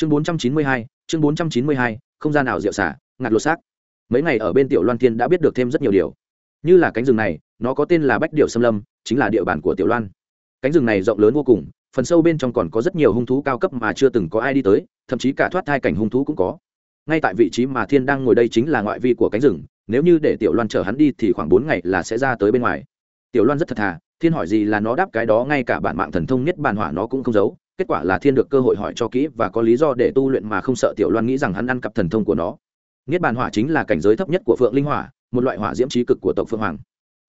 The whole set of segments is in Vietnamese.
chương bốn trăm chín mươi hai, chương bốn trăm chín mươi hai, không gian nào rượu xả, ngạt lột xác. Mấy ngày ở bên tiểu loan thiên đã biết được thêm rất nhiều điều. Như là cánh rừng này, nó có tên là bách điệu xâm lâm, chính là địa bàn của tiểu loan. Cánh rừng này rộng lớn vô cùng, phần sâu bên trong còn có rất nhiều hung thú cao cấp mà chưa từng có ai đi tới, thậm chí cả thoát thai cảnh hung thú cũng có. Ngay tại vị trí mà thiên đang ngồi đây chính là ngoại vi của cánh rừng, nếu như để tiểu loan chở hắn đi thì khoảng bốn ngày là sẽ ra tới bên ngoài. Tiểu loan rất thật thà, thiên hỏi gì là nó đáp cái đó, ngay cả bản mạng thần thông nhất bản hỏa nó cũng không giấu kết quả là thiên được cơ hội hỏi cho kỹ và có lý do để tu luyện mà không sợ tiểu loan nghĩ rằng hắn ăn cặp thần thông của nó. Niết bàn hỏa chính là cảnh giới thấp nhất của phượng linh hỏa, một loại hỏa diễm trí cực của tộc phượng hoàng.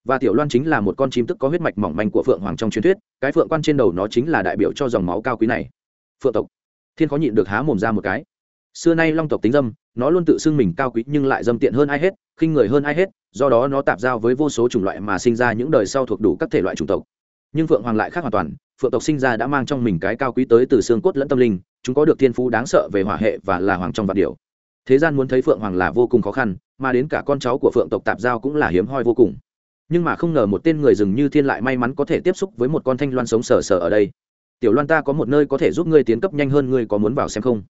Và tiểu loan chính là một con chim tức có huyết mạch mỏng manh của phượng hoàng trong truyền thuyết, cái phượng quan trên đầu nó chính là đại biểu cho dòng máu cao quý này. Phượng tộc. Thiên khó nhịn được há mồm ra một cái. Xưa nay long tộc tính dâm, nó luôn tự xưng mình cao quý nhưng lại dâm tiện hơn ai hết, khinh người hơn ai hết, do đó nó tạp giao với vô số chủng loại mà sinh ra những đời sau thuộc đủ các thể loại chủng tộc. Nhưng phượng hoàng lại khác hoàn toàn phượng tộc sinh ra đã mang trong mình cái cao quý tới từ xương cốt lẫn tâm linh, chúng có được thiên phú đáng sợ về hỏa hệ và là hoàng trong vạn điều. Thế gian muốn thấy phượng hoàng là vô cùng khó khăn, mà đến cả con cháu của phượng tộc tạp giao cũng là hiếm hoi vô cùng. Nhưng mà không ngờ một tên người rừng như thiên lại may mắn có thể tiếp xúc với một con thanh loan sống sờ sờ ở đây. Tiểu loan ta có một nơi có thể giúp ngươi tiến cấp nhanh hơn, ngươi có muốn vào xem không?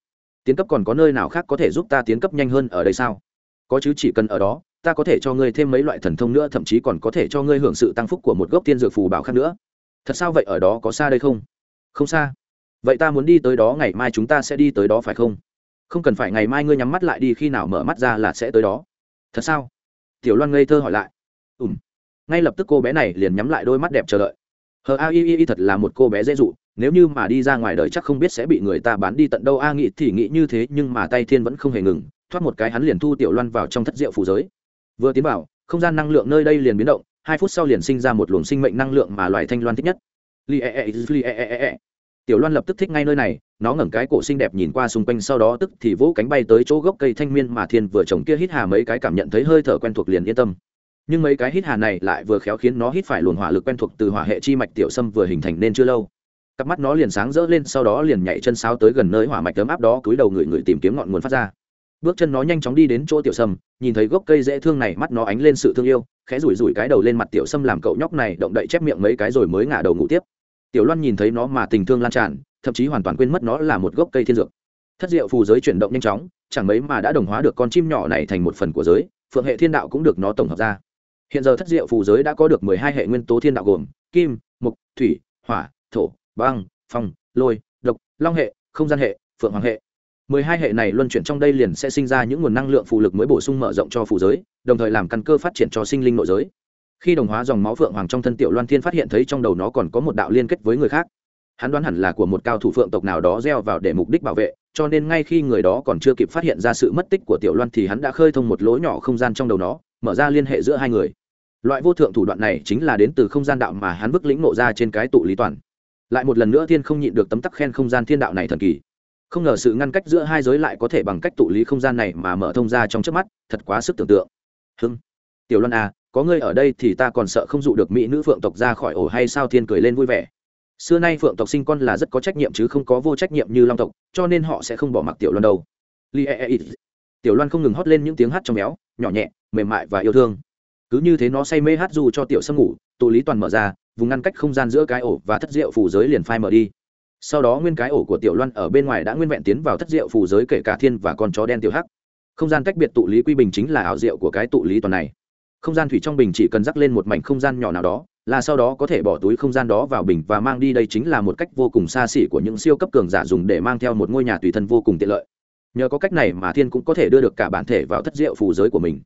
Tiến cấp còn có nơi nào khác có thể giúp ta tiến cấp nhanh hơn ở đây sao? Có chứ, chỉ cần ở đó, ta có thể cho ngươi thêm mấy loại thần thông nữa, thậm chí còn có thể cho ngươi hưởng sự tăng phúc của một gốc tiên dược phù bảo khác nữa thật sao vậy ở đó có xa đây không? Không xa. Vậy ta muốn đi tới đó, ngày mai chúng ta sẽ đi tới đó phải không? Không cần phải ngày mai ngươi nhắm mắt lại đi, khi nào mở mắt ra là sẽ tới đó. Thật sao? Tiểu loan ngây thơ hỏi lại. Ùm ngay lập tức cô bé này liền nhắm lại đôi mắt đẹp chờ đợi. Hờ, a y y thật là một cô bé dễ dụ. Nếu như mà đi ra ngoài đời chắc không biết sẽ bị người ta bán đi tận đâu. A, nghĩ thì nghĩ như thế, nhưng mà tay thiên vẫn không hề ngừng. Thoát một cái hắn liền thu tiểu loan vào trong thất diệu phủ giới. Vừa tiến vào, không gian năng lượng nơi đây liền biến động hai phút sau liền sinh ra một luồng sinh mệnh năng lượng mà loài thanh loan thích nhất. Li e e li e, e e e tiểu loan lập tức thích ngay nơi này, nó ngẩng cái cổ xinh đẹp nhìn qua xung quanh, sau đó tức thì vỗ cánh bay tới chỗ gốc cây thanh miên mà thiên vừa trồng kia hít hà mấy cái cảm nhận thấy hơi thở quen thuộc liền yên tâm. Nhưng mấy cái hít hà này lại vừa khéo khiến nó hít phải luồng hỏa lực quen thuộc từ hỏa hệ chi mạch tiểu sâm vừa hình thành nên chưa lâu. Cặp mắt nó liền sáng rỡ lên, sau đó liền nhảy chân sao tới gần nơi hỏa mạch ấm áp đó, cúi đầu người người tìm kiếm ngọn nguồn phát ra bước chân nó nhanh chóng đi đến chỗ tiểu sâm, nhìn thấy gốc cây dễ thương này, mắt nó ánh lên sự thương yêu, khẽ rủi rủi cái đầu lên mặt tiểu sâm làm cậu nhóc này động đậy chép miệng mấy cái rồi mới ngả đầu ngủ tiếp. Tiểu loan nhìn thấy nó mà tình thương lan tràn, thậm chí hoàn toàn quên mất nó là một gốc cây thiên dược. Thất diệu phù giới chuyển động nhanh chóng, chẳng mấy mà đã đồng hóa được con chim nhỏ này thành một phần của giới, phượng hệ thiên đạo cũng được nó tổng hợp ra. Hiện giờ thất diệu phù giới đã có được mười hai hệ nguyên tố thiên đạo gồm, kim mục thủy, hỏa, thổ, băng, phong, lôi, độc, long hệ, không gian hệ, phượng hoàng hệ mười hai hệ này luân chuyển trong đây liền sẽ sinh ra những nguồn năng lượng phụ lực mới bổ sung mở rộng cho phù giới, đồng thời làm căn cơ phát triển cho sinh linh nội giới. Khi đồng hóa dòng máu phượng hoàng trong thân tiểu loan thiên phát hiện thấy trong đầu nó còn có một đạo liên kết với người khác. Hắn đoán hẳn là của một cao thủ phượng tộc nào đó gieo vào để mục đích bảo vệ, cho nên ngay khi người đó còn chưa kịp phát hiện ra sự mất tích của tiểu loan thì hắn đã khơi thông một lỗ nhỏ không gian trong đầu nó, mở ra liên hệ giữa hai người. Loại vô thượng thủ đoạn này chính là đến từ không gian đạo mà hắn bức lĩnh nộ ra trên cái tụ lý toàn. Lại một lần nữa thiên không nhịn được tấm tắc khen không gian thiên đạo này thần kỳ không ngờ sự ngăn cách giữa hai giới lại có thể bằng cách tụ lý không gian này mà mở thông ra trong trước mắt, thật quá sức tưởng tượng. Hưng tiểu loan à có ngươi ở đây thì ta còn sợ không dụ được mỹ nữ phượng tộc ra khỏi ổ hay sao thiên cười lên vui vẻ. Xưa nay phượng tộc sinh con là rất có trách nhiệm chứ không có vô trách nhiệm như long tộc, cho nên họ sẽ không bỏ mặc tiểu loan đâu. Li e e, e. tiểu loan không ngừng hót lên những tiếng hát trong méo, nhỏ nhẹ, mềm mại và yêu thương. Cứ như thế nó say mê hát dù cho tiểu sâm ngủ, tụ lý toàn mở ra, vùng ngăn cách không gian giữa cái ổ và thất diệu phủ giới liền phai mở đi sau đó nguyên cái ổ của tiểu loan ở bên ngoài đã nguyên vẹn tiến vào thất diệu phù giới kể cả thiên và con chó đen tiểu hắc. Không gian cách biệt tụ lý quy bình chính là ảo diệu của cái tụ lý toàn này. Không gian thủy trong bình chỉ cần rắc lên một mảnh không gian nhỏ nào đó, là sau đó có thể bỏ túi không gian đó vào bình và mang đi đây chính là một cách vô cùng xa xỉ của những siêu cấp cường giả dùng để mang theo một ngôi nhà tùy thân vô cùng tiện lợi. Nhờ có cách này mà thiên cũng có thể đưa được cả bản thể vào thất diệu phù giới của mình.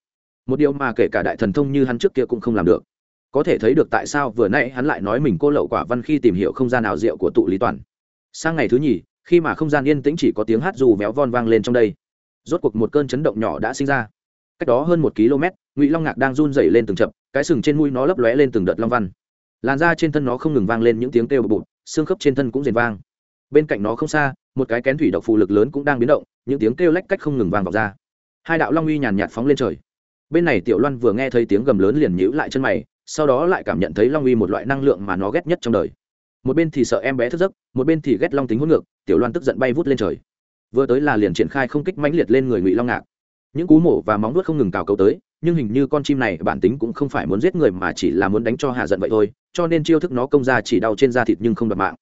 Một điều mà kể cả đại thần thông như hắn trước kia cũng không làm được. Có thể thấy được tại sao vừa nãy hắn lại nói mình cô lậu quả văn khi tìm hiểu không gian ảo diệu của tụ lý toàn sang ngày thứ nhì, khi mà không gian yên tĩnh chỉ có tiếng hát dù véo von vang lên trong đây, rốt cuộc một cơn chấn động nhỏ đã sinh ra. Cách đó hơn một km, ngụy long ngạc đang run dày lên từng chập, cái sừng trên mũi nó lấp lóe lên từng đợt long văn. Làn da trên thân nó không ngừng vang lên những tiếng kêu bụt, xương khớp trên thân cũng rền vang. Bên cạnh nó không xa, một cái kén thủy độc phù lực lớn cũng đang biến động, những tiếng kêu lách cách không ngừng vang vọng ra. Hai đạo long uy nhàn nhạt phóng lên trời. Bên này tiểu loan vừa nghe thấy tiếng gầm lớn liền nhíu lại chân mày, sau đó lại cảm nhận thấy long uy một loại năng lượng mà nó ghét nhất trong đời một bên thì sợ em bé thức giấc, một bên thì ghét long tính hỗn ngược, tiểu loan tức giận bay vút lên trời. Vừa tới là liền triển khai không kích mãnh liệt lên người ngụy long ngạc. Những cú mổ và móng vuốt không ngừng cào cấu tới, nhưng hình như con chim này bản tính cũng không phải muốn giết người mà chỉ là muốn đánh cho hạ giận vậy thôi, cho nên chiêu thức nó công ra chỉ đau trên da thịt nhưng không đập mạng.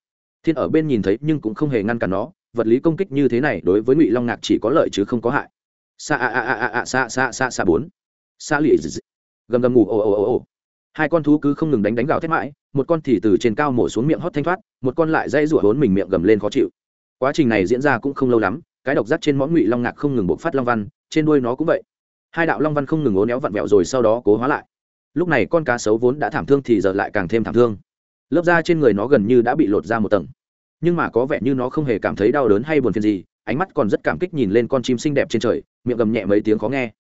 Thiên ở bên nhìn thấy nhưng cũng không hề ngăn cản nó, vật lý công kích như thế này đối với ngụy long ngạc chỉ có lợi chứ không có hại. Xa a a a a a xa xa xa xa bốn. Xa lì gầm gầm ngủ, ồ ồ ồ ồ. Hai con thú cứ không ngừng đánh đánh gào thét mãi một con thì từ trên cao mổ xuống miệng hót thanh thoát, một con lại dây rủa hốn mình miệng gầm lên khó chịu. Quá trình này diễn ra cũng không lâu lắm, cái độc giác trên mõm ngụy long ngạc không ngừng bộc phát long văn, trên đuôi nó cũng vậy. Hai đạo long văn không ngừng ố néo vặn vẹo rồi sau đó cố hóa lại. Lúc này con cá sấu vốn đã thảm thương thì giờ lại càng thêm thảm thương. Lớp da trên người nó gần như đã bị lột ra một tầng. Nhưng mà có vẻ như nó không hề cảm thấy đau đớn hay buồn phiền gì, ánh mắt còn rất cảm kích nhìn lên con chim xinh đẹp trên trời, miệng gầm nhẹ mấy tiếng khó nghe.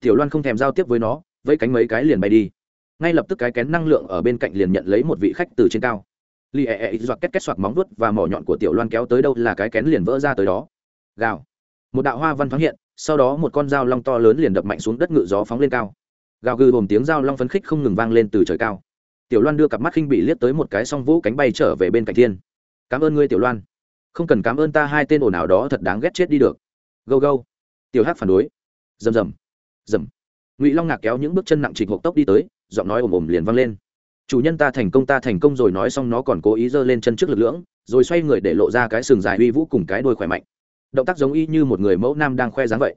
Tiểu loan không thèm giao tiếp với nó, vẫy cánh mấy cái liền bay đi ngay lập tức cái kén năng lượng ở bên cạnh liền nhận lấy một vị khách từ trên cao. Lì ẹ ẹ dọa két két soạt móng vuốt và mỏ nhọn của tiểu loan kéo tới đâu là cái kén liền vỡ ra tới đó. Gào. Một đạo hoa văn thoáng hiện, sau đó một con dao long to lớn liền đập mạnh xuống đất ngự gió phóng lên cao. Gào gừ hồm tiếng dao long phấn khích không ngừng vang lên từ trời cao. Tiểu loan đưa cặp mắt khinh bị liếc tới một cái song vũ cánh bay trở về bên cạnh thiên. Cảm ơn ngươi, tiểu loan. Không cần cảm ơn ta, hai tên ồn nào đó thật đáng ghét chết đi được. Gâu gâu. Tiểu hát phản đối. Rầm rầm. Rầm. Ngụy long ngạc kéo những bước chân nặng trịch hộp tốc đi tới giọng nói ồm ồm liền vang lên. Chủ nhân ta thành công, ta thành công rồi, nói xong nó còn cố ý giơ lên chân trước lực lưỡng, rồi xoay người để lộ ra cái sừng dài uy vũ cùng cái đôi khỏe mạnh. Động tác giống y như một người mẫu nam đang khoe dáng vậy.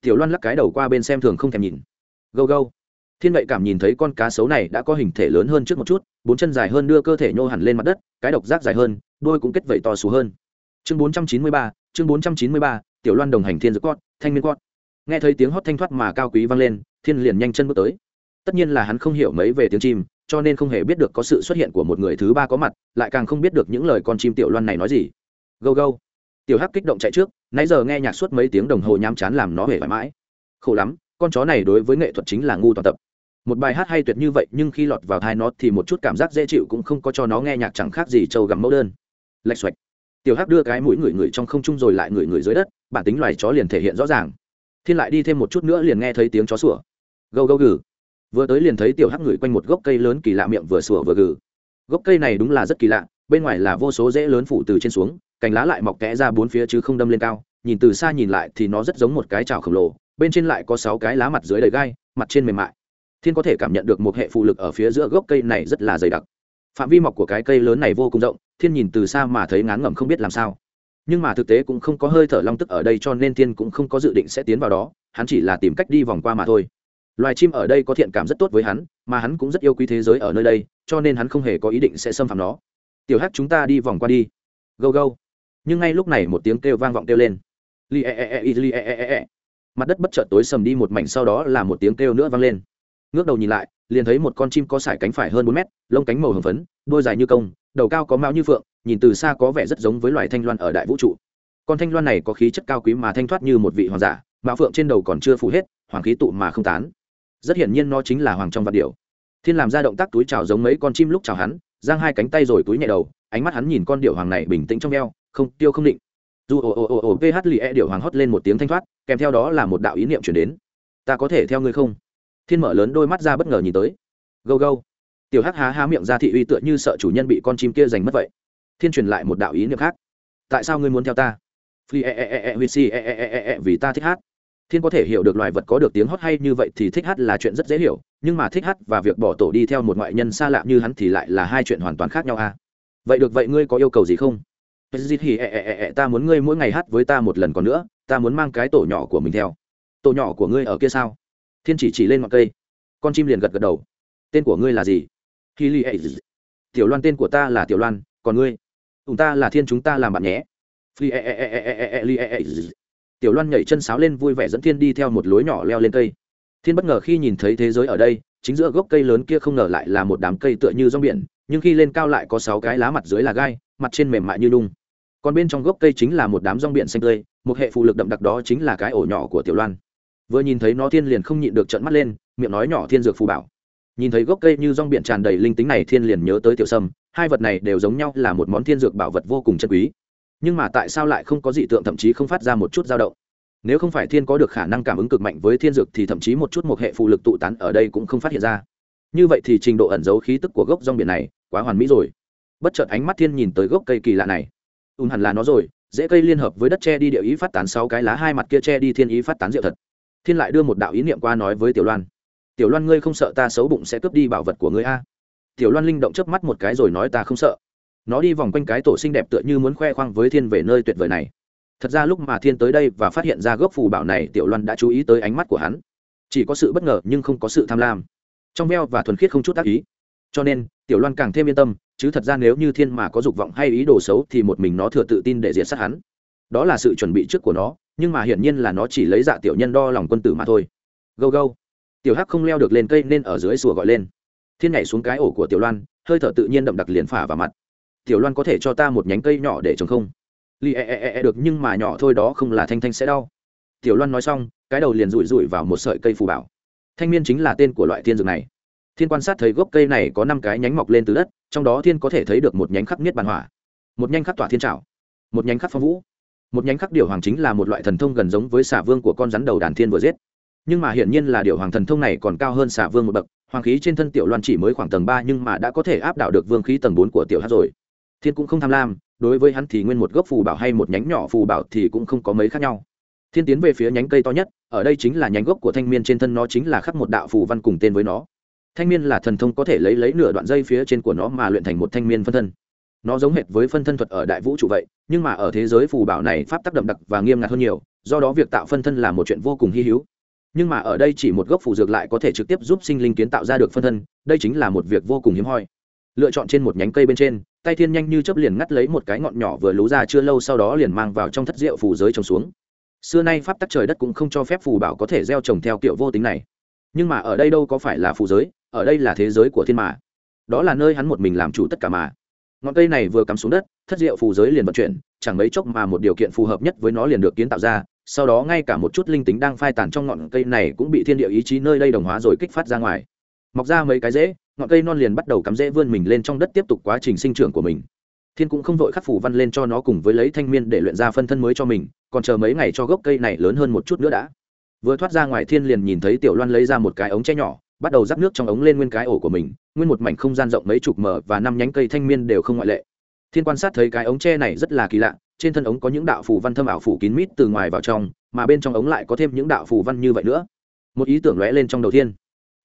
Tiểu loan lắc cái đầu qua bên xem thường không thèm nhìn. Gâu gâu. Thiên vệ cảm nhìn thấy con cá sấu này đã có hình thể lớn hơn trước một chút, bốn chân dài hơn đưa cơ thể nhô hẳn lên mặt đất, cái độc giác dài hơn đôi cũng kết vẩy to xù hơn. Chương bốn trăm chín mươi ba, chương bốn trăm chín mươi ba, tiểu loan đồng hành thiên dược cót thanh niên cót nghe thấy tiếng hót thanh thoát mà cao quý vang lên, thiên liền nhanh chân bước tới tất nhiên là hắn không hiểu mấy về tiếng chim, cho nên không hề biết được có sự xuất hiện của một người thứ ba có mặt, lại càng không biết được những lời con chim tiểu loan này nói gì. Gâu gâu. Tiểu hắc kích động chạy trước, nãy giờ nghe nhạc suốt mấy tiếng đồng hồ nham chán làm nó hề thoải mãi khổ lắm, con chó này đối với nghệ thuật chính là ngu toàn tập. Một bài hát hay tuyệt như vậy, nhưng khi lọt vào thai nó thì một chút cảm giác dễ chịu cũng không có cho nó nghe nhạc chẳng khác gì trâu gặm mẫu đơn. Lạch xoạch. Tiểu hắc đưa cái mũi ngửi ngửi trong không trung rồi lại ngửi ngửi dưới đất, bản tính loài chó liền thể hiện rõ ràng. Thiên lại đi thêm một chút nữa liền nghe thấy tiếng chó sủa. Gâu gâu gừ vừa tới liền thấy tiểu hắc ngửi quanh một gốc cây lớn kỳ lạ miệng vừa sủa vừa gừ. Gốc cây này đúng là rất kỳ lạ, bên ngoài là vô số rễ lớn phủ từ trên xuống, cành lá lại mọc kẽ ra bốn phía chứ không đâm lên cao, nhìn từ xa nhìn lại thì nó rất giống một cái chảo khổng lồ, bên trên lại có sáu cái lá mặt dưới đầy gai, mặt trên mềm mại. Thiên có thể cảm nhận được một hệ phụ lực ở phía giữa gốc cây này rất là dày đặc. Phạm vi mọc của cái cây lớn này vô cùng rộng, thiên nhìn từ xa mà thấy ngán ngẩm không biết làm sao. Nhưng mà thực tế cũng không có hơi thở long tức ở đây cho nên thiên cũng không có dự định sẽ tiến vào đó, hắn chỉ là tìm cách đi vòng qua mà thôi loài chim ở đây có thiện cảm rất tốt với hắn, mà hắn cũng rất yêu quý thế giới ở nơi đây, cho nên hắn không hề có ý định sẽ xâm phạm nó. Tiểu hát chúng ta đi vòng qua đi. Gâu gâu. Nhưng ngay lúc này một tiếng kêu vang vọng kêu lên. Li e, e e e li e e e e. Mặt đất bất chợt tối sầm đi một mảnh, sau đó là một tiếng kêu nữa vang lên. Ngước đầu nhìn lại, liền thấy một con chim có sải cánh phải hơn bốn mét, lông cánh màu hồng phấn đôi dài như công, đầu cao có mão như phượng, nhìn từ xa có vẻ rất giống với loài thanh loan ở đại vũ trụ. Con thanh loan này có khí chất cao quý mà thanh thoát như một vị hoàng giả, mão phượng trên đầu còn chưa phủ hết, hoàng khí tụ mà không tán rất hiển nhiên nó chính là hoàng trong vạn điệu thiên làm ra động tác túi chào giống mấy con chim lúc chào hắn, giang hai cánh tay rồi túi nhẹ đầu, ánh mắt hắn nhìn con điệu hoàng này bình tĩnh trong e o không, tiêu không định. Dù ồ ồ ồ ồ ph lì e điệu hoàng hót lên một tiếng thanh thoát, kèm theo đó là một đạo ý niệm chuyển đến. Ta có thể theo ngươi không? Thiên mở lớn đôi mắt ra bất ngờ nhìn tới. Gâu gâu. Tiểu hắc há há miệng ra thị uy tựa như sợ chủ nhân bị con chim kia giành mất vậy. Thiên truyền lại một đạo ý niệm khác. Tại sao ngươi muốn theo ta? Vì ta thích hát thiên có thể hiểu được loài vật có được tiếng hót hay như vậy thì thích hát là chuyện rất dễ hiểu nhưng mà thích hát và việc bỏ tổ đi theo một ngoại nhân xa lạ như hắn thì lại là hai chuyện hoàn toàn khác nhau à? Vậy được vậy ngươi có yêu cầu gì không? Thì e, e, e, e, ta muốn ngươi mỗi ngày hát với ta một lần còn nữa ta muốn mang cái tổ nhỏ của mình theo. Tổ nhỏ của ngươi ở kia sao? Thiên chỉ chỉ lên ngọn cây. Con chim liền gật gật đầu. Tên của ngươi là gì? Hi li tiểu loan tên của ta là tiểu loan còn ngươi? Chúng ta là thiên chúng ta làm bạn nhé tiểu loan nhảy chân sáo lên vui vẻ dẫn thiên đi theo một lối nhỏ leo lên cây. Thiên bất ngờ khi nhìn thấy thế giới ở đây, chính giữa gốc cây lớn kia không ngờ lại là một đám cây tựa như rong biển, nhưng khi lên cao lại có sáu cái lá mặt dưới là gai, mặt trên mềm mại như nung còn bên trong gốc cây chính là một đám rong biển xanh tươi, một hệ phụ lực đậm đặc đó chính là cái ổ nhỏ của tiểu loan. Vừa nhìn thấy nó, thiên liền không nhịn được trận mắt lên, miệng nói nhỏ thiên dược phù bảo. Nhìn thấy gốc cây như rong biển tràn đầy linh tính này, thiên liền nhớ tới tiểu sâm, hai vật này đều giống nhau là một món thiên dược bảo vật vô cùng chân quý nhưng mà tại sao lại không có dị tượng, thậm chí không phát ra một chút dao động? Nếu không phải thiên có được khả năng cảm ứng cực mạnh với thiên dược thì thậm chí một chút một hệ phụ lực tụ tán ở đây cũng không phát hiện ra. Như vậy thì trình độ ẩn giấu khí tức của gốc rong biển này quá hoàn mỹ rồi. Bất chợt ánh mắt thiên nhìn tới gốc cây kỳ lạ này. Ùn hẳn là nó rồi, dễ cây liên hợp với đất tre đi địa ý phát tán sáu cái lá, hai mặt kia tre đi thiên ý phát tán diệu thật. Thiên lại đưa một đạo ý niệm qua nói với tiểu loan. Tiểu loan ngươi không sợ ta xấu bụng sẽ cướp đi bảo vật của ngươi a. Tiểu loan linh động chớp mắt một cái rồi nói ta không sợ nó đi vòng quanh cái tổ xinh đẹp tựa như muốn khoe khoang với thiên về nơi tuyệt vời này. Thật ra lúc mà thiên tới đây và phát hiện ra gốc phù bảo này, tiểu loan đã chú ý tới ánh mắt của hắn. Chỉ có sự bất ngờ nhưng không có sự tham lam. Trong veo và thuần khiết không chút tác ý. Cho nên, tiểu loan càng thêm yên tâm, chứ thật ra nếu như thiên mà có dục vọng hay ý đồ xấu thì một mình nó thừa tự tin để diệt sát hắn. Đó là sự chuẩn bị trước của nó, nhưng mà hiển nhiên là nó chỉ lấy dạ tiểu nhân đo lòng quân tử mà thôi. Gâu gâu. Tiểu hắc không leo được lên cây nên ở dưới sùa gọi lên. Thiên nhảy xuống cái ổ của tiểu loan, hơi thở tự nhiên đậm đặc liền phả vào mặt tiểu loan có thể cho ta một nhánh cây nhỏ để trồng không? Li e, e e e được nhưng mà nhỏ thôi đó không là thanh thanh sẽ đau. Tiểu loan nói xong cái đầu liền rủi rủi vào một sợi cây phù bảo. Thanh miên chính là tên của loại thiên dược này. Thiên quan sát thấy gốc cây này có năm cái nhánh mọc lên từ đất trong đó thiên có thể thấy được một nhánh khắc niết bàn hỏa một nhánh khắc tỏa thiên trảo một nhánh khắc phong vũ. Một nhánh khắc điều hoàng chính là một loại thần thông gần giống với xả vương của con rắn đầu đàn thiên vừa giết. Nhưng mà hiển nhiên là điều hoàng thần thông này còn cao hơn xả vương một bậc hoàng khí trên thân tiểu loan chỉ mới khoảng tầng ba nhưng mà đã có thể áp đảo được vương khí tầng bốn của tiểu hát rồi thiên cũng không tham lam, đối với hắn thì nguyên một gốc phù bảo hay một nhánh nhỏ phù bảo thì cũng không có mấy khác nhau. Thiên tiến về phía nhánh cây to nhất, ở đây chính là nhánh gốc của thanh miên trên thân nó chính là khắc một đạo phù văn cùng tên với nó. Thanh miên là thần thông có thể lấy lấy nửa đoạn dây phía trên của nó mà luyện thành một thanh miên phân thân. Nó giống hệt với phân thân thuật ở đại vũ trụ vậy, nhưng mà ở thế giới phù bảo này pháp tắc đậm đặc và nghiêm ngặt hơn nhiều, do đó việc tạo phân thân là một chuyện vô cùng hy hữu. Nhưng mà ở đây chỉ một gốc phù dược lại có thể trực tiếp giúp sinh linh kiến tạo ra được phân thân, đây chính là một việc vô cùng hiếm hoi. Lựa chọn trên một nhánh cây bên trên tay thiên nhanh như chớp liền ngắt lấy một cái ngọn nhỏ vừa lú ra chưa lâu sau đó liền mang vào trong thất rượu phù giới trồng xuống. Xưa nay pháp tắc trời đất cũng không cho phép phù bảo có thể gieo trồng theo kiểu vô tính này. Nhưng mà ở đây đâu có phải là phù giới, ở đây là thế giới của thiên mà. Đó là nơi hắn một mình làm chủ tất cả mà. Ngọn cây này vừa cắm xuống đất, thất diệu phù giới liền vận chuyển, chẳng mấy chốc mà một điều kiện phù hợp nhất với nó liền được kiến tạo ra, sau đó ngay cả một chút linh tính đang phai tàn trong ngọn cây này cũng bị thiên địa ý chí nơi đây đồng hóa rồi kích phát ra ngoài mọc ra mấy cái rễ, ngọn cây non liền bắt đầu cắm rễ vươn mình lên trong đất tiếp tục quá trình sinh trưởng của mình. Thiên cũng không vội khắc phủ văn lên cho nó cùng với lấy thanh miên để luyện ra phân thân mới cho mình, còn chờ mấy ngày cho gốc cây này lớn hơn một chút nữa đã. Vừa thoát ra ngoài thiên liền nhìn thấy tiểu loan lấy ra một cái ống tre nhỏ, bắt đầu rắc nước trong ống lên nguyên cái ổ của mình, nguyên một mảnh không gian rộng mấy chục mở và năm nhánh cây thanh miên đều không ngoại lệ. Thiên quan sát thấy cái ống tre này rất là kỳ lạ, trên thân ống có những đạo phù văn thâm ảo phủ kín mít từ ngoài vào trong, mà bên trong ống lại có thêm những đạo phù văn như vậy nữa. Một ý tưởng lóe lên trong đầu thiên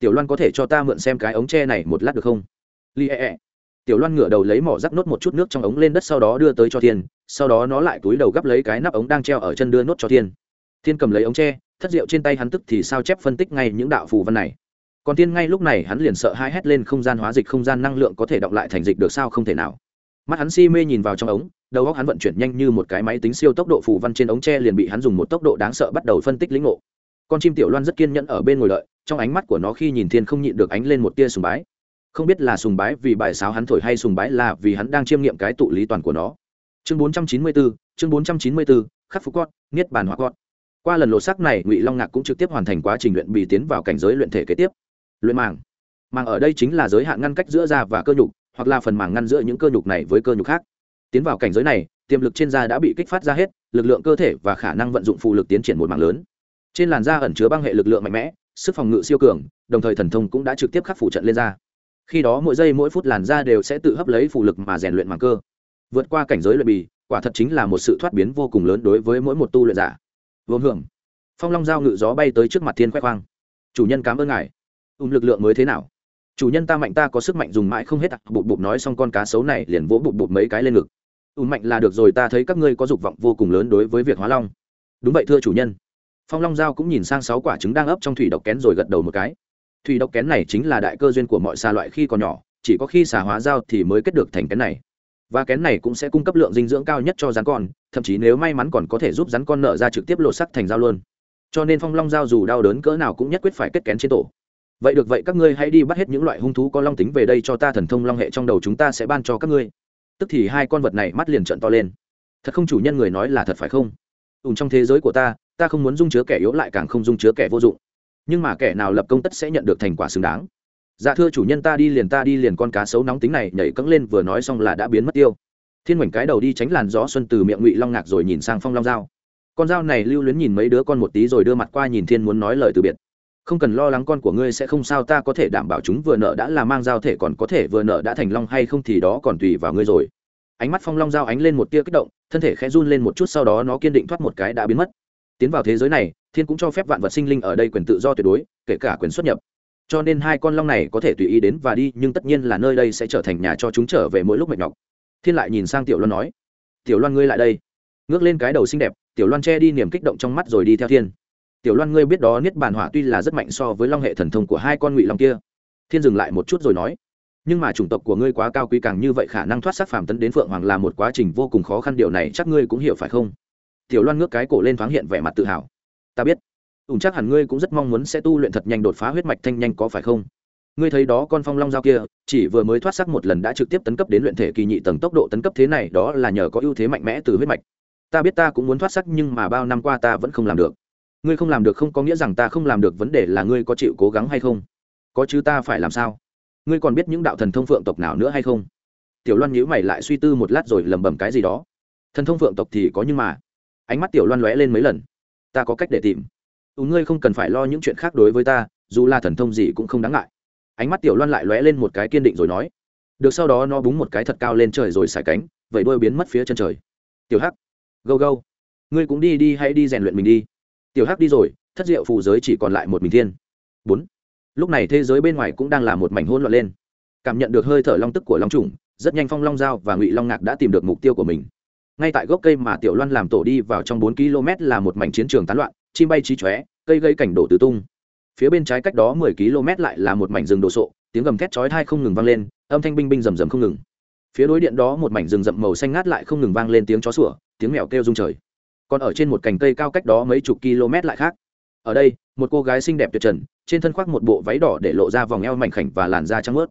tiểu loan có thể cho ta mượn xem cái ống tre này một lát được không? Li e e. Tiểu loan ngửa đầu lấy mỏ rắc nốt một chút nước trong ống lên đất sau đó đưa tới cho thiên, sau đó nó lại túi đầu gắp lấy cái nắp ống đang treo ở chân đưa nốt cho thiên. Thiên cầm lấy ống tre, thất rượu trên tay hắn tức thì sao chép phân tích ngay những đạo phù văn này. Còn thiên ngay lúc này hắn liền sợ hai hét lên không gian hóa dịch không gian năng lượng có thể đọng lại thành dịch được sao không thể nào. Mắt hắn si mê nhìn vào trong ống, đầu óc hắn vận chuyển nhanh như một cái máy tính siêu tốc độ phù văn trên ống tre liền bị hắn dùng một tốc độ đáng sợ bắt đầu phân tích lĩnh ngộ. Con chim tiểu loan rất kiên nhẫn ở bên ngồi đợi trong ánh mắt của nó khi nhìn thiên không nhịn được ánh lên một tia sùng bái. Không biết là sùng bái vì bài sáo hắn thổi hay sùng bái là vì hắn đang chiêm nghiệm cái tụ lý toàn của nó. Chương 494, chương 494, khắc phục cót niết bàn hóa cót qua lần lột xác này ngụy long ngạc cũng trực tiếp hoàn thành quá trình luyện bì tiến vào cảnh giới luyện thể kế tiếp. Luyện màng. Màng ở đây chính là giới hạn ngăn cách giữa da và cơ nhục hoặc là phần màng ngăn giữa những cơ nhục này với cơ nhục khác. Tiến vào cảnh giới này tiềm lực trên da đã bị kích phát ra hết lực lượng cơ thể và khả năng vận dụng phụ lực tiến triển một mảng lớn. Trên làn da ẩn chứa băng hệ lực lượng mạnh mẽ sức phòng ngự siêu cường, đồng thời thần thông cũng đã trực tiếp khắc phủ trận lên ra. khi đó mỗi giây mỗi phút làn da đều sẽ tự hấp lấy phụ lực mà rèn luyện màng cơ. Vượt qua cảnh giới luyện bì, quả thật chính là một sự thoát biến vô cùng lớn đối với mỗi một tu luyện giả. Vô hưởng, phong long giao ngự gió bay tới trước mặt thiên khoe khoang chủ nhân cảm ơn ngài. Ùm lực lượng mới thế nào? Chủ nhân ta mạnh ta có sức mạnh dùng mãi không hết ạ. Bụt bụt nói xong con cá sấu này liền vỗ bụt bụt mấy cái lên ngực. Ùm mạnh là được rồi, ta thấy các ngươi có dục vọng vô cùng lớn đối với việc hóa long. Đúng vậy thưa chủ nhân phong long giao cũng nhìn sang sáu quả trứng đang ấp trong thủy độc kén rồi gật đầu một cái. Thủy độc kén này chính là đại cơ duyên của mọi xà loại khi còn nhỏ, chỉ có khi xà hóa giao thì mới kết được thành kén này. Và kén này cũng sẽ cung cấp lượng dinh dưỡng cao nhất cho rắn con, thậm chí nếu may mắn còn có thể giúp rắn con nở ra trực tiếp lột sắc thành dao luôn. Cho nên phong long giao dù đau đớn cỡ nào cũng nhất quyết phải kết kén trên tổ. Vậy được vậy các ngươi hãy đi bắt hết những loại hung thú có long tính về đây cho ta thần thông long hệ trong đầu chúng ta sẽ ban cho các ngươi. Tức thì hai con vật này mắt liền trận to lên. Thật không chủ nhân người nói là thật phải không? Ùn trong thế giới của ta ta không muốn dung chứa kẻ yếu lại càng không dung chứa kẻ vô dụng. Nhưng mà kẻ nào lập công tất sẽ nhận được thành quả xứng đáng. Dạ thưa chủ nhân ta đi liền ta đi liền con cá sấu nóng tính này nhảy cẫng lên vừa nói xong là đã biến mất tiêu. Thiên mảnh cái đầu đi tránh làn gió xuân từ miệng ngụy long ngạc rồi nhìn sang phong long dao con dao này lưu luyến nhìn mấy đứa con một tí rồi đưa mặt qua nhìn thiên muốn nói lời từ biệt. Không cần lo lắng con của ngươi sẽ không sao, ta có thể đảm bảo chúng vừa nợ đã là mang dao thể còn có thể vừa nợ đã thành long hay không thì đó còn tùy vào ngươi rồi. Ánh mắt phong long dao ánh lên một tia kích động, thân thể khẽ run lên một chút sau đó nó kiên định thoát một cái đã biến mất tiến vào thế giới này, thiên cũng cho phép vạn vật sinh linh ở đây quyền tự do tuyệt đối, kể cả quyền xuất nhập. Cho nên hai con long này có thể tùy ý đến và đi, nhưng tất nhiên là nơi đây sẽ trở thành nhà cho chúng trở về mỗi lúc mệt nhọc. Thiên lại nhìn sang tiểu loan nói, tiểu loan ngươi lại đây. Ngước lên cái đầu xinh đẹp, tiểu loan che đi niềm kích động trong mắt rồi đi theo thiên. Tiểu loan ngươi biết đó, niết bàn hỏa tuy là rất mạnh so với long hệ thần thông của hai con ngụy long kia. Thiên dừng lại một chút rồi nói, nhưng mà chủng tộc của ngươi quá cao quý càng như vậy khả năng thoát sắc phàm tấn đến phượng hoàng là một quá trình vô cùng khó khăn, điều này chắc ngươi cũng hiểu phải không? Tiểu loan ngước cái cổ lên thoáng hiện vẻ mặt tự hào. Ta biết. Ủng chắc hẳn ngươi cũng rất mong muốn sẽ tu luyện thật nhanh đột phá huyết mạch thanh nhanh có phải không? Ngươi thấy đó con phong long dao kia, chỉ vừa mới thoát sắc một lần đã trực tiếp tấn cấp đến luyện thể kỳ nhị tầng tốc độ tấn cấp thế này, đó là nhờ có ưu thế mạnh mẽ từ huyết mạch. Ta biết ta cũng muốn thoát sắc nhưng mà bao năm qua ta vẫn không làm được. Ngươi không làm được không có nghĩa rằng ta không làm được, vấn đề là ngươi có chịu cố gắng hay không? Có chứ ta phải làm sao? Ngươi còn biết những đạo thần thông phượng tộc nào nữa hay không? Tiểu loan nhíu mày lại suy tư một lát rồi lẩm bẩm cái gì đó. Thần thông phượng tộc thì có nhưng mà ánh mắt tiểu loan lóe lên mấy lần. Ta có cách để tìm. Ú ngươi không cần phải lo những chuyện khác đối với ta, dù là thần thông gì cũng không đáng ngại. Ánh mắt tiểu loan lại lóe lên một cái kiên định rồi nói. Được, sau đó nó búng một cái thật cao lên trời rồi xài cánh, vậy đôi biến mất phía chân trời. Tiểu hắc. Gâu gâu. Ngươi cũng đi đi hãy đi rèn luyện mình đi. Tiểu hắc đi rồi, thất diệu phù giới chỉ còn lại một mình thiên. Bốn. Lúc này thế giới bên ngoài cũng đang là một mảnh hỗn loạn lên. Cảm nhận được hơi thở long tức của long trùng, rất nhanh phong long giao và ngụy long ngạc đã tìm được mục tiêu của mình ngay tại gốc cây mà tiểu loan làm tổ đi vào trong bốn km là một mảnh chiến trường tán loạn, chim bay trí chóe, cây gây cảnh đổ tứ tung. Phía bên trái cách đó mười km lại là một mảnh rừng đồ sộ, tiếng gầm thét chói thai không ngừng vang lên, âm thanh binh binh rầm rầm không ngừng. Phía đối điện đó một mảnh rừng rậm màu xanh ngát lại không ngừng vang lên tiếng chó sủa, tiếng mèo kêu rung trời. Còn ở trên một cành cây cao cách đó mấy chục km lại khác. Ở đây, một cô gái xinh đẹp tuyệt trần, trên thân khoác một bộ váy đỏ để lộ ra vòng eo mảnh khảnh và làn da trắng ướt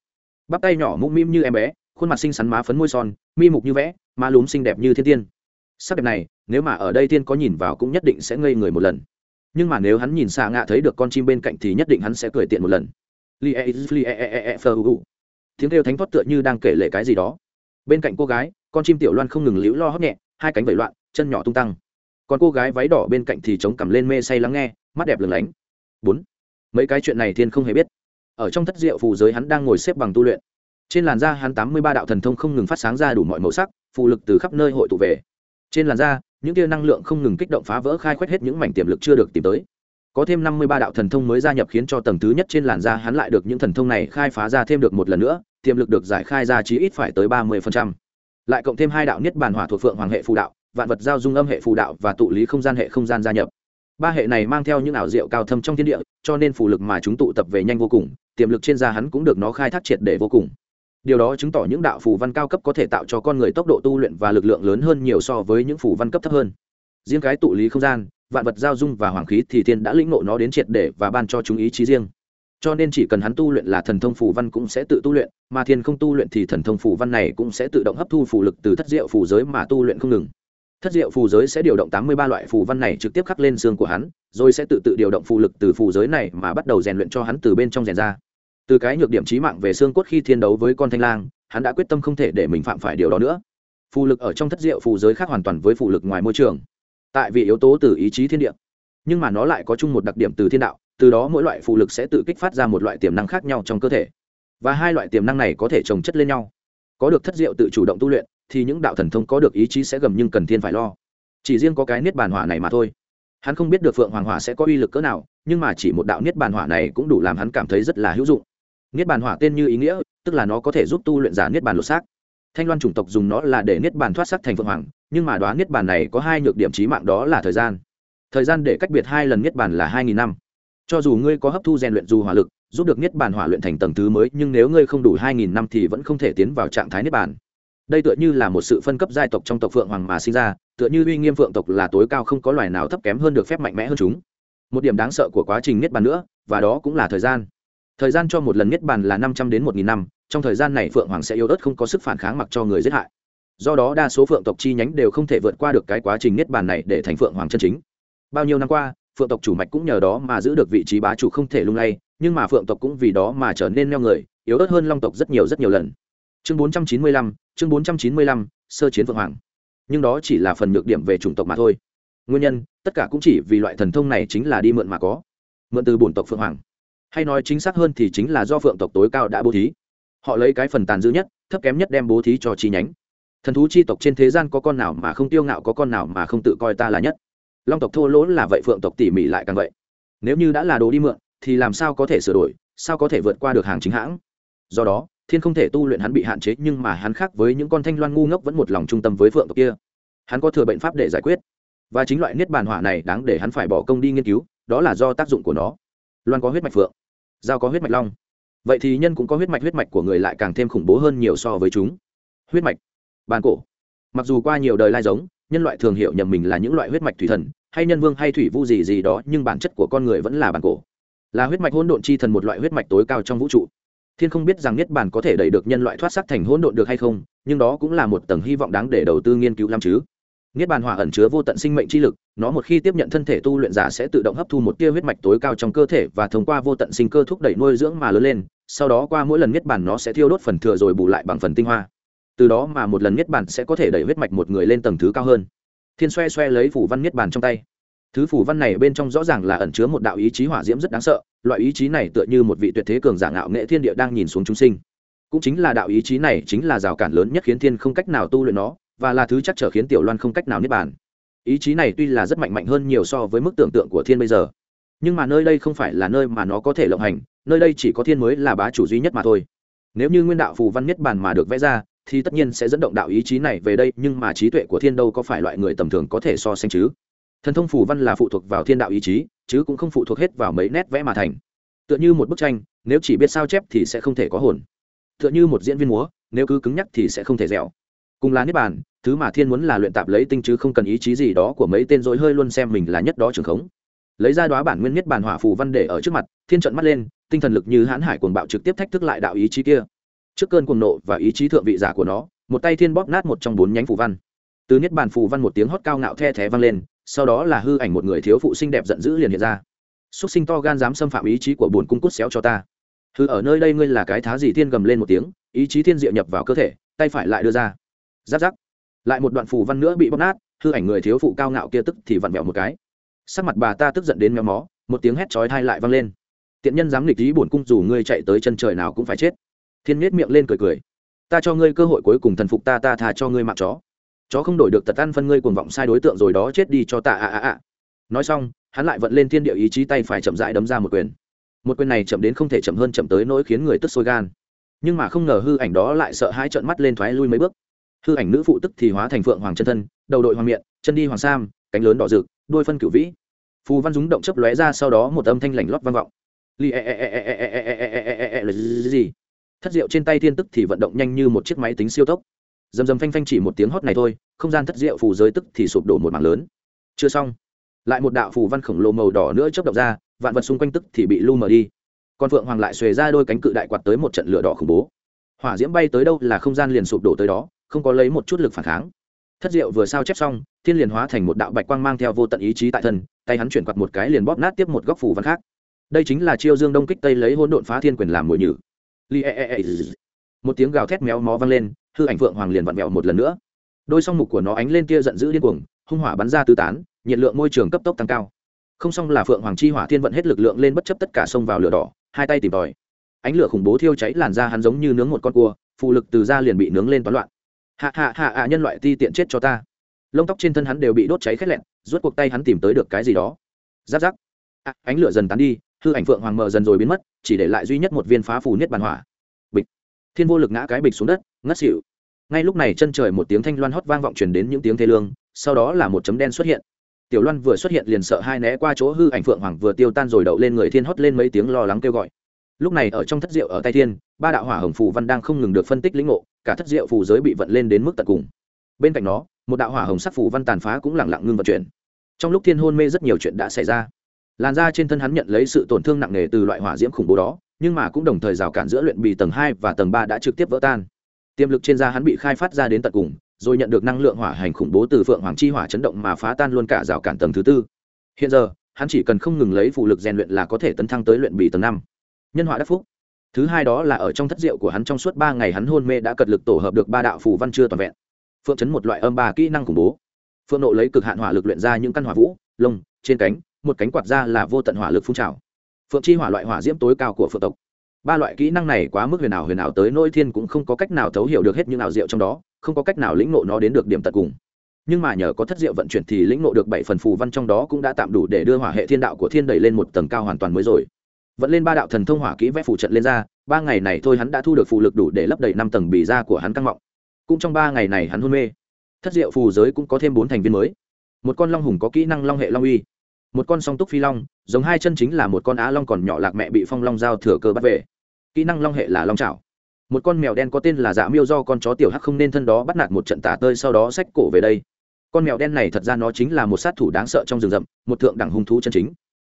bắp tay nhỏ mũm mĩm như em bé khuôn mặt xinh xắn má phấn môi son, mi mục như vẽ, má lúm xinh đẹp như thiên tiên. Sắc đẹp này, nếu mà ở đây tiên có nhìn vào cũng nhất định sẽ ngây người một lần. Nhưng mà nếu hắn nhìn xa ngạ thấy được con chim bên cạnh thì nhất định hắn sẽ cười tiện một lần. E, e, e, Tiếng kêu thánh thoát tựa như đang kể lệ cái gì đó. Bên cạnh cô gái, con chim tiểu loan không ngừng liễu lo hót nhẹ, hai cánh vẩy loạn, chân nhỏ tung tăng. Còn cô gái váy đỏ bên cạnh thì chống cằm lên mê say lắng nghe, mắt đẹp lừng lánh. Bốn. Mấy cái chuyện này thiên không hề biết. Ở trong thất diệu phù giới hắn đang ngồi xếp bằng tu luyện trên làn da hắn tám mươi ba đạo thần thông không ngừng phát sáng ra đủ mọi màu sắc, phụ lực từ khắp nơi hội tụ về. Trên làn da, những tia năng lượng không ngừng kích động phá vỡ khai quét hết những mảnh tiềm lực chưa được tìm tới. Có thêm năm mươi ba đạo thần thông mới gia nhập khiến cho tầng thứ nhất trên làn da hắn lại được những thần thông này khai phá ra thêm được một lần nữa, tiềm lực được giải khai ra chí ít phải tới ba mươi lại cộng thêm hai đạo niết bàn hỏa thuộc phượng hoàng hệ phù đạo, vạn vật giao dung âm hệ phù đạo và tụ lý không gian hệ không gian gia nhập. Ba hệ này mang theo những ảo diệu cao thâm trong thiên địa, cho nên phù lực mà chúng tụ tập về nhanh vô cùng, tiềm lực trên da hắn cũng được nó khai thác triệt để vô cùng điều đó chứng tỏ những đạo phù văn cao cấp có thể tạo cho con người tốc độ tu luyện và lực lượng lớn hơn nhiều so với những phù văn cấp thấp hơn. Riêng cái tụ lý không gian, vạn vật giao dung và hoàng khí thì thiên đã lĩnh ngộ nó đến triệt để và ban cho chúng ý chí riêng. Cho nên chỉ cần hắn tu luyện là thần thông phù văn cũng sẽ tự tu luyện, mà thiên không tu luyện thì thần thông phù văn này cũng sẽ tự động hấp thu phù lực từ thất diệu phù giới mà tu luyện không ngừng. Thất diệu phù giới sẽ điều động tám mươi ba loại phù văn này trực tiếp khắc lên xương của hắn, rồi sẽ tự tự điều động phù lực từ phù giới này mà bắt đầu rèn luyện cho hắn từ bên trong rèn ra từ cái nhược điểm trí mạng về xương cốt khi thiên đấu với con thanh lang, hắn đã quyết tâm không thể để mình phạm phải điều đó nữa. Phù lực ở trong thất diệu phù giới khác hoàn toàn với phù lực ngoài môi trường. Tại vì yếu tố từ ý chí thiên địa, nhưng mà nó lại có chung một đặc điểm từ thiên đạo, từ đó mỗi loại phù lực sẽ tự kích phát ra một loại tiềm năng khác nhau trong cơ thể. Và hai loại tiềm năng này có thể trồng chất lên nhau. Có được thất diệu tự chủ động tu luyện, thì những đạo thần thông có được ý chí sẽ gầm nhưng cần thiên phải lo. Chỉ riêng có cái niết bàn hỏa này mà thôi. Hắn không biết được phượng hoàng hỏa sẽ có uy lực cỡ nào, nhưng mà chỉ một đạo niết bàn hỏa này cũng đủ làm hắn cảm thấy rất là hữu dụng niết bàn hỏa tên như ý nghĩa, tức là nó có thể giúp tu luyện giả niết bàn lột xác. Thanh loan chủng tộc dùng nó là để niết bàn thoát sắc thành phượng hoàng, nhưng mà đoán niết bàn này có hai nhược điểm trí mạng đó là thời gian. Thời gian để cách biệt hai lần niết bàn là hai nghìn năm. Cho dù ngươi có hấp thu rèn luyện dù hỏa lực, giúp được niết bàn hỏa luyện thành tầng thứ mới, nhưng nếu ngươi không đủ hai nghìn năm thì vẫn không thể tiến vào trạng thái niết bàn. Đây tựa như là một sự phân cấp giai tộc trong tộc phượng hoàng mà sinh ra, tựa như uy nghiêm phượng tộc là tối cao không có loài nào thấp kém hơn được phép mạnh mẽ hơn chúng. Một điểm đáng sợ của quá trình niết bàn nữa, và đó cũng là thời gian thời gian cho một lần niết bàn là năm trăm đến một nghìn năm trong thời gian này phượng hoàng sẽ yếu ớt không có sức phản kháng mặc cho người giết hại. Do đó đa số phượng tộc chi nhánh đều không thể vượt qua được cái quá trình niết bàn này để thành phượng hoàng chân chính. Bao nhiêu năm qua phượng tộc chủ mạch cũng nhờ đó mà giữ được vị trí bá chủ không thể lung lay nhưng mà phượng tộc cũng vì đó mà trở nên neo người yếu ớt hơn long tộc rất nhiều rất nhiều lần. Chương 495, chương 495, sơ chiến phượng hoàng. Nhưng đó chỉ là phần nhược điểm về chủng tộc mà thôi. Nguyên nhân tất cả cũng chỉ vì loại thần thông này chính là đi mượn mà có. Mượn từ bổn tộc phượng hoàng hay nói chính xác hơn thì chính là do phượng tộc tối cao đã bố thí. Họ lấy cái phần tàn dữ nhất, thấp kém nhất đem bố thí cho chi nhánh. Thần thú chi tộc trên thế gian có con nào mà không tiêu ngạo, có con nào mà không tự coi ta là nhất. Long tộc thô lỗ là vậy, phượng tộc tỉ mỉ lại càng vậy. Nếu như đã là đồ đi mượn, thì làm sao có thể sửa đổi, sao có thể vượt qua được hàng chính hãng? Do đó, thiên không thể tu luyện hắn bị hạn chế, nhưng mà hắn khác với những con thanh loan ngu ngốc vẫn một lòng trung tâm với phượng tộc kia. Hắn có thừa bệnh pháp để giải quyết. Và chính loại niết bàn hỏa này đáng để hắn phải bỏ công đi nghiên cứu, đó là do tác dụng của nó. Loan có huyết mạch phượng dao có huyết mạch long. Vậy thì nhân cũng có huyết mạch huyết mạch của người lại càng thêm khủng bố hơn nhiều so với chúng. Huyết mạch, bàn cổ. Mặc dù qua nhiều đời lai giống, nhân loại thường hiểu nhầm mình là những loại huyết mạch thủy thần, hay nhân vương hay thủy vu gì gì đó, nhưng bản chất của con người vẫn là bàn cổ. Là huyết mạch hỗn độn chi thần một loại huyết mạch tối cao trong vũ trụ. Thiên không biết rằng niết bàn có thể đẩy được nhân loại thoát sắc thành hỗn độn được hay không, nhưng đó cũng là một tầng hy vọng đáng để đầu tư nghiên cứu lắm chứ niết bàn hỏa ẩn chứa vô tận sinh mệnh chi lực, nó một khi tiếp nhận thân thể tu luyện giả sẽ tự động hấp thu một tia huyết mạch tối cao trong cơ thể và thông qua vô tận sinh cơ thúc đẩy nuôi dưỡng mà lớn lên, sau đó qua mỗi lần niết bàn nó sẽ thiêu đốt phần thừa rồi bù lại bằng phần tinh hoa. Từ đó mà một lần niết bàn sẽ có thể đẩy huyết mạch một người lên tầng thứ cao hơn. Thiên xoe xoe lấy phủ văn niết bàn trong tay. Thứ phủ văn này bên trong rõ ràng là ẩn chứa một đạo ý chí hỏa diễm rất đáng sợ, loại ý chí này tựa như một vị tuyệt thế cường giả ngạo nghệ thiên địa đang nhìn xuống chúng sinh. Cũng chính là đạo ý chí này chính là rào cản lớn nhất khiến thiên không cách nào tu luyện nó và là thứ chắc trở khiến tiểu loan không cách nào niết bàn. Ý chí này tuy là rất mạnh mạnh hơn nhiều so với mức tưởng tượng của thiên bây giờ, nhưng mà nơi đây không phải là nơi mà nó có thể lộng hành, nơi đây chỉ có thiên mới là bá chủ duy nhất mà thôi. Nếu như nguyên đạo phù văn niết bàn mà được vẽ ra, thì tất nhiên sẽ dẫn động đạo ý chí này về đây, nhưng mà trí tuệ của thiên đâu có phải loại người tầm thường có thể so sánh chứ? Thần thông phù văn là phụ thuộc vào thiên đạo ý chí, chứ cũng không phụ thuộc hết vào mấy nét vẽ mà thành. Tựa như một bức tranh, nếu chỉ biết sao chép thì sẽ không thể có hồn. Tựa như một diễn viên múa, nếu cứ cứng nhắc thì sẽ không thể dẻo cùng là niết bàn, thứ mà thiên muốn là luyện tạp lấy tinh chứ không cần ý chí gì đó của mấy tên dối hơi luôn xem mình là nhất đó trường khống. Lấy ra đoá bản nguyên niết bàn hỏa phù văn để ở trước mặt, thiên trận mắt lên, tinh thần lực như hãn hải cuồng bạo trực tiếp thách thức lại đạo ý chí kia. Trước cơn cuồng nộ và ý chí thượng vị giả của nó, một tay thiên bóp nát một trong bốn nhánh phù văn. Từ niết bàn phù văn một tiếng hót cao ngạo the thé vang lên, sau đó là hư ảnh một người thiếu phụ xinh đẹp giận dữ liền hiện ra. Xúc sinh to gan dám xâm phạm ý chí của bồn cung cút xéo cho ta. Hư, ở nơi đây ngươi là cái thá gì? Thiên gầm lên một tiếng, ý chí thiên diệu nhập vào cơ thể, tay phải lại đưa ra giáp giáp lại một đoạn phù văn nữa bị bóp nát, hư ảnh người thiếu phụ cao ngạo kia tức thì vặn vẹo một cái. Sắc mặt bà ta tức giận đến méo mó, một tiếng hét chói thai lại vang lên. Tiện nhân dám nghịch ý bổn cung dù ngươi chạy tới chân trời nào cũng phải chết. Thiên miết miệng lên cười cười. Ta cho ngươi cơ hội cuối cùng thần phục ta ta thà cho ngươi mạng chó. Chó không đổi được tật ăn phân ngươi cuồng vọng sai đối tượng rồi đó chết đi cho ta à à à nói xong, hắn lại vận lên thiên địa ý chí tay phải chậm rãi đấm ra một quyền. Một quyền này chậm đến không thể chậm hơn chậm tới nỗi khiến người tức sôi gan. Nhưng mà không ngờ hư ảnh đó lại sợ hãi trợn mắt lên thoái lui mấy bước hư ảnh nữ phụ tức thì hóa thành phượng hoàng chân thân đầu đội hoàng miện chân đi hoàng sam cánh lớn đỏ rực đôi phân cửu vĩ phù văn rúng động chấp lóe ra sau đó một âm thanh lảnh lót vang vọng li e e e e e e e e e gì thất diệu trên tay thiên tức thì vận động nhanh như một chiếc máy tính siêu tốc dầm dầm phanh phanh chỉ một tiếng hót này thôi không gian thất diệu phù giới tức thì sụp đổ một mảng lớn chưa xong lại một đạo phù văn khổng lồ màu đỏ nữa chớp động ra vạn vật xung quanh tức thì bị lu mờ đi còn phượng hoàng lại xuề ra đôi cánh cự đại quạt tới một trận lửa đỏ khủng bố hỏa diễm bay tới đâu là không gian liền sụp đổ tới đó không có lấy một chút lực phản kháng. Thất diệu vừa sao chép xong, thiên liền hóa thành một đạo bạch quang mang theo vô tận ý chí tại thân, tay hắn chuyển quạt một cái liền bóp nát tiếp một góc phù văn khác. Đây chính là chiêu dương đông kích tây lấy hỗn độn phá thiên quyền làm mồi nhử. Li e e e, e một tiếng gào thét méo mó vang lên, hư ảnh phượng hoàng liền vặn vẹo một lần nữa. Đôi song mục của nó ánh lên tia giận dữ điên cuồng, hung hỏa bắn ra tứ tán, nhiệt lượng môi trường cấp tốc tăng cao. Không xong là phượng hoàng chi hỏa thiên vận hết lực lượng lên bất chấp tất cả xông vào lửa đỏ, hai tay tìm tòi. Ánh lửa khủng bố thiêu cháy làn da hắn giống như nướng một con cua phụ lực từ da liền bị nướng lên toán loạn hạ hạ hạ hạ nhân loại ti tiện chết cho ta. Lông tóc trên thân hắn đều bị đốt cháy khét lẹn rút cuộc tay hắn tìm tới được cái gì đó. Giáp giáp. À, ánh lửa dần tán đi hư ảnh phượng hoàng mờ dần rồi biến mất chỉ để lại duy nhất một viên phá phù niết bàn hỏa. Bịch. Thiên vô lực ngã cái bịch xuống đất ngất xỉu. Ngay lúc này chân trời một tiếng thanh loan hót vang vọng truyền đến những tiếng thê lương sau đó là một chấm đen xuất hiện. Tiểu loan vừa xuất hiện liền sợ hai né qua chỗ hư ảnh phượng hoàng vừa tiêu tan rồi đậu lên người thiên hót lên mấy tiếng lo lắng kêu gọi lúc này ở trong thất diệu ở tay thiên, ba đạo hỏa hồng phù văn đang không ngừng được phân tích lĩnh ngộ, cả thất diệu phù giới bị vận lên đến mức tận cùng. Bên cạnh nó, một đạo hỏa hồng sắc phù văn tàn phá cũng lẳng lặng ngưng vận chuyển. Trong lúc thiên hôn mê rất nhiều chuyện đã xảy ra. Làn da trên thân hắn nhận lấy sự tổn thương nặng nề từ loại hỏa diễm khủng bố đó, nhưng mà cũng đồng thời rào cản giữa luyện bì tầng hai và tầng ba đã trực tiếp vỡ tan. Tiềm lực trên da hắn bị khai phát ra đến tận cùng, rồi nhận được năng lượng hỏa hành khủng bố từ phượng hoàng chi hỏa chấn động mà phá tan luôn cả rào cản tầng thứ tư. Hiện giờ, hắn chỉ cần không ngừng lấy phụ lực rèn luyện là có thể tấn thăng tới luyện bì tầng năm nhân họa đắc phúc. Thứ hai đó là ở trong thất diệu của hắn trong suốt ba ngày hắn hôn mê đã cật lực tổ hợp được ba đạo phù văn chưa toàn vẹn. Phượng chấn một loại âm ba kỹ năng khủng bố. Phượng nộ lấy cực hạn hỏa lực luyện ra những căn hỏa vũ, lông, trên cánh, một cánh quạt ra là vô tận hỏa lực phun trào. Phượng chi hỏa loại hỏa diễm tối cao của phượng tộc. Ba loại kỹ năng này quá mức huyền ảo huyền ảo tới nỗi thiên cũng không có cách nào thấu hiểu được hết những ảo diệu trong đó, không có cách nào lĩnh nộ nó đến được điểm tận cùng. Nhưng mà nhờ có thất diệu vận chuyển thì lĩnh nộ được bảy phần phù văn trong đó cũng đã tạm đủ để đưa hỏa hệ thiên đạo của thiên đẩy lên một tầng cao hoàn toàn mới rồi vẫn lên ba đạo thần thông hỏa kỹ vẽ phụ trận lên ra, ba ngày này thôi hắn đã thu được phụ lực đủ để lấp đầy năm tầng bì da của hắn căng mọng. Cũng trong ba ngày này hắn hôn mê. Thất diệu phù giới cũng có thêm bốn thành viên mới. Một con long hùng có kỹ năng long hệ long uy. Một con song túc phi long, giống hai chân chính là một con á long còn nhỏ lạc mẹ bị phong long giao thừa cơ bắt về. Kỹ năng long hệ là long trảo. Một con mèo đen có tên là dạ miêu do con chó tiểu hắc không nên thân đó bắt nạt một trận tả tơi sau đó xách cổ về đây. Con mèo đen này thật ra nó chính là một sát thủ đáng sợ trong rừng rậm, một thượng đẳng hung thú chân chính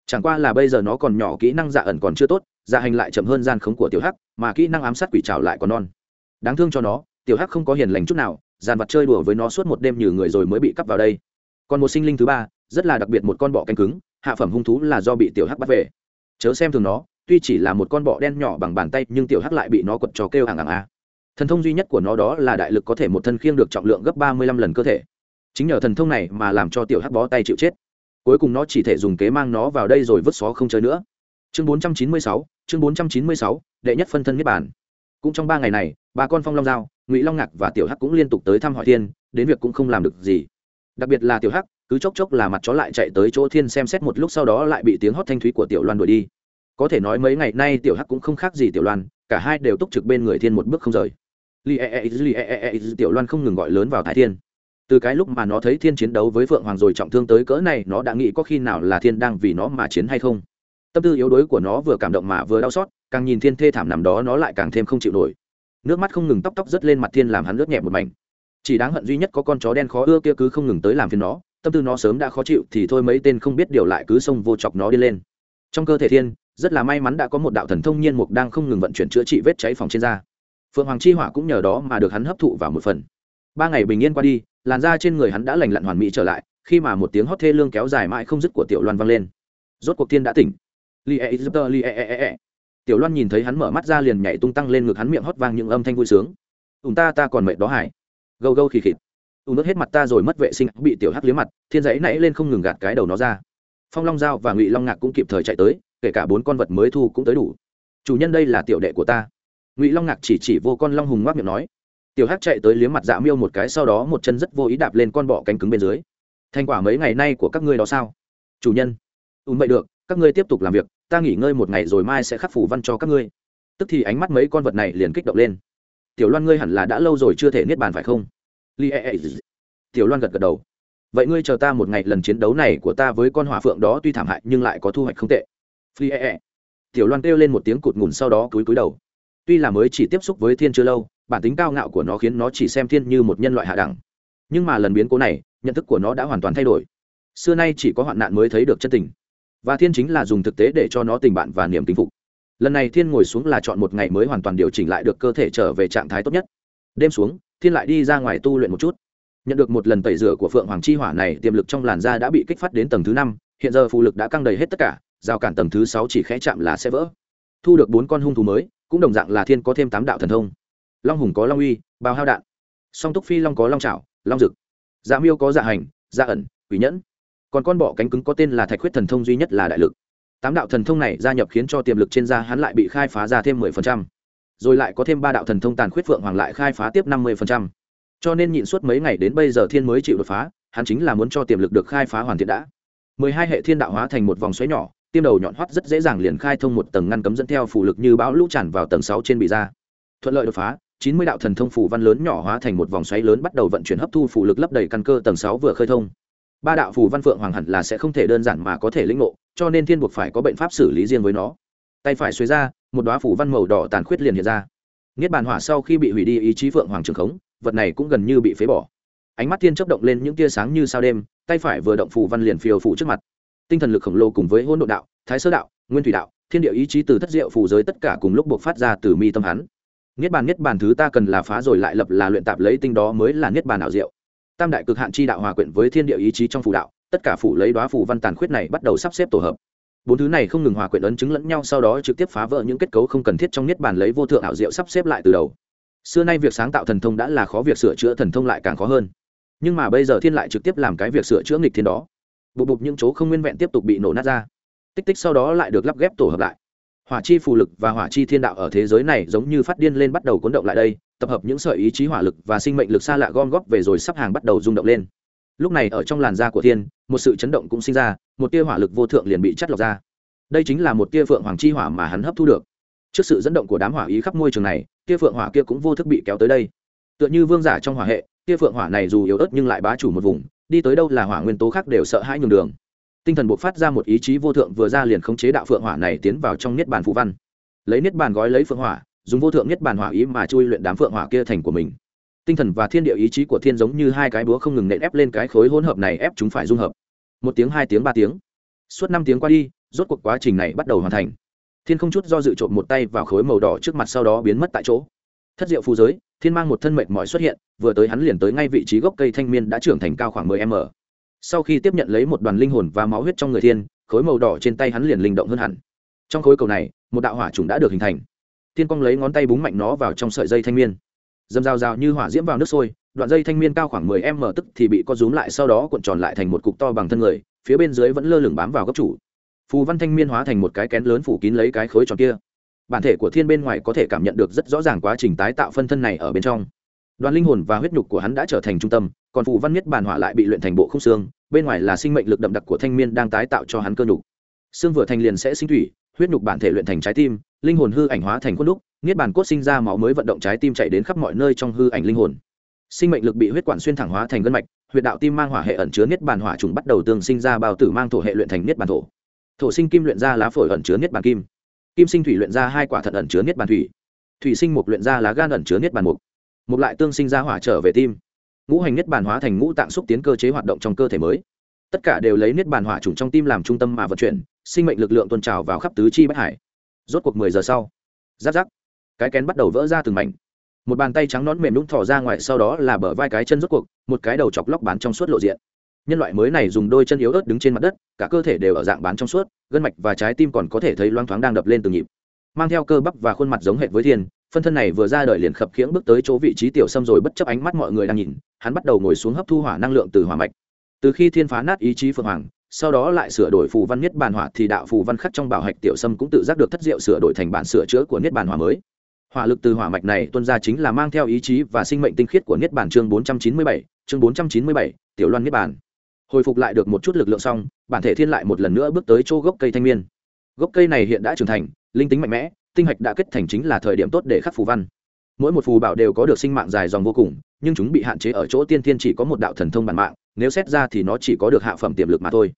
chẳng qua là bây giờ nó còn nhỏ, kỹ năng dạ ẩn còn chưa tốt dạ hành lại chậm hơn gian khống của tiểu hắc, mà kỹ năng ám sát quỷ trào lại còn non. Đáng thương cho nó, tiểu hắc không có hiền lành chút nào dàn vật chơi đùa với nó suốt một đêm như người rồi mới bị cắp vào đây. Còn một sinh linh thứ ba, rất là đặc biệt một con bọ canh cứng, hạ phẩm hung thú là do bị tiểu hắc bắt về. Chớ xem thường nó, tuy chỉ là một con bọ đen nhỏ bằng bàn tay, nhưng tiểu hắc lại bị nó quật trò kêu hàng hàng a. Thần thông duy nhất của nó đó là đại lực có thể một thân khiêng được trọng lượng gấp ba mươi lăm lần cơ thể. Chính nhờ thần thông này mà làm cho tiểu hắc bó tay chịu chết cuối cùng nó chỉ thể dùng kế mang nó vào đây rồi vứt xó không chơi nữa. Chương bốn trăm chín mươi sáu, chương bốn trăm chín mươi sáu, đệ nhất phân thân niết bản cũng trong ba ngày này ba con phong long giao, ngụy long ngạc và tiểu hắc cũng liên tục tới thăm hỏi thiên, đến việc cũng không làm được gì. Đặc biệt là tiểu hắc, cứ chốc chốc là mặt chó lại chạy tới chỗ thiên xem xét một lúc sau đó lại bị tiếng hót thanh thúy của tiểu loan đuổi đi. Có thể nói mấy ngày nay tiểu hắc cũng không khác gì tiểu loan, cả hai đều túc trực bên người thiên một bước không rời. Li e e, e li e, e e tiểu loan không ngừng gọi lớn vào thái thiên từ cái lúc mà nó thấy thiên chiến đấu với phượng hoàng rồi trọng thương tới cỡ này, nó đã nghĩ có khi nào là thiên đang vì nó mà chiến hay không. Tâm tư yếu đuối của nó vừa cảm động mà vừa đau xót, càng nhìn thiên thê thảm nằm đó nó lại càng thêm không chịu nổi. Nước mắt không ngừng tóc tóc rớt lên mặt thiên làm hắn lướt nhẹ một mảnh. Chỉ đáng hận duy nhất có con chó đen khó ưa kia cứ không ngừng tới làm phiền nó, tâm tư nó sớm đã khó chịu thì thôi mấy tên không biết điều lại cứ xông vô chọc nó đi lên. Trong cơ thể thiên, rất là may mắn đã có một đạo thần thông nhiên mục đang không ngừng vận chuyển chữa trị vết cháy phòng trên da. Phượng hoàng chi hỏa cũng nhờ đó mà được hắn hấp thụ vào một phần ba ngày bình yên qua đi, làn da trên người hắn đã lành lặn hoàn mỹ trở lại, khi mà một tiếng hót thê lương kéo dài mãi không dứt của tiểu loan vang lên. Rốt cuộc thiên đã tỉnh. Li e li e, e e e tiểu loan nhìn thấy hắn mở mắt ra liền nhảy tung tăng lên ngực hắn miệng hót vang những âm thanh vui sướng. Ùn ta ta còn mệt đó hải gâu gâu khì khịt. Ùn nước hết mặt ta rồi mất vệ sinh, bị tiểu hắc liếm mặt, thiên dãy nãy lên không ngừng gạt cái đầu nó ra. Phong long Giao và ngụy long ngạc cũng kịp thời chạy tới, kể cả bốn con vật mới thu cũng tới đủ. Chủ nhân đây là tiểu đệ của ta. Ngụy long ngạc chỉ chỉ vô con long hùng ngoác miệng nói tiểu hắc chạy tới liếm mặt dạ miêu một cái, sau đó một chân rất vô ý đạp lên con bọ cánh cứng bên dưới. Thành quả mấy ngày nay của các ngươi đó sao? Chủ nhân. Ùn vậy được, các ngươi tiếp tục làm việc, ta nghỉ ngơi một ngày rồi mai sẽ khắc phủ văn cho các ngươi. Tức thì ánh mắt mấy con vật này liền kích động lên. Tiểu loan ngươi hẳn là đã lâu rồi chưa thể niết bàn phải không? Li e, e e tiểu loan gật gật đầu. Vậy ngươi chờ ta một ngày lần chiến đấu này của ta với con hỏa phượng đó tuy thảm hại nhưng lại có thu hoạch không tệ. Li e, e. tiểu loan kêu lên một tiếng cụt ngủn sau đó cúi cúi đầu tuy là mới chỉ tiếp xúc với thiên chưa lâu, bản tính cao ngạo của nó khiến nó chỉ xem thiên như một nhân loại hạ đẳng. Nhưng mà lần biến cố này, nhận thức của nó đã hoàn toàn thay đổi. Xưa nay chỉ có hoạn nạn mới thấy được chân tình. Và thiên chính là dùng thực tế để cho nó tình bạn và niềm kính phục. Lần này thiên ngồi xuống là chọn một ngày mới hoàn toàn điều chỉnh lại được cơ thể trở về trạng thái tốt nhất. Đêm xuống, thiên lại đi ra ngoài tu luyện một chút. Nhận được một lần tẩy rửa của phượng hoàng chi hỏa này, tiềm lực trong làn da đã bị kích phát đến tầng thứ năm, hiện giờ phù lực đã căng đầy hết tất cả giao cản tầng thứ sáu chỉ khẽ chạm là sẽ vỡ. Thu được bốn con hung thú mới cũng đồng dạng là thiên có thêm tám đạo thần thông. Long hùng có long uy bao hao đạn. Song túc phi long có long trảo, long dực. Dạ miêu có dạ hành dạ ẩn quỷ nhẫn. Còn con bọ cánh cứng có tên là thạch huyết thần thông duy nhất là đại lực. Tám đạo thần thông này gia nhập khiến cho tiềm lực trên da hắn lại bị khai phá ra thêm mười phần trăm. Rồi lại có thêm ba đạo thần thông tàn khuyết phượng hoàng lại khai phá tiếp năm mươi phần trăm. Cho nên nhịn suốt mấy ngày đến bây giờ thiên mới chịu đột phá hắn chính là muốn cho tiềm lực được khai phá hoàn thiện đã. mười hai hệ thiên đạo hóa thành một vòng xoáy nhỏ tiêm đầu nhọn hoắt rất dễ dàng liền khai thông một tầng ngăn cấm dẫn theo phủ lực như bão lũ tràn vào tầng sáu trên bị ra. Thuận lợi đột phá, chín mươi đạo thần thông phủ văn lớn nhỏ hóa thành một vòng xoáy lớn bắt đầu vận chuyển hấp thu phủ lực lấp đầy căn cơ tầng sáu vừa khơi thông. Ba đạo phù văn phượng hoàng hẳn là sẽ không thể đơn giản mà có thể lĩnh ngộ, cho nên thiên buộc phải có biện pháp xử lý riêng với nó. Tay phải xuôi ra, một đoá phù văn màu đỏ tàn khuyết liền hiện ra. Niết bàn hỏa sau khi bị hủy đi, ý chí phượng hoàng trường khống, vật này cũng gần như bị phế bỏ. Ánh mắt thiên chấp động lên những tia sáng như sao đêm, tay phải vừa động phù văn liền phiêu phủ trước mặt tinh thần lực khổng lồ cùng với hôn độ đạo, thái sơ đạo, nguyên thủy đạo, thiên địa ý chí từ thất diệu phù giới tất cả cùng lúc buộc phát ra từ mi tâm hắn. Niết bàn niết bàn thứ ta cần là phá rồi lại lập là luyện tạp lấy tinh đó mới là niết bàn ảo diệu. Tam đại cực hạn chi đạo hòa quyện với thiên địa ý chí trong phù đạo, tất cả phủ lấy đoá phù văn tàn khuyết này bắt đầu sắp xếp tổ hợp. Bốn thứ này không ngừng hòa quyện ấn chứng lẫn nhau, sau đó trực tiếp phá vỡ những kết cấu không cần thiết trong niết bàn lấy vô thượng ảo diệu sắp xếp lại từ đầu. Xưa nay việc sáng tạo thần thông đã là khó việc sửa chữa, thần thông lại càng khó hơn. Nhưng mà bây giờ thiên lại trực tiếp làm cái việc sửa chữa nghịch thiên đó bụp bụp những chỗ không nguyên vẹn tiếp tục bị nổ nát ra. Tích tích sau đó lại được lắp ghép tổ hợp lại. Hỏa chi phù lực và hỏa chi thiên đạo ở thế giới này giống như phát điên lên bắt đầu cuốn động lại đây, tập hợp những sợi ý chí hỏa lực và sinh mệnh lực xa lạ gom góp về rồi sắp hàng bắt đầu rung động lên. Lúc này ở trong làn da của thiên, một sự chấn động cũng sinh ra, một tia hỏa lực vô thượng liền bị chắt lọc ra. Đây chính là một tia phượng hoàng chi hỏa mà hắn hấp thu được. Trước sự dẫn động của đám hỏa ý khắp môi trường này, tia phượng hỏa kia cũng vô thức bị kéo tới đây. Tựa như vương giả trong hỏa hệ, tia phượng hỏa này dù yếu ớt nhưng lại bá chủ một vùng đi tới đâu là hỏa nguyên tố khác đều sợ hãi nhường đường. Tinh thần buộc phát ra một ý chí vô thượng vừa ra liền khống chế đạo phượng hỏa này tiến vào trong niết bàn phù văn. Lấy niết bàn gói lấy phượng hỏa, dùng vô thượng niết bàn hỏa ý mà chui luyện đám phượng hỏa kia thành của mình. Tinh thần và thiên địa ý chí của thiên giống như hai cái búa không ngừng nện ép lên cái khối hỗn hợp này ép chúng phải dung hợp. Một tiếng, hai tiếng, ba tiếng. Suốt năm tiếng qua đi, rốt cuộc quá trình này bắt đầu hoàn thành. Thiên không chút do dự trộm một tay vào khối màu đỏ trước mặt sau đó biến mất tại chỗ thất diệu phù giới, thiên mang một thân mệnh mọi xuất hiện, vừa tới hắn liền tới ngay vị trí gốc cây thanh miên đã trưởng thành cao khoảng mười m. Sau khi tiếp nhận lấy một đoàn linh hồn và máu huyết trong người thiên, khối màu đỏ trên tay hắn liền linh động hơn hẳn. Trong khối cầu này, một đạo hỏa trùng đã được hình thành. Thiên quang lấy ngón tay búng mạnh nó vào trong sợi dây thanh miên. Dầm rào rào như hỏa diễm vào nước sôi, đoạn dây thanh miên cao khoảng mười m tức thì bị co rúm lại sau đó cuộn tròn lại thành một cục to bằng thân người, phía bên dưới vẫn lơ lửng bám vào gốc chủ. Phù văn thanh miên hóa thành một cái kén lớn phủ kín lấy cái khối tròn kia bản thể của thiên bên ngoài có thể cảm nhận được rất rõ ràng quá trình tái tạo phân thân này ở bên trong. Đoàn linh hồn và huyết nhục của hắn đã trở thành trung tâm, còn phù văn miết bản hỏa lại bị luyện thành bộ không xương, bên ngoài là sinh mệnh lực đậm đặc của thanh miên đang tái tạo cho hắn cơ nhục. Xương vừa thành liền sẽ sinh thủy, huyết nhục bản thể luyện thành trái tim, linh hồn hư ảnh hóa thành khuôn đúc niết bản cốt sinh ra máu mới vận động trái tim chạy đến khắp mọi nơi trong hư ảnh linh hồn. Sinh mệnh lực bị huyết quản xuyên thẳng hóa thành gân mạch huyệt đạo tim mang hỏa hệ ẩn chứa niết bản hỏa trùng bắt đầu tương sinh ra bao tử mang thổ hệ luyện thành niết bản thổ. Thổ sinh kim luyện ra lá phổi ẩn chứa niết bản kim kim sinh thủy luyện ra hai quả thận ẩn chứa niết bàn thủy. Thủy sinh mục luyện ra lá gan ẩn chứa niết bàn mục. Mục lại tương sinh ra hỏa trở về tim. Ngũ hành niết bàn hóa thành ngũ tạng xúc tiến cơ chế hoạt động trong cơ thể mới. Tất cả đều lấy niết bàn hỏa trùng trong tim làm trung tâm mà vận chuyển, sinh mệnh lực lượng tuôn trào vào khắp tứ chi bách hải. Rốt cuộc mười giờ sau, giáp giáp, cái kén bắt đầu vỡ ra từng mảnh. Một bàn tay trắng nón mềm nhũng thò ra ngoài, sau đó là bờ vai cái chân rốt cuộc, một cái đầu chọc lóc bán trong suốt lộ diện nhân loại mới này dùng đôi chân yếu ớt đứng trên mặt đất cả cơ thể đều ở dạng bán trong suốt gân mạch và trái tim còn có thể thấy loang thoáng đang đập lên từng nhịp. Mang theo cơ bắp và khuôn mặt giống hệt với thiên phân thân này vừa ra đời liền khập khiễng bước tới chỗ vị trí tiểu sâm rồi bất chấp ánh mắt mọi người đang nhìn hắn bắt đầu ngồi xuống hấp thu hỏa năng lượng từ hỏa mạch. Từ khi thiên phá nát ý chí phượng hoàng sau đó lại sửa đổi phù văn niết bàn hỏa thì đạo phù văn khắc trong bảo hạch tiểu sâm cũng tự giác được thất diệu sửa đổi thành bản sửa chữa của niết bàn hỏa mới. Hỏa lực từ hỏa mạch này tuân ra chính là mang theo ý chí và sinh mệnh tinh khiết của niết bàn chương 497, chương 497, tiểu loan niết bàn hồi phục lại được một chút lực lượng xong, bản thể thiên lại một lần nữa bước tới chỗ gốc cây thanh niên gốc cây này hiện đã trưởng thành, linh tính mạnh mẽ, tinh hạch đã kết thành chính là thời điểm tốt để khắc phù văn. Mỗi một phù bảo đều có được sinh mạng dài dòng vô cùng, nhưng chúng bị hạn chế ở chỗ tiên thiên chỉ có một đạo thần thông bản mạng, nếu xét ra thì nó chỉ có được hạ phẩm tiềm lực mà thôi.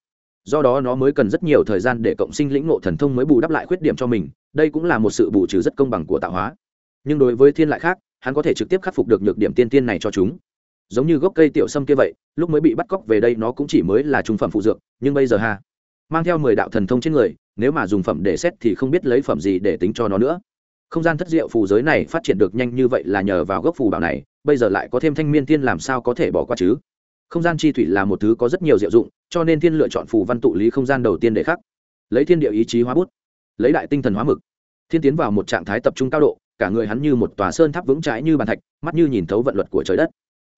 Do đó nó mới cần rất nhiều thời gian để cộng sinh lĩnh ngộ thần thông mới bù đắp lại khuyết điểm cho mình, đây cũng là một sự bù trừ rất công bằng của tạo hóa. Nhưng đối với thiên lại khác, hắn có thể trực tiếp khắc phục được nhược điểm tiên tiên này cho chúng giống như gốc cây tiểu sâm kia vậy, lúc mới bị bắt cóc về đây nó cũng chỉ mới là trung phẩm phụ dược, nhưng bây giờ ha, mang theo mười đạo thần thông trên người, nếu mà dùng phẩm để xét thì không biết lấy phẩm gì để tính cho nó nữa. Không gian thất diệu phù giới này phát triển được nhanh như vậy là nhờ vào gốc phù bảo này, bây giờ lại có thêm thanh miên tiên làm sao có thể bỏ qua chứ? Không gian chi thủy là một thứ có rất nhiều diệu dụng, cho nên thiên lựa chọn phù văn tụ lý không gian đầu tiên để khắc. Lấy thiên địa ý chí hóa bút, lấy đại tinh thần hóa mực. Thiên tiến vào một trạng thái tập trung cao độ, cả người hắn như một tòa sơn tháp vững trái như bàn thạch, mắt như nhìn thấu vận luật của trời đất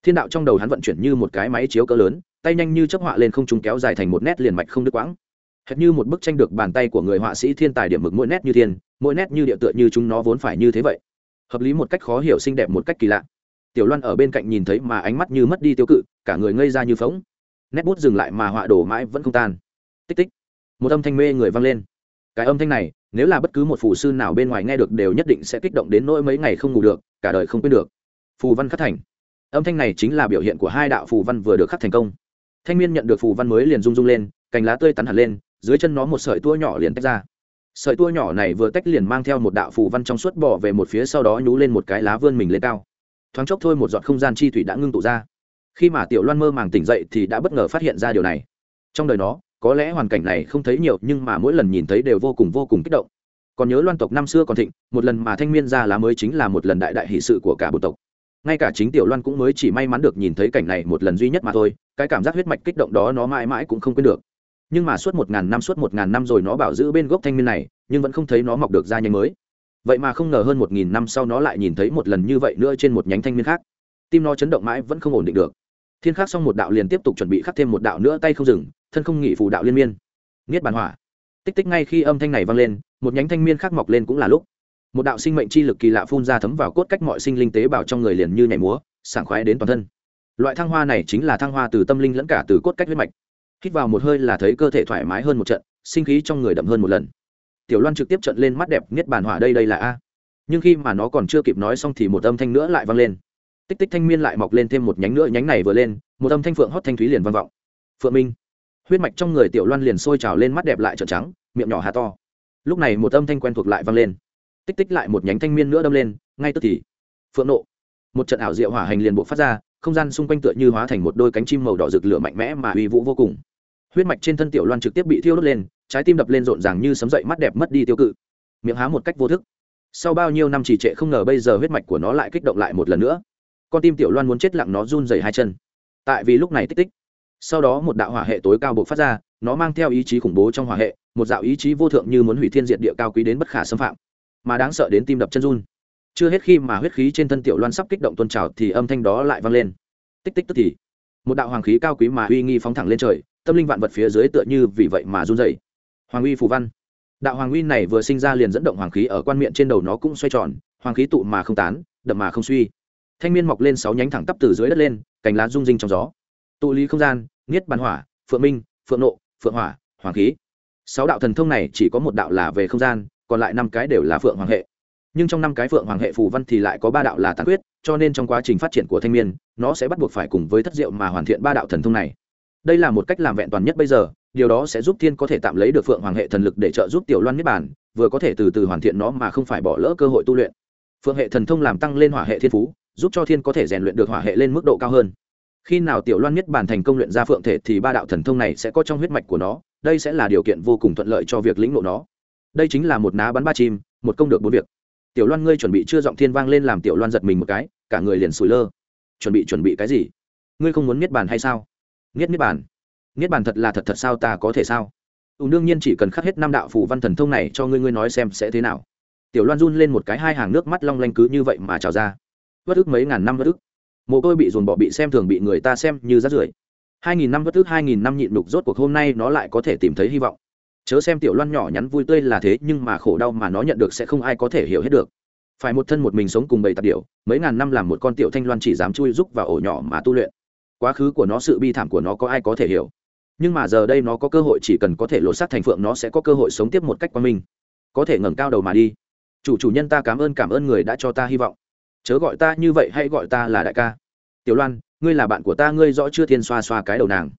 thiên đạo trong đầu hắn vận chuyển như một cái máy chiếu cỡ lớn, tay nhanh như chấp họa lên không trung kéo dài thành một nét liền mạch không đứt quãng. Hệt như một bức tranh được bàn tay của người họa sĩ thiên tài điểm mực mỗi nét như thiên, mỗi nét như địa tựa như chúng nó vốn phải như thế vậy. Hợp lý một cách khó hiểu xinh đẹp một cách kỳ lạ. Tiểu loan ở bên cạnh nhìn thấy mà ánh mắt như mất đi tiêu cự, cả người ngây ra như phóng nét bút dừng lại mà họa đổ mãi vẫn không tan. Tích tích. Một âm thanh mê người vang lên. Cái âm thanh này, nếu là bất cứ một phù sư nào bên ngoài nghe được đều nhất định sẽ kích động đến nỗi mấy ngày không ngủ được, cả đời không quên được. Phù văn khắc thành âm thanh này chính là biểu hiện của hai đạo phù văn vừa được khắc thành công. Thanh niên nhận được phù văn mới liền rung rung lên, cành lá tươi tắn hẳn lên, dưới chân nó một sợi tua nhỏ liền tách ra. Sợi tua nhỏ này vừa tách liền mang theo một đạo phù văn trong suốt bỏ về một phía sau đó nhú lên một cái lá vươn mình lên cao. Thoáng chốc thôi một giọt không gian chi thủy đã ngưng tụ ra. Khi mà tiểu loan mơ màng tỉnh dậy thì đã bất ngờ phát hiện ra điều này. Trong đời nó, có lẽ hoàn cảnh này không thấy nhiều, nhưng mà mỗi lần nhìn thấy đều vô cùng vô cùng kích động. Còn nhớ loan tộc năm xưa còn thịnh, một lần mà thanh niên ra lá mới chính là một lần đại đại hỷ sự của cả bộ tộc ngay cả chính tiểu loan cũng mới chỉ may mắn được nhìn thấy cảnh này một lần duy nhất mà thôi, cái cảm giác huyết mạch kích động đó nó mãi mãi cũng không quên được. Nhưng mà suốt một ngàn năm, suốt một ngàn năm rồi nó bảo giữ bên gốc thanh niên này, nhưng vẫn không thấy nó mọc được ra nhanh mới. Vậy mà không ngờ hơn một nghìn năm sau nó lại nhìn thấy một lần như vậy nữa trên một nhánh thanh niên khác. Tim nó chấn động mãi vẫn không ổn định được. Thiên khắc xong một đạo liền tiếp tục chuẩn bị khắc thêm một đạo nữa tay không dừng, thân không nghỉ phù đạo liên miên. Niết bàn hỏa. Tích tích ngay khi âm thanh này vang lên, một nhánh thanh niên khác mọc lên cũng là lúc một đạo sinh mệnh chi lực kỳ lạ phun ra thấm vào cốt cách mọi sinh linh tế bào trong người liền như nhảy múa, sảng khoái đến toàn thân. Loại thăng hoa này chính là thăng hoa từ tâm linh lẫn cả từ cốt cách huyết mạch. Hít vào một hơi là thấy cơ thể thoải mái hơn một trận, sinh khí trong người đậm hơn một lần. Tiểu loan trực tiếp trận lên mắt đẹp, niết bàn hỏa đây đây là a. Nhưng khi mà nó còn chưa kịp nói xong thì một âm thanh nữa lại vang lên. Tích tích thanh miên lại mọc lên thêm một nhánh nữa, nhánh này vừa lên, một âm thanh phượng hót thanh thúy liền vang vọng. Phượng minh. Huyết mạch trong người tiểu loan liền sôi trào lên mắt đẹp lại trợn trắng, miệng nhỏ hà to. Lúc này một âm thanh quen thuộc lại vang lên tích tích lại một nhánh thanh miên nữa đâm lên, ngay tức thì. Phượng nộ. Một trận ảo diệu hỏa hành liền bộ phát ra, không gian xung quanh tựa như hóa thành một đôi cánh chim màu đỏ rực lửa mạnh mẽ mà uy vũ vô cùng. Huyết mạch trên thân tiểu loan trực tiếp bị thiêu đốt lên, trái tim đập lên rộn ràng như sấm dậy mắt đẹp mất đi tiêu cự. Miệng há một cách vô thức. Sau bao nhiêu năm trì trệ không ngờ bây giờ huyết mạch của nó lại kích động lại một lần nữa. Con tim tiểu loan muốn chết lặng nó run dày hai chân. Tại vì lúc này tích tích, sau đó một đạo hỏa hệ tối cao bộc phát ra, nó mang theo ý chí khủng bố trong hỏa hệ, một dạo ý chí vô thượng như muốn hủy thiên diệt địa cao quý đến bất khả xâm phạm mà đáng sợ đến tim đập chân run. Chưa hết khi mà huyết khí trên thân tiểu loan sắp kích động tôn trào thì âm thanh đó lại vang lên. Tích tích tức thì, một đạo hoàng khí cao quý mà uy nghi phóng thẳng lên trời, tâm linh vạn vật phía dưới tựa như vì vậy mà run dày hoàng uy phù văn. Đạo hoàng uy này vừa sinh ra liền dẫn động hoàng khí ở quan miệng trên đầu nó cũng xoay tròn, hoàng khí tụ mà không tán, đậm mà không suy. Thanh niên mọc lên sáu nhánh thẳng tắp từ dưới đất lên, cành lá rung rinh trong gió. Tụ lý không gian, niết bàn hỏa, phượng minh, phượng nộ, phượng hỏa, hoàng khí. Sáu đạo thần thông này chỉ có một đạo là về không gian còn lại năm cái đều là phượng hoàng hệ. Nhưng trong năm cái phượng hoàng hệ phù văn thì lại có ba đạo là tán quyết cho nên trong quá trình phát triển của thanh niên, nó sẽ bắt buộc phải cùng với thất diệu mà hoàn thiện ba đạo thần thông này. Đây là một cách làm vẹn toàn nhất bây giờ, điều đó sẽ giúp thiên có thể tạm lấy được phượng hoàng hệ thần lực để trợ giúp tiểu loan niết bản vừa có thể từ từ hoàn thiện nó mà không phải bỏ lỡ cơ hội tu luyện. Phượng hệ thần thông làm tăng lên hỏa hệ thiên phú, giúp cho thiên có thể rèn luyện được hỏa hệ lên mức độ cao hơn. Khi nào tiểu loan niết bản thành công luyện ra phượng thể thì ba đạo thần thông này sẽ có trong huyết mạch của nó, đây sẽ là điều kiện vô cùng thuận lợi cho việc lĩnh ngộ nó đây chính là một ná bắn ba chim, một công được bốn việc. Tiểu loan ngươi chuẩn bị chưa giọng thiên vang lên làm tiểu loan giật mình một cái, cả người liền sủi lơ. Chuẩn bị chuẩn bị cái gì? Ngươi không muốn niết bàn hay sao? Niết niết bàn. Niết bàn thật là thật thật sao ta có thể sao? Ùn đương nhiên chỉ cần khắc hết năm đạo phủ văn thần thông này cho ngươi ngươi nói xem sẽ thế nào. Tiểu loan run lên một cái hai hàng nước mắt long lanh cứ như vậy mà trào ra. Vất ức mấy ngàn năm vất ức. Mồ côi bị dồn bỏ bị xem thường bị người ta xem như rát rưởi. Hai nghìn năm vất ức, hai nghìn năm nhịn đục rốt cuộc hôm nay nó lại có thể tìm thấy hy vọng chớ xem tiểu loan nhỏ nhắn vui tươi là thế, nhưng mà khổ đau mà nó nhận được sẽ không ai có thể hiểu hết được. Phải một thân một mình sống cùng bầy tạp điệu mấy ngàn năm làm một con tiểu thanh loan chỉ dám chui rúc vào ổ nhỏ mà tu luyện. Quá khứ của nó, sự bi thảm của nó có ai có thể hiểu. Nhưng mà giờ đây nó có cơ hội, chỉ cần có thể lột xác thành phượng, nó sẽ có cơ hội sống tiếp một cách qua mình có thể ngẩng cao đầu mà đi. Chủ chủ nhân ta cảm ơn cảm ơn người đã cho ta hy vọng. Chớ gọi ta như vậy, hãy gọi ta là đại ca. Tiểu loan, ngươi là bạn của ta, ngươi rõ chưa thiên xoa xoa cái đầu nàng.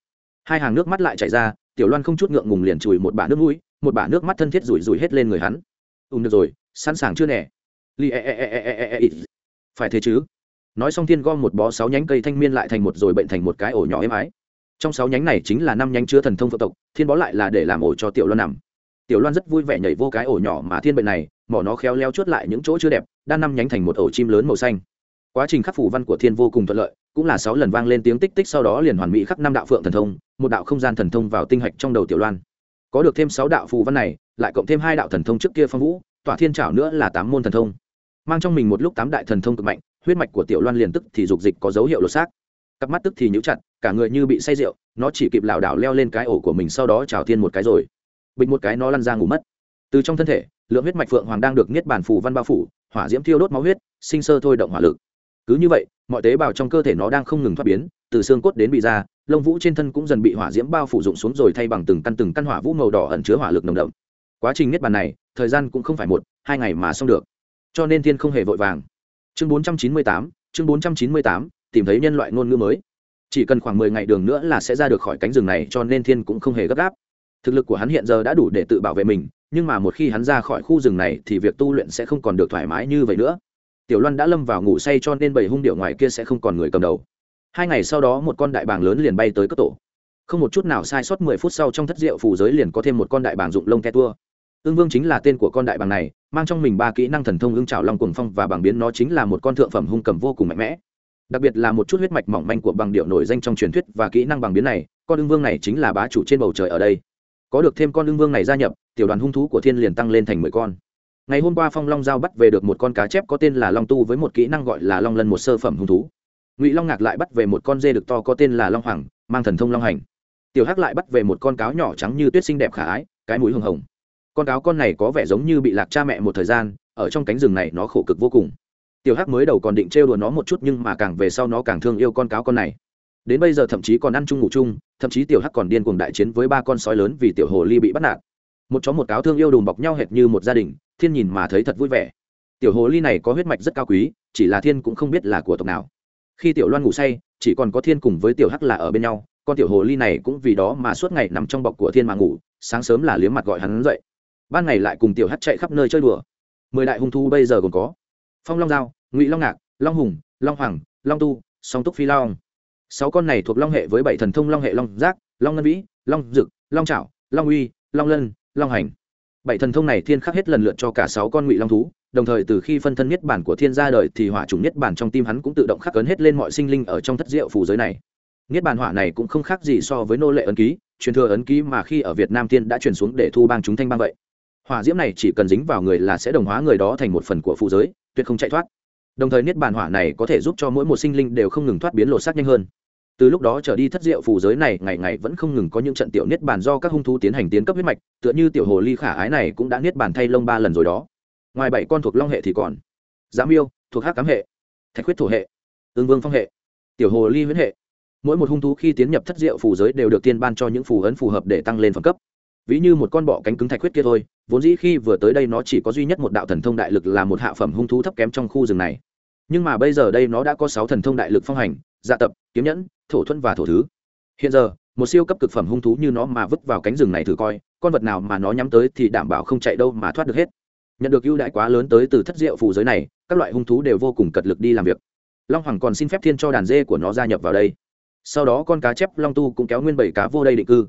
Hai hàng nước mắt lại chảy ra tiểu loan không chút ngượng ngùng liền chùi một bả nước mũi, một bả nước mắt thân thiết rủi rủi hết lên người hắn. Ùm được rồi, sẵn sàng chưa nè? Li e, e e e e e e e phải thế chứ. Nói xong thiên gom một bó sáu nhánh cây thanh miên lại thành một rồi bệnh thành một cái ổ nhỏ êm ái. Trong sáu nhánh này chính là năm nhánh chứa thần thông phượng tộc, thiên bó lại là để làm ổ cho tiểu loan nằm. Tiểu loan rất vui vẻ nhảy vô cái ổ nhỏ mà thiên bệnh này, mỏ nó khéo leo chuốt lại những chỗ chưa đẹp, đan năm nhánh thành một ổ chim lớn màu xanh quá trình khắc phủ văn của thiên vô cùng thuận lợi, cũng là sáu lần vang lên tiếng tích tích sau đó liền hoàn mỹ khắc năm đạo phượng thần thông, một đạo không gian thần thông vào tinh hạch trong đầu tiểu loan. Có được thêm sáu đạo phù văn này, lại cộng thêm hai đạo thần thông trước kia phong vũ, tỏa thiên trảo nữa là tám môn thần thông. Mang trong mình một lúc tám đại thần thông cực mạnh, huyết mạch của tiểu loan liền tức thì dục dịch có dấu hiệu lột xác. Cặp mắt tức thì nhũ chặt, cả người như bị say rượu, nó chỉ kịp lảo đảo leo lên cái ổ của mình sau đó trào thiên một cái rồi. Bịch một cái nó lăn ra ngủ mất. Từ trong thân thể, lượng huyết mạch phượng hoàng đang được niết bản phù văn bao phủ, hỏa diễm thiêu đốt máu huyết, sinh sơ thôi động hỏa lực cứ như vậy, mọi tế bào trong cơ thể nó đang không ngừng thoát biến, từ xương cốt đến bị da, lông vũ trên thân cũng dần bị hỏa diễm bao phủ dụng xuống rồi thay bằng từng căn từng căn hỏa vũ màu đỏ ẩn chứa hỏa lực nồng đậm. Quá trình niết bàn này, thời gian cũng không phải một, hai ngày mà xong được. Cho nên thiên không hề vội vàng. Chương bốn trăm chín mươi tám, chương bốn trăm chín mươi tám, tìm thấy nhân loại ngôn ngữ mới. Chỉ cần khoảng mười ngày đường nữa là sẽ ra được khỏi cánh rừng này, cho nên thiên cũng không hề gấp gáp. Thực lực của hắn hiện giờ đã đủ để tự bảo vệ mình, nhưng mà một khi hắn ra khỏi khu rừng này thì việc tu luyện sẽ không còn được thoải mái như vậy nữa tiểu loan đã lâm vào ngủ say cho nên bầy hung điệu ngoài kia sẽ không còn người cầm đầu. Hai ngày sau đó một con đại bàng lớn liền bay tới cất tổ. Không một chút nào sai sót mười phút sau trong thất diệu phủ giới liền có thêm một con đại bàng dụng lông ke tua. Ương vương chính là tên của con đại bàng này, mang trong mình ba kỹ năng thần thông ưng trào long cuồng phong và bằng biến nó chính là một con thượng phẩm hung cầm vô cùng mạnh mẽ. Đặc biệt là một chút huyết mạch mỏng manh của bằng điệu nổi danh trong truyền thuyết và kỹ năng bằng biến này, con ưng vương này chính là bá chủ trên bầu trời ở đây. Có được thêm con ưng vương này gia nhập, tiểu đoàn hung thú của thiên liền tăng lên thành mười con ngày hôm qua phong long giao bắt về được một con cá chép có tên là long tu với một kỹ năng gọi là long lân, một sơ phẩm hung thú. Ngụy long ngạc lại bắt về một con dê được to có tên là long hoàng, mang thần thông long hành. Tiểu hắc lại bắt về một con cáo nhỏ trắng như tuyết xinh đẹp khả ái, cái mũi hồng hồng. Con cáo con này có vẻ giống như bị lạc cha mẹ một thời gian, ở trong cánh rừng này nó khổ cực vô cùng. Tiểu hắc mới đầu còn định trêu đùa nó một chút nhưng mà càng về sau nó càng thương yêu con cáo con này. Đến bây giờ thậm chí còn ăn chung ngủ chung, thậm chí tiểu hắc còn điên cuồng đại chiến với ba con sói lớn vì tiểu hồ ly bị bắt nạt. Một chó một cáo thương yêu đùm bọc nhau hệt như một gia đình thiên nhìn mà thấy thật vui vẻ. Tiểu hồ ly này có huyết mạch rất cao quý, chỉ là thiên cũng không biết là của tộc nào. Khi tiểu loan ngủ say, chỉ còn có thiên cùng với tiểu hắc là ở bên nhau, con tiểu hồ ly này cũng vì đó mà suốt ngày nằm trong bọc của thiên mà ngủ, sáng sớm là liếm mặt gọi hắn dậy. Ban ngày lại cùng tiểu hắc chạy khắp nơi chơi đùa. Mười đại hung thu bây giờ còn có. Phong long giao, ngụy long ngạc, long hùng, long hoàng, long tu, song túc phi long. Sáu con này thuộc long hệ với bảy thần thông long hệ long giác, long ngân vĩ, long dực, long trảo, long uy, long lân, long hành bảy thần thông này thiên khắc hết lần lượt cho cả sáu con ngụy long thú, đồng thời từ khi phân thân nhất bản của thiên ra đời thì hỏa chủng nhất bản trong tim hắn cũng tự động khắc ấn hết lên mọi sinh linh ở trong thất diệu phù giới này. Niết bản hỏa này cũng không khác gì so với nô lệ ấn ký, truyền thừa ấn ký mà khi ở việt nam tiên đã truyền xuống để thu bang chúng thanh bang vậy. Hỏa diễm này chỉ cần dính vào người là sẽ đồng hóa người đó thành một phần của phù giới, tuyệt không chạy thoát. Đồng thời niết bàn hỏa này có thể giúp cho mỗi một sinh linh đều không ngừng thoát biến lột xác nhanh hơn từ lúc đó trở đi thất diệu phù giới này ngày ngày vẫn không ngừng có những trận tiểu niết bàn do các hung thú tiến hành tiến cấp huyết mạch, tựa như tiểu hồ ly khả ái này cũng đã niết bàn thay lông ba lần rồi đó. Ngoài bảy con thuộc long hệ thì còn dạ giám yêu thuộc hắc cám hệ, thạch huyết thổ hệ ương vương phong hệ, tiểu hồ ly huyết hệ. Mỗi một hung thú khi tiến nhập thất diệu phù giới đều được tiên ban cho những phù ấn phù hợp để tăng lên phẩm cấp. Ví như một con bọ cánh cứng thạch huyết kia thôi, vốn dĩ khi vừa tới đây nó chỉ có duy nhất một đạo thần thông đại lực là một hạ phẩm hung thú thấp kém trong khu rừng này. Nhưng mà bây giờ đây nó đã có sáu thần thông đại lực phong hành dạ tập, kiếm nhẫn thổ thuẫn và thổ thứ. Hiện giờ, một siêu cấp cực phẩm hung thú như nó mà vứt vào cánh rừng này thử coi, con vật nào mà nó nhắm tới thì đảm bảo không chạy đâu mà thoát được hết. Nhận được ưu đãi quá lớn tới từ thất diệu phù giới này, các loại hung thú đều vô cùng cật lực đi làm việc. Long hoàng còn xin phép thiên cho đàn dê của nó gia nhập vào đây. Sau đó con cá chép long tu cũng kéo nguyên bảy cá vô đây định cư.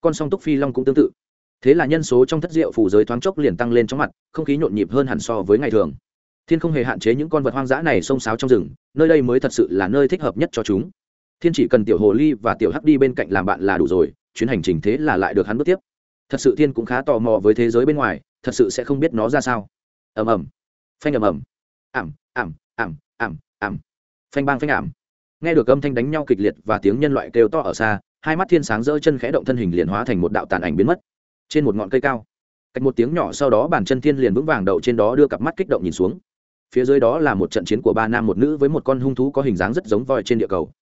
Con song túc phi long cũng tương tự. Thế là nhân số trong thất diệu phủ giới thoáng chốc liền tăng lên trong mặt, không khí nhộn nhịp hơn hẳn so với ngày thường. Thiên không hề hạn chế những con vật hoang dã này xông xáo trong rừng, nơi đây mới thật sự là nơi thích hợp nhất cho chúng thiên chỉ cần tiểu hồ ly và tiểu hắc đi bên cạnh làm bạn là đủ rồi, chuyến hành trình thế là lại được hắn bước tiếp. Thật sự thiên cũng khá tò mò với thế giới bên ngoài, thật sự sẽ không biết nó ra sao. Ầm ầm. Phanh ầm ầm. Ảm ảm ảm ảm ảm. Phanh bang phanh ảm. Nghe được âm thanh đánh nhau kịch liệt và tiếng nhân loại kêu to ở xa, hai mắt thiên sáng rỡ chân khẽ động thân hình liền hóa thành một đạo tàn ảnh biến mất. Trên một ngọn cây cao, cách một tiếng nhỏ sau đó bàn chân thiên liền vững vàng đậu trên đó đưa cặp mắt kích động nhìn xuống. Phía dưới đó là một trận chiến của ba nam một nữ với một con hung thú có hình dáng rất giống voi trên địa cầu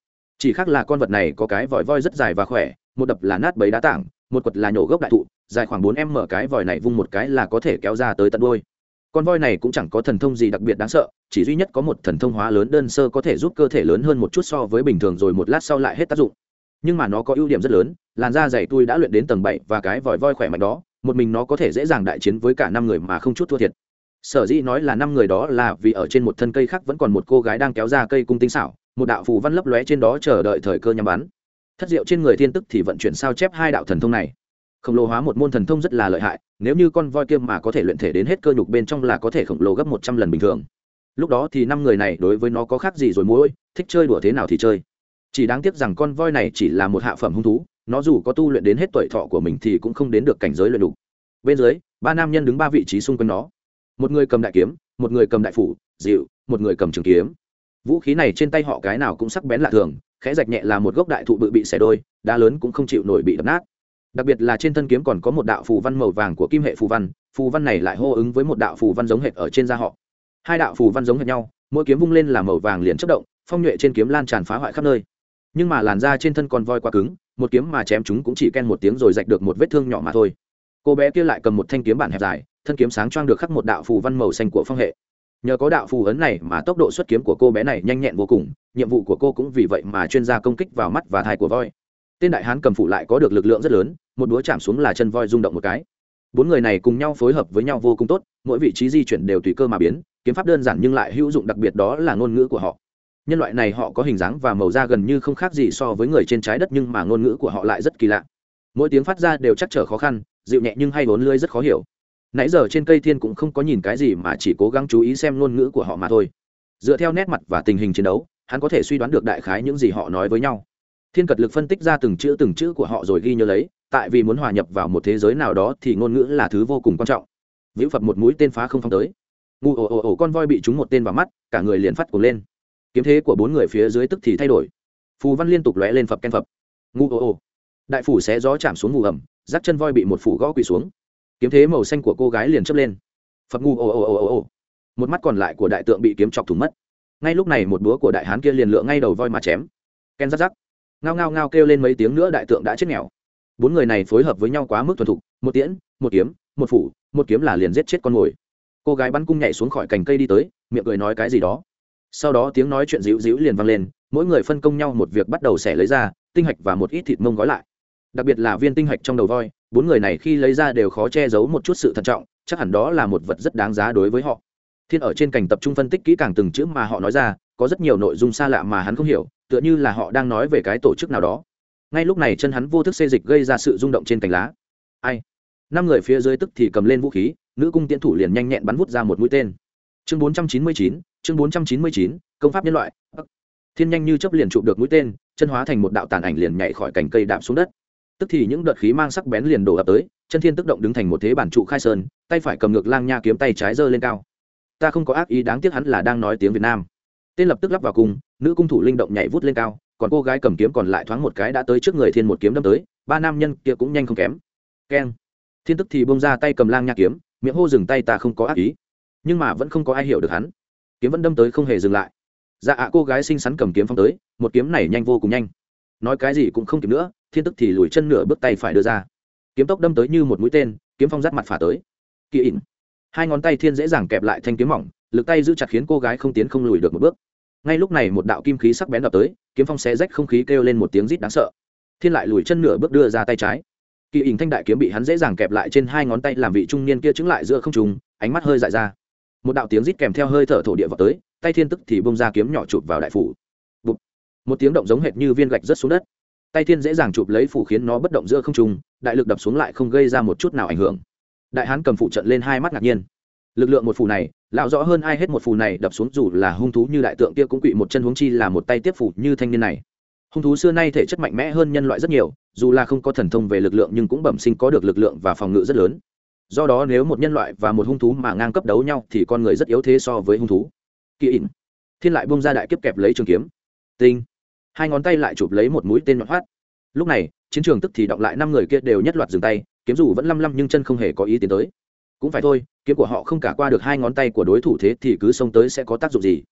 chỉ khác là con vật này có cái vòi voi rất dài và khỏe, một đập là nát bấy đá tảng, một quật là nhổ gốc đại thụ, dài khoảng bốn em mở cái vòi này vung một cái là có thể kéo ra tới tận đôi con voi này cũng chẳng có thần thông gì đặc biệt đáng sợ, chỉ duy nhất có một thần thông hóa lớn đơn sơ có thể giúp cơ thể lớn hơn một chút so với bình thường rồi một lát sau lại hết tác dụng. Nhưng mà nó có ưu điểm rất lớn, làn da dày tui đã luyện đến tầng bảy và cái vòi voi khỏe mạnh đó, một mình nó có thể dễ dàng đại chiến với cả năm người mà không chút thua thiệt. Sở dĩ nói là năm người đó là vì ở trên một thân cây khác vẫn còn một cô gái đang kéo ra cây cung tinh xảo một đạo phù văn lấp lóe trên đó chờ đợi thời cơ nhắm bắn. Thất diệu trên người thiên tức thì vận chuyển sao chép hai đạo thần thông này. Khổng lồ hóa một môn thần thông rất là lợi hại, nếu như con voi kia mà có thể luyện thể đến hết cơ nhục bên trong là có thể khổng lồ gấp một trăm lần bình thường. Lúc đó thì năm người này đối với nó có khác gì rồi mỗi thích chơi đùa thế nào thì chơi. Chỉ đáng tiếc rằng con voi này chỉ là một hạ phẩm hung thú, nó dù có tu luyện đến hết tuổi thọ của mình thì cũng không đến được cảnh giới luyện đục bên dưới, ba nam nhân đứng ba vị trí xung quanh nó. Một người cầm đại kiếm, một người cầm đại phủ, dịu, một người cầm trường kiếm vũ khí này trên tay họ cái nào cũng sắc bén lạ thường, khẽ rạch nhẹ là một gốc đại thụ bự bị xẻ đôi, đá lớn cũng không chịu nổi bị đập nát. Đặc biệt là trên thân kiếm còn có một đạo phù văn màu vàng của kim hệ phù văn phù văn này lại hô ứng với một đạo phù văn giống hệt ở trên da họ. Hai đạo phù văn giống hệt nhau, mỗi kiếm vung lên là màu vàng liền chất động, phong nhuệ trên kiếm lan tràn phá hoại khắp nơi. Nhưng mà làn da trên thân con voi quá cứng, một kiếm mà chém chúng cũng chỉ ken một tiếng rồi rạch được một vết thương nhỏ mà thôi. Cô bé kia lại cầm một thanh kiếm bản hẹp dài, thân kiếm sáng choang được khắc một đạo phù văn màu xanh của phong hệ nhờ có đạo phù ấn này mà tốc độ xuất kiếm của cô bé này nhanh nhẹn vô cùng, nhiệm vụ của cô cũng vì vậy mà chuyên gia công kích vào mắt và thai của voi. Tên đại hán cầm phụ lại có được lực lượng rất lớn, một đũa chạm xuống là chân voi rung động một cái. Bốn người này cùng nhau phối hợp với nhau vô cùng tốt, mỗi vị trí di chuyển đều tùy cơ mà biến, kiếm pháp đơn giản nhưng lại hữu dụng đặc biệt đó là ngôn ngữ của họ. Nhân loại này họ có hình dáng và màu da gần như không khác gì so với người trên trái đất nhưng mà ngôn ngữ của họ lại rất kỳ lạ. Mỗi tiếng phát ra đều chắc trở khó khăn, dịu nhẹ nhưng hay vốn lưới rất khó hiểu nãy giờ trên cây thiên cũng không có nhìn cái gì mà chỉ cố gắng chú ý xem ngôn ngữ của họ mà thôi. Dựa theo nét mặt và tình hình chiến đấu, hắn có thể suy đoán được đại khái những gì họ nói với nhau. Thiên cật lực phân tích ra từng chữ từng chữ của họ rồi ghi nhớ lấy, tại vì muốn hòa nhập vào một thế giới nào đó thì ngôn ngữ là thứ vô cùng quan trọng. Vĩ phập một mũi tên phá không phong tới. Ngu ồ ồ ồ, con voi bị trúng một tên vào mắt, cả người liền phát cuồng lên. Kiếm thế của bốn người phía dưới tức thì thay đổi. Phù văn liên tục lóe lên phập ken phập. Ngu ồ ồ. Đại phủ xé gió chạm xuống ngủ ẩm dắt chân voi bị một phủ gõ quỳ xuống kiếm thế màu xanh của cô gái liền chấp lên. Phật ngu, ồ ồ ồ ồ ồ. Một mắt còn lại của đại tượng bị kiếm chọc thủng mất. Ngay lúc này một búa của đại hán kia liền lựa ngay đầu voi mà chém. Ken rắc rắc. Ngao ngao ngao kêu lên mấy tiếng nữa đại tượng đã chết nghèo bốn người này phối hợp với nhau quá mức thuần thục, một tiễn, một kiếm, một phủ, một kiếm là liền giết chết con mồi. Cô gái bắn cung nhảy xuống khỏi cành cây đi tới, miệng cười nói cái gì đó. Sau đó tiếng nói chuyện dịu dịu liền vang lên, mỗi người phân công nhau một việc bắt đầu xẻ lấy ra, tinh hạch và một ít thịt mông gói lại. Đặc biệt là viên tinh hạch trong đầu voi bốn người này khi lấy ra đều khó che giấu một chút sự thận trọng chắc hẳn đó là một vật rất đáng giá đối với họ. Thiên ở trên cảnh tập trung phân tích kỹ càng từng chữ mà họ nói ra có rất nhiều nội dung xa lạ mà hắn không hiểu tựa như là họ đang nói về cái tổ chức nào đó. Ngay lúc này chân hắn vô thức xê dịch gây ra sự rung động trên cành lá. Ai? Năm người phía dưới tức thì cầm lên vũ khí nữ cung tiến thủ liền nhanh nhẹn bắn vút ra một mũi tên. Chương 499, chương 499, công pháp nhân loại. Thiên nhanh như chấp liền chụp được mũi tên chân hóa thành một đạo tàn ảnh liền nhảy khỏi cành cây đạp xuống đất tức thì những đợt khí mang sắc bén liền đổ ập tới, chân thiên tức động đứng thành một thế bản trụ khai sơn, tay phải cầm ngược lang nha kiếm tay trái giơ lên cao. Ta không có ác ý, đáng tiếc hắn là đang nói tiếng việt nam. Tên lập tức lắp vào cung, nữ cung thủ linh động nhảy vút lên cao, còn cô gái cầm kiếm còn lại thoáng một cái đã tới trước người thiên một kiếm đâm tới, ba nam nhân kia cũng nhanh không kém. Keng. Thiên tức thì bông ra tay cầm lang nha kiếm, miệng hô dừng tay ta không có ác ý. Nhưng mà vẫn không có ai hiểu được hắn. Kiếm vẫn đâm tới không hề dừng lại. Dạ ạ, cô gái xinh xắn cầm kiếm phong tới, một kiếm này nhanh vô cùng nhanh. Nói cái gì cũng không kịp nữa thiên tức thì lùi chân nửa bước tay phải đưa ra. Kiếm tốc đâm tới như một mũi tên, kiếm phong rắt mặt phả tới. Kỳ ỉn. Hai ngón tay thiên dễ dàng kẹp lại thanh kiếm mỏng, lực tay giữ chặt khiến cô gái không tiến không lùi được một bước. Ngay lúc này một đạo kim khí sắc bén đập tới, kiếm phong xé rách không khí kêu lên một tiếng rít đáng sợ. Thiên lại lùi chân nửa bước đưa ra tay trái. Kỳ ỉn thanh đại kiếm bị hắn dễ dàng kẹp lại trên hai ngón tay làm vị trung niên kia chứng lại giữa không trùng ánh mắt hơi dại ra. Một đạo tiếng rít kèm theo hơi thở thổ địa vào tới, tay thiên tức thì bông ra kiếm nhỏ chụp vào đại phủ. Bụt. một tiếng động giống hệt như viên gạch rớt xuống đất tay thiên dễ dàng chụp lấy phủ khiến nó bất động giữa không trung, đại lực đập xuống lại không gây ra một chút nào ảnh hưởng. Đại hán cầm phụ trận lên hai mắt ngạc nhiên. Lực lượng một phù này, lão rõ hơn ai hết một phù này đập xuống dù là hung thú như đại tượng kia cũng quỵ một chân huống chi là một tay tiếp phủ như thanh niên này. Hung thú xưa nay thể chất mạnh mẽ hơn nhân loại rất nhiều, dù là không có thần thông về lực lượng nhưng cũng bẩm sinh có được lực lượng và phòng ngự rất lớn. Do đó nếu một nhân loại và một hung thú mà ngang cấp đấu nhau thì con người rất yếu thế so với hung thú. Kỳ ỉn thiên lại bung ra đại kiếp kẹp lấy trường kiếm. Tinh hai ngón tay lại chụp lấy một mũi tên nhọn hoắt. Lúc này, chiến trường tức thì động lại năm người kia đều nhất loạt dừng tay, kiếm dù vẫn lăm lăm nhưng chân không hề có ý tiến tới. Cũng phải thôi, kiếm của họ không cả qua được hai ngón tay của đối thủ thế thì cứ xông tới sẽ có tác dụng gì?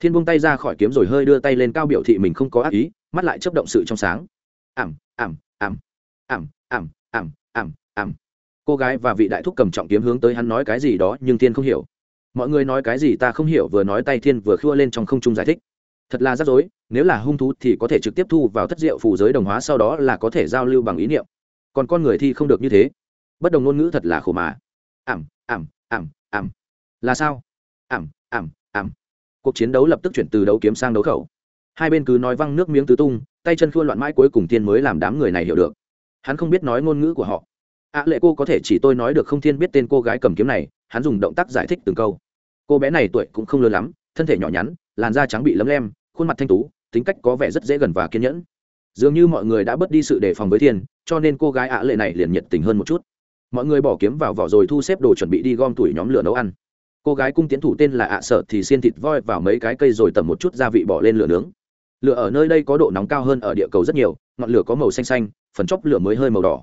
Thiên buông tay ra khỏi kiếm rồi hơi đưa tay lên cao biểu thị mình không có ác ý, mắt lại chấp động sự trong sáng. Ảm ảm ảm ảm ảm ảm ảm ảm cô gái và vị đại thúc cầm trọng kiếm hướng tới hắn nói cái gì đó nhưng thiên không hiểu. Mọi người nói cái gì ta không hiểu vừa nói tay thiên vừa khua lên trong không trung giải thích. Thật là rắc rối nếu là hung thú thì có thể trực tiếp thu vào thất diệu phù giới đồng hóa, sau đó là có thể giao lưu bằng ý niệm. Còn con người thì không được như thế. Bất đồng ngôn ngữ thật là khổ mà. Ảm ảm ảm ảm là sao? Ảm ảm ảm cuộc chiến đấu lập tức chuyển từ đấu kiếm sang đấu khẩu. Hai bên cứ nói văng nước miếng tứ tung, tay chân khua loạn mãi cuối cùng tiên mới làm đám người này hiểu được. Hắn không biết nói ngôn ngữ của họ. Ạ lệ cô có thể chỉ tôi nói được không thiên biết tên cô gái cầm kiếm này, hắn dùng động tác giải thích từng câu. Cô bé này tuổi cũng không lớn lắm, thân thể nhỏ nhắn, làn da trắng bị lấm lem, khuôn mặt thanh tú tính cách có vẻ rất dễ gần và kiên nhẫn. Dường như mọi người đã bớt đi sự đề phòng với thiên, cho nên cô gái ạ lệ này liền nhiệt tình hơn một chút. Mọi người bỏ kiếm vào vỏ rồi thu xếp đồ chuẩn bị đi gom tuổi nhóm lửa nấu ăn. Cô gái cung tiến thủ tên là ạ sợ thì xiên thịt voi vào mấy cái cây rồi tẩm một chút gia vị bỏ lên lửa nướng. Lửa ở nơi đây có độ nóng cao hơn ở địa cầu rất nhiều, ngọn lửa có màu xanh xanh, phần chóc lửa mới hơi màu đỏ.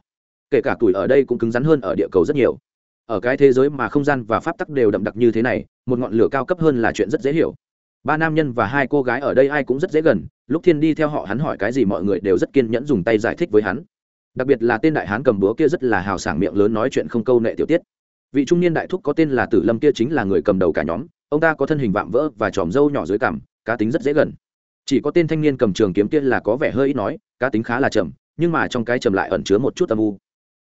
Kể cả tuổi ở đây cũng cứng rắn hơn ở địa cầu rất nhiều. Ở cái thế giới mà không gian và pháp tắc đều đậm đặc như thế này, một ngọn lửa cao cấp hơn là chuyện rất dễ hiểu ba nam nhân và hai cô gái ở đây ai cũng rất dễ gần, lúc thiên đi theo họ hắn hỏi cái gì mọi người đều rất kiên nhẫn dùng tay giải thích với hắn. Đặc biệt là tên đại hán cầm búa kia rất là hào sảng miệng lớn nói chuyện không câu nệ tiểu tiết. Vị trung niên đại thúc có tên là tử lâm kia chính là người cầm đầu cả nhóm, ông ta có thân hình vạm vỡ và tròm râu nhỏ dưới cằm, cá tính rất dễ gần. Chỉ có tên thanh niên cầm trường kiếm kia là có vẻ hơi ít nói, cá tính khá là trầm nhưng mà trong cái trầm lại ẩn chứa một chút âm u.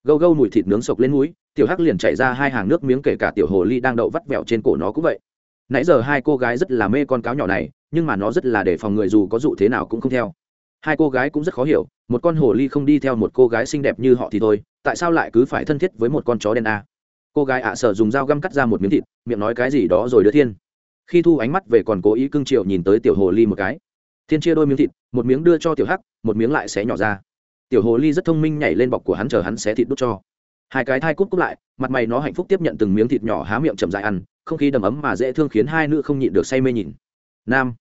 Gâu gâu mùi thịt nướng sộc lên núi tiểu hắc liền chạy ra hai hàng nước miếng kể cả tiểu hồ ly đang đậu vắt vẹo trên cổ nó cũng vậy nãy giờ hai cô gái rất là mê con cáo nhỏ này, nhưng mà nó rất là để phòng người dù có dụ thế nào cũng không theo. Hai cô gái cũng rất khó hiểu, một con hồ ly không đi theo một cô gái xinh đẹp như họ thì thôi, tại sao lại cứ phải thân thiết với một con chó đen a? Cô gái ạ, sợ dùng dao găm cắt ra một miếng thịt, miệng nói cái gì đó rồi đưa thiên. Khi thu ánh mắt về còn cố ý cưng chiều nhìn tới tiểu hồ ly một cái. Thiên chia đôi miếng thịt, một miếng đưa cho tiểu hắc, một miếng lại xé nhỏ ra. Tiểu hồ ly rất thông minh nhảy lên bọc của hắn chờ hắn xé thịt đút cho. Hai cái thai cút cút lại, mặt mày nó hạnh phúc tiếp nhận từng miếng thịt nhỏ há miệng chậm dại ăn không khí đầm ấm mà dễ thương khiến hai nữ không nhịn được say mê nhìn. Nam,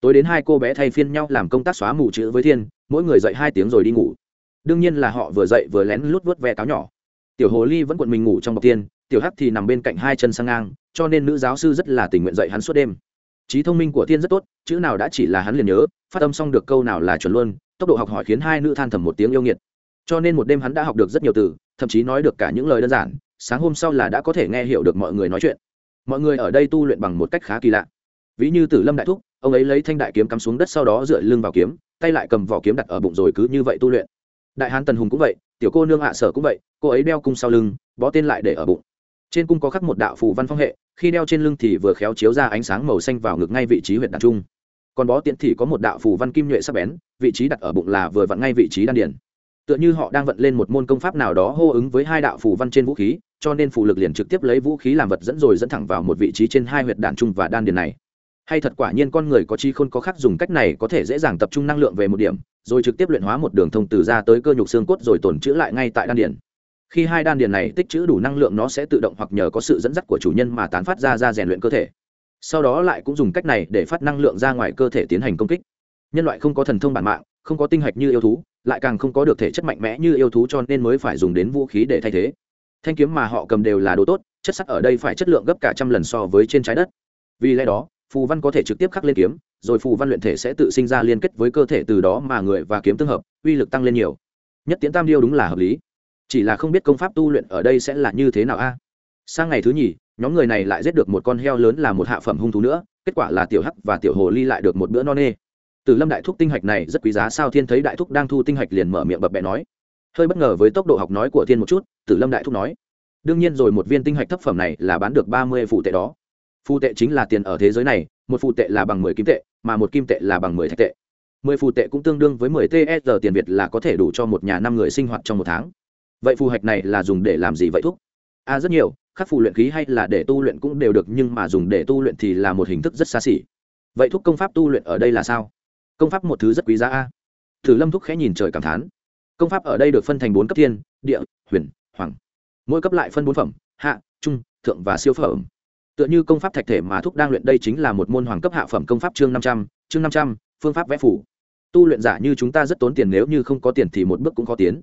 tối đến hai cô bé thay phiên nhau làm công tác xóa mù chữ với thiên, mỗi người dậy hai tiếng rồi đi ngủ. Đương nhiên là họ vừa dậy vừa lén lút vớt ve cáo nhỏ. Tiểu hồ ly vẫn cuộn mình ngủ trong bọc tiên tiểu hắc thì nằm bên cạnh hai chân sang ngang, cho nên nữ giáo sư rất là tình nguyện dậy hắn suốt đêm. Trí thông minh của thiên rất tốt, chữ nào đã chỉ là hắn liền nhớ, phát âm xong được câu nào là chuẩn luôn, tốc độ học hỏi khiến hai nữ than thầm một tiếng yêu nghiệt. Cho nên một đêm hắn đã học được rất nhiều từ, thậm chí nói được cả những lời đơn giản, sáng hôm sau là đã có thể nghe hiểu được mọi người nói chuyện mọi người ở đây tu luyện bằng một cách khá kỳ lạ. Ví như tử lâm đại thúc, ông ấy lấy thanh đại kiếm cắm xuống đất sau đó dựa lưng vào kiếm, tay lại cầm vỏ kiếm đặt ở bụng rồi cứ như vậy tu luyện. Đại hán tần hùng cũng vậy, tiểu cô nương hạ sở cũng vậy, cô ấy đeo cung sau lưng, bó tên lại để ở bụng. Trên cung có khắc một đạo phù văn phong hệ, khi đeo trên lưng thì vừa khéo chiếu ra ánh sáng màu xanh vào ngực ngay vị trí huyện đàn trung. Còn bó tiện thì có một đạo phù văn kim nhuệ sắc bén, vị trí đặt ở bụng là vừa vặn ngay vị trí đan điển tựa như họ đang vận lên một môn công pháp nào đó hô ứng với hai đạo phù văn trên vũ khí cho nên phụ lực liền trực tiếp lấy vũ khí làm vật dẫn rồi dẫn thẳng vào một vị trí trên hai huyệt đạn trung và đan điền này. Hay thật quả nhiên con người có chi khôn có khác dùng cách này có thể dễ dàng tập trung năng lượng về một điểm, rồi trực tiếp luyện hóa một đường thông từ ra tới cơ nhục xương cốt rồi tổn chữa lại ngay tại đan điền. Khi hai đan điền này tích trữ đủ năng lượng nó sẽ tự động hoặc nhờ có sự dẫn dắt của chủ nhân mà tán phát ra ra rèn luyện cơ thể. Sau đó lại cũng dùng cách này để phát năng lượng ra ngoài cơ thể tiến hành công kích. Nhân loại không có thần thông bản mạng, không có tinh hạch như yêu thú, lại càng không có được thể chất mạnh mẽ như yêu thú cho nên mới phải dùng đến vũ khí để thay thế thanh kiếm mà họ cầm đều là đồ tốt, chất sắt ở đây phải chất lượng gấp cả trăm lần so với trên trái đất. Vì lẽ đó, phù văn có thể trực tiếp khắc lên kiếm, rồi phù văn luyện thể sẽ tự sinh ra liên kết với cơ thể từ đó mà người và kiếm tương hợp, uy lực tăng lên nhiều. Nhất tiễn tam điêu đúng là hợp lý. Chỉ là không biết công pháp tu luyện ở đây sẽ là như thế nào a. Sang ngày thứ nhì, nhóm người này lại giết được một con heo lớn là một hạ phẩm hung thú nữa, kết quả là tiểu hắc và tiểu hồ ly lại được một bữa no nê. Từ lâm đại thúc tinh hạch này rất quý giá, sao thiên thấy đại thúc đang thu tinh hạch liền mở miệng bập bẹ nói hơi bất ngờ với tốc độ học nói của thiên một chút tử lâm đại thúc nói. Đương nhiên rồi một viên tinh hạch thấp phẩm này là bán được ba mươi phụ tệ đó. Phụ tệ chính là tiền ở thế giới này một phụ tệ là bằng mười kim tệ mà một kim tệ là bằng mười thạch tệ. Mười phụ tệ cũng tương đương với mười tsr tiền việt là có thể đủ cho một nhà năm người sinh hoạt trong một tháng. Vậy phù hạch này là dùng để làm gì vậy thúc? A à, rất nhiều khắc phù luyện khí hay là để tu luyện cũng đều được nhưng mà dùng để tu luyện thì là một hình thức rất xa xỉ. Vậy thúc công pháp tu luyện ở đây là sao? Công pháp một thứ rất quý giá a. Thử lâm thúc khẽ nhìn trời cảm thán công pháp ở đây được phân thành bốn cấp thiên, địa, huyền, hoàng. Mỗi cấp lại phân bốn phẩm, hạ, trung, thượng và siêu phẩm. Tựa như công pháp thạch thể mà thúc đang luyện đây chính là một môn hoàng cấp hạ phẩm công pháp chương năm trăm, chương năm trăm, phương pháp vẽ phủ. Tu luyện giả như chúng ta rất tốn tiền, nếu như không có tiền thì một bước cũng khó tiến.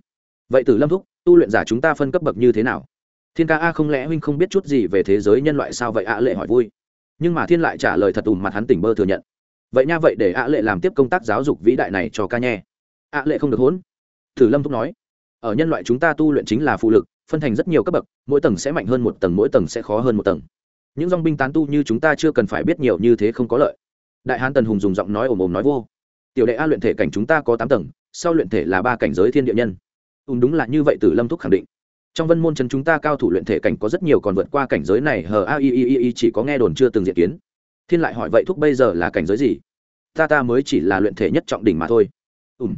Vậy từ lâm thúc, tu luyện giả chúng ta phân cấp bậc như thế nào? Thiên ca a không lẽ huynh không biết chút gì về thế giới nhân loại sao vậy ạ lệ hỏi vui. Nhưng mà thiên lại trả lời thật ùm mặt hắn tỉnh bơ thừa nhận. Vậy nha, vậy để ạ lệ làm tiếp công tác giáo dục vĩ đại này cho ca nhé. ạ lệ không được hỗn thử lâm thúc nói, ở nhân loại chúng ta tu luyện chính là phụ lực, phân thành rất nhiều cấp bậc, mỗi tầng sẽ mạnh hơn một tầng, mỗi tầng sẽ khó hơn một tầng. Những dòng binh tán tu như chúng ta chưa cần phải biết nhiều như thế không có lợi. Đại hán tần hùng dùng giọng nói ồm ồm nói vô, tiểu đệ a luyện thể cảnh chúng ta có tám tầng, sau luyện thể là ba cảnh giới thiên địa nhân. Ùm đúng là như vậy, tử lâm thúc khẳng định. Trong vân môn chân chúng ta cao thủ luyện thể cảnh có rất nhiều còn vượt qua cảnh giới này, hờ, a, i i i chỉ có nghe đồn chưa từng diện kiến. Thiên lại hỏi vậy thúc bây giờ là cảnh giới gì? Ta ta mới chỉ là luyện thể nhất trọng đỉnh mà thôi. Ùm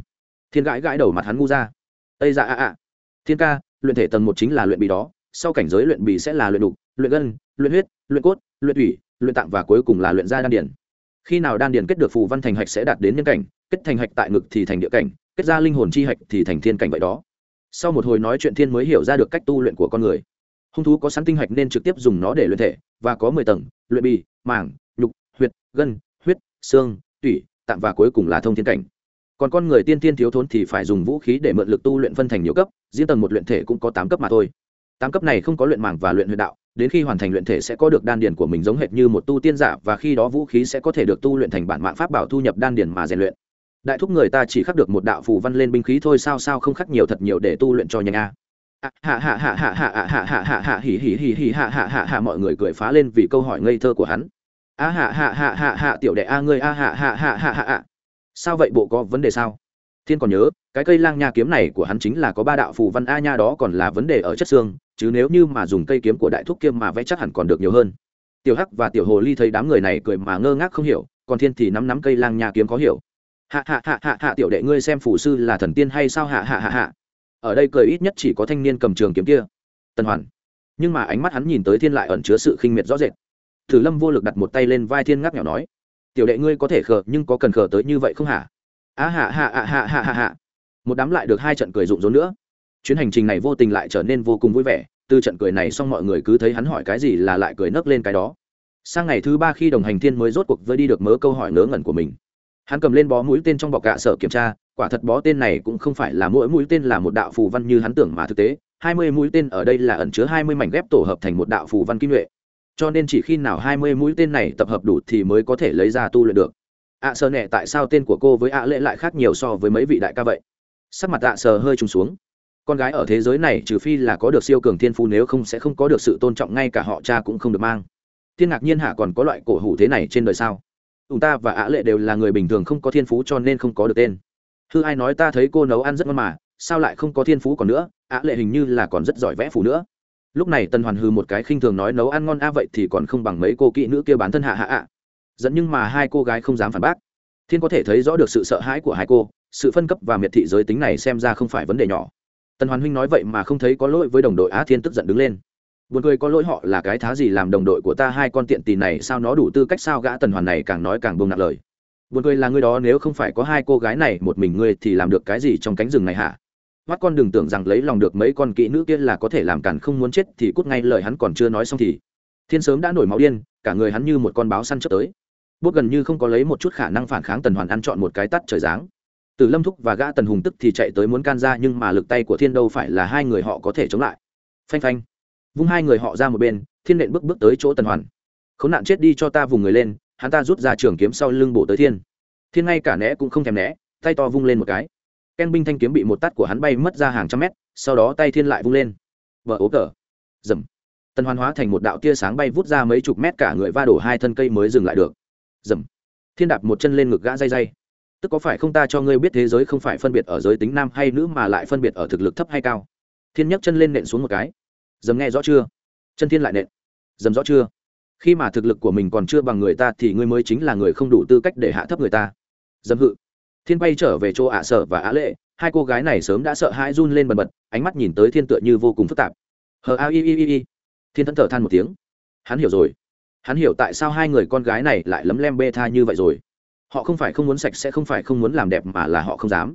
thiên gãi gãi đầu mặt hắn ngu ra. Ây dạ ạ ạ, thiên ca, luyện thể tầng một chính là luyện bì đó, sau cảnh giới luyện bì sẽ là luyện đục, luyện gân, luyện huyết, luyện cốt, luyện thủy, luyện tạng và cuối cùng là luyện da đan điển. Khi nào đan điển kết được phù văn thành hạch sẽ đạt đến nhân cảnh, kết thành hạch tại ngực thì thành địa cảnh, kết ra linh hồn chi hạch thì thành thiên cảnh vậy đó. Sau một hồi nói chuyện thiên mới hiểu ra được cách tu luyện của con người. Hung thú có sẵn tinh hạch nên trực tiếp dùng nó để luyện thể, và có mười tầng, luyện bì, màng, nhục huyệt gân, huyết, xương tủy tạm và cuối cùng là thông thiên cảnh còn con người tiên tiên thiếu thốn thì phải dùng vũ khí để mượn lực tu luyện phân thành nhiều cấp diễn tầng một luyện thể cũng có tám cấp mà thôi tám cấp này không có luyện màng và luyện huyện đạo đến khi hoàn thành luyện thể sẽ có được đan điền của mình giống hệt như một tu tiên giả và khi đó vũ khí sẽ có thể được tu luyện thành bản mạng pháp bảo thu nhập đan điền mà rèn luyện đại thúc người ta chỉ khắc được một đạo phù văn lên binh khí thôi sao sao không khắc nhiều thật nhiều để tu luyện cho nhanh a hạ hạ hạ hạ hạ hạ hạ hạ hạ hạ hỉ hỉ hỉ hỉ hạ hạ hạ hạ mọi người cười phá lên vì câu hỏi ngây thơ của hắn a hạ hạ hạ hạ hạ tiểu đệ a ngươi a hạ hạ hạ hạ hạ sao vậy bộ có vấn đề sao? Thiên còn nhớ, cái cây lang nha kiếm này của hắn chính là có ba đạo phù văn, a nha đó còn là vấn đề ở chất xương, chứ nếu như mà dùng cây kiếm của đại thúc kiêm mà vẽ chắc hẳn còn được nhiều hơn. Tiểu hắc và tiểu hồ ly thấy đám người này cười mà ngơ ngác không hiểu, còn thiên thì nắm nắm cây lang nha kiếm có hiểu. Hạ hạ hạ hạ hạ, tiểu đệ ngươi xem phủ sư là thần tiên hay sao? Hạ hạ hạ hạ. Ở đây cười ít nhất chỉ có thanh niên cầm trường kiếm kia. Tần hoàn. Nhưng mà ánh mắt hắn nhìn tới thiên lại ẩn chứa sự khinh miệt rõ rệt. Thử lâm vô lực đặt một tay lên vai thiên ngắc nhỏ nói tiểu đệ ngươi có thể khờ, nhưng có cần khờ tới như vậy không hả? A hạ hạ hạ hạ hạ hạ hạ. Một đám lại được hai trận cười rụng rốn nữa. Chuyến hành trình này vô tình lại trở nên vô cùng vui vẻ. Từ trận cười này xong mọi người cứ thấy hắn hỏi cái gì là lại cười nấc lên cái đó. Sang ngày thứ ba khi đồng hành thiên mới rốt cuộc vơi đi được mớ câu hỏi ngớ ngẩn của mình. Hắn cầm lên bó mũi tên trong bọc gạ sở kiểm tra. Quả thật bó tên này cũng không phải là mỗi mũi tên là một đạo phù văn như hắn tưởng mà thực tế. Hai mươi mũi tên ở đây là ẩn chứa hai mươi mảnh ghép tổ hợp thành một đạo phù văn kim nhuệ cho nên chỉ khi nào hai mươi mũi tên này tập hợp đủ thì mới có thể lấy ra tu luyện được. Ạ à, sơ nẹ tại sao tên của cô với ạ lệ lại khác nhiều so với mấy vị đại ca vậy? Sắc mặt ạ à sờ hơi trùng xuống. Con gái ở thế giới này trừ phi là có được siêu cường thiên phú nếu không sẽ không có được sự tôn trọng ngay cả họ cha cũng không được mang. Thiên ngạc nhiên hạ còn có loại cổ hủ thế này trên đời sao? Chúng ta và ạ lệ đều là người bình thường không có thiên phú cho nên không có được tên. Hư ai nói ta thấy cô nấu ăn rất ngon mà sao lại không có thiên phú còn nữa? Ạ lệ hình như là còn rất giỏi vẽ phù nữa lúc này tần hoàn hư một cái khinh thường nói, nấu ăn ngon a, vậy thì còn không bằng mấy cô kỹ nữ kia bán thân hạ hạ ạ. Dẫn nhưng mà hai cô gái không dám phản bác. Thiên có thể thấy rõ được sự sợ hãi của hai cô, sự phân cấp và miệt thị giới tính này xem ra không phải vấn đề nhỏ. Tần hoàn huynh nói vậy mà không thấy có lỗi với đồng đội á thiên tức giận đứng lên. Buồn cười có lỗi họ là cái thá gì làm đồng đội của ta hai con tiện tì này sao nó đủ tư cách sao gã tần hoàn này càng nói càng bông nặng lời. Buồn cười là ngươi đó nếu không phải có hai cô gái này, một mình ngươi thì làm được cái gì trong cánh rừng này hả? Mắt con đừng tưởng rằng lấy lòng được mấy con kỹ nữ kia là có thể làm cản không muốn chết thì cút ngay lời hắn còn chưa nói xong thì thiên sớm đã nổi máu điên, cả người hắn như một con báo săn chớp tới. Bút gần như không có lấy một chút khả năng phản kháng tần hoàn ăn chọn một cái tắt trời dáng từ lâm thúc và gã tần hùng tức thì chạy tới muốn can ra nhưng mà lực tay của thiên đâu phải là hai người họ có thể chống lại. Phanh phanh. Vung hai người họ ra một bên, thiên nện bước bước tới chỗ tần hoàn. Khốn nạn chết đi cho ta vùng người lên, hắn ta rút ra trường kiếm sau lưng bổ tới thiên. Thiên ngay cả né cũng không thèm né, tay to vung lên một cái ken binh thanh kiếm bị một tát của hắn bay mất ra hàng trăm mét, sau đó tay thiên lại vung lên. Vợ ố cờ. Dầm. Tần hoàn hóa thành một đạo tia sáng bay vút ra mấy chục mét cả người va đổ hai thân cây mới dừng lại được. Dầm. Thiên đạp một chân lên ngực gã dây dây. Tức có phải không ta cho ngươi biết thế giới không phải phân biệt ở giới tính nam hay nữ mà lại phân biệt ở thực lực thấp hay cao? Thiên nhấc chân lên nện xuống một cái. Dầm nghe rõ chưa? Chân thiên lại nện. Dầm rõ chưa? Khi mà thực lực của mình còn chưa bằng người ta thì ngươi mới chính là người không đủ tư cách để hạ thấp người ta. Dầm hự thiên bay trở về chỗ ạ sở và á lệ, hai cô gái này sớm đã sợ hãi run lên bần bật, ánh mắt nhìn tới thiên tựa như vô cùng phức tạp. Hờ a i i i i. Thiên thẫn thở than một tiếng. Hắn hiểu rồi. Hắn hiểu tại sao hai người con gái này lại lấm lem bê tha như vậy rồi. Họ không phải không muốn sạch sẽ, không phải không muốn làm đẹp mà là họ không dám.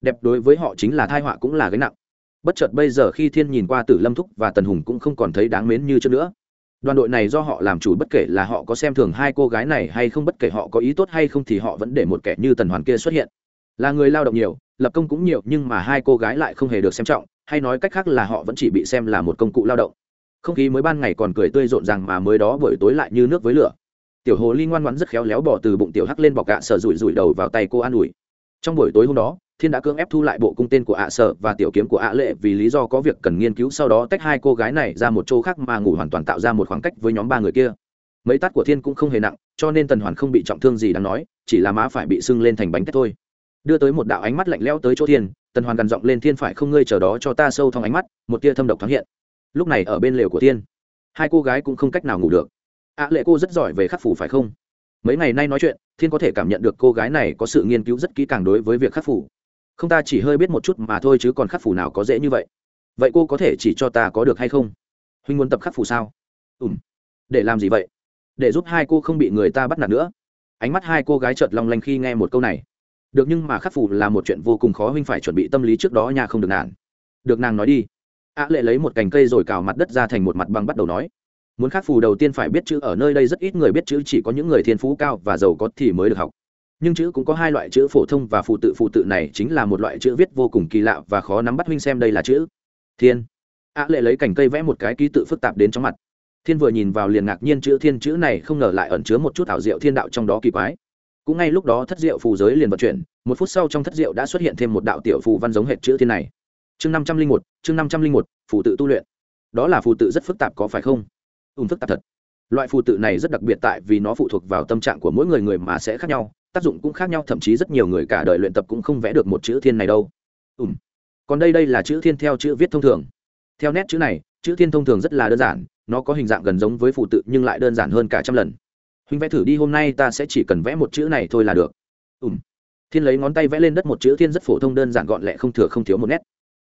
Đẹp đối với họ chính là thai họa cũng là gánh nặng. Bất chợt bây giờ khi thiên nhìn qua tử lâm thúc và tần hùng cũng không còn thấy đáng mến như trước nữa đoàn đội này do họ làm chủ bất kể là họ có xem thường hai cô gái này hay không, bất kể họ có ý tốt hay không thì họ vẫn để một kẻ như tần hoàn kia xuất hiện. Là người lao động nhiều, lập công cũng nhiều nhưng mà hai cô gái lại không hề được xem trọng, hay nói cách khác là họ vẫn chỉ bị xem là một công cụ lao động. Không khí mới ban ngày còn cười tươi rộn ràng mà mới đó buổi tối lại như nước với lửa. Tiểu hồ ly ngoan ngoãn rất khéo léo bỏ từ bụng tiểu hắc lên bọc gạ sợ rủi rủi đầu vào tay cô an ủi. Trong buổi tối hôm đó thiên đã cưỡng ép thu lại bộ cung tên của ạ sợ và tiểu kiếm của ạ lệ vì lý do có việc cần nghiên cứu, sau đó tách hai cô gái này ra một chỗ khác mà ngủ hoàn toàn tạo ra một khoảng cách với nhóm ba người kia. Mấy tát của thiên cũng không hề nặng, cho nên tần hoàn không bị trọng thương gì đáng nói, chỉ là má phải bị sưng lên thành bánh tét thôi. Đưa tới một đạo ánh mắt lạnh lẽo tới chỗ thiên, tần hoàn gằn giọng lên, thiên phải không ngơi chờ đó cho ta sâu thong ánh mắt, một tia thâm độc thoáng hiện. Lúc này ở bên lều của thiên, hai cô gái cũng không cách nào ngủ được. Ạ lệ cô rất giỏi về khắc phủ phải không? Mấy ngày nay nói chuyện, thiên có thể cảm nhận được cô gái này có sự nghiên cứu rất kỹ càng đối với việc khắc phủ không ta chỉ hơi biết một chút mà thôi chứ còn khắc phủ nào có dễ như vậy. Vậy cô có thể chỉ cho ta có được hay không? Huynh muốn tập khắc phủ sao? Ùm để làm gì vậy? Để giúp hai cô không bị người ta bắt nạt nữa. Ánh mắt hai cô gái chợt long lanh khi nghe một câu này. Được nhưng mà khắc phủ là một chuyện vô cùng khó, huynh phải chuẩn bị tâm lý trước đó nhà không được nản. Được nàng nói đi. Ạ lệ lấy một cành cây rồi cào mặt đất ra thành một mặt bằng bắt đầu nói. Muốn khắc phù đầu tiên phải biết chữ, ở nơi đây rất ít người biết chữ, chỉ có những người thiên phú cao và giàu có thì mới được học nhưng chữ cũng có hai loại chữ phổ thông và phụ tự. Phụ tự này chính là một loại chữ viết vô cùng kỳ lạ và khó nắm bắt. Huynh xem đây là chữ. Thiên. Ạ lệ lấy cành cây vẽ một cái ký tự phức tạp đến trong mặt. Thiên vừa nhìn vào liền ngạc nhiên chữ thiên. Chữ này không ngờ lại ẩn chứa một chút ảo diệu thiên đạo trong đó kỳ quái. Cũng ngay lúc đó thất diệu phù giới liền vận chuyển. Một phút sau trong thất diệu đã xuất hiện thêm một đạo tiểu phù văn giống hệt chữ thiên này. Chương năm trăm linh một, chương năm trăm linh một, phù tự tu luyện. Đó là phù tự rất phức tạp có phải không? Ùn phức tạp thật. Loại phù tự này rất đặc biệt tại vì nó phụ thuộc vào tâm trạng của mỗi người người mà sẽ khác nhau tác dụng cũng khác nhau, thậm chí rất nhiều người cả đời luyện tập cũng không vẽ được một chữ thiên này đâu. Ùm còn đây đây là chữ thiên theo chữ viết thông thường. Theo nét chữ này, chữ thiên thông thường rất là đơn giản, nó có hình dạng gần giống với phụ tự nhưng lại đơn giản hơn cả trăm lần. Huynh vẽ thử đi, hôm nay ta sẽ chỉ cần vẽ một chữ này thôi là được. Ùm thiên lấy ngón tay vẽ lên đất một chữ thiên rất phổ thông, đơn giản gọn lẹ, không thừa không thiếu một nét.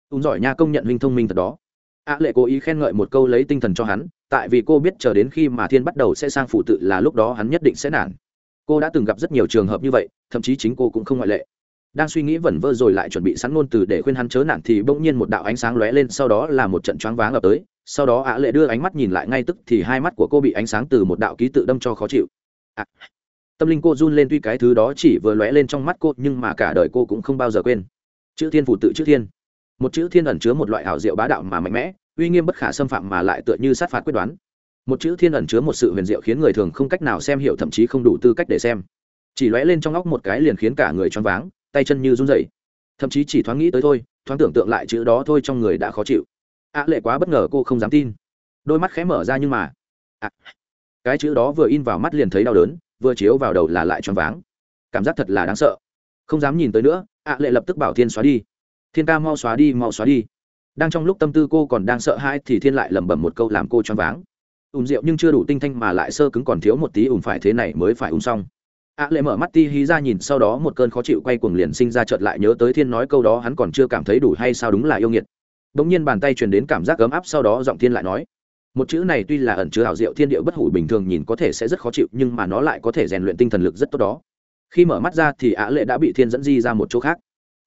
Ùm giỏi nha, công nhận huynh thông minh thật đó. Ạ lệ cố ý khen ngợi một câu lấy tinh thần cho hắn, tại vì cô biết chờ đến khi mà thiên bắt đầu sẽ sang phụ tự là lúc đó hắn nhất định sẽ nản cô đã từng gặp rất nhiều trường hợp như vậy thậm chí chính cô cũng không ngoại lệ. Đang suy nghĩ vẩn vơ rồi lại chuẩn bị sẵn ngôn từ để khuyên hắn chớ nản thì bỗng nhiên một đạo ánh sáng lóe lên sau đó là một trận choáng váng ập tới. Sau đó ạ lệ đưa ánh mắt nhìn lại ngay tức thì hai mắt của cô bị ánh sáng từ một đạo ký tự đâm cho khó chịu. À, tâm linh cô run lên tuy cái thứ đó chỉ vừa lóe lên trong mắt cô nhưng mà cả đời cô cũng không bao giờ quên. Chữ thiên phụ tự chữ thiên. Một chữ thiên ẩn chứa một loại hảo diệu bá đạo mà mạnh mẽ uy nghiêm bất khả xâm phạm mà lại tựa như sát phạt quyết đoán một chữ thiên ẩn chứa một sự huyền diệu khiến người thường không cách nào xem hiểu thậm chí không đủ tư cách để xem. Chỉ lóe lên trong óc một cái liền khiến cả người choáng váng tay chân như run rẩy. Thậm chí chỉ thoáng nghĩ tới thôi thoáng tưởng tượng lại chữ đó thôi trong người đã khó chịu. Ạ à, lệ quá bất ngờ cô không dám tin. Đôi mắt khẽ mở ra nhưng mà à, cái chữ đó vừa in vào mắt liền thấy đau đớn vừa chiếu vào đầu là lại choáng váng. Cảm giác thật là đáng sợ. Không dám nhìn tới nữa ạ à, lệ lập tức bảo thiên xóa đi. Thiên ca mau xóa đi mau xóa đi. Đang trong lúc tâm tư cô còn đang sợ hãi thì thiên lại lẩm bẩm một câu làm cô choáng váng ùm rượu nhưng chưa đủ tinh thanh mà lại sơ cứng còn thiếu một tí ùm phải thế này mới phải ùm xong. Ạ lệ mở mắt ti hí ra nhìn, sau đó một cơn khó chịu quay cuồng liền sinh ra chợt lại nhớ tới thiên nói câu đó hắn còn chưa cảm thấy đủ hay sao đúng là yêu nghiệt. Bỗng nhiên bàn tay truyền đến cảm giác ấm áp, sau đó giọng thiên lại nói, một chữ này tuy là ẩn chứa hảo diệu thiên địa bất hủ bình thường nhìn có thể sẽ rất khó chịu, nhưng mà nó lại có thể rèn luyện tinh thần lực rất tốt đó. Khi mở mắt ra thì ạ lệ đã bị thiên dẫn di ra một chỗ khác.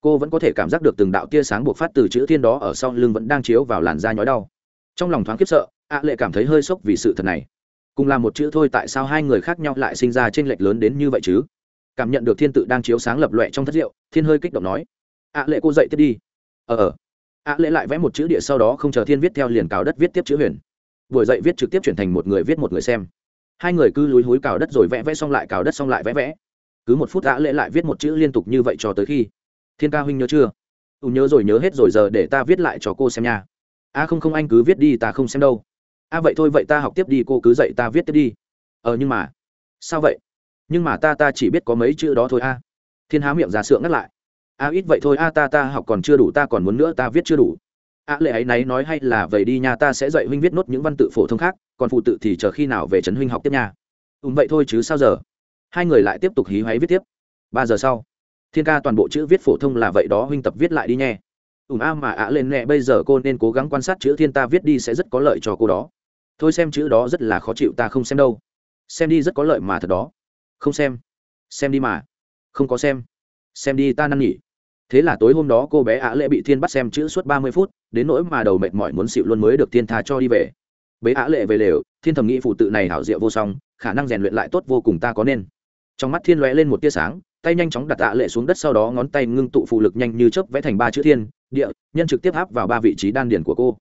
Cô vẫn có thể cảm giác được từng đạo tia sáng buộc phát từ chữ thiên đó ở sau lưng vẫn đang chiếu vào làn da nhói đau. Trong lòng thoáng khiếp sợ ạ lệ cảm thấy hơi sốc vì sự thật này. Cùng là một chữ thôi tại sao hai người khác nhau lại sinh ra t r ê n lệch lớn đến như vậy chứ? Cảm nhận được thiên tự đang chiếu sáng lập loẹ trong thất rượu thiên hơi kích động nói. ạ lệ cô dậy tiếp đi. Ờ ờ. ạ lệ lại vẽ một chữ địa sau đó không chờ thiên viết theo liền cào đất viết tiếp chữ huyền. Vừa dậy viết trực tiếp chuyển thành một người viết một người xem. Hai người cứ lúi húi cào đất rồi vẽ vẽ xong lại cào đất xong lại vẽ vẽ. Cứ một phút ạ lệ lại viết một chữ liên tục như vậy cho tới khi. Thiên ca huynh nhớ chưa? Ù nhớ rồi, nhớ hết rồi, giờ để ta viết lại cho cô xem nha. A không không anh cứ viết đi, ta không xem đâu a vậy thôi, vậy ta học tiếp đi, cô cứ dạy ta viết tiếp đi. Ờ nhưng mà, sao vậy? Nhưng mà ta ta chỉ biết có mấy chữ đó thôi, a. Thiên há miệng ra sượng ngắt lại. A ít vậy thôi, a, ta ta học còn chưa đủ, ta còn muốn nữa, ta viết chưa đủ. A lệ ấy náy nói hay là vậy đi nha, ta sẽ dạy huynh viết nốt những văn tự phổ thông khác, còn phụ tự thì chờ khi nào về trấn huynh học tiếp nha. Ùm vậy thôi chứ sao giờ? Hai người lại tiếp tục hí hoáy viết tiếp. Ba giờ sau, thiên ca toàn bộ chữ viết phổ thông là vậy đó, huynh tập viết lại đi nhé ùm ừ, a mà ạ lên nẹ bây giờ cô nên cố gắng quan sát chữ thiên ta viết đi sẽ rất có lợi cho cô đó thôi xem chữ đó rất là khó chịu, ta không xem đâu. Xem đi rất có lợi mà thật đó. Không xem. Xem đi mà. Không có xem. Xem đi ta năn nghỉ thế là tối hôm đó cô bé ạ lệ bị thiên bắt xem chữ suốt ba mươi phút, đến nỗi mà đầu mệt mỏi muốn xịu luôn mới được thiên tha cho đi về. Bế ạ lệ về lều, thiên thầm nghĩ phụ tự này hảo diệu vô song, khả năng rèn luyện lại tốt vô cùng ta có nên. Trong mắt thiên lóe lên một tia sáng, tay nhanh chóng đặt ạ lệ xuống đất sau đó ngón tay ngưng tụ phụ lực nhanh như chớp vẽ thành ba chữ thiên, địa, nhân trực tiếp áp vào ba vị trí đan điển của cô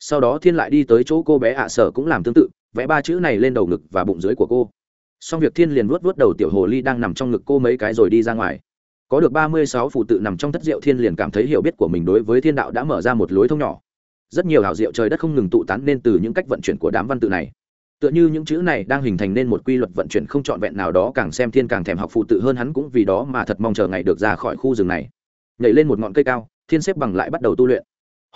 sau đó thiên lại đi tới chỗ cô bé ạ sở cũng làm tương tự, vẽ ba chữ này lên đầu ngực và bụng dưới của cô. Xong việc thiên liền vuốt vuốt đầu tiểu hồ ly đang nằm trong ngực cô mấy cái rồi đi ra ngoài. Có được ba mươi sáu phụ tự nằm trong thất diệu thiên liền cảm thấy hiểu biết của mình đối với thiên đạo đã mở ra một lối thông nhỏ. Rất nhiều hảo diệu trời đất không ngừng tụ tán nên từ những cách vận chuyển của đám văn tự này, tựa như những chữ này đang hình thành nên một quy luật vận chuyển không trọn vẹn nào đó càng xem thiên càng thèm học phụ tự hơn hắn cũng vì đó mà thật mong chờ ngày được ra khỏi khu rừng này. Nhảy lên một ngọn cây cao, thiên xếp bằng lại bắt đầu tu luyện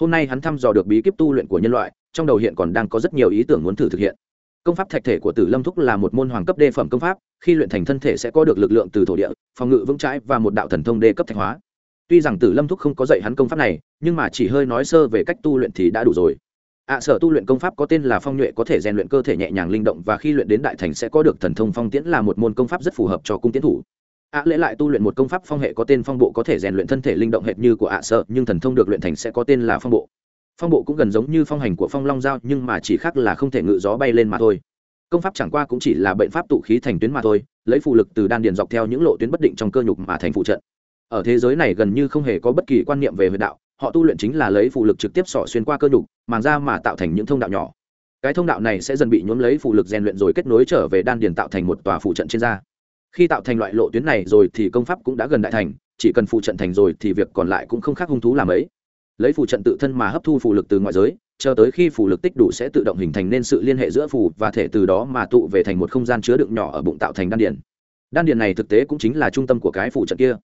hôm nay hắn thăm dò được bí kíp tu luyện của nhân loại trong đầu hiện còn đang có rất nhiều ý tưởng muốn thử thực hiện. Công pháp thạch thể của tử lâm thúc là một môn hoàng cấp đê phẩm công pháp khi luyện thành thân thể sẽ có được lực lượng từ thổ địa phòng ngự vững chãi và một đạo thần thông đê cấp thạch hóa. Tuy rằng tử lâm thúc không có dạy hắn công pháp này nhưng mà chỉ hơi nói sơ về cách tu luyện thì đã đủ rồi. Ạ à, sở tu luyện công pháp có tên là phong nhuệ có thể rèn luyện cơ thể nhẹ nhàng linh động và khi luyện đến đại thành sẽ có được thần thông phong tiễn là một môn công pháp rất phù hợp cho cung tiến thủ ạ lễ lại tu luyện một công pháp phong hệ có tên phong bộ có thể rèn luyện thân thể linh động hệt như của ạ sợ, nhưng thần thông được luyện thành sẽ có tên là phong bộ. Phong bộ cũng gần giống như phong hành của phong long giao, nhưng mà chỉ khác là không thể ngự gió bay lên mà thôi. Công pháp chẳng qua cũng chỉ là bệnh pháp tụ khí thành tuyến mà thôi, lấy phụ lực từ đan điền dọc theo những lộ tuyến bất định trong cơ nhục mà thành phụ trận. Ở thế giới này gần như không hề có bất kỳ quan niệm về huyệt đạo, họ tu luyện chính là lấy phụ lực trực tiếp sỏ xuyên qua cơ nhục, màng ra mà tạo thành những thông đạo nhỏ. Cái thông đạo này sẽ dần bị nhuốm lấy phụ lực rèn luyện rồi kết nối trở về đan điền tạo thành một tòa phụ trận trên da khi tạo thành loại lộ tuyến này rồi thì công pháp cũng đã gần đại thành, chỉ cần phụ trận thành rồi thì việc còn lại cũng không khác hung thú làm ấy. Lấy phụ trận tự thân mà hấp thu phù lực từ ngoại giới, chờ tới khi phù lực tích đủ sẽ tự động hình thành nên sự liên hệ giữa phù và thể từ đó mà tụ về thành một không gian chứa đựng nhỏ ở bụng tạo thành đan điền. Đan điền này thực tế cũng chính là trung tâm của cái phụ trận kia.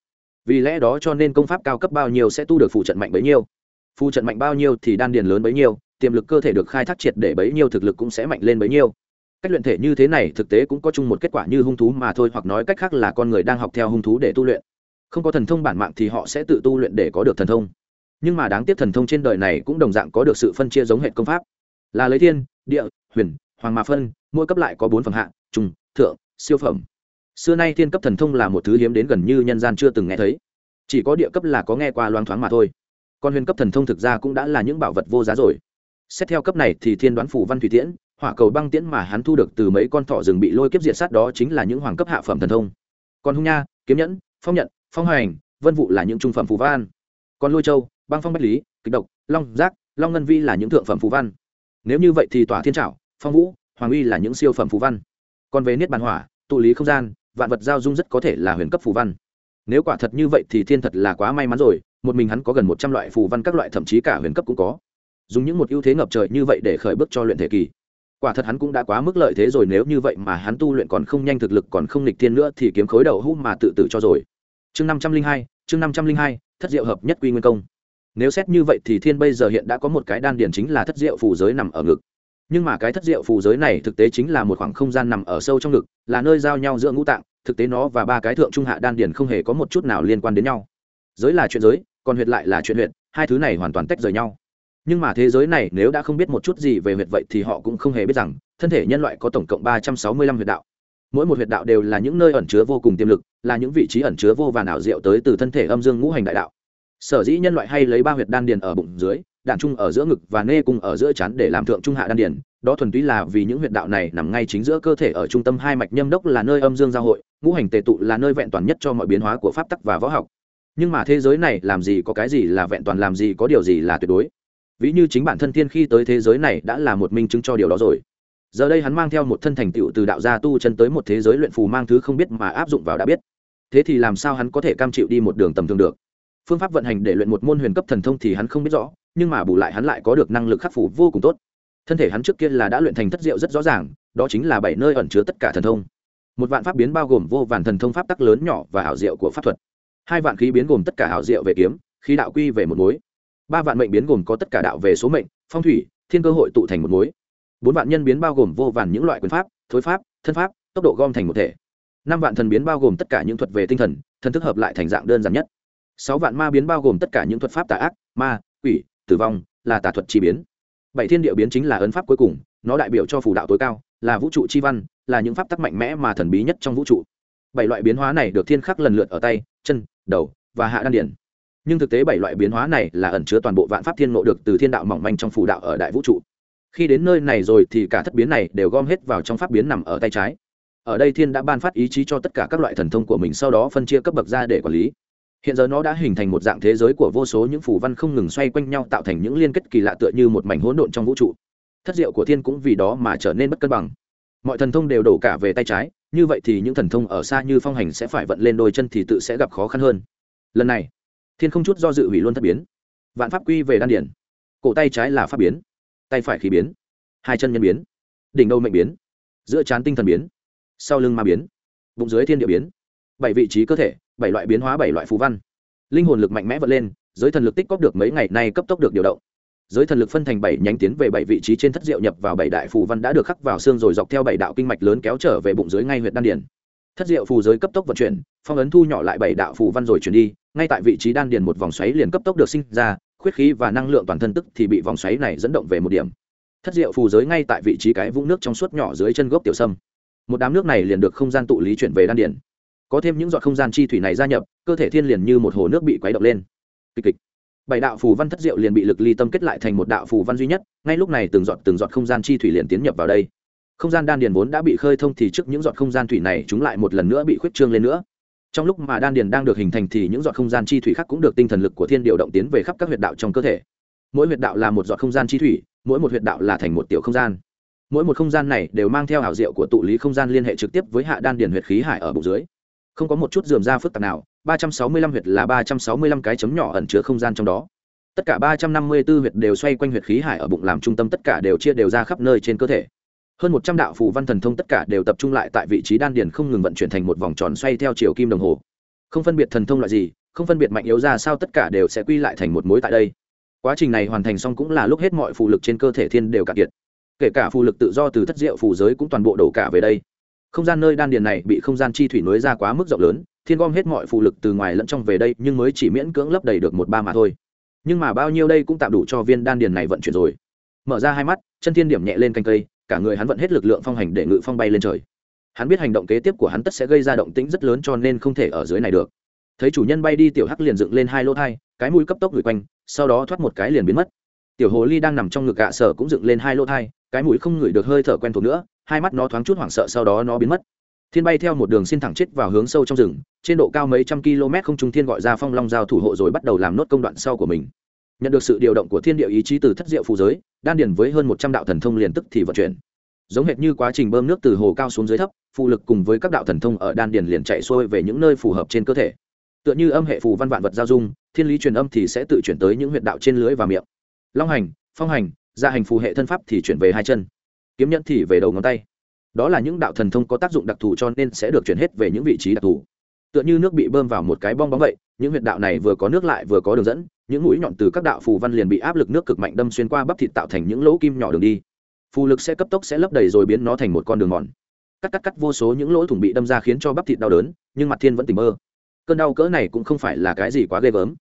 Vì lẽ đó cho nên công pháp cao cấp bao nhiêu sẽ tu được phụ trận mạnh bấy nhiêu. Phụ trận mạnh bao nhiêu thì đan điền lớn bấy nhiêu, tiềm lực cơ thể được khai thác triệt để bấy nhiêu, thực lực cũng sẽ mạnh lên bấy nhiêu cách luyện thể như thế này thực tế cũng có chung một kết quả như hung thú mà thôi, hoặc nói cách khác là con người đang học theo hung thú để tu luyện. Không có thần thông bản mạng thì họ sẽ tự tu luyện để có được thần thông. Nhưng mà đáng tiếc thần thông trên đời này cũng đồng dạng có được sự phân chia giống hệ công pháp. Là lấy thiên, địa, huyền, hoàng mà phân, mỗi cấp lại có bốn phẩm hạng trung thượng, siêu phẩm. Xưa nay thiên cấp thần thông là một thứ hiếm đến gần như nhân gian chưa từng nghe thấy. Chỉ có địa cấp là có nghe qua loang thoáng mà thôi. Còn huyền cấp thần thông thực ra cũng đã là những bảo vật vô giá rồi. Xét theo cấp này thì thiên đoán phủ văn thủy tiễn hỏa cầu băng tiễn mà hắn thu được từ mấy con thỏ rừng bị lôi kiếp diệt sát đó chính là những hoàng cấp hạ phẩm thần thông. Còn hung nha kiếm nhẫn phong nhận phong hoành, vân vụ là những trung phẩm phù văn. Còn lôi châu băng phong bách lý kịch độc long giác long ngân vi là những thượng phẩm phù văn. Nếu như vậy thì tỏa thiên trảo phong vũ hoàng uy là những siêu phẩm phù văn. Còn về niết bàn hỏa tụ lý không gian vạn vật giao dung rất có thể là huyền cấp phù văn. Nếu quả thật như vậy thì thiên thật là quá may mắn rồi một mình hắn có gần một trăm loại phù văn các loại thậm chí cả huyền cấp cũng có. Dùng những một ưu thế ngập trời như vậy để khởi bước cho luyện thể kỳ quả thật hắn cũng đã quá mức lợi thế rồi, nếu như vậy mà hắn tu luyện còn không nhanh thực lực, còn không nghịch thiên nữa thì kiếm khối đầu hũ mà tự tử cho rồi. Chương năm trăm linh hai, chương năm trăm linh hai, thất diệu hợp nhất quy nguyên công. Nếu xét như vậy thì thiên bây giờ hiện đã có một cái đan điển chính là thất diệu phù giới nằm ở ngực. Nhưng mà cái thất diệu phù giới này thực tế chính là một khoảng không gian nằm ở sâu trong ngực, là nơi giao nhau giữa ngũ tạng, thực tế nó và ba cái thượng trung hạ đan điển không hề có một chút nào liên quan đến nhau. Giới là chuyện giới, còn huyệt lại là chuyện huyệt, hai thứ này hoàn toàn tách rời nhau nhưng mà thế giới này nếu đã không biết một chút gì về huyệt vậy thì họ cũng không hề biết rằng, thân thể nhân loại có tổng cộng ba trăm sáu mươi lăm huyệt đạo. Mỗi một huyệt đạo đều là những nơi ẩn chứa vô cùng tiềm lực, là những vị trí ẩn chứa vô vàn ảo diệu tới từ thân thể âm dương ngũ hành đại đạo. Sở dĩ nhân loại hay lấy ba huyệt đan điền ở bụng dưới, đạn trung ở giữa ngực và nê cung ở giữa chán để làm thượng trung hạ đan điền, đó thuần túy là vì những huyệt đạo này nằm ngay chính giữa cơ thể ở trung tâm hai mạch nhâm đốc là nơi âm dương giao hội, ngũ hành tề tụ là nơi vẹn toàn nhất cho mọi biến hóa của pháp tắc và võ học. Nhưng mà thế giới này làm gì có cái gì là vẹn toàn, làm gì có điều gì là tuyệt đối ví như chính bản thân thiên khi tới thế giới này đã là một minh chứng cho điều đó rồi. Giờ đây hắn mang theo một thân thành tựu từ đạo gia tu chân tới một thế giới luyện phù mang thứ không biết mà áp dụng vào đã biết. Thế thì làm sao hắn có thể cam chịu đi một đường tầm thường được? Phương pháp vận hành để luyện một môn huyền cấp thần thông thì hắn không biết rõ, nhưng mà bù lại hắn lại có được năng lực khắc phục vô cùng tốt. Thân thể hắn trước kia là đã luyện thành thất diệu rất rõ ràng, đó chính là bảy nơi ẩn chứa tất cả thần thông. Một vạn pháp biến bao gồm vô vàn thần thông pháp tắc lớn nhỏ và ảo diệu của pháp thuật. Hai vạn khí biến gồm tất cả ảo diệu về kiếm, khí đạo quy về một mối ba vạn mệnh biến gồm có tất cả đạo về số mệnh, phong thủy, thiên cơ hội tụ thành một mối. Bốn vạn nhân biến bao gồm vô vàn những loại quyền pháp, thối pháp, thân pháp, tốc độ gom thành một thể. Năm vạn thần biến bao gồm tất cả những thuật về tinh thần thần thức hợp lại thành dạng đơn giản nhất. Sáu vạn ma biến bao gồm tất cả những thuật pháp tà ác, ma, quỷ, tử vong, là tà thuật chi biến. Bảy thiên địa biến chính là ấn pháp cuối cùng, nó đại biểu cho phù đạo tối cao, là vũ trụ chi văn, là những pháp tắc mạnh mẽ mà thần bí nhất trong vũ trụ. Bảy loại biến hóa này được thiên khắc lần lượt ở tay, chân, đầu và hạ đan điển nhưng thực tế bảy loại biến hóa này là ẩn chứa toàn bộ vạn pháp thiên ngộ được từ thiên đạo mỏng manh trong phù đạo ở đại vũ trụ. Khi đến nơi này rồi thì cả thất biến này đều gom hết vào trong pháp biến nằm ở tay trái. Ở đây thiên đã ban phát ý chí cho tất cả các loại thần thông của mình, sau đó phân chia cấp bậc ra để quản lý. Hiện giờ nó đã hình thành một dạng thế giới của vô số những phù văn không ngừng xoay quanh nhau, tạo thành những liên kết kỳ lạ tựa như một mảnh hỗn độn trong vũ trụ. Thất diệu của thiên cũng vì đó mà trở nên bất cân bằng. Mọi thần thông đều đổ cả về tay trái, như vậy thì những thần thông ở xa như phong hành sẽ phải vận lên đôi chân thì tự sẽ gặp khó khăn hơn. Lần này thiên không chút do dự hủy luôn thất biến. Vạn pháp quy về đan điển cổ tay trái là pháp biến, tay phải khí biến, hai chân nhân biến, đỉnh đầu mệnh biến, giữa trán tinh thần biến, sau lưng ma biến, bụng dưới thiên địa biến. Bảy vị trí cơ thể, bảy loại biến hóa, bảy loại phú văn. Linh hồn lực mạnh mẽ vận lên, giới thần lực tích cóp được mấy ngày nay cấp tốc được điều động. Giới thần lực phân thành bảy nhánh tiến về bảy vị trí trên thất diệu nhập vào bảy đại phù văn đã được khắc vào xương rồi dọc theo bảy đạo kinh mạch lớn kéo trở về bụng dưới ngay huyện đan điển thất diệu phù giới cấp tốc vận chuyển, phong ấn thu nhỏ lại bảy đạo phù văn rồi chuyển đi ngay tại vị trí đan điền một vòng xoáy liền cấp tốc được sinh ra, khuyết khí và năng lượng toàn thân tức thì bị vòng xoáy này dẫn động về một điểm. Thất diệu phù giới ngay tại vị trí cái vũng nước trong suốt nhỏ dưới chân gốc tiểu sâm. Một đám nước này liền được không gian tụ lý chuyển về đan điền. Có thêm những giọt không gian chi thủy này gia nhập, cơ thể thiên liền như một hồ nước bị quấy động lên. Kịch kịch. Bảy đạo phù văn thất diệu liền bị lực ly tâm kết lại thành một đạo phù văn duy nhất, ngay lúc này từng giọt từng giọt không gian chi thủy liền tiến nhập vào đây. Không gian đan điền vốn đã bị khơi thông thì trước những giọt không gian thủy này chúng lại một lần nữa bị khuyết trương lên nữa trong lúc mà đan điền đang được hình thành thì những giọt không gian chi thủy khác cũng được tinh thần lực của thiên điều động tiến về khắp các huyệt đạo trong cơ thể. Mỗi huyệt đạo là một giọt không gian chi thủy, mỗi một huyệt đạo là thành một tiểu không gian. Mỗi một không gian này đều mang theo ảo diệu của tụ lý không gian liên hệ trực tiếp với hạ đan điền huyệt khí hải ở bụng dưới. Không có một chút dườm ra phức tạp nào, ba trăm sáu mươi lăm huyệt là ba trăm sáu mươi lăm cái chấm nhỏ ẩn chứa không gian trong đó. Tất cả ba trăm năm mươi 354 huyệt đều xoay quanh huyệt khí hải ở bụng làm trung tâm, tất cả đều chia đều ra khắp nơi trên cơ thể hơn một trăm đạo phù văn thần thông tất cả đều tập trung lại tại vị trí đan điền không ngừng vận chuyển thành một vòng tròn xoay theo chiều kim đồng hồ. Không phân biệt thần thông loại gì, không phân biệt mạnh yếu ra sao tất cả đều sẽ quy lại thành một mối tại đây. Quá trình này hoàn thành xong cũng là lúc hết mọi phù lực trên cơ thể thiên đều cạn kiệt. Kể cả phù lực tự do từ thất diệu phù giới cũng toàn bộ đổ cả về đây. Không gian nơi đan điền này bị không gian chi thủy nối ra quá mức rộng lớn, thiên gom hết mọi phù lực từ ngoài lẫn trong về đây nhưng mới chỉ miễn cưỡng lấp đầy được một ba mà thôi. Nhưng mà bao nhiêu đây cũng tạm đủ cho viên đan điền này vận chuyển rồi. Mở ra hai mắt, chân thiên điểm nhẹ lên canh cây cả người hắn vận hết lực lượng phong hành để ngự phong bay lên trời. Hắn biết hành động kế tiếp của hắn tất sẽ gây ra động tĩnh rất lớn cho nên không thể ở dưới này được. Thấy chủ nhân bay đi, tiểu hắc liền dựng lên hai lỗ thai, cái mũi cấp tốc gửi quanh, sau đó thoát một cái liền biến mất. Tiểu hồ ly đang nằm trong ngực gạ sở cũng dựng lên hai lỗ thai, cái mũi không ngửi được hơi thở quen thuộc nữa, hai mắt nó thoáng chút hoảng sợ sau đó nó biến mất. Thiên bay theo một đường xin thẳng chết vào hướng sâu trong rừng, trên độ cao mấy trăm km không trung thiên gọi ra phong long giao thủ hộ rồi bắt đầu làm nốt công đoạn sau của mình nhận được sự điều động của thiên địa ý chí từ thất diệu phù giới, đan điển với hơn một trăm đạo thần thông liền tức thì vận chuyển. Giống hệt như quá trình bơm nước từ hồ cao xuống dưới thấp phụ lực cùng với các đạo thần thông ở đan điển liền chạy xuôi về những nơi phù hợp trên cơ thể. Tựa như âm hệ phù văn vạn vật giao dung, thiên lý truyền âm thì sẽ tự chuyển tới những huyệt đạo trên lưới và miệng. Long hành, phong hành, gia hành phù hệ thân pháp thì chuyển về hai chân. Kiếm nhẫn thì về đầu ngón tay. Đó là những đạo thần thông có tác dụng đặc thù cho nên sẽ được chuyển hết về những vị trí đặc thù. Tựa như nước bị bơm vào một cái bong bóng vậy, những huyệt đạo này vừa có nước lại vừa có đường dẫn những mũi nhọn từ các đạo phù văn liền bị áp lực nước cực mạnh đâm xuyên qua bắp thịt tạo thành những lỗ kim nhỏ đường đi. Phù lực sẽ cấp tốc sẽ lấp đầy rồi biến nó thành một con đường mòn. Cắt cắt cắt vô số những lỗ thủng bị đâm ra khiến cho bắp thịt đau đớn, nhưng mặt thiên vẫn tỉnh mơ. Cơn đau cỡ này cũng không phải là cái gì quá ghê gớm.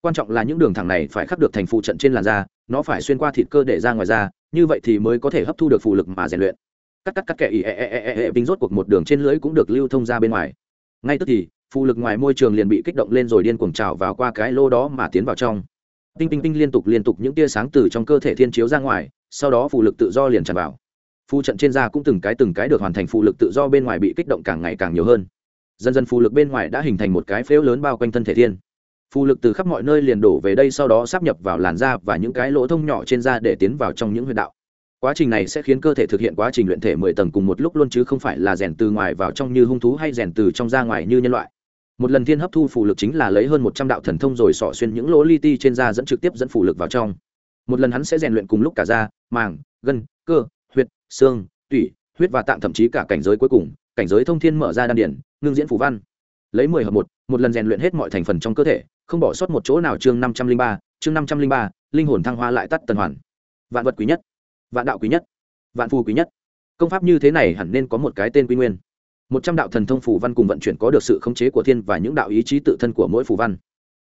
Quan trọng là những đường thẳng này phải khắc được thành phụ trận trên làn da, nó phải xuyên qua thịt cơ để ra ngoài da, như vậy thì mới có thể hấp thu được phù lực mà rèn luyện. Cắt cắt cắt kẻ ỉ ẹ ẹ ẹ ẹ, vinh rốt cuộc một đường trên lưới cũng được lưu thông ra bên ngoài. Ngay tức thì Phụ lực ngoài môi trường liền bị kích động lên rồi điên cuồng trào vào qua cái lô đó mà tiến vào trong. Tinh tinh tinh liên tục liên tục những tia sáng từ trong cơ thể thiên chiếu ra ngoài, sau đó phụ lực tự do liền tràn vào. Phù trận trên da cũng từng cái từng cái được hoàn thành Phụ lực tự do bên ngoài bị kích động càng ngày càng nhiều hơn. Dần dần phụ lực bên ngoài đã hình thành một cái phễu lớn bao quanh thân thể thiên. Phụ lực từ khắp mọi nơi liền đổ về đây sau đó sắp nhập vào làn da và những cái lỗ thông nhỏ trên da để tiến vào trong những huyệt đạo. Quá trình này sẽ khiến cơ thể thực hiện quá trình luyện thể mười tầng cùng một lúc luôn chứ không phải là rèn từ ngoài vào trong như hung thú hay rèn từ trong ra ngoài như nhân loại một lần thiên hấp thu phủ lực chính là lấy hơn một trăm đạo thần thông rồi xỏ xuyên những lỗ li ti trên da dẫn trực tiếp dẫn phủ lực vào trong. Một lần hắn sẽ rèn luyện cùng lúc cả da, màng, gân, cơ, huyệt, xương, tủy, huyết và tạm thậm chí cả cảnh giới cuối cùng, cảnh giới thông thiên mở ra đan điển, ngưng diễn phủ văn. Lấy mười hợp một một lần rèn luyện hết mọi thành phần trong cơ thể, không bỏ sót một chỗ nào chương năm trăm linh ba, chương năm trăm linh ba, linh hồn thăng hoa lại tắt tần hoàn. Vạn vật quý nhất, vạn đạo quý nhất, vạn phù quý nhất. Công pháp như thế này hẳn nên có một cái tên quy nguyên một trăm đạo thần thông phù văn cùng vận chuyển có được sự khống chế của thiên và những đạo ý chí tự thân của mỗi phù văn.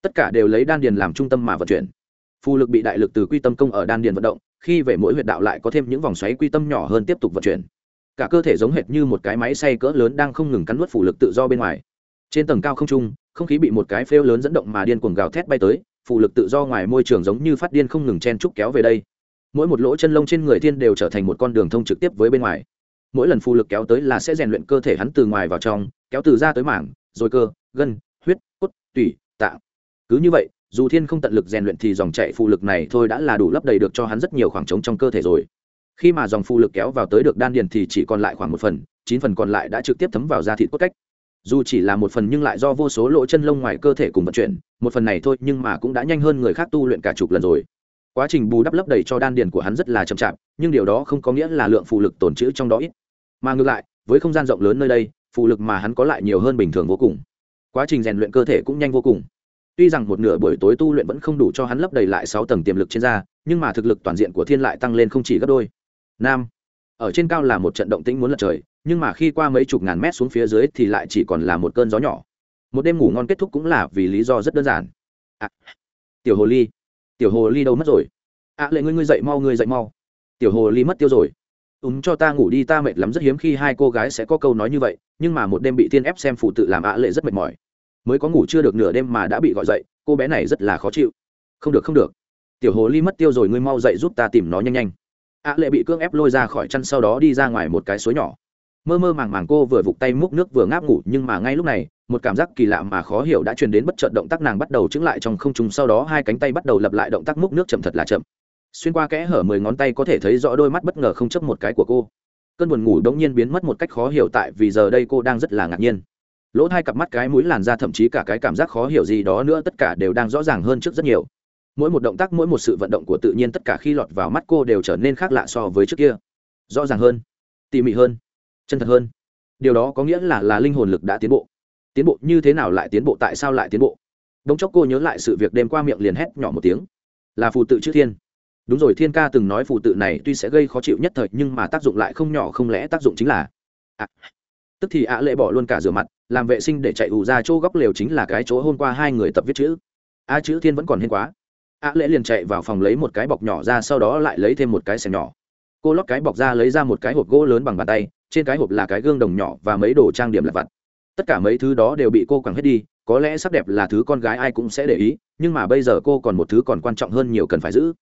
Tất cả đều lấy đan điền làm trung tâm mà vận chuyển. Phù lực bị đại lực từ quy tâm công ở đan điền vận động, khi về mỗi huyệt đạo lại có thêm những vòng xoáy quy tâm nhỏ hơn tiếp tục vận chuyển. Cả cơ thể giống hệt như một cái máy xay cỡ lớn đang không ngừng cắn nuốt phù lực tự do bên ngoài. Trên tầng cao không trung, không khí bị một cái phêu lớn dẫn động mà điên cuồng gào thét bay tới, phù lực tự do ngoài môi trường giống như phát điên không ngừng chen trúc kéo về đây. Mỗi một lỗ chân lông trên người thiên đều trở thành một con đường thông trực tiếp với bên ngoài mỗi lần phù lực kéo tới là sẽ rèn luyện cơ thể hắn từ ngoài vào trong, kéo từ ra tới mảng, rồi cơ, gân, huyết, cốt, tủy tạng cứ như vậy, dù thiên không tận lực rèn luyện thì dòng chạy phù lực này thôi đã là đủ lấp đầy được cho hắn rất nhiều khoảng trống trong cơ thể rồi. Khi mà dòng phù lực kéo vào tới được đan điền thì chỉ còn lại khoảng một phần, chín phần còn lại đã trực tiếp thấm vào da thịt cốt cách. Dù chỉ là một phần nhưng lại do vô số lỗ chân lông ngoài cơ thể cùng vận chuyển, một phần này thôi nhưng mà cũng đã nhanh hơn người khác tu luyện cả chục lần rồi. Quá trình bù đắp lấp đầy cho đan điền của hắn rất là chậm chạp, nhưng điều đó không có nghĩa là lượng phù lực tồn trữ trong đó ít mà ngược lại với không gian rộng lớn nơi đây phụ lực mà hắn có lại nhiều hơn bình thường vô cùng. Quá trình rèn luyện cơ thể cũng nhanh vô cùng. Tuy rằng một nửa buổi tối tu luyện vẫn không đủ cho hắn lấp đầy lại sáu tầng tiềm lực trên da nhưng mà thực lực toàn diện của thiên lại tăng lên không chỉ gấp đôi. Nam ở trên cao là một trận động tĩnh muốn lật trời nhưng mà khi qua mấy chục ngàn mét xuống phía dưới thì lại chỉ còn là một cơn gió nhỏ. Một đêm ngủ ngon kết thúc cũng là vì lý do rất đơn giản. À, tiểu hồ ly tiểu hồ ly đâu mất rồi? Ạ à, lệ ngươi ngươi dậy mau ngươi dậy mau. Tiểu hồ ly mất tiêu rồi úng cho ta ngủ đi, ta mệt lắm, rất hiếm khi hai cô gái sẽ có câu nói như vậy, nhưng mà một đêm bị tiên ép xem phụ tự làm ạ lệ rất mệt mỏi. Mới có ngủ chưa được nửa đêm mà đã bị gọi dậy, cô bé này rất là khó chịu. Không được không được. Tiểu hồ ly mất tiêu rồi, ngươi mau dậy giúp ta tìm nó nhanh nhanh. Ạ lệ bị cưỡng ép lôi ra khỏi chăn sau đó đi ra ngoài một cái suối nhỏ. Mơ mơ màng màng cô vừa vụt tay múc nước vừa ngáp ngủ, nhưng mà ngay lúc này, một cảm giác kỳ lạ mà khó hiểu đã truyền đến bất chợt động tác nàng bắt đầu chứng lại trong không trung, sau đó hai cánh tay bắt đầu lập lại động tác múc nước chậm thật là chậm xuyên qua kẽ hở mười ngón tay có thể thấy rõ đôi mắt bất ngờ không chấp một cái của cô. Cơn buồn ngủ đống nhiên biến mất một cách khó hiểu tại vì giờ đây cô đang rất là ngạc nhiên. Lỗ hai cặp mắt cái mũi làn da thậm chí cả cái cảm giác khó hiểu gì đó nữa tất cả đều đang rõ ràng hơn trước rất nhiều. Mỗi một động tác, mỗi một sự vận động của tự nhiên tất cả khi lọt vào mắt cô đều trở nên khác lạ so với trước kia. Rõ ràng hơn, tỉ mỉ hơn, chân thật hơn. Điều đó có nghĩa là là linh hồn lực đã tiến bộ. Tiến bộ như thế nào lại tiến bộ, tại sao lại tiến bộ? Đống chốc cô nhớ lại sự việc đêm qua miệng liền hét nhỏ một tiếng. Là phù tự chữ thiên đúng rồi, thiên ca từng nói phụ tự này tuy sẽ gây khó chịu nhất thời, nhưng mà tác dụng lại không nhỏ, không lẽ tác dụng chính là à. tức thì ạ lệ bỏ luôn cả rửa mặt, làm vệ sinh để chạy ù ra chỗ góc lều chính là cái chỗ hôm qua hai người tập viết chữ. A chữ thiên vẫn còn hên quá. Ạ lệ liền chạy vào phòng lấy một cái bọc nhỏ ra, sau đó lại lấy thêm một cái xẻng nhỏ. Cô lót cái bọc ra, lấy ra một cái hộp gỗ lớn bằng bàn tay, trên cái hộp là cái gương đồng nhỏ và mấy đồ trang điểm lặt vặt. Tất cả mấy thứ đó đều bị cô quẳng hết đi, có lẽ sắc đẹp là thứ con gái ai cũng sẽ để ý, nhưng mà bây giờ cô còn một thứ còn quan trọng hơn nhiều cần phải giữ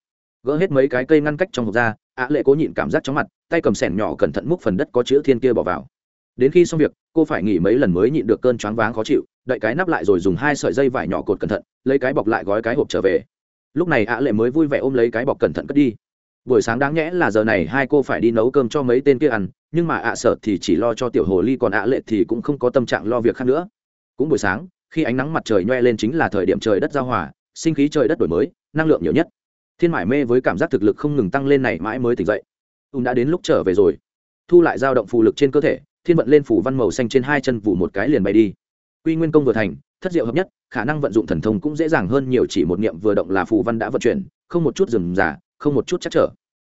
gỡ hết mấy cái cây ngăn cách trong hộp ra, ạ lệ cố nhịn cảm giác chóng mặt, tay cầm sẻn nhỏ cẩn thận múc phần đất có chữ thiên kia bỏ vào. Đến khi xong việc, cô phải nghỉ mấy lần mới nhịn được cơn choáng váng khó chịu đậy cái nắp lại rồi dùng hai sợi dây vải nhỏ cột cẩn thận, lấy cái bọc lại gói cái hộp trở về. Lúc này ạ lệ mới vui vẻ ôm lấy cái bọc cẩn thận cất đi. Buổi sáng đáng nhẽ là giờ này hai cô phải đi nấu cơm cho mấy tên kia ăn, nhưng mà ạ sợ thì chỉ lo cho tiểu hồ ly, còn ạ lệ thì cũng không có tâm trạng lo việc khác nữa. Cũng buổi sáng, khi ánh nắng mặt trời nhoe lên chính là thời điểm trời đất giao hòa, sinh khí trời đất đổi mới, năng lượng nhiều nhất thiên mải mê với cảm giác thực lực không ngừng tăng lên này mãi mới tỉnh dậy. Ùn đã đến lúc trở về rồi. Thu lại dao động phù lực trên cơ thể, thiên vận lên phủ văn màu xanh trên hai chân vụ một cái liền bay đi. Quy nguyên công vừa thành, thất diệu hợp nhất, khả năng vận dụng thần thông cũng dễ dàng hơn nhiều, chỉ một niệm vừa động là phù văn đã vận chuyển, không một chút rừng giả không một chút chắc trở.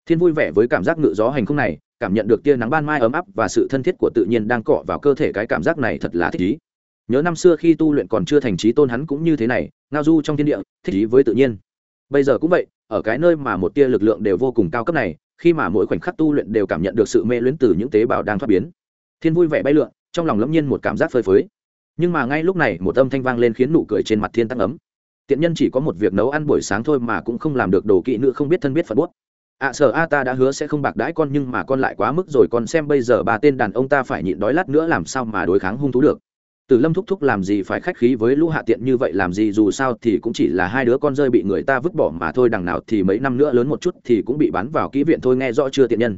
Thiên vui vẻ với cảm giác ngự gió hành không này, cảm nhận được tia nắng ban mai ấm áp và sự thân thiết của tự nhiên đang cọ vào cơ thể, cái cảm giác này thật là thích ý nhớ năm xưa khi tu luyện còn chưa thành trí tôn hắn cũng như thế này, ngao du trong thiên địa, thích ý với tự nhiên bây giờ cũng vậy ở cái nơi mà một tia lực lượng đều vô cùng cao cấp này khi mà mỗi khoảnh khắc tu luyện đều cảm nhận được sự mê luyến từ những tế bào đang thoát biến. Thiên vui vẻ bay lượn trong lòng lẫm nhiên một cảm giác phơi phới. Nhưng mà ngay lúc này một âm thanh vang lên khiến nụ cười trên mặt thiên tăng ấm. Tiện nhân chỉ có một việc nấu ăn buổi sáng thôi mà cũng không làm được đồ kỹ nữa không biết thân biết phật buốt. Ạ à, sở a ta đã hứa sẽ không bạc đãi con nhưng mà con lại quá mức rồi con xem bây giờ ba tên đàn ông ta phải nhịn đói lát nữa làm sao mà đối kháng hung thú được tử lâm thúc thúc làm gì phải khách khí với lũ hạ tiện như vậy làm gì dù sao thì cũng chỉ là hai đứa con rơi bị người ta vứt bỏ mà thôi, đằng nào thì mấy năm nữa lớn một chút thì cũng bị bán vào kỹ viện thôi, nghe rõ chưa tiện nhân?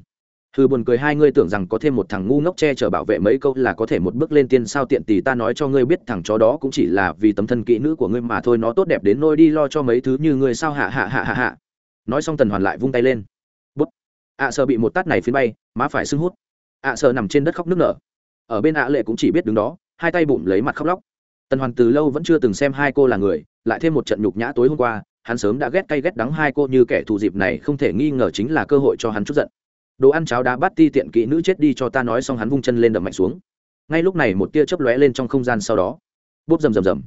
Hừ buồn cười, hai ngươi tưởng rằng có thêm một thằng ngu ngốc che chở bảo vệ mấy câu là có thể một bước lên tiên sao tiện tỷ ta nói cho ngươi biết thằng chó đó cũng chỉ là vì tấm thân kỹ nữ của ngươi mà thôi, nó tốt đẹp đến nôi đi lo cho mấy thứ như ngươi sao? Hạ hạ hạ hạ hạ. Nói xong tần hoàn lại vung tay lên. Bút. Ạ à sợ bị một tát này phiến bay, má phải sưng hút. Ạ à sợ nằm trên đất khóc nức nở. Ở bên ạ lệ cũng chỉ biết đứng đó hai tay bụng lấy mặt khóc lóc. Tần hoàn từ lâu vẫn chưa từng xem hai cô là người, lại thêm một trận nhục nhã tối hôm qua, hắn sớm đã ghét cay ghét đắng hai cô như kẻ thù dịp này không thể nghi ngờ chính là cơ hội cho hắn chút giận. Đồ ăn cháo đá bắt ti tiện kỹ nữ chết đi cho ta nói xong hắn vung chân lên đập mạnh xuống. Ngay lúc này một tia chớp lóe lên trong không gian sau đó. Bốp rầm rầm rầm.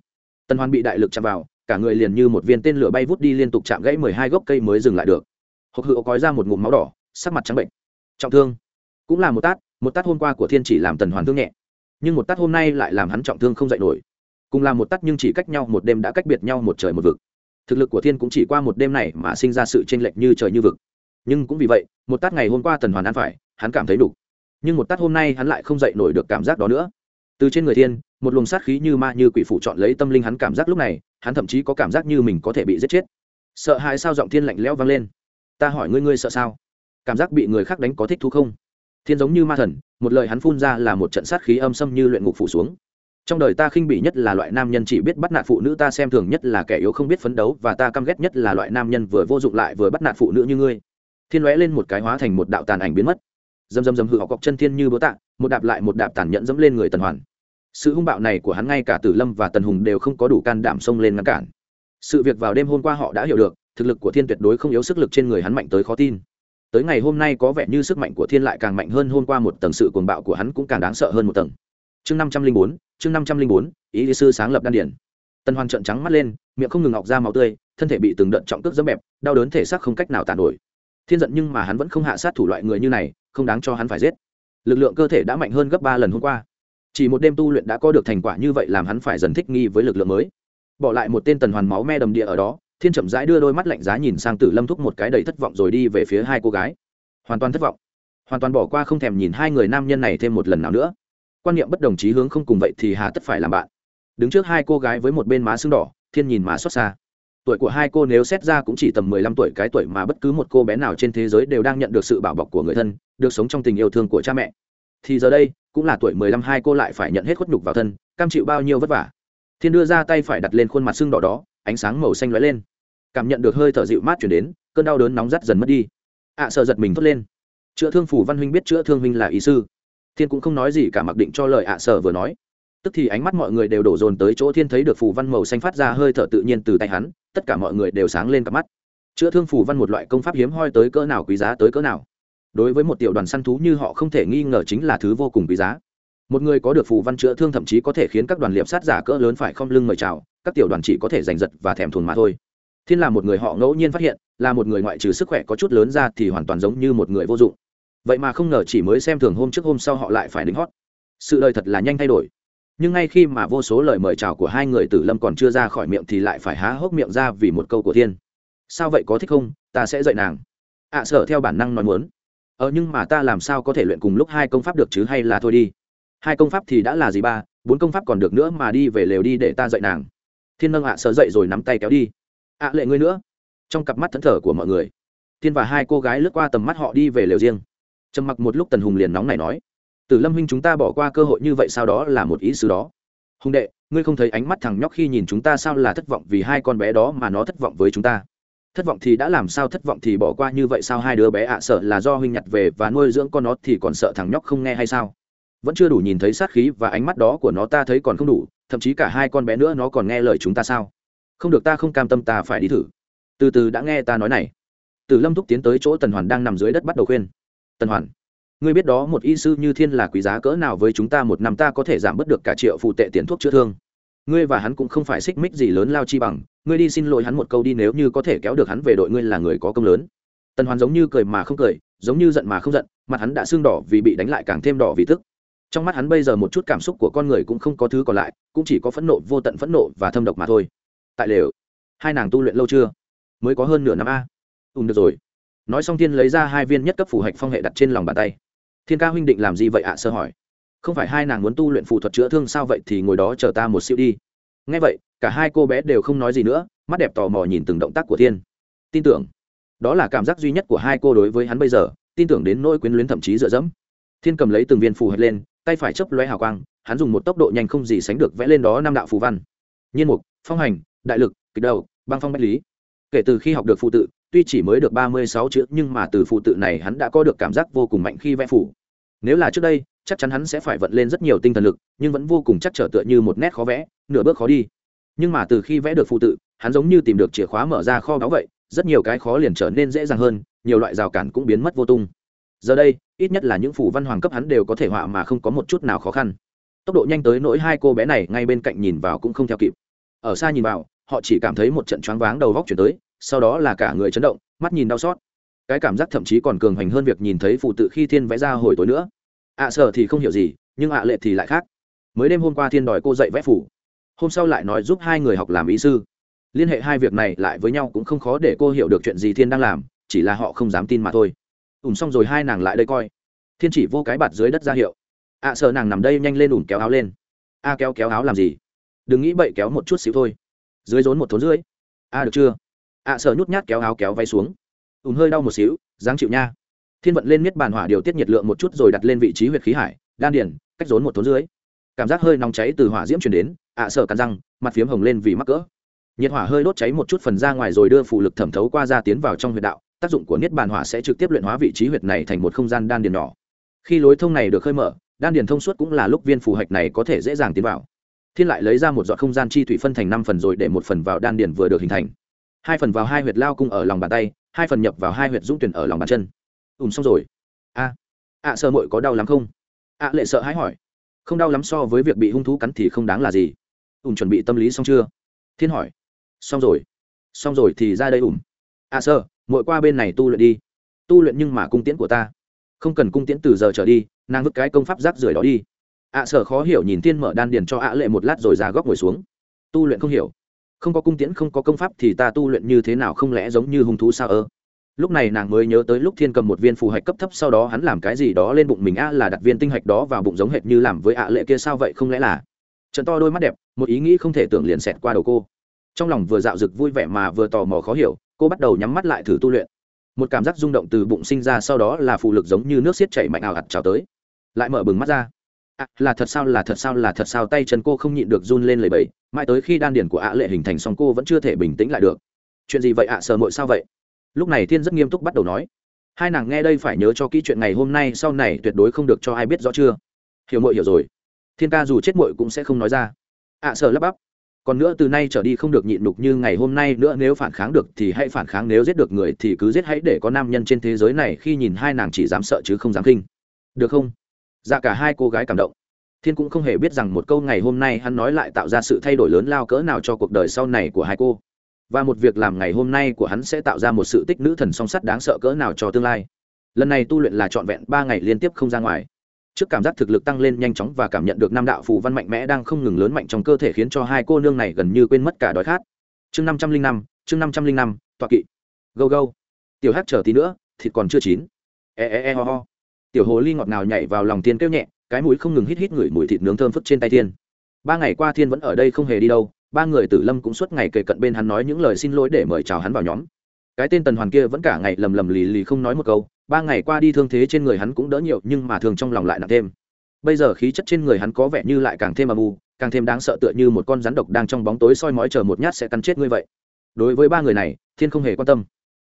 Tần hoàn bị đại lực chạm vào, cả người liền như một viên tên lửa bay vút đi liên tục chạm gãy mười hai gốc cây mới dừng lại được. Hộc hựa cói ra một ngụm máu đỏ, sắc mặt trắng bệnh. Trọng thương. Cũng là một tát một tát hôm qua của thiên chỉ làm tần hoàn thương nhẹ nhưng một tát hôm nay lại làm hắn trọng thương không dậy nổi. Cùng là một tát nhưng chỉ cách nhau một đêm đã cách biệt nhau một trời một vực. Thực lực của thiên cũng chỉ qua một đêm này mà sinh ra sự chênh lệch như trời như vực. Nhưng cũng vì vậy, một tát ngày hôm qua tần hoàn ăn phải, hắn cảm thấy đủ nhưng một tát hôm nay hắn lại không dậy nổi được cảm giác đó nữa. Từ trên người thiên, một luồng sát khí như ma như quỷ phụ chọn lấy tâm linh hắn cảm giác lúc này, hắn thậm chí có cảm giác như mình có thể bị giết chết. Sợ hãi sao giọng thiên lạnh lẽo vang lên. Ta hỏi ngươi ngươi sợ sao? Cảm giác bị người khác đánh có thích thú không? Thiên giống như ma thần một lời hắn phun ra là một trận sát khí âm xâm như luyện ngục phủ xuống. Trong đời ta khinh bỉ nhất là loại nam nhân chỉ biết bắt nạt phụ nữ, ta xem thường nhất là kẻ yếu không biết phấn đấu, và ta căm ghét nhất là loại nam nhân vừa vô dụng lại vừa bắt nạt phụ nữ như ngươi. Thiên lóe lên một cái hóa thành một đạo tàn ảnh biến mất. Dầm dầm dầm hự họ cọc chân thiên như bố tạ, một đạp lại một đạp tàn nhẫn dẫm lên người tần hoàn. Sự hung bạo này của hắn ngay cả tử lâm và tần hùng đều không có đủ can đảm xông lên ngăn cản. Sự việc vào đêm hôm qua họ đã hiểu được, thực lực của thiên tuyệt đối không yếu sức lực trên người hắn mạnh tới khó tin tới ngày hôm nay có vẻ như sức mạnh của thiên lại càng mạnh hơn hôm qua một tầng sự cuồng bạo của hắn cũng càng đáng sợ hơn một tầng. Chương năm trăm linh bốn, chương năm trăm linh bốn, ý lý sư sáng lập đan điển tần hoàn trợn trắng mắt lên, miệng không ngừng ngọc ra máu tươi, thân thể bị từng đợt trọng cước dẫm bẹp, đau đớn thể xác không cách nào tàn nổi. Thiên giận nhưng mà hắn vẫn không hạ sát thủ loại người như này, không đáng cho hắn phải giết. Lực lượng cơ thể đã mạnh hơn gấp ba lần hôm qua. Chỉ một đêm tu luyện đã có được thành quả như vậy làm hắn phải dần thích nghi với lực lượng mới. Bỏ lại một tên tần hoàn máu me đầm địa ở đó thiên chậm rãi đưa đôi mắt lạnh giá nhìn sang tử lâm thúc một cái đầy thất vọng rồi đi về phía hai cô gái. Hoàn toàn thất vọng. Hoàn toàn bỏ qua không thèm nhìn hai người nam nhân này thêm một lần nào nữa. Quan niệm bất đồng chí hướng không cùng vậy thì hà tất phải làm bạn. Đứng trước hai cô gái với một bên má sưng đỏ, thiên nhìn má xót xa. Tuổi của hai cô nếu xét ra cũng chỉ tầm mười lăm tuổi, cái tuổi mà bất cứ một cô bé nào trên thế giới đều đang nhận được sự bảo bọc của người thân, được sống trong tình yêu thương của cha mẹ. Thì giờ đây, cũng là tuổi mười lăm, hai cô lại phải nhận hết khuất nhục vào thân, cam chịu bao nhiêu vất vả. Thiên đưa ra tay phải đặt lên khuôn mặt sưng đỏ đó, ánh sáng màu xanh lóe lên cảm nhận được hơi thở dịu mát chuyển đến, cơn đau đớn nóng rắt dần mất đi. Ạ sợ giật mình thốt lên. Chữa thương phủ văn huynh biết chữa thương huynh là ý sư. Thiên cũng không nói gì cả mặc định cho lời ạ sợ vừa nói. Tức thì ánh mắt mọi người đều đổ dồn tới chỗ thiên thấy được phù văn màu xanh phát ra hơi thở tự nhiên từ tay hắn, tất cả mọi người đều sáng lên cặp mắt. Chữa thương phù văn một loại công pháp hiếm hoi tới cỡ nào quý giá tới cỡ nào. Đối với một tiểu đoàn săn thú như họ không thể nghi ngờ chính là thứ vô cùng quý giá. Một người có được phù văn chữa thương thậm chí có thể khiến các đoàn liệp sát giả cỡ lớn phải không lưng mời chào, các tiểu đoàn chỉ có thể giành giật và thèm thuồng mà thôi thiên là một người họ ngẫu nhiên phát hiện là một người ngoại trừ sức khỏe có chút lớn ra thì hoàn toàn giống như một người vô dụng. Vậy mà không ngờ chỉ mới xem thường hôm trước hôm sau họ lại phải đính hót. Sự đời thật là nhanh thay đổi. Nhưng ngay khi mà vô số lời mời chào của hai người tử lâm còn chưa ra khỏi miệng thì lại phải há hốc miệng ra vì một câu của thiên. Sao vậy có thích không? Ta sẽ dạy nàng. Ạ à, sở theo bản năng nói muốn. Ờ nhưng mà ta làm sao có thể luyện cùng lúc hai công pháp được chứ hay là thôi đi. Hai công pháp thì đã là gì ba? Bốn công pháp còn được nữa mà đi về lều đi để ta dạy nàng. Thiên nâng ạ à sở dậy rồi nắm tay kéo đi ạ lệ ngươi nữa. Trong cặp mắt thẫn thờ của mọi người, thiên và hai cô gái lướt qua tầm mắt họ đi về lều riêng. Trầm mặc một lúc tần hùng liền nóng này nói, tử lâm huynh chúng ta bỏ qua cơ hội như vậy sao đó là một ý xứ đó. Hùng đệ, ngươi không thấy ánh mắt thằng nhóc khi nhìn chúng ta sao là thất vọng vì hai con bé đó mà nó thất vọng với chúng ta? Thất vọng thì đã làm sao thất vọng thì bỏ qua như vậy sao hai đứa bé ạ sợ là do huynh nhặt về và nuôi dưỡng con nó thì còn sợ thằng nhóc không nghe hay sao? Vẫn chưa đủ nhìn thấy sát khí và ánh mắt đó của nó ta thấy còn không đủ, thậm chí cả hai con bé nữa nó còn nghe lời chúng ta sao? Không được ta không cam tâm ta phải đi thử. Từ từ đã nghe ta nói này. Từ lâm thúc tiến tới chỗ tần hoàn đang nằm dưới đất bắt đầu khuyên. Tần hoàn, ngươi biết đó, một y sư như thiên là quý giá cỡ nào với chúng ta, một năm ta có thể giảm bớt được cả triệu phụ tệ tiền thuốc chữa thương. Ngươi và hắn cũng không phải xích mích gì lớn lao chi bằng, ngươi đi xin lỗi hắn một câu đi, nếu như có thể kéo được hắn về đội ngươi là người có công lớn. Tần hoàn giống như cười mà không cười, giống như giận mà không giận, mặt hắn đã sưng đỏ vì bị đánh lại càng thêm đỏ vì tức. Trong mắt hắn bây giờ một chút cảm xúc của con người cũng không có thứ còn lại, cũng chỉ có phẫn nộ, vô tận phẫn nộ và thâm độc mà thôi tại lều. Hai nàng tu luyện lâu chưa? Mới có hơn nửa năm a. Ùm được rồi. Nói xong thiên lấy ra hai viên nhất cấp phủ hạch phong hệ đặt trên lòng bàn tay. Thiên ca huynh định làm gì vậy ạ, sơ hỏi. Không phải hai nàng muốn tu luyện phù thuật chữa thương sao vậy thì ngồi đó chờ ta một siêu đi. Ngay vậy, cả hai cô bé đều không nói gì nữa, mắt đẹp tò mò nhìn từng động tác của thiên. Tin tưởng. Đó là cảm giác duy nhất của hai cô đối với hắn bây giờ, tin tưởng đến nỗi quyến luyến thậm chí dựa dẫm. Thiên cầm lấy từng viên phù hạch lên, tay phải chấp lóe hào quang, hắn dùng một tốc độ nhanh không gì sánh được vẽ lên đó năm đạo phù văn. Nhiên mục, phong hành đại lực, kịch đầu, băng phong bách lý. Kể từ khi học được phụ tự, tuy chỉ mới được ba mươi sáu chữ, nhưng mà từ phụ tự này hắn đã có được cảm giác vô cùng mạnh khi vẽ phủ. Nếu là trước đây, chắc chắn hắn sẽ phải vận lên rất nhiều tinh thần lực, nhưng vẫn vô cùng chắc trở tựa như một nét khó vẽ, nửa bước khó đi. Nhưng mà từ khi vẽ được phụ tự, hắn giống như tìm được chìa khóa mở ra kho báu vậy, rất nhiều cái khó liền trở nên dễ dàng hơn, nhiều loại rào cản cũng biến mất vô tung. Giờ đây, ít nhất là những phủ văn hoàng cấp hắn đều có thể họa mà không có một chút nào khó khăn. Tốc độ nhanh tới nỗi hai cô bé này ngay bên cạnh nhìn vào cũng không theo kịp. Ở xa nhìn vào họ chỉ cảm thấy một trận choáng váng đầu vóc chuyển tới sau đó là cả người chấn động mắt nhìn đau xót. Cái cảm giác thậm chí còn cường hành hơn việc nhìn thấy phụ tự khi thiên vẽ ra hồi tối nữa. Ạ à, sợ thì không hiểu gì nhưng ạ lệ thì lại khác. Mới đêm hôm qua thiên đòi cô dạy vẽ phủ. Hôm sau lại nói giúp hai người học làm ý sư. Liên hệ hai việc này lại với nhau cũng không khó để cô hiểu được chuyện gì thiên đang làm chỉ là họ không dám tin mà thôi. Ủn xong rồi hai nàng lại đây coi. Thiên chỉ vô cái bạt dưới đất ra hiệu. Ạ à, sợ nàng nằm đây nhanh lên ủn kéo áo lên. A kéo kéo áo làm gì? Đừng nghĩ bậy kéo một chút xíu thôi dưới rốn một thốn rưỡi. A được chưa? À, ạ sợ nhút nhát kéo áo kéo váy xuống. Ùm hơi đau một xíu, dáng chịu nha. Thiên vận lên miết bàn hỏa điều tiết nhiệt lượng một chút rồi đặt lên vị trí huyệt khí hải, đan điển cách rốn một thốn dưới cảm giác hơi nóng cháy từ hỏa diễm chuyển đến, ạ sợ cắn răng, mặt phiếm hồng lên vì mắc cỡ. Nhiệt hỏa hơi đốt cháy một chút phần ra ngoài rồi đưa phụ lực thẩm thấu qua ra tiến vào trong huyệt đạo, tác dụng của niết bàn hỏa sẽ trực tiếp luyện hóa vị trí huyệt này thành một không gian đan điền nhỏ. Khi lối thông này được khơi mở, đan điền thông suốt cũng là lúc viên phù hạch này có thể dễ dàng tiến vào thiên lại lấy ra một giọt không gian chi thủy phân thành năm phần rồi để một phần vào đan điền vừa được hình thành. Hai phần vào hai huyệt lao cung ở lòng bàn tay hai phần nhập vào hai huyệt dũng tuyển ở lòng bàn chân. Ùm xong rồi. A. À, ạ sợ mội có đau lắm không? Ạ lệ sợ hãi hỏi. Không đau lắm so với việc bị hung thú cắn thì không đáng là gì. Ùm chuẩn bị tâm lý xong chưa? Thiên hỏi. Xong rồi. Xong rồi thì ra đây ùm. Ạ sợ mội qua bên này tu luyện đi. Tu luyện nhưng mà cung tiễn của ta. Không cần cung tiễn từ giờ trở đi nàng vứt cái công pháp rác rưởi đó đi ạ sở khó hiểu nhìn thiên mở đan điền cho ạ lệ một lát rồi ra góc ngồi xuống. Tu luyện không hiểu. Không có cung tiễn, không có công pháp thì ta tu luyện như thế nào không lẽ giống như hung thú sao ơ? Lúc này nàng mới nhớ tới lúc thiên cầm một viên phù hạch cấp thấp sau đó hắn làm cái gì đó lên bụng mình a là đặt viên tinh hạch đó vào bụng giống hệt như làm với ạ lệ kia sao vậy không lẽ là? Trận to đôi mắt đẹp, một ý nghĩ không thể tưởng liền xẹt qua đầu cô. Trong lòng vừa dạo rực vui vẻ mà vừa tò mò khó hiểu, cô bắt đầu nhắm mắt lại thử tu luyện. Một cảm giác rung động từ bụng sinh ra sau đó là phụ lực giống như nước xiết chảy mạnh ảo ạt trào tới. Lại mở bừng mắt ra à, là thật sao là thật sao là thật sao? Tay chân cô không nhịn được run lên lời bẩy. Mãi tới khi đan điển của ạ lệ hình thành xong cô vẫn chưa thể bình tĩnh lại được. Chuyện gì vậy ạ à, sờ mội sao vậy? Lúc này thiên rất nghiêm túc bắt đầu nói. Hai nàng nghe đây phải nhớ cho kỹ chuyện ngày hôm nay sau này tuyệt đối không được cho ai biết rõ chưa. Hiểu mội hiểu rồi. Thiên ca dù chết mội cũng sẽ không nói ra. Ạ sợ sờ lắp bắp. Còn nữa từ nay trở đi không được nhịn đục như ngày hôm nay nữa nếu phản kháng được thì hãy phản kháng nếu giết được người thì cứ giết hãy để có nam nhân trên thế giới này khi nhìn hai nàng chỉ dám sợ chứ không dám kinh được không? Dạ cả hai cô gái cảm động. Thiên cũng không hề biết rằng một câu ngày hôm nay hắn nói lại tạo ra sự thay đổi lớn lao cỡ nào cho cuộc đời sau này của hai cô. Và một việc làm ngày hôm nay của hắn sẽ tạo ra một sự tích nữ thần song sắt đáng sợ cỡ nào cho tương lai. Lần này tu luyện là trọn vẹn ba ngày liên tiếp không ra ngoài. Trước cảm giác thực lực tăng lên nhanh chóng và cảm nhận được năm đạo phù văn mạnh mẽ đang không ngừng lớn mạnh trong cơ thể khiến cho hai cô nương này gần như quên mất cả đói khát. Chương năm trăm linh năm, chương năm trăm linh năm, tọa kỵ. Gâu gâu. Tiểu hát chờ tí nữa, thịt còn chưa chín. E e e ho ho tiểu hồ ly ngọt nào nhảy vào lòng tiên kêu nhẹ, cái mũi không ngừng hít hít ngửi mùi thịt nướng thơm phức trên tay thiên. Ba ngày qua thiên vẫn ở đây không hề đi đâu, ba người tử lâm cũng suốt ngày kề cận bên hắn nói những lời xin lỗi để mời chào hắn vào nhóm. Cái tên tần hoàn kia vẫn cả ngày lầm lầm lì lì không nói một câu, ba ngày qua đi thương thế trên người hắn cũng đỡ nhiều, nhưng mà thường trong lòng lại nặng thêm. Bây giờ khí chất trên người hắn có vẻ như lại càng thêm âm u, càng thêm đáng sợ tựa như một con rắn độc đang trong bóng tối soi mói chờ một nhát sẽ cắn chết ngươi vậy. Đối với ba người này, thiên không hề quan tâm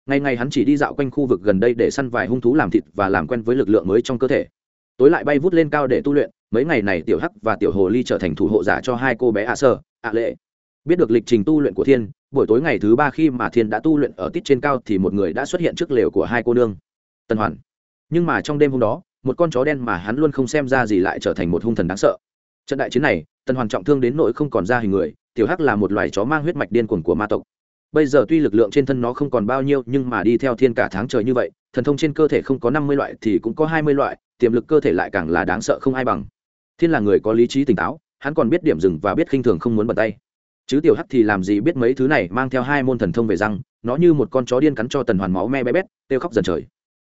ngày ngày hắn chỉ đi dạo quanh khu vực gần đây để săn vài hung thú làm thịt và làm quen với lực lượng mới trong cơ thể. Tối lại bay vút lên cao để tu luyện, mấy ngày này tiểu hắc và tiểu hồ ly trở thành thủ hộ giả cho hai cô bé ạ sơ, ạ lệ. Biết được lịch trình tu luyện của thiên, buổi tối ngày thứ ba khi mà thiên đã tu luyện ở tít trên cao thì một người đã xuất hiện trước lều của hai cô nương tân hoàn. Nhưng mà trong đêm hôm đó, một con chó đen mà hắn luôn không xem ra gì lại trở thành một hung thần đáng sợ. Trận đại chiến này tân hoàn trọng thương đến nỗi không còn ra hình người, tiểu hắc là một loài chó mang huyết mạch điên cuồng của ma tộc bây giờ tuy lực lượng trên thân nó không còn bao nhiêu, nhưng mà đi theo thiên cả tháng trời như vậy, thần thông trên cơ thể không có năm mươi loại thì cũng có hai mươi loại, tiềm lực cơ thể lại càng là đáng sợ không ai bằng. Thiên là người có lý trí tỉnh táo, hắn còn biết điểm dừng và biết khinh thường không muốn bật tay. Chứ tiểu hắc thì làm gì biết mấy thứ này mang theo hai môn thần thông về răng, nó như một con chó điên cắn cho tần hoàn máu me bé bét têu khóc dần trời.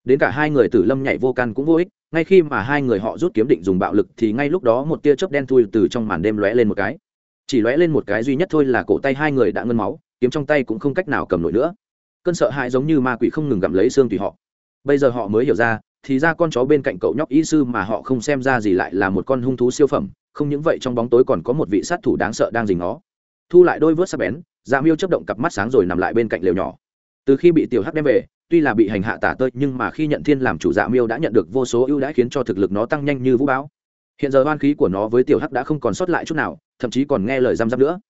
Đến cả hai người tử lâm nhảy vô can cũng vô ích, ngay khi mà hai người họ rút kiếm định dùng bạo lực thì ngay lúc đó một tia chớp đen thui từ trong màn đêm lóe lên một cái. Chỉ lóe lên một cái duy nhất thôi là cổ tay hai người đã ngân máu kiếm trong tay cũng không cách nào cầm nổi nữa. Cơn sợ hãi giống như ma quỷ không ngừng gặm lấy xương tùy họ. Bây giờ họ mới hiểu ra, thì ra con chó bên cạnh cậu nhóc y sư mà họ không xem ra gì lại là một con hung thú siêu phẩm, không những vậy trong bóng tối còn có một vị sát thủ đáng sợ đang dình nó thu lại đôi vớt sắc bén dạ miêu chấp động cặp mắt sáng rồi nằm lại bên cạnh lều nhỏ. Từ khi bị tiểu hắc đem về, tuy là bị hành hạ tả tơi, nhưng mà khi nhận thiên làm chủ dạ miêu đã nhận được vô số ưu đãi khiến cho thực lực nó tăng nhanh như vũ bão. Hiện giờ oan khí của nó với tiểu hắc đã không còn sót lại chút nào, thậm chí còn nghe lời răm răm nữa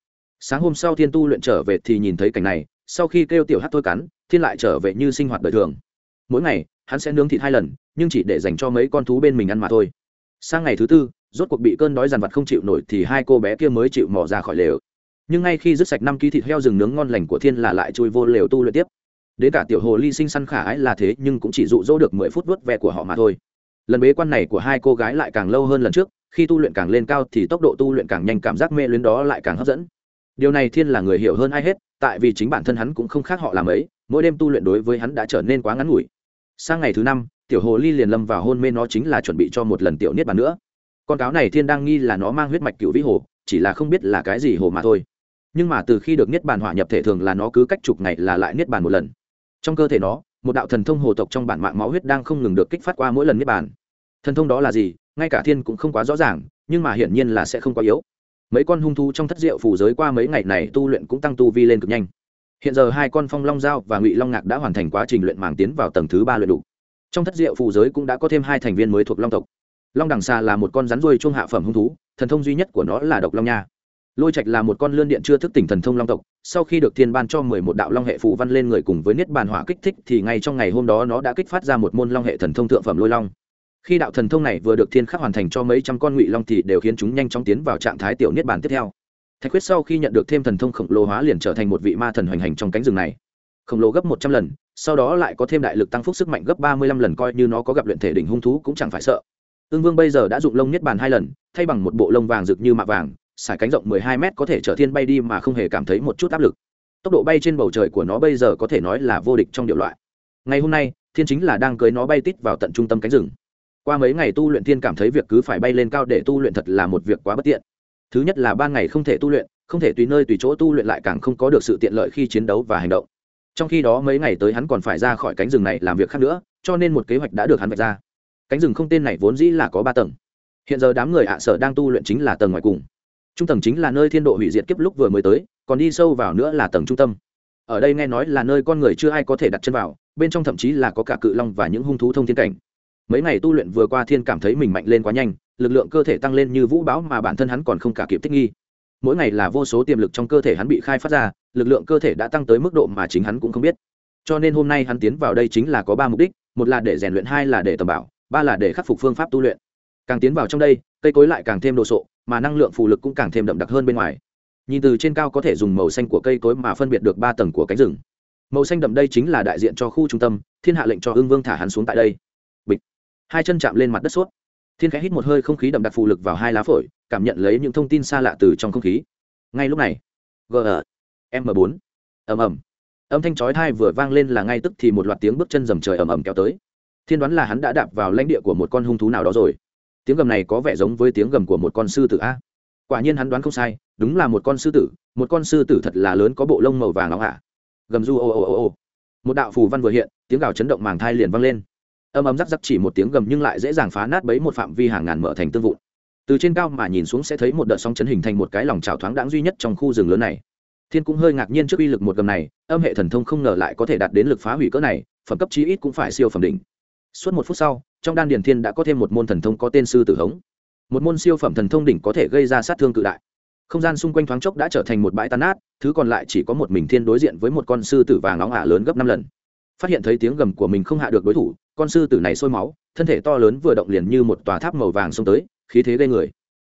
sáng hôm sau thiên tu luyện trở về thì nhìn thấy cảnh này, sau khi kêu tiểu hát thôi cắn, thiên lại trở về như sinh hoạt đời thường. Mỗi ngày, hắn sẽ nướng thịt hai lần, nhưng chỉ để dành cho mấy con thú bên mình ăn mà thôi. Sang ngày thứ tư, rốt cuộc bị cơn đói dằn vặt không chịu nổi thì hai cô bé kia mới chịu mò ra khỏi lều. Nhưng ngay khi dứt sạch năm ký thịt heo rừng nướng ngon lành của thiên là lại chui vô lều tu luyện tiếp. Đến cả tiểu hồ ly sinh săn khả ái là thế, nhưng cũng chỉ dụ dỗ được mười phút vớt ve của họ mà thôi. Lần bế quan này của hai cô gái lại càng lâu hơn lần trước, khi tu luyện càng lên cao thì tốc độ tu luyện càng nhanh, cảm giác mê luyến đó lại càng hấp dẫn điều này thiên là người hiểu hơn ai hết, tại vì chính bản thân hắn cũng không khác họ làm ấy, mỗi đêm tu luyện đối với hắn đã trở nên quá ngắn ngủi. Sang ngày thứ năm, tiểu hồ ly liền lâm vào hôn mê nó chính là chuẩn bị cho một lần tiểu niết bàn nữa. Con cáo này thiên đang nghi là nó mang huyết mạch cựu vĩ hồ, chỉ là không biết là cái gì hồ mà thôi. Nhưng mà từ khi được niết bàn hỏa nhập thể thường là nó cứ cách chục ngày là lại niết bàn một lần. Trong cơ thể nó, một đạo thần thông hồ tộc trong bản mạng máu huyết đang không ngừng được kích phát qua mỗi lần niết bàn. Thần thông đó là gì? Ngay cả thiên cũng không quá rõ ràng, nhưng mà hiển nhiên là sẽ không quá yếu mấy con hung thú trong thất diệu phủ giới qua mấy ngày này tu luyện cũng tăng tu vi lên cực nhanh. Hiện giờ hai con phong long giao và ngụy long ngạc đã hoàn thành quá trình luyện màng tiến vào tầng thứ ba luyện đủ trong thất diệu phủ giới cũng đã có thêm hai thành viên mới thuộc long tộc. Long đằng xà là một con rắn ruôi chuông hạ phẩm hung thú, thần thông duy nhất của nó là độc long nha. Lôi trạch là một con lươn điện chưa thức tỉnh thần thông long tộc, sau khi được thiên ban cho mười một đạo long hệ phụ văn lên người cùng với niết bàn hỏa kích thích thì ngay trong ngày hôm đó nó đã kích phát ra một môn long hệ thần thông thượng phẩm lôi long khi đạo thần thông này vừa được thiên khắc hoàn thành cho mấy trăm con ngụy long thì đều khiến chúng nhanh chóng tiến vào trạng thái tiểu niết bàn tiếp theo. Thạch quyết sau khi nhận được thêm thần thông khổng lồ hóa liền trở thành một vị ma thần hoành hành trong cánh rừng này. Khổng lồ gấp một trăm lần, sau đó lại có thêm đại lực tăng phúc sức mạnh gấp ba mươi lăm lần coi như nó có gặp luyện thể đỉnh hung thú cũng chẳng phải sợ. Ương vương bây giờ đã dụng lông niết bàn hai lần, thay bằng một bộ lông vàng rực như mạ vàng sải cánh rộng mười hai mét có thể chở thiên bay đi mà không hề cảm thấy một chút áp lực. Tốc độ bay trên bầu trời của nó bây giờ có thể nói là vô địch trong điệu loại. Ngày hôm nay, thiên chính là đang cưới nó bay tít vào tận trung tâm cánh rừng qua mấy ngày tu luyện thiên cảm thấy việc cứ phải bay lên cao để tu luyện thật là một việc quá bất tiện. Thứ nhất là ban ngày không thể tu luyện, không thể tùy nơi tùy chỗ tu luyện lại càng không có được sự tiện lợi khi chiến đấu và hành động. Trong khi đó mấy ngày tới hắn còn phải ra khỏi cánh rừng này làm việc khác nữa, cho nên một kế hoạch đã được hắn vạch ra. Cánh rừng không tên này vốn dĩ là có ba tầng. Hiện giờ đám người ạ sở đang tu luyện chính là tầng ngoài cùng. Trung tầng chính là nơi thiên độ hủy diệt kiếp lúc vừa mới tới, còn đi sâu vào nữa là tầng trung tâm. Ở đây nghe nói là nơi con người chưa ai có thể đặt chân vào, bên trong thậm chí là có cả cự long và những hung thú thông thiên cảnh mấy ngày tu luyện vừa qua thiên cảm thấy mình mạnh lên quá nhanh, lực lượng cơ thể tăng lên như vũ bão mà bản thân hắn còn không cả kịp thích nghi. Mỗi ngày là vô số tiềm lực trong cơ thể hắn bị khai phát ra, lực lượng cơ thể đã tăng tới mức độ mà chính hắn cũng không biết. Cho nên hôm nay hắn tiến vào đây chính là có ba mục đích, một là để rèn luyện, hai là để tầm bảo, ba là để khắc phục phương pháp tu luyện. Càng tiến vào trong đây, cây cối lại càng thêm đồ sộ, mà năng lượng phù lực cũng càng thêm đậm đặc hơn bên ngoài. Nhìn từ trên cao có thể dùng màu xanh của cây cối mà phân biệt được ba tầng của cánh rừng. Màu xanh đậm đây chính là đại diện cho khu trung tâm, thiên hạ lệnh cho hưng vương thả hắn xuống tại đây hai chân chạm lên mặt đất suốt. Thiên khẽ hít một hơi không khí đậm đặc phụ lực vào hai lá phổi, cảm nhận lấy những thông tin xa lạ từ trong không khí. Ngay lúc này, g, m bốn, ầm ầm. Âm thanh chói thai vừa vang lên là ngay tức thì một loạt tiếng bước chân dầm trời ầm ầm kéo tới. Thiên đoán là hắn đã đạp vào lãnh địa của một con hung thú nào đó rồi. Tiếng gầm này có vẻ giống với tiếng gầm của một con sư tử a. Quả nhiên hắn đoán không sai, đúng là một con sư tử, một con sư tử thật là lớn có bộ lông màu vàng nóng ạ. Gầm du ô ô ô ô. Một đạo phù văn vừa hiện, tiếng gào chấn động màng thai liền vang lên âm ấm rắc rắc chỉ một tiếng gầm nhưng lại dễ dàng phá nát bấy một phạm vi hàng ngàn mở thành tương vụn. Từ trên cao mà nhìn xuống sẽ thấy một đợt sóng chấn hình thành một cái lòng trào thoáng đáng duy nhất trong khu rừng lớn này. Thiên cũng hơi ngạc nhiên trước uy lực một gầm này, âm hệ thần thông không ngờ lại có thể đạt đến lực phá hủy cỡ này, phẩm cấp chí ít cũng phải siêu phẩm đỉnh. Suốt một phút sau, trong đan điền thiên đã có thêm một môn thần thông có tên sư tử hống. Một môn siêu phẩm thần thông đỉnh có thể gây ra sát thương cự đại. Không gian xung quanh thoáng chốc đã trở thành một bãi tan nát, thứ còn lại chỉ có một mình thiên đối diện với một con sư tử vàng nóng ả lớn gấp năm lần. Phát hiện thấy tiếng gầm của mình không hạ được đối thủ con sư tử này sôi máu, thân thể to lớn vừa động liền như một tòa tháp màu vàng xông tới, khí thế gây người.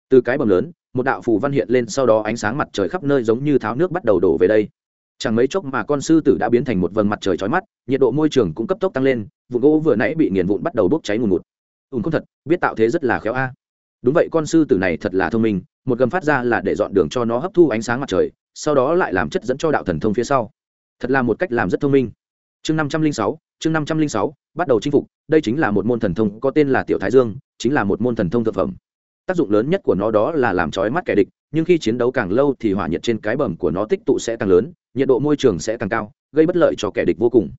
Từ cái bầm lớn, một đạo phù văn hiện lên, sau đó ánh sáng mặt trời khắp nơi giống như tháo nước bắt đầu đổ về đây. Chẳng mấy chốc mà con sư tử đã biến thành một vầng mặt trời chói mắt, nhiệt độ môi trường cũng cấp tốc tăng lên, vụ gỗ vừa nãy bị nghiền vụn bắt đầu bốc cháy ngùn ngụt. Ùn không thật, biết tạo thế rất là khéo a. Đúng vậy, con sư tử này thật là thông minh, một gầm phát ra là để dọn đường cho nó hấp thu ánh sáng mặt trời, sau đó lại làm chất dẫn cho đạo thần thông phía sau. Thật là một cách làm rất thông minh. Chương năm trăm linh sáu chương năm trăm linh sáu, bắt đầu chinh phục, đây chính là một môn thần thông, có tên là tiểu thái dương, chính là một môn thần thông thực phẩm. Tác dụng lớn nhất của nó đó là làm trói mắt kẻ địch, nhưng khi chiến đấu càng lâu thì hỏa nhiệt trên cái bầm của nó tích tụ sẽ càng lớn, nhiệt độ môi trường sẽ càng cao, gây bất lợi cho kẻ địch vô cùng.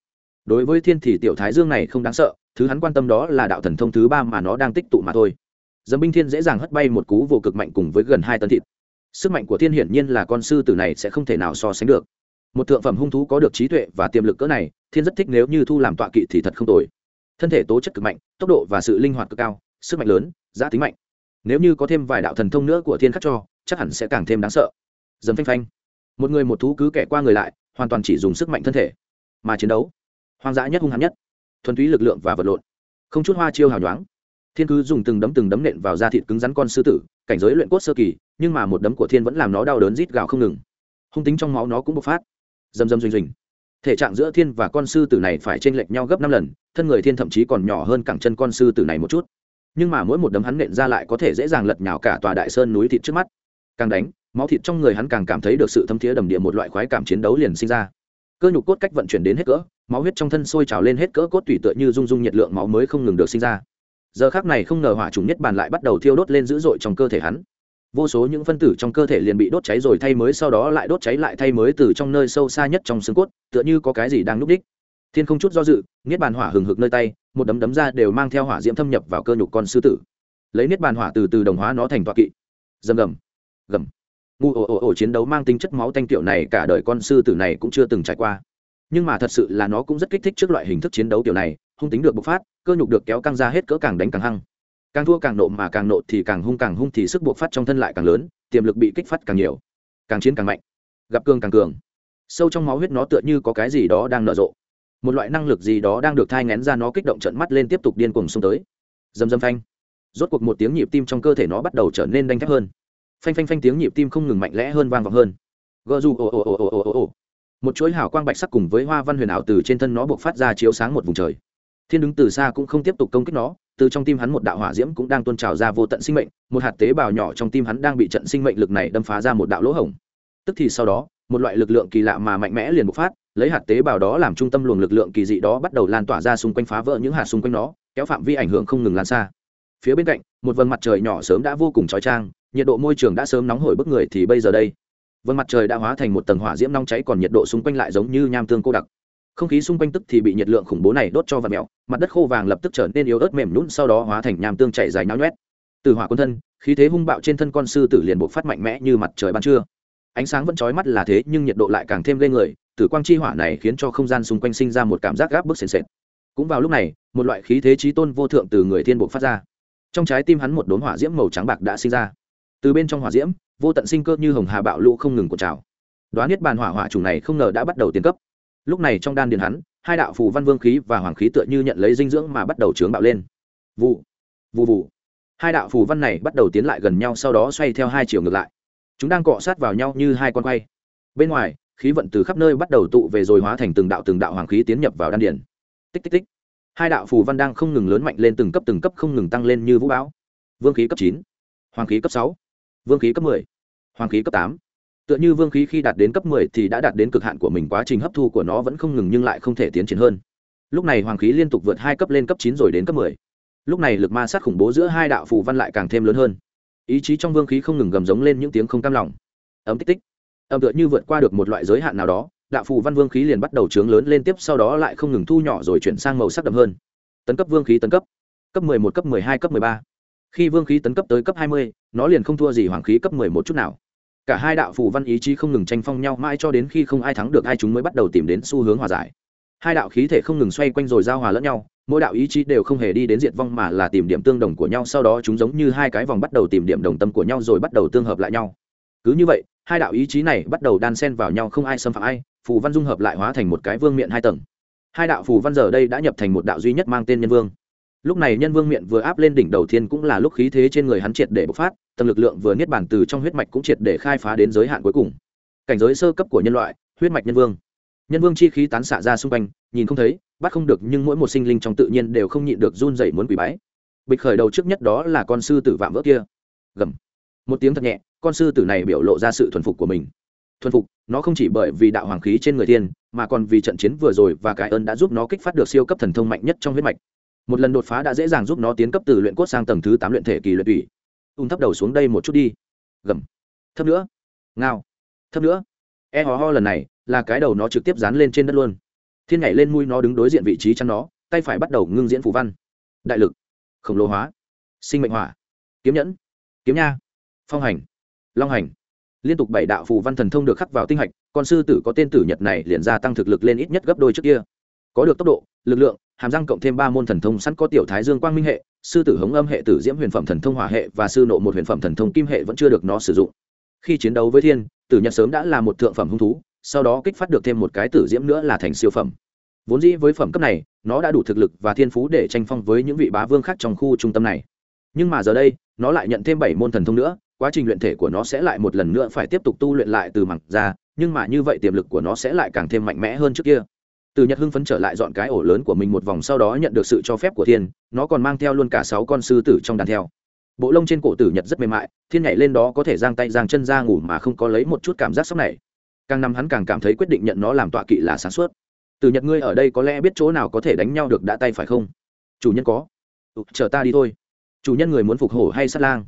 Đối với thiên thì tiểu thái dương này không đáng sợ, thứ hắn quan tâm đó là đạo thần thông thứ ba mà nó đang tích tụ mà thôi. Dâm binh thiên dễ dàng hất bay một cú vô cực mạnh cùng với gần hai tấn thịt. Sức mạnh của thiên hiển nhiên là con sư tử này sẽ không thể nào so sánh được. Một thượng phẩm hung thú có được trí tuệ và tiềm lực cỡ này thiên rất thích nếu như thu làm tọa kỵ thì thật không tồi. Thân thể tố chất cực mạnh, tốc độ và sự linh hoạt cực cao, sức mạnh lớn, giá tính mạnh. Nếu như có thêm vài đạo thần thông nữa của thiên khắc cho, chắc hẳn sẽ càng thêm đáng sợ. Dấm phanh phanh. Một người một thú cứ kẻ qua người lại, hoàn toàn chỉ dùng sức mạnh thân thể mà chiến đấu. Hoang dã nhất hung hãn nhất. Thuần túy lực lượng và vật lộn. Không chút hoa chiêu hào nhoáng. Thiên cứ dùng từng đấm từng đấm nện vào da thịt cứng rắn con sư tử, cảnh giới luyện cốt sơ kỳ, nhưng mà một đấm của thiên vẫn làm nó đau đớn rít gào không ngừng. Hung tính trong máu nó cũng bộc phát. Dầm dầm rình rình thể trạng giữa thiên và con sư tử này phải chênh lệch nhau gấp năm lần, thân người thiên thậm chí còn nhỏ hơn cẳng chân con sư tử này một chút. Nhưng mà mỗi một đấm hắn nện ra lại có thể dễ dàng lật nhào cả tòa đại sơn núi thịt trước mắt. Càng đánh, máu thịt trong người hắn càng cảm thấy được sự thâm thiế đầm địa một loại khoái cảm chiến đấu liền sinh ra. Cơ nhục cốt cách vận chuyển đến hết cỡ, máu huyết trong thân sôi trào lên hết cỡ cốt tủy tựa như rung rung nhiệt lượng máu mới không ngừng được sinh ra. Giờ khác này không ngờ hỏa trùng nhất bàn lại bắt đầu thiêu đốt lên dữ dội trong cơ thể hắn vô số những phân tử trong cơ thể liền bị đốt cháy rồi thay mới sau đó lại đốt cháy lại thay mới từ trong nơi sâu xa nhất trong xương cốt, tựa như có cái gì đang núp đích. Thiên không chút do dự, niết bàn hỏa hừng hực nơi tay, một đấm đấm ra đều mang theo hỏa diễm thâm nhập vào cơ nhục con sư tử. Lấy niết bàn hỏa từ từ đồng hóa nó thành toạc kỵ. Dầm gầm gầm. Ngu ồ ồ ồ chiến đấu mang tính chất máu tanh tiểu này cả đời con sư tử này cũng chưa từng trải qua. Nhưng mà thật sự là nó cũng rất kích thích trước loại hình thức chiến đấu kiểu này, hung tính được bộc phát, cơ nhục được kéo căng ra hết cỡ càng đánh càng hăng càng thua càng nộ mà càng nộ thì càng hung càng hung thì sức buộc phát trong thân lại càng lớn, tiềm lực bị kích phát càng nhiều, càng chiến càng mạnh, gặp cường càng cường. Sâu trong máu huyết nó tựa như có cái gì đó đang nở rộ. Một loại năng lực gì đó đang được thai ngén ra nó kích động trận mắt lên tiếp tục điên cuồng xông tới. Dầm dầm phanh. Rốt cuộc một tiếng nhịp tim trong cơ thể nó bắt đầu trở nên đanh thép hơn. Phanh phanh phanh tiếng nhịp tim không ngừng mạnh lẽ hơn vang vọng hơn. Gờ dù ồ ồ ồ ồ ồ ồ một chuỗi hào quang bạch sắc cùng với hoa văn huyền ảo từ trên thân nó buộc phát ra chiếu sáng một vùng trời. Thiên đứng từ xa cũng không tiếp tục công kích nó từ trong tim hắn một đạo hỏa diễm cũng đang tuôn trào ra vô tận sinh mệnh, một hạt tế bào nhỏ trong tim hắn đang bị trận sinh mệnh lực này đâm phá ra một đạo lỗ hổng. Tức thì sau đó, một loại lực lượng kỳ lạ mà mạnh mẽ liền bộc phát, lấy hạt tế bào đó làm trung tâm luồng lực lượng kỳ dị đó bắt đầu lan tỏa ra xung quanh phá vỡ những hạt xung quanh nó kéo phạm vi ảnh hưởng không ngừng lan xa. Phía bên cạnh, một vầng mặt trời nhỏ sớm đã vô cùng trói trang, nhiệt độ môi trường đã sớm nóng hổi bức người thì bây giờ đây. Vầng mặt trời đã hóa thành một tầng hỏa diễm nóng cháy còn nhiệt độ xung quanh lại giống như nham tương cô đặc không khí xung quanh tức thì bị nhiệt lượng khủng bố này đốt cho vật mèo, mặt đất khô vàng lập tức trở nên yếu ớt mềm nhũn sau đó hóa thành nham tương chảy dài nhão nhoét từ hỏa quân thân, khí thế hung bạo trên thân con sư tử liền bộc phát mạnh mẽ như mặt trời ban trưa. Ánh sáng vẫn chói mắt là thế nhưng nhiệt độ lại càng thêm lên người, tử quang chi hỏa này khiến cho không gian xung quanh sinh ra một cảm giác gáp bức sền sệt. Cũng vào lúc này, một loại khí thế trí tôn vô thượng từ người thiên bộc phát ra. Trong trái tim hắn một đốn hỏa diễm màu trắng bạc đã sinh ra. Từ bên trong hỏa diễm, vô tận sinh cơ như hồng hà bạo lũ không ngừng của trào. Đoán biết bàn hỏa hỏa chủng này không ngờ đã bắt đầu tiến cấp lúc này trong đan điền hắn, hai đạo phù văn vương khí và hoàng khí tựa như nhận lấy dinh dưỡng mà bắt đầu trướng bạo lên. Vụ vụ vụ. Hai đạo phù văn này bắt đầu tiến lại gần nhau sau đó xoay theo hai chiều ngược lại. Chúng đang cọ sát vào nhau như hai con quay. Bên ngoài, khí vận từ khắp nơi bắt đầu tụ về rồi hóa thành từng đạo từng đạo hoàng khí tiến nhập vào đan điền. Tích tích tích. Hai đạo phù văn đang không ngừng lớn mạnh lên từng cấp từng cấp không ngừng tăng lên như vũ bão. Vương khí cấp chín, hoàng khí cấp sáu, vương khí cấp mười, hoàng khí cấp tám tựa như vương khí khi đạt đến cấp mười thì đã đạt đến cực hạn của mình, quá trình hấp thu của nó vẫn không ngừng nhưng lại không thể tiến triển hơn. Lúc này hoàng khí liên tục vượt hai cấp lên cấp chín rồi đến cấp mười. Lúc này lực ma sát khủng bố giữa hai đạo phù văn lại càng thêm lớn hơn. Ý chí trong vương khí không ngừng gầm giống lên những tiếng không cam lòng. Ấm tích tích. Âm tựa như vượt qua được một loại giới hạn nào đó, đạo phù văn vương khí liền bắt đầu trướng lớn lên tiếp, sau đó lại không ngừng thu nhỏ rồi chuyển sang màu sắc đậm hơn. Tấn cấp vương khí tấn cấp. Cấp mười một, cấp mười hai, cấp mười ba. Khi vương khí tấn cấp tới cấp hai mươi, nó liền không thua gì hoàng khí cấp mười một chút nào cả hai đạo phù văn ý chí không ngừng tranh phong nhau mãi cho đến khi không ai thắng được, ai chúng mới bắt đầu tìm đến xu hướng hòa giải. Hai đạo khí thể không ngừng xoay quanh rồi giao hòa lẫn nhau, mỗi đạo ý chí đều không hề đi đến diệt vong mà là tìm điểm tương đồng của nhau, sau đó chúng giống như hai cái vòng bắt đầu tìm điểm đồng tâm của nhau rồi bắt đầu tương hợp lại nhau. Cứ như vậy, hai đạo ý chí này bắt đầu đan xen vào nhau, không ai xâm phạm ai, phù văn dung hợp lại hóa thành một cái vương miện hai tầng. Hai đạo phù văn giờ đây đã nhập thành một đạo duy nhất mang tên nhân vương lúc này nhân vương miệng vừa áp lên đỉnh đầu thiên cũng là lúc khí thế trên người hắn triệt để bộc phát, tầng lực lượng vừa niết bản từ trong huyết mạch cũng triệt để khai phá đến giới hạn cuối cùng. Cảnh giới sơ cấp của nhân loại, huyết mạch nhân vương. Nhân vương chi khí tán xạ ra xung quanh, nhìn không thấy, bắt không được nhưng mỗi một sinh linh trong tự nhiên đều không nhịn được run dậy muốn quỷ bái. Bịch khởi đầu trước nhất đó là con sư tử vạm vỡ kia. Gầm. Một tiếng thật nhẹ, con sư tử này biểu lộ ra sự thuần phục của mình. Thuần phục, nó không chỉ bởi vì đạo hoàng khí trên người thiên, mà còn vì trận chiến vừa rồi và cái ơn đã giúp nó kích phát được siêu cấp thần thông mạnh nhất trong huyết mạch một lần đột phá đã dễ dàng giúp nó tiến cấp từ luyện cốt sang tầng thứ tám luyện thể kỳ luyện ủy ùn thấp đầu xuống đây một chút đi. Gầm. Thấp nữa. Ngao. Thấp nữa. E ho ho lần này là cái đầu nó trực tiếp dán lên trên đất luôn. Thiên nhảy lên mũi nó đứng đối diện vị trí chắn nó, tay phải bắt đầu ngưng diễn phù văn. Đại lực. Khổng lồ hóa. Sinh mệnh hỏa. Kiếm nhẫn. Kiếm nha. Phong hành. Long hành. Liên tục bảy đạo phù văn thần thông được khắc vào tinh hạch, con sư tử có tên tử nhật này liền gia tăng thực lực lên ít nhất gấp đôi trước kia có được tốc độ, lực lượng, hàm răng cộng thêm ba môn thần thông sẵn có tiểu thái dương quang minh hệ, sư tử hống âm hệ tử diễm huyền phẩm thần thông hỏa hệ và sư nộ một huyền phẩm thần thông kim hệ vẫn chưa được nó sử dụng. Khi chiến đấu với thiên, tử nhật sớm đã là một thượng phẩm hung thú, sau đó kích phát được thêm một cái tử diễm nữa là thành siêu phẩm. Vốn dĩ với phẩm cấp này, nó đã đủ thực lực và thiên phú để tranh phong với những vị bá vương khác trong khu trung tâm này. Nhưng mà giờ đây, nó lại nhận thêm bảy môn thần thông nữa, quá trình luyện thể của nó sẽ lại một lần nữa phải tiếp tục tu luyện lại từ mặt ra, nhưng mà như vậy tiềm lực của nó sẽ lại càng thêm mạnh mẽ hơn trước kia từ nhật hưng phấn trở lại dọn cái ổ lớn của mình một vòng sau đó nhận được sự cho phép của thiên nó còn mang theo luôn cả sáu con sư tử trong đàn theo. Bộ lông trên cổ tử nhật rất mềm mại thiên nhảy lên đó có thể giang tay giang chân ra ngủ mà không có lấy một chút cảm giác sốc này. Càng năm hắn càng cảm thấy quyết định nhận nó làm tọa kỵ là sáng suốt. Từ nhật ngươi ở đây có lẽ biết chỗ nào có thể đánh nhau được đã tay phải không? Chủ nhân có. Ừ, chờ ta đi thôi. Chủ nhân người muốn phục hổ hay sát lang?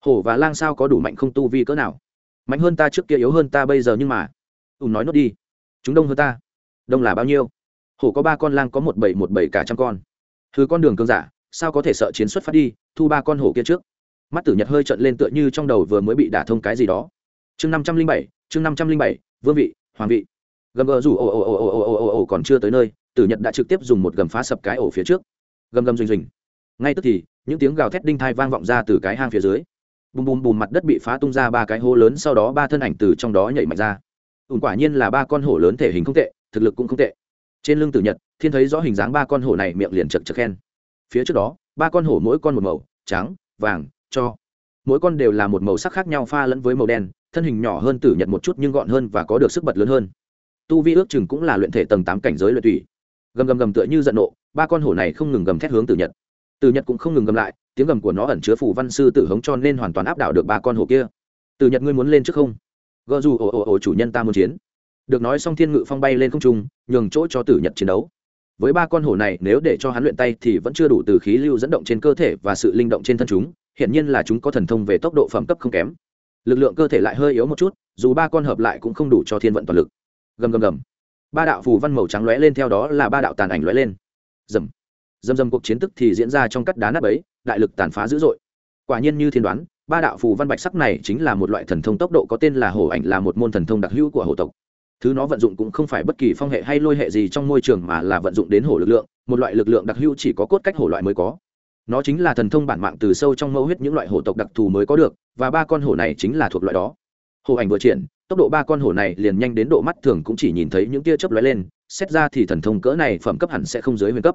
Hổ và lang sao có đủ mạnh không tu vi cỡ nào? Mạnh hơn ta trước kia yếu hơn ta bây giờ nhưng mà. Ừ, nói nốt đi. Chúng đông hơn ta đông là bao nhiêu? Hổ có ba con, lang có một bảy một bảy cả trăm con. Thứ con đường cương giả, sao có thể sợ chiến xuất phát đi, thu ba con hổ kia trước? Mắt tử nhật hơi trận lên tựa như trong đầu vừa mới bị đả thông cái gì đó. Chương năm trăm linh bảy, chương năm trăm linh bảy, vương vị, hoàng vị. Gầm gờ rủ, ồ ồ ồ ồ ồ ồ ồ còn chưa tới nơi, tử nhật đã trực tiếp dùng một gầm phá sập cái ổ phía trước. Gầm gầm rình rình. Ngay tức thì, những tiếng gào thét đinh thai vang vọng ra từ cái hang phía dưới. Bùm bùm bùm mặt đất bị phá tung ra ba cái hố lớn, sau đó ba thân ảnh từ trong đó nhảy mạnh ra. Ùn quả nhiên là ba con hổ lớn thể hình không tệ thực lực cũng không tệ. Trên lưng tử nhật, thiên thấy rõ hình dáng ba con hổ này miệng liền chật chật khen. Phía trước đó, ba con hổ mỗi con một màu, trắng, vàng, cho. Mỗi con đều là một màu sắc khác nhau pha lẫn với màu đen, thân hình nhỏ hơn tử nhật một chút nhưng gọn hơn và có được sức bật lớn hơn. Tu vi ước chừng cũng là luyện thể tầng tám cảnh giới luyện tùy gầm gầm gầm tựa như giận nộ, ba con hổ này không ngừng gầm thét hướng tử nhật. Tử nhật cũng không ngừng gầm lại, tiếng gầm của nó ẩn chứa phủ văn sư tử hống cho nên hoàn toàn áp đảo được ba con hổ kia. Tử nhật ngươi muốn lên trước không? Gợ dù ồ ồ ồ chủ nhân ta muốn chiến được nói xong thiên ngự phong bay lên không trung, nhường chỗ cho tử nhật chiến đấu. Với ba con hổ này, nếu để cho hắn luyện tay thì vẫn chưa đủ từ khí lưu dẫn động trên cơ thể và sự linh động trên thân chúng, hiển nhiên là chúng có thần thông về tốc độ phẩm cấp không kém. Lực lượng cơ thể lại hơi yếu một chút, dù ba con hợp lại cũng không đủ cho thiên vận toàn lực. Gầm gầm gầm. Ba đạo phù văn màu trắng lóe lên theo đó là ba đạo tàn ảnh lóe lên. Dầm dầm dầm cuộc chiến tức thì diễn ra trong cắt đá nát ấy đại lực tàn phá dữ dội. Quả nhiên như thiên đoán, ba đạo phù văn bạch sắc này chính là một loại thần thông tốc độ có tên là hổ ảnh, là một môn thần thông đặc hữu của hổ tộc thứ nó vận dụng cũng không phải bất kỳ phong hệ hay lôi hệ gì trong môi trường mà là vận dụng đến hổ lực lượng, một loại lực lượng đặc hữu chỉ có cốt cách hổ loại mới có. Nó chính là thần thông bản mạng từ sâu trong mẫu huyết những loại hổ tộc đặc thù mới có được, và ba con hổ này chính là thuộc loại đó. Hổ ảnh vừa triển, tốc độ ba con hổ này liền nhanh đến độ mắt thường cũng chỉ nhìn thấy những tia chớp lóe lên, xét ra thì thần thông cỡ này phẩm cấp hẳn sẽ không dưới huyền cấp.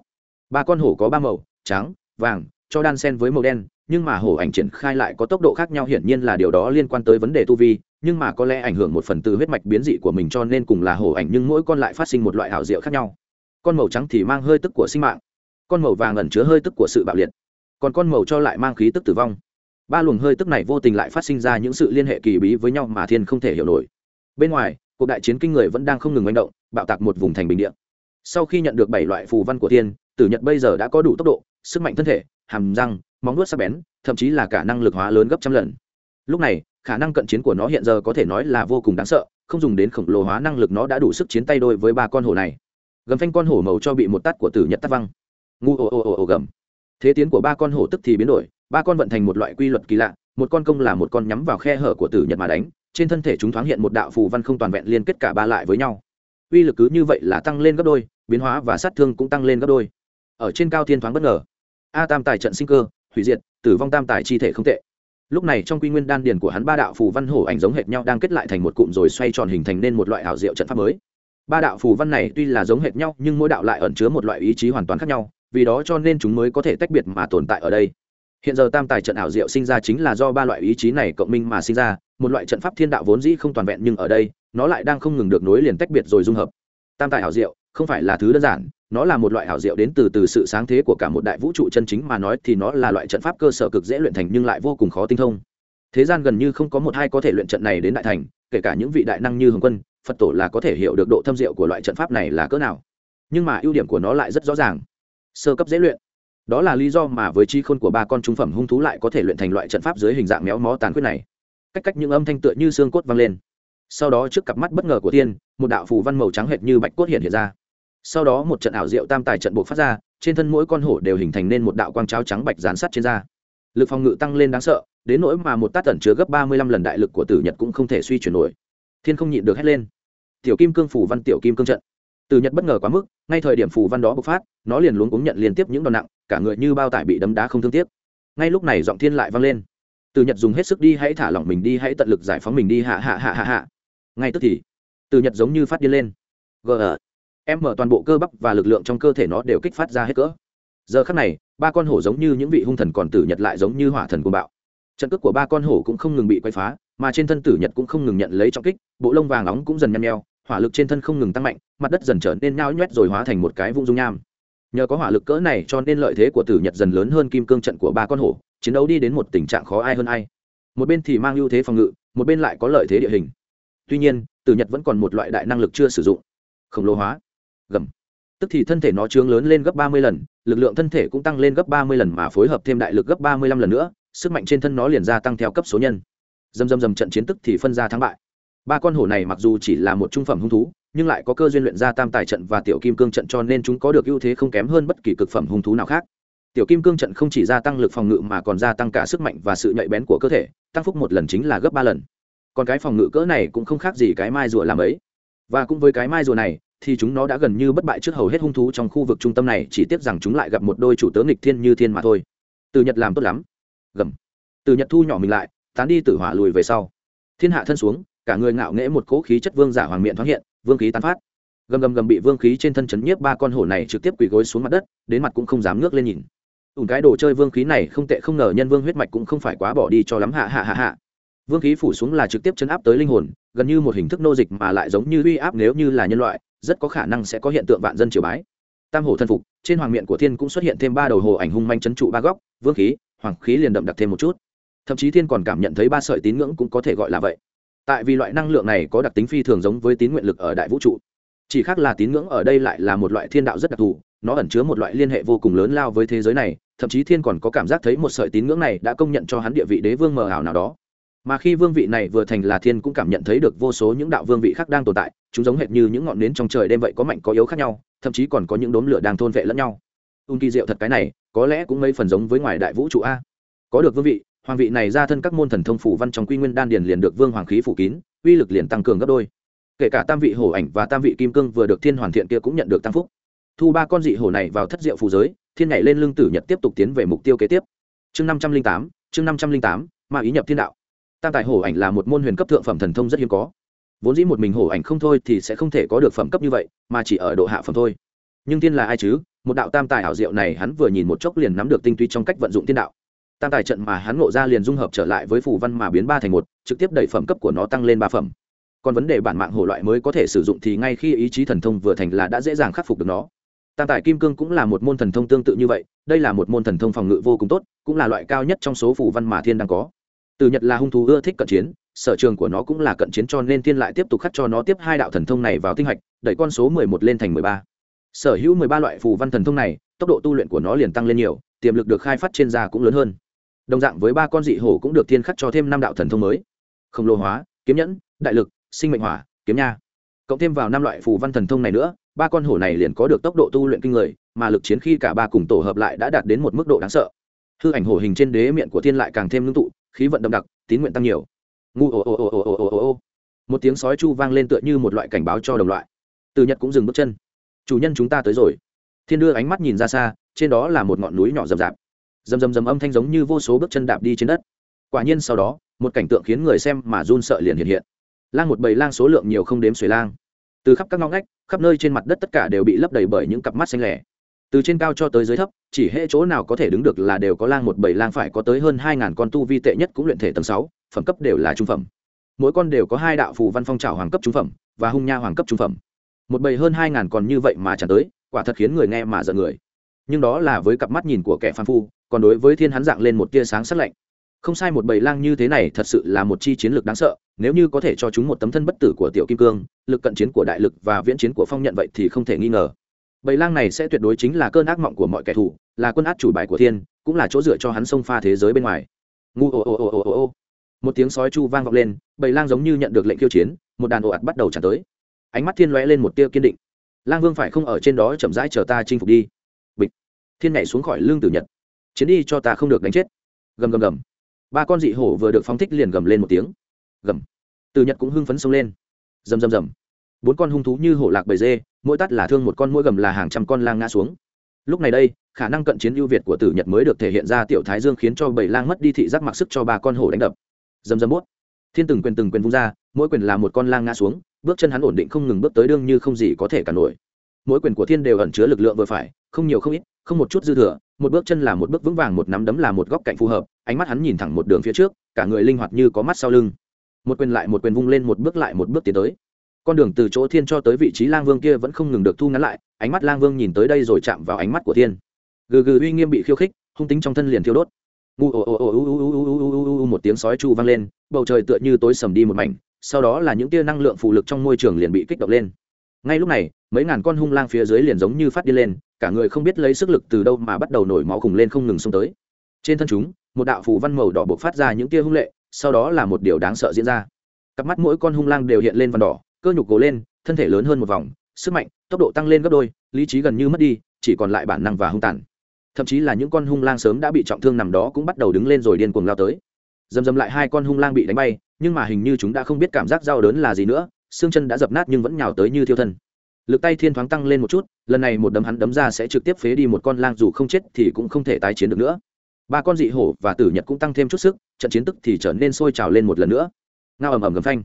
Ba con hổ có ba màu, trắng, vàng, cho đan sen với màu đen, nhưng mà hổ ảnh triển khai lại có tốc độ khác nhau, hiển nhiên là điều đó liên quan tới vấn đề tu vi nhưng mà có lẽ ảnh hưởng một phần từ huyết mạch biến dị của mình cho nên cùng là hổ ảnh, nhưng mỗi con lại phát sinh một loại hảo diệu khác nhau. Con màu trắng thì mang hơi tức của sinh mạng, con màu vàng ẩn chứa hơi tức của sự bạo liệt, còn con màu cho lại mang khí tức tử vong. Ba luồng hơi tức này vô tình lại phát sinh ra những sự liên hệ kỳ bí với nhau mà thiên không thể hiểu nổi. Bên ngoài, cuộc đại chiến kinh người vẫn đang không ngừng manh động, bạo tạc một vùng thành bình địa. Sau khi nhận được bảy loại phù văn của thiên, tử nhật bây giờ đã có đủ tốc độ, sức mạnh thân thể, hàm răng, móng nuốt sắc bén, thậm chí là cả năng lực hóa lớn gấp trăm lần lúc này, khả năng cận chiến của nó hiện giờ có thể nói là vô cùng đáng sợ, không dùng đến khổng lồ hóa năng lực nó đã đủ sức chiến tay đôi với ba con hổ này. Gầm phanh con hổ màu cho bị một tắt của tử nhật tắt văng. Ngu ồ ồ ồ ồ gầm. Thế tiến của ba con hổ tức thì biến đổi, ba con vận thành một loại quy luật kỳ lạ, một con công là một con nhắm vào khe hở của tử nhật mà đánh, trên thân thể chúng thoáng hiện một đạo phù văn không toàn vẹn liên kết cả ba lại với nhau. Uy lực cứ như vậy là tăng lên gấp đôi, biến hóa và sát thương cũng tăng lên gấp đôi. Ở trên cao thiên thoáng bất ngờ. A tam tài trận sinh cơ, hủy diệt, tử vong tam tài chi thể không tệ lúc này trong quy nguyên đan điền của hắn ba đạo phù văn hổ ảnh giống hệt nhau đang kết lại thành một cụm rồi xoay tròn hình thành nên một loại ảo diệu trận pháp mới. Ba đạo phù văn này tuy là giống hệt nhau, nhưng mỗi đạo lại ẩn chứa một loại ý chí hoàn toàn khác nhau, vì đó cho nên chúng mới có thể tách biệt mà tồn tại ở đây. Hiện giờ tam tài trận ảo diệu sinh ra chính là do ba loại ý chí này cộng minh mà sinh ra, một loại trận pháp thiên đạo vốn dĩ không toàn vẹn nhưng ở đây, nó lại đang không ngừng được nối liền tách biệt rồi dung hợp. Tam tài ảo diệu không phải là thứ đơn giản, nó là một loại hảo diệu đến từ từ sự sáng thế của cả một đại vũ trụ chân chính mà nói thì nó là loại trận pháp cơ sở cực dễ luyện thành nhưng lại vô cùng khó tinh thông. Thế gian gần như không có một hai có thể luyện trận này đến đại thành, kể cả những vị đại năng như hồng quân, phật tổ là có thể hiểu được độ thâm diệu của loại trận pháp này là cỡ nào. Nhưng mà ưu điểm của nó lại rất rõ ràng. Sơ cấp dễ luyện. Đó là lý do mà với chi khôn của ba con trung phẩm hung thú lại có thể luyện thành loại trận pháp dưới hình dạng méo mó tàn khuyết này. Cách cách những âm thanh tựa như xương cốt vang lên. Sau đó trước cặp mắt bất ngờ của tiên, một đạo phù văn màu trắng hệt như bạch cốt hiện hiện ra sau đó một trận ảo diệu tam tài trận buộc phát ra, trên thân mỗi con hổ đều hình thành nên một đạo quang cháo trắng bạch dán sắt trên da. Lực phòng ngự tăng lên đáng sợ, đến nỗi mà một tát tẩn chứa gấp ba mươi lăm lần đại lực của tử nhật cũng không thể suy chuyển nổi. Thiên không nhịn được hét lên. Tiểu kim cương phủ văn tiểu kim cương trận. Tử nhật bất ngờ quá mức, ngay thời điểm phủ văn đó bộc phát, nó liền luống cúng nhận liên tiếp những đòn nặng, cả người như bao tải bị đấm đá không thương tiếc. Ngay lúc này giọng thiên lại vang lên. Tử nhật dùng hết sức đi hãy thả lỏng mình đi hãy tận lực giải phóng mình đi, hạ hạ hạ hạ hạ. Ngay tức thì, tử nhật giống như phát điên lên. Gờ em mở toàn bộ cơ bắp và lực lượng trong cơ thể nó đều kích phát ra hết cỡ. Giờ khắc này, ba con hổ giống như những vị hung thần còn tử nhật lại giống như hỏa thần cuồng bạo. Trận cước của ba con hổ cũng không ngừng bị quay phá, mà trên thân tử nhật cũng không ngừng nhận lấy trọng kích, bộ lông vàng nóng cũng dần nhăn nheo, hỏa lực trên thân không ngừng tăng mạnh, mặt đất dần trở nên nhao nhoét rồi hóa thành một cái vung dung nham. Nhờ có hỏa lực cỡ này cho nên lợi thế của tử nhật dần lớn hơn kim cương trận của ba con hổ, chiến đấu đi đến một tình trạng khó ai hơn ai. Một bên thì mang ưu thế phòng ngự, một bên lại có lợi thế địa hình. Tuy nhiên, tử nhật vẫn còn một loại đại năng lực chưa sử dụng. Khổng lồ hóa gầm. Tức thì thân thể nó trướng lớn lên gấp ba mươi lần, lực lượng thân thể cũng tăng lên gấp ba mươi lần mà phối hợp thêm đại lực gấp ba mươi lăm lần nữa, sức mạnh trên thân nó liền gia tăng theo cấp số nhân. Dầm dầm dầm trận chiến tức thì phân ra thắng bại. Ba con hổ này mặc dù chỉ là một trung phẩm hung thú, nhưng lại có cơ duyên luyện ra tam tài trận và tiểu kim cương trận cho nên chúng có được ưu thế không kém hơn bất kỳ cực phẩm hung thú nào khác. Tiểu kim cương trận không chỉ gia tăng lực phòng ngự mà còn gia tăng cả sức mạnh và sự nhạy bén của cơ thể, tăng phúc một lần chính là gấp ba lần. Còn cái phòng ngự cỡ này cũng không khác gì cái mai rùa làm ấy. Và cũng với cái mai rùa này thì chúng nó đã gần như bất bại trước hầu hết hung thú trong khu vực trung tâm này, chỉ tiếc rằng chúng lại gặp một đôi chủ tướng nghịch thiên như thiên mà thôi. Từ nhật làm tốt lắm. Gầm. Từ nhật thu nhỏ mình lại, tán đi tử hỏa lùi về sau. Thiên hạ thân xuống, cả người ngạo nghễ một cỗ khí chất vương giả hoàng miệng thoáng hiện, vương khí tán phát. Gầm gầm gầm bị vương khí trên thân chấn nhiếp ba con hổ này trực tiếp quỳ gối xuống mặt đất, đến mặt cũng không dám ngước lên nhìn. Ủn cái đồ chơi vương khí này không tệ không ngờ nhân vương huyết mạch cũng không phải quá bỏ đi cho lắm hạ hạ hạ hạ vương khí phủ xuống là trực tiếp chấn áp tới linh hồn, gần như một hình thức nô dịch mà lại giống như uy áp nếu như là nhân loại, rất có khả năng sẽ có hiện tượng vạn dân triều bái. Tam hổ thân phục, trên hoàng miệng của thiên cũng xuất hiện thêm ba đầu hồ ảnh hung manh chấn trụ ba góc, vương khí, hoàng khí liền đậm đặc thêm một chút. Thậm chí thiên còn cảm nhận thấy ba sợi tín ngưỡng cũng có thể gọi là vậy. Tại vì loại năng lượng này có đặc tính phi thường giống với tín nguyện lực ở đại vũ trụ. Chỉ khác là tín ngưỡng ở đây lại là một loại thiên đạo rất đặc thù, nó ẩn chứa một loại liên hệ vô cùng lớn lao với thế giới này, thậm chí thiên còn có cảm giác thấy một sợi tín ngưỡng này đã công nhận cho hắn địa vị đế vương mờ ảo nào đó mà khi vương vị này vừa thành là thiên cũng cảm nhận thấy được vô số những đạo vương vị khác đang tồn tại, chúng giống hệt như những ngọn nến trong trời đêm vậy có mạnh có yếu khác nhau, thậm chí còn có những đốm lửa đang thôn vệ lẫn nhau. Ung kỳ diệu thật cái này, có lẽ cũng mấy phần giống với ngoài đại vũ trụ a. Có được vương vị, hoàng vị này ra thân các môn thần thông phủ văn trong quy nguyên đan điền liền được vương hoàng khí phủ kín, uy lực liền tăng cường gấp đôi. Kể cả tam vị hổ ảnh và tam vị kim cương vừa được thiên hoàn thiện kia cũng nhận được tăng phúc. Thu ba con dị hổ này vào thất diệu phù giới, thiên nhảy lên lưng tử nhật tiếp tục tiến về mục tiêu kế tiếp. Chương năm trăm linh tám, chương năm trăm linh tám mà ý nhập thiên đạo tam tài hổ ảnh là một môn huyền cấp thượng phẩm thần thông rất hiếm có. Vốn dĩ một mình hổ ảnh không thôi thì sẽ không thể có được phẩm cấp như vậy, mà chỉ ở độ hạ phẩm thôi. Nhưng tiên là ai chứ? Một đạo tam tài ảo diệu này hắn vừa nhìn một chốc liền nắm được tinh túy trong cách vận dụng tiên đạo. Tam tài trận mà hắn ngộ ra liền dung hợp trở lại với phù văn mà biến ba thành một, trực tiếp đẩy phẩm cấp của nó tăng lên ba phẩm. Còn vấn đề bản mạng hổ loại mới có thể sử dụng thì ngay khi ý chí thần thông vừa thành là đã dễ dàng khắc phục được nó. Tam tài kim cương cũng là một môn thần thông tương tự như vậy, đây là một môn thần thông phòng ngự vô cùng tốt, cũng là loại cao nhất trong số phù văn mà thiên đang có từ nhật là hung thú ưa thích cận chiến, sở trường của nó cũng là cận chiến cho nên thiên lại tiếp tục khắc cho nó tiếp hai đạo thần thông này vào tinh hạch đẩy con số mười một lên thành mười ba. Sở hữu mười ba loại phù văn thần thông này, tốc độ tu luyện của nó liền tăng lên nhiều, tiềm lực được khai phát trên da cũng lớn hơn. Đồng dạng với ba con dị hổ cũng được thiên khắc cho thêm năm đạo thần thông mới. Khổng lồ hóa, kiếm nhẫn, đại lực, sinh mệnh hỏa, kiếm nha. Cộng thêm vào năm loại phù văn thần thông này nữa, ba con hổ này liền có được tốc độ tu luyện kinh người, mà lực chiến khi cả ba cùng tổ hợp lại đã đạt đến một mức độ đáng sợ. Hư ảnh hổ hình trên đế miệng của thiên lại càng thêm ngưng tụ khí vận đậm đặc, tín nguyện tăng nhiều. Ngu ồ ồ ồ ồ ồ ồ ồ một tiếng sói chu vang lên tựa như một loại cảnh báo cho đồng loại. Từ nhật cũng dừng bước chân. Chủ nhân chúng ta tới rồi. Thiên đưa ánh mắt nhìn ra xa, trên đó là một ngọn núi nhỏ rậm rạp. Rầm rầm rầm âm thanh giống như vô số bước chân đạp đi trên đất. Quả nhiên sau đó, một cảnh tượng khiến người xem mà run sợ liền hiện hiện. Lang một bầy lang số lượng nhiều không đếm xuể lang. Từ khắp các ngõ ngách, khắp nơi trên mặt đất tất cả đều bị lấp đầy bởi những cặp mắt xanh lẻ từ trên cao cho tới dưới thấp, chỉ hệ chỗ nào có thể đứng được là đều có lang một bầy lang phải có tới hơn hai ngàn con tu vi tệ nhất cũng luyện thể tầng sáu, phẩm cấp đều là trung phẩm. Mỗi con đều có hai đạo phù văn phong trào hoàng cấp trung phẩm và hung nha hoàng cấp trung phẩm. Một bầy hơn hai ngàn còn như vậy mà chẳng tới, quả thật khiến người nghe mà giận người. Nhưng đó là với cặp mắt nhìn của kẻ phan phu, còn đối với thiên hắn dạng lên một tia sáng sắc lạnh. Không sai một bầy lang như thế này thật sự là một chi chiến lược đáng sợ, nếu như có thể cho chúng một tấm thân bất tử của tiểu kim cương, lực cận chiến của đại lực và viễn chiến của phong nhận vậy thì không thể nghi ngờ bầy lang này sẽ tuyệt đối chính là cơn ác mộng của mọi kẻ thù, là quân át chủ bài của thiên, cũng là chỗ dựa cho hắn xông pha thế giới bên ngoài. Ngu ồ ồ ồ ồ ồ ồ một tiếng sói chu vang vọng lên, bầy lang giống như nhận được lệnh khiêu chiến, một đàn ồ ạt bắt đầu tràn tới. Ánh mắt thiên lóe lên một tia kiên định. Lang vương phải không ở trên đó chậm rãi chờ ta chinh phục đi. Bịch. Thiên nhảy xuống khỏi lương tử nhật. Chiến đi cho ta không được đánh chết. Gầm gầm gầm. Ba con dị hổ vừa được phóng thích liền gầm lên một tiếng. Gầm. Từ nhật cũng hưng phấn xông lên. Rầm rầm rầm. Bốn con hung thú như hổ lạc bầy dê mỗi tắt là thương một con, mỗi gầm là hàng trăm con lang ngã xuống. Lúc này đây, khả năng cận chiến ưu việt của tử nhật mới được thể hiện ra tiểu thái dương khiến cho bảy lang mất đi thị giác mặc sức cho ba con hổ đánh đập. Dầm dầm bút. Thiên từng quyền từng quyền vung ra, mỗi quyền là một con lang ngã xuống, bước chân hắn ổn định không ngừng bước tới đương như không gì có thể cả nổi. Mỗi quyền của thiên đều ẩn chứa lực lượng vừa phải, không nhiều không ít, không một chút dư thừa, một bước chân là một bước vững vàng, một nắm đấm là một góc cạnh phù hợp, ánh mắt hắn nhìn thẳng một đường phía trước, cả người linh hoạt như có mắt sau lưng. Một quyền lại một quyền vung lên, một bước lại một bước tiến tới con đường từ chỗ thiên cho tới vị trí lang vương kia vẫn không ngừng được thu ngắn lại ánh mắt lang vương nhìn tới đây rồi chạm vào ánh mắt của thiên gừ gừ uy nghiêm bị khiêu khích hung tính trong thân liền thiêu đốt ngu ồ ồ ồ ồ một tiếng sói chu vang lên bầu trời tựa như tối sầm đi một mảnh sau đó là những tia năng lượng phụ lực trong môi trường liền bị kích động lên ngay lúc này mấy ngàn con hung lang phía dưới liền giống như phát đi lên cả người không biết lấy sức lực từ đâu mà bắt đầu nổi máu khủng lên không ngừng xông tới trên thân chúng một đạo phù văn màu đỏ buộc phát ra những tia hung lệ sau đó là một điều đáng sợ diễn ra cặp mắt mỗi con hung lang đều hiện lên văn đỏ cơ nhục gồ lên, thân thể lớn hơn một vòng, sức mạnh, tốc độ tăng lên gấp đôi, lý trí gần như mất đi, chỉ còn lại bản năng và hung tàn. Thậm chí là những con hung lang sớm đã bị trọng thương nằm đó cũng bắt đầu đứng lên rồi điên cuồng lao tới. Dầm dầm lại hai con hung lang bị đánh bay, nhưng mà hình như chúng đã không biết cảm giác đau đớn là gì nữa, xương chân đã dập nát nhưng vẫn nhào tới như thiêu thân. Lực tay thiên thoáng tăng lên một chút, lần này một đấm hắn đấm ra sẽ trực tiếp phế đi một con lang dù không chết thì cũng không thể tái chiến được nữa. Ba con dị hổ và tử nhật cũng tăng thêm chút sức, trận chiến tức thì trở nên sôi trào lên một lần nữa. Ngao ầm ầm gầm phanh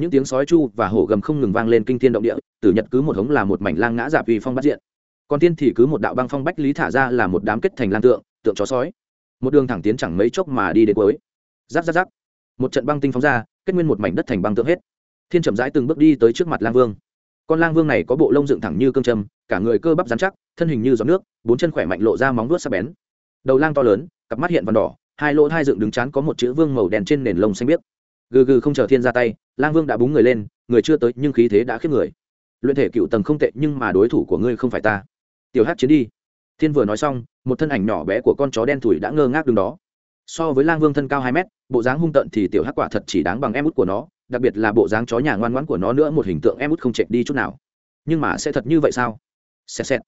những tiếng sói chu và hổ gầm không ngừng vang lên kinh thiên động địa, tử nhật cứ một hống là một mảnh lang ngã dạp vì phong bắt diện. Còn tiên thì cứ một đạo băng phong bách lý thả ra là một đám kết thành lang tượng tượng chó sói. Một đường thẳng tiến chẳng mấy chốc mà đi đến cuối. Giáp giáp giáp. Một trận băng tinh phóng ra, kết nguyên một mảnh đất thành băng tượng hết. Thiên chậm rãi từng bước đi tới trước mặt lang vương. Con lang vương này có bộ lông dựng thẳng như cương châm, cả người cơ bắp dán chắc, thân hình như giọt nước, bốn chân khỏe mạnh lộ ra móng vuốt sắc bén. Đầu lang to lớn, cặp mắt hiện vằn đỏ, hai lỗ hai dựng đứng chán có một chữ vương màu đen trên nền lông xanh biếc gừ gừ không chờ thiên ra tay, lang vương đã búng người lên, người chưa tới nhưng khí thế đã khiếp người. Luyện thể cựu tầng không tệ nhưng mà đối thủ của ngươi không phải ta. Tiểu hát chiến đi. Thiên vừa nói xong, một thân ảnh nhỏ bé của con chó đen thủi đã ngơ ngác đứng đó. So với lang vương thân cao hai mét, bộ dáng hung tợn thì tiểu hắc quả thật chỉ đáng bằng em út của nó, đặc biệt là bộ dáng chó nhà ngoan ngoãn của nó nữa, một hình tượng em út không chệch đi chút nào. Nhưng mà sẽ thật như vậy sao? Xẹt xẹt.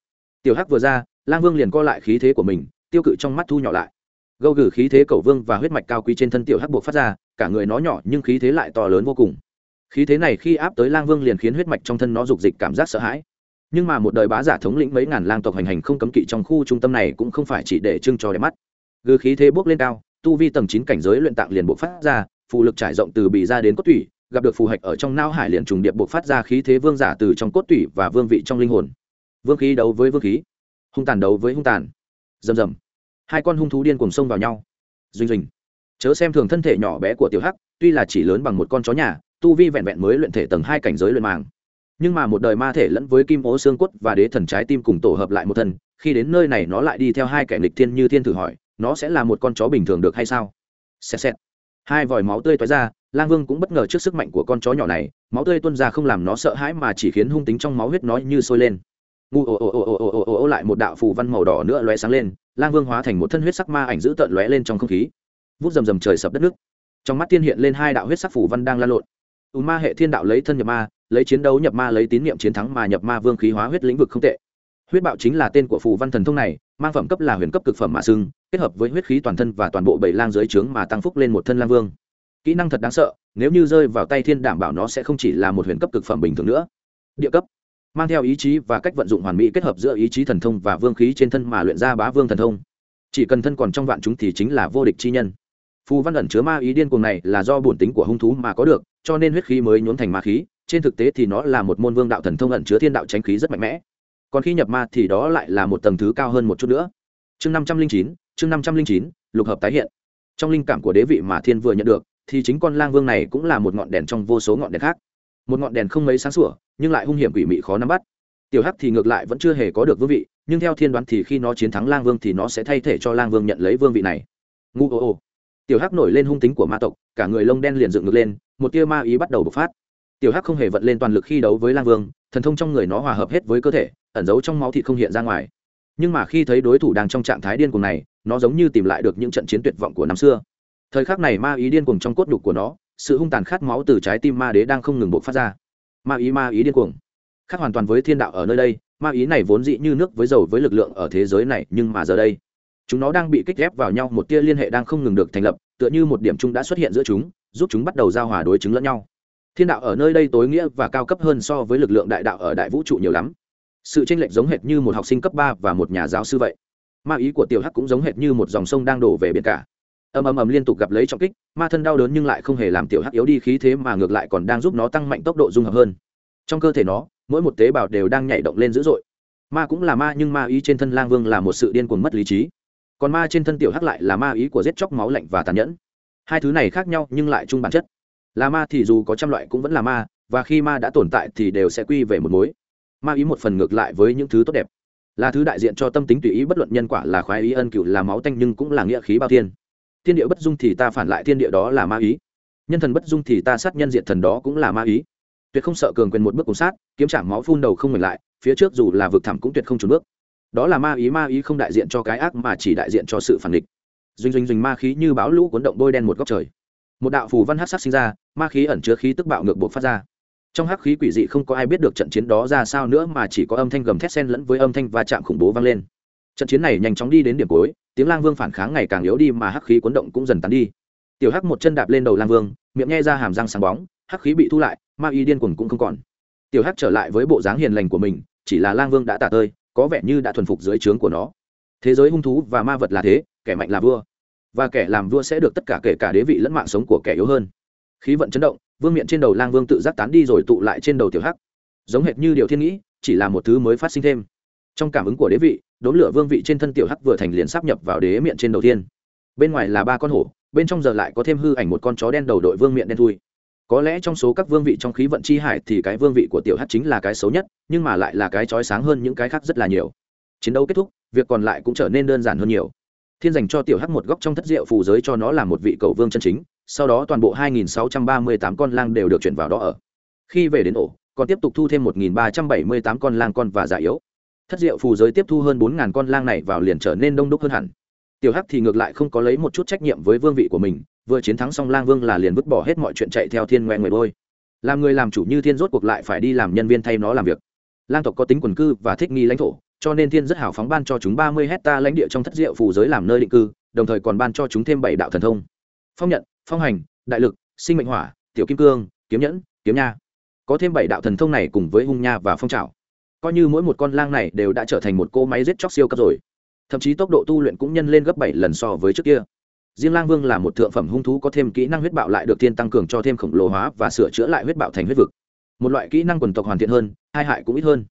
Tiểu hắc vừa ra, lang vương liền co lại khí thế của mình, tiêu cự trong mắt thu nhỏ lại. Gâu gử khí thế cầu vương và huyết mạch cao quý trên thân tiểu hắc buộc phát ra cả người nó nhỏ nhưng khí thế lại to lớn vô cùng. Khí thế này khi áp tới lang vương liền khiến huyết mạch trong thân nó dục dịch cảm giác sợ hãi. Nhưng mà một đời bá giả thống lĩnh mấy ngàn lang tộc hành hành không cấm kỵ trong khu trung tâm này cũng không phải chỉ để trưng cho đẹp mắt. Gừ khí thế bước lên cao, tu vi tầng chín cảnh giới luyện tạng liền bộ phát ra, phù lực trải rộng từ bì ra đến cốt tủy, gặp được phù hạch ở trong não hải liền trùng điệp bộ phát ra khí thế vương giả từ trong cốt tủy và vương vị trong linh hồn. Vương khí đấu với vương khí, hung tàn đấu với hung tàn. Rầm rầm. Hai con hung thú điên cùng xông vào nhau. Dình dình chớ xem thường thân thể nhỏ bé của tiểu hắc, tuy là chỉ lớn bằng một con chó nhà, tu vi vẹn vẹn mới luyện thể tầng hai cảnh giới luyện màng. Nhưng mà một đời ma thể lẫn với kim ố xương cốt và đế thần trái tim cùng tổ hợp lại một thần, khi đến nơi này nó lại đi theo hai kẻ nghịch thiên như thiên thử hỏi, nó sẽ là một con chó bình thường được hay sao? Xẹt xẹt. Hai vòi máu tươi toái ra, lang vương cũng bất ngờ trước sức mạnh của con chó nhỏ này, máu tươi tuôn ra không làm nó sợ hãi mà chỉ khiến hung tính trong máu huyết nó như sôi lên. Ngu ồ ồ ồ ồ ồ ồ ồ lại một đạo phù văn màu đỏ nữa lóe sáng lên, lang vương hóa thành một thân huyết sắc ma ảnh dữ tợn lóe lên trong không khí vút rầm rầm trời sập đất nước. Trong mắt tiên hiện lên hai đạo huyết sắc phủ văn đang lan lộn. Ù ma hệ thiên đạo lấy thân nhập ma, lấy chiến đấu nhập ma, lấy tín niệm chiến thắng mà nhập ma vương khí hóa huyết lĩnh vực không tệ. Huyết bạo chính là tên của phù văn thần thông này, mang phẩm cấp là huyền cấp cực phẩm mạ sưng kết hợp với huyết khí toàn thân và toàn bộ bảy lang dưới trướng mà tăng phúc lên một thân lang vương. Kỹ năng thật đáng sợ, nếu như rơi vào tay thiên đảm bảo nó sẽ không chỉ là một huyền cấp cực phẩm bình thường nữa. Địa cấp. Mang theo ý chí và cách vận dụng hoàn mỹ kết hợp giữa ý chí thần thông và vương khí trên thân mà luyện ra bá vương thần thông. Chỉ cần thân còn trong vạn chúng thì chính là vô địch chi nhân phù văn ẩn chứa ma ý điên cuồng này là do bổn tính của hung thú mà có được, cho nên huyết khí mới nhốn thành ma khí, trên thực tế thì nó là một môn vương đạo thần thông ẩn chứa thiên đạo tránh khí rất mạnh mẽ. Còn khi nhập ma thì đó lại là một tầng thứ cao hơn một chút nữa. Chương năm trăm linh chín, chương năm trăm linh chín, lục hợp tái hiện. Trong linh cảm của đế vị mà thiên vừa nhận được, thì chính con lang vương này cũng là một ngọn đèn trong vô số ngọn đèn khác. Một ngọn đèn không mấy sáng sủa, nhưng lại hung hiểm quỷ mị khó nắm bắt. Tiểu hắc thì ngược lại vẫn chưa hề có được vương vị, nhưng theo thiên đoán thì khi nó chiến thắng lang vương thì nó sẽ thay thể cho lang vương nhận lấy vương vị này. Ngu ô ô tiểu hắc nổi lên hung tính của ma tộc, cả người lông đen liền dựng ngược lên, một tia ma ý bắt đầu bộc phát. Tiểu hắc không hề vận lên toàn lực khi đấu với lang vương, thần thông trong người nó hòa hợp hết với cơ thể, ẩn giấu trong máu thịt không hiện ra ngoài. Nhưng mà khi thấy đối thủ đang trong trạng thái điên cuồng này, nó giống như tìm lại được những trận chiến tuyệt vọng của năm xưa. Thời khắc này ma ý điên cuồng trong cốt đục của nó, sự hung tàn khát máu từ trái tim ma đế đang không ngừng bộc phát ra. Ma ý ma ý điên cuồng. Khác hoàn toàn với thiên đạo ở nơi đây, ma ý này vốn dị như nước với dầu với lực lượng ở thế giới này, nhưng mà giờ đây chúng nó đang bị kích ghép vào nhau, một tia liên hệ đang không ngừng được thành lập, tựa như một điểm chung đã xuất hiện giữa chúng, giúp chúng bắt đầu giao hòa đối chứng lẫn nhau. Thiên đạo ở nơi đây tối nghĩa và cao cấp hơn so với lực lượng đại đạo ở đại vũ trụ nhiều lắm. Sự tranh lệch giống hệt như một học sinh cấp ba và một nhà giáo sư vậy. Ma ý của tiểu hắc cũng giống hệt như một dòng sông đang đổ về biển cả. Ầm ầm ầm liên tục gặp lấy trọng kích, ma thân đau đớn nhưng lại không hề làm tiểu hắc yếu đi khí thế mà ngược lại còn đang giúp nó tăng mạnh tốc độ dung hợp hơn. Trong cơ thể nó, mỗi một tế bào đều đang nhảy động lên dữ dội. Ma cũng là ma nhưng ma ý trên thân lang vương là một sự điên cuồng mất lý trí còn ma trên thân tiểu hắc lại là ma ý của giết chóc máu lạnh và tàn nhẫn. Hai thứ này khác nhau nhưng lại chung bản chất. Là ma thì dù có trăm loại cũng vẫn là ma, và khi ma đã tồn tại thì đều sẽ quy về một mối. Ma ý một phần ngược lại với những thứ tốt đẹp. Là thứ đại diện cho tâm tính tùy ý bất luận nhân quả là khoái ý ân cựu là máu tanh nhưng cũng là nghĩa khí bao thiên. Thiên địa bất dung thì ta phản lại thiên địa đó là ma ý. Nhân thần bất dung thì ta sát nhân diện thần đó cũng là ma ý. Tuyệt không sợ cường quyền một bước cùng sát, kiếm trả máu phun đầu không ngừng lại, phía trước dù là vực thẳm cũng tuyệt không trốn bước đó là ma ý ma ý không đại diện cho cái ác mà chỉ đại diện cho sự phản địch doanh doanh doanh ma khí như báo lũ cuốn động bôi đen một góc trời. Một đạo phù văn hắc sắc sinh ra, ma khí ẩn chứa khí tức bạo ngược buộc phát ra. Trong hắc khí quỷ dị không có ai biết được trận chiến đó ra sao nữa mà chỉ có âm thanh gầm thét sen lẫn với âm thanh va chạm khủng bố vang lên. Trận chiến này nhanh chóng đi đến điểm cuối, tiếng lang vương phản kháng ngày càng yếu đi mà hắc khí cuốn động cũng dần tán đi. Tiểu hắc một chân đạp lên đầu lang vương, miệng nghe ra hàm răng sáng bóng, hắc khí bị thu lại, ma y điên cuồng cũng không còn. Tiểu hắc trở lại với bộ dáng hiền lành của mình, chỉ là lang vương đã tả tơi có vẻ như đã thuần phục dưới trướng của nó. Thế giới hung thú và ma vật là thế, kẻ mạnh là vua. Và kẻ làm vua sẽ được tất cả kể cả đế vị lẫn mạng sống của kẻ yếu hơn. Khí vận chấn động, vương miệng trên đầu lang vương tự giác tán đi rồi tụ lại trên đầu tiểu hắc. Giống hệt như điều thiên nghĩ, chỉ là một thứ mới phát sinh thêm. Trong cảm ứng của đế vị, đốn lửa vương vị trên thân tiểu hắc vừa thành liền sắp nhập vào đế miệng trên đầu tiên bên ngoài là ba con hổ, bên trong giờ lại có thêm hư ảnh một con chó đen đầu đội vương miệng đen thui có lẽ trong số các vương vị trong khí vận chi hải thì cái vương vị của tiểu hắc chính là cái xấu nhất, nhưng mà lại là cái trói sáng hơn những cái khác rất là nhiều. Chiến đấu kết thúc, việc còn lại cũng trở nên đơn giản hơn nhiều. Thiên dành cho tiểu hắc một góc trong thất diệu phù giới cho nó là một vị cầu vương chân chính, sau đó toàn bộ 2.638 con lang đều được chuyển vào đó ở. Khi về đến ổ, còn tiếp tục thu thêm 1.378 con lang con và già yếu. Thất diệu phù giới tiếp thu hơn 4.000 con lang này vào liền trở nên đông đúc hơn hẳn. Tiểu hắc thì ngược lại không có lấy một chút trách nhiệm với vương vị của mình vừa chiến thắng xong lang vương là liền vứt bỏ hết mọi chuyện chạy theo thiên ngoe người Bôi, làm người làm chủ như thiên rốt cuộc lại phải đi làm nhân viên thay nó làm việc. Lang tộc có tính quần cư và thích nghi lãnh thổ cho nên thiên rất hào phóng ban cho chúng ba mươi hecta lãnh địa trong thất diệu phù giới làm nơi định cư đồng thời còn ban cho chúng thêm bảy đạo thần thông. Phong nhận phong hành đại lực sinh mệnh hỏa tiểu kim cương kiếm nhẫn kiếm nha. Có thêm bảy đạo thần thông này cùng với hung nha và phong trào coi như mỗi một con lang này đều đã trở thành một cô máy giết chóc siêu cấp rồi. Thậm chí tốc độ tu luyện cũng nhân lên gấp bảy lần so với trước kia riêng lang vương là một thượng phẩm hung thú có thêm kỹ năng huyết bạo lại được tiên tăng cường cho thêm khổng lồ hóa và sửa chữa lại huyết bạo thành huyết vực. Một loại kỹ năng quần tộc hoàn thiện hơn, hai hại cũng ít hơn.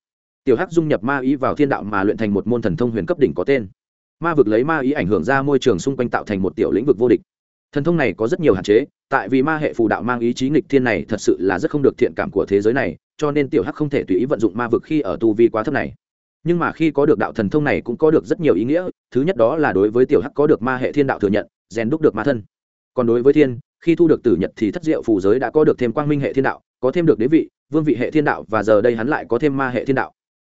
Tiểu hắc dung nhập ma ý vào thiên đạo mà luyện thành một môn thần thông huyền cấp đỉnh có tên. Ma vực lấy ma ý ảnh hưởng ra môi trường xung quanh tạo thành một tiểu lĩnh vực vô địch. Thần thông này có rất nhiều hạn chế, tại vì ma hệ phù đạo mang ý chí nghịch thiên này thật sự là rất không được thiện cảm của thế giới này, cho nên tiểu hắc không thể tùy ý vận dụng ma vực khi ở tu vi quá thấp này. Nhưng mà khi có được đạo thần thông này cũng có được rất nhiều ý nghĩa, thứ nhất đó là đối với tiểu hắc có được ma hệ thiên đạo thừa nhận rèn đúc được ma thân. Còn đối với thiên, khi thu được tử nhật thì thất diệu phù giới đã có được thêm quang minh hệ thiên đạo, có thêm được đế vị, vương vị hệ thiên đạo và giờ đây hắn lại có thêm ma hệ thiên đạo.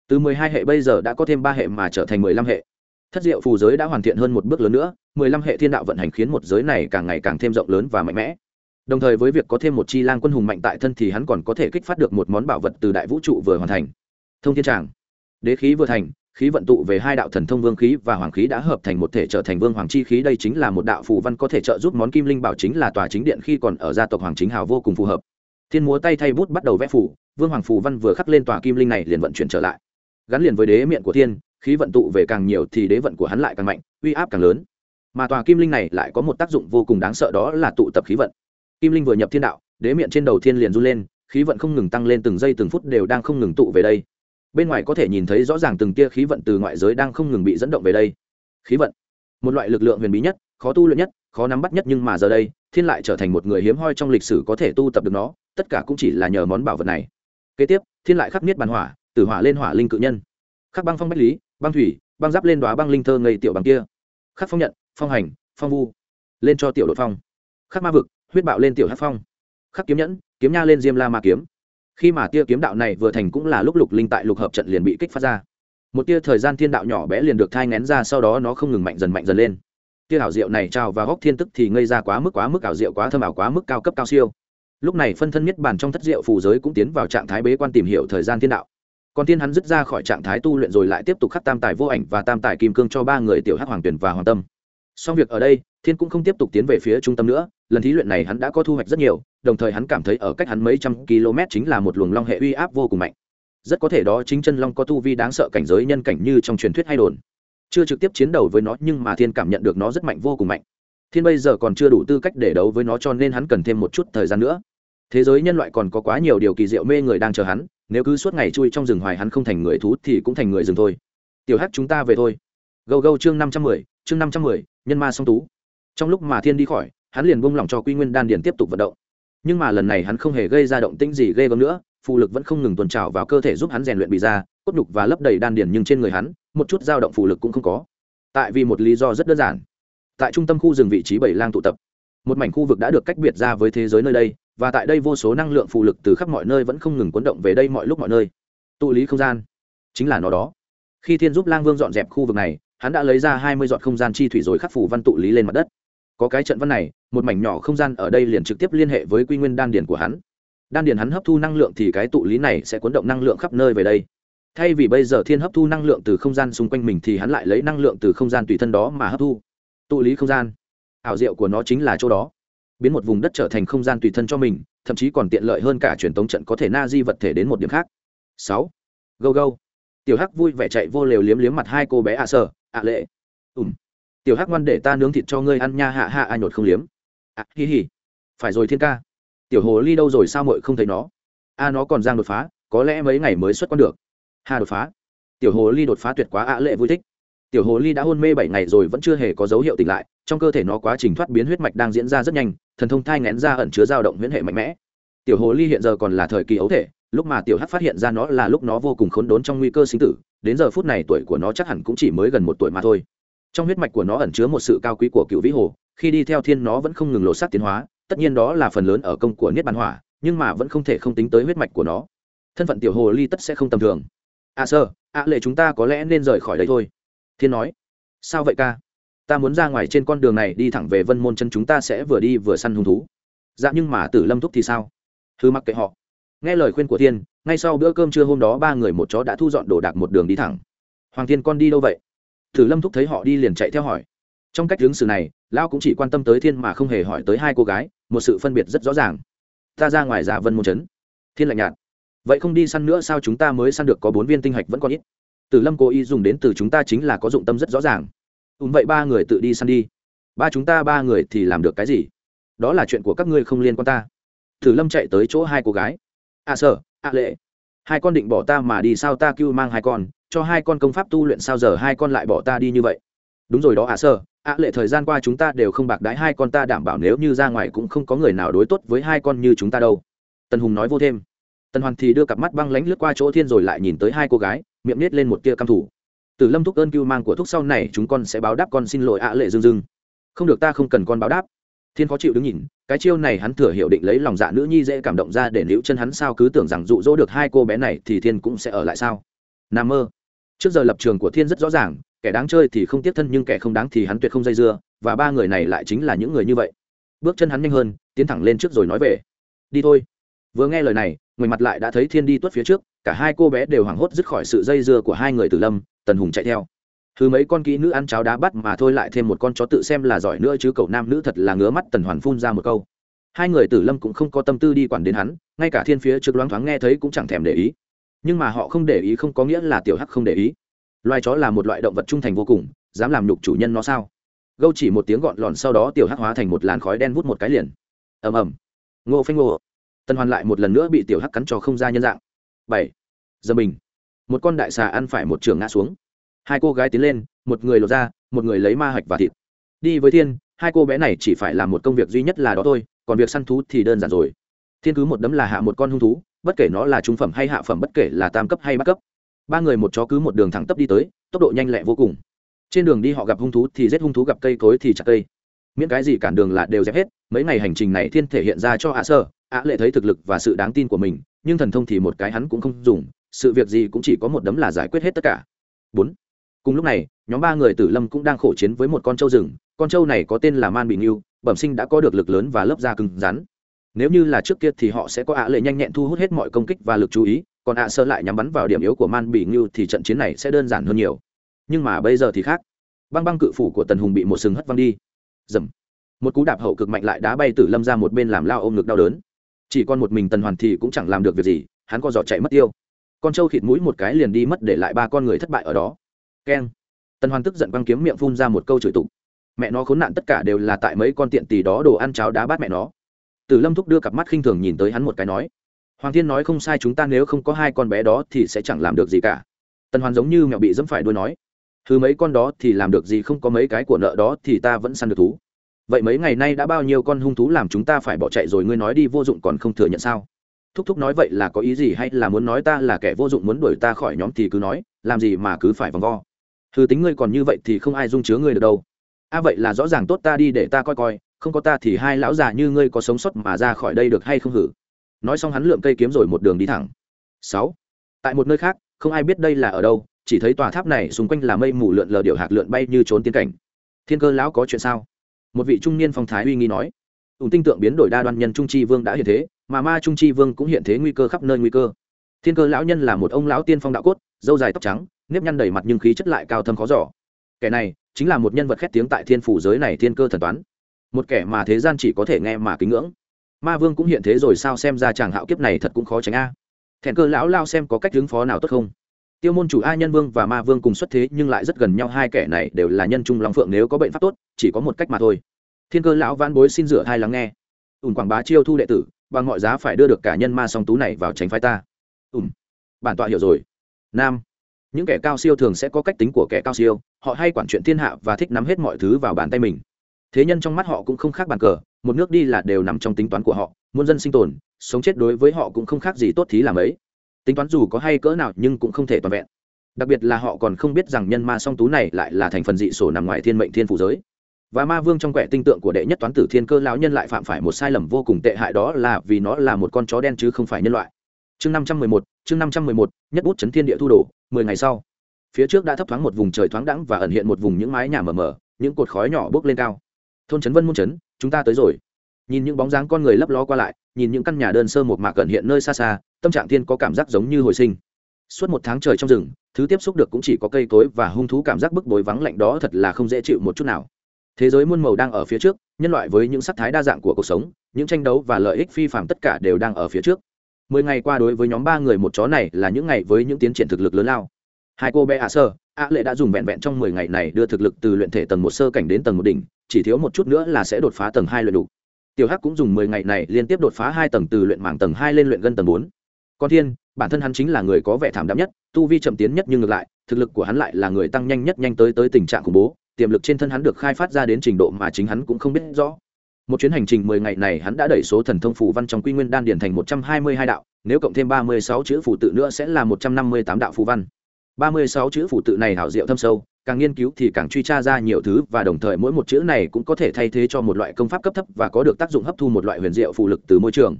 Từ mười hai hệ bây giờ đã có thêm ba hệ mà trở thành mười lăm hệ. Thất diệu phù giới đã hoàn thiện hơn một bước lớn nữa, mười lăm hệ thiên đạo vận hành khiến một giới này càng ngày càng thêm rộng lớn và mạnh mẽ. Đồng thời với việc có thêm một chi lang quân hùng mạnh tại thân thì hắn còn có thể kích phát được một món bảo vật từ đại vũ trụ vừa hoàn thành. Thông thiên tràng. Đế khí vừa thành khí vận tụ về hai đạo thần thông vương khí và hoàng khí đã hợp thành một thể trở thành vương hoàng chi khí. Đây chính là một đạo phù văn có thể trợ giúp món kim linh bảo chính là tòa chính điện khi còn ở gia tộc hoàng chính hào vô cùng phù hợp. Thiên múa tay thay bút bắt đầu vẽ phủ vương hoàng phù văn vừa khắc lên tòa kim linh này liền vận chuyển trở lại. Gắn liền với đế miệng của thiên, khí vận tụ về càng nhiều thì đế vận của hắn lại càng mạnh, uy áp càng lớn. Mà tòa kim linh này lại có một tác dụng vô cùng đáng sợ đó là tụ tập khí vận. Kim linh vừa nhập thiên đạo, đế miệng trên đầu thiên liền run lên, khí vận không ngừng tăng lên, từng giây từng phút đều đang không ngừng tụ về đây bên ngoài có thể nhìn thấy rõ ràng từng tia khí vận từ ngoại giới đang không ngừng bị dẫn động về đây. Khí vận, một loại lực lượng huyền bí nhất, khó tu luyện nhất, khó nắm bắt nhất nhưng mà giờ đây, thiên lại trở thành một người hiếm hoi trong lịch sử có thể tu tập được nó, tất cả cũng chỉ là nhờ món bảo vật này. Kế tiếp, thiên lại khắc niết bàn hỏa từ hỏa lên hỏa linh cự nhân. Khắc băng phong bách lý, băng thủy, băng giáp lên đoá băng linh thơ ngây tiểu bằng kia. Khắc phong nhận, phong hành, phong vu. Lên cho tiểu đội phong. Khắc ma vực, huyết bạo lên tiểu hát phong. Khắc kiếm nhẫn, kiếm nha lên diêm la ma kiếm khi mà tia kiếm đạo này vừa thành cũng là lúc lục linh tại lục hợp trận liền bị kích phát ra. Một tia thời gian thiên đạo nhỏ bé liền được thai ngén ra, sau đó nó không ngừng mạnh dần mạnh dần lên. Tia ảo diệu này trào và góc thiên tức thì ngây ra quá mức quá mức ảo diệu, quá thâm ảo, quá mức cao cấp cao siêu. Lúc này phân thân nhất bản trong thất diệu phù giới cũng tiến vào trạng thái bế quan tìm hiểu thời gian thiên đạo. Còn tiên hắn dứt ra khỏi trạng thái tu luyện rồi lại tiếp tục khắc tam tài vô ảnh và tam tài kim cương cho ba người tiểu hắc hoàng tuyển và hoàng tâm xong việc ở đây, thiên cũng không tiếp tục tiến về phía trung tâm nữa. Lần thí luyện này hắn đã có thu hoạch rất nhiều, đồng thời hắn cảm thấy ở cách hắn mấy trăm km chính là một luồng long hệ uy áp vô cùng mạnh. Rất có thể đó chính chân long có tu vi đáng sợ cảnh giới nhân cảnh như trong truyền thuyết hay đồn. Chưa trực tiếp chiến đấu với nó, nhưng mà thiên cảm nhận được nó rất mạnh vô cùng mạnh. Thiên bây giờ còn chưa đủ tư cách để đấu với nó cho nên hắn cần thêm một chút thời gian nữa. Thế giới nhân loại còn có quá nhiều điều kỳ diệu mê người đang chờ hắn, nếu cứ suốt ngày chui trong rừng hoài hắn không thành người thú thì cũng thành người rừng thôi. Tiểu hắc, chúng ta về thôi. Gâu gâu chương năm trăm mười, chương năm trăm mười nhân ma song tú. Trong lúc mà thiên đi khỏi, hắn liền buông lỏng cho quy nguyên đan điền tiếp tục vận động. Nhưng mà lần này hắn không hề gây ra động tĩnh gì ghê gớm nữa, phụ lực vẫn không ngừng tuần trào vào cơ thể giúp hắn rèn luyện bị ra, cốt nhục và lấp đầy đan điền nhưng trên người hắn, một chút dao động phụ lực cũng không có. Tại vì một lý do rất đơn giản. Tại trung tâm khu rừng vị trí bảy lang tụ tập, một mảnh khu vực đã được cách biệt ra với thế giới nơi đây, và tại đây vô số năng lượng phụ lực từ khắp mọi nơi vẫn không ngừng cuốn động về đây mọi lúc mọi nơi. Tụ lý không gian chính là nó đó. Khi thiên giúp lang vương dọn dẹp khu vực này hắn đã lấy ra hai mươi dọn không gian chi thủy rồi khắc phủ văn tụ lý lên mặt đất. Có cái trận văn này, một mảnh nhỏ không gian ở đây liền trực tiếp liên hệ với quy nguyên đan điền của hắn. Đan điền hắn hấp thu năng lượng thì cái tụ lý này sẽ cuốn động năng lượng khắp nơi về đây. Thay vì bây giờ thiên hấp thu năng lượng từ không gian xung quanh mình thì hắn lại lấy năng lượng từ không gian tùy thân đó mà hấp thu. Tụ lý không gian. Ảo diệu của nó chính là chỗ đó. Biến một vùng đất trở thành không gian tùy thân cho mình, thậm chí còn tiện lợi hơn cả truyền tống trận có thể na di vật thể đến một điểm khác. Sáu. Go go tiểu hắc vui vẻ chạy vô lều liếm liếm mặt hai cô bé ạ à sở ạ lệ. Ùm tiểu hắc ngoan để ta nướng thịt cho ngươi ăn nha, hạ hạ, ai nhột không liếm. À hi hi. Phải rồi thiên ca. Tiểu hồ ly đâu rồi, sao mội không thấy nó? A nó còn giang đột phá, có lẽ mấy ngày mới xuất quan được. Hà đột phá. Tiểu hồ ly đột phá tuyệt quá, ạ lệ vui thích. Tiểu hồ ly đã hôn mê bảy ngày rồi, vẫn chưa hề có dấu hiệu tỉnh lại. Trong cơ thể nó quá trình thoát biến huyết mạch đang diễn ra rất nhanh, thần thông thai ngén ra ẩn chứa dao động huyễn hệ mạnh mẽ. Tiểu hồ ly hiện giờ còn là thời kỳ ấu thể lúc mà tiểu hắc phát hiện ra nó là lúc nó vô cùng khốn đốn trong nguy cơ sinh tử, đến giờ phút này tuổi của nó chắc hẳn cũng chỉ mới gần một tuổi mà thôi. Trong huyết mạch của nó ẩn chứa một sự cao quý của cựu vĩ hồ, khi đi theo thiên nó vẫn không ngừng lột sát tiến hóa, tất nhiên đó là phần lớn ở công của niết bàn hỏa, nhưng mà vẫn không thể không tính tới huyết mạch của nó. Thân phận tiểu hồ ly tất sẽ không tầm thường. À sơ, ạ à lệ chúng ta có lẽ nên rời khỏi đây thôi. Thiên nói, sao vậy ca? Ta muốn ra ngoài trên con đường này đi thẳng về vân môn chân chúng ta sẽ vừa đi vừa săn hung thú. Dạ nhưng mà tử lâm thúc thì sao? Thư mặc kệ họ nghe lời khuyên của thiên, ngay sau bữa cơm trưa hôm đó ba người một chó đã thu dọn đồ đạc một đường đi thẳng. Hoàng thiên, con đi đâu vậy? Tử lâm thúc thấy họ đi liền chạy theo hỏi. Trong cách hướng xử này, lão cũng chỉ quan tâm tới thiên mà không hề hỏi tới hai cô gái, một sự phân biệt rất rõ ràng. Ta ra ngoài giả vân môn trấn thiên lạnh nhạt. Vậy không đi săn nữa sao chúng ta mới săn được có bốn viên tinh hạch vẫn còn ít? Tử lâm cố ý dùng đến từ chúng ta chính là có dụng tâm rất rõ ràng. Ùm vậy ba người tự đi săn đi. Ba chúng ta ba người thì làm được cái gì? Đó là chuyện của các ngươi không liên quan ta. Tử lâm chạy tới chỗ hai cô gái à sở à lệ. Hai con định bỏ ta mà đi sao ta cưu mang hai con, cho hai con công pháp tu luyện sao giờ hai con lại bỏ ta đi như vậy? Đúng rồi đó à sơ ạ à, lệ, thời gian qua chúng ta đều không bạc đái hai con ta đảm bảo nếu như ra ngoài cũng không có người nào đối tốt với hai con như chúng ta đâu. Tần hùng nói vô thêm. Tần hoàn thì đưa cặp mắt băng lánh lướt qua chỗ thiên rồi lại nhìn tới hai cô gái, miệng nết lên một tia căm thủ từ lâm thúc ơn cưu mang của thúc sau này chúng con sẽ báo đáp con xin lỗi ạ lệ, dưng dưng. Không được ta không cần con báo đáp thiên khó chịu đứng nhìn, cái chiêu này hắn thừa hiểu định lấy lòng dạ nữ nhi dễ cảm động ra để níu chân hắn sao cứ tưởng rằng dụ dỗ được hai cô bé này thì thiên cũng sẽ ở lại sao? N mơ. Trước giờ lập trường của thiên rất rõ ràng, kẻ đáng chơi thì không tiếp thân nhưng kẻ không đáng thì hắn tuyệt không dây dưa, và ba người này lại chính là những người như vậy. Bước chân hắn nhanh hơn, tiến thẳng lên trước rồi nói về. Đi thôi. Vừa nghe lời này người mặt lại đã thấy thiên đi tuất phía trước, cả hai cô bé đều hoảng hốt dứt khỏi sự dây dưa của hai người tử lâm, tần hùng chạy theo thứ mấy con kỹ nữ ăn cháo đá bắt mà thôi lại thêm một con chó tự xem là giỏi nữa chứ cậu nam nữ thật là ngứa mắt tần hoàn phun ra một câu. Hai người tử lâm cũng không có tâm tư đi quản đến hắn, ngay cả thiên phía trước loáng thoáng nghe thấy cũng chẳng thèm để ý. Nhưng mà họ không để ý không có nghĩa là tiểu hắc không để ý. Loài chó là một loại động vật trung thành vô cùng, dám làm nhục chủ nhân nó sao? Gâu chỉ một tiếng gọn lòn sau đó tiểu hắc hóa thành một làn khói đen vút một cái liền. Ầm ầm. Ngô phanh ngô. Tần hoàn lại một lần nữa bị tiểu hắc cắn cho không ra nhân dạng. Bảy. Giờ mình. Một con đại xà ăn phải một trường ngã xuống hai cô gái tiến lên, một người lột ra một người lấy ma hạch và thịt. Đi với thiên, hai cô bé này chỉ phải làm một công việc duy nhất là đó thôi, còn việc săn thú thì đơn giản rồi. Thiên cứ một đấm là hạ một con hung thú, bất kể nó là trung phẩm hay hạ phẩm, bất kể là tam cấp hay bát cấp. Ba người một chó cứ một đường thẳng tấp đi tới, tốc độ nhanh lẹ vô cùng. Trên đường đi họ gặp hung thú thì giết hung thú, gặp cây cối thì chặt cây. Miễn cái gì cản đường là đều dẹp hết, mấy ngày hành trình này thiên thể hiện ra cho ạ sơ. Ạ lệ thấy thực lực và sự đáng tin của mình, nhưng thần thông thì một cái hắn cũng không dùng, sự việc gì cũng chỉ có một đấm là giải quyết hết tất cả. Bốn cùng lúc này, nhóm ba người tử lâm cũng đang khổ chiến với một con trâu rừng, con trâu này có tên là man bị nghiêu bẩm sinh đã có được lực lớn và lớp da cứng rắn. Nếu như là trước kia thì họ sẽ có ạ lệ nhanh nhẹn thu hút hết mọi công kích và lực chú ý, còn ạ sơ lại nhắm bắn vào điểm yếu của man bị nghiêu thì trận chiến này sẽ đơn giản hơn nhiều. Nhưng mà bây giờ thì khác. Băng băng cự phủ của tần hùng bị một sừng hất văng đi. Dầm. Một cú đạp hậu cực mạnh lại đá bay tử lâm ra một bên làm lao ôm ngực đau đớn. Chỉ còn một mình tần hoàn thì cũng chẳng làm được việc gì, hắn co giỏ chạy mất tiêu. Con trâu khịt mũi một cái liền đi mất để lại ba con người thất bại ở đó keng. Tần hoàn tức giận băng kiếm miệng phun ra một câu chửi tục. Mẹ nó khốn nạn tất cả đều là tại mấy con tiện tì đó đồ ăn cháo đá bát mẹ nó. Tử lâm thúc đưa cặp mắt khinh thường nhìn tới hắn một cái nói, hoàng thiên nói không sai, chúng ta nếu không có hai con bé đó thì sẽ chẳng làm được gì cả. Tần hoàn giống như mẹo bị dẫm phải đuôi nói, thứ mấy con đó thì làm được gì, không có mấy cái của nợ đó thì ta vẫn săn được thú. Vậy mấy ngày nay đã bao nhiêu con hung thú làm chúng ta phải bỏ chạy rồi, ngươi nói đi, vô dụng còn không thừa nhận sao? Thúc thúc nói, vậy là có ý gì hay là muốn nói ta là kẻ vô dụng muốn đuổi ta khỏi nhóm thì cứ nói, làm gì mà cứ phải vòng vo thư tính ngươi còn như vậy thì không ai dung chứa ngươi được đâu. A à vậy là rõ ràng tốt ta đi để ta coi coi, không có ta thì hai lão già như ngươi có sống sót mà ra khỏi đây được hay không hử? Nói xong hắn lượm cây kiếm rồi một đường đi thẳng. Sáu. Tại một nơi khác, không ai biết đây là ở đâu, chỉ thấy tòa tháp này xung quanh là mây mù lượn lờ điệu hạc lượn bay như trốn tiến cảnh. Thiên cơ lão có chuyện sao? Một vị trung niên phong thái uy nghi nói. Ủng tinh tượng biến đổi đa đoan nhân trung tri vương đã hiện thế, mà ma trung tri vương cũng hiện thế nguy cơ khắp nơi nguy cơ. Thiên cơ lão nhân là một ông lão tiên phong đạo cốt dâu dài tóc trắng nếp nhăn đầy mặt nhưng khí chất lại cao thâm khó giỏ kẻ này chính là một nhân vật khét tiếng tại thiên phủ giới này thiên cơ thần toán. Một kẻ mà thế gian chỉ có thể nghe mà kính ngưỡng. Ma vương cũng hiện thế rồi sao xem ra chàng hạo kiếp này thật cũng khó tránh a. Thẹn cơ lão lao xem có cách ứng phó nào tốt không? Tiêu môn chủ a nhân vương và ma vương cùng xuất thế nhưng lại rất gần nhau, hai kẻ này đều là nhân trung long phượng, nếu có bệnh pháp tốt, chỉ có một cách mà thôi. Thiên cơ lão van bối xin rửa thai lắng nghe. Ùn quảng bá chiêu thu đệ tử, bằng mọi giá phải đưa được cả nhân ma song tú này vào tránh phái ta. Ùn bản tọa hiểu rồi. Nam những kẻ cao siêu thường sẽ có cách tính của kẻ cao siêu, họ hay quản chuyện thiên hạ và thích nắm hết mọi thứ vào bàn tay mình. Thế nhân trong mắt họ cũng không khác bàn cờ, một nước đi là đều nằm trong tính toán của họ, muôn dân sinh tồn, sống chết đối với họ cũng không khác gì tốt thí làm ấy. Tính toán dù có hay cỡ nào nhưng cũng không thể toàn vẹn. Đặc biệt là họ còn không biết rằng nhân ma song tú này lại là thành phần dị sổ nằm ngoài thiên mệnh thiên phủ giới. Và ma vương trong quẻ tinh tượng của đệ nhất toán tử thiên cơ lão nhân lại phạm phải một sai lầm vô cùng tệ hại đó là vì nó là một con chó đen chứ không phải nhân loại chương năm trăm mười một, chương năm trăm mười một, nhất bút chấn thiên địa thu đổ mười ngày sau. Phía trước đã thấp thoáng một vùng trời thoáng đẳng và ẩn hiện một vùng những mái nhà mờ mờ, những cột khói nhỏ bốc lên cao. Thôn trấn vân môn trấn, chúng ta tới rồi. Nhìn những bóng dáng con người lấp ló qua lại, nhìn những căn nhà đơn sơ một mạc cận hiện nơi xa xa, tâm trạng thiên có cảm giác giống như hồi sinh. Suốt một tháng trời trong rừng, thứ tiếp xúc được cũng chỉ có cây cối và hung thú cảm giác bức bối vắng lạnh đó thật là không dễ chịu một chút nào. Thế giới muôn màu đang ở phía trước, nhân loại với những sắc thái đa dạng của cuộc sống, những tranh đấu và lợi ích phi phạm tất cả đều đang ở phía trước mười ngày qua đối với nhóm ba người một chó này là những ngày với những tiến triển thực lực lớn lao. Hai cô bé ạ sơ, ạ lệ đã dùng vẹn vẹn trong mười ngày này đưa thực lực từ luyện thể tầng một sơ cảnh đến tầng một đỉnh, chỉ thiếu một chút nữa là sẽ đột phá tầng hai luyện đủ. Tiểu hắc cũng dùng mười ngày này liên tiếp đột phá hai tầng từ luyện mảng tầng hai lên luyện gân tầng bốn. Còn thiên, bản thân hắn chính là người có vẻ thảm đạm nhất, tu vi chậm tiến nhất nhưng ngược lại, thực lực của hắn lại là người tăng nhanh nhất nhanh tới tới tình trạng khủng bố, tiềm lực trên thân hắn được khai phát ra đến trình độ mà chính hắn cũng không biết rõ một chuyến hành trình mười ngày này hắn đã đẩy số thần thông phù văn trong quy nguyên đan điển thành một trăm hai mươi hai đạo, nếu cộng thêm ba mươi sáu chữ phù tự nữa sẽ là một trăm năm mươi tám đạo phù văn. Ba mươi sáu chữ phù tự này hảo diệu thâm sâu, càng nghiên cứu thì càng truy tra ra nhiều thứ và đồng thời mỗi một chữ này cũng có thể thay thế cho một loại công pháp cấp thấp và có được tác dụng hấp thu một loại huyền diệu phụ lực từ môi trường.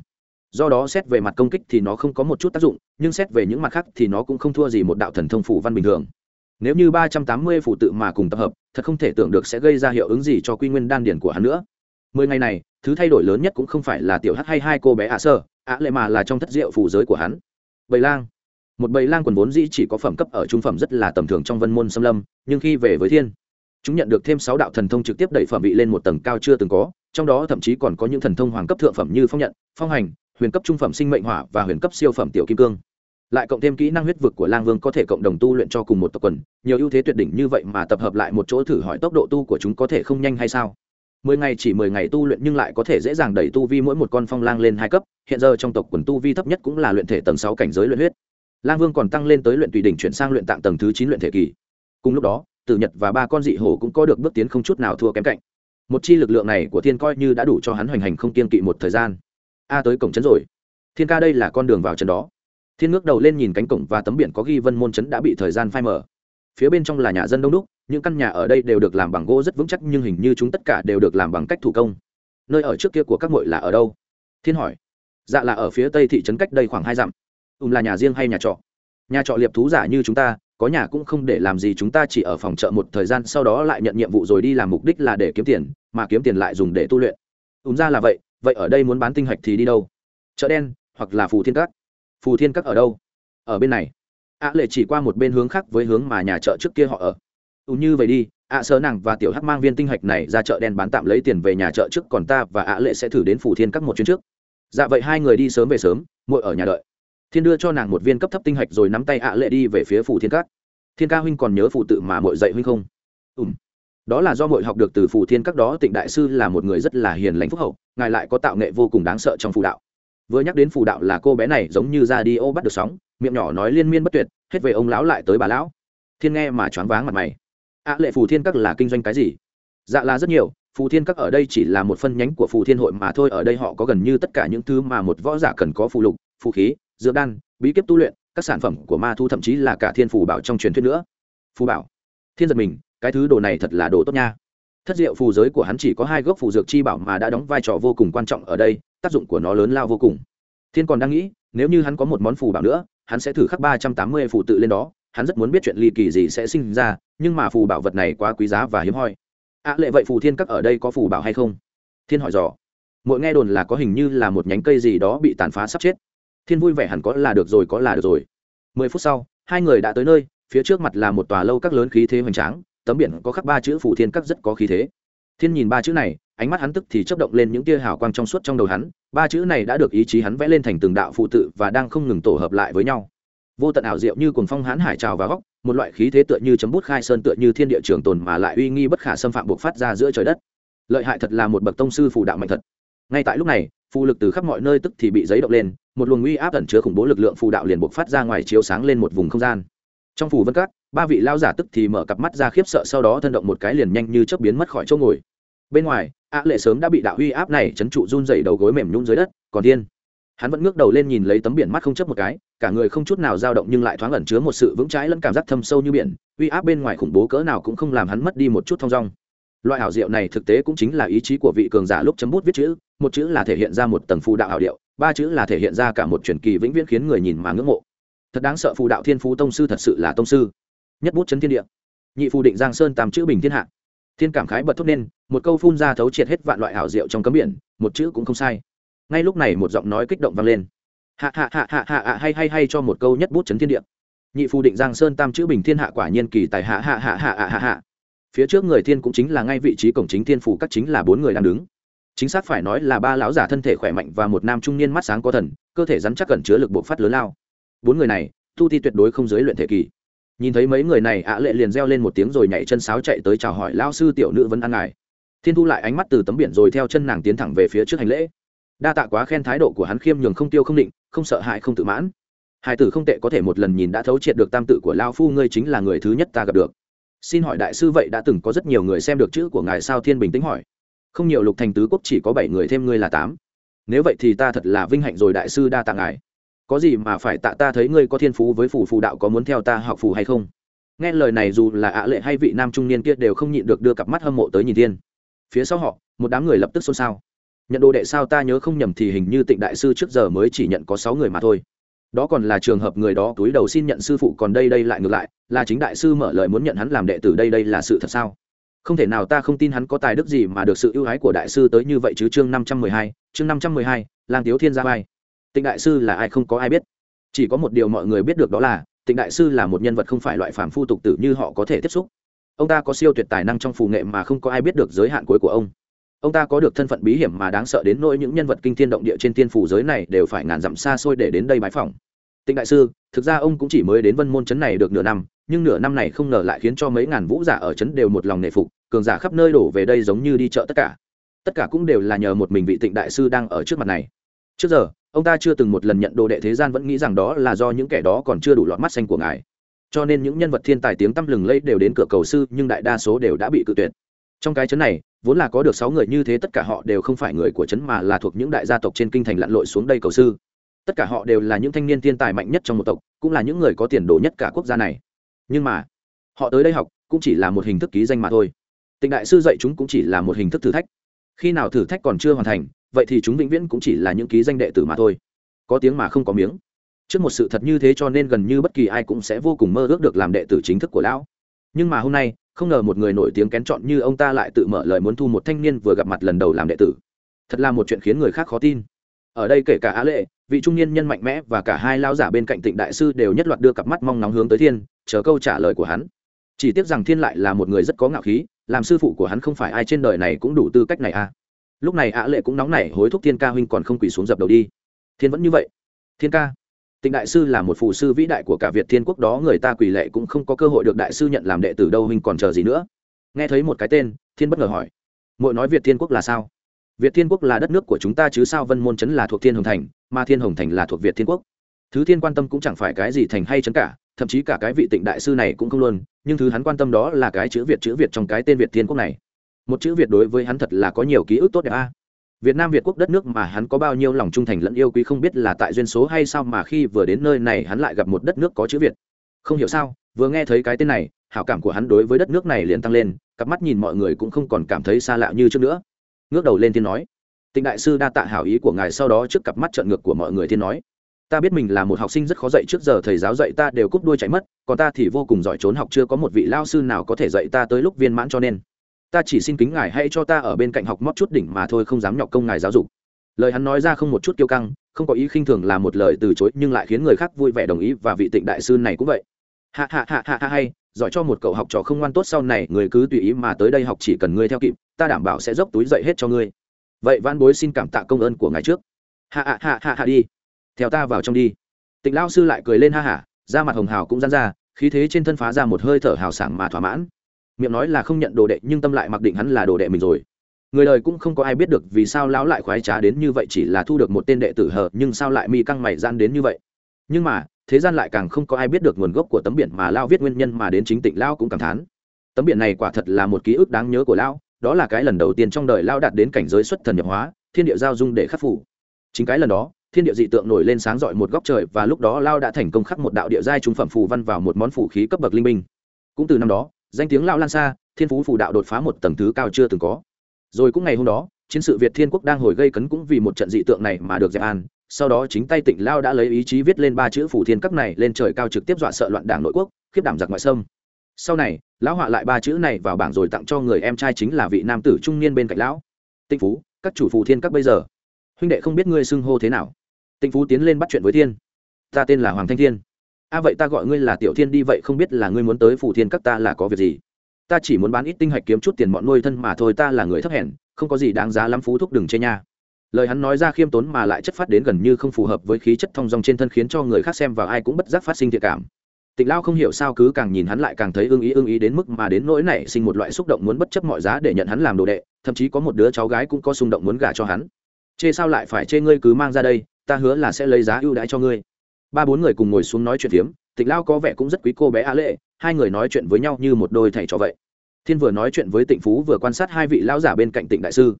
Do đó xét về mặt công kích thì nó không có một chút tác dụng, nhưng xét về những mặt khác thì nó cũng không thua gì một đạo thần thông phù văn bình thường. Nếu như ba trăm tám mươi phù tự mà cùng tập hợp, thật không thể tưởng được sẽ gây ra hiệu ứng gì cho quy nguyên đan điển của hắn nữa mười ngày này, thứ thay đổi lớn nhất cũng không phải là tiểu hát hay hai cô bé ạ sơ, ạ lệ mà là trong thất diệu phù giới của hắn. Bầy lang. Một bầy lang quần vốn dĩ chỉ có phẩm cấp ở trung phẩm rất là tầm thường trong vân môn xâm lâm, nhưng khi về với thiên, chúng nhận được thêm sáu đạo thần thông trực tiếp đẩy phẩm vị lên một tầng cao chưa từng có, trong đó thậm chí còn có những thần thông hoàng cấp thượng phẩm như phong nhận, phong hành, huyền cấp trung phẩm sinh mệnh hỏa và huyền cấp siêu phẩm tiểu kim cương. Lại cộng thêm kỹ năng huyết vực của lang vương có thể cộng đồng tu luyện cho cùng một tộc quần, nhiều ưu thế tuyệt đỉnh như vậy mà tập hợp lại một chỗ thử hỏi tốc độ tu của chúng có thể không nhanh hay sao? Mười ngày chỉ mười ngày tu luyện nhưng lại có thể dễ dàng đẩy tu vi mỗi một con phong lang lên hai cấp, hiện giờ trong tộc quần tu vi thấp nhất cũng là luyện thể tầng sáu cảnh giới luyện huyết. Lang vương còn tăng lên tới luyện tùy đỉnh chuyển sang luyện tạng tầng thứ chín luyện thể kỳ. Cùng lúc đó, tử nhật và ba con dị hổ cũng có được bước tiến không chút nào thua kém cạnh. Một chi lực lượng này của thiên coi như đã đủ cho hắn hoành hành không kiên kỵ một thời gian. A tới cổng trấn rồi. Thiên ca đây là con đường vào trấn đó. Thiên ngước đầu lên nhìn cánh cổng và tấm biển có ghi vân môn trấn đã bị thời gian phai mở phía bên trong là nhà dân đông đúc những căn nhà ở đây đều được làm bằng gỗ rất vững chắc, nhưng hình như chúng tất cả đều được làm bằng cách thủ công. Nơi ở trước kia của các mội là ở đâu? Thiên hỏi. Dạ là ở phía tây thị trấn cách đây khoảng hai dặm. Ùm là nhà riêng hay nhà trọ? Nhà trọ liệp thú giả như chúng ta, có nhà cũng không để làm gì, chúng ta chỉ ở phòng chợ một thời gian, sau đó lại nhận nhiệm vụ rồi đi làm mục đích là để kiếm tiền, mà kiếm tiền lại dùng để tu luyện. Ùm ra là vậy vậy ở đây muốn bán tinh hạch thì đi đâu? Chợ đen, hoặc là phù thiên các? Phù thiên các ở đâu? Ở bên này. Ạ lệ chỉ qua một bên hướng khác với hướng mà nhà chợ trước kia họ ở ùm như vậy đi, ạ sơ nàng và tiểu hắc mang viên tinh hạch này ra chợ đen bán tạm lấy tiền về nhà chợ trước còn ta và ạ lệ sẽ thử đến phủ thiên các một chuyến trước. Dạ vậy hai người đi sớm về sớm, muội ở nhà đợi. Thiên đưa cho nàng một viên cấp thấp tinh hạch rồi nắm tay ạ lệ đi về phía phủ thiên các. Thiên ca huynh còn nhớ phụ tự mà muội dạy huynh không? Ùm đó là do muội học được từ phủ thiên các đó, tịnh đại sư là một người rất là hiền lãnh phúc hậu, ngài lại có tạo nghệ vô cùng đáng sợ trong phù đạo. Vừa nhắc đến phù đạo là cô bé này giống như ra đi ô bắt được sóng, miệng nhỏ nói liên miên bất tuyệt, hết về ông lão lại tới bà lão. Thiên nghe mà choáng váng mặt mày ạ lệ phù thiên các là kinh doanh cái gì? Dạ là rất nhiều, phù thiên các ở đây chỉ là một phân nhánh của phù thiên hội mà thôi, ở đây họ có gần như tất cả những thứ mà một võ giả cần có, phù lục, phù khí, dược đan, bí kíp tu luyện, các sản phẩm của ma thu thậm chí là cả thiên phù bảo trong truyền thuyết nữa. Phù bảo. Thiên giật mình, cái thứ đồ này thật là đồ tốt nha. Thất diệu phù giới của hắn chỉ có hai gốc phù dược chi bảo mà đã đóng vai trò vô cùng quan trọng ở đây, tác dụng của nó lớn lao vô cùng. Thiên còn đang nghĩ, nếu như hắn có một món phù bảo nữa, hắn sẽ thử khắc ba trăm tám mươi phù tự lên đó hắn rất muốn biết chuyện ly kỳ gì sẽ sinh ra nhưng mà phù bảo vật này quá quý giá và hiếm hoi. Ạ à, lệ vậy phù thiên các ở đây có phù bảo hay không? Thiên hỏi dò. Mỗi nghe đồn là có hình như là một nhánh cây gì đó bị tàn phá sắp chết. Thiên vui vẻ hẳn có là được rồi có là được rồi. Mười phút sau hai người đã tới nơi phía trước mặt là một tòa lâu các lớn khí thế hoành tráng tấm biển có khắc ba chữ phù thiên các rất có khí thế. Thiên nhìn ba chữ này ánh mắt hắn tức thì chấp động lên những tia hào quang trong suốt trong đầu hắn ba chữ này đã được ý chí hắn vẽ lên thành từng đạo phụ tự và đang không ngừng tổ hợp lại với nhau vô tận ảo diệu như cuồng phong hãn hải trào và góc, một loại khí thế tựa như chấm bút khai sơn tựa như thiên địa trường tồn mà lại uy nghi bất khả xâm phạm buộc phát ra giữa trời đất. Lợi hại thật là một bậc tông sư phù đạo mạnh thật. Ngay tại lúc này, phù lực từ khắp mọi nơi tức thì bị giấy động lên, một luồng uy áp ẩn chứa khủng bố lực lượng phù đạo liền buộc phát ra ngoài chiếu sáng lên một vùng không gian. Trong phù vân cát ba vị lao giả tức thì mở cặp mắt ra khiếp sợ sau đó thân động một cái liền nhanh như chớp biến mất khỏi chỗ ngồi. Bên ngoài ạ lệ sớm đã bị đạo uy áp này chấn trụ run dày đầu gối mềm nhún dưới đất, còn thiên hắn vẫn ngước đầu lên nhìn lấy tấm biển mắt không chấp một cái, cả người không chút nào dao động nhưng lại thoáng ẩn chứa một sự vững trái lẫn cảm giác thâm sâu như biển, uy áp bên ngoài khủng bố cỡ nào cũng không làm hắn mất đi một chút thong dong. Loại ảo diệu này thực tế cũng chính là ý chí của vị cường giả lúc chấm bút viết chữ, một chữ là thể hiện ra một tầng phù đạo ảo điệu ba chữ là thể hiện ra cả một truyền kỳ vĩnh viễn khiến người nhìn mà ngưỡng mộ. Thật đáng sợ phù đạo thiên phú tông sư thật sự là tông sư. Nhất bút chấn thiên địa. Nhị phù định giang sơn tam chữ bình thiên hạ. Thiên cảm khái bật thốt nên, một câu phun ra thấu triệt hết vạn loại ảo diệu trong cấm biển, một chữ cũng không sai ngay lúc này một giọng nói kích động vang lên. Hạ hạ hạ hạ hạ hạ, hay hay hay cho một câu nhất bút chấn thiên địa. Nhị phù định giang sơn tam chữ bình thiên hạ quả nhiên kỳ tài hạ hạ hạ hạ hạ hạ hạ. Phía trước người thiên cũng chính là ngay vị trí cổng chính thiên phủ các chính là bốn người đang đứng. Chính xác phải nói là ba lão giả thân thể khỏe mạnh và một nam trung niên mắt sáng có thần, cơ thể rắn chắc cần chứa lực bộc phát lớn lao. Bốn người này, tu ti tuyệt đối không giới luyện thể kỳ. Nhìn thấy mấy người này, ạ lệ liền reo lên một tiếng rồi nhảy chân sáo chạy tới chào hỏi lao sư tiểu nữ vẫn ăn ngài thiên thu lại ánh mắt từ tấm biển rồi theo chân nàng tiến thẳng về phía trước hành lễ đa tạ quá khen thái độ của hắn khiêm nhường không tiêu không định, không sợ hãi không tự mãn. Hải tử không tệ có thể một lần nhìn đã thấu triệt được tam tự của lao phu, ngươi chính là người thứ nhất ta gặp được. Xin hỏi đại sư vậy đã từng có rất nhiều người xem được chữ của ngài sao thiên bình tĩnh hỏi. Không nhiều lục thành tứ quốc chỉ có bảy người thêm ngươi là tám. Nếu vậy thì ta thật là vinh hạnh rồi đại sư đa tạ ngài. Có gì mà phải tạ ta thấy ngươi có thiên phú với phù phù đạo có muốn theo ta học phù hay không? Nghe lời này dù là ạ lệ hay vị nam trung niên kia đều không nhịn được đưa cặp mắt hâm mộ tới nhìn thiên. Phía sau họ, một đám người lập tức xôn xao nhận đồ đệ sao ta nhớ không nhầm thì hình như tịnh đại sư trước giờ mới chỉ nhận có sáu người mà thôi. Đó còn là trường hợp người đó túi đầu xin nhận sư phụ còn đây đây lại ngược lại, là chính đại sư mở lời muốn nhận hắn làm đệ tử đây đây là sự thật sao? Không thể nào ta không tin hắn có tài đức gì mà được sự ưu ái của đại sư tới như vậy chứ chương năm trăm mười hai, chương năm trăm mười hai, lang tiếu thiên gia vai. Tịnh đại sư là ai không có ai biết. Chỉ có một điều mọi người biết được đó là, tịnh đại sư là một nhân vật không phải loại phàm phu tục tử như họ có thể tiếp xúc. Ông ta có siêu tuyệt tài năng trong phù nghệ mà không có ai biết được giới hạn cuối của ông ông ta có được thân phận bí hiểm mà đáng sợ đến nỗi những nhân vật kinh thiên động địa trên thiên phủ giới này đều phải ngàn dặm xa xôi để đến đây bái phỏng. Tịnh đại sư, thực ra ông cũng chỉ mới đến vân môn trấn này được nửa năm, nhưng nửa năm này không ngờ lại khiến cho mấy ngàn vũ giả ở trấn đều một lòng nể phục, cường giả khắp nơi đổ về đây giống như đi chợ tất cả. Tất cả cũng đều là nhờ một mình vị tịnh đại sư đang ở trước mặt này. Trước giờ, ông ta chưa từng một lần nhận đồ đệ thế gian vẫn nghĩ rằng đó là do những kẻ đó còn chưa đủ lọt mắt xanh của ngài. Cho nên những nhân vật thiên tài tiếng tăm lừng lẫy đều đến cửa cầu sư, nhưng đại đa số đều đã bị cự tuyệt. Trong cái chấn này vốn là có được sáu người như thế tất cả họ đều không phải người của chấn mà là thuộc những đại gia tộc trên kinh thành lặn lội xuống đây cầu sư. Tất cả họ đều là những thanh niên thiên tài mạnh nhất trong một tộc, cũng là những người có tiền đồ nhất cả quốc gia này. Nhưng mà, họ tới đây học cũng chỉ là một hình thức ký danh mà thôi. Tịnh đại sư dạy chúng cũng chỉ là một hình thức thử thách. Khi nào thử thách còn chưa hoàn thành, vậy thì chúng vĩnh viễn cũng chỉ là những ký danh đệ tử mà thôi. Có tiếng mà không có miếng. Trước một sự thật như thế cho nên gần như bất kỳ ai cũng sẽ vô cùng mơ ước được làm đệ tử chính thức của lão nhưng mà hôm nay, không ngờ một người nổi tiếng kén chọn như ông ta lại tự mở lời muốn thu một thanh niên vừa gặp mặt lần đầu làm đệ tử. Thật là một chuyện khiến người khác khó tin. Ở đây kể cả á lệ, vị trung niên nhân mạnh mẽ và cả hai lao giả bên cạnh tịnh đại sư đều nhất loạt đưa cặp mắt mong nóng hướng tới thiên, chờ câu trả lời của hắn. Chỉ tiếc rằng thiên lại là một người rất có ngạo khí, làm sư phụ của hắn không phải ai trên đời này cũng đủ tư cách này à. Lúc này á lệ cũng nóng nảy hối thúc thiên ca huynh còn không quỳ xuống dập đầu đi. Thiên vẫn như vậy. Thiên ca tịnh đại sư là một phù sư vĩ đại của cả việt thiên quốc đó, người ta quỳ lệ cũng không có cơ hội được đại sư nhận làm đệ tử đâu, huynh còn chờ gì nữa? Nghe thấy một cái tên, thiên bất ngờ hỏi. Muội nói việt thiên quốc là sao? Việt thiên quốc là đất nước của chúng ta chứ sao vân môn chấn là thuộc thiên hồng thành, mà thiên hồng thành là thuộc việt thiên quốc? Thứ thiên quan tâm cũng chẳng phải cái gì thành hay chấn cả, thậm chí cả cái vị tịnh đại sư này cũng không luôn, nhưng thứ hắn quan tâm đó là cái chữ việt chữ việt trong cái tên việt thiên quốc này. Một chữ việt đối với hắn thật là có nhiều ký ức tốt đẹp a. Việt Nam Việt quốc đất nước mà hắn có bao nhiêu lòng trung thành lẫn yêu quý không biết là tại duyên số hay sao mà khi vừa đến nơi này hắn lại gặp một đất nước có chữ Việt. Không hiểu sao, vừa nghe thấy cái tên này, hảo cảm của hắn đối với đất nước này liền tăng lên, cặp mắt nhìn mọi người cũng không còn cảm thấy xa lạ như trước nữa. Ngước đầu lên tiên nói: Tịnh đại sư đa tạ hảo ý của ngài sau đó trước cặp mắt trợn ngược của mọi người tiên nói: Ta biết mình là một học sinh rất khó dạy trước giờ thầy giáo dạy ta đều cúp đuôi chạy mất, còn ta thì vô cùng giỏi trốn học chưa có một vị lao sư nào có thể dạy ta tới lúc viên mãn cho nên ta chỉ xin kính ngài hãy cho ta ở bên cạnh học mót chút đỉnh mà thôi, không dám nhọc công ngài giáo dục. Lời hắn nói ra không một chút kiêu căng, không có ý khinh thường là một lời từ chối, nhưng lại khiến người khác vui vẻ đồng ý và vị tịnh đại sư này cũng vậy. Hạ hạ hạ hạ hạ hay, giỏi cho một cậu học trò không ngoan tốt sau này, người cứ tùy ý mà tới đây học chỉ cần ngươi theo kịp, ta đảm bảo sẽ dốc túi dậy hết cho ngươi. Vậy văn bối xin cảm tạ công ơn của ngài trước. Hạ hạ hạ hạ hạ đi. Theo ta vào trong đi. Tịnh lao sư lại cười lên ha hả, da mặt hồng hào cũng dán ra, khí thế trên thân phá ra một hơi thở hào sảng mà thỏa mãn miệng nói là không nhận đồ đệ, nhưng tâm lại mặc định hắn là đồ đệ mình rồi. Người đời cũng không có ai biết được vì sao lão lại khoái trá đến như vậy, chỉ là thu được một tên đệ tử hờ, nhưng sao lại mi căng mày gian đến như vậy? Nhưng mà, thế gian lại càng không có ai biết được nguồn gốc của tấm biển mà lao viết nguyên nhân mà đến chính tịnh lao cũng cảm thán. Tấm biển này quả thật là một ký ức đáng nhớ của lao đó là cái lần đầu tiên trong đời lao đạt đến cảnh giới xuất thần nhập hóa, thiên địa giao dung để khắc phủ chính cái lần đó, thiên địa dị tượng nổi lên sáng rọi một góc trời và lúc đó lao đã thành công khắc một đạo địa giai trung phẩm phù văn vào một món phủ khí cấp bậc linh minh cũng từ năm đó danh tiếng lão lan xa, thiên phú phù đạo đột phá một tầng thứ cao chưa từng có. Rồi cũng ngày hôm đó, chiến sự việt thiên quốc đang hồi gây cấn cũng vì một trận dị tượng này mà được dẹp an. Sau đó chính tay tỉnh lao đã lấy ý chí viết lên ba chữ phủ thiên cấp này lên trời cao trực tiếp dọa sợ loạn đảng nội quốc, khiếp đảm giặc ngoại sâm sau này, lão họa lại ba chữ này vào bảng rồi tặng cho người em trai chính là vị nam tử trung niên bên cạnh lão. Tịnh phú, các chủ phù thiên các bây giờ. Huynh đệ không biết ngươi xưng hô thế nào. Tịnh phú tiến lên bắt chuyện với thiên. Ta tên là hoàng thanh thiên a, vậy ta gọi ngươi là tiểu thiên đi, vậy không biết là ngươi muốn tới phủ thiên các ta là có việc gì? Ta chỉ muốn bán ít tinh hạch kiếm chút tiền bọn nuôi thân mà thôi, ta là người thấp hèn, không có gì đáng giá lắm phú thúc đừng chê nha. Lời hắn nói ra khiêm tốn mà lại chất phát đến gần như không phù hợp với khí chất thong dong trên thân khiến cho người khác xem vào ai cũng bất giác phát sinh thiệt cảm. Tịnh lao không hiểu sao cứ càng nhìn hắn lại càng thấy ưng ý ưng ý đến mức mà đến nỗi này sinh một loại xúc động muốn bất chấp mọi giá để nhận hắn làm đồ đệ, thậm chí có một đứa cháu gái cũng có xung động muốn gả cho hắn. Chê sao lại phải chê ngươi cứ mang ra đây, ta hứa là sẽ lấy giá ưu đãi cho ngươi ba bốn người cùng ngồi xuống nói chuyện phiếm, tịch lao có vẻ cũng rất quý cô bé a lệ, hai người nói chuyện với nhau như một đôi thầy trò vậy. Thiên vừa nói chuyện với tịnh phú vừa quan sát hai vị lão giả bên cạnh tịnh đại sư.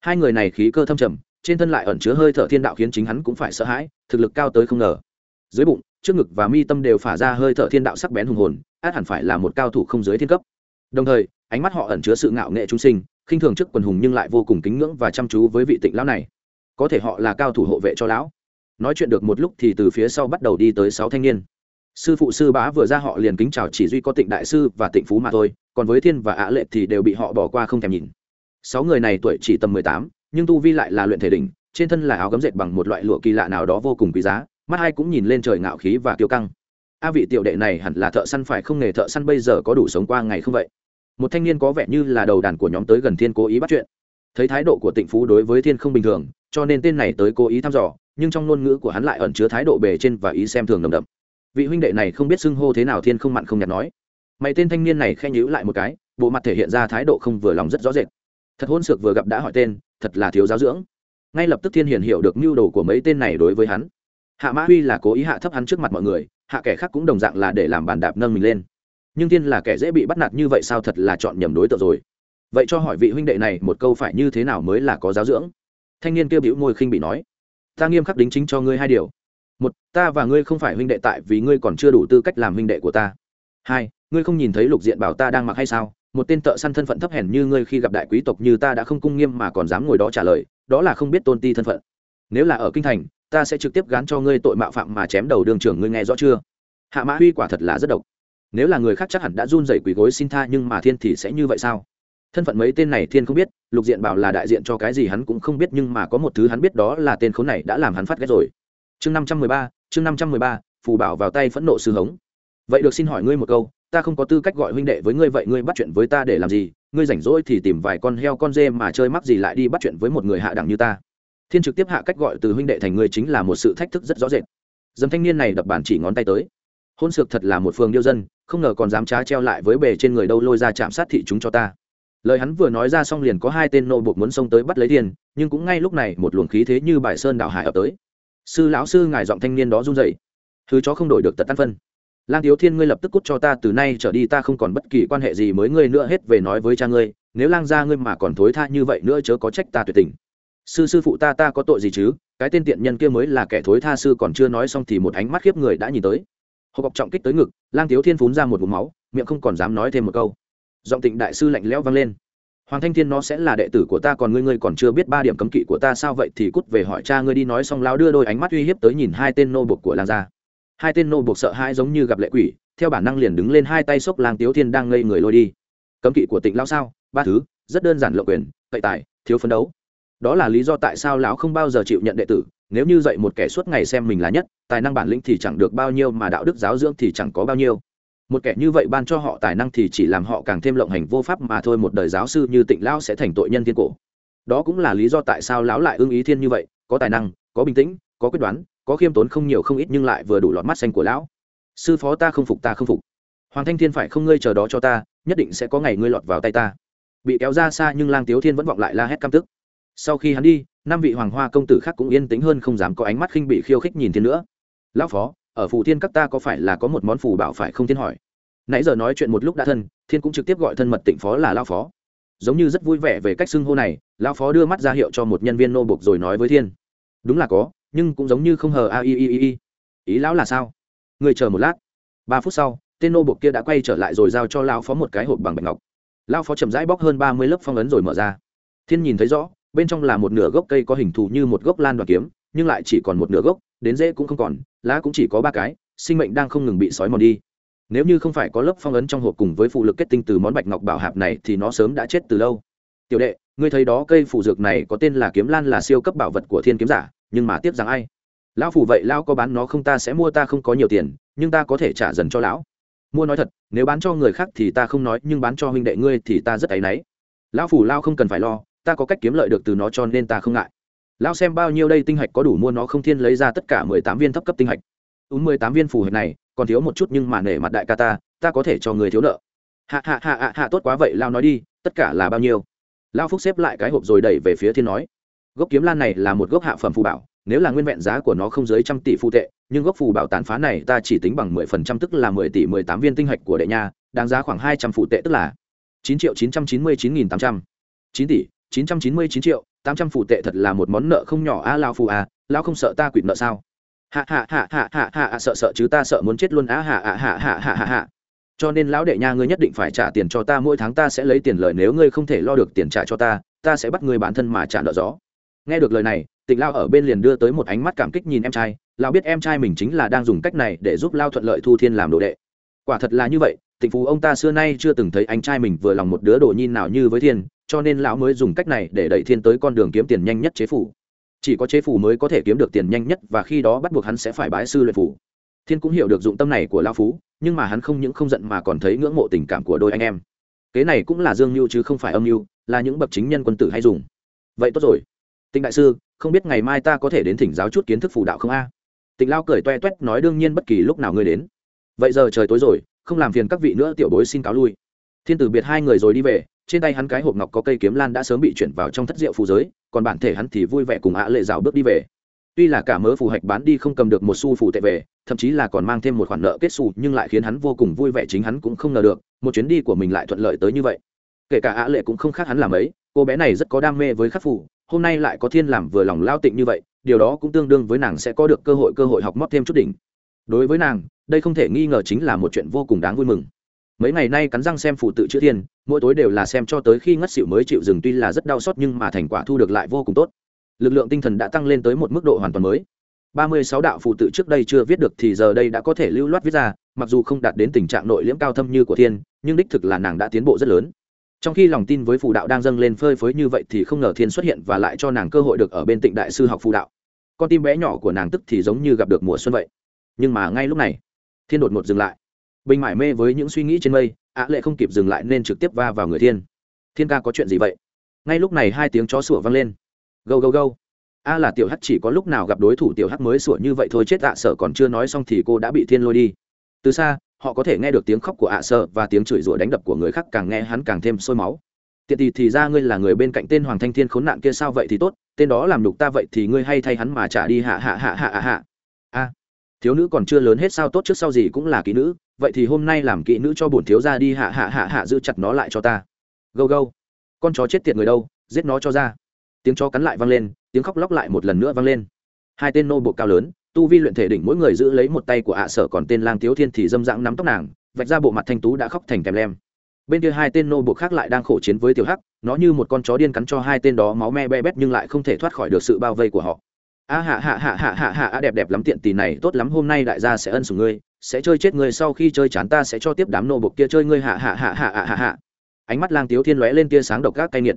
Hai người này khí cơ thâm trầm, trên thân lại ẩn chứa hơi thở thiên đạo khiến chính hắn cũng phải sợ hãi, thực lực cao tới không ngờ. Dưới bụng, trước ngực và mi tâm đều phả ra hơi thở thiên đạo sắc bén hùng hồn, át hẳn phải là một cao thủ không dưới thiên cấp. Đồng thời, ánh mắt họ ẩn chứa sự ngạo nghệ trung sinh, khinh thường trước quần hùng nhưng lại vô cùng kính ngưỡng và chăm chú với vị tịnh lão này. Có thể họ là cao thủ hộ vệ cho lão nói chuyện được một lúc thì từ phía sau bắt đầu đi tới sáu thanh niên. Sư phụ sư bá vừa ra họ liền kính chào chỉ duy có tịnh đại sư và tịnh phú mà thôi, còn với thiên và ạ lệ thì đều bị họ bỏ qua không thèm nhìn. Sáu người này tuổi chỉ tầm mười tám, nhưng tu vi lại là luyện thể đỉnh, trên thân là áo gấm dệt bằng một loại lụa kỳ lạ nào đó vô cùng quý giá, mắt hai cũng nhìn lên trời ngạo khí và kiêu căng. A vị tiểu đệ này hẳn là thợ săn phải không nghề thợ săn bây giờ có đủ sống qua ngày không vậy? Một thanh niên có vẻ như là đầu đàn của nhóm tới gần thiên cố ý bắt chuyện. Thấy thái độ của tịnh phú đối với thiên không bình thường, cho nên tên này tới cố ý thăm dò nhưng trong ngôn ngữ của hắn lại ẩn chứa thái độ bề trên và ý xem thường nồng đậm. Vị huynh đệ này không biết xưng hô thế nào thiên không mặn không nhạt nói. Mày tên thanh niên này khen nhữ lại một cái, bộ mặt thể hiện ra thái độ không vừa lòng rất rõ rệt. Thật hôn sược vừa gặp đã hỏi tên, thật là thiếu giáo dưỡng. Ngay lập tức thiên hiển hiểu được mưu đồ của mấy tên này đối với hắn. Hạ mã huy là cố ý hạ thấp hắn trước mặt mọi người, hạ kẻ khác cũng đồng dạng là để làm bàn đạp nâng mình lên. Nhưng thiên là kẻ dễ bị bắt nạt như vậy sao thật là chọn nhầm đối tượng rồi. Vậy cho hỏi vị huynh đệ này một câu phải như thế nào mới là có giáo dưỡng? Thanh niên kêu bĩu môi khinh bị nói ta nghiêm khắc đính chính cho ngươi hai điều. Một, ta và ngươi không phải huynh đệ tại vì ngươi còn chưa đủ tư cách làm huynh đệ của ta. Hai, ngươi không nhìn thấy lục diện bảo ta đang mặc hay sao? Một tên thợ săn thân phận thấp hèn như ngươi khi gặp đại quý tộc như ta đã không cung nghiêm mà còn dám ngồi đó trả lời, đó là không biết tôn ti thân phận. Nếu là ở kinh thành, ta sẽ trực tiếp gán cho ngươi tội mạo phạm mà chém đầu đường trưởng ngươi nghe rõ chưa? Hạ mã huy quả thật là rất độc. Nếu là người khác chắc hẳn đã run rẩy quỳ gối xin tha nhưng mà thiên thì sẽ như vậy sao? Thân phận mấy tên này thiên không biết, lục diện bảo là đại diện cho cái gì hắn cũng không biết, nhưng mà có một thứ hắn biết đó là tên khốn này đã làm hắn phát ghét rồi. Chương năm trăm mười ba, chương năm trăm mười ba, phù bảo vào tay phẫn nộ sư hống. Vậy được xin hỏi ngươi một câu, ta không có tư cách gọi huynh đệ với ngươi, vậy ngươi bắt chuyện với ta để làm gì? Ngươi rảnh rỗi thì tìm vài con heo con dê mà chơi mắc gì lại đi bắt chuyện với một người hạ đẳng như ta. Thiên trực tiếp hạ cách gọi từ huynh đệ thành ngươi chính là một sự thách thức rất rõ rệt. Dầm thanh niên này đập bàn chỉ ngón tay tới. Hôn sược thật là một phường điêu dân, không ngờ còn dám trá treo lại với bề trên người đâu lôi ra chạm sát thị chúng cho ta lời hắn vừa nói ra xong liền có hai tên nô buộc muốn xông tới bắt lấy thiên nhưng cũng ngay lúc này một luồng khí thế như bài sơn đảo hải ập tới. Sư lão sư ngài giọng thanh niên đó run dậy thứ chó không đổi được tật tan phân. Lang thiếu thiên ngươi lập tức cút cho ta, từ nay trở đi ta không còn bất kỳ quan hệ gì với ngươi nữa, hết về nói với cha ngươi, nếu lang gia ngươi mà còn thối tha như vậy nữa chớ có trách ta tuyệt tình. Sư sư phụ ta ta có tội gì chứ? Cái tên tiện nhân kia mới là kẻ thối tha sư còn chưa nói xong thì một ánh mắt khiếp người đã nhìn tới. Hộp bọc trọng kích tới ngực, lang thiếu thiên phún ra một vùng máu, miệng không còn dám nói thêm một câu giọng tịnh đại sư lạnh lẽo vang lên. Hoàng thanh thiên nó sẽ là đệ tử của ta, còn ngươi ngươi còn chưa biết ba điểm cấm kỵ của ta sao? Vậy thì cút về hỏi cha ngươi đi, nói xong lão đưa đôi ánh mắt uy hiếp tới nhìn hai tên nô buộc của làng gia. Hai tên nô buộc sợ hãi giống như gặp lệ quỷ, theo bản năng liền đứng lên hai tay xốc lang tiếu thiên đang ngây người lôi đi. Cấm kỵ của tịnh lão sao? Ba thứ, rất đơn giản lộ quyền cậy tài, thiếu phấn đấu. Đó là lý do tại sao lão không bao giờ chịu nhận đệ tử, nếu như dạy một kẻ suốt ngày xem mình là nhất, tài năng bản lĩnh thì chẳng được bao nhiêu mà đạo đức giáo dưỡng thì chẳng có bao nhiêu một kẻ như vậy ban cho họ tài năng thì chỉ làm họ càng thêm lộng hành vô pháp mà thôi. Một đời giáo sư như tịnh lão sẽ thành tội nhân thiên cổ. Đó cũng là lý do tại sao lão lại ưng ý thiên như vậy. Có tài năng, có bình tĩnh, có quyết đoán, có khiêm tốn không nhiều không ít nhưng lại vừa đủ lọt mắt xanh của lão. Sư phó ta không phục, ta không phục. Hoàng thanh thiên phải không ngươi chờ đó cho ta, nhất định sẽ có ngày ngươi lọt vào tay ta. Bị kéo ra xa nhưng lang tiếu thiên vẫn vọng lại la hét căm tức. Sau khi hắn đi, năm vị hoàng hoa công tử khác cũng yên tĩnh hơn không dám có ánh mắt khinh bị khiêu khích nhìn thiên nữa. Lão phó ở phù thiên các ta có phải là có một món phù bảo phải không thiên hỏi? Nãy giờ nói chuyện một lúc đã thân, thiên cũng trực tiếp gọi thân mật tịnh phó là lao phó. Giống như rất vui vẻ về cách xưng hô này, lao phó đưa mắt ra hiệu cho một nhân viên nô bục rồi nói với thiên. Đúng là có, nhưng cũng giống như không hờ a i i i i. Ý lão là sao? Người chờ một lát. Ba phút sau, tên nô bục kia đã quay trở lại rồi giao cho lao phó một cái hộp bằng bạch ngọc. Lao phó chậm rãi bóc hơn ba mươi lớp phong ấn rồi mở ra. Thiên nhìn thấy rõ, bên trong là một nửa gốc cây có hình thù như một gốc lan đoàn kiếm, nhưng lại chỉ còn một nửa gốc đến dễ cũng không còn, lá cũng chỉ có ba cái, sinh mệnh đang không ngừng bị sói mòn đi. Nếu như không phải có lớp phong ấn trong hộp cùng với phụ lực kết tinh từ món bạch ngọc bảo hạp này thì nó sớm đã chết từ lâu. Tiểu đệ, ngươi thấy đó cây phụ dược này có tên là kiếm lan là siêu cấp bảo vật của thiên kiếm giả, nhưng mà tiếc rằng ai? Lão phủ vậy lão có bán nó không ta sẽ mua, ta không có nhiều tiền, nhưng ta có thể trả dần cho lão. Mua nói thật, nếu bán cho người khác thì ta không nói, nhưng bán cho huynh đệ ngươi thì ta rất áy náy. Lão phủ lao không cần phải lo, ta có cách kiếm lợi được từ nó cho nên ta không ngại lão xem bao nhiêu đây tinh hạch có đủ mua nó không thiên lấy ra tất cả mười tám viên thấp cấp tinh hạch. Ún mười tám viên phù hạch này, còn thiếu một chút nhưng mà nể mặt đại ca ta ta có thể cho người thiếu nợ. Hạ hạ hạ hạ hạ, tốt quá vậy lao nói đi, tất cả là bao nhiêu? Lao phúc xếp lại cái hộp rồi đẩy về phía thiên nói. Gốc kiếm lan này là một gốc hạ phẩm phù bảo, nếu là nguyên vẹn giá của nó không dưới trăm tỷ phù tệ, nhưng gốc phù bảo tán phá này ta chỉ tính bằng mười phần trăm, tức là mười tỷ mười tám viên tinh hạch của đệ nha, đáng giá khoảng hai trăm phù tệ tức là chín triệu chín trăm chín mươi chín nghìn tám trăm. Chín tỷ, chín trăm chín mươi chín triệu tám trăm phụ tệ thật là một món nợ không nhỏ a lao phù à lao không sợ ta quỵt nợ sao hạ hạ hạ hạ hạ hạ sợ sợ chứ ta sợ muốn chết luôn á hạ hạ hạ hạ hạ hạ hạ cho nên lão đệ nha ngươi nhất định phải trả tiền cho ta mỗi tháng ta sẽ lấy tiền lời nếu ngươi không thể lo được tiền trả cho ta ta sẽ bắt ngươi bản thân mà trả nợ gió nghe được lời này tịnh lao ở bên liền đưa tới một ánh mắt cảm kích nhìn em trai lao biết em trai mình chính là đang dùng cách này để giúp lao thuận lợi thu thiên làm đồ đệ quả thật là như vậy tịnh phú ông ta xưa nay chưa từng thấy anh trai mình vừa lòng một đứa đồ nhin nào như với thiên cho nên lão mới dùng cách này để đẩy thiên tới con đường kiếm tiền nhanh nhất chế phủ. Chỉ có chế phủ mới có thể kiếm được tiền nhanh nhất và khi đó bắt buộc hắn sẽ phải bái sư luyện phủ. Thiên cũng hiểu được dụng tâm này của lão phú, nhưng mà hắn không những không giận mà còn thấy ngưỡng mộ tình cảm của đôi anh em. Kế này cũng là dương mưu chứ không phải âm mưu là những bậc chính nhân quân tử hay dùng. Vậy tốt rồi. Tịnh đại sư, không biết ngày mai ta có thể đến thỉnh giáo chút kiến thức phù đạo không a? Tịnh lao cười toe toét nói đương nhiên bất kỳ lúc nào ngươi đến. Vậy giờ trời tối rồi, không làm phiền các vị nữa tiểu bối xin cáo lui. Thiên tử biệt hai người rồi đi về trên tay hắn cái hộp ngọc có cây kiếm lan đã sớm bị chuyển vào trong thất rượu phù giới, còn bản thể hắn thì vui vẻ cùng ạ lệ rào bước đi về. Tuy là cả mớ phù hạch bán đi không cầm được một xu phù tệ về, thậm chí là còn mang thêm một khoản nợ kết xù, nhưng lại khiến hắn vô cùng vui vẻ chính hắn cũng không ngờ được, một chuyến đi của mình lại thuận lợi tới như vậy. Kể cả ạ lệ cũng không khác hắn làm ấy, cô bé này rất có đam mê với khắc phù, hôm nay lại có thiên làm vừa lòng lao tịnh như vậy, điều đó cũng tương đương với nàng sẽ có được cơ hội cơ hội học mót thêm chút đỉnh. Đối với nàng, đây không thể nghi ngờ chính là một chuyện vô cùng đáng vui mừng mấy ngày nay cắn răng xem phụ tự chữ thiên, mỗi tối đều là xem cho tới khi ngất xỉu mới chịu dừng tuy là rất đau xót nhưng mà thành quả thu được lại vô cùng tốt. Lực lượng tinh thần đã tăng lên tới một mức độ hoàn toàn mới. Ba mươi sáu đạo phụ tự trước đây chưa viết được thì giờ đây đã có thể lưu loát viết ra, mặc dù không đạt đến tình trạng nội liễm cao thâm như của thiên, nhưng đích thực là nàng đã tiến bộ rất lớn. Trong khi lòng tin với phụ đạo đang dâng lên phơi phới như vậy thì không ngờ thiên xuất hiện và lại cho nàng cơ hội được ở bên tịnh đại sư học phụ đạo. Con tim bé nhỏ của nàng tức thì giống như gặp được mùa xuân vậy. Nhưng mà ngay lúc này, thiên đột ngột dừng lại bình mải mê với những suy nghĩ trên mây, ạ lệ không kịp dừng lại nên trực tiếp va vào người thiên. Thiên ca có chuyện gì vậy? Ngay lúc này hai tiếng chó sủa vang lên. Gâu gâu gâu. A là tiểu hắc chỉ có lúc nào gặp đối thủ tiểu hắc mới sủa như vậy thôi chết ạ sợ còn chưa nói xong thì cô đã bị thiên lôi đi. Từ xa, họ có thể nghe được tiếng khóc của ạ sợ và tiếng chửi rủa đánh đập của người khác càng nghe hắn càng thêm sôi máu. Tiện thì thì ra ngươi là người bên cạnh tên hoàng thanh thiên khốn nạn kia sao vậy thì tốt, tên đó làm đục ta vậy thì ngươi hay thay hắn mà trả đi hạ hạ hạ hạ hạ hạ. A. Thiếu nữ còn chưa lớn hết sao tốt trước sau gì cũng là kỹ nữ vậy thì hôm nay làm kỹ nữ cho bổn thiếu ra đi hạ hạ hạ hạ giữ chặt nó lại cho ta. Gâu gâu. Con chó chết tiệt người đâu, giết nó cho ra. Tiếng chó cắn lại vang lên, tiếng khóc lóc lại một lần nữa vang lên. Hai tên nô bộ cao lớn, tu vi luyện thể đỉnh mỗi người giữ lấy một tay của ạ sở còn tên lang tiếu thiên thì dâm dãng nắm tóc nàng, vạch ra bộ mặt thanh tú đã khóc thành kèm lem. Bên kia hai tên nô bộ khác lại đang khổ chiến với tiểu hắc, nó như một con chó điên cắn cho hai tên đó máu me be bét nhưng lại không thể thoát khỏi được sự bao vây của họ. A hạ hạ hạ hạ hạ hạ đẹp đẹp lắm tiện tì này, tốt lắm hôm nay đại gia sẽ ân sủng ngươi sẽ chơi chết ngươi sau khi chơi chán ta sẽ cho tiếp đám nô bộc kia chơi ngươi hạ hạ hạ hạ hạ hạ hạ ánh mắt lang tiếu thiên lóe lên tia sáng độc các cay nghiệt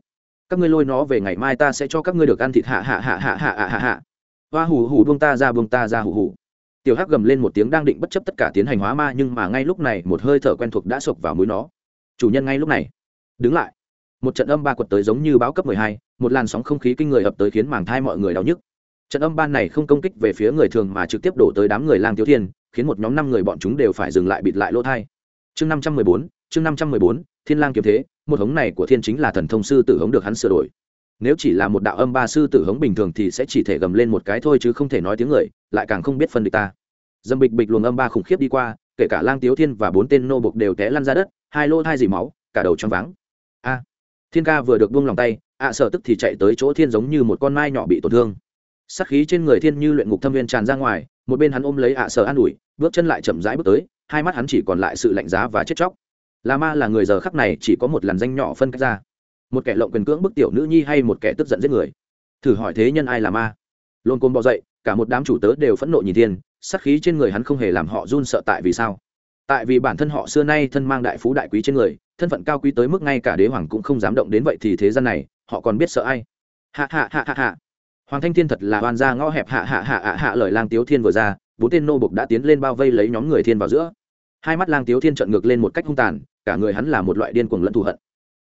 các ngươi lôi nó về ngày mai ta sẽ cho các ngươi được ăn thịt hạ hạ hạ hạ hạ hạ hạ hạ hoa hù hù buông ta ra buông ta ra hù hù tiểu hắc gầm lên một tiếng đang định bất chấp tất cả tiến hành hóa ma nhưng mà ngay lúc này một hơi thở quen thuộc đã sộc vào mũi nó chủ nhân ngay lúc này đứng lại một trận âm ba quật tới giống như báo cấp mười hai một làn sóng không khí kinh người ập tới khiến màng thai mọi người đau nhức trận âm ban này không công kích về phía người thường mà trực tiếp đổ tới đám người lang thiếu thiên khiến một nhóm năm người bọn chúng đều phải dừng lại bịt lại lỗ thai. Chương năm trăm mười bốn, chương năm trăm mười bốn, thiên lang kiếm thế, một hống này của thiên chính là thần thông sư tử hống được hắn sửa đổi. Nếu chỉ là một đạo âm ba sư tử hống bình thường thì sẽ chỉ thể gầm lên một cái thôi chứ không thể nói tiếng người, lại càng không biết phân địch ta. Dâm bịch bịch luồng âm ba khủng khiếp đi qua, kể cả lang tiếu thiên và bốn tên nô bộc đều té lăn ra đất, hai lỗ thai dì máu, cả đầu trong váng. A! Thiên ca vừa được buông lòng tay, ạ sợ tức thì chạy tới chỗ thiên giống như một con mai nhỏ bị tổn thương. Sắc khí trên người thiên như luyện ngục thâm viên tràn ra ngoài một bên hắn ôm lấy ạ sở an ủi, bước chân lại chậm rãi bước tới, hai mắt hắn chỉ còn lại sự lạnh giá và chết chóc. Là ma là người giờ khắc này chỉ có một làn danh nhỏ phân cách ra. Một kẻ lộng quyền cưỡng bức tiểu nữ nhi hay một kẻ tức giận giết người? Thử hỏi thế nhân ai là ma? Lôn côn bò dậy, cả một đám chủ tớ đều phẫn nộ nhìn thiên sắc khí trên người hắn không hề làm họ run sợ tại vì sao? Tại vì bản thân họ xưa nay thân mang đại phú đại quý trên người, thân phận cao quý tới mức ngay cả đế hoàng cũng không dám động đến vậy thì thế gian này, họ còn biết sợ ai? Hạ hạ hạ hạ hạ hoàng thanh thiên thật là oan ra ngõ hẹp hạ hạ hạ hạ hạ lời lang tiếu thiên vừa ra, bốn tên nô bục đã tiến lên bao vây lấy nhóm người thiên vào giữa. Hai mắt lang tiếu thiên trợn ngược lên một cách hung tàn, cả người hắn là một loại điên cuồng lẫn thù hận.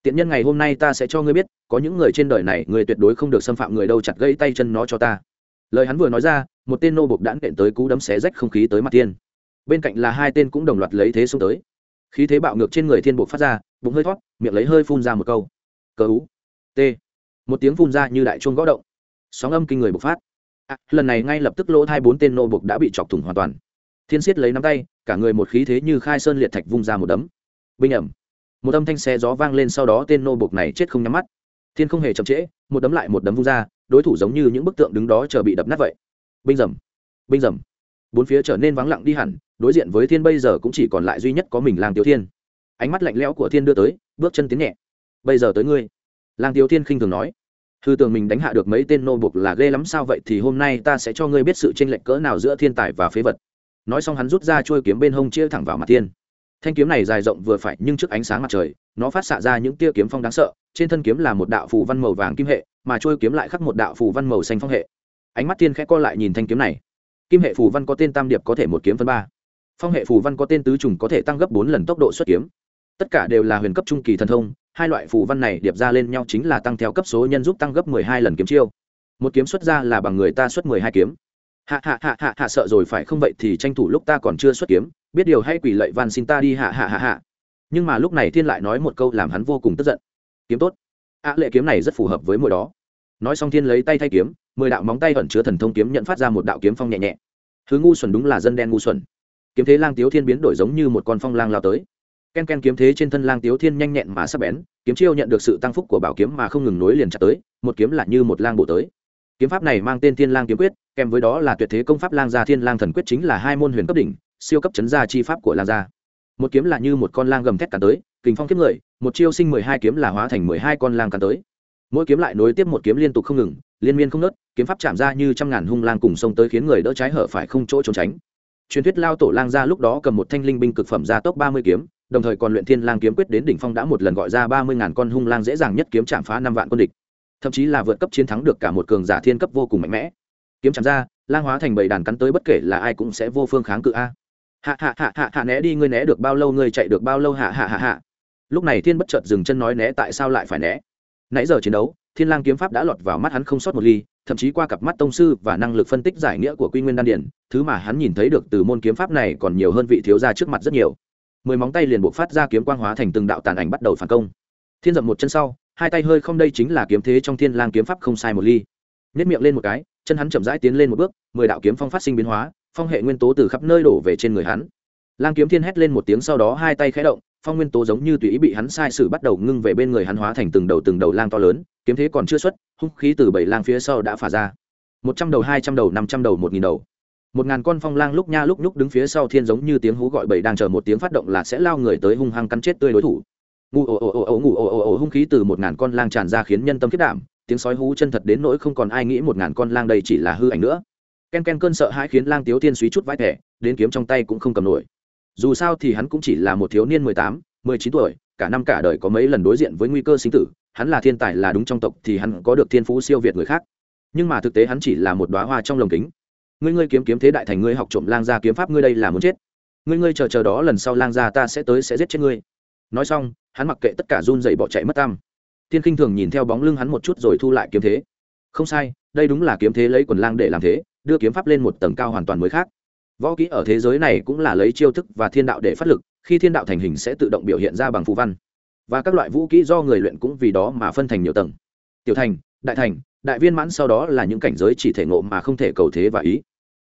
Tiện nhân ngày hôm nay ta sẽ cho ngươi biết, có những người trên đời này, người tuyệt đối không được xâm phạm người đâu, chặt gây tay chân nó cho ta. Lời hắn vừa nói ra, một tên nô bục đã nện tới cú đấm xé rách không khí tới mặt Thiên. bên cạnh là hai tên cũng đồng loạt lấy thế xông tới. Khí thế bạo ngược trên người thiên bục phát ra, bụng hơi thoát, miệng lấy hơi phun ra một câu. Cờ ú t một tiếng phun ra như đại chuông gõ động sóng âm kinh người bộc phát. À, lần này ngay lập tức lỗ thai bốn tên nô bục đã bị chọc thủng hoàn toàn. Thiên siết lấy nắm tay cả người một khí thế như khai sơn liệt thạch vung ra một đấm. Binh ẩm. Một âm thanh xe gió vang lên sau đó tên nô bục này chết không nhắm mắt. Thiên không hề chậm trễ một đấm lại một đấm vung ra đối thủ giống như những bức tượng đứng đó chờ bị đập nát vậy. Binh rầm binh rầm bốn phía trở nên vắng lặng đi hẳn đối diện với thiên bây giờ cũng chỉ còn lại duy nhất có mình lang tiểu thiên. Ánh mắt lạnh lẽo của thiên đưa tới bước chân tiến nhẹ. Bây giờ tới ngươi. Lang tiểu thiên khinh thường nói hư tưởng mình đánh hạ được mấy tên nô bục là ghê lắm sao vậy thì hôm nay ta sẽ cho ngươi biết sự tranh lệch cỡ nào giữa thiên tài và phế vật. Nói xong hắn rút ra trôi kiếm bên hông chia thẳng vào mặt thiên. Thanh kiếm này dài rộng vừa phải nhưng trước ánh sáng mặt trời, nó phát xạ ra những tia kiếm phong đáng sợ, trên thân kiếm là một đạo phù văn màu vàng kim hệ, mà trôi kiếm lại khắc một đạo phù văn màu xanh phong hệ. Ánh mắt thiên khẽ co lại nhìn thanh kiếm này. Kim hệ phù văn có tên tam điệp có thể một kiếm phân ba. Phong hệ phù văn có tên tứ trùng có thể tăng gấp bốn lần tốc độ xuất kiếm tất cả đều là huyền cấp trung kỳ thần thông, hai loại phù văn này điệp ra lên nhau chính là tăng theo cấp số nhân giúp tăng gấp mười hai lần kiếm chiêu. Một kiếm xuất ra là bằng người ta xuất mười hai kiếm. Hạ hạ hạ hạ hạ, sợ rồi phải không vậy thì tranh thủ lúc ta còn chưa xuất kiếm, biết điều hay quỷ lệ van xin ta đi, hạ hạ hạ hạ. Nhưng mà lúc này thiên lại nói một câu làm hắn vô cùng tức giận. Kiếm tốt. Ạ lệ kiếm này rất phù hợp với mỗi đó. Nói xong thiên lấy tay thay kiếm, mười đạo móng tay ẩn chứa thần thông kiếm nhận phát ra một đạo kiếm phong nhẹ nhẹ. Thứ ngu xuẩn đúng là dân đen ngu xuẩn. Kiếm thế lang tiếu thiên biến đổi giống như một con phong lang lao tới ken ken kiếm thế trên thân lang tiếu thiên nhanh nhẹn mà sắp bén, kiếm chiêu nhận được sự tăng phúc của bảo kiếm mà không ngừng nối liền chặt tới, một kiếm là như một lang bổ tới. Kiếm pháp này mang tên thiên lang kiếm quyết, kèm với đó là tuyệt thế công pháp lang gia thiên lang thần quyết chính là hai môn huyền cấp đỉnh, siêu cấp chấn gia chi pháp của lang gia. Một kiếm là như một con lang gầm thét cắn tới, kình phong kiếp người, một chiêu sinh mười hai kiếm là hóa thành mười hai con lang cắn tới. Mỗi kiếm lại nối tiếp một kiếm liên tục không ngừng, liên miên không nớt kiếm pháp chạm ra như trăm ngàn hung lang cùng sông tới khiến người đỡ trái hở phải không chỗ trốn tránh. Truyền thuyết lao tổ lang gia lúc đó cầm một thanh linh binh cực phẩm gia tốc ba mươi kiếm đồng thời còn luyện thiên lang kiếm quyết đến đỉnh phong đã một lần gọi ra ba mươi ngàn con hung lang dễ dàng nhất kiếm chạm phá năm vạn quân địch. Thậm chí là vượt cấp chiến thắng được cả một cường giả thiên cấp vô cùng mạnh mẽ. Kiếm chạm ra, lang hóa thành bầy đàn cắn tới bất kể là ai cũng sẽ vô phương kháng cự a. Hạ hạ hạ hạ hạ, né đi, ngươi né được bao lâu, ngươi chạy được bao lâu, hạ hạ hạ hạ. Lúc này thiên bất chợt dừng chân nói né, tại sao lại phải né? Nãy giờ chiến đấu, thiên lang kiếm pháp đã lọt vào mắt hắn không sót một ly, thậm chí qua cặp mắt tông sư và năng lực phân tích giải nghĩa của quy nguyên đan điển, thứ mà hắn nhìn thấy được từ môn kiếm pháp này còn nhiều hơn vị thiếu gia trước mặt rất nhiều mười móng tay liền buộc phát ra kiếm quang hóa thành từng đạo tàn ảnh bắt đầu phản công. Thiên dậm một chân sau, hai tay hơi không đây chính là kiếm thế trong thiên lang kiếm pháp không sai một ly. Nếp miệng lên một cái, chân hắn chậm rãi tiến lên một bước, mười đạo kiếm phong phát sinh biến hóa, phong hệ nguyên tố từ khắp nơi đổ về trên người hắn. Lang kiếm thiên hét lên một tiếng sau đó hai tay khẽ động, phong nguyên tố giống như tùy ý bị hắn sai sử bắt đầu ngưng về bên người hắn hóa thành từng đầu từng đầu lang to lớn, kiếm thế còn chưa xuất, hung khí từ bảy lang phía sau đã phả ra. Một trăm đầu, hai trăm đầu, năm trăm đầu, một nghìn đầu một ngàn con phong lang lúc nha lúc nhúc đứng phía sau thiên giống như tiếng hú gọi bầy đang chờ một tiếng phát động là sẽ lao người tới hung hăng cắn chết tươi đối thủ. Ngủ ồ ồ ồ ồ ngủ ồ ồ ồ hung khí từ một ngàn con lang tràn ra khiến nhân tâm khiết đảm, tiếng sói hú chân thật đến nỗi không còn ai nghĩ một ngàn con lang đây chỉ là hư ảnh nữa. Ken ken cơn sợ hãi khiến lang tiếu thiên suý chút vãi thẻ, đến kiếm trong tay cũng không cầm nổi. Dù sao thì hắn cũng chỉ là một thiếu niên mười tám, mười chín tuổi, cả năm cả đời có mấy lần đối diện với nguy cơ sinh tử, hắn là thiên tài là đúng trong tộc thì hắn có được thiên phú siêu việt người khác. Nhưng mà thực tế hắn chỉ là một đoá hoa trong lồng kính ngươi ngươi kiếm kiếm thế đại thành ngươi học trộm lang gia kiếm pháp ngươi đây là muốn chết. Ngươi ngươi chờ chờ đó lần sau lang gia ta sẽ tới sẽ giết chết ngươi. Nói xong, hắn mặc kệ tất cả run dậy bỏ chạy mất tam thiên khinh thường nhìn theo bóng lưng hắn một chút rồi thu lại kiếm thế. Không sai, đây đúng là kiếm thế lấy quần lang để làm thế, đưa kiếm pháp lên một tầng cao hoàn toàn mới khác. Võ kỹ ở thế giới này cũng là lấy chiêu thức và thiên đạo để phát lực, khi thiên đạo thành hình sẽ tự động biểu hiện ra bằng phù văn. Và các loại vũ kỹ do người luyện cũng vì đó mà phân thành nhiều tầng. Tiểu thành, đại thành đại viên mãn sau đó là những cảnh giới chỉ thể ngộ mà không thể cầu thế và ý.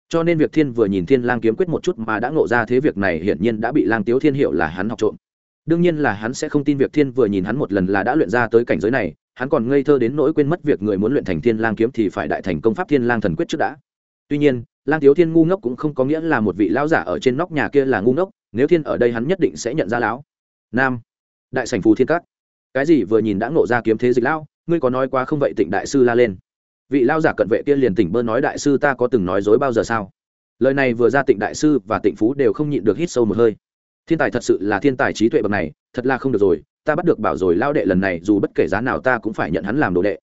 Cho nên việc thiên vừa nhìn thiên lang kiếm quyết một chút mà đã ngộ ra thế việc này hiển nhiên đã bị lang tiếu thiên hiệu là hắn học trộm. Đương nhiên là hắn sẽ không tin việc thiên vừa nhìn hắn một lần là đã luyện ra tới cảnh giới này, hắn còn ngây thơ đến nỗi quên mất việc người muốn luyện thành thiên lang kiếm thì phải đại thành công pháp thiên lang thần quyết trước đã. Tuy nhiên, lang tiếu thiên ngu ngốc cũng không có nghĩa là một vị lão giả ở trên nóc nhà kia là ngu ngốc, nếu thiên ở đây hắn nhất định sẽ nhận ra lão. Nam, đại sảnh phù thiên cát cái gì vừa nhìn đã ngộ ra kiếm thế dịch lão? Ngươi có nói quá không vậy tịnh đại sư la lên. Vị lao giả cận vệ kia liền tỉnh bơ nói đại sư ta có từng nói dối bao giờ sao? Lời này vừa ra tịnh đại sư và tịnh phú đều không nhịn được hít sâu một hơi. Thiên tài thật sự là thiên tài trí tuệ bậc này, thật là không được rồi, ta bắt được bảo rồi lao đệ lần này, dù bất kể giá nào ta cũng phải nhận hắn làm đồ đệ.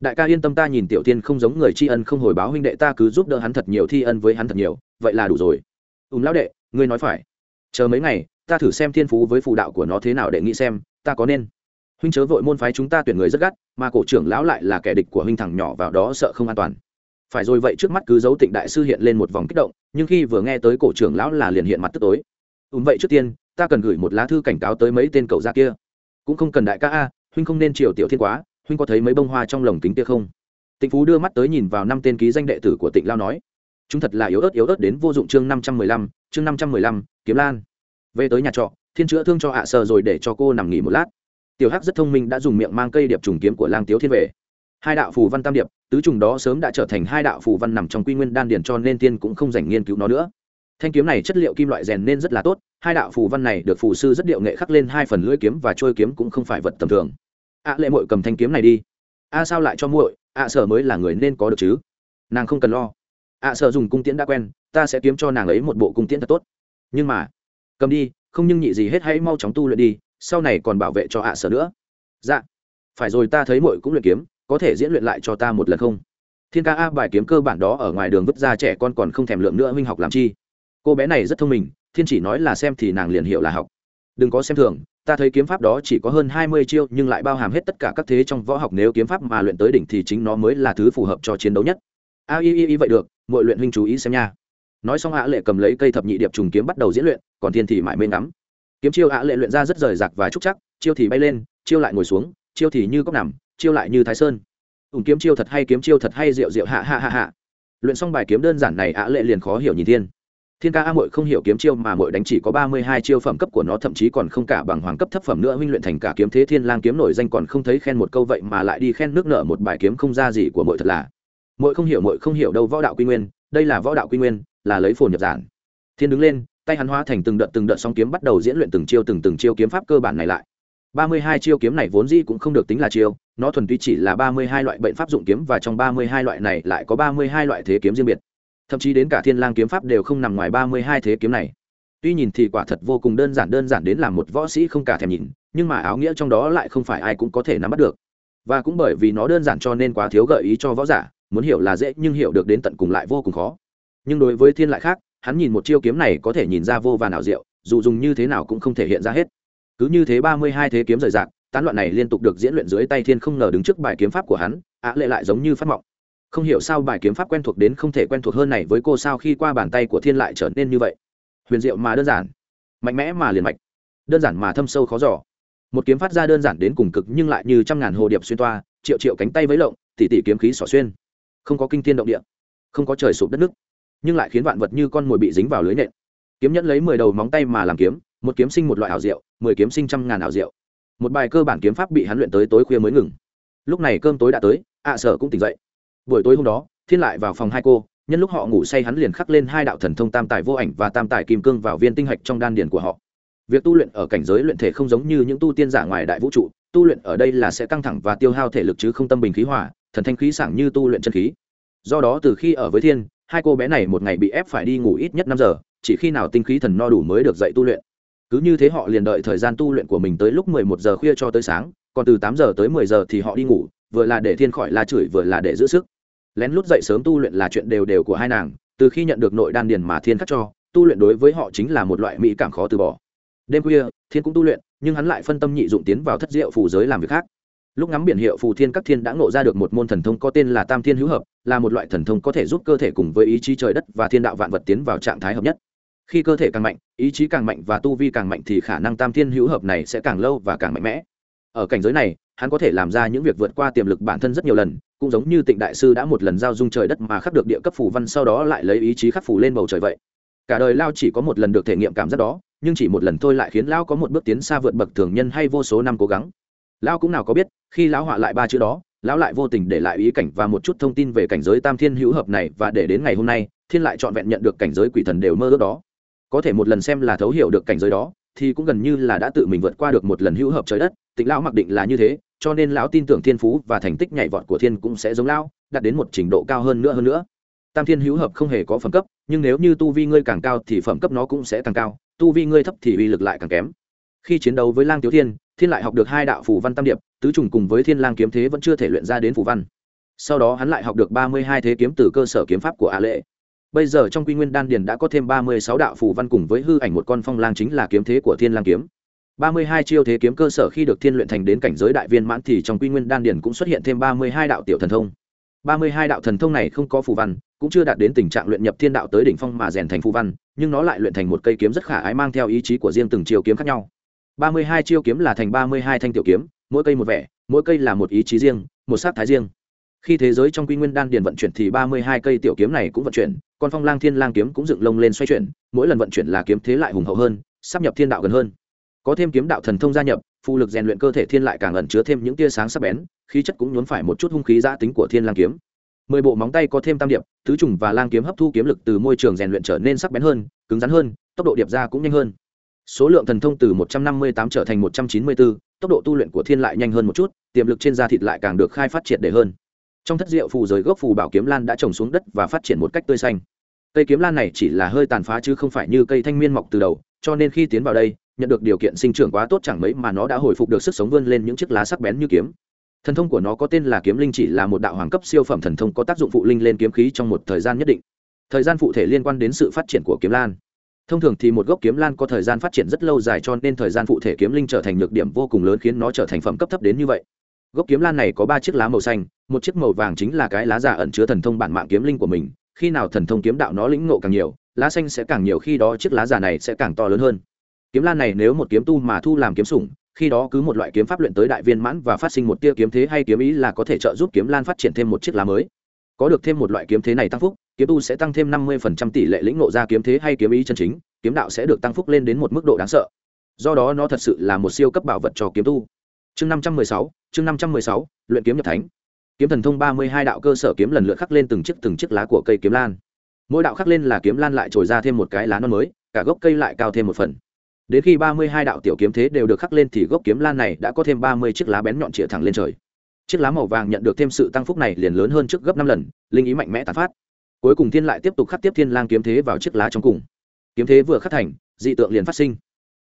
Đại ca yên tâm ta nhìn tiểu tiên không giống người tri ân không hồi báo huynh đệ ta cứ giúp đỡ hắn thật nhiều thi ân với hắn thật nhiều, vậy là đủ rồi. Ùm lão đệ, ngươi nói phải. Chờ mấy ngày, ta thử xem thiên phú với phù đạo của nó thế nào để nghĩ xem, ta có nên huynh chớ vội môn phái chúng ta tuyển người rất gắt, mà cổ trưởng lão lại là kẻ địch của huynh thằng nhỏ vào đó sợ không an toàn. Phải rồi vậy trước mắt cứ giấu tịnh đại sư hiện lên một vòng kích động, nhưng khi vừa nghe tới cổ trưởng lão là liền hiện mặt tức tối. Ùm vậy trước tiên, ta cần gửi một lá thư cảnh cáo tới mấy tên cậu ra kia. Cũng không cần đại ca a, huynh không nên triều tiểu thiên quá, huynh có thấy mấy bông hoa trong lồng kính kia không? Tịnh phú đưa mắt tới nhìn vào năm tên ký danh đệ tử của tịnh lao nói. Chúng thật là yếu ớt yếu ớt đến vô dụng chương năm trăm mười lăm, chương năm trăm mười lăm, kiếm lan. Về tới nhà trọ, thiên chữa thương cho hạ sờ rồi để cho cô nằm nghỉ một lát tiểu hắc rất thông minh đã dùng miệng mang cây điệp trùng kiếm của lang tiếu thiên về. Hai đạo phù văn tam điệp, tứ trùng đó sớm đã trở thành hai đạo phù văn nằm trong quy nguyên đan điền cho nên tiên cũng không dành nghiên cứu nó nữa. Thanh kiếm này chất liệu kim loại rèn nên rất là tốt, hai đạo phù văn này được phù sư rất điệu nghệ khắc lên hai phần lưỡi kiếm và trôi kiếm cũng không phải vật tầm thường. Ạ lệ mội cầm thanh kiếm này đi. A sao lại cho muội? Ạ sở mới là người nên có được chứ. Nàng không cần lo. Ạ sở dùng cung tiễn đã quen, ta sẽ kiếm cho nàng ấy một bộ cung tiễn thật tốt. Nhưng mà, cầm đi, không nhưng nhị gì hết, hãy mau chóng tu luyện đi sau này còn bảo vệ cho ạ sở nữa. Dạ. Phải rồi, ta thấy muội cũng luyện kiếm, có thể diễn luyện lại cho ta một lần không? Thiên ca a bài kiếm cơ bản đó ở ngoài đường vứt ra trẻ con còn không thèm lượng nữa huynh học làm chi. Cô bé này rất thông minh, thiên chỉ nói là xem thì nàng liền hiểu là học. Đừng có xem thường, ta thấy kiếm pháp đó chỉ có hơn hai mươi chiêu nhưng lại bao hàm hết tất cả các thế trong võ học, nếu kiếm pháp mà luyện tới đỉnh thì chính nó mới là thứ phù hợp cho chiến đấu nhất. A, y y y, vậy được mọi luyện huynh chú ý xem nha. Nói xong hạ lệ cầm lấy cây thập nhị điệp trùng kiếm bắt đầu diễn luyện, còn thiên thì mãi mê ngắm kiếm chiêu ạ lệ luyện ra rất rời rạc và trúc chắc, chiêu thì bay lên, chiêu lại ngồi xuống, chiêu thì như cốc nằm, chiêu lại như thái sơn. Ủng kiếm chiêu thật hay, kiếm chiêu thật hay, rượu rượu, hạ hạ hạ hạ. Luyện xong bài kiếm đơn giản này, ạ lệ liền khó hiểu nhìn thiên. Thiên ca a mội không hiểu kiếm chiêu mà mội đánh chỉ có ba mươi hai chiêu phẩm cấp của nó, thậm chí còn không cả bằng hoàng cấp thấp phẩm nữa, huynh luyện thành cả kiếm thế thiên lang kiếm nổi danh còn không thấy khen một câu vậy mà lại đi khen nước nở một bài kiếm không ra gì của mội thật là. Mội không hiểu mội không hiểu đâu võ đạo quy nguyên, đây là võ đạo quy nguyên, là lấy phồn nhập giản. Thiên đứng lên tay hắn hóa thành từng đợt từng đợt song kiếm bắt đầu diễn luyện từng chiêu từng từng chiêu kiếm pháp cơ bản này lại. Ba mươi hai chiêu kiếm này vốn dĩ cũng không được tính là chiêu, nó thuần túy chỉ là ba mươi hai loại bệnh pháp dụng kiếm và trong ba mươi hai loại này lại có ba mươi hai loại thế kiếm riêng biệt. Thậm chí đến cả thiên lang kiếm pháp đều không nằm ngoài ba mươi hai thế kiếm này. Tuy nhìn thì quả thật vô cùng đơn giản đơn giản đến làm một võ sĩ không cả thèm nhìn, nhưng mà áo nghĩa trong đó lại không phải ai cũng có thể nắm bắt được. Và cũng bởi vì nó đơn giản cho nên quá thiếu gợi ý cho võ giả, muốn hiểu là dễ nhưng hiểu được đến tận cùng lại vô cùng khó. Nhưng đối với thiên lại khác hắn nhìn một chiêu kiếm này có thể nhìn ra vô và nào diệu, dù dùng như thế nào cũng không thể hiện ra hết. Cứ như thế ba mươi hai thế kiếm rời rạc, tán loạn này liên tục được diễn luyện dưới tay thiên không ngờ đứng trước bài kiếm pháp của hắn á lệ lại giống như phát mộng. Không hiểu sao bài kiếm pháp quen thuộc đến không thể quen thuộc hơn này với cô sao khi qua bàn tay của thiên lại trở nên như vậy. Huyền diệu mà đơn giản, mạnh mẽ mà liền mạch, đơn giản mà thâm sâu khó giỏ một kiếm phát ra đơn giản đến cùng cực nhưng lại như trăm ngàn hồ điệp xuyên toa, triệu triệu cánh tay với lộng, tỉ tỉ kiếm khí xỏ xuyên. Không có kinh thiên động địa, không có trời sụp đất nước nhưng lại khiến vạn vật như con mồi bị dính vào lưới nện. Kiếm nhẫn lấy mười đầu móng tay mà làm kiếm, một kiếm sinh một loại ảo diệu, mười kiếm sinh trăm ngàn ảo diệu. Một bài cơ bản kiếm pháp bị hắn luyện tới tối khuya mới ngừng. Lúc này cơm tối đã tới, ạ sở cũng tỉnh dậy. Buổi tối hôm đó, thiên lại vào phòng hai cô, nhân lúc họ ngủ say hắn liền khắc lên hai đạo thần thông tam tài vô ảnh và tam tài kim cương vào viên tinh hạch trong đan điền của họ. Việc tu luyện ở cảnh giới luyện thể không giống như những tu tiên giả ngoài đại vũ trụ, tu luyện ở đây là sẽ căng thẳng và tiêu hao thể lực chứ không tâm bình khí hỏa thần thanh khí sảng như tu luyện chân khí. Do đó từ khi ở với thiên hai cô bé này một ngày bị ép phải đi ngủ ít nhất năm giờ, chỉ khi nào tinh khí thần no đủ mới được dậy tu luyện. Cứ như thế họ liền đợi thời gian tu luyện của mình tới lúc mười một giờ khuya cho tới sáng, còn từ tám giờ tới mười giờ thì họ đi ngủ, vừa là để thiên khỏi la chửi vừa là để giữ sức. Lén lút dậy sớm tu luyện là chuyện đều đều của hai nàng, từ khi nhận được nội đan điền mà thiên khắc cho, tu luyện đối với họ chính là một loại mỹ cảm khó từ bỏ. Đêm khuya, thiên cũng tu luyện, nhưng hắn lại phân tâm nhị dụng tiến vào thất diệu phù giới làm việc khác. Lúc ngắm biển hiệu phù thiên các thiên đã ngộ ra được một môn thần thông có tên là tam thiên hữu hợp là một loại thần thông có thể giúp cơ thể cùng với ý chí trời đất và thiên đạo vạn vật tiến vào trạng thái hợp nhất. Khi cơ thể càng mạnh, ý chí càng mạnh và tu vi càng mạnh thì khả năng tam thiên hữu hợp này sẽ càng lâu và càng mạnh mẽ. Ở cảnh giới này, hắn có thể làm ra những việc vượt qua tiềm lực bản thân rất nhiều lần, cũng giống như tịnh đại sư đã một lần giao dung trời đất mà khắc được địa cấp phủ văn sau đó lại lấy ý chí khắc phủ lên bầu trời vậy. Cả đời lao chỉ có một lần được thể nghiệm cảm giác đó, nhưng chỉ một lần thôi lại khiến lao có một bước tiến xa vượt bậc thường nhân hay vô số năm cố gắng. Lao cũng nào có biết, khi lão họa lại ba chữ đó lão lại vô tình để lại ý cảnh và một chút thông tin về cảnh giới tam thiên hữu hợp này và để đến ngày hôm nay, thiên lại trọn vẹn nhận được cảnh giới quỷ thần đều mơ ước đó. Có thể một lần xem là thấu hiểu được cảnh giới đó, thì cũng gần như là đã tự mình vượt qua được một lần hữu hợp trời đất, tịnh lão mặc định là như thế, cho nên lão tin tưởng thiên phú và thành tích nhảy vọt của thiên cũng sẽ giống lão, đạt đến một trình độ cao hơn nữa hơn nữa. Tam thiên hữu hợp không hề có phẩm cấp, nhưng nếu như tu vi ngươi càng cao thì phẩm cấp nó cũng sẽ càng cao, tu vi ngươi thấp thì uy lực lại càng kém khi chiến đấu với lang tiểu thiên thiên lại học được hai đạo phủ văn tam điệp, tứ trùng cùng với thiên lang kiếm thế vẫn chưa thể luyện ra đến phủ văn. Sau đó hắn lại học được ba mươi hai thế kiếm từ cơ sở kiếm pháp của a lệ. Bây giờ trong quy nguyên đan điền đã có thêm ba mươi sáu đạo phủ văn cùng với hư ảnh một con phong lang chính là kiếm thế của thiên lang kiếm. ba mươi hai chiêu thế kiếm cơ sở khi được thiên luyện thành đến cảnh giới đại viên mãn thì trong quy nguyên đan điền cũng xuất hiện thêm ba mươi hai đạo tiểu thần thông. ba mươi hai đạo thần thông này không có phù văn, cũng chưa đạt đến tình trạng luyện nhập thiên đạo tới đỉnh phong mà rèn thành phù văn, nhưng nó lại luyện thành một cây kiếm rất khả ái mang theo ý chí của riêng từng chiêu kiếm khác nhau ba mươi hai chiêu kiếm là thành ba mươi hai thanh tiểu kiếm, mỗi cây một vẻ, mỗi cây là một ý chí riêng, một sát thái riêng. Khi thế giới trong quy nguyên đan điền vận chuyển thì ba mươi hai cây tiểu kiếm này cũng vận chuyển, còn phong lang thiên lang kiếm cũng dựng lông lên xoay chuyển, mỗi lần vận chuyển là kiếm thế lại hùng hậu hơn, sắp nhập thiên đạo gần hơn. Có thêm kiếm đạo thần thông gia nhập phụ lực rèn luyện cơ thể thiên lại càng ẩn chứa thêm những tia sáng sắc bén, khí chất cũng nhốn phải một chút hung khí giã tính của thiên lang kiếm. Mười bộ móng tay có thêm tam điệp, tứ trùng và lang kiếm hấp thu kiếm lực từ môi trường rèn luyện trở nên sắc bén hơn, cứng rắn hơn, tốc độ điệp ra cũng nhanh hơn số lượng thần thông từ một trăm năm mươi tám trở thành một trăm chín mươi bốn tốc độ tu luyện của thiên lại nhanh hơn một chút, tiềm lực trên da thịt lại càng được khai phát triệt để hơn. Trong thất diệu phù giới gốc phù bảo kiếm lan đã trồng xuống đất và phát triển một cách tươi xanh. Cây kiếm lan này chỉ là hơi tàn phá chứ không phải như cây thanh miên mọc từ đầu, cho nên khi tiến vào đây, nhận được điều kiện sinh trưởng quá tốt chẳng mấy mà nó đã hồi phục được sức sống vươn lên những chiếc lá sắc bén như kiếm. Thần thông của nó có tên là kiếm linh chỉ là một đạo hoàng cấp siêu phẩm thần thông có tác dụng phụ linh lên kiếm khí trong một thời gian nhất định. Thời gian phụ thể liên quan đến sự phát triển của kiếm lan thông thường thì một gốc kiếm lan có thời gian phát triển rất lâu dài cho nên thời gian phụ thể kiếm linh trở thành nhược điểm vô cùng lớn khiến nó trở thành phẩm cấp thấp đến như vậy. Gốc kiếm lan này có ba chiếc lá màu xanh, một chiếc màu vàng chính là cái lá giả ẩn chứa thần thông bản mạng kiếm linh của mình, khi nào thần thông kiếm đạo nó lĩnh ngộ càng nhiều, lá xanh sẽ càng nhiều khi đó chiếc lá giả này sẽ càng to lớn hơn. Kiếm lan này nếu một kiếm tu mà thu làm kiếm sủng, khi đó cứ một loại kiếm pháp luyện tới đại viên mãn và phát sinh một tia kiếm thế hay kiếm ý là có thể trợ giúp kiếm lan phát triển thêm một chiếc lá mới. Có được thêm một loại kiếm thế này tăng phúc kiếm tu sẽ tăng thêm năm mươi tỷ lệ lĩnh ngộ ra kiếm thế hay kiếm ý chân chính, kiếm đạo sẽ được tăng phúc lên đến một mức độ đáng sợ. Do đó nó thật sự là một siêu cấp bảo vật cho kiếm tu. Chương năm trăm mười sáu, chương năm trăm mười sáu, luyện kiếm nhập thánh. Kiếm thần thông ba mươi hai đạo cơ sở kiếm lần lượt khắc lên từng chiếc từng chiếc lá của cây kiếm lan. Mỗi đạo khắc lên là kiếm lan lại trồi ra thêm một cái lá non mới, cả gốc cây lại cao thêm một phần. Đến khi ba mươi hai đạo tiểu kiếm thế đều được khắc lên thì gốc kiếm lan này đã có thêm ba mươi chiếc lá bén nhọn chĩa thẳng lên trời. Chiếc lá màu vàng nhận được thêm sự tăng phúc này liền lớn hơn trước gấp năm lần, linh ý mạnh mẽ tán phát cuối cùng thiên lại tiếp tục khắc tiếp thiên lang kiếm thế vào chiếc lá trong cùng. Kiếm thế vừa khắc thành, dị tượng liền phát sinh.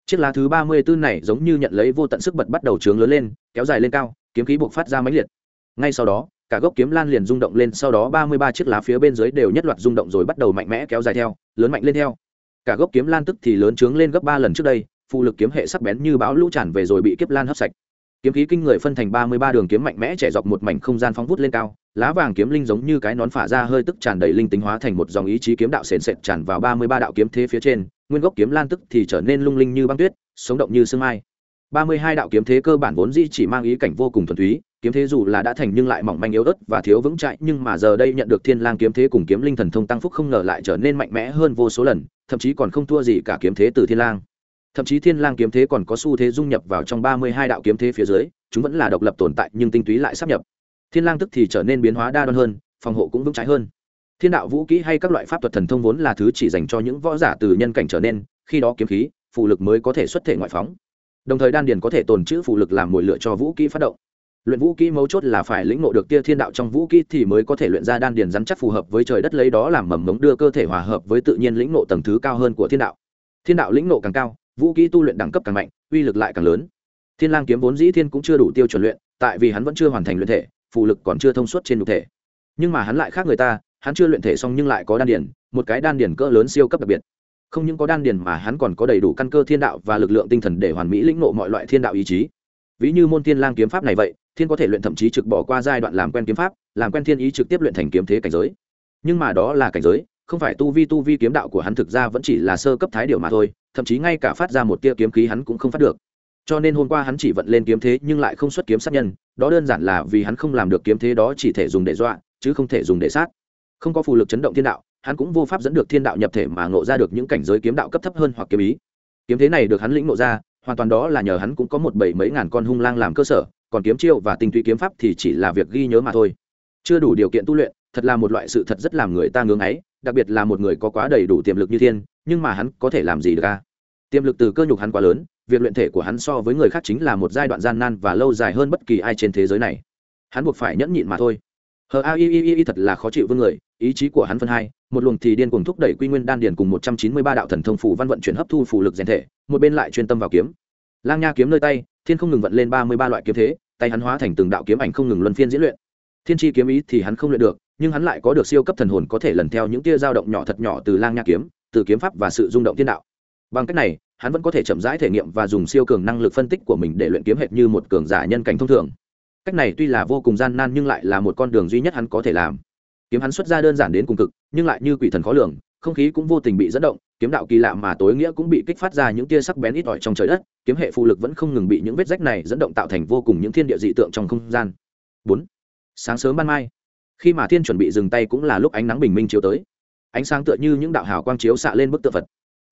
Chiếc lá thứ ba mươi bốn này giống như nhận lấy vô tận sức bật bắt đầu trướng lớn lên, kéo dài lên cao, kiếm khí buộc phát ra mãnh liệt. Ngay sau đó, cả gốc kiếm lan liền rung động lên, sau đó ba mươi ba chiếc lá phía bên dưới đều nhất loạt rung động rồi bắt đầu mạnh mẽ kéo dài theo, lớn mạnh lên theo. Cả gốc kiếm lan tức thì lớn trướng lên gấp ba lần trước đây, phụ lực kiếm hệ sắc bén như bão lũ tràn về rồi bị kiếp lan hấp sạch. Kiếm khí kinh người phân thành ba mươi ba đường kiếm mạnh mẽ chạy dọc một mảnh không gian phóng vút lên cao lá vàng kiếm linh giống như cái nón phả ra hơi tức tràn đầy linh tính hóa thành một dòng ý chí kiếm đạo sền sệt tràn vào ba mươi ba đạo kiếm thế phía trên, nguyên gốc kiếm lan tức thì trở nên lung linh như băng tuyết, sống động như sương mai. ba mươi hai đạo kiếm thế cơ bản vốn di chỉ mang ý cảnh vô cùng thuần túy, kiếm thế dù là đã thành nhưng lại mỏng manh yếu ớt và thiếu vững chãi, nhưng mà giờ đây nhận được thiên lang kiếm thế cùng kiếm linh thần thông tăng phúc không ngờ lại trở nên mạnh mẽ hơn vô số lần, thậm chí còn không thua gì cả kiếm thế từ thiên lang. Thậm chí thiên lang kiếm thế còn có xu thế dung nhập vào trong ba mươi hai đạo kiếm thế phía dưới, chúng vẫn là độc lập tồn tại nhưng tinh túy lại sắp nhập thiên lang tức thì trở nên biến hóa đa đoan hơn, phòng hộ cũng vững trái hơn. Thiên đạo vũ kỹ hay các loại pháp thuật thần thông vốn là thứ chỉ dành cho những võ giả từ nhân cảnh trở nên, khi đó kiếm khí phụ lực mới có thể xuất thể ngoại phóng. Đồng thời đan điền có thể tồn trữ phụ lực làm mồi lựa cho vũ kỹ phát động. Luyện vũ kỹ mấu chốt là phải lĩnh ngộ được tia thiên đạo trong vũ kỹ thì mới có thể luyện ra đan điền rắn chắc phù hợp với trời đất lấy đó làm mầm mống đưa cơ thể hòa hợp với tự nhiên lĩnh ngộ tầng thứ cao hơn của thiên đạo. Thiên đạo lĩnh ngộ càng cao, vũ kỹ tu luyện đẳng cấp càng mạnh, uy lực lại càng lớn. Thiên lang kiếm vốn dĩ thiên cũng chưa đủ tiêu chuẩn luyện, tại vì hắn vẫn chưa hoàn thành luyện thể phụ lực còn chưa thông suốt trên nhục thể. Nhưng mà hắn lại khác người ta, hắn chưa luyện thể xong nhưng lại có đan điền, một cái đan điền cỡ lớn siêu cấp đặc biệt. Không những có đan điền mà hắn còn có đầy đủ căn cơ thiên đạo và lực lượng tinh thần để hoàn mỹ lĩnh ngộ mọi loại thiên đạo ý chí. Ví như môn thiên lang kiếm pháp này vậy, thiên có thể luyện thậm chí trực bỏ qua giai đoạn làm quen kiếm pháp, làm quen thiên ý trực tiếp luyện thành kiếm thế cảnh giới. Nhưng mà đó là cảnh giới, không phải tu vi tu vi kiếm đạo của hắn thực ra vẫn chỉ là sơ cấp thái điều mà thôi, thậm chí ngay cả phát ra một tia kiếm khí hắn cũng không phát được cho nên hôm qua hắn chỉ vận lên kiếm thế nhưng lại không xuất kiếm sát nhân, đó đơn giản là vì hắn không làm được kiếm thế đó chỉ thể dùng để dọa, chứ không thể dùng để sát. Không có phù lực chấn động thiên đạo, hắn cũng vô pháp dẫn được thiên đạo nhập thể mà ngộ ra được những cảnh giới kiếm đạo cấp thấp hơn hoặc kiếm ý. Kiếm thế này được hắn lĩnh ngộ ra, hoàn toàn đó là nhờ hắn cũng có một bảy mấy ngàn con hung lang làm cơ sở, còn kiếm chiêu và tinh túy kiếm pháp thì chỉ là việc ghi nhớ mà thôi. Chưa đủ điều kiện tu luyện, thật là một loại sự thật rất làm người ta ngưỡng ấy, đặc biệt là một người có quá đầy đủ tiềm lực như thiên, nhưng mà hắn có thể làm gì được a tiềm lực từ cơ nhục hắn quá lớn việc luyện thể của hắn so với người khác chính là một giai đoạn gian nan và lâu dài hơn bất kỳ ai trên thế giới này. Hắn buộc phải nhẫn nhịn mà thôi. Hờ, a, i i i thật là khó chịu với người. Ý chí của hắn phân hai, một luồng thì điên cuồng thúc đẩy quy nguyên đan điền cùng một trăm chín mươi ba đạo thần thông phủ văn vận chuyển hấp thu phủ lực rèn thể, một bên lại chuyên tâm vào kiếm. Lang nha kiếm nơi tay, thiên không ngừng vận lên ba mươi ba loại kiếm thế, tay hắn hóa thành từng đạo kiếm ảnh không ngừng luân phiên diễn luyện. Thiên tri kiếm ý thì hắn không luyện được, nhưng hắn lại có được siêu cấp thần hồn có thể lần theo những tia dao động nhỏ thật nhỏ từ lang nha kiếm, từ kiếm pháp và sự rung động thiên đạo. Bằng cách này hắn vẫn có thể chậm rãi thể nghiệm và dùng siêu cường năng lực phân tích của mình để luyện kiếm hệt như một cường giả nhân cảnh thông thường. Cách này tuy là vô cùng gian nan nhưng lại là một con đường duy nhất hắn có thể làm. Kiếm hắn xuất ra đơn giản đến cùng cực, nhưng lại như quỷ thần khó lường, không khí cũng vô tình bị dẫn động, kiếm đạo kỳ lạ mà tối nghĩa cũng bị kích phát ra những tia sắc bén ít ỏi trong trời đất, kiếm hệ phụ lực vẫn không ngừng bị những vết rách này dẫn động tạo thành vô cùng những thiên địa dị tượng trong không gian. Bốn, sáng sớm ban mai. Khi mà thiên chuẩn bị dừng tay cũng là lúc ánh nắng bình minh chiếu tới. Ánh sáng tựa như những đạo hào quang chiếu xạ lên bức tượng phật.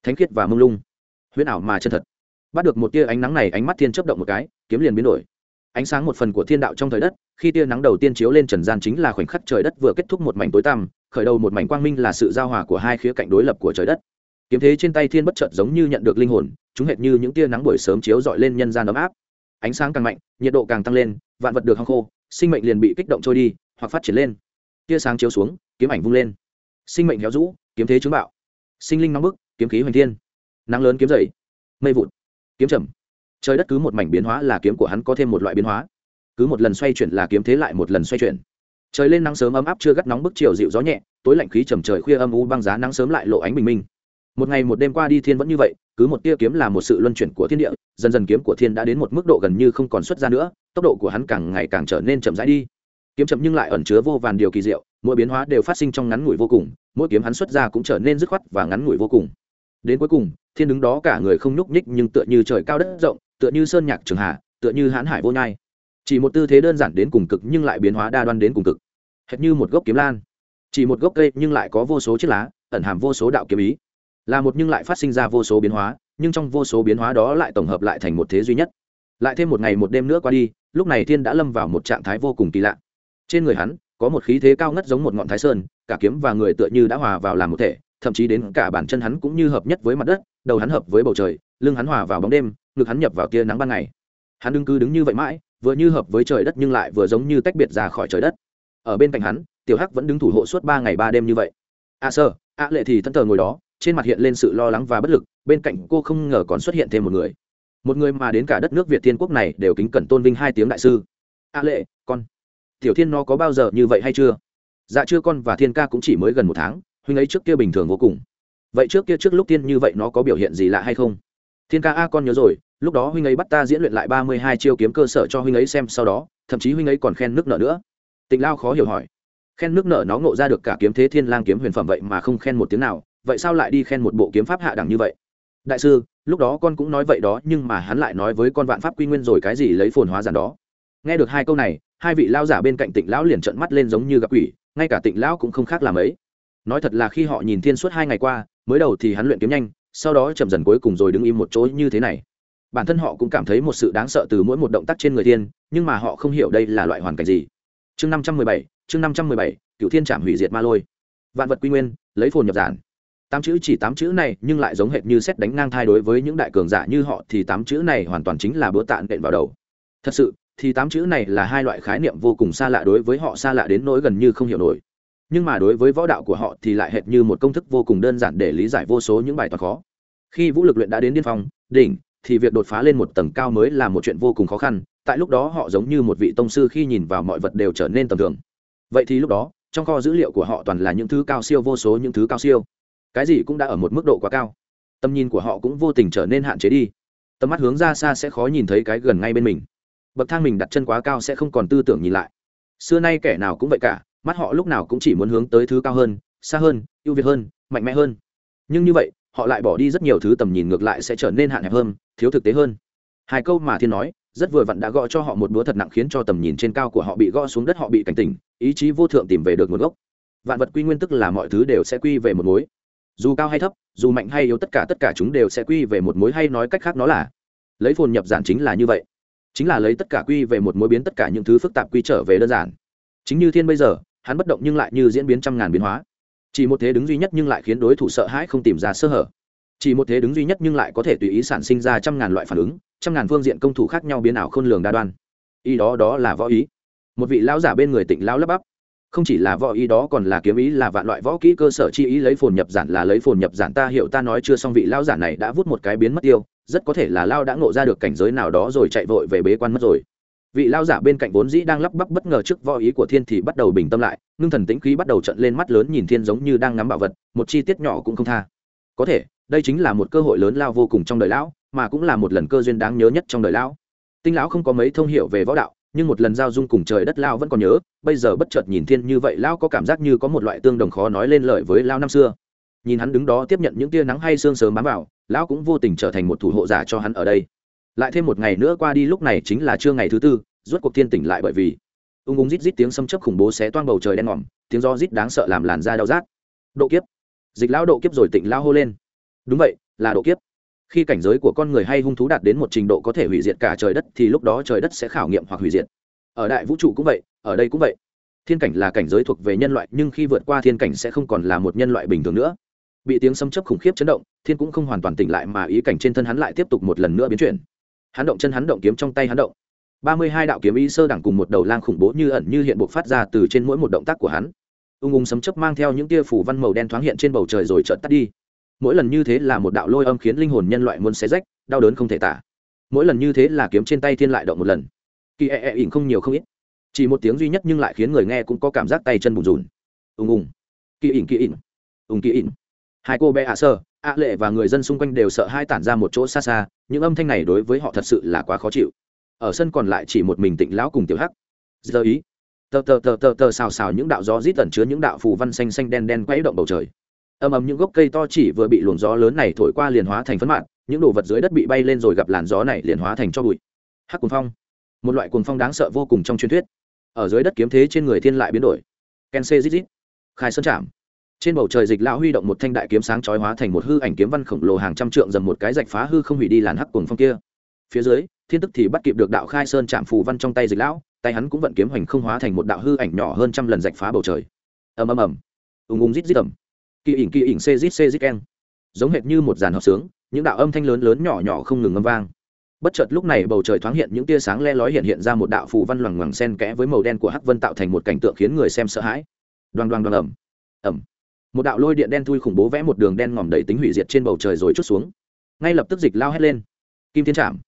Thánh khiết và mông lung huyễn ảo mà chân thật. Bắt được một tia ánh nắng này, ánh mắt thiên chấp động một cái, kiếm liền biến đổi. Ánh sáng một phần của thiên đạo trong thời đất, khi tia nắng đầu tiên chiếu lên trần gian chính là khoảnh khắc trời đất vừa kết thúc một mảnh tối tăm, khởi đầu một mảnh quang minh là sự giao hòa của hai khía cạnh đối lập của trời đất. Kiếm thế trên tay thiên bất chợt giống như nhận được linh hồn, chúng hệt như những tia nắng buổi sớm chiếu dọi lên nhân gian ấm áp. Ánh sáng càng mạnh, nhiệt độ càng tăng lên, vạn vật được hong khô, sinh mệnh liền bị kích động trôi đi, hoặc phát triển lên. Tia sáng chiếu xuống, kiếm ảnh vung lên. Sinh mệnh héo rũ, kiếm thế chứng bạo. Sinh linh nóng bức, kiếm khí hoành thiên nắng lớn kiếm dày, mây vụt, kiếm trầm. Trời đất cứ một mảnh biến hóa là kiếm của hắn có thêm một loại biến hóa. Cứ một lần xoay chuyển là kiếm thế lại một lần xoay chuyển. Trời lên nắng sớm ấm áp chưa gắt nóng bức chiều dịu gió nhẹ, tối lạnh khí trầm trời khuya âm u băng giá nắng sớm lại lộ ánh bình minh. Một ngày một đêm qua đi thiên vẫn như vậy, cứ một tia kiếm là một sự luân chuyển của thiên địa, dần dần kiếm của thiên đã đến một mức độ gần như không còn xuất ra nữa, tốc độ của hắn càng ngày càng trở nên chậm rãi đi. Kiếm chậm nhưng lại ẩn chứa vô vàn điều kỳ diệu, mỗi biến hóa đều phát sinh trong ngắn ngủi vô cùng, mỗi kiếm hắn xuất ra cũng trở nên dứt khoát và ngắn ngủi vô cùng. Đến cuối cùng thiên đứng đó cả người không nhúc nhích nhưng tựa như trời cao đất rộng, tựa như sơn nhạc trường hà tựa như hãn hải vô nhai. Chỉ một tư thế đơn giản đến cùng cực nhưng lại biến hóa đa đoan đến cùng cực. Hệt như một gốc kiếm lan. Chỉ một gốc cây nhưng lại có vô số chiếc lá, ẩn hàm vô số đạo kiếm ý. Là một nhưng lại phát sinh ra vô số biến hóa, nhưng trong vô số biến hóa đó lại tổng hợp lại thành một thế duy nhất. Lại thêm một ngày một đêm nữa qua đi, lúc này thiên đã lâm vào một trạng thái vô cùng kỳ lạ. Trên người hắn, có một khí thế cao ngất giống một ngọn thái sơn, cả kiếm và người tựa như đã hòa vào làm một thể, thậm chí đến cả bản chân hắn cũng như hợp nhất với mặt đất đầu hắn hợp với bầu trời, lưng hắn hòa vào bóng đêm, ngực hắn nhập vào tia nắng ban ngày. Hắn đứng cứ đứng như vậy mãi, vừa như hợp với trời đất nhưng lại vừa giống như tách biệt ra khỏi trời đất. Ở bên cạnh hắn, tiểu hắc vẫn đứng thủ hộ suốt ba ngày ba đêm như vậy. A à sơ, a lệ thì thân thờ ngồi đó. Trên mặt hiện lên sự lo lắng và bất lực, bên cạnh cô không ngờ còn xuất hiện thêm một người. Một người mà đến cả đất nước việt thiên quốc này đều kính cẩn tôn vinh hai tiếng đại sư. A lệ, con. Tiểu thiên nó có bao giờ như vậy hay chưa? Dạ chưa con và thiên ca cũng chỉ mới gần một tháng, huynh ấy trước kia bình thường vô cùng vậy trước kia trước lúc tiên như vậy nó có biểu hiện gì lạ hay không? Thiên ca a con nhớ rồi, lúc đó huynh ấy bắt ta diễn luyện lại ba mươi hai chiêu kiếm cơ sở cho huynh ấy xem, sau đó, thậm chí huynh ấy còn khen nước nợ nữa. Tịnh lao khó hiểu hỏi. Khen nước nợ nó ngộ ra được cả kiếm thế thiên lang kiếm huyền phẩm vậy mà không khen một tiếng nào, vậy sao lại đi khen một bộ kiếm pháp hạ đẳng như vậy? Đại sư, lúc đó con cũng nói vậy đó, nhưng mà hắn lại nói với con vạn pháp quy nguyên rồi, cái gì lấy phồn hóa giản đó? Nghe được hai câu này, hai vị lao giả bên cạnh tịnh lão liền trợn mắt lên giống như gặp quỷ, ngay cả tịnh lão cũng không khác làm ấy. Nói thật là khi họ nhìn thiên suốt hai ngày qua mới đầu thì hắn luyện kiếm nhanh, sau đó chậm dần cuối cùng rồi đứng im một chỗ như thế này. Bản thân họ cũng cảm thấy một sự đáng sợ từ mỗi một động tác trên người thiên, nhưng mà họ không hiểu đây là loại hoàn cảnh gì. Chương năm trăm mười bảy, chương năm trăm mười bảy cựu thiên trảm hủy diệt ma lôi. Vạn vật quy nguyên, lấy phồn nhập giản. Tám chữ chỉ tám chữ này, nhưng lại giống hệt như xét đánh ngang thai đối với những đại cường giả như họ, thì tám chữ này hoàn toàn chính là bữa tạn đệm vào đầu. Thật sự, thì tám chữ này là hai loại khái niệm vô cùng xa lạ đối với họ xa lạ đến nỗi gần như không hiểu nổi nhưng mà đối với võ đạo của họ thì lại hệt như một công thức vô cùng đơn giản để lý giải vô số những bài toán khó. Khi vũ lực luyện đã đến điên phong, đỉnh, thì việc đột phá lên một tầng cao mới là một chuyện vô cùng khó khăn, tại lúc đó họ giống như một vị tông sư khi nhìn vào mọi vật đều trở nên tầm thường. Vậy thì lúc đó, trong kho dữ liệu của họ toàn là những thứ cao siêu vô số những thứ cao siêu. Cái gì cũng đã ở một mức độ quá cao. Tầm nhìn của họ cũng vô tình trở nên hạn chế đi. Tầm mắt hướng ra xa sẽ khó nhìn thấy cái gần ngay bên mình. Bậc thang mình đặt chân quá cao sẽ không còn tư tưởng nhìn lại. Xưa nay kẻ nào cũng vậy cả mắt họ lúc nào cũng chỉ muốn hướng tới thứ cao hơn, xa hơn, ưu việt hơn, mạnh mẽ hơn. Nhưng như vậy, họ lại bỏ đi rất nhiều thứ tầm nhìn ngược lại sẽ trở nên hạn hẹp hơn, thiếu thực tế hơn. Hai câu mà thiên nói, rất vừa vặn đã gõ cho họ một búa thật nặng khiến cho tầm nhìn trên cao của họ bị gõ xuống đất, họ bị cảnh tỉnh, ý chí vô thượng tìm về được nguồn gốc. Vạn vật quy nguyên tức là mọi thứ đều sẽ quy về một mối. Dù cao hay thấp, dù mạnh hay yếu tất cả tất cả chúng đều sẽ quy về một mối hay nói cách khác nó là. Lấy phồn nhập giản chính là như vậy. Chính là lấy tất cả quy về một mối biến tất cả những thứ phức tạp quy trở về đơn giản. Chính như thiên bây giờ hắn bất động nhưng lại như diễn biến trăm ngàn biến hóa. Chỉ một thế đứng duy nhất nhưng lại khiến đối thủ sợ hãi không tìm ra sơ hở. Chỉ một thế đứng duy nhất nhưng lại có thể tùy ý sản sinh ra trăm ngàn loại phản ứng, trăm ngàn phương diện công thủ khác nhau biến ảo khôn lường đa đoan. Ý đó đó là võ ý. Một vị lão giả bên người tỉnh lão lấp bắp. Không chỉ là võ ý đó còn là kiếm ý là vạn loại võ kỹ cơ sở chi ý lấy phồn nhập giản là lấy phồn nhập giản, ta hiểu ta nói chưa xong vị lão giả này đã vút một cái biến mất tiêu, rất có thể là lao đã ngộ ra được cảnh giới nào đó rồi chạy vội về bế quan mất rồi vị lao giả bên cạnh vốn dĩ đang lắp bắp bất ngờ trước võ ý của thiên thì bắt đầu bình tâm lại, ngưng thần tĩnh khí bắt đầu trận lên mắt lớn nhìn thiên giống như đang ngắm bảo vật, một chi tiết nhỏ cũng không tha. Có thể, đây chính là một cơ hội lớn lao vô cùng trong đời lão, mà cũng là một lần cơ duyên đáng nhớ nhất trong đời lão. Tinh lão không có mấy thông hiểu về võ đạo, nhưng một lần giao dung cùng trời đất lao vẫn còn nhớ, bây giờ bất chợt nhìn thiên như vậy lão có cảm giác như có một loại tương đồng khó nói lên lời với lao năm xưa. Nhìn hắn đứng đó tiếp nhận những tia nắng hay sương sớm bám vào, lão cũng vô tình trở thành một thủ hộ giả cho hắn ở đây lại thêm một ngày nữa qua đi lúc này chính là trưa ngày thứ tư, rốt cuộc thiên tỉnh lại bởi vì ung ung rít rít tiếng xâm chấp khủng bố xé toang bầu trời đen ngòm, tiếng do rít đáng sợ làm làn da đau rát. Độ kiếp. Dịch lão độ kiếp rồi tỉnh lao hô lên. Đúng vậy, là độ kiếp. Khi cảnh giới của con người hay hung thú đạt đến một trình độ có thể hủy diệt cả trời đất thì lúc đó trời đất sẽ khảo nghiệm hoặc hủy diệt. Ở đại vũ trụ cũng vậy, ở đây cũng vậy. Thiên cảnh là cảnh giới thuộc về nhân loại, nhưng khi vượt qua thiên cảnh sẽ không còn là một nhân loại bình thường nữa. Bị tiếng xâm chấp khủng khiếp chấn động, thiên cũng không hoàn toàn tỉnh lại mà ý cảnh trên thân hắn lại tiếp tục một lần nữa biến chuyển hắn động chân hắn động kiếm trong tay hắn động. Ba mươi hai đạo kiếm ý sơ đẳng cùng một đầu lang khủng bố như ẩn như hiện buộc phát ra từ trên mỗi một động tác của hắn. Ung ung sấm chấp mang theo những tia phủ văn màu đen thoáng hiện trên bầu trời rồi chợt tắt đi. Mỗi lần như thế là một đạo lôi âm khiến linh hồn nhân loại muốn xé rách, đau đớn không thể tả. Mỗi lần như thế là kiếm trên tay thiên lại động một lần. Kỳ e e ỉn không nhiều không ít. Chỉ một tiếng duy nhất nhưng lại khiến người nghe cũng có cảm giác tay chân bùn rùn. Ùng ùng kỳ ỉn kỳ ỉn. Ùng kỳ ỉn hai cô bé ạ sơ, ạ lệ và người dân xung quanh đều sợ hai tản ra một chỗ xa xa, những âm thanh này đối với họ thật sự là quá khó chịu. Ở sân còn lại chỉ một mình tịnh lão cùng tiểu hắc. Giờ ý. Tờ tờ tờ tờ tờ xào xào những đạo gió rít tẩn chứa những đạo phù văn xanh xanh đen đen quấy động bầu trời. Ầm ầm những gốc cây to chỉ vừa bị luồng gió lớn này thổi qua liền hóa thành phấn mạn, những đồ vật dưới đất bị bay lên rồi gặp làn gió này liền hóa thành cho bụi. Hắc cuồng phong. Một loại cuồng phong đáng sợ vô cùng trong truyền thuyết. Ở dưới đất kiếm thế trên người thiên lại biến đổi. Ken xê rít rít khai sơn chạm trên bầu trời dịch lão huy động một thanh đại kiếm sáng chói hóa thành một hư ảnh kiếm văn khổng lồ hàng trăm trượng dầm một cái rạch phá hư không hủy đi làn hắc cuồng phong kia. Phía dưới, thiên tức thì bắt kịp được đạo khai sơn chạm phù văn trong tay dịch lão, tay hắn cũng vận kiếm hoành không hóa thành một đạo hư ảnh nhỏ hơn trăm lần rạch phá bầu trời. Ầm ầm ầm. Ùng ùng rít rít ầm. Kỳ ỉn kỳ ỉn xê rít xê rít keng. Giống hệt như một dàn hợp sướng, những đạo âm thanh lớn lớn nhỏ nhỏ không ngừng âm vang. Bất chợt lúc này bầu trời thoáng hiện những tia sáng le lói hiện hiện ra một đạo phù văn loằng ngoằng sen kẽ với màu đen của hắc vân tạo thành một cảnh tượng khiến người xem sợ hãi. Đoan đoan đoan ầm. Ầm một đạo lôi điện đen thui khủng bố vẽ một đường đen ngòm đầy tính hủy diệt trên bầu trời rồi chút xuống. Ngay lập tức dịch lao hét lên. Kim thiên trảm.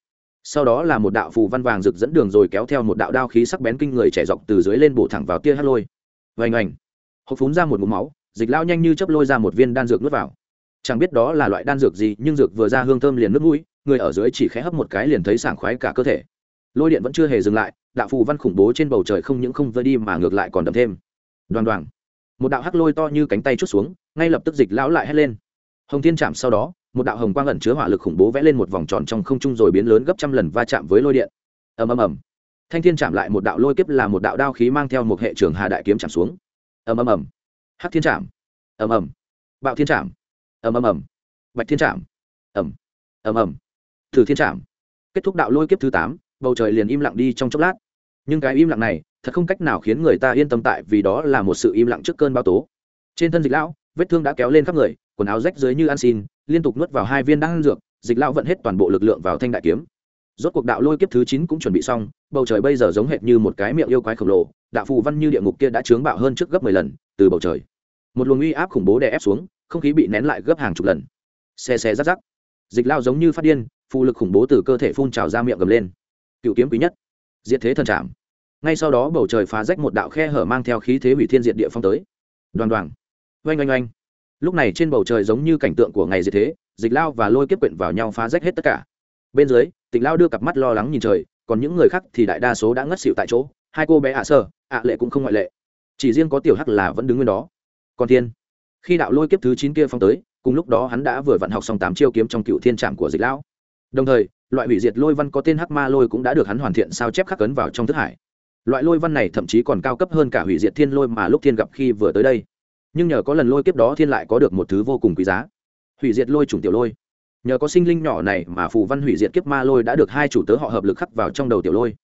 Sau đó là một đạo phù văn vàng rực dẫn đường rồi kéo theo một đạo đao khí sắc bén kinh người trẻ dọc từ dưới lên bổ thẳng vào tia hắt lôi. Vành ảnh. Hộp phún ra một mũ máu, dịch lao nhanh như chấp lôi ra một viên đan dược nuốt vào. Chẳng biết đó là loại đan dược gì, nhưng dược vừa ra hương thơm liền nước mũi, người ở dưới chỉ khẽ hấp một cái liền thấy sảng khoái cả cơ thể. Lôi điện vẫn chưa hề dừng lại, đạo phù văn khủng bố trên bầu trời không những không vơi đi mà ngược lại còn đậm thêm. Đoàn đoàn một đạo hắc lôi to như cánh tay chút xuống, ngay lập tức dịch lão lại hét lên. Hồng thiên chạm sau đó, một đạo hồng quang ẩn chứa hỏa lực khủng bố vẽ lên một vòng tròn trong không trung rồi biến lớn gấp trăm lần va chạm với lôi điện. Ầm ầm ầm. Thanh thiên chạm lại một đạo lôi kiếp là một đạo đao khí mang theo một hệ trường hà đại kiếm chạm xuống. Ầm ầm ầm. Hắc thiên chạm. Ầm ầm. Bạo thiên chạm. Ầm ầm ầm. Bạch thiên chạm. Ầm. Ầm ầm. Thử thiên chạm. Kết thúc đạo lôi kiếp thứ tám, bầu trời liền im lặng đi trong chốc lát. Nhưng cái im lặng này thật không cách nào khiến người ta yên tâm tại vì đó là một sự im lặng trước cơn bão tố. Trên thân dịch lão, vết thương đã kéo lên khắp người, quần áo rách dưới như ăn xin, liên tục nuốt vào hai viên đan dược, dịch lão vận hết toàn bộ lực lượng vào thanh đại kiếm. Rốt cuộc đạo lôi kiếp thứ chín cũng chuẩn bị xong, bầu trời bây giờ giống hệt như một cái miệng yêu quái khổng lồ, đạo phù văn như địa ngục kia đã chướng bạo hơn trước gấp mười lần, từ bầu trời. Một luồng uy áp khủng bố đè ép xuống, không khí bị nén lại gấp hàng chục lần. Xe xe rắc rắc. Dịch lao giống như phát điên, phù lực khủng bố từ cơ thể phun trào ra miệng gầm lên. Cựu kiếm quý nhất. Diệt thế thần trảm ngay sau đó bầu trời phá rách một đạo khe hở mang theo khí thế hủy thiên diệt địa phong tới. Đoàn đoàn. Oanh oanh oanh. Lúc này trên bầu trời giống như cảnh tượng của ngày diệt thế, dịch lao và lôi kiếp quyện vào nhau phá rách hết tất cả. Bên dưới tịch lao đưa cặp mắt lo lắng nhìn trời, còn những người khác thì đại đa số đã ngất xịu tại chỗ, hai cô bé ạ sơ, ạ lệ cũng không ngoại lệ. Chỉ riêng có tiểu hắc là vẫn đứng nguyên đó. Còn thiên. Khi đạo lôi kiếp thứ chín kia phong tới, cùng lúc đó hắn đã vừa vận học xong tám chiêu kiếm trong cựu thiên trạm của dịch lão đồng thời, loại hủy diệt lôi văn có tên hắc ma lôi cũng đã được hắn hoàn thiện sao chép khắc cấn vào trong thức hải loại lôi văn này thậm chí còn cao cấp hơn cả hủy diệt thiên lôi mà lúc thiên gặp khi vừa tới đây. Nhưng nhờ có lần lôi kiếp đó thiên lại có được một thứ vô cùng quý giá. Hủy diệt lôi chủng tiểu lôi. Nhờ có sinh linh nhỏ này mà phù văn hủy diệt kiếp ma lôi đã được hai chủ tớ họ hợp lực khắc vào trong đầu tiểu lôi.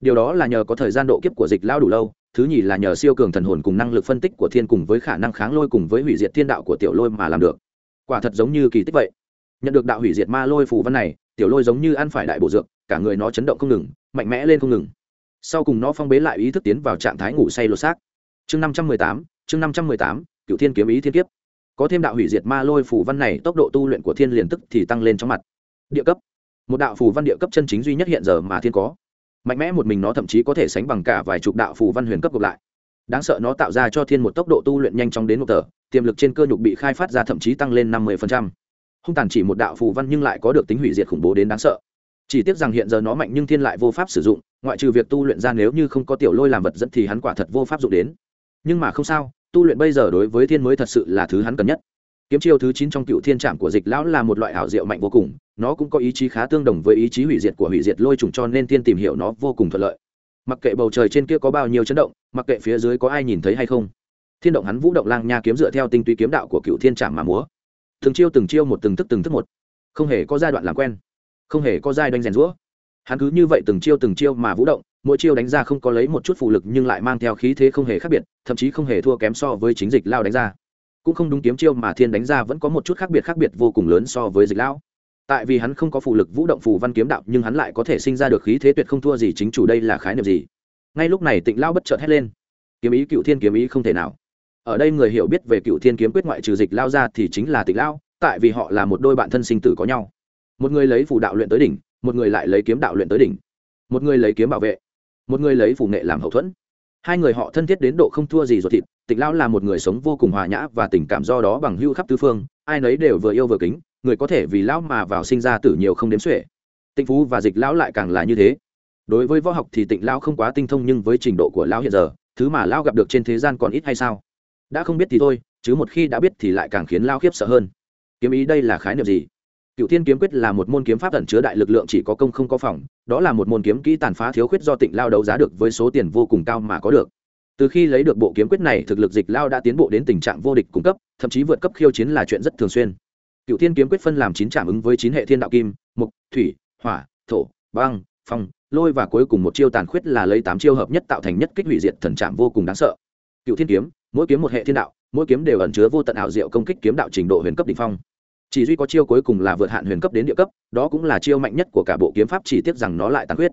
Điều đó là nhờ có thời gian độ kiếp của dịch lao đủ lâu, thứ nhì là nhờ siêu cường thần hồn cùng năng lực phân tích của thiên cùng với khả năng kháng lôi cùng với hủy diệt thiên đạo của tiểu lôi mà làm được. Quả thật giống như kỳ tích vậy. Nhận được đạo hủy diệt ma lôi phù văn này, tiểu lôi giống như ăn phải đại bổ dược, cả người nó chấn động không ngừng, mạnh mẽ lên không ngừng sau cùng nó phong bế lại ý thức tiến vào trạng thái ngủ say lột xác. Chương năm trăm mười tám, chương năm trăm mười tám, cựu thiên kiếm ý thiên kiếp. Có thêm đạo hủy diệt ma lôi phù văn này, tốc độ tu luyện của thiên liền tức thì tăng lên trong mặt. Địa cấp. Một đạo phù văn địa cấp chân chính duy nhất hiện giờ mà thiên có. Mạnh mẽ một mình nó thậm chí có thể sánh bằng cả vài chục đạo phù văn huyền cấp gộp lại. Đáng sợ nó tạo ra cho thiên một tốc độ tu luyện nhanh chóng đến một tờ, tiềm lực trên cơ nhục bị khai phát ra thậm chí tăng lên năm mươi hung tàn chỉ một đạo phù văn nhưng lại có được tính hủy diệt khủng bố đến đáng sợ chỉ tiếc rằng hiện giờ nó mạnh nhưng thiên lại vô pháp sử dụng, ngoại trừ việc tu luyện ra nếu như không có tiểu lôi làm vật dẫn thì hắn quả thật vô pháp dụng đến. Nhưng mà không sao, tu luyện bây giờ đối với thiên mới thật sự là thứ hắn cần nhất. Kiếm chiêu thứ chín trong cựu thiên trạm của dịch lão là một loại ảo diệu mạnh vô cùng, nó cũng có ý chí khá tương đồng với ý chí hủy diệt của hủy diệt lôi trùng cho nên thiên tìm hiểu nó vô cùng thuận lợi. Mặc kệ bầu trời trên kia có bao nhiêu chấn động, mặc kệ phía dưới có ai nhìn thấy hay không, thiên động hắn vũ động lang nha kiếm dựa theo tinh túy kiếm đạo của cựu thiên trạm mà múa. Từng chiêu từng chiêu một, từng thức từng thức một. Không hề có giai đoạn làm quen không hề có giai đoanh rèn rũa hắn cứ như vậy từng chiêu từng chiêu mà vũ động, mỗi chiêu đánh ra không có lấy một chút phụ lực nhưng lại mang theo khí thế không hề khác biệt, thậm chí không hề thua kém so với chính dịch lao đánh ra. Cũng không đúng kiếm chiêu mà thiên đánh ra vẫn có một chút khác biệt khác biệt vô cùng lớn so với dịch lão tại vì hắn không có phụ lực vũ động phù văn kiếm đạo nhưng hắn lại có thể sinh ra được khí thế tuyệt không thua gì chính chủ đây là khái niệm gì? Ngay lúc này tịnh lao bất chợt hét lên. Kiếm ý cựu thiên kiếm ý không thể nào. Ở đây người hiểu biết về cựu thiên kiếm quyết ngoại trừ dịch lao ra thì chính là tịnh lao, tại vì họ là một đôi bạn thân sinh tử có nhau một người lấy phù đạo luyện tới đỉnh, một người lại lấy kiếm đạo luyện tới đỉnh. Một người lấy kiếm bảo vệ, một người lấy phủ nghệ làm hậu thuẫn. Hai người họ thân thiết đến độ không thua gì ruột thịt, tịch lão là một người sống vô cùng hòa nhã và tình cảm do đó bằng hưu khắp tứ phương, ai nấy đều vừa yêu vừa kính, người có thể vì lão mà vào sinh ra tử nhiều không đếm xuể. Tịnh phú và dịch lão lại càng là như thế. Đối với võ học thì tịnh lão không quá tinh thông nhưng với trình độ của lão hiện giờ, thứ mà lão gặp được trên thế gian còn ít hay sao? Đã không biết thì thôi, chứ một khi đã biết thì lại càng khiến lão khiếp sợ hơn. Kiếm ý đây là khái niệm gì? Cựu thiên kiếm quyết là một môn kiếm pháp ẩn chứa đại lực lượng chỉ có công không có phòng, đó là một môn kiếm kỹ tàn phá thiếu khuyết do tịnh lao đấu giá được với số tiền vô cùng cao mà có được. Từ khi lấy được bộ kiếm quyết này, thực lực dịch lao đã tiến bộ đến tình trạng vô địch cung cấp, thậm chí vượt cấp khiêu chiến là chuyện rất thường xuyên. Cựu thiên kiếm quyết phân làm chín trạm ứng với chín hệ thiên đạo kim, mục, thủy, hỏa, thổ, băng, phong, lôi và cuối cùng một chiêu tàn khuyết là lấy tám chiêu hợp nhất tạo thành nhất kích hủy diệt thần trạm vô cùng đáng sợ. Cựu thiên kiếm, mỗi kiếm một hệ thiên đạo, mỗi kiếm đều ẩn chứa vô tận ảo diệu công kích kiếm đạo trình độ huyền cấp đ ỉ n h phong chỉ duy có chiêu cuối cùng là vượt hạn huyền cấp đến địa cấp, đó cũng là chiêu mạnh nhất của cả bộ kiếm pháp chỉ tiếc rằng nó lại tàn khuyết.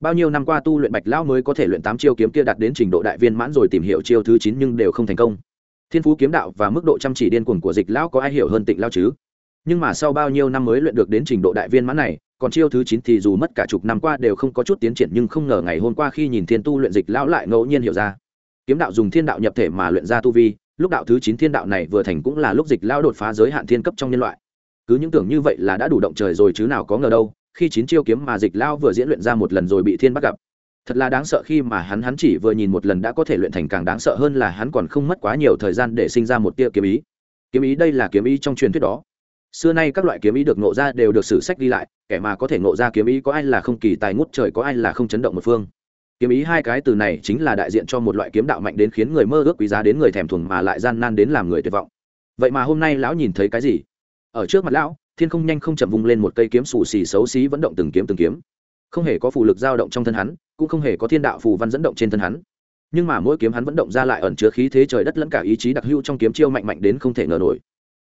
Bao nhiêu năm qua tu luyện bạch lão mới có thể luyện tám chiêu kiếm kia đạt đến trình độ đại viên mãn rồi tìm hiểu chiêu thứ chín nhưng đều không thành công. Thiên phú kiếm đạo và mức độ chăm chỉ điên cuồng của dịch lão có ai hiểu hơn tịnh lao chứ? Nhưng mà sau bao nhiêu năm mới luyện được đến trình độ đại viên mãn này, còn chiêu thứ chín thì dù mất cả chục năm qua đều không có chút tiến triển nhưng không ngờ ngày hôm qua khi nhìn thiên tu luyện dịch lão lại ngẫu nhiên hiểu ra. Kiếm đạo dùng thiên đạo nhập thể mà luyện ra tu vi lúc đạo thứ chín thiên đạo này vừa thành cũng là lúc dịch lao đột phá giới hạn thiên cấp trong nhân loại. Cứ những tưởng như vậy là đã đủ động trời rồi chứ nào có ngờ đâu, khi chín chiêu kiếm mà dịch lao vừa diễn luyện ra một lần rồi bị thiên bắt gặp. Thật là đáng sợ khi mà hắn hắn chỉ vừa nhìn một lần đã có thể luyện thành càng đáng sợ hơn là hắn còn không mất quá nhiều thời gian để sinh ra một tia kiếm ý. Kiếm ý đây là kiếm ý trong truyền thuyết đó. Xưa nay các loại kiếm ý được nộ ra đều được sử sách đi lại, kẻ mà có thể nộ ra kiếm ý có ai là không kỳ tài ngút trời, có ai là không chấn động một phương kiếm ý hai cái từ này chính là đại diện cho một loại kiếm đạo mạnh đến khiến người mơ ước quý giá đến người thèm thuồng mà lại gian nan đến làm người tuyệt vọng. Vậy mà hôm nay lão nhìn thấy cái gì? Ở trước mặt lão, thiên không nhanh không chậm vung lên một cây kiếm xù xì xấu xí vẫn động từng kiếm từng kiếm. Không hề có phù lực dao động trong thân hắn, cũng không hề có thiên đạo phù văn dẫn động trên thân hắn. Nhưng mà mỗi kiếm hắn vẫn động ra lại ẩn chứa khí thế trời đất lẫn cả ý chí đặc hữu trong kiếm chiêu mạnh mạnh đến không thể ngờ nổi.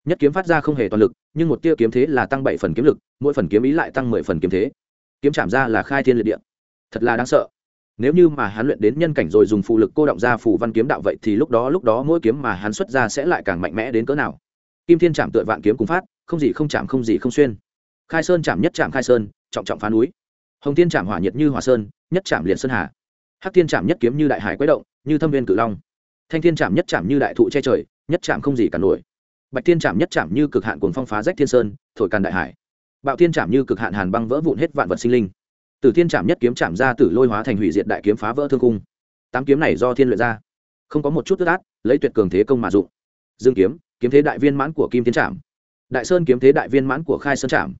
Nhất kiếm phát ra không hề toàn lực, nhưng một tia kiếm thế là tăng bảy phần kiếm lực, mỗi phần kiếm ý lại tăng mười phần kiếm thế. Kiếm chạm ra là khai thiên liệt địa. Thật là đáng sợ nếu như mà hắn luyện đến nhân cảnh rồi dùng phụ lực cô động ra phù văn kiếm đạo vậy thì lúc đó lúc đó mỗi kiếm mà hắn xuất ra sẽ lại càng mạnh mẽ đến cỡ nào? Kim thiên chạm tựa vạn kiếm cùng phát, không gì không chạm, không gì không xuyên. Khai sơn chạm nhất chạm khai sơn, trọng trọng phá núi. Hồng thiên chạm hỏa nhiệt như hỏa sơn, nhất chạm liền sơn hà. Hắc thiên chạm nhất kiếm như đại hải quái động, như thâm viên cử long. Thanh thiên chạm nhất chạm như đại thụ che trời, nhất chạm không gì cả nổi. Bạch thiên chạm nhất chạm như cực hạn cuồng phong phá rách thiên sơn, thổi càn đại hải. Bạo thiên chạm như cực hạn hàn băng vỡ vụn hết vạn vật sinh linh tử thiên chạm nhất kiếm chạm ra tử lôi hóa thành hủy diệt đại kiếm phá vỡ thương cung tám kiếm này do thiên luyện ra. Không có một chút tức át lấy tuyệt cường thế công mà dụng. Dương kiếm kiếm thế đại viên mãn của kim thiên trạm đại sơn kiếm thế đại viên mãn của khai sơn trạm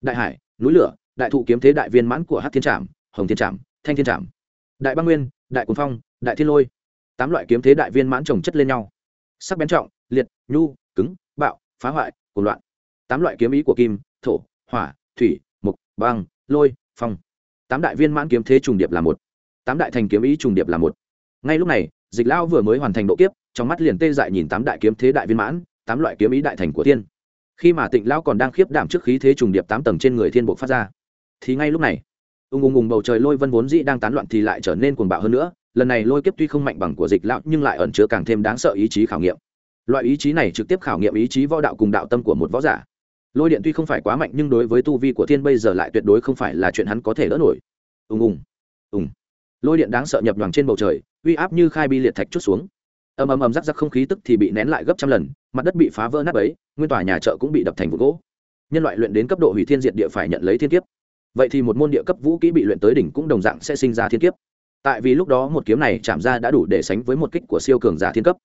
đại hải, núi lửa, đại thụ kiếm thế đại viên mãn của hát thiên trạm hồng thiên trạm thanh thiên trạm đại băng nguyên, đại quân phong, đại thiên lôi. Tám loại kiếm thế đại viên mãn trồng chất lên nhau. Sắc bén trọng, liệt, nhu, cứng, bạo, phá hoại, cuồng loạn. Tám loại kiếm ý của kim, thổ, hỏa, thủy mục băng, lôi, phong tám đại viên mãn kiếm thế trùng điệp là một, tám đại thành kiếm ý trùng điệp là một. Ngay lúc này, dịch lao vừa mới hoàn thành độ kiếp, trong mắt liền tê dại nhìn tám đại kiếm thế đại viên mãn, tám loại kiếm ý đại thành của tiên. Khi mà tịnh lao còn đang khiếp đảm trước khí thế trùng điệp tám tầng trên người thiên bộ phát ra, thì ngay lúc này, ung ung ung bầu trời lôi vân vốn dĩ đang tán loạn thì lại trở nên cuồng bạo hơn nữa, lần này lôi kiếp tuy không mạnh bằng của dịch lão, nhưng lại ẩn chứa càng thêm đáng sợ ý chí khảo nghiệm. Loại ý chí này trực tiếp khảo nghiệm ý chí võ đạo cùng đạo tâm của một võ giả lôi điện tuy không phải quá mạnh, nhưng đối với tu vi của thiên bây giờ lại tuyệt đối không phải là chuyện hắn có thể đỡ nổi. Ùng ùng ùng. Lôi điện đáng sợ nhập đoàn trên bầu trời, uy áp như khai bi liệt thạch chút xuống. Ầm ầm ầm rắc rắc không khí tức thì bị nén lại gấp trăm lần, mặt đất bị phá vỡ nát ấy nguyên tòa nhà chợ cũng bị đập thành vụ gỗ. Nhân loại luyện đến cấp độ hủy thiên diệt địa phải nhận lấy thiên kiếp. Vậy thì một môn địa cấp vũ kỹ bị luyện tới đỉnh cũng đồng dạng sẽ sinh ra thiên kiếp. Tại vì lúc đó một kiếm này chạm ra đã đủ để sánh với một kích của siêu cường giả thiên cấp.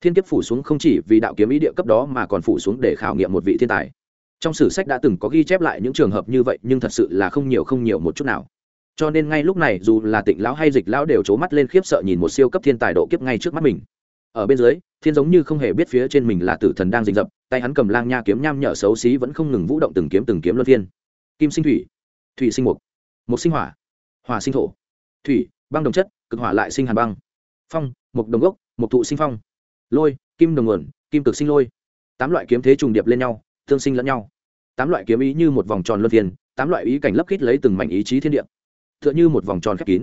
Thiên kiếp phủ xuống không chỉ vì đạo kiếm ý địa cấp đó mà còn phủ xuống để khảo nghiệm một vị thiên tài trong sử sách đã từng có ghi chép lại những trường hợp như vậy, nhưng thật sự là không nhiều không nhiều một chút nào. Cho nên ngay lúc này, dù là tịnh lão hay dịch lão đều c mắt lên khiếp sợ nhìn một siêu cấp thiên tài độ kiếp ngay trước mắt mình. Ở bên dưới, thiên giống như không hề biết phía trên mình là tử thần đang rình rập, tay hắn cầm lang nha kiếm nham nhở xấu xí vẫn không ngừng vũ động từng kiếm từng kiếm luân phiên. Kim sinh thủy thủy sinh mục mục sinh hỏa hỏa sinh thổ, thủy, băng đồng chất, cực hỏa lại sinh hàn băng, phong, mục đồng gốc, mục thụ sinh phong, lôi, kim đồng nguồn, kim cực sinh lôi. Tám loại kiếm thế trùng điệp lên nhau tương sinh lẫn nhau. Tám loại kiếm ý như một vòng tròn luân phiên, tám loại ý cảnh lấp kít lấy từng mảnh ý chí thiên địa. T h ư ợ n h ư một vòng tròn khép kín.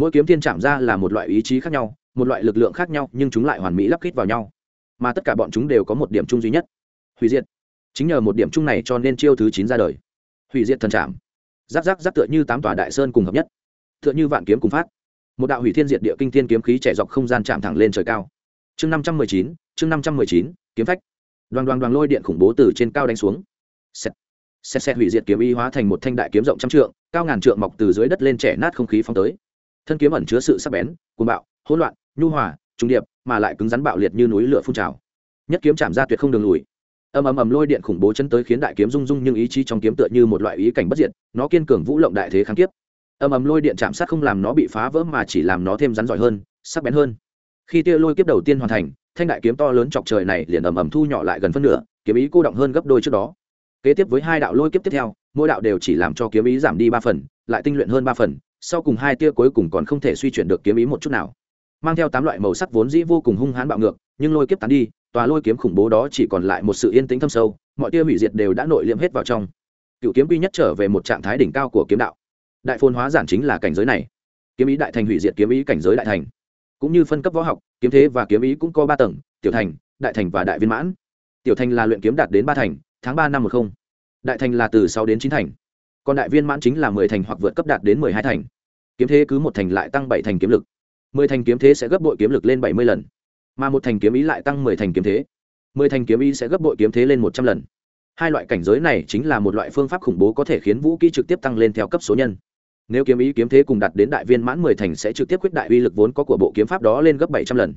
Mỗi kiếm thiên chạm ra là một loại ý chí khác nhau, một loại lực lượng khác nhau, nhưng chúng lại hoàn mỹ lấp kít vào nhau. Mà tất cả bọn chúng đều có một điểm chung duy nhất. Hủy diệt. Chính nhờ một điểm chung này cho nên chiêu thứ chín ra đời. Hủy diệt thần trạm giáp giáp giáp tựa như tám tòa đại sơn cùng hợp nhất. Tựa như vạn kiếm cùng phát. Một đạo hủy thiên diệt địa kinh thiên kiếm khí chạy dọc không gian chạm thẳng lên trời cao. Chương năm trăm mười chín, chương năm trăm mười chín, kiếm phách đoàn đoàn đoàn lôi điện khủng bố từ trên cao đánh xuống. Xét xét xét hủy diệt kiếm y hóa thành một thanh đại kiếm rộng trăm trượng, cao ngàn trượng mọc từ dưới đất lên trẻ nát không khí phong tới. Thân kiếm ẩn chứa sự sắc bén, cuồng bạo, hỗn loạn, nhu hòa, trung điệp, mà lại cứng rắn bạo liệt như núi lửa phun trào. Nhất kiếm chạm ra tuyệt không đường lùi. Ầm ầm ầm lôi điện khủng bố chân tới khiến đại kiếm rung rung nhưng ý chí trong kiếm tựa như một loại ý cảnh bất diệt, nó kiên cường vũ lộng đại thế kháng kiếp. Ầm ầm lôi điện chạm sát không làm nó bị phá vỡ mà chỉ làm nó thêm rắn giỏi hơn, sắc bén hơn. Khi tia lôi kiếp đầu tiên hoàn thành thanh đại kiếm to lớn chọc trời này liền ầm ầm thu nhỏ lại gần phân nửa, kiếm ý cô động hơn gấp đôi trước đó. Kế tiếp với hai đạo lôi kiếp tiếp theo, mỗi đạo đều chỉ làm cho kiếm ý giảm đi ba phần, lại tinh luyện hơn ba phần, sau cùng hai tia cuối cùng còn không thể suy chuyển được kiếm ý một chút nào. Mang theo tám loại màu sắc vốn dĩ vô cùng hung hãn bạo ngược, nhưng lôi kiếp tán đi, tòa lôi kiếm khủng bố đó chỉ còn lại một sự yên tĩnh thâm sâu, mọi tia hủy diệt đều đã nội liệm hết vào trong. Cựu kiếm quy nhất trở về một trạng thái đỉnh cao của kiếm đạo. Đại phôn hóa giản chính là cảnh giới này. Kiếm ý đại thành hủy diệt kiếm ý cảnh giới đại thành. Cũng như phân cấp võ học kiếm thế và kiếm ý cũng có ba tầng, tiểu thành, đại thành và đại viên mãn. Tiểu thành là luyện kiếm đạt đến ba thành, tháng ba năm một không. Đại thành là từ sáu đến chín thành. Còn đại viên mãn chính là mười thành hoặc vượt cấp đạt đến mười hai thành. Kiếm thế cứ một thành lại tăng bảy thành kiếm lực. Mười thành kiếm thế sẽ gấp bội kiếm lực lên bảy mươi lần. Mà một thành kiếm ý lại tăng mười thành kiếm thế. Mười thành kiếm ý sẽ gấp bội kiếm thế lên một trăm lần. Hai loại cảnh giới này chính là một loại phương pháp khủng bố có thể khiến vũ kỹ trực tiếp tăng lên theo cấp số nhân nếu kiếm ý kiếm thế cùng đạt đến đại viên mãn mười thành sẽ trực tiếp quyết đại uy lực vốn có của bộ kiếm pháp đó lên gấp bảy trăm lần.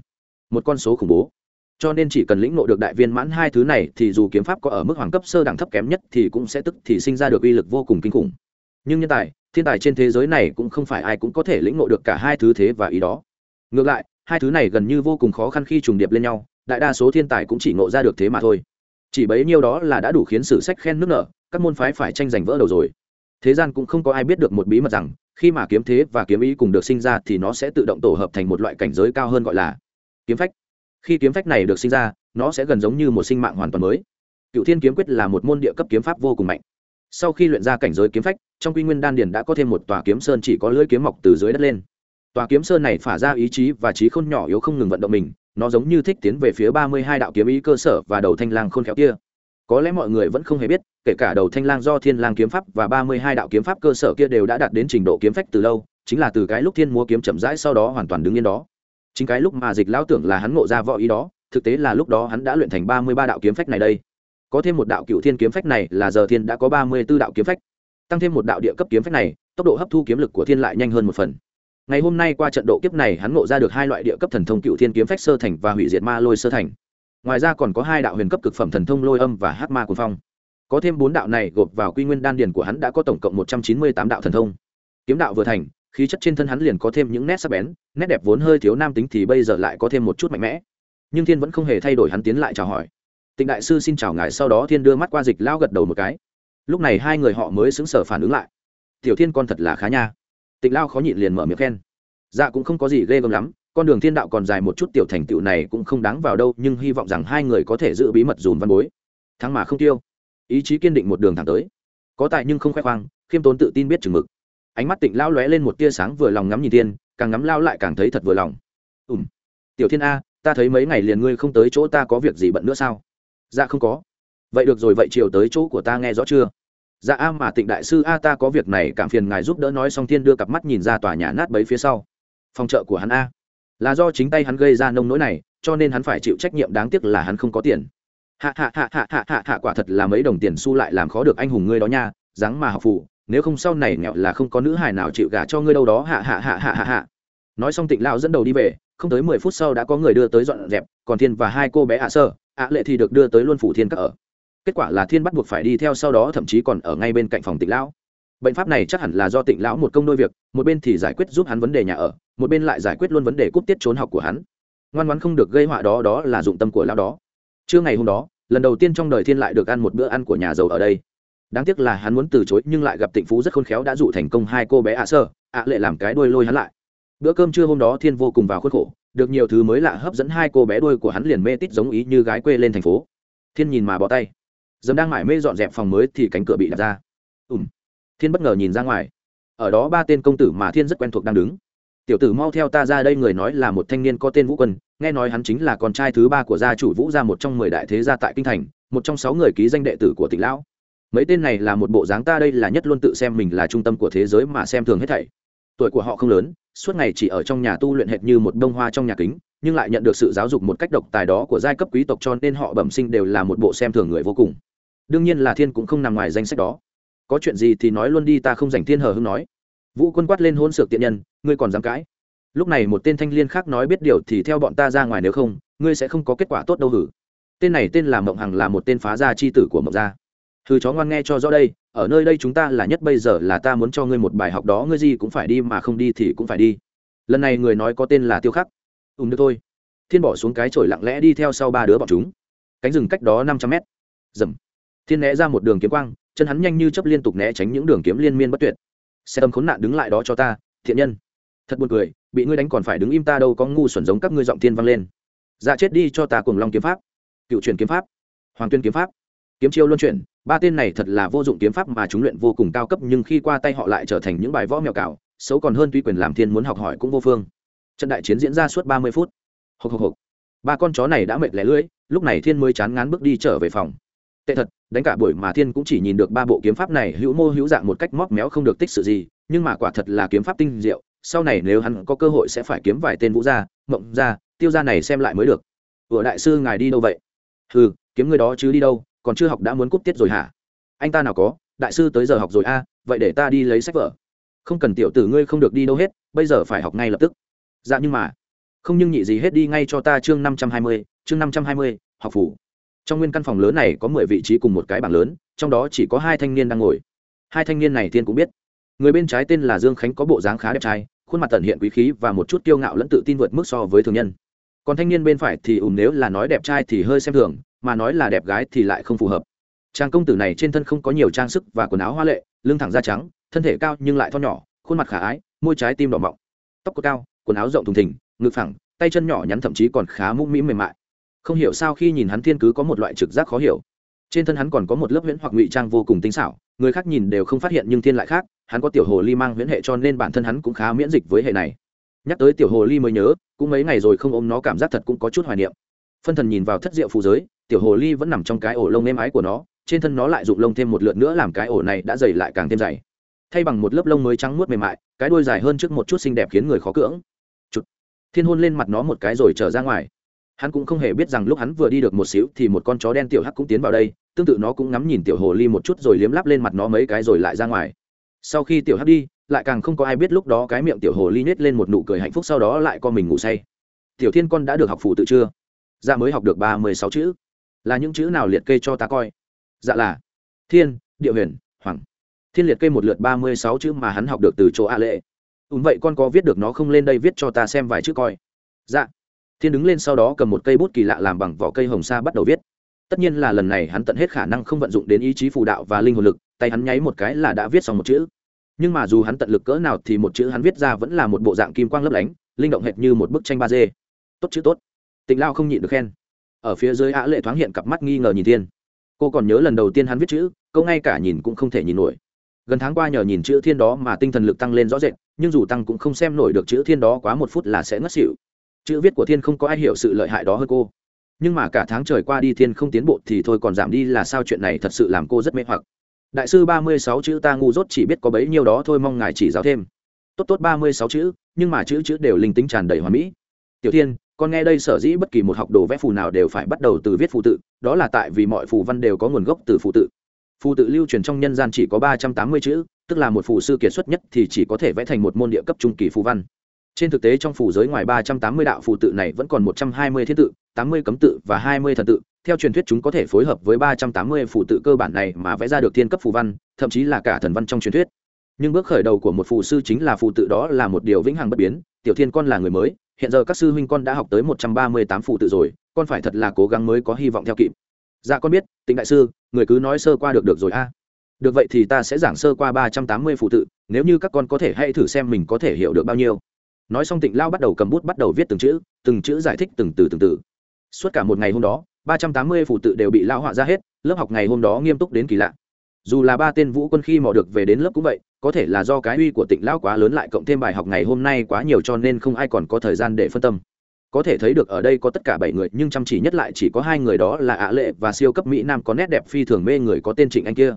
Một con số khủng bố. Cho nên chỉ cần lĩnh ngộ được đại viên mãn hai thứ này thì dù kiếm pháp có ở mức hoàng cấp sơ đẳng thấp kém nhất thì cũng sẽ tức thì sinh ra được uy lực vô cùng kinh khủng. Nhưng nhân tài, thiên tài trên thế giới này cũng không phải ai cũng có thể lĩnh ngộ được cả hai thứ thế và ý đó. Ngược lại, hai thứ này gần như vô cùng khó khăn khi trùng điệp lên nhau, đại đa số thiên tài cũng chỉ ngộ ra được thế mà thôi. Chỉ bấy nhiêu đó là đã đủ khiến sử sách khen nước nở, các môn phái phải tranh giành vỡ đầu rồi thế gian cũng không có ai biết được một bí mật rằng, khi mà kiếm thế và kiếm ý cùng được sinh ra thì nó sẽ tự động tổ hợp thành một loại cảnh giới cao hơn gọi là kiếm phách. Khi kiếm phách này được sinh ra, nó sẽ gần giống như một sinh mạng hoàn toàn mới. Cựu thiên kiếm quyết là một môn địa cấp kiếm pháp vô cùng mạnh. Sau khi luyện ra cảnh giới kiếm phách, trong quy nguyên đan điền đã có thêm một tòa kiếm sơn chỉ có lưỡi kiếm mọc từ dưới đất lên. Tòa kiếm sơn này phả ra ý chí và trí khôn nhỏ yếu không ngừng vận động mình, nó giống như thích tiến về phía ba mươi hai đạo kiếm ý cơ sở và đầu thanh lang khôn khéo kia. Có lẽ mọi người vẫn không hề biết kể cả đầu thanh lang do thiên lang kiếm pháp và ba mươi hai đạo kiếm pháp cơ sở kia đều đã đạt đến trình độ kiếm phách từ lâu, chính là từ cái lúc thiên múa kiếm chậm rãi sau đó hoàn toàn đứng yên đó. Chính cái lúc mà dịch lão tưởng là hắn ngộ ra võ ý đó, thực tế là lúc đó hắn đã luyện thành ba mươi ba đạo kiếm phách này đây. Có thêm một đạo cựu thiên kiếm phách này là giờ thiên đã có ba mươi b ố đạo kiếm phách. Tăng thêm một đạo địa cấp kiếm phách này, tốc độ hấp thu kiếm lực của thiên lại nhanh hơn một phần. Ngày hôm nay qua trận độ kiếp này hắn ngộ ra được hai loại địa cấp thần thông cựu thiên kiếm phách sơ thành và hủy diệt ma lôi sơ thành. Ngoài ra còn có hai đạo huyền cấp cực phẩm thần thông lôi âm và hát ma cuồng phong có thêm bốn đạo này gộp vào quy nguyên đan điền của hắn đã có tổng cộng một trăm chín mươi tám đạo thần thông. Kiếm đạo vừa thành, khí chất trên thân hắn liền có thêm những nét sắc bén, nét đẹp vốn hơi thiếu nam tính thì bây giờ lại có thêm một chút mạnh mẽ. Nhưng thiên vẫn không hề thay đổi hắn tiến lại chào hỏi. Tịnh đại sư xin chào ngài, sau đó thiên đưa mắt qua dịch lao gật đầu một cái. Lúc này hai người họ mới xứng sở phản ứng lại. Tiểu thiên con thật là khá nha. Tịnh lao khó nhịn liền mở miệng khen. Dạ cũng không có gì ghê gớm lắm, con đường thiên đạo còn dài một chút tiểu thành tựu này cũng không đáng vào đâu, nhưng hy vọng rằng hai người có thể giữ bí mật dùm văn bối. Thắng mà không tiêu ý chí kiên định một đường thẳng tới. Có tài nhưng không khoe khoang, khiêm tốn tự tin biết chừng mực. Ánh mắt tịnh lao lóe lên một tia sáng vừa lòng ngắm nhìn tiên càng ngắm lao lại càng thấy thật vừa lòng. Ùm tiểu thiên a, ta thấy mấy ngày liền ngươi không tới chỗ ta có việc gì bận nữa sao? Dạ không có. Vậy được rồi, vậy chiều tới chỗ của ta nghe rõ chưa? Dạ a mà tịnh đại sư a, ta có việc này, cảm phiền ngài giúp đỡ nói xong thiên đưa cặp mắt nhìn ra tòa nhà nát bấy phía sau. Phòng trợ của hắn a. Là do chính tay hắn gây ra nông nỗi này, cho nên hắn phải chịu trách nhiệm đáng tiếc là hắn không có tiền hạ hạ hạ hạ hạ hạ hạ quả thật là mấy đồng tiền xu lại làm khó được anh hùng ngươi đó nha, dáng mà học phụ nếu không sau này nghèo là không có nữ hài nào chịu gả cho ngươi đâu đó. Hạ hạ hạ hạ hạ hạ. Nói xong tịnh lão dẫn đầu đi về, không tới mười phút sau đã có người đưa tới dọn dẹp, còn thiên và hai cô bé ạ sơ, ạ lệ thì được đưa tới luân phủ thiên các ở. Kết quả là thiên bắt buộc phải đi theo sau đó, thậm chí còn ở ngay bên cạnh phòng tịnh lão bệnh pháp này chắc hẳn là do tịnh lão một công đôi việc, một bên thì giải quyết giúp hắn vấn đề nhà ở, một bên lại giải quyết luôn vấn đề cúp tiết trốn học của hắn. Ngoan ngoãn không được gây họa đó đó là dụng tâm của lão đó trưa ngày hôm đó, lần đầu tiên trong đời thiên lại được ăn một bữa ăn của nhà giàu ở đây. Đáng tiếc là hắn muốn từ chối, nhưng lại gặp tịnh phú rất khôn khéo đã dụ thành công hai cô bé ạ sơ, ạ lệ làm cái đuôi lôi hắn lại. Bữa cơm trưa hôm đó thiên vô cùng vào khuất khổ, được nhiều thứ mới lạ hấp dẫn hai cô bé đuôi của hắn liền mê tít giống ý như gái quê lên thành phố. Thiên nhìn mà bỏ tay. Dầm đang mải mê dọn dẹp phòng mới thì cánh cửa bị đặt ra. Ùm. Thiên bất ngờ nhìn ra ngoài. Ở đó ba tên công tử mà thiên rất quen thuộc đang đứng tiểu tử mau theo ta ra đây, người nói là một thanh niên có tên vũ quân, nghe nói hắn chính là con trai thứ ba của gia chủ vũ gia, một trong mười đại thế gia tại kinh thành, một trong sáu người ký danh đệ tử của tỉnh lão. Mấy tên này là một bộ dáng ta đây là nhất luôn tự xem mình là trung tâm của thế giới mà xem thường hết thảy. Tuổi của họ không lớn, suốt ngày chỉ ở trong nhà tu luyện hệt như một bông hoa trong nhà kính, nhưng lại nhận được sự giáo dục một cách độc tài đó của giai cấp quý tộc, cho nên họ bẩm sinh đều là một bộ xem thường người vô cùng. Đương nhiên là thiên cũng không nằm ngoài danh sách đó. Có chuyện gì thì nói luôn đi, ta không dành thiên hờ hưng nói vũ quân quát lên hôn sược tiện nhân, ngươi còn dám cãi? Lúc này một tên thanh liên khác nói biết điều thì theo bọn ta ra ngoài nếu không, ngươi sẽ không có kết quả tốt đâu hử? Tên này tên là mộng hằng, là một tên phá gia c h i tử của mộng gia. Thư chó ngoan nghe cho rõ đây, ở nơi đây chúng ta là nhất bây giờ là ta muốn cho ngươi một bài học đó, ngươi gì cũng phải đi mà không đi thì cũng phải đi. Lần này người nói có tên là tiêu khắc. Ùm được thôi. Thiên bỏ xuống cái chổi lặng lẽ đi theo sau ba đứa bọn chúng. Cánh rừng cách đó năm trăm mét. Dầm thiên né ra một đường kiếm quang, chân hắn nhanh như chấp liên tục né tránh những đường kiếm liên miên bất tuyệt xe tâm khốn nạn đứng lại đó cho ta, thiện nhân. Thật buồn cười, bị ngươi đánh còn phải đứng im ta đâu có ngu xuẩn giống các ngươi giọng thiên vang lên. Dạ chết đi cho ta cùng long kiếm pháp. Cựu truyền kiếm pháp. Hoàng tuyên kiếm pháp. Kiếm chiêu luân chuyển, ba tên này thật là vô dụng kiếm pháp mà chúng luyện vô cùng cao cấp nhưng khi qua tay họ lại trở thành những bài võ mèo cào, xấu còn hơn tuy quyền làm thiên muốn học hỏi cũng vô phương. Trận đại chiến diễn ra suốt ba mươi phút. Hộc hộc hộc. Ba con chó này đã mệt lẻ lưỡi, lúc này thiên mới chán ngán bước đi trở về phòng. Tệ thật đánh cả buổi mà thiên cũng chỉ nhìn được ba bộ kiếm pháp này, hữu mô hữu dạng một cách móc méo không được tích sự gì, nhưng mà quả thật là kiếm pháp tinh diệu, sau này nếu hắn có cơ hội sẽ phải kiếm vài tên vũ gia, mộng gia, tiêu gia này xem lại mới được. Ủa đại sư ngài đi đâu vậy? Ừ kiếm người đó chứ đi đâu, còn chưa học đã muốn cúp tiết rồi hả? Anh ta nào có, đại sư tới giờ học rồi a, vậy để ta đi lấy sách vở. Không cần tiểu tử ngươi không được đi đâu hết, bây giờ phải học ngay lập tức. Dạ nhưng mà, không nhưng nhị gì hết đi ngay cho ta chương năm trăm hai mươi, chương năm trăm hai mươi, học phủ trong nguyên căn phòng lớn này có mười vị trí cùng một cái bảng lớn, trong đó chỉ có hai thanh niên đang ngồi. Hai thanh niên này tiên cũng biết. Người bên trái tên là dương khánh có bộ dáng khá đẹp trai, khuôn mặt tận hiện quý khí và một chút kiêu ngạo lẫn tự tin vượt mức so với thường nhân. Còn thanh niên bên phải thì ùm nếu là nói đẹp trai thì hơi xem thường, mà nói là đẹp gái thì lại không phù hợp. Trang công tử này trên thân không có nhiều trang sức và quần áo hoa lệ, lưng thẳng da trắng, thân thể cao nhưng lại thon nhỏ, khuôn mặt khả ái, môi trái tim đỏ mọng, tóc cao, quần áo rộng thùng thình, ngực phẳng, tay chân nhỏ nhắn thậm chí còn khá mũm mĩm mềm mại không hiểu sao khi nhìn hắn thiên cứ có một loại trực giác khó hiểu. Trên thân hắn còn có một lớp huyễn hoặc ngụy trang vô cùng tinh xảo, người khác nhìn đều không phát hiện nhưng thiên lại khác, hắn có tiểu hồ ly mang huyễn hệ cho nên bản thân hắn cũng khá miễn dịch với hệ này. Nhắc tới tiểu hồ ly mới nhớ, cũng mấy ngày rồi không ôm nó cảm giác thật cũng có chút hoài niệm. Phân thần nhìn vào thất diệu phù giới, tiểu hồ ly vẫn nằm trong cái ổ lông êm ái của nó, trên thân nó lại rụng lông thêm một lượt nữa làm cái ổ này đã dày lại càng thêm dày. Thay bằng một lớp lông mới trắng muốt mềm mại, cái đuôi dài hơn trước một chút xinh đẹp khiến người khó cưỡng. Thiên hôn lên mặt nó một cái rồi trở ra ngoài hắn cũng không hề biết rằng lúc hắn vừa đi được một xíu thì một con chó đen tiểu hắc cũng tiến vào đây, tương tự nó cũng ngắm nhìn tiểu hồ ly một chút rồi liếm lắp lên mặt nó mấy cái rồi lại ra ngoài. Sau khi tiểu hắc đi, lại càng không có ai biết lúc đó cái miệng tiểu hồ ly nhét lên một nụ cười hạnh phúc sau đó lại co mình ngủ say. Tiểu thiên con đã được học phụ tự chưa? Dạ mới học được ba mươi sáu chữ. Là những chữ nào liệt kê cho ta coi? Dạ là thiên, địa huyền, hoàng. Thiên liệt kê một lượt ba mươi sáu chữ mà hắn học được từ chỗ a lệ. Ùn vậy con có viết được nó không lên đây viết cho ta xem vài chữ coi. Dạ thiên đứng lên sau đó cầm một cây bút kỳ lạ làm bằng vỏ cây hồng sa bắt đầu viết. Tất nhiên là lần này hắn tận hết khả năng không vận dụng đến ý chí phù đạo và linh hồn lực, tay hắn nháy một cái là đã viết xong một chữ. Nhưng mà dù hắn tận lực cỡ nào thì một chữ hắn viết ra vẫn là một bộ dạng kim quang lấp lánh, linh động hệt như một bức tranh ba d tốt chữ tốt. Tịnh lao không nhịn được khen. Ở phía dưới ả lệ thoáng hiện cặp mắt nghi ngờ nhìn thiên. Cô còn nhớ lần đầu tiên hắn viết chữ, câu ngay cả nhìn cũng không thể nhìn nổi. Gần tháng qua nhờ nhìn chữ thiên đó mà tinh thần lực tăng lên rõ rệt, nhưng dù tăng cũng không xem nổi được chữ thiên đó quá một phút là sẽ ngất xỉu chữ viết của thiên không có ai hiểu sự lợi hại đó hơn cô. Nhưng mà cả tháng trời qua đi thiên không tiến bộ thì thôi, còn giảm đi là sao chuyện này thật sự làm cô rất mê hoặc. Đại sư ba mươi sáu chữ ta ngu dốt chỉ biết có bấy nhiêu đó thôi, mong ngài chỉ giáo thêm. Tốt tốt ba mươi sáu chữ, nhưng mà chữ chữ đều linh tính tràn đầy hoàn mỹ. Tiểu thiên, con nghe đây sở dĩ bất kỳ một học đồ vẽ phù nào đều phải bắt đầu từ viết phù tự, đó là tại vì mọi phù văn đều có nguồn gốc từ phù tự. Phù tự lưu truyền trong nhân gian chỉ có ba trăm tám mươi chữ, tức là một phù sư kiệt xuất nhất thì chỉ có thể vẽ thành một môn địa cấp trung kỳ phù văn trên thực tế trong phủ giới ngoài ba trăm tám mươi đạo phù tự này vẫn còn một trăm hai mươi thiên tự, tám mươi cấm tự và hai mươi thần tự. Theo truyền thuyết chúng có thể phối hợp với ba trăm tám mươi phù tự cơ bản này mà vẽ ra được thiên cấp phù văn, thậm chí là cả thần văn trong truyền thuyết. Nhưng bước khởi đầu của một phù sư chính là phù tự đó là một điều vĩnh hằng bất biến. Tiểu thiên con là người mới, hiện giờ các sư huynh con đã học tới một trăm ba mươi tám phù tự rồi, con phải thật là cố gắng mới có hy vọng theo kịp. Dạ con biết, tịnh đại sư, người cứ nói sơ qua được được rồi a. Được vậy thì ta sẽ giảng sơ qua ba trăm tám mươi phù tự, nếu như các con có thể hãy thử xem mình có thể hiểu được bao nhiêu nói xong tịnh lao bắt đầu cầm bút bắt đầu viết từng chữ từng chữ giải thích từng từ từng từ. Suốt cả một ngày hôm đó, ba trăm tám mươi phụ tự đều bị lao họa ra hết, lớp học ngày hôm đó nghiêm túc đến kỳ lạ. Dù là ba tên vũ quân khi mò được về đến lớp cũng vậy, có thể là do cái uy của tịnh lão quá lớn lại cộng thêm bài học ngày hôm nay quá nhiều cho nên không ai còn có thời gian để phân tâm. Có thể thấy được ở đây có tất cả bảy người, nhưng chăm chỉ nhất lại chỉ có hai người đó là ạ lệ và siêu cấp mỹ nam có nét đẹp phi thường mê người có tên trịnh anh kia.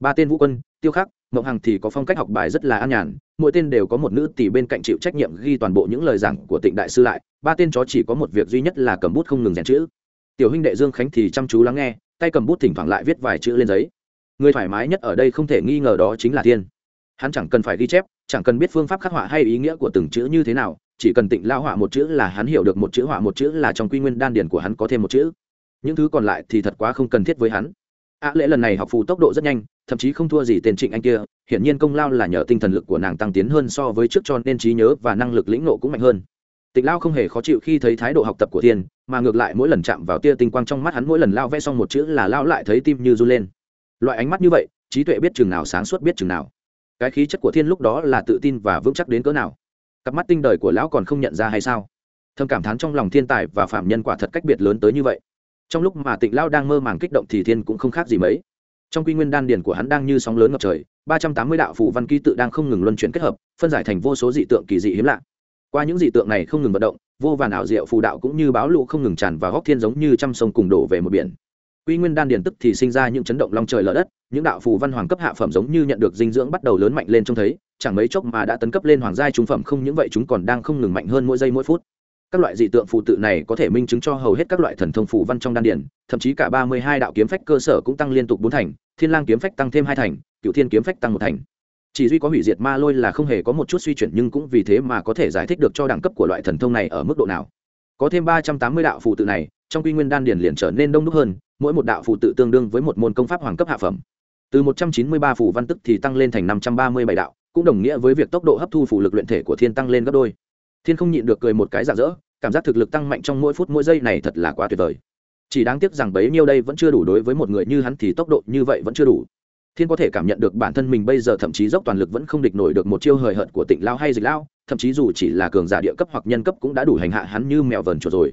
Ba tên vũ quân, tiêu khắc mộng hằng thì có phong cách học bài rất là an nhàn, mỗi tên đều có một nữ tỷ bên cạnh chịu trách nhiệm ghi toàn bộ những lời giảng của tịnh đại sư lại, ba tên chó chỉ có một việc duy nhất là cầm bút không ngừng rèn chữ. Tiểu huynh đệ dương khánh thì chăm chú lắng nghe, tay cầm bút thỉnh thoảng lại viết vài chữ lên giấy. Người thoải mái nhất ở đây không thể nghi ngờ đó chính là thiên. Hắn chẳng cần phải ghi chép, chẳng cần biết phương pháp khắc họa hay ý nghĩa của từng chữ như thế nào, chỉ cần tịnh lao họa một chữ là hắn hiểu được một chữ họa một chữ là trong quy nguyên đan điển của hắn có thêm một chữ. Những thứ còn lại thì thật quá không cần thiết với hắn ạ lễ lần này học phù tốc độ rất nhanh, thậm chí không thua gì tên trịnh anh kia, hiển nhiên công lao là nhờ tinh thần lực của nàng tăng tiến hơn so với trước cho nên trí nhớ và năng lực lĩnh nộ cũng mạnh hơn. Tịch lao không hề khó chịu khi thấy thái độ học tập của thiên, mà ngược lại mỗi lần chạm vào tia tinh quang trong mắt hắn mỗi lần lao vẽ xong một chữ là lao lại thấy tim như run lên. Loại ánh mắt như vậy, trí tuệ biết chừng nào sáng suốt biết chừng nào. Cái khí chất của thiên lúc đó là tự tin và vững chắc đến cỡ nào. Cặp mắt tinh đời của lão còn không nhận ra hay sao? Thâm cảm thán trong lòng thiên tài và phạm nhân quả thật cách biệt lớn tới như vậy trong lúc mà tịnh lao đang mơ màng kích động thì thiên cũng không khác gì mấy. Trong quy nguyên đan Điền của hắn đang như sóng lớn ngập trời, ba trăm tám mươi đạo phù văn ký tự đang không ngừng luân chuyển kết hợp, phân giải thành vô số dị tượng kỳ dị hiếm lạ. Qua những dị tượng này không ngừng vận động, vô vàn ảo diệu phù đạo cũng như báo lũ không ngừng tràn vào góc thiên giống như trăm sông cùng đổ về một biển. Quy nguyên đan Điền tức thì sinh ra những chấn động long trời lở đất, những đạo phù văn hoàng cấp hạ phẩm giống như nhận được dinh dưỡng bắt đầu lớn mạnh lên trông thấy, chẳng mấy chốc mà đã tấn cấp lên hoàng giai trung phẩm không những vậy chúng còn đang không ngừng mạnh hơn mỗi giây mỗi phút các loại dị tượng phụ tự này có thể minh chứng cho hầu hết các loại thần thông phù văn trong đan điển thậm chí cả ba mươi hai đạo kiếm phách cơ sở cũng tăng liên tục bốn thành, thiên lang kiếm phách tăng thêm hai thành cựu thiên kiếm phách tăng một thành. Chỉ duy có hủy diệt ma lôi là không hề có một chút suy chuyển nhưng cũng vì thế mà có thể giải thích được cho đẳng cấp của loại thần thông này ở mức độ nào. Có thêm ba trăm tám mươi đạo phụ tự này, trong quy nguyên đan điển liền trở nên đông đúc hơn, mỗi một đạo phụ tự tương đương với một môn công pháp hoàng cấp hạ phẩm. Từ một trăm chín mươi ba phù văn tức thì tăng lên thành năm trăm ba mươi bảy đạo, cũng đồng nghĩa với việc tốc độ hấp thu phụ lực luyện thể của thiên tăng lên gấp đôi. Thiên không nhịn được cười một cái giả dỡ cảm giác thực lực tăng mạnh trong mỗi phút mỗi giây này thật là quá tuyệt vời. Chỉ đáng tiếc rằng bấy nhiêu đây vẫn chưa đủ đối với một người như hắn thì tốc độ như vậy vẫn chưa đủ. Thiên có thể cảm nhận được bản thân mình bây giờ thậm chí dốc toàn lực vẫn không địch nổi được một chiêu hời hợt của tịnh lao hay dịch lao, thậm chí dù chỉ là cường giả địa cấp hoặc nhân cấp cũng đã đủ hành hạ hắn như mèo vờn chuột rồi.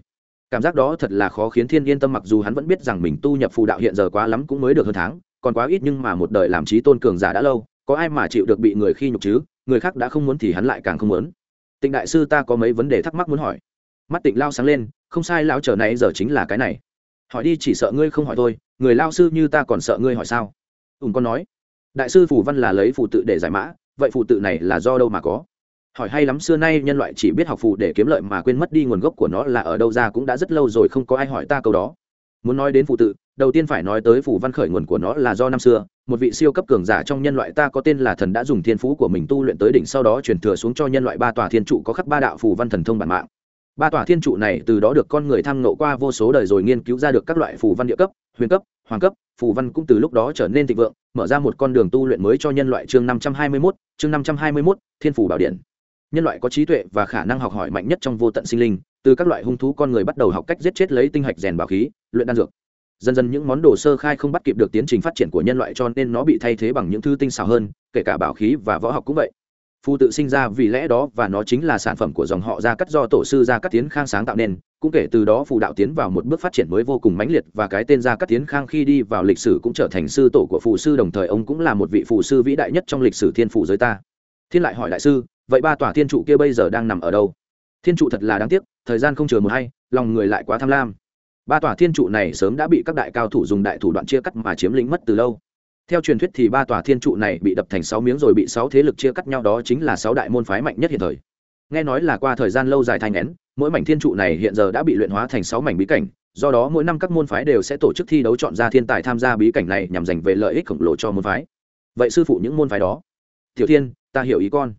Cảm giác đó thật là khó khiến thiên yên tâm mặc dù hắn vẫn biết rằng mình tu nhập phù đạo hiện giờ quá lắm cũng mới được hơn tháng, còn quá ít nhưng mà một đời làm trí tôn cường giả đã lâu, có ai mà chịu được bị người khi nhục chứ? Người khác đã không muốn thì hắn lại càng không muốn. Tịnh đại sư ta có mấy vấn đề thắc mắc muốn hỏi mắt tịnh lao sáng lên, không sai lão trở này giờ chính là cái này. Hỏi đi chỉ sợ ngươi không hỏi thôi, người lao sư như ta còn sợ ngươi hỏi sao? Ùn con nói. Đại sư phủ văn là lấy phụ tự để giải mã, vậy phụ tự này là do đâu mà có? Hỏi hay lắm, xưa nay nhân loại chỉ biết học phụ để kiếm lợi mà quên mất đi nguồn gốc của nó là ở đâu ra cũng đã rất lâu rồi không có ai hỏi ta câu đó. Muốn nói đến phụ tự, đầu tiên phải nói tới phủ văn khởi nguồn của nó là do năm xưa, một vị siêu cấp cường giả trong nhân loại ta có tên là thần đã dùng thiên phú của mình tu luyện tới đỉnh sau đó truyền thừa xuống cho nhân loại ba tòa thiên trụ có khắc ba đạo phủ văn thần thông bản mạng ba tòa thiên trụ này từ đó được con người tham nộ qua vô số đời rồi nghiên cứu ra được các loại phù văn địa cấp huyền cấp hoàng cấp phù văn cũng từ lúc đó trở nên thịnh vượng mở ra một con đường tu luyện mới cho nhân loại chương năm trăm hai mươi 521, chương năm trăm hai mươi 521, thiên phủ bảo điện. Nhân loại có trí tuệ và khả năng học hỏi mạnh nhất trong vô tận sinh linh từ các loại hung thú con người bắt đầu học cách giết chết lấy tinh hạch rèn bảo khí luyện đan dược. Dần dần những món đồ sơ khai không bắt kịp được tiến trình phát triển của nhân loại cho nên nó bị thay thế bằng những thứ tinh xảo hơn kể cả bảo khí và võ học cũng vậy phù tự sinh ra vì lẽ đó và nó chính là sản phẩm của dòng họ gia cắt do tổ sư gia cắt tiến khang sáng tạo nên, cũng kể từ đó phù đạo tiến vào một bước phát triển mới vô cùng mãnh liệt và cái tên gia cắt tiến khang khi đi vào lịch sử cũng trở thành sư tổ của phù sư, đồng thời ông cũng là một vị phù sư vĩ đại nhất trong lịch sử thiên phủ giới ta. Thiên lại hỏi đại sư, vậy ba tòa thiên trụ kia bây giờ đang nằm ở đâu? Thiên trụ thật là đáng tiếc, thời gian không chờ một hay, lòng người lại quá tham lam. Ba tòa thiên trụ này sớm đã bị các đại cao thủ dùng đại thủ đoạn chia cắt mà chiếm lĩnh mất từ lâu theo truyền thuyết thì ba tòa thiên trụ này bị đập thành sáu miếng rồi bị sáu thế lực chia cắt nhau, đó chính là sáu đại môn phái mạnh nhất hiện thời. Nghe nói là qua thời gian lâu dài thanh nén, mỗi mảnh thiên trụ này hiện giờ đã bị luyện hóa thành sáu mảnh bí cảnh, do đó mỗi năm các môn phái đều sẽ tổ chức thi đấu chọn ra thiên tài tham gia bí cảnh này nhằm giành về lợi ích khổng lồ cho môn phái. Vậy sư phụ những môn phái đó? Tiểu thiên, ta hiểu ý con.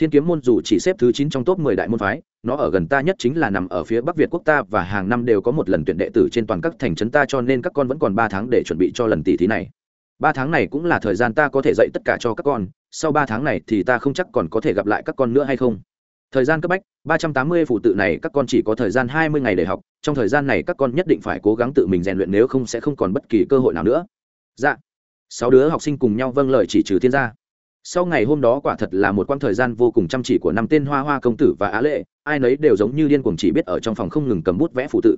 Thiên kiếm môn dù chỉ xếp thứ chín trong top mười đại môn phái, nó ở gần ta nhất chính là nằm ở phía bắc việt quốc ta và hàng năm đều có một lần tuyển đệ tử trên toàn các thành trấn ta cho nên các con vẫn còn ba tháng để chuẩn bị cho lần tỷ thí này ba tháng này cũng là thời gian ta có thể dạy tất cả cho các con, sau ba tháng này thì ta không chắc còn có thể gặp lại các con nữa hay không? Thời gian cấp bách, ba trăm tám mươi phụ tự này các con chỉ có thời gian hai mươi ngày để học, trong thời gian này các con nhất định phải cố gắng tự mình rèn luyện nếu không sẽ không còn bất kỳ cơ hội nào nữa. Dạ. Sáu đứa học sinh cùng nhau vâng lời chỉ trừ thiên gia. Sau ngày hôm đó quả thật là một quãng thời gian vô cùng chăm chỉ của năm tên hoa hoa công tử và á lệ, ai nấy đều giống như điên cuồng chỉ biết ở trong phòng không ngừng cầm bút vẽ phụ tự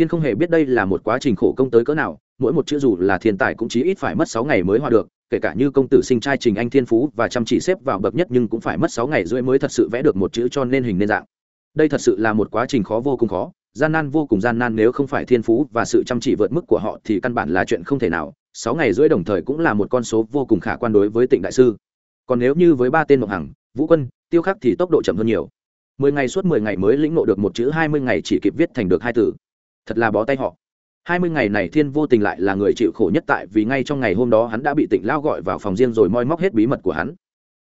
thiên không hề biết đây là một quá trình khổ công tới cỡ nào, mỗi một chữ dù là thiên tài cũng chí ít phải mất sáu ngày mới hòa được, kể cả như công tử sinh trai trình anh thiên phú và chăm chỉ xếp vào bậc nhất nhưng cũng phải mất sáu ngày rưỡi mới thật sự vẽ được một chữ cho nên hình nên dạng. Đây thật sự là một quá trình khó vô cùng khó, gian nan vô cùng gian nan nếu không phải thiên phú và sự chăm chỉ vượt mức của họ thì căn bản là chuyện không thể nào, sáu ngày rưỡi đồng thời cũng là một con số vô cùng khả quan đối với tịnh đại sư. Còn nếu như với ba tên mộc hằng, vũ quân, tiêu khắc thì tốc độ chậm hơn nhiều. Mười ngày suốt mười ngày mới lĩnh ngộ được một chữ hai mươi ngày chỉ kịp viết thành được hai từ thật là bó tay họ. Hai mươi ngày này thiên vô tình lại là người chịu khổ nhất tại vì ngay trong ngày hôm đó hắn đã bị tịnh lao gọi vào phòng riêng rồi moi móc hết bí mật của hắn.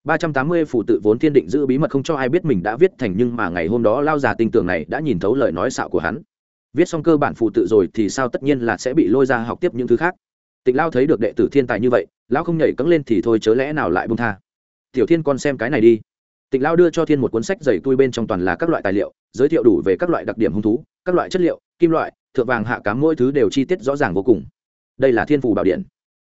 Ba trăm tám mươi phủ tự vốn thiên định giữ bí mật không cho ai biết mình đã viết thành nhưng mà ngày hôm đó lao già tinh tưởng này đã nhìn thấu lời nói xạo của hắn. Viết xong cơ bản phụ tự rồi thì sao tất nhiên là sẽ bị lôi ra học tiếp những thứ khác. Tịnh lao thấy được đệ tử thiên tài như vậy, lão không nhảy cẫng lên thì thôi chớ lẽ nào lại bông tha. Tiểu thiên con xem cái này đi. Tịnh lao đưa cho thiên một cuốn sách dày tui bên trong toàn là các loại tài liệu, giới thiệu đủ về các loại đặc điểm hung thú, các loại chất liệu kim loại thượng vàng hạ cám mỗi thứ đều chi tiết rõ ràng vô cùng. Đây là thiên phủ bảo điện.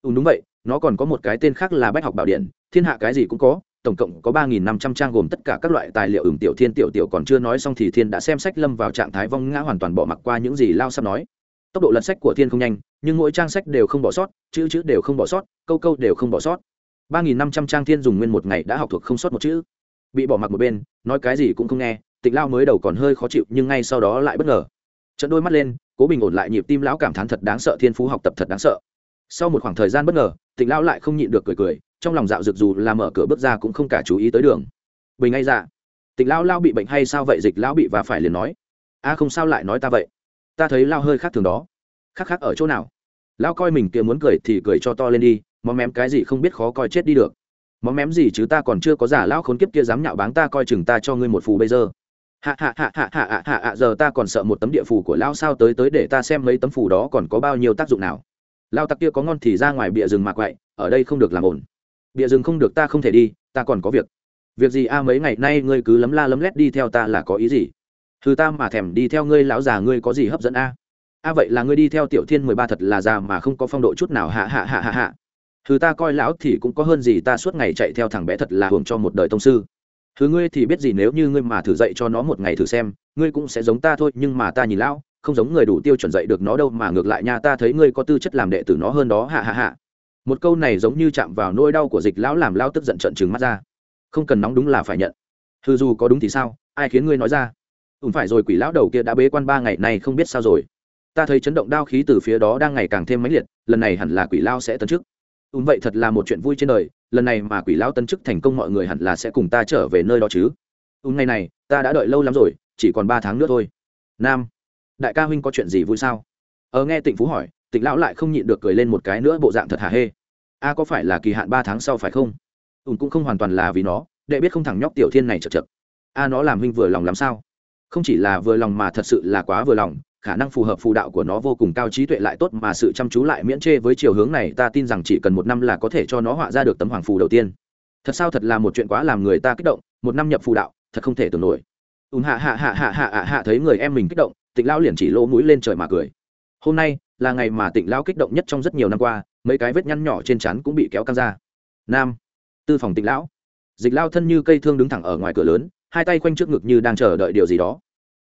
Ừ, đúng vậy nó còn có một cái tên khác là bách học bảo điện thiên hạ cái gì cũng có tổng cộng có ba nghìn năm trăm trang gồm tất cả các loại tài liệu. Ửng tiểu thiên tiểu tiểu còn chưa nói xong thì thiên đã xem sách lâm vào trạng thái vong ngã hoàn toàn bỏ mặc qua những gì lao sắp nói. Tốc độ lật sách của thiên không nhanh nhưng mỗi trang sách đều không bỏ sót chữ chữ đều không bỏ sót câu câu đều không bỏ sót. ba nghìn năm trăm trang thiên dùng nguyên một ngày đã học thuộc không sót một chữ. Bị bỏ mặc một bên nói cái gì cũng không nghe tịnh lao mới đầu còn hơi khó chịu nhưng ngay sau đó lại bất ngờ trận đôi mắt lên, cố bình ổn lại nhịp tim lão cảm thán thật đáng sợ, thiên phú học tập thật đáng sợ. Sau một khoảng thời gian bất ngờ, tịnh lão lại không nhịn được cười cười, trong lòng dạo rực dù là mở cửa bước ra cũng không cả chú ý tới đường. Bình ngay ra tịnh lão lao bị bệnh hay sao vậy? Dịch lão bị và phải liền nói. A, không sao lại nói ta vậy. Ta thấy lao hơi khác thường đó. Khác khác ở chỗ nào? Lão coi mình kia muốn cười thì cười cho to lên đi móm mém cái gì không biết khó coi chết đi được. Móm mém gì chứ ta còn chưa có giả lão khốn kiếp kia dám nhạo báng ta coi chừng ta cho ngươi một phù bây giờ hạ hạ hạ hạ hạ hạ hạ hạ giờ ta còn sợ một tấm địa phủ của lao sao tới tới để ta xem mấy tấm phủ đó còn có bao nhiêu tác dụng nào. Lao tặc kia có ngon thì ra ngoài bịa rừng mà quậy, ở đây không được làm ổn Bịa rừng không được ta không thể đi ta còn có việc. Việc gì a mấy ngày nay ngươi cứ lấm la lấm lét đi theo ta là có ý gì? Thứ ta mà thèm đi theo ngươi lão già ngươi có gì hấp dẫn a? A vậy là ngươi đi theo tiểu thiên mười ba thật là già mà không có phong độ chút nào hạ hạ hạ hạ hạ. Thứ ta coi lão thì cũng có hơn gì ta suốt ngày chạy theo thằng bé thật là hưởng cho một đời tông sư thứ ngươi thì biết gì nếu như ngươi mà thử dạy cho nó một ngày thử xem, ngươi cũng sẽ giống ta thôi, nhưng mà ta nhìn lão, không giống người đủ tiêu chuẩn dạy được nó đâu, mà ngược lại nha, ta thấy ngươi có tư chất làm đệ tử nó hơn đó hạ hạ hạ một câu này giống như chạm vào nỗi đau của dịch lão làm lao tức giận trận trừng mắt ra. Không cần nóng đúng là phải nhận. Thư dù có đúng thì sao, ai khiến ngươi nói ra? Ùn phải rồi, quỷ lão đầu kia đã bế quan ba ngày nay không biết sao rồi. Ta thấy chấn động đao khí từ phía đó đang ngày càng thêm mãnh liệt, lần này hẳn là quỷ lao sẽ tấn trước ùn vậy thật là một chuyện vui trên đời, lần này mà quỷ lão tân chức thành công mọi người hẳn là sẽ cùng ta trở về nơi đó chứ. Ùn ngày này, ta đã đợi lâu lắm rồi, chỉ còn ba tháng nữa thôi. Nam, đại ca huynh có chuyện gì vui sao? Ờ nghe tịnh phú hỏi, tịnh lão lại không nhịn được cười lên một cái nữa bộ dạng thật hả hê. A, có phải là kỳ hạn ba tháng sau phải không? Ùn cũng không hoàn toàn là vì nó, đệ biết không thằng nhóc tiểu thiên này chật chật. A, nó làm huynh vừa lòng làm sao? Không chỉ là vừa lòng mà thật sự là quá vừa lòng khả năng phù hợp phù đạo của nó vô cùng cao trí tuệ lại tốt mà sự chăm chú lại miễn chê với chiều hướng này, ta tin rằng chỉ cần một năm là có thể cho nó họa ra được tấm hoàng phù đầu tiên. Thật sao thật là một chuyện quá làm người ta kích động, một năm nhập phù đạo, thật không thể tưởng nổi. Ùn hạ hạ hạ hạ hạ hạ hạ thấy người em mình kích động, tịnh lão liền chỉ lỗ mũi lên trời mà cười. Hôm nay là ngày mà tịnh lão kích động nhất trong rất nhiều năm qua, mấy cái vết nhăn nhỏ trên trán cũng bị kéo căng ra. Nam, tư phòng tịnh lão. Dịch lao thân như cây thương đứng thẳng ở ngoài cửa lớn, hai tay quanh trước ngực như đang chờ đợi điều gì đó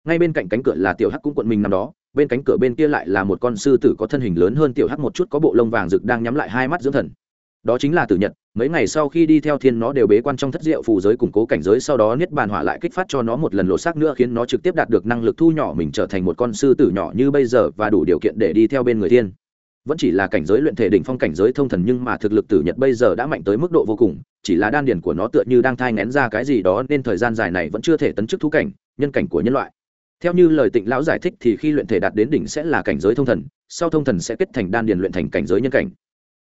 ngay bên cạnh cánh cửa là tiểu hắc cũng quận mình nằm đó, bên cánh cửa bên kia lại là một con sư tử có thân hình lớn hơn tiểu hắc một chút có bộ lông vàng rực đang nhắm lại hai mắt dưỡng thần. Đó chính là tử nhật, mấy ngày sau khi đi theo thiên nó đều bế quan trong thất diệu phù giới củng cố cảnh giới sau đó niết bàn hỏa lại kích phát cho nó một lần lộ xác nữa khiến nó trực tiếp đạt được năng lực thu nhỏ mình trở thành một con sư tử nhỏ như bây giờ và đủ điều kiện để đi theo bên người thiên. Vẫn chỉ là cảnh giới luyện thể đỉnh phong cảnh giới thông thần nhưng mà thực lực tử nhật bây giờ đã mạnh tới mức độ vô cùng, chỉ là đan điền của nó tựa như đang thai ngén ra cái gì đó nên thời gian dài này vẫn chưa thể tấn chức thú cảnh, nhân cảnh của nhân loại theo như lời tịnh lão giải thích thì khi luyện thể đạt đến đỉnh sẽ là cảnh giới thông thần, sau thông thần sẽ kết thành đan điền luyện thành cảnh giới nhân cảnh.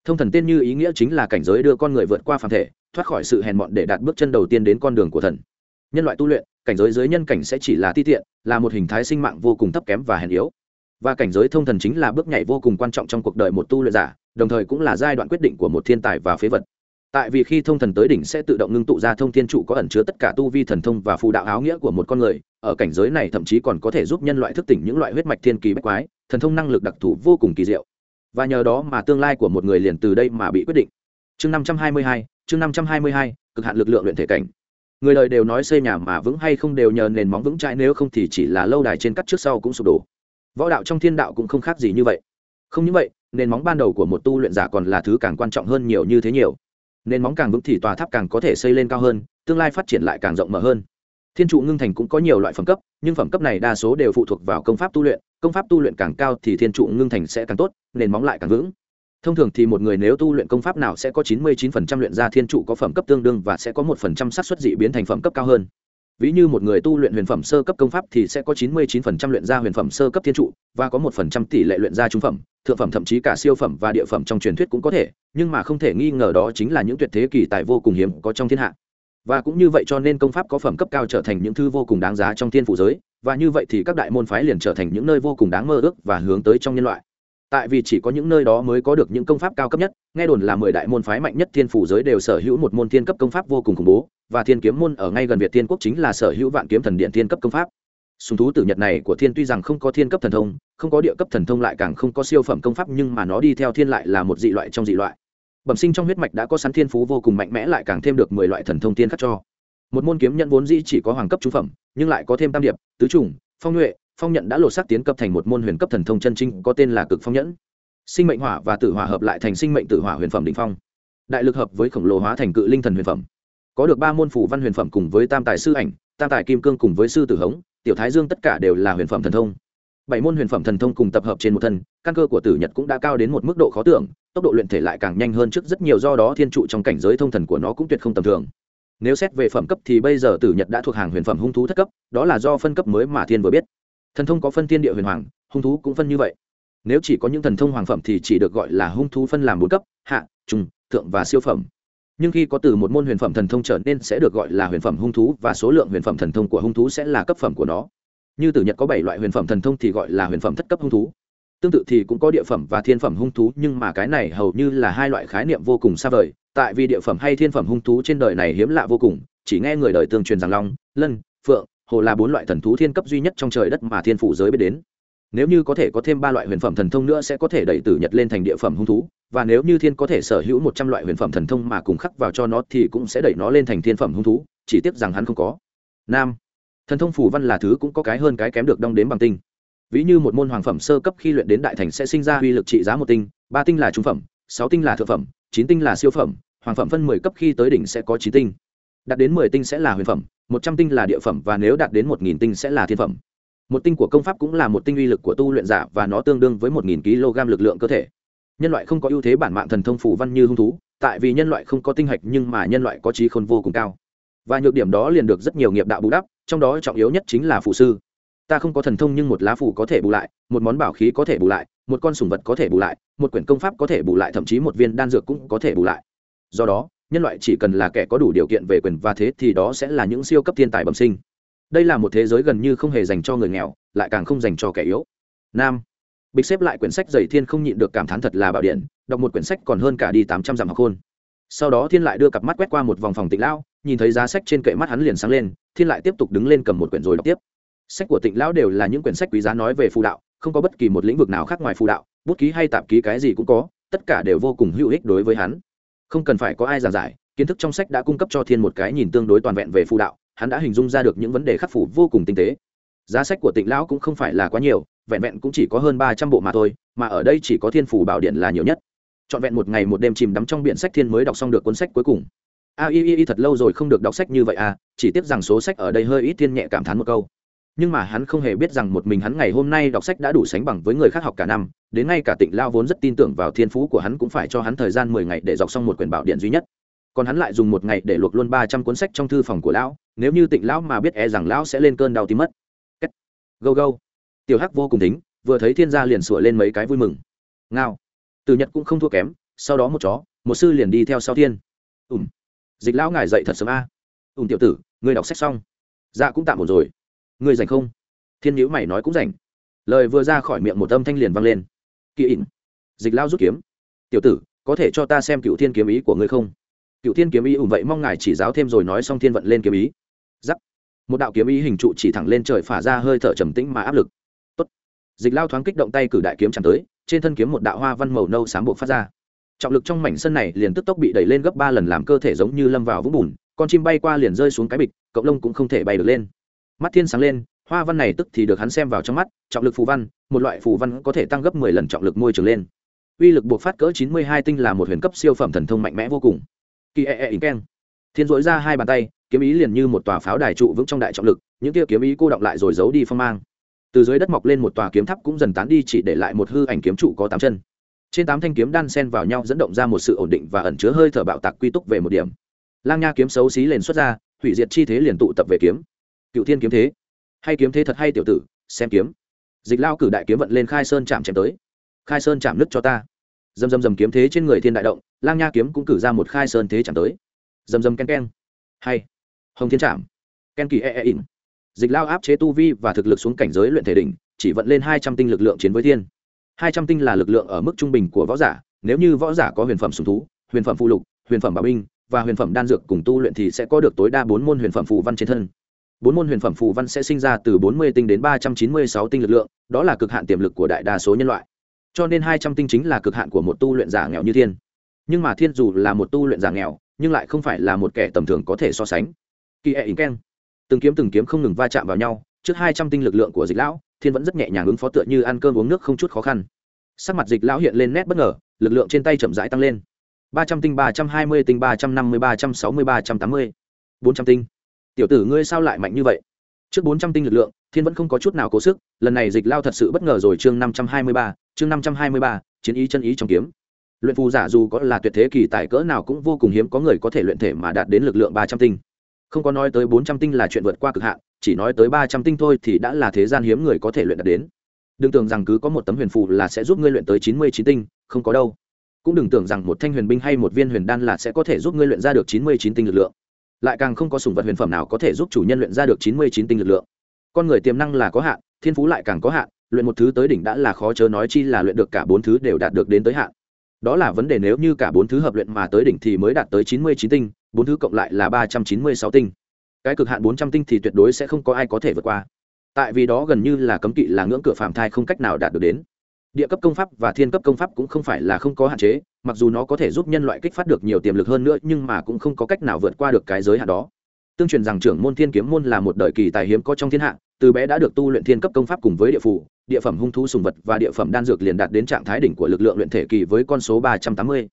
Thông thần tiên như ý nghĩa chính là cảnh giới đưa con người vượt qua phàm thể, thoát khỏi sự hèn mọn để đạt bước chân đầu tiên đến con đường của thần. Nhân loại tu luyện, cảnh giới giới nhân cảnh sẽ chỉ là ti tiện, là một hình thái sinh mạng vô cùng thấp kém và hèn yếu. Và cảnh giới thông thần chính là bước nhảy vô cùng quan trọng trong cuộc đời một tu luyện giả, đồng thời cũng là giai đoạn quyết định của một thiên tài và phế vật tại vì khi thông thần tới đỉnh sẽ tự động ngưng tụ ra thông thiên trụ có ẩn chứa tất cả tu vi thần thông và phù đạo áo nghĩa của một con người, ở cảnh giới này thậm chí còn có thể giúp nhân loại thức tỉnh những loại huyết mạch thiên kỳ bách quái, thần thông năng lực đặc thù vô cùng kỳ diệu. Và nhờ đó mà tương lai của một người liền từ đây mà bị quyết định. Chương năm trăm hai mươi hai, chương năm trăm hai mươi hai, cực hạn lực lượng luyện thể cảnh. Người đời đều nói xây nhà mà vững hay không đều nhờ nền móng vững chãi, nếu không thì chỉ là lâu đài trên cắt trước sau cũng sụp đổ. Võ đạo trong thiên đạo cũng không khác gì như vậy. Không những vậy, nền móng ban đầu của một tu luyện giả còn là thứ càng quan trọng hơn nhiều như thế nhiều nền móng càng vững thì tòa tháp càng có thể xây lên cao hơn, tương lai phát triển lại càng rộng mở hơn. Thiên trụ ngưng thành cũng có nhiều loại phẩm cấp, nhưng phẩm cấp này đa số đều phụ thuộc vào công pháp tu luyện, công pháp tu luyện càng cao thì thiên trụ ngưng thành sẽ càng tốt nền móng lại càng vững. Thông thường thì một người nếu tu luyện công pháp nào sẽ có chín mươi chín phần trăm luyện ra thiên trụ có phẩm cấp tương đương và sẽ có một phần trăm xác suất dị biến thành phẩm cấp cao hơn. Ví như một người tu luyện huyền phẩm sơ cấp công pháp thì sẽ có chín mươi chín phần trăm luyện ra huyền phẩm sơ cấp thiên trụ, và có 1% tỷ lệ luyện ra trung phẩm thượng phẩm thậm chí cả siêu phẩm và địa phẩm trong truyền thuyết cũng có thể, nhưng mà không thể nghi ngờ đó chính là những tuyệt thế kỳ tài vô cùng hiếm có trong thiên hạ. Và cũng như vậy cho nên công pháp có phẩm cấp cao trở thành những thứ vô cùng đáng giá trong thiên phủ giới, và như vậy thì các đại môn phái liền trở thành những nơi vô cùng đáng mơ ước và hướng tới trong nhân loại. Tại vì chỉ có những nơi đó mới có được những công pháp cao cấp nhất, nghe đồn là mười đại môn phái mạnh nhất thiên phủ giới đều sở hữu một môn thiên cấp công pháp vô cùng khủng bố, và thiên kiếm môn ở ngay gần việt thiên quốc chính là sở hữu vạn kiếm thần điện thiên cấp công pháp sùng thú tử nhật này của thiên tuy rằng không có thiên cấp thần thông, không có địa cấp thần thông lại càng không có siêu phẩm công pháp, nhưng mà nó đi theo thiên lại là một dị loại trong dị loại. Bẩm sinh trong huyết mạch đã có sắn thiên phú vô cùng mạnh mẽ lại càng thêm được mười loại thần thông tiên khắc cho. Một môn kiếm nhận vốn dĩ chỉ có hoàng cấp trung phẩm, nhưng lại có thêm tam điệp, tứ trùng phong nhuệ, phong nhận đã lột xác tiến cấp thành một môn huyền cấp thần thông chân trinh có tên là cực phong nhẫn. Sinh mệnh hỏa và tử hỏa hợp lại thành sinh mệnh tử hỏa huyền phẩm đỉnh phong. Đại lực hợp với khổng lồ hóa thành cự linh thần huyền phẩm. Có được ba môn phủ văn huyền phẩm cùng với tam tài sư ảnh, tam tài kim cương cùng với sư tử hống tiểu thái dương tất cả đều là huyền phẩm thần thông. Bảy môn huyền phẩm thần thông cùng tập hợp trên một thân, căn cơ của tử nhật cũng đã cao đến một mức độ khó tưởng, tốc độ luyện thể lại càng nhanh hơn trước rất nhiều do đó thiên trụ trong cảnh giới thông thần của nó cũng tuyệt không tầm thường. Nếu xét về phẩm cấp thì bây giờ tử nhật đã thuộc hàng huyền phẩm hung thú thất cấp, đó là do phân cấp mới mà thiên vừa biết. Thần thông có phân thiên địa huyền hoàng, hung thú cũng phân như vậy. Nếu chỉ có những thần thông hoàng phẩm thì chỉ được gọi là hung thú phân làm bốn cấp, hạ trung thượng và siêu phẩm nhưng khi có từ một môn huyền phẩm thần thông trở nên sẽ được gọi là huyền phẩm hung thú và số lượng huyền phẩm thần thông của hung thú sẽ là cấp phẩm của nó. Như tử nhật có bảy loại huyền phẩm thần thông thì gọi là huyền phẩm thất cấp hung thú. Tương tự thì cũng có địa phẩm và thiên phẩm hung thú, nhưng mà cái này hầu như là hai loại khái niệm vô cùng xa vời. Tại vì địa phẩm hay thiên phẩm hung thú trên đời này hiếm lạ vô cùng, chỉ nghe người đời tương truyền rằng long, lân, phượng, hồ là bốn loại thần thú thiên cấp duy nhất trong trời đất mà thiên phủ giới biết đến nếu như có thể có thêm ba loại huyền phẩm thần thông nữa sẽ có thể đẩy tử nhật lên thành địa phẩm hung thú, và nếu như thiên có thể sở hữu một trăm loại huyền phẩm thần thông mà cùng khắc vào cho nó thì cũng sẽ đẩy nó lên thành thiên phẩm hung thú, chỉ tiếc rằng hắn không có. Nam. Thần thông phủ văn là thứ cũng có cái hơn cái kém được đong đến bằng tinh. Ví như một môn hoàng phẩm sơ cấp khi luyện đến đại thành sẽ sinh ra uy lực trị giá một tinh, ba tinh là trung phẩm, sáu tinh là thượng phẩm, chín tinh là siêu phẩm, hoàng phẩm phân mười cấp khi tới đỉnh sẽ có chín tinh. Đạt đến mười tinh sẽ là huyền phẩm, một trăm tinh là địa phẩm và nếu đạt đến một nghìn tinh sẽ là thiên phẩm một tinh của công pháp cũng là một tinh uy lực của tu luyện giả và nó tương đương với một nghìn kg lực lượng cơ thể. Nhân loại không có ưu thế bản mạng thần thông phủ văn như hung thú, tại vì nhân loại không có tinh hạch nhưng mà nhân loại có trí khôn vô cùng cao. Và nhược điểm đó liền được rất nhiều nghiệp đạo bù đắp, trong đó trọng yếu nhất chính là phụ sư. Ta không có thần thông nhưng một lá phủ có thể bù lại, một món bảo khí có thể bù lại, một con sủng vật có thể bù lại, một quyển công pháp có thể bù lại, thậm chí một viên đan dược cũng có thể bù lại. Do đó, nhân loại chỉ cần là kẻ có đủ điều kiện về quyền và thế thì đó sẽ là những siêu cấp thiên tài bẩm sinh đây là một thế giới gần như không hề dành cho người nghèo, lại càng không dành cho kẻ yếu. Nam. Bịch xếp lại quyển sách dày thiên không nhịn được cảm thán thật là bảo điện, đọc một quyển sách còn hơn cả đi tám trăm dặm học khôn sau đó thiên lại đưa cặp mắt quét qua một vòng phòng tịnh lão, nhìn thấy giá sách trên kệ mắt hắn liền sáng lên, thiên lại tiếp tục đứng lên cầm một quyển rồi đọc tiếp. Sách của tịnh lão đều là những quyển sách quý giá nói về phù đạo, không có bất kỳ một lĩnh vực nào khác ngoài phù đạo, bút ký hay tạp ký cái gì cũng có, tất cả đều vô cùng hữu ích đối với hắn. Không cần phải có ai giảng giải, kiến thức trong sách đã cung cấp cho thiên một cái nhìn tương đối toàn vẹn về phù đạo hắn đã hình dung ra được những vấn đề khắc phục vô cùng tinh tế. Giá sách của tịnh lão cũng không phải là quá nhiều, vẹn vẹn cũng chỉ có hơn ba trăm bộ mà thôi, mà ở đây chỉ có thiên phủ bảo điện là nhiều nhất. Trọn vẹn một ngày một đêm chìm đắm trong biển sách thiên mới đọc xong được cuốn sách cuối cùng. A, y y thật lâu rồi không được đọc sách như vậy à chỉ tiếc rằng số sách ở đây hơi ít thiên nhẹ cảm thán một câu. Nhưng mà hắn không hề biết rằng một mình hắn ngày hôm nay đọc sách đã đủ sánh bằng với người khác học cả năm, đến ngay cả tịnh lao vốn rất tin tưởng vào thiên phú của hắn cũng phải cho hắn thời gian mười ngày để đọc xong một quyển bảo điện duy nhất còn hắn lại dùng một ngày để luộc luôn ba trăm cuốn sách trong thư phòng của lão, nếu như tịnh lão mà biết e rằng lão sẽ lên cơn đau tim mất. Gâu gâu. Tiểu hắc vô cùng tính vừa thấy thiên gia liền sủa lên mấy cái vui mừng. Ngao. Từ nhật cũng không thua kém, sau đó một chó, một sư liền đi theo sau thiên. Ùm. Dịch lão ngài dậy thật sớm a. À. ùm tiểu tử, ngươi đọc sách xong. Dạ cũng tạm một rồi. Ngươi rảnh không? Thiên nhữ mày nói cũng rảnh. Lời vừa ra khỏi miệng một âm thanh liền vang lên. Kỳ ỉn. Dịch lão rút kiếm. Tiểu tử, có thể cho ta xem cựu thiên kiếm ý của ngươi không? Cựu thiên kiếm ý ủng vậy mong ngài chỉ giáo thêm rồi nói xong thiên vận lên kiếm ý. Giắc. Một đạo kiếm ý hình trụ chỉ thẳng lên trời phả ra hơi thở trầm tĩnh mà áp lực. Tốt. dịch lao thoáng kích động tay cử đại kiếm chẳng tới, trên thân kiếm một đạo hoa văn màu nâu sáng buộc phát ra. Trọng lực trong mảnh sân này liền tức tốc bị đẩy lên gấp ba lần làm cơ thể giống như lâm vào vũng bùn, con chim bay qua liền rơi xuống cái bịch cộng lông cũng không thể bay được lên. Mắt thiên sáng lên, hoa văn này tức thì được hắn xem vào trong mắt, trọng lực phù văn, một loại phù văn có thể tăng gấp mười lần trọng lực môi trường lên. Uy lực buộc phát cỡ chín mươi hai tinh là một huyền cấp siêu phẩm thần thông mạnh mẽ vô cùng kỳ e e in keng. Thiên dối ra hai bàn tay, kiếm ý liền như một tòa pháo đài trụ vững trong đại trọng lực, những tia kiếm ý cô động lại rồi giấu đi phong mang. Từ dưới đất mọc lên một tòa kiếm tháp cũng dần tán đi chỉ để lại một hư ảnh kiếm trụ có tám chân. Trên tám thanh kiếm đan sen vào nhau dẫn động ra một sự ổn định và ẩn chứa hơi thở bạo tạc quy túc về một điểm. Lang nha kiếm xấu xí liền xuất ra, hủy diệt chi thế liền tụ tập về kiếm. Cựu thiên kiếm thế. Hay kiếm thế thật hay tiểu tử, xem kiếm. Dịch lao cử đại kiếm vận lên khai sơn chạm chém tới. Khai sơn chạm nứt cho ta dầm dầm dầm kiếm thế trên người thiên đại động, lang nha kiếm cũng cử ra một khai sơn thế chạm tới. Dầm dầm ken ken. Hay. Hồng thiên chạm ken kỳ e e in. Dịch lao áp chế tu vi và thực lực xuống cảnh giới luyện thể đỉnh, chỉ vận lên hai trăm tinh lực lượng chiến với thiên. Hai trăm tinh là lực lượng ở mức trung bình của võ giả, nếu như võ giả có huyền phẩm sùng thú, huyền phẩm phụ lục, huyền phẩm bảo binh và huyền phẩm đan dược cùng tu luyện thì sẽ có được tối đa bốn môn huyền phẩm phù văn trên thân. Bốn môn huyền phẩm phù văn sẽ sinh ra từ bốn mươi tinh đến ba trăm chín mươi sáu tinh lực lượng, đó là cực hạn tiềm lực của đại đa số nhân loại cho nên hai trăm tinh chính là cực hạn của một tu luyện giả nghèo như thiên. Nhưng mà thiên dù là một tu luyện giả nghèo, nhưng lại không phải là một kẻ tầm thường có thể so sánh. Kỳ e in keng. Từng kiếm từng kiếm không ngừng va chạm vào nhau, trước hai trăm tinh lực lượng của dịch lão, thiên vẫn rất nhẹ nhàng ứng phó tựa như ăn cơm uống nước không chút khó khăn. Sắc mặt dịch lão hiện lên nét bất ngờ, lực lượng trên tay chậm rãi tăng lên. ba trăm tinh ba trăm hai mươi tinh ba trăm năm mươi ba trăm sáu mươi ba trăm tám mươi. Bốn trăm tinh. Tiểu tử ngươi sao lại mạnh như vậy? Trước bốn trăm tinh lực lượng, thiên vẫn không có chút nào cố sức, lần này dịch lao thật sự bất ngờ rồi chương năm trăm hai mươi ba chương năm trăm hai mươi ba, chiến ý chân ý trong kiếm. Luyện phù giả dù có là tuyệt thế kỳ tài cỡ nào cũng vô cùng hiếm có người có thể luyện thể mà đạt đến lực lượng ba trăm tinh. Không có nói tới bốn trăm tinh là chuyện vượt qua cực hạn, chỉ nói tới ba trăm tinh thôi thì đã là thế gian hiếm người có thể luyện đạt đến. Đừng tưởng rằng cứ có một tấm huyền phù là sẽ giúp ngươi luyện tới chín mươi chín tinh, không có đâu. Cũng đừng tưởng rằng một thanh huyền binh hay một viên huyền đan là sẽ có thể giúp ngươi luyện ra được chín mươi chín tinh lực lượng. Lại càng không có sùng vật huyền phẩm nào có thể giúp chủ nhân luyện ra được chín mươi chín tinh lực lượng. Con người tiềm năng là có hạn, thiên phú lại càng có hạn luyện một thứ tới đỉnh đã là khó chớ nói chi là luyện được cả bốn thứ đều đạt được đến tới hạn. Đó là vấn đề nếu như cả bốn thứ hợp luyện mà tới đỉnh thì mới đạt tới chín mươi chín tinh, bốn thứ cộng lại là ba trăm chín mươi sáu tinh. Cái cực hạn bốn trăm tinh thì tuyệt đối sẽ không có ai có thể vượt qua. Tại vì đó gần như là cấm kỵ là ngưỡng cửa phạm thai không cách nào đạt được đến. Địa cấp công pháp và thiên cấp công pháp cũng không phải là không có hạn chế, mặc dù nó có thể giúp nhân loại kích phát được nhiều tiềm lực hơn nữa nhưng mà cũng không có cách nào vượt qua được cái giới hạn đó tương truyền rằng trưởng môn thiên kiếm môn là một đời kỳ tài hiếm có trong thiên hạ, từ bé đã được tu luyện thiên cấp công pháp cùng với địa phủ, địa phẩm hung thú sùng vật và địa phẩm đan dược liền đạt đến trạng thái đỉnh của lực lượng luyện thể kỳ với con số ba trăm tám mươi.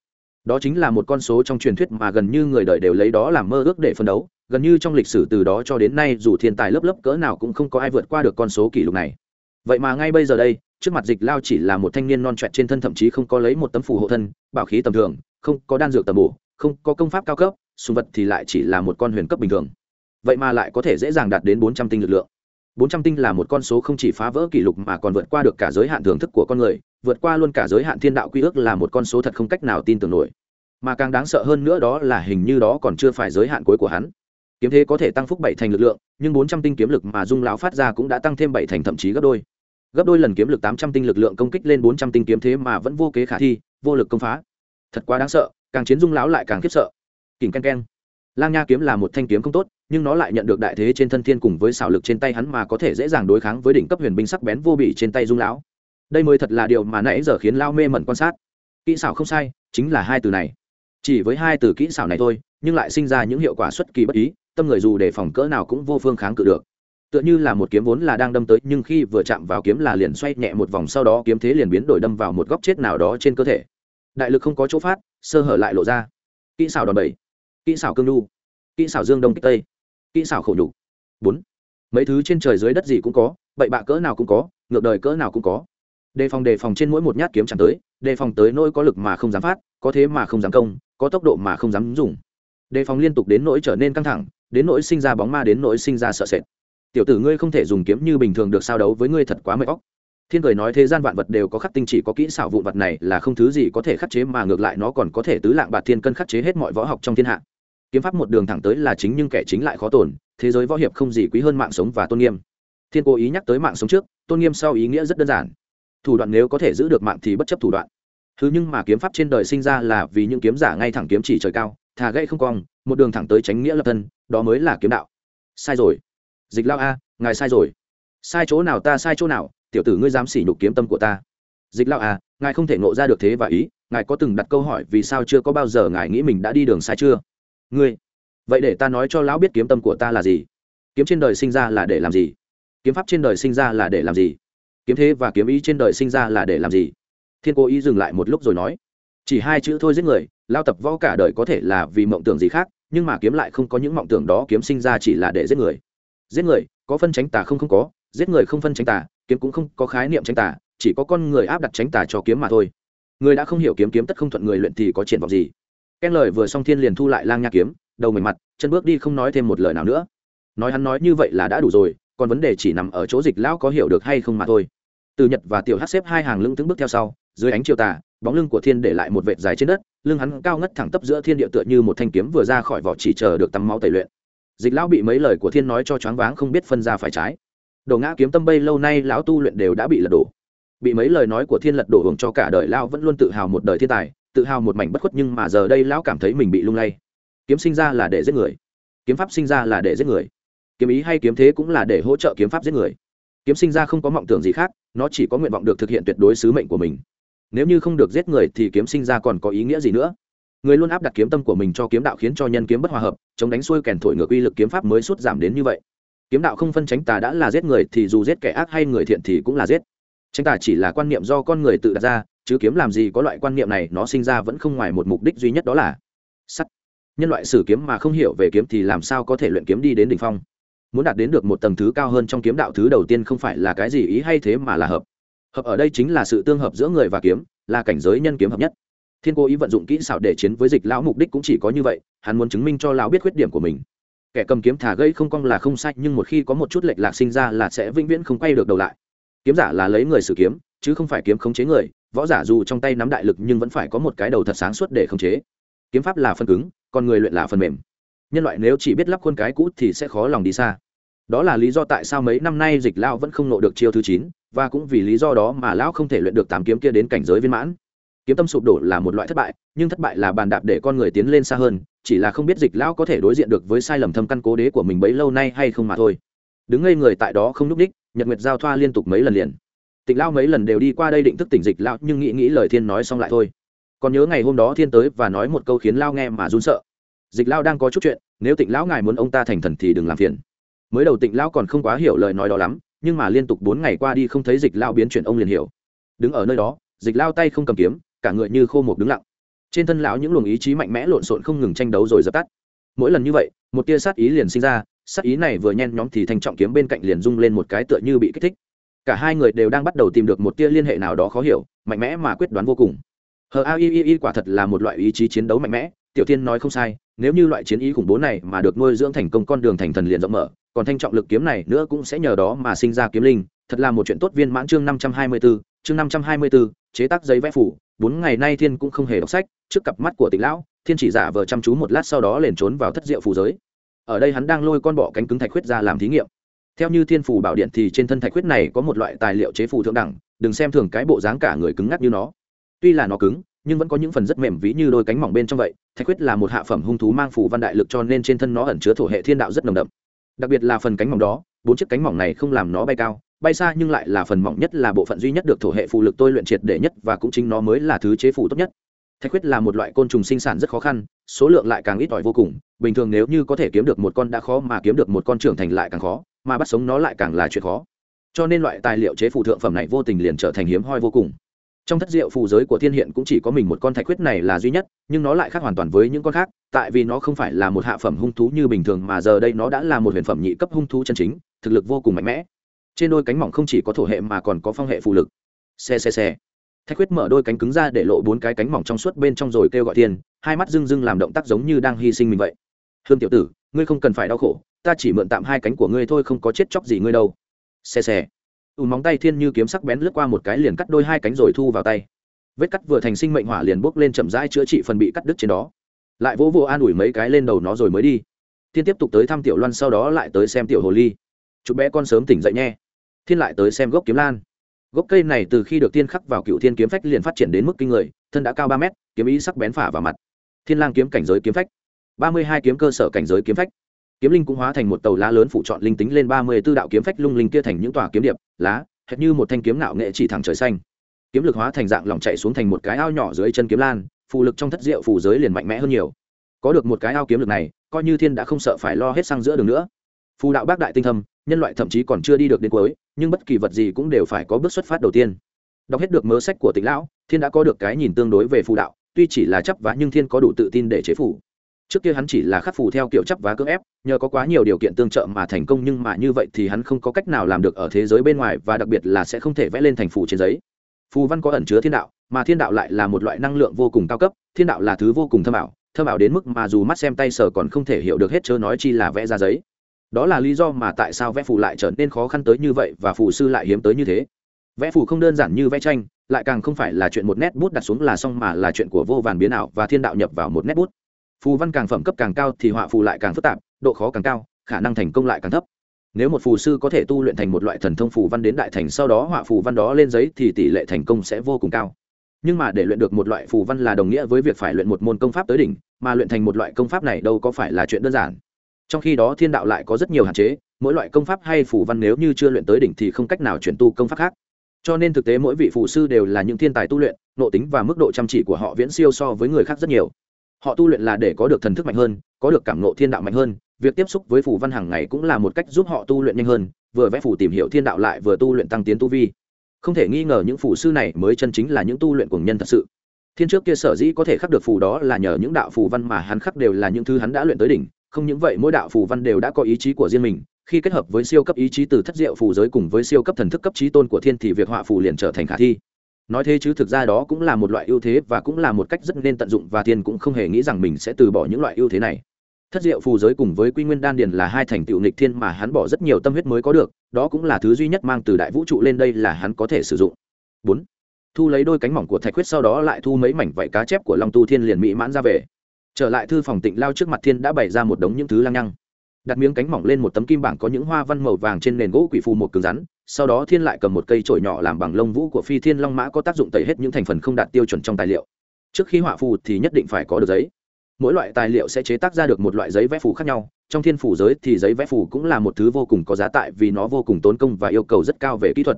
Đó chính là một con số trong truyền thuyết mà gần như người đời đều lấy đó làm mơ ước để phân đấu, gần như trong lịch sử từ đó cho đến nay dù thiên tài lớp lớp cỡ nào cũng không có ai vượt qua được con số kỷ lục này. Vậy mà ngay bây giờ đây, trước mặt dịch lao chỉ là một thanh niên non trẹt trên thân thậm chí không có lấy một tấm phù hộ thân, bảo khí tầm thường, không có đan dược tầm bổ không có công pháp cao cấp, sùng vật thì lại chỉ là một con huyền cấp bình thường. Vậy mà lại có thể dễ dàng đạt đến bốn trăm tinh lực lượng. bốn trăm tinh là một con số không chỉ phá vỡ kỷ lục mà còn vượt qua được cả giới hạn thưởng thức của con người, vượt qua luôn cả giới hạn thiên đạo quy ước là một con số thật không cách nào tin tưởng nổi. Mà càng đáng sợ hơn nữa đó là hình như đó còn chưa phải giới hạn cuối của hắn. Kiếm thế có thể tăng phúc bảy thành lực lượng, nhưng bốn trăm tinh kiếm lực mà dung lão phát ra cũng đã tăng thêm bảy thành thậm chí gấp đôi. Gấp đôi lần kiếm lực tám trăm tinh lực lượng công kích lên bốn trăm tinh kiếm thế mà vẫn vô kế khả thi, vô lực công phá thật quá đáng sợ, càng chiến dung lão lại càng khiếp sợ. Kỉnh ken ken lang nha kiếm là một thanh kiếm không tốt, nhưng nó lại nhận được đại thế trên thân thiên cùng với xảo lực trên tay hắn mà có thể dễ dàng đối kháng với đỉnh cấp huyền binh sắc bén vô bỉ trên tay dung lão. Đây mới thật là điều mà nãy giờ khiến lao mê mẩn quan sát. Kỹ xảo không sai, chính là hai từ này. Chỉ với hai từ kỹ xảo này thôi, nhưng lại sinh ra những hiệu quả xuất kỳ bất ý, tâm người dù đề phòng cỡ nào cũng vô phương kháng cự được. Tựa như là một kiếm vốn là đang đâm tới, nhưng khi vừa chạm vào kiếm là liền xoay nhẹ một vòng, sau đó kiếm thế liền biến đổi đâm vào một góc chết nào đó trên cơ thể đại lực không có chỗ phát, sơ hở lại lộ ra. Kỹ xảo đòn bẩy, kỹ xảo cương đu kỹ xảo dương đông kích tây, kỹ xảo khổ nhục. Bốn. Mấy thứ trên trời dưới đất gì cũng có, bậy bạ cỡ nào cũng có, ngược đời cỡ nào cũng có. Đề phòng đề phòng trên mỗi một nhát kiếm chẳng tới, đề phòng tới nỗi có lực mà không dám phát, có thế mà không dám công, có tốc độ mà không dám dùng. Đề phòng liên tục đến nỗi trở nên căng thẳng, đến nỗi sinh ra bóng ma đến nỗi sinh ra sợ sệt. Tiểu tử ngươi không thể dùng kiếm như bình thường được sao đấu với ngươi thật quá mệt óc thiên cười nói thế gian vạn vật đều có khắc tinh chỉ có kỹ xảo vụn vật này là không thứ gì có thể khắc chế mà ngược lại nó còn có thể tứ lạng bạt thiên cân khắc chế hết mọi võ học trong thiên hạ. Kiếm pháp một đường thẳng tới là chính nhưng kẻ chính lại khó tổn, thế giới võ hiệp không gì quý hơn mạng sống và tôn nghiêm. Thiên cố ý nhắc tới mạng sống trước, tôn nghiêm sau ý nghĩa rất đơn giản. Thủ đoạn nếu có thể giữ được mạng thì bất chấp thủ đoạn. Thứ nhưng mà kiếm pháp trên đời sinh ra là vì những kiếm giả ngay thẳng kiếm chỉ trời cao, thà gãy không cong, một đường thẳng tới tránh nghĩa lập thân, đó mới là kiếm đạo. Sai rồi. Dịch lao a, ngài sai rồi. Sai chỗ nào ta sai chỗ nào tiểu tử ngươi dám sỉ nhục kiếm tâm của ta. Dịch lão à, ngài không thể ngộ ra được thế và ý ngài có từng đặt câu hỏi vì sao chưa có bao giờ ngài nghĩ mình đã đi đường sai chưa? Ngươi vậy để ta nói cho lão biết kiếm tâm của ta là gì. Kiếm trên đời sinh ra là để làm gì? Kiếm pháp trên đời sinh ra là để làm gì? Kiếm thế và kiếm ý trên đời sinh ra là để làm gì? Thiên cố ý dừng lại một lúc rồi nói chỉ hai chữ thôi giết người lao tập võ cả đời có thể là vì mộng tưởng gì khác nhưng mà kiếm lại không có những mộng tưởng đó kiếm sinh ra chỉ là để giết người. Giết người có phân tránh tà không không có giết người không phân tránh tà kiếm cũng không có khái niệm tránh tà, chỉ có con người áp đặt tránh tà cho kiếm mà thôi. Người đã không hiểu kiếm kiếm tất không thuận người luyện thì có triển vọng gì. Ken lời vừa xong thiên liền thu lại lang nha kiếm, đầu mảnh mặt, chân bước đi không nói thêm một lời nào nữa. Nói hắn nói như vậy là đã đủ rồi, còn vấn đề chỉ nằm ở chỗ dịch lão có hiểu được hay không mà thôi. Từ nhật và tiểu hát xếp hai hàng lưng tướng bước theo sau, dưới ánh chiều tà, bóng lưng của thiên để lại một vệt dài trên đất, lưng hắn cao ngất thẳng tắp giữa thiên địa tựa như một thanh kiếm vừa ra khỏi vỏ chỉ chờ được tắm máu tẩy luyện. Dịch lão bị mấy lời của thiên nói cho choáng váng không biết phân ra phải trái đồ ngã kiếm tâm bây lâu nay lão tu luyện đều đã bị lật đổ. Bị mấy lời nói của thiên lật đổ hưởng cho cả đời lão vẫn luôn tự hào một đời thiên tài, tự hào một mảnh bất khuất nhưng mà giờ đây lão cảm thấy mình bị lung lay. Kiếm sinh ra là để giết người. Kiếm pháp sinh ra là để giết người. Kiếm ý hay kiếm thế cũng là để hỗ trợ kiếm pháp giết người. Kiếm sinh ra không có mộng tưởng gì khác, nó chỉ có nguyện vọng được thực hiện tuyệt đối sứ mệnh của mình. Nếu như không được giết người thì kiếm sinh ra còn có ý nghĩa gì nữa? Người luôn áp đặt kiếm tâm của mình cho kiếm đạo khiến cho nhân kiếm bất hòa hợp, chống đánh xuôi kèn thổi ngược uy lực kiếm pháp mới sút giảm đến như vậy kiếm đạo không phân tránh tà đã là giết người thì dù giết kẻ ác hay người thiện thì cũng là giết. Tránh tà chỉ là quan niệm do con người tự đặt ra, chứ kiếm làm gì có loại quan niệm này, nó sinh ra vẫn không ngoài một mục đích duy nhất đó là sắt. Nhân loại sử kiếm mà không hiểu về kiếm thì làm sao có thể luyện kiếm đi đến đỉnh phong? Muốn đạt đến được một tầng thứ cao hơn trong kiếm đạo thứ đầu tiên không phải là cái gì ý hay thế mà là hợp. Hợp ở đây chính là sự tương hợp giữa người và kiếm, là cảnh giới nhân kiếm hợp nhất. Thiên cố ý vận dụng kỹ xảo để chiến với dịch lão mục đích cũng chỉ có như vậy, hắn muốn chứng minh cho lão biết khuyết điểm của mình kẻ cầm kiếm thả gây không cong là không sai, nhưng một khi có một chút lệch lạc sinh ra là sẽ vĩnh viễn không quay được đầu lại. Kiếm giả là lấy người sử kiếm, chứ không phải kiếm khống chế người, võ giả dù trong tay nắm đại lực nhưng vẫn phải có một cái đầu thật sáng suốt để khống chế. Kiếm pháp là phần cứng, còn người luyện là phần mềm. Nhân loại nếu chỉ biết lắp khuôn cái cũ thì sẽ khó lòng đi xa. Đó là lý do tại sao mấy năm nay dịch lao vẫn không nộ được chiêu thứ chín, và cũng vì lý do đó mà lão không thể luyện được tám kiếm kia đến cảnh giới viên mãn kiếm tâm sụp đổ là một loại thất bại, nhưng thất bại là bàn đạp để con người tiến lên xa hơn, chỉ là không biết dịch lão có thể đối diện được với sai lầm thâm căn cố đế của mình bấy lâu nay hay không mà thôi. Đứng ngây người tại đó không n ú c ních nhật nguyệt giao thoa liên tục mấy lần liền. Tịch lao mấy lần đều đi qua đây định thức tỉnh dịch lão, nhưng nghĩ nghĩ lời thiên nói xong lại thôi. Còn nhớ ngày hôm đó thiên tới và nói một câu khiến lao nghe mà run sợ. Dịch lao đang có chút chuyện, nếu tịnh lão ngài muốn ông ta thành thần thì đừng làm phiền. Mới đầu tịnh lão còn không quá hiểu lời nói đó lắm, nhưng mà liên tục bốn ngày qua đi không thấy dịch lao biến chuyển ông liền hiểu. Đứng ở nơi đó, dịch lao tay không cầm kiếm cả người như khô một đứng lặng. Trên thân lão những luồng ý chí mạnh mẽ lộn xộn không ngừng tranh đấu rồi dập tắt. Mỗi lần như vậy một tia sát ý liền sinh ra sát ý này vừa nhen nhóm thì thanh trọng kiếm bên cạnh liền rung lên một cái tựa như bị kích thích. Cả hai người đều đang bắt đầu tìm được một tia liên hệ nào đó khó hiểu mạnh mẽ mà quyết đoán vô cùng. Hờ a i i quả thật là một loại ý chí chiến đấu mạnh mẽ tiểu tiên nói không sai nếu như loại chiến ý khủng bố này mà được nuôi dưỡng thành công con đường thành thần liền rộng mở còn thanh trọng lực kiếm này nữa cũng sẽ nhờ đó mà sinh ra kiếm linh thật là một chuyện tốt viên mãn chương năm trăm hai mươi 524, chương năm trăm hai mươi 524, chế tác giấy vẽ phủ bốn ngày nay thiên cũng không hề đọc sách, trước cặp mắt của tịch lão, thiên chỉ giả vờ chăm chú một lát sau đó liền trốn vào thất diệu phù giới. Ở đây hắn đang lôi con bọ cánh cứng thạch huyết ra làm thí nghiệm. Theo như thiên phù bảo điện thì trên thân thạch huyết này có một loại tài liệu chế phù thượng đẳng, đừng xem thường cái bộ dáng cả người cứng ngắc như nó. Tuy là nó cứng, nhưng vẫn có những phần rất mềm ví như đôi cánh mỏng bên trong vậy, thạch huyết là một hạ phẩm hung thú mang phù văn đại lực cho nên trên thân nó ẩn chứa thổ hệ thiên đạo rất nồng đậm. Đặc biệt là phần cánh mỏng đó, bốn chiếc cánh mỏng này không làm nó bay cao bay xa nhưng lại là phần mỏng nhất là bộ phận duy nhất được thổ hệ phù lực tôi luyện triệt để nhất và cũng chính nó mới là thứ chế phù tốt nhất. Thạch huyết là một loại côn trùng sinh sản rất khó khăn, số lượng lại càng ít ỏi vô cùng, bình thường nếu như có thể kiếm được một con đã khó mà kiếm được một con trưởng thành lại càng khó, mà bắt sống nó lại càng là chuyện khó. Cho nên loại tài liệu chế phù thượng phẩm này vô tình liền trở thành hiếm hoi vô cùng. Trong thất diệu phù giới của thiên hiện cũng chỉ có mình một con thạch huyết này là duy nhất, nhưng nó lại khác hoàn toàn với những con khác, tại vì nó không phải là một hạ phẩm hung thú như bình thường mà giờ đây nó đã là một huyền phẩm nhị cấp hung thú chân chính, thực lực vô cùng mạnh mẽ trên đôi cánh mỏng không chỉ có thổ hệ mà còn có phong hệ phù lực. Xe xe xe. Thạch Quyết mở đôi cánh cứng ra để lộ bốn cái cánh mỏng trong suốt bên trong rồi kêu gọi thiên, hai mắt rưng rưng làm động tác giống như đang hy sinh mình vậy. Hương tiểu tử, ngươi không cần phải đau khổ, ta chỉ mượn tạm hai cánh của ngươi thôi không có chết chóc gì ngươi đâu. Xe xe. Ù móng tay thiên như kiếm sắc bén lướt qua một cái liền cắt đôi hai cánh rồi thu vào tay. Vết cắt vừa thành sinh mệnh hỏa liền bốc lên chậm rãi chữa trị phần bị cắt đứt trên đó. Lại vỗ vỗ an ủi mấy cái lên đầu nó rồi mới đi. Thiên tiếp tục tới thăm tiểu loan sau đó lại tới xem tiểu hồ ly chụp bé con sớm tỉnh dậy nhé. Thiên lại tới xem gốc kiếm lan. Gốc cây này từ khi được tiên khắc vào cựu thiên kiếm phách liền phát triển đến mức kinh người, thân đã cao ba mét, kiếm ý sắc bén phả vào mặt. Thiên lang kiếm cảnh giới kiếm phách. Ba mươi hai kiếm cơ sở cảnh giới kiếm phách. Kiếm linh cũng hóa thành một tàu lá lớn phụ chọn linh tính lên ba mươi b ố đạo kiếm phách lung linh kia thành những tòa kiếm điệp, lá, hệt như một thanh kiếm ngạo nghệ chỉ thẳng trời xanh. Kiếm lực hóa thành dạng lỏng chạy xuống thành một cái ao nhỏ dưới chân kiếm lan, phù lực trong thất diệu phù giới liền mạnh mẽ hơn nhiều. Có được một cái ao kiếm lực này, coi như thiên đã không sợ phải lo hết sang giữa đường nữa phù đạo bác đại tinh thâm, nhân loại thậm chí còn chưa đi được đến cuối, nhưng bất kỳ vật gì cũng đều phải có bước xuất phát đầu tiên. Đọc hết được mớ sách của tịch lão, thiên đã có được cái nhìn tương đối về phù đạo, tuy chỉ là chấp vá nhưng thiên có đủ tự tin để chế phủ trước kia hắn chỉ là khắc phù theo kiểu chấp vá cưỡng ép, nhờ có quá nhiều điều kiện tương trợ mà thành công nhưng mà như vậy thì hắn không có cách nào làm được ở thế giới bên ngoài và đặc biệt là sẽ không thể vẽ lên thành phù trên giấy. Phù văn có ẩn chứa thiên đạo, mà thiên đạo lại là một loại năng lượng vô cùng cao cấp, thiên đạo là thứ vô cùng thâm ảo thâm ảo đến mức mà dù mắt xem tay sờ còn không thể hiểu được hết chớ nói chi là vẽ ra giấy đó là lý do mà tại sao vẽ phù lại trở nên khó khăn tới như vậy và phù sư lại hiếm tới như thế. Vẽ phù không đơn giản như vẽ tranh, lại càng không phải là chuyện một nét bút đặt xuống là xong mà là chuyện của vô vàn biến ảo và thiên đạo nhập vào một nét bút. Phù văn càng phẩm cấp càng cao thì họa phù lại càng phức tạp, độ khó càng cao, khả năng thành công lại càng thấp. Nếu một phù sư có thể tu luyện thành một loại thần thông phù văn đến đại thành sau đó họa phù văn đó lên giấy thì tỷ lệ thành công sẽ vô cùng cao. Nhưng mà để luyện được một loại phù văn là đồng nghĩa với việc phải luyện một môn công pháp tới đỉnh, mà luyện thành một loại công pháp này đâu có phải là chuyện đơn giản trong khi đó thiên đạo lại có rất nhiều hạn chế, mỗi loại công pháp hay phù văn nếu như chưa luyện tới đỉnh thì không cách nào chuyển tu công pháp khác. Cho nên thực tế mỗi vị phù sư đều là những thiên tài tu luyện, nộ tính và mức độ chăm chỉ của họ viễn siêu so với người khác rất nhiều. Họ tu luyện là để có được thần thức mạnh hơn, có được cảm nộ thiên đạo mạnh hơn, việc tiếp xúc với phù văn hàng ngày cũng là một cách giúp họ tu luyện nhanh hơn, vừa vẽ phù tìm hiểu thiên đạo lại vừa tu luyện tăng tiến tu vi. Không thể nghi ngờ những phù sư này mới chân chính là những tu luyện của nhân thật sự. Thiên trước kia sở dĩ có thể khắc được phù đó là nhờ những đạo phù văn mà hắn khắc đều là những thứ hắn đã luyện tới đỉnh không những vậy mỗi đạo phù văn đều đã có ý chí của riêng mình, khi kết hợp với siêu cấp ý chí từ thất diệu phù giới cùng với siêu cấp thần thức cấp trí tôn của thiên thì việc họa phù liền trở thành khả thi. Nói thế chứ thực ra đó cũng là một loại ưu thế và cũng là một cách rất nên tận dụng và thiên cũng không hề nghĩ rằng mình sẽ từ bỏ những loại ưu thế này. Thất diệu phù giới cùng với quy nguyên đan điền là hai thành tựu nghịch thiên mà hắn bỏ rất nhiều tâm huyết mới có được, đó cũng là thứ duy nhất mang từ đại vũ trụ lên đây là hắn có thể sử dụng. Bốn. Thu lấy đôi cánh mỏng của thạch huyết sau đó lại thu mấy mảnh vảy cá chép của long tu thiên liền mỹ mãn ra về trở lại thư phòng tịnh lao trước mặt thiên đã bày ra một đống những thứ lăng nhăng đặt miếng cánh mỏng lên một tấm kim bảng có những hoa văn màu vàng trên nền gỗ quỷ phù một cứng rắn, sau đó thiên lại cầm một cây chổi nhỏ làm bằng lông vũ của phi thiên long mã có tác dụng tẩy hết những thành phần không đạt tiêu chuẩn trong tài liệu. Trước khi họa phù thì nhất định phải có được giấy. Mỗi loại tài liệu sẽ chế tác ra được một loại giấy vẽ phù khác nhau, trong thiên phủ giới thì giấy vẽ phù cũng là một thứ vô cùng có giá tại vì nó vô cùng tốn công và yêu cầu rất cao về kỹ thuật.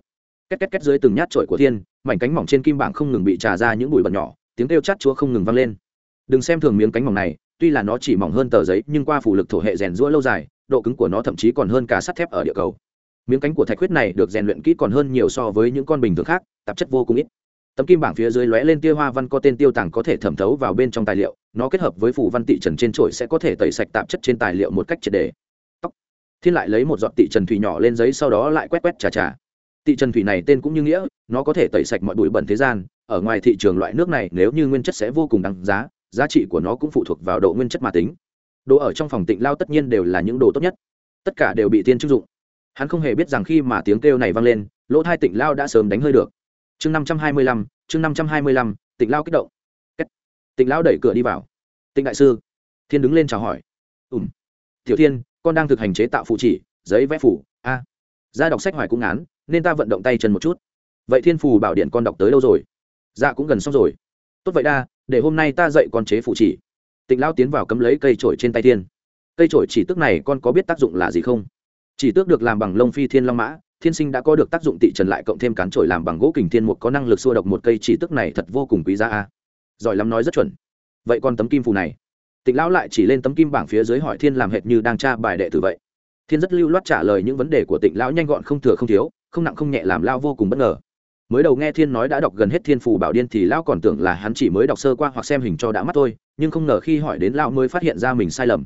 Két két két dưới từng nhát trội của thiên, mảnh cánh mỏng trên kim bảng không ngừng bị trà ra những bụi bẩn nhỏ, tiếng kêu chát chúa không ngừng vang lên đừng xem thường miếng cánh mỏng này, tuy là nó chỉ mỏng hơn tờ giấy, nhưng qua phủ lực thổ hệ rèn rũa lâu dài, độ cứng của nó thậm chí còn hơn cả sắt thép ở địa cầu. Miếng cánh của thạch huyết này được rèn luyện kỹ còn hơn nhiều so với những con bình thường khác, tạp chất vô cùng ít. Tấm kim bảng phía dưới lóe lên tia hoa văn có tên tiêu tàng có thể thẩm thấu vào bên trong tài liệu, nó kết hợp với phủ văn tị trần trên trội sẽ có thể tẩy sạch tạp chất trên tài liệu một cách triệt đề. Thiên lại lấy một giọt tị trần thủy nhỏ lên giấy sau đó lại quét quét trà trà tị trần thủy này tên cũng như nghĩa, nó có thể tẩy sạch mọi bụi bẩn thế gian, ở ngoài thị trường loại nước này nếu như nguyên chất sẽ vô cùng đáng giá giá trị của nó cũng phụ thuộc vào độ nguyên chất mà tính. Đồ ở trong phòng tịnh lao tất nhiên đều là những đồ tốt nhất. Tất cả đều bị tiên chức dụng. Hắn không hề biết rằng khi mà tiếng kêu này vang lên, lỗ thai tịnh lao đã sớm đánh hơi được. Chương năm trăm hai mươi lăm, chương năm trăm hai mươi lăm, tịnh lao kích động. Tịnh lao đẩy cửa đi vào. Tịnh đại sư. Thiên đứng lên chào hỏi. Ùm tiểu thiên, con đang thực hành chế tạo phụ chỉ, giấy vẽ phủ. A. Ra đọc sách hoài cũng ngán, nên ta vận động tay chân một chút. Vậy thiên phù bảo điện con đọc tới đâu rồi? Dạ cũng gần xong rồi. Tốt vậy đa để hôm nay ta dạy con chế phụ chỉ. Tịnh lao tiến vào cấm lấy cây trổi trên tay thiên. Cây trổi chỉ tước này con có biết tác dụng là gì không? Chỉ tước được làm bằng lông phi thiên long mã, thiên sinh đã có được tác dụng tị trần lại cộng thêm cán trổi làm bằng gỗ kình thiên mục có năng lực xua độc một cây chỉ tước này thật vô cùng quý giá a. Giỏi lắm nói rất chuẩn. Vậy còn tấm kim phù này. Tịnh lão lại chỉ lên tấm kim bảng phía dưới hỏi thiên làm hệt như đang tra bài đệ tử vậy. Thiên rất lưu loát trả lời những vấn đề của tịnh lão nhanh gọn không thừa không thiếu, không nặng không nhẹ làm lao vô cùng bất ngờ mới đầu nghe thiên nói đã đọc gần hết thiên phù bảo điên thì lão còn tưởng là hắn chỉ mới đọc sơ qua hoặc xem hình cho đã mắt thôi, nhưng không ngờ khi hỏi đến lão mới phát hiện ra mình sai lầm.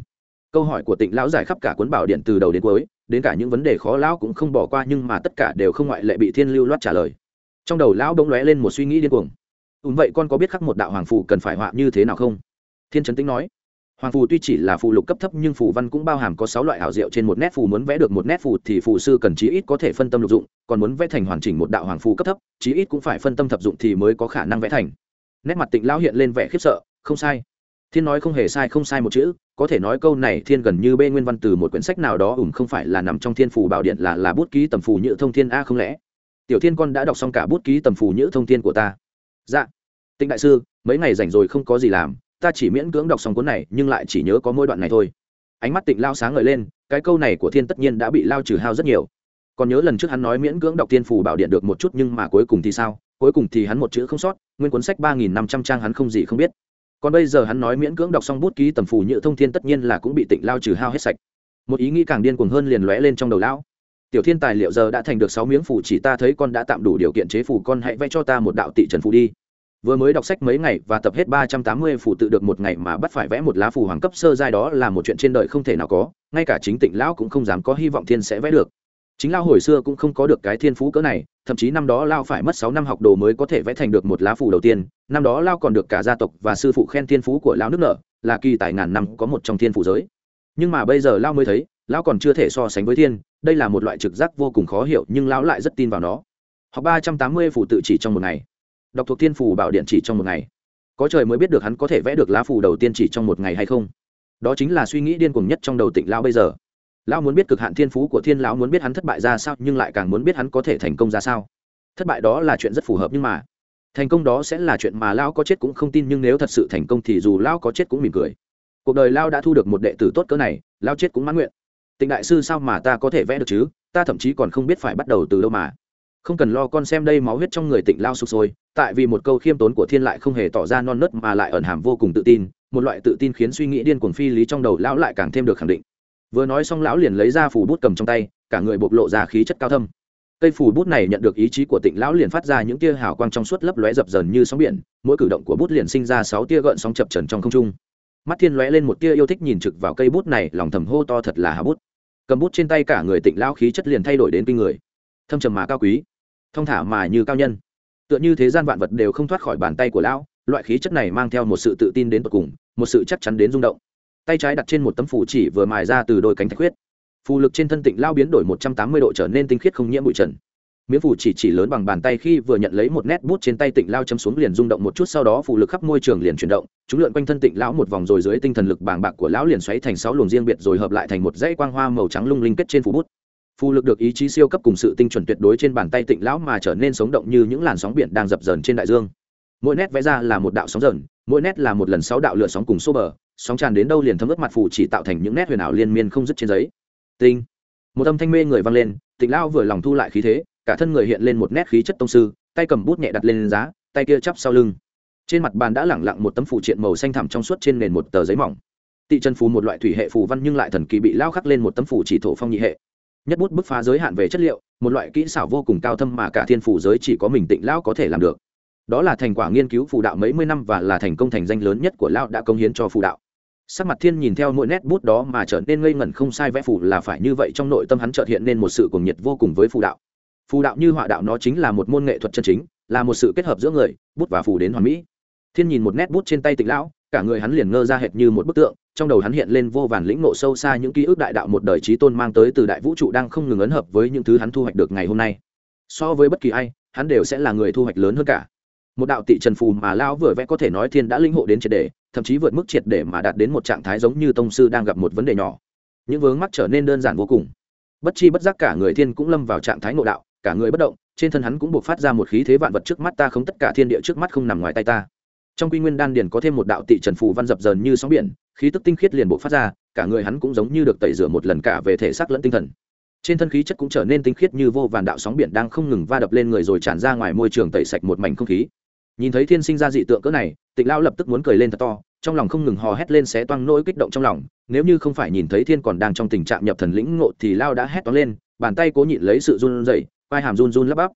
Câu hỏi của tịnh lão giải khắp cả cuốn bảo điện từ đầu đến cuối, đến cả những vấn đề khó lão cũng không bỏ qua nhưng mà tất cả đều không ngoại lệ bị thiên lưu loát trả lời. Trong đầu lão bỗng lóe lên một suy nghĩ điên cuồng. Ùn vậy con có biết khắc một đạo hoàng phù cần phải họa như thế nào không? Thiên trấn tĩnh nói hoàng phù tuy chỉ là phù lục cấp thấp nhưng phù văn cũng bao hàm có sáu loại ảo diệu trên một nét phù muốn vẽ được một nét phù thì phù sư cần chí ít có thể phân tâm lục dụng, còn muốn vẽ thành hoàn chỉnh một đạo hoàng phù cấp thấp, chí ít cũng phải phân tâm thập dụng thì mới có khả năng vẽ thành. Nét mặt tịnh lão hiện lên vẻ khiếp sợ, không sai. Thiên nói không hề sai không sai một chữ, có thể nói câu này thiên gần như bê nguyên văn từ một quyển sách nào đó ủng không phải là nằm trong thiên phù bảo điện là là bút ký tầm phù nhữ thông thiên a không lẽ? Tiểu thiên con đã đọc xong cả bút ký tầm phù nhữ thông thiên của ta. Dạ. Tịnh đại sư, mấy ngày rảnh rồi không có gì làm? Ta chỉ miễn cưỡng đọc xong cuốn này, nhưng lại chỉ nhớ có mỗi đoạn này thôi. Ánh mắt tịnh lao sáng ngời lên, cái câu này của thiên tất nhiên đã bị lao trừ hao rất nhiều. Còn nhớ lần trước hắn nói miễn cưỡng đọc tiên phù bảo điện được một chút, nhưng mà cuối cùng thì sao? Cuối cùng thì hắn một chữ không sót, nguyên cuốn sách ba nghìn năm trăm trang hắn không gì không biết. Còn bây giờ hắn nói miễn cưỡng đọc xong bút ký tầm phù nhựa thông thiên tất nhiên là cũng bị tịnh lao trừ hao hết sạch. Một ý nghĩ càng điên cuồng hơn liền lóe lên trong đầu lão. Tiểu thiên tài liệu giờ đã thành được sáu miếng phù, chỉ ta thấy con đã tạm đủ điều kiện chế phù, con hãy vẽ cho ta một đạo tị trần phù đi vừa mới đọc sách mấy ngày và tập hết ba trăm tám mươi phù tự được một ngày mà bắt phải vẽ một lá phù hoàng cấp sơ giai đó là một chuyện trên đời không thể nào có, ngay cả chính tịnh lão cũng không dám có hy vọng thiên sẽ vẽ được. Chính lao hồi xưa cũng không có được cái thiên phú cỡ này, thậm chí năm đó lao phải mất sáu năm học đồ mới có thể vẽ thành được một lá phù đầu tiên, năm đó lao còn được cả gia tộc và sư phụ khen thiên phú của lao nước nở là kỳ tài ngàn năm có một trong thiên phù giới. Nhưng mà bây giờ lao mới thấy, lão còn chưa thể so sánh với thiên, đây là một loại trực giác vô cùng khó hiểu nhưng lão lại rất tin vào nó. Học ba trăm tám mươi tự chỉ trong một ngày đọc thuộc thiên phủ bảo điện chỉ trong một ngày. Có trời mới biết được hắn có thể vẽ được lá phủ đầu tiên chỉ trong một ngày hay không. Đó chính là suy nghĩ điên cuồng nhất trong đầu tịnh lão bây giờ. Lão muốn biết cực hạn thiên phú của thiên lão muốn biết hắn thất bại ra sao, nhưng lại càng muốn biết hắn có thể thành công ra sao. Thất bại đó là chuyện rất phù hợp nhưng mà, thành công đó sẽ là chuyện mà lão có chết cũng không tin, nhưng nếu thật sự thành công thì dù lão có chết cũng mỉm cười. Cuộc đời lão đã thu được một đệ tử tốt cỡ này, lão chết cũng mãn nguyện. Tịnh đại sư sao mà ta có thể vẽ được chứ? Ta thậm chí còn không biết phải bắt đầu từ đâu mà không cần lo con xem đây máu huyết trong người tịnh lao sụp sôi, tại vì một câu khiêm tốn của thiên lại không hề tỏ ra non nớt mà lại ẩn hàm vô cùng tự tin, một loại tự tin khiến suy nghĩ điên cuồng phi lý trong đầu lão lại càng thêm được khẳng định. Vừa nói xong lão liền lấy ra phủ bút cầm trong tay, cả người bộc lộ ra khí chất cao thâm. Cây phủ bút này nhận được ý chí của tịnh lão liền phát ra những tia hào quang trong suốt lấp lóe dập dần như sóng biển, mỗi cử động của bút liền sinh ra sáu tia gợn sóng chập trần trong không trung. Mắt thiên lóe lên một tia yêu thích nhìn trực vào cây bút này, lòng thầm hô to thật là hà bút. Cầm bút trên tay cả người tịnh lão khí chất liền thay đổi đến kinh người. Thâm trầm mà cao quý thông thả mà như cao nhân. Tựa như thế gian vạn vật đều không thoát khỏi bàn tay của lão, loại khí chất này mang theo một sự tự tin đến tột cùng, một sự chắc chắn đến rung động. Tay trái đặt trên một tấm phủ chỉ vừa mài ra từ đôi cánh thạch huyết phù lực trên thân tịnh lao biến đổi một trăm tám mươi độ trở nên tinh khiết không nhiễm bụi trần. Miếng phủ chỉ chỉ lớn bằng bàn tay khi vừa nhận lấy một nét bút trên tay tịnh lao chấm xuống liền rung động một chút, sau đó phù lực khắp môi trường liền chuyển động, chúng lượn quanh thân tịnh lão một vòng rồi dưới tinh thần lực bàng bạc của lão liền xoáy thành sáu luồng riêng biệt rồi hợp lại thành một dãy quang hoa màu trắng lung linh kết trên phủ bút phù lực được ý chí siêu cấp cùng sự tinh chuẩn tuyệt đối trên bàn tay tịnh lão mà trở nên sống động như những làn sóng biển đang dập dờn trên đại dương. Mỗi nét vẽ ra là một đạo sóng dần mỗi nét là một lần sáu đạo lửa sóng cùng xô bờ, sóng tràn đến đâu liền thấm ướt mặt phù chỉ tạo thành những nét huyền ảo liên miên không dứt trên giấy. Tinh. Một âm thanh mê người vang lên, tịnh lão vừa lòng thu lại khí thế, cả thân người hiện lên một nét khí chất tông sư, tay cầm bút nhẹ đặt lên giá, tay kia chắp sau lưng. Trên mặt bàn đã lẳng lặng một tấm phụ triện màu xanh thẳm trong suốt trên nền một tờ giấy mỏng. Tị chân phù một loại thủy hệ phù văn nhưng lại thần kỳ bị lao khắc lên một tấm phù chỉ thổ phong nhị hệ nhất bút bức phá giới hạn về chất liệu, một loại kỹ xảo vô cùng cao thâm mà cả thiên phủ giới chỉ có mình tịnh lão có thể làm được. Đó là thành quả nghiên cứu phù đạo mấy mươi năm và là thành công thành danh lớn nhất của lão đã công hiến cho phù đạo. Sắc mặt thiên nhìn theo mỗi nét bút đó mà trở nên ngây ngẩn không sai, vẽ phù là phải như vậy trong nội tâm hắn chợt hiện nên một sự cuồng nhiệt vô cùng với phù đạo. Phù đạo như họa đạo nó chính là một môn nghệ thuật chân chính, là một sự kết hợp giữa người, bút và phù đến hoàn mỹ thiên nhìn một nét bút trên tay tịnh lão, cả người hắn liền ngơ ra hệt như một bức tượng, trong đầu hắn hiện lên vô vàn lĩnh ngộ sâu xa những ký ức đại đạo một đời trí tôn mang tới từ đại vũ trụ đang không ngừng ấn hợp với những thứ hắn thu hoạch được ngày hôm nay. So với bất kỳ ai, hắn đều sẽ là người thu hoạch lớn hơn cả. Một đạo tị trần phù mà lão vừa vẽ có thể nói thiên đã linh hộ đến triệt để, thậm chí vượt mức triệt để mà đạt đến một trạng thái giống như tông sư đang gặp một vấn đề nhỏ. Những vướng mắc trở nên đơn giản vô cùng. Bất chi bất giác cả người thiên cũng lâm vào trạng thái ngộ đạo, cả người bất động, trên thân hắn cũng buộc phát ra một khí thế vạn vật trước mắt ta không tất cả thiên địa trước mắt không nằm ngoài tay ta trong quy nguyên đan điền có thêm một đạo tị trần phù văn dập dờn như sóng biển, khí tức tinh khiết liền bộ phát ra, cả người hắn cũng giống như được tẩy rửa một lần cả về thể xác lẫn tinh thần. Trên thân khí chất cũng trở nên tinh khiết như vô vàn đạo sóng biển đang không ngừng va đập lên người rồi tràn ra ngoài môi trường tẩy sạch một mảnh không khí. Nhìn thấy thiên sinh ra dị tượng cỡ này tịnh lão lập tức muốn cười lên thật to, trong lòng không ngừng hò hét lên xé toang nỗi kích động trong lòng, nếu như không phải nhìn thấy thiên còn đang trong tình trạng nhập thần lĩnh ngộ thì lao đã hét toang lên, bàn tay cố nhịn lấy sự run rẩy, vai hàm run run lắp bắp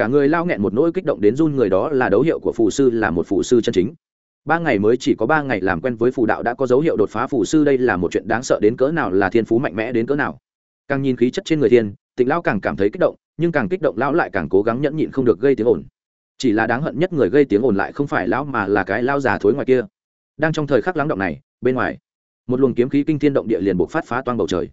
cả người lao nghẹn một nỗi kích động đến run người đó là dấu hiệu của phù sư là một phù sư chân chính. Ba ngày mới chỉ có ba ngày làm quen với phù đạo đã có dấu hiệu đột phá phù sư, đây là một chuyện đáng sợ đến cỡ nào, là thiên phú mạnh mẽ đến cỡ nào. Càng nhìn khí chất trên người thiên, tịnh lão càng cảm thấy kích động, nhưng càng kích động lão lại càng cố gắng nhẫn nhịn không được gây tiếng ồn. Chỉ là đáng hận nhất người gây tiếng ồn lại không phải lão mà là cái lao già thối ngoài kia. Đang trong thời khắc lắng động này, bên ngoài, một luồng kiếm khí kinh thiên động địa liền buộc phát phá toang bầu trời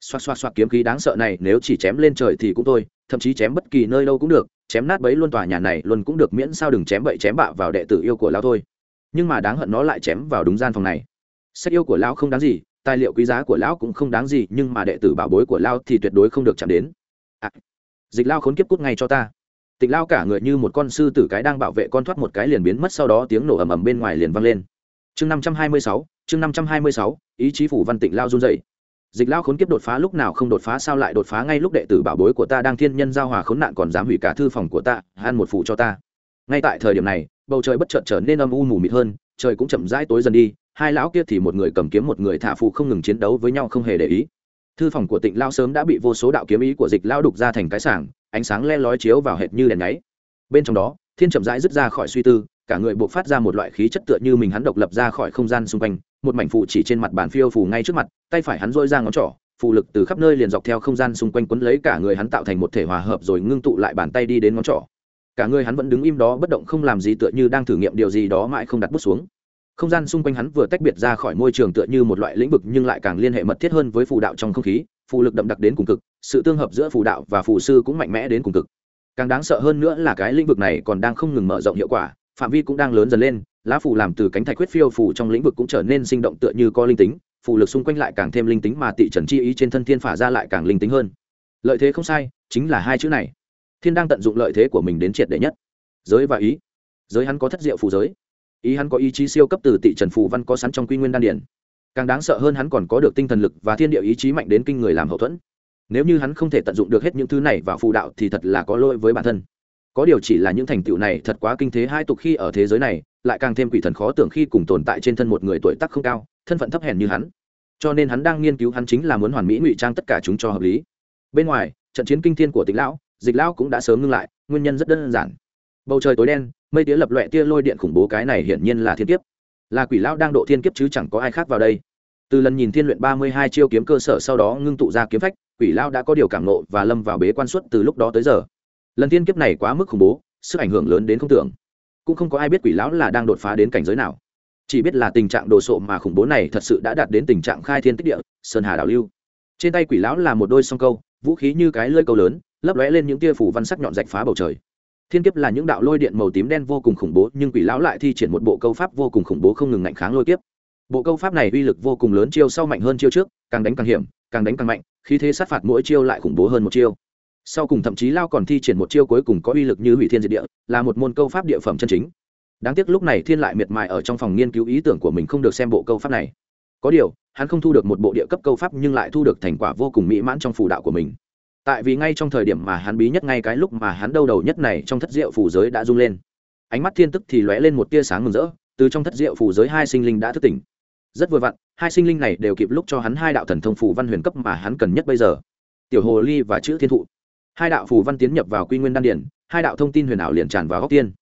xoạt xoạt xoạt kiếm khí đáng sợ này nếu chỉ chém lên trời thì cũng thôi thậm chí chém bất kỳ nơi đâu cũng được chém nát bấy luôn tòa nhà này luôn cũng được miễn sao đừng chém bậy chém bạ vào đệ tử yêu của lão thôi. Nhưng mà đáng hận nó lại chém vào đúng gian phòng này. Sách yêu của lão không đáng gì tài liệu quý giá của lão cũng không đáng gì nhưng mà đệ tử bảo bối của lão thì tuyệt đối không được chạm đến. À, dịch lao khốn kiếp cút ngay cho ta. Tịch lao cả người như một con sư tử cái đang bảo vệ con thoát một cái liền biến mất sau đó tiếng nổ ầm ầm bên ngoài liền vang lên. Chương năm trăm hai mươi sáu chương năm trăm hai mươi sáu ý chí phủ văn tịnh lao run dậy dịch lao khốn kiếp đột phá lúc nào không đột phá sao lại đột phá ngay lúc đệ tử bảo bối của ta đang thiên nhân giao hòa khốn nạn còn dám hủy cả thư phòng của ta ăn một phụ cho ta. Ngay tại thời điểm này, bầu trời bất chợt trở nên âm u mù mịt hơn, trời cũng chậm rãi tối dần đi, hai lão kia thì một người cầm kiếm một người thả phụ không ngừng chiến đấu với nhau không hề để ý. Thư phòng của tịnh lao sớm đã bị vô số đạo kiếm ý của dịch lao đục ra thành cái sảng, ánh sáng le lói chiếu vào hệt như đèn nháy. Bên trong đó, thiên chậm rãi rứt ra khỏi suy tư, cả người buộc phát ra một loại khí chất tựa như mình hắn độc lập ra khỏi không gian xung quanh một mảnh phụ chỉ trên mặt bàn phiêu phù ngay trước mặt, tay phải hắn dôi ra ngón trỏ phụ lực từ khắp nơi liền dọc theo không gian xung quanh quấn lấy cả người hắn tạo thành một thể hòa hợp rồi ngưng tụ lại bàn tay đi đến ngón trỏ. Cả người hắn vẫn đứng im đó bất động không làm gì tựa như đang thử nghiệm điều gì đó mãi không đặt bút xuống. Không gian xung quanh hắn vừa tách biệt ra khỏi môi trường tựa như một loại lĩnh vực nhưng lại càng liên hệ mật thiết hơn với phù đạo trong không khí, phù lực đậm đặc đến cùng cực, sự tương hợp giữa phù đạo và phù sư cũng mạnh mẽ đến cùng cực. Càng đáng sợ hơn nữa là cái lĩnh vực này còn đang không ngừng mở rộng hiệu quả, phạm vi cũng đang lớn dần lên lá phù làm từ cánh thạch huyết phiêu phù trong lĩnh vực cũng trở nên sinh động tựa như có linh tính, phù lực xung quanh lại càng thêm linh tính mà tị trần chi ý trên thân thiên phả ra lại càng linh tính hơn. Lợi thế không sai, chính là hai chữ này. Thiên đang tận dụng lợi thế của mình đến triệt để nhất. Giới và ý. Giới hắn có thất diệu phù giới. Ý hắn có ý chí siêu cấp từ tị trần phù văn có sẵn trong quy nguyên đan điển. Càng đáng sợ hơn hắn còn có được tinh thần lực và thiên địa ý chí mạnh đến kinh người làm hậu thuẫn. Nếu như hắn không thể tận dụng được hết những thứ này vào phù đạo thì thật là có lỗi với bản thân có điều chỉ là những thành tựu này thật quá kinh thế hai tục khi ở thế giới này, lại càng thêm quỷ thần khó tưởng khi cùng tồn tại trên thân một người tuổi tác không cao, thân phận thấp hèn như hắn. Cho nên hắn đang nghiên cứu hắn chính là muốn hoàn mỹ ngụy trang tất cả chúng cho hợp lý. Bên ngoài, trận chiến kinh thiên của tịch lão, dịch lão cũng đã sớm ngưng lại, nguyên nhân rất đơn giản. Bầu trời tối đen, mây tía lập loẹ tia lôi điện khủng bố cái này hiển nhiên là thiên kiếp. Là quỷ lão đang độ thiên kiếp chứ chẳng có ai khác vào đây. Từ lần nhìn thiên luyện ba mươi hai chiêu kiếm cơ sở sau đó ngưng tụ ra kiếm phách, quỷ lão đã có điều cảm nộ và lâm vào bế quan suất từ lúc đó tới giờ lần tiên kiếp này quá mức khủng bố, sức ảnh hưởng lớn đến không tưởng. Cũng không có ai biết quỷ lão là đang đột phá đến cảnh giới nào. Chỉ biết là tình trạng đồ sộ mà khủng bố này thật sự đã đạt đến tình trạng khai thiên tích địa, sơn hà đảo lưu. Trên tay quỷ lão là một đôi song câu, vũ khí như cái lơi câu lớn, lấp lóe lên những tia phủ văn sắc nhọn rạch phá bầu trời. Thiên kiếp là những đạo lôi điện màu tím đen vô cùng khủng bố, nhưng quỷ lão lại thi triển một bộ câu pháp vô cùng khủng bố không ngừng ngạnh kháng lôi kiếp. Bộ câu pháp này uy lực vô cùng lớn, chiêu sau mạnh hơn chiêu trước, càng đánh càng hiểm, càng đánh càng mạnh khi thế sát phạt mỗi chiêu lại khủng bố hơn một chiêu sau cùng thậm chí lao còn thi triển một chiêu cuối cùng có uy lực như hủy thiên diệt địa, là một môn câu pháp địa phẩm chân chính. Đáng tiếc lúc này thiên lại miệt mài ở trong phòng nghiên cứu ý tưởng của mình không được xem bộ câu pháp này. Có điều, hắn không thu được một bộ địa cấp câu pháp nhưng lại thu được thành quả vô cùng mỹ mãn trong phù đạo của mình. Tại vì ngay trong thời điểm mà hắn bí nhất ngay cái lúc mà hắn đâu đầu nhất này trong thất diệu phù giới đã rung lên. Ánh mắt thiên tức thì lóe lên một tia sáng mừng rỡ, từ trong thất diệu phù giới hai sinh linh đã thức tỉnh. Rất vừa vặn, hai sinh linh này đều kịp lúc cho hắn hai đạo thần thông phù văn huyền cấp mà hắn cần nhất bây giờ. Tiểu hồ ly và chữ thiên thụ hai đạo phù văn tiến nhập vào quy nguyên đan điển hai đạo thông tin huyền ảo liền tràn vào góc tiên.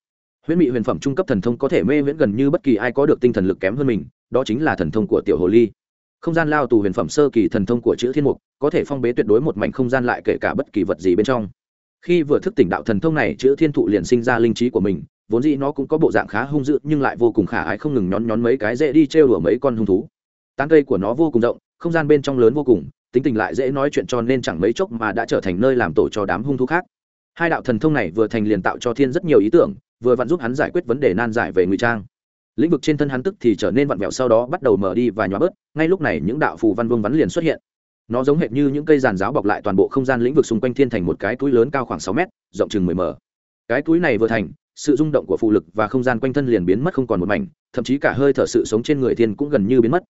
Huyễn mị huyền phẩm trung cấp thần thông có thể mê viễn gần như bất kỳ ai có được tinh thần lực kém hơn mình, đó chính là thần thông của tiểu hồ ly. Không gian lao tù huyền phẩm sơ kỳ thần thông của chữ thiên mục, có thể phong bế tuyệt đối một mảnh không gian lại kể cả bất kỳ vật gì bên trong. Khi vừa thức tỉnh đạo thần thông này, chữ thiên thụ liền sinh ra linh trí của mình, vốn dĩ nó cũng có bộ dạng khá hung dữ, nhưng lại vô cùng khả ái không ngừng nhón nhón mấy cái dễ đi trêu đùa mấy con hung thú. Tán cây của nó vô cùng rộng, không gian bên trong lớn vô cùng tính tình lại dễ nói chuyện cho nên chẳng mấy chốc mà đã trở thành nơi làm tổ cho đám hung thú khác. Hai đạo thần thông này vừa thành liền tạo cho thiên rất nhiều ý tưởng, vừa vặn giúp hắn giải quyết vấn đề nan giải về ngụy trang. Lĩnh vực trên thân hắn tức thì trở nên vặn vẹo sau đó bắt đầu mở đi và nhóa bớt, ngay lúc này những đạo phù văn vương vắn liền xuất hiện. Nó giống hệt như những cây giàn giáo bọc lại toàn bộ không gian lĩnh vực xung quanh thiên thành một cái túi lớn cao khoảng sáu mét, rộng chừng mười m. Cái túi này vừa thành, sự rung động của phụ lực và không gian quanh thân liền biến mất không còn một mảnh, thậm chí cả hơi thở sự sống trên người thiên cũng gần như biến mất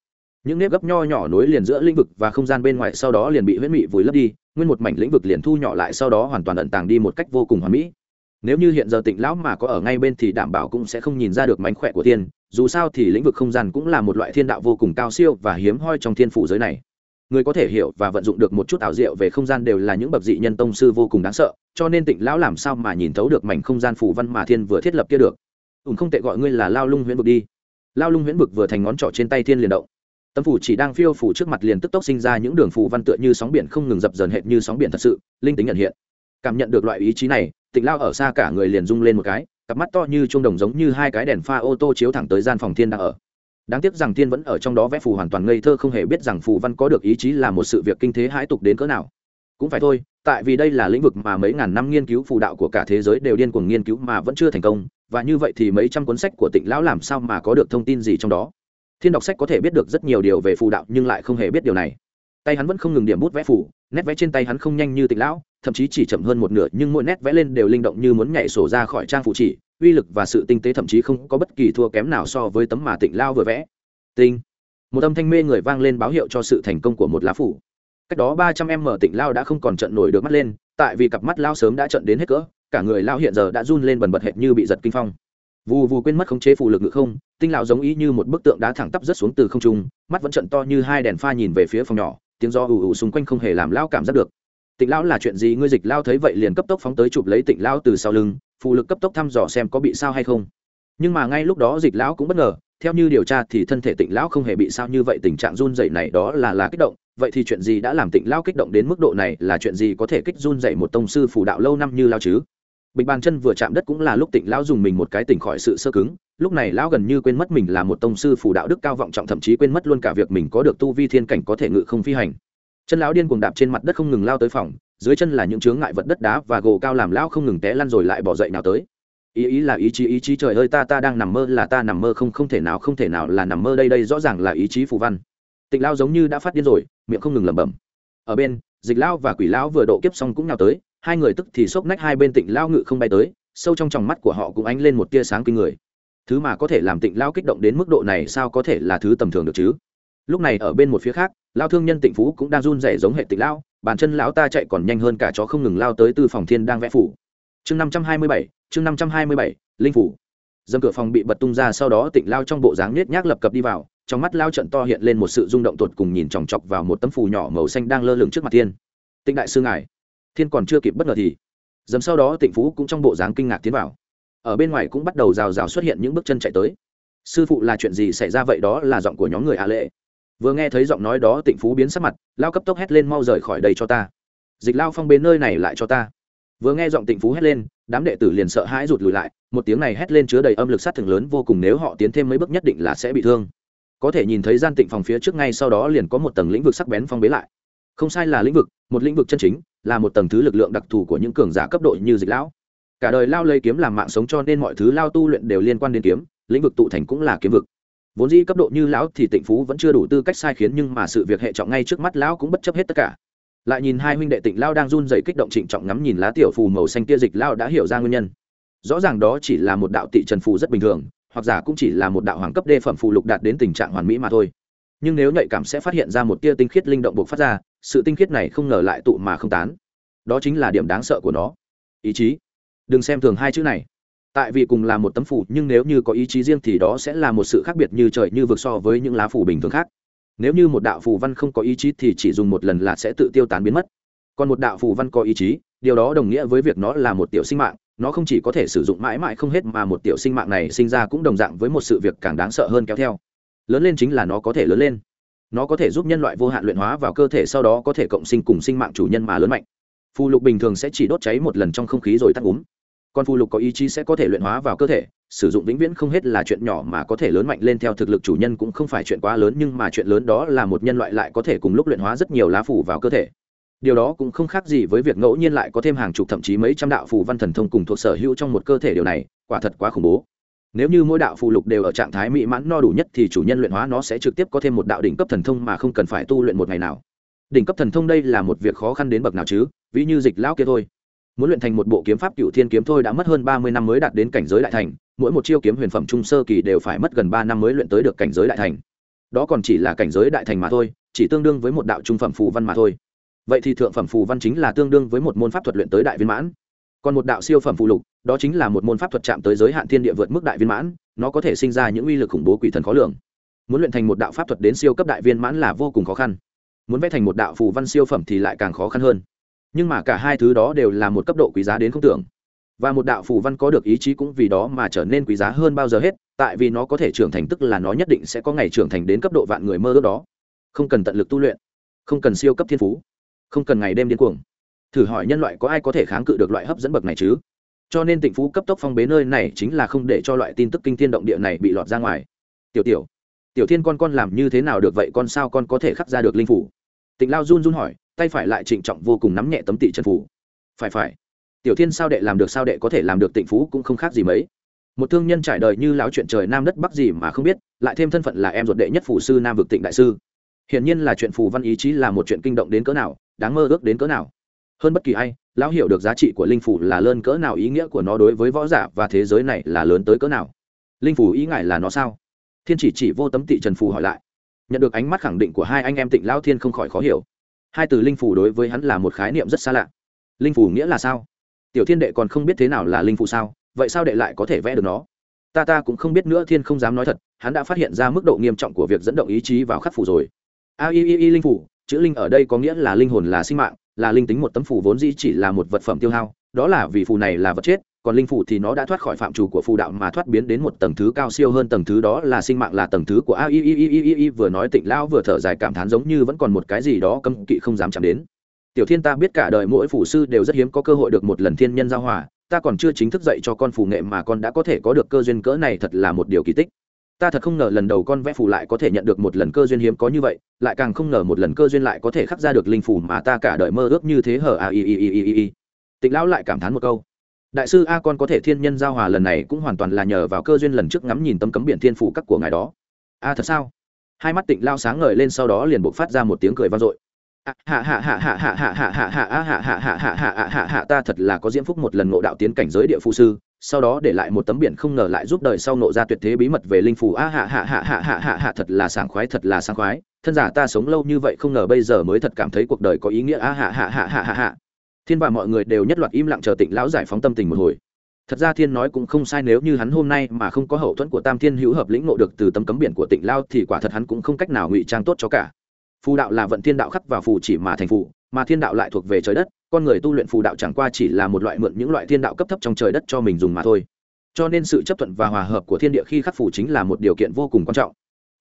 những nếp gấp nho nhỏ nối liền giữa lĩnh vực và không gian bên ngoài sau đó liền bị huyết mị vùi lấp đi, nguyên một mảnh lĩnh vực liền thu nhỏ lại sau đó hoàn toàn ẩn tàng đi một cách vô cùng hoàn mỹ. Nếu như hiện giờ tịnh lão mà có ở ngay bên thì đảm bảo cũng sẽ không nhìn ra được mánh khỏe của tiên, dù sao thì lĩnh vực không gian cũng là một loại thiên đạo vô cùng cao siêu và hiếm hoi trong thiên phủ giới này. Người có thể hiểu và vận dụng được một chút ảo diệu về không gian đều là những bậc dị nhân tông sư vô cùng đáng sợ, cho nên tịnh lão làm sao mà nhìn thấu được mảnh không gian phủ văn mà thiên vừa thiết lập kia được. Ùn không tệ gọi ngươi là lao lung huyễn vực đi. Lao lung huyễn vực vừa thành ngón trỏ trên tay thiên liền động tấm phủ chỉ đang phiêu phủ trước mặt liền tức tốc sinh ra những đường phù văn tựa như sóng biển không ngừng dập dờn hệt như sóng biển thật sự, linh tính nhận hiện. Cảm nhận được loại ý chí này, tịnh lao ở xa cả người liền rung lên một cái, cặp mắt to như chuông đồng giống như hai cái đèn pha ô tô chiếu thẳng tới gian phòng thiên đang ở. Đáng tiếc rằng thiên vẫn ở trong đó vẽ phù hoàn toàn ngây thơ không hề biết rằng phù văn có được ý chí là một sự việc kinh thế hãi tục đến cỡ nào. Cũng phải thôi, tại vì đây là lĩnh vực mà mấy ngàn năm nghiên cứu phù đạo của cả thế giới đều điên cuồng nghiên cứu mà vẫn chưa thành công, và như vậy thì mấy trăm cuốn sách của tịnh lão làm sao mà có được thông tin gì trong đó? Thiên đọc sách có thể biết được rất nhiều điều về phù đạo, nhưng lại không hề biết điều này. Tay hắn vẫn không ngừng điểm bút vẽ phù, nét vẽ trên tay hắn không nhanh như tịnh lão, thậm chí chỉ chậm hơn một nửa, nhưng mỗi nét vẽ lên đều linh động như muốn nhảy sổ ra khỏi trang phụ chỉ, uy lực và sự tinh tế thậm chí không có bất kỳ thua kém nào so với tấm mà tịnh lao vừa vẽ. Tinh. Một âm thanh mê người vang lên báo hiệu cho sự thành công của một lá phủ cách đó ba trăm em mở tịnh lao đã không còn trận nổi được mắt lên, tại vì cặp mắt lao sớm đã trận đến hết cỡ, cả người lao hiện giờ đã run lên bần bật hệt như bị giật kinh phong vù vù quên mất khống chế phù lực ngự không, tinh lão giống ý như một bức tượng đá thẳng tắp rớt xuống từ không trung, mắt vẫn trận to như hai đèn pha nhìn về phía phòng nhỏ, tiếng do ù ù xung quanh không hề làm lão cảm giác được. Tịnh lão là chuyện gì? Ngươi dịch lao thấy vậy liền cấp tốc phóng tới chụp lấy tịnh lão từ sau lưng, phụ lực cấp tốc thăm dò xem có bị sao hay không. Nhưng mà ngay lúc đó dịch lão cũng bất ngờ, theo như điều tra thì thân thể tịnh lão không hề bị sao như vậy, tình trạng run dậy này đó là là kích động. Vậy thì chuyện gì đã làm tịnh lão kích động đến mức độ này là chuyện gì có thể kích run dậy một tông sư phủ đạo lâu năm như lao chứ? Bịch bàn chân vừa chạm đất cũng là lúc tịnh lão dùng mình một cái tỉnh khỏi sự sơ cứng. Lúc này lão gần như quên mất mình là một tông sư phủ đạo đức cao vọng trọng, thậm chí quên mất luôn cả việc mình có được tu vi thiên cảnh có thể ngự không phi hành. Chân lão điên cuồng đạp trên mặt đất không ngừng lao tới phòng, dưới chân là những chướng ngại vật đất đá và gồ cao làm lão không ngừng té lăn rồi lại bỏ dậy nào tới. Ý ý là ý chí ý chí trời ơi, ta ta đang nằm mơ là ta nằm mơ, không không thể nào, không thể nào là nằm mơ đây đây rõ ràng là ý chí phù văn. Tịnh lao giống như đã phát điên rồi, miệng không ngừng lẩm bẩm. Ở bên, dịch lao và quỷ lão vừa độ kiếp xong cũng nào tới hai người tức thì xốc nách hai bên tịnh lao ngự không bay tới, sâu trong tròng mắt của họ cũng ánh lên một tia sáng kinh người. Thứ mà có thể làm tịnh lao kích động đến mức độ này sao có thể là thứ tầm thường được chứ? Lúc này ở bên một phía khác, lao thương nhân tịnh phú cũng đang run rẩy giống hệ tịnh lao, bàn chân lão ta chạy còn nhanh hơn cả chó không ngừng lao tới từ phòng thiên đang vẽ phủ. Chương năm trăm hai mươi bảy, chương năm trăm hai mươi bảy, linh phủ. Dâm cửa phòng bị bật tung ra sau đó tịnh lao trong bộ dáng nết nhác lập cập đi vào, trong mắt lao trận to hiện lên một sự rung động tột cùng nhìn chòng chọc vào một tấm phù nhỏ màu xanh đang lơ lửng trước mặt thiên. Tịnh đại sư ngài thiên còn chưa kịp bất ngờ thì, dầm sau đó tịnh phú cũng trong bộ dáng kinh ngạc tiến vào. Ở bên ngoài cũng bắt đầu rào rào xuất hiện những bước chân chạy tới. Sư phụ là chuyện gì xảy ra vậy đó là giọng của nhóm người hạ lệ. Vừa nghe thấy giọng nói đó, tịnh phú biến sắc mặt, lao cấp tốc hét lên mau rời khỏi đây cho ta. Dịch lao phong bến nơi này lại cho ta. Vừa nghe giọng tịnh phú hét lên, đám đệ tử liền sợ hãi rụt lùi lại, một tiếng này hét lên chứa đầy âm lực sát thường lớn vô cùng nếu họ tiến thêm mấy bước nhất định là sẽ bị thương. Có thể nhìn thấy gian tịnh phòng phía trước ngay sau đó liền có một tầng lĩnh vực sắc bén phong bế lại không sai là lĩnh vực, một lĩnh vực chân chính, là một tầng thứ lực lượng đặc thù của những cường giả cấp độ như dịch lão. Cả đời lao lấy kiếm làm mạng sống cho nên mọi thứ lao tu luyện đều liên quan đến kiếm, lĩnh vực tụ thành cũng là kiếm vực. Vốn dĩ cấp độ như lão thì tịnh phú vẫn chưa đủ tư cách sai khiến nhưng mà sự việc hệ trọng ngay trước mắt lão cũng bất chấp hết tất cả. Lại nhìn hai huynh đệ tịnh lao đang run dậy kích động trịnh trọng ngắm nhìn lá tiểu phù màu xanh kia dịch lao đã hiểu ra nguyên nhân. Rõ ràng đó chỉ là một đạo tị trần phù rất bình thường, hoặc giả cũng chỉ là một đạo hoàng cấp đê phẩm phù lục đạt đến tình trạng hoàn mỹ mà thôi. Nhưng nếu nhạy cảm sẽ phát hiện ra một tia tinh khiết linh động buộc phát ra sự tinh khiết này không ngờ lại tụ mà không tán. Đó chính là điểm đáng sợ của nó. Ý chí. Đừng xem thường hai chữ này. Tại vì cùng là một tấm phủ, nhưng nếu như có ý chí riêng thì đó sẽ là một sự khác biệt như trời như vực so với những lá phủ bình thường khác. Nếu như một đạo phù văn không có ý chí thì chỉ dùng một lần là sẽ tự tiêu tán biến mất. Còn một đạo phù văn có ý chí, điều đó đồng nghĩa với việc nó là một tiểu sinh mạng. Nó không chỉ có thể sử dụng mãi mãi không hết mà một tiểu sinh mạng này sinh ra cũng đồng dạng với một sự việc càng đáng sợ hơn kéo theo. Lớn lên chính là nó có thể lớn lên nó có thể giúp nhân loại vô hạn luyện hóa vào cơ thể sau đó có thể cộng sinh cùng sinh mạng chủ nhân mà lớn mạnh. Phù lục bình thường sẽ chỉ đốt cháy một lần trong không khí rồi tắt úm còn phù lục có ý chí sẽ có thể luyện hóa vào cơ thể, sử dụng vĩnh viễn không hết là chuyện nhỏ mà có thể lớn mạnh lên theo thực lực chủ nhân cũng không phải chuyện quá lớn, nhưng mà chuyện lớn đó là một nhân loại lại có thể cùng lúc luyện hóa rất nhiều lá phủ vào cơ thể. Điều đó cũng không khác gì với việc ngẫu nhiên lại có thêm hàng chục thậm chí mấy trăm đạo phù văn thần thông cùng thuộc sở hữu trong một cơ thể điều này, quả thật quá khủng bố nếu như mỗi đạo phụ lục đều ở trạng thái mỹ mãn no đủ nhất thì chủ nhân luyện hóa nó sẽ trực tiếp có thêm một đạo đỉnh cấp thần thông mà không cần phải tu luyện một ngày nào. Đỉnh cấp thần thông đây là một việc khó khăn đến bậc nào chứ? Ví như dịch lão kia thôi. Muốn luyện thành một bộ kiếm pháp cựu thiên kiếm thôi đã mất hơn ba mươi năm mới đạt đến cảnh giới đại thành, mỗi một chiêu kiếm huyền phẩm trung sơ kỳ đều phải mất gần ba năm mới luyện tới được cảnh giới đại thành. Đó còn chỉ là cảnh giới đại thành mà thôi, chỉ tương đương với một đạo trung phẩm phù văn mà thôi. Vậy thì thượng phẩm phù văn chính là tương đương với một môn pháp thuật luyện tới đại viên mãn. Còn một đạo siêu phẩm phù lục đó chính là một môn pháp thuật chạm tới giới hạn thiên địa vượt mức đại viên mãn, nó có thể sinh ra những uy lực khủng bố quỷ thần khó lường. Muốn luyện thành một đạo pháp thuật đến siêu cấp đại viên mãn là vô cùng khó khăn. Muốn vẽ thành một đạo phù văn siêu phẩm thì lại càng khó khăn hơn. Nhưng mà cả hai thứ đó đều là một cấp độ quý giá đến không tưởng. Và một đạo phù văn có được ý chí cũng vì đó mà trở nên quý giá hơn bao giờ hết, tại vì nó có thể trưởng thành tức là nó nhất định sẽ có ngày trưởng thành đến cấp độ vạn người mơ ước đó. Không cần tận lực tu luyện. Không cần siêu cấp thiên phú. Không cần ngày đêm điên cuồng. Thử hỏi nhân loại có ai có thể kháng cự được loại hấp dẫn bậc này chứ? Cho nên tịnh phú cấp tốc phong bế nơi này chính là không để cho loại tin tức kinh thiên động địa này bị lọt ra ngoài. Tiểu tiểu tiểu thiên con con làm như thế nào được vậy? Con sao con có thể khắc ra được linh phủ? Tịnh lao run run hỏi, tay phải lại trịnh trọng vô cùng nắm nhẹ tấm tị chân phủ. Phải phải. Tiểu thiên sao đệ làm được sao đệ có thể làm được tịnh phú cũng không khác gì mấy. Một thương nhân trải đời như lão chuyện trời nam đất bắc gì mà không biết, lại thêm thân phận là em ruột đệ nhất phủ sư nam vực tịnh đại sư. Hiển nhiên là chuyện phù văn ý chí là một chuyện kinh động đến cỡ nào, đáng mơ ước đến cỡ nào hơn bất kỳ ai, lão hiểu được giá trị của linh phủ là lớn cỡ nào, ý nghĩa của nó đối với võ giả và thế giới này là lớn tới cỡ nào. Linh phủ ý ngại là nó sao? Thiên chỉ chỉ vô tấm tị trần phù hỏi lại. Nhận được ánh mắt khẳng định của hai anh em tịnh lão thiên không khỏi khó hiểu. Hai từ linh phủ đối với hắn là một khái niệm rất xa lạ. Linh phủ nghĩa là sao? Tiểu thiên đệ còn không biết thế nào là linh phủ sao? Vậy sao đệ lại có thể vẽ được nó? Ta ta cũng không biết nữa, thiên không dám nói thật, hắn đã phát hiện ra mức độ nghiêm trọng của việc dẫn động ý chí vào khắc phủ rồi. A i i i linh phủ, chữ linh ở đây có nghĩa là linh hồn là sinh mạng là linh tính một tấm phù vốn dĩ chỉ là một vật phẩm tiêu hao, đó là vì phù này là vật chết, còn linh phù thì nó đã thoát khỏi phạm trù của phù đạo mà thoát biến đến một tầng thứ cao siêu hơn tầng thứ đó là sinh mạng là tầng thứ của a i i i i i vừa nói tịnh lão vừa thở dài cảm thán giống như vẫn còn một cái gì đó cấm kỵ không dám chạm đến. Tiểu thiên ta biết cả đời mỗi phủ sư đều rất hiếm có cơ hội được một lần thiên nhân giao hòa, ta còn chưa chính thức dạy cho con phù nghệ mà con đã có thể có được cơ duyên cỡ này thật là một điều kỳ tích ta thật không ngờ lần đầu con vẽ phù lại có thể nhận được một lần cơ duyên hiếm có như vậy lại càng không ngờ một lần cơ duyên lại có thể khắc ra được linh phù mà ta cả đời mơ ước như thế hở a i i i i i tịnh lão lại cảm thán một câu đại sư a con có thể thiên nhân giao hòa lần này cũng hoàn toàn là nhờ vào cơ duyên lần trước ngắm nhìn tấm cấm biển thiên phủ các của ngài đó a thật sao hai mắt tịnh lao sáng ngời lên sau đó liền buộc phát ra một tiếng cười vang dội hạ hạ hạ hạ hạ hạ hạ hạ hạ hạ hạ hạ hạ hạ hạ hạ hạ ta thật là có diễm phúc một lần ngộ đạo tiến cảnh giới địa phụ sư sau đó để lại một tấm biển không ngờ lại giúp đời sau nộ ra tuyệt thế bí mật về linh phù a hạ hạ hạ hạ hạ hạ hạ thật là sảng khoái thật là sảng khoái thân giả ta sống lâu như vậy không ngờ bây giờ mới thật cảm thấy cuộc đời có ý nghĩa a hạ hạ hạ hạ hạ hạ thiên và mọi người đều nhất loạt im lặng chờ tịnh lão giải phóng tâm tình một hồi thật ra thiên nói cũng không sai nếu như hắn hôm nay mà không có hậu thuẫn của tam thiên hữu hợp lĩnh ngộ được từ tấm cấm biển của tịnh lao thì quả thật hắn cũng không cách nào ngụy trang tốt cho cả phù đạo là vận thiên đạo khắc và phù chỉ mà thành phù mà thiên đạo lại thuộc về trời đất con người tu luyện phù đạo chẳng qua chỉ là một loại mượn những loại thiên đạo cấp thấp trong trời đất cho mình dùng mà thôi. Cho nên sự chấp thuận và hòa hợp của thiên địa khi khắc phù chính là một điều kiện vô cùng quan trọng.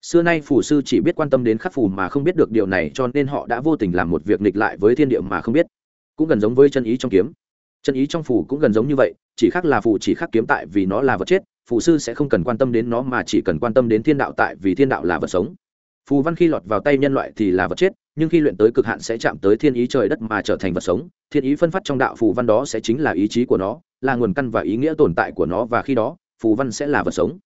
Xưa nay phù sư chỉ biết quan tâm đến khắc phù mà không biết được điều này, cho nên họ đã vô tình làm một việc nghịch lại với thiên địa mà không biết. Cũng gần giống với chân ý trong kiếm. Chân ý trong phù cũng gần giống như vậy, chỉ khác là phù chỉ khác kiếm tại vì nó là vật chết, phù sư sẽ không cần quan tâm đến nó mà chỉ cần quan tâm đến thiên đạo tại vì thiên đạo là vật sống phù văn khi lọt vào tay nhân loại thì là vật chết, nhưng khi luyện tới cực hạn sẽ chạm tới thiên ý trời đất mà trở thành vật sống. Thiên ý phân phát trong đạo phù văn đó sẽ chính là ý chí của nó, là nguồn căn và ý nghĩa tồn tại của nó và khi đó, phù văn sẽ là vật sống.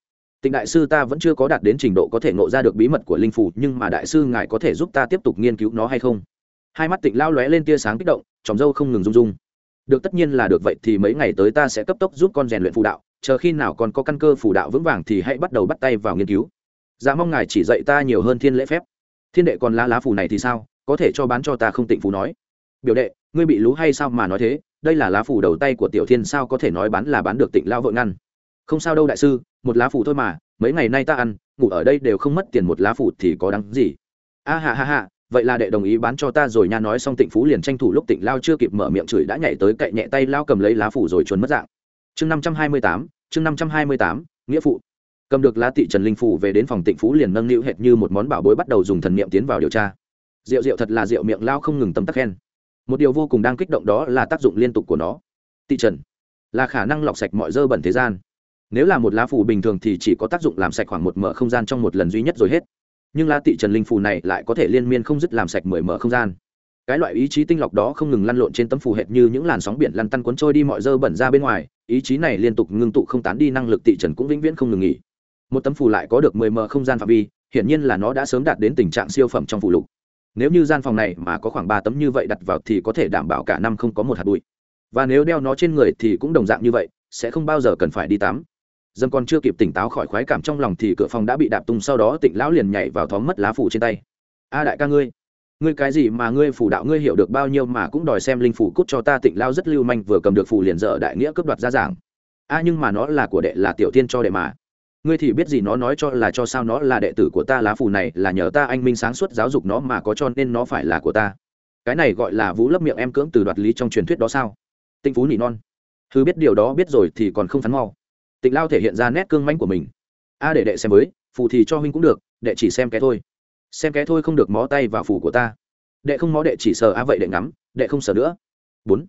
Tịnh đại sư ta vẫn chưa có đạt đến trình độ có thể nộ ra được bí mật của linh phù, nhưng mà đại sư ngài có thể giúp ta tiếp tục nghiên cứu nó hay không? Hai mắt tịnh lao lóe lên tia sáng kích động tròng dâu không ngừng rung rung. Được tất nhiên là được vậy thì mấy ngày tới ta sẽ cấp tốc giúp con rèn luyện phù đạo, chờ khi nào còn có căn cơ phù đạo vững vàng thì hãy bắt đầu bắt tay vào nghiên cứu dạ mong ngài chỉ dạy ta nhiều hơn thiên lễ phép. Thiên đệ còn lá lá phù này thì sao? Có thể cho bán cho ta không tịnh phù nói. Biểu đệ ngươi bị lú hay sao mà nói thế? Đây là lá phù đầu tay của tiểu thiên sao có thể nói bán là bán được tịnh lao vợ ngăn? Không sao đâu đại sư một lá phù thôi mà mấy ngày nay ta ăn ngủ ở đây đều không mất tiền một lá phù thì có đáng gì? A à, ha ha ha vậy là đệ đồng ý bán cho ta rồi nha nói xong tịnh phú liền tranh thủ lúc tịnh lao chưa kịp mở miệng chửi đã nhảy tới cậy nhẹ tay lao cầm lấy lá phủ rồi chuồn mất dạng. Chương năm trăm hai mươi tám chương năm trăm hai mươi tám nghĩa phụ cầm được lá tị trần linh phủ về đến phòng tịnh phú liền nâng niu hệt như một món bảo bối bắt đầu dùng thần niệm tiến vào điều tra. Rượu rượu thật là rượu miệng lao không ngừng tâm tắc khen. Một điều vô cùng đang kích động đó là tác dụng liên tục của nó. Tị trần, là khả năng lọc sạch mọi dơ bẩn thế gian. Nếu là một lá phủ bình thường thì chỉ có tác dụng làm sạch khoảng một mở không gian trong một lần duy nhất rồi hết. Nhưng lá tị trần linh phù này lại có thể liên miên không dứt làm sạch mười mở không gian. Cái loại ý chí tinh lọc đó không ngừng lăn lộn trên tấm phù hệt như những làn sóng biển lăn tăn cuốn trôi đi mọi dơ bẩn ra bên ngoài, ý chí này liên tục ngưng tụ không tán đi, năng lực tị trần cũng vĩnh viễn không ngừng nghỉ một tấm phù lại có được mười m không gian phạm vi, hiển nhiên là nó đã sớm đạt đến tình trạng siêu phẩm trong phù lục. Nếu như gian phòng này mà có khoảng ba tấm như vậy đặt vào thì có thể đảm bảo cả năm không có một hạt bụi. Và nếu đeo nó trên người thì cũng đồng dạng như vậy, sẽ không bao giờ cần phải đi tắm. Dâm còn chưa kịp tỉnh táo khỏi khoái cảm trong lòng thì cửa phòng đã bị đạp tung, sau đó tịnh lão liền nhảy vào thóm mất lá phủ trên tay. A đại ca ngươi ngươi cái gì mà ngươi phủ đạo ngươi hiểu được bao nhiêu mà cũng đòi xem linh phủ cút cho ta? Tịnh lao rất lưu manh, vừa cầm được phủ liền dở đại nghĩa cướp đoạt ra giảng. A nhưng mà nó là của đệ, là tiểu tiên cho đệ mà ngươi thì biết gì nó nói cho là cho sao nó là đệ tử của ta, lá phù này là nhờ ta anh minh sáng suốt giáo dục nó mà có cho nên nó phải là của ta. Cái này gọi là vũ lấp miệng em cưỡng từ đoạt lý trong truyền thuyết đó sao? Tinh phú nỉ non. Thứ biết điều đó biết rồi thì còn không phán mau. Tịnh lao thể hiện ra nét cương mãnh của mình. A để đệ xem với, phù thì cho huynh cũng được, đệ chỉ xem cái thôi. Xem cái thôi không được mó tay vào phù của ta. Đệ không mó đệ chỉ sờ, a vậy đệ ngắm, đệ không sờ nữa. Bốn.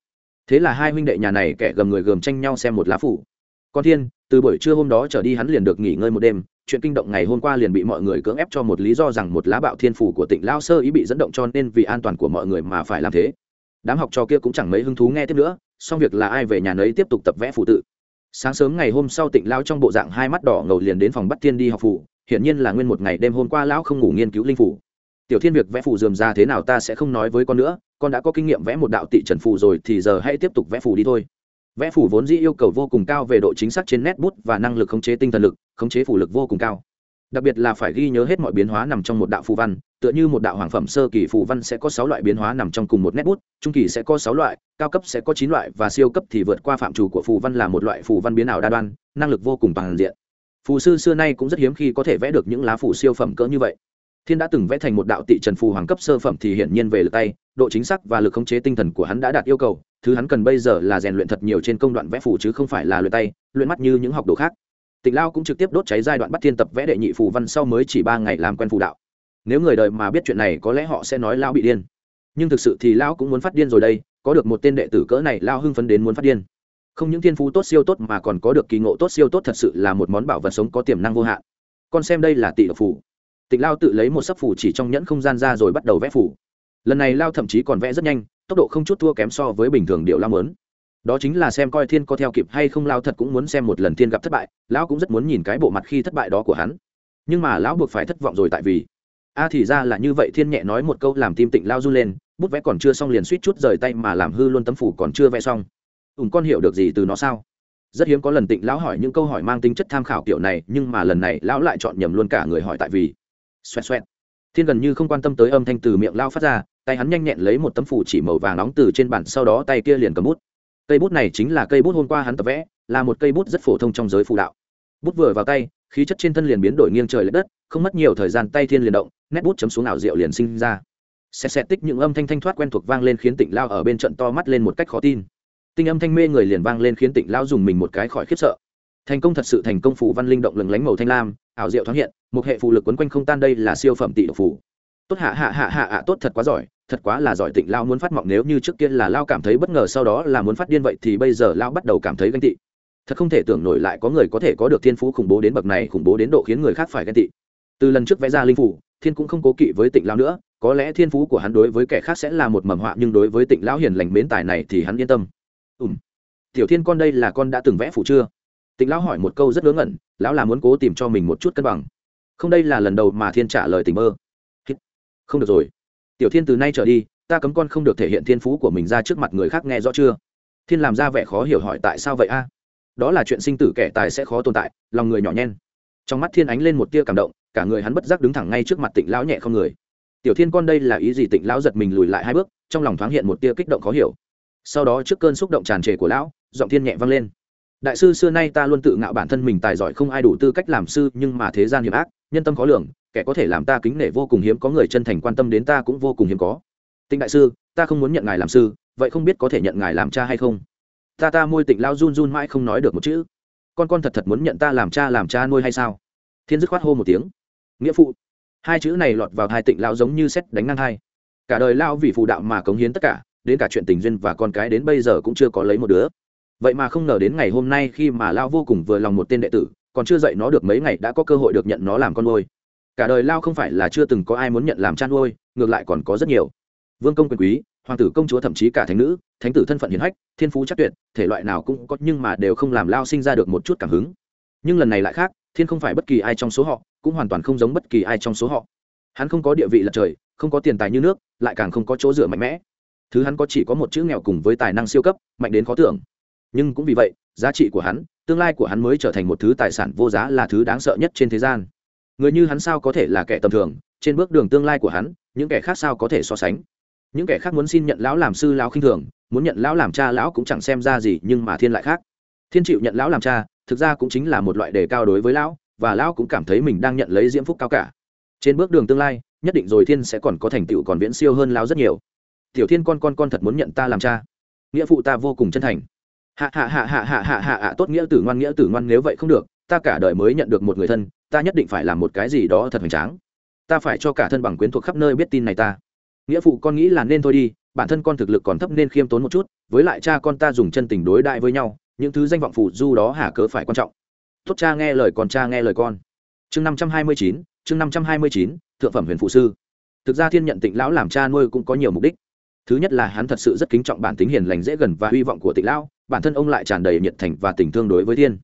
Thế là hai huynh đệ nhà này kẻ gầm người gầm tranh nhau xem một lá phủ con thiên, từ buổi trưa hôm đó trở đi hắn liền được nghỉ ngơi một đêm, chuyện kinh động ngày hôm qua liền bị mọi người cưỡng ép cho một lý do rằng một lá bạo thiên phủ của tỉnh lao sơ ý bị dẫn động cho nên vì an toàn của mọi người mà phải làm thế. Đám học trò kia cũng chẳng mấy hứng thú nghe tiếp nữa, xong việc là ai về nhà nấy tiếp tục tập vẽ phụ tự. Sáng sớm ngày hôm sau tịnh lao trong bộ dạng hai mắt đỏ ngầu liền đến phòng bắt thiên đi học phủ hiển nhiên là nguyên một ngày đêm hôm qua lão không ngủ nghiên cứu linh phủ tiểu thiên việc vẽ phủ dườm ra thế nào ta sẽ không nói với con nữa, con đã có kinh nghiệm vẽ một đạo tị trần phù rồi thì giờ hãy tiếp tục vẽ phù đi thôi vẽ phủ vốn dĩ yêu cầu vô cùng cao về độ chính xác trên nét bút và năng lực khống chế tinh thần lực, khống chế phủ lực vô cùng cao. Đặc biệt là phải ghi nhớ hết mọi biến hóa nằm trong một đạo phù văn, tựa như một đạo hoàng phẩm sơ kỳ phù văn sẽ có sáu loại biến hóa nằm trong cùng một nét bút, trung kỳ sẽ có sáu loại, cao cấp sẽ có chín loại và siêu cấp thì vượt qua phạm trù của phù văn là một loại phù văn biến ảo đa đoan, năng lực vô cùng toàn diện. Phù sư xưa nay cũng rất hiếm khi có thể vẽ được những lá phù siêu phẩm cỡ như vậy. Thiên đã từng vẽ thành một đạo tị trần phù hoàng cấp sơ phẩm thì hiển nhiên về lực tay, độ chính xác và lực khống chế tinh thần của hắn đã đạt yêu cầu thứ hắn cần bây giờ là rèn luyện thật nhiều trên công đoạn vẽ phủ chứ không phải là luyện tay, luyện mắt như những học đồ khác. Tịnh lao cũng trực tiếp đốt cháy giai đoạn bắt thiên tập vẽ đệ nhị phù văn sau mới chỉ ba ngày làm quen phù đạo. Nếu người đời mà biết chuyện này có lẽ họ sẽ nói lao bị điên. Nhưng thực sự thì lao cũng muốn phát điên rồi đây, có được một tên đệ tử cỡ này lao hưng phấn đến muốn phát điên. Không những thiên phú tốt siêu tốt mà còn có được kỳ ngộ tốt siêu tốt thật sự là một món bảo vật sống có tiềm năng vô hạn. Con xem đây là tị độc phủ tịnh lao tự lấy một sấp phủ chỉ trong nhẫn không gian ra rồi bắt đầu vẽ phủ lần này lao thậm chí còn vẽ rất nhanh tốc độ không chút thua kém so với bình thường điệu lao mớn. Đó chính là xem coi thiên có theo kịp hay không lao thật cũng muốn xem một lần thiên gặp thất bại, lão cũng rất muốn nhìn cái bộ mặt khi thất bại đó của hắn. Nhưng mà lão buộc phải thất vọng rồi tại vì, a thì ra là như vậy thiên nhẹ nói một câu làm tim tịnh lao run lên, bút vẽ còn chưa xong liền suýt chút rời tay mà làm hư luôn tấm phủ còn chưa vẽ xong. Ùn con hiểu được gì từ nó sao? Rất hiếm có lần tịnh lão hỏi những câu hỏi mang tính chất tham khảo kiểu này, nhưng mà lần này lão lại chọn nhầm luôn cả người hỏi tại vì. Xoẹt xoẹt. Thiên gần như không quan tâm tới âm thanh từ miệng lao phát ra tay hắn nhanh nhẹn lấy một tấm phủ chỉ màu vàng nóng từ trên bản sau đó tay kia liền cầm bút. Cây bút này chính là cây bút hôm qua hắn tập vẽ, là một cây bút rất phổ thông trong giới phụ đạo. Bút vừa vào tay, khí chất trên thân liền biến đổi nghiêng trời l ệ đất, không mất nhiều thời gian tay thiên liền động, nét bút chấm xuống ảo diệu liền sinh ra. Xẹt xẹt tích những âm thanh thanh thoát quen thuộc vang lên khiến tịnh lao ở bên trận to mắt lên một cách khó tin. Tinh âm thanh mê người liền vang lên khiến tịnh lao dùng mình một cái khỏi khiếp sợ. Thành công thật sự thành công phủ văn linh động lừng lánh màu thanh lam, ảo diệu thoáng hiện, một hệ phù lực quấn quanh không tan đây là siêu phẩm tị độc phủ tốt hạ hạ hạ hạ hạ tốt thật quá giỏi, thật quá là giỏi, tịnh lao muốn phát mộng nếu như trước kia là lao cảm thấy bất ngờ, sau đó là muốn phát điên vậy thì bây giờ lao bắt đầu cảm thấy ganh tị. Thật không thể tưởng nổi lại có người có thể có được thiên phú khủng bố đến bậc này, khủng bố đến độ khiến người khác phải ganh tị. Từ lần trước vẽ ra linh phủ, thiên cũng không cố kỵ với tịnh lao nữa, có lẽ thiên phú của hắn đối với kẻ khác sẽ là một mầm họa, nhưng đối với tịnh lão hiền lành mến tài này thì hắn yên tâm. Ùm tiểu thiên con đây là con đã từng vẽ phủ chưa? Tịnh lão hỏi một câu rất ngớ ngẩn, lão là muốn cố tìm cho mình một chút cân bằng. Không, đây là lần đầu mà thiên trả lời tình mơ không được rồi. Tiểu thiên từ nay trở đi, ta cấm con không được thể hiện thiên phú của mình ra trước mặt người khác nghe rõ chưa? Thiên làm ra vẻ khó hiểu hỏi tại sao vậy a? Đó là chuyện sinh tử kẻ tài sẽ khó tồn tại, lòng người nhỏ nhen. Trong mắt thiên ánh lên một tia cảm động, cả người hắn bất giác đứng thẳng ngay trước mặt tịnh lão nhẹ không người. Tiểu thiên con đây là ý gì? Tịnh lão giật mình lùi lại hai bước, trong lòng thoáng hiện một tia kích động khó hiểu. Sau đó trước cơn xúc động tràn trề của lão, giọng thiên nhẹ vang lên. Đại sư, xưa nay ta luôn tự ngạo bản thân mình tài giỏi không ai đủ tư cách làm sư, nhưng mà thế gian hiểm ác, nhân tâm khó lường kẻ có thể làm ta kính nể vô cùng hiếm, có người chân thành quan tâm đến ta cũng vô cùng hiếm có. Tịnh đại sư, ta không muốn nhận ngài làm sư, vậy không biết có thể nhận ngài làm cha hay không? Ta ta môi tịnh lao run run mãi không nói được một chữ. Con con thật thật muốn nhận ta làm cha làm cha nuôi hay sao? Thiên dứt khoát hô một tiếng. Nghĩa phụ. Hai chữ này lọt vào hai tịnh lao giống như xét đánh ngang hai. Cả đời lao vì phụ đạo mà cống hiến tất cả, đến cả chuyện tình duyên và con cái đến bây giờ cũng chưa có lấy một đứa. Vậy mà không ngờ đến ngày hôm nay khi mà lao vô cùng vừa lòng một tên đệ tử, còn chưa dạy nó được mấy ngày đã có cơ hội được nhận nó làm con nuôi cả đời lao không phải là chưa từng có ai muốn nhận làm chăn nuôi, ngược lại còn có rất nhiều. Vương công quyền quý, hoàng tử công chúa thậm chí cả thánh nữ, thánh tử thân phận hiền hách, thiên phú chắc tuyệt, thể loại nào cũng có nhưng mà đều không làm lao sinh ra được một chút cảm hứng. Nhưng lần này lại khác, thiên không phải bất kỳ ai trong số họ, cũng hoàn toàn không giống bất kỳ ai trong số họ. Hắn không có địa vị lật trời, không có tiền tài như nước, lại càng không có chỗ dựa mạnh mẽ. Thứ hắn có chỉ có một chữ nghèo cùng với tài năng siêu cấp, mạnh đến khó tưởng. Nhưng cũng vì vậy, giá trị của hắn, tương lai của hắn mới trở thành một thứ tài sản vô giá là thứ đáng sợ nhất trên thế gian người như hắn sao có thể là kẻ tầm thường? Trên bước đường tương lai của hắn, những kẻ khác sao có thể so sánh? Những kẻ khác muốn xin nhận lão làm sư lão khinh thường, muốn nhận lão làm cha lão cũng chẳng xem ra gì, nhưng mà thiên lại khác. Thiên chịu nhận lão làm cha, thực ra cũng chính là một loại đề cao đối với lão, và lão cũng cảm thấy mình đang nhận lấy diễm phúc cao cả. Trên bước đường tương lai, nhất định rồi thiên sẽ còn có thành tựu còn viễn siêu hơn lão rất nhiều. Tiểu thiên con con con thật muốn nhận ta làm cha. Nghĩa phụ ta vô cùng chân thành. Hạ hạ hạ hạ hạ hạ hạ hạ, tốt nghĩa tử ngoan, nghĩa tử ngoan, nếu vậy không được ta cả đời mới nhận được một người thân, ta nhất định phải làm một cái gì đó thật hoành tráng. Ta phải cho cả thân bằng quyến thuộc khắp nơi biết tin này ta. Nghĩa phụ con nghĩ là nên thôi đi, bản thân con thực lực còn thấp nên khiêm tốn một chút, với lại cha con ta dùng chân tình đối đại với nhau, những thứ danh vọng phụ du đó hả cớ phải quan trọng. Tốt cha nghe lời con cha nghe lời con. Chương năm trăm hai mươi chín, chương năm trăm hai mươi chín, thượng phẩm huyền phụ sư. Thực ra thiên nhận tịnh lão làm cha nuôi cũng có nhiều mục đích. Thứ nhất là hắn thật sự rất kính trọng bản tính hiền lành dễ gần và hy vọng của tịnh lão, bản thân ông lại tràn đầy nhiệt thành và tình thương đối với thiên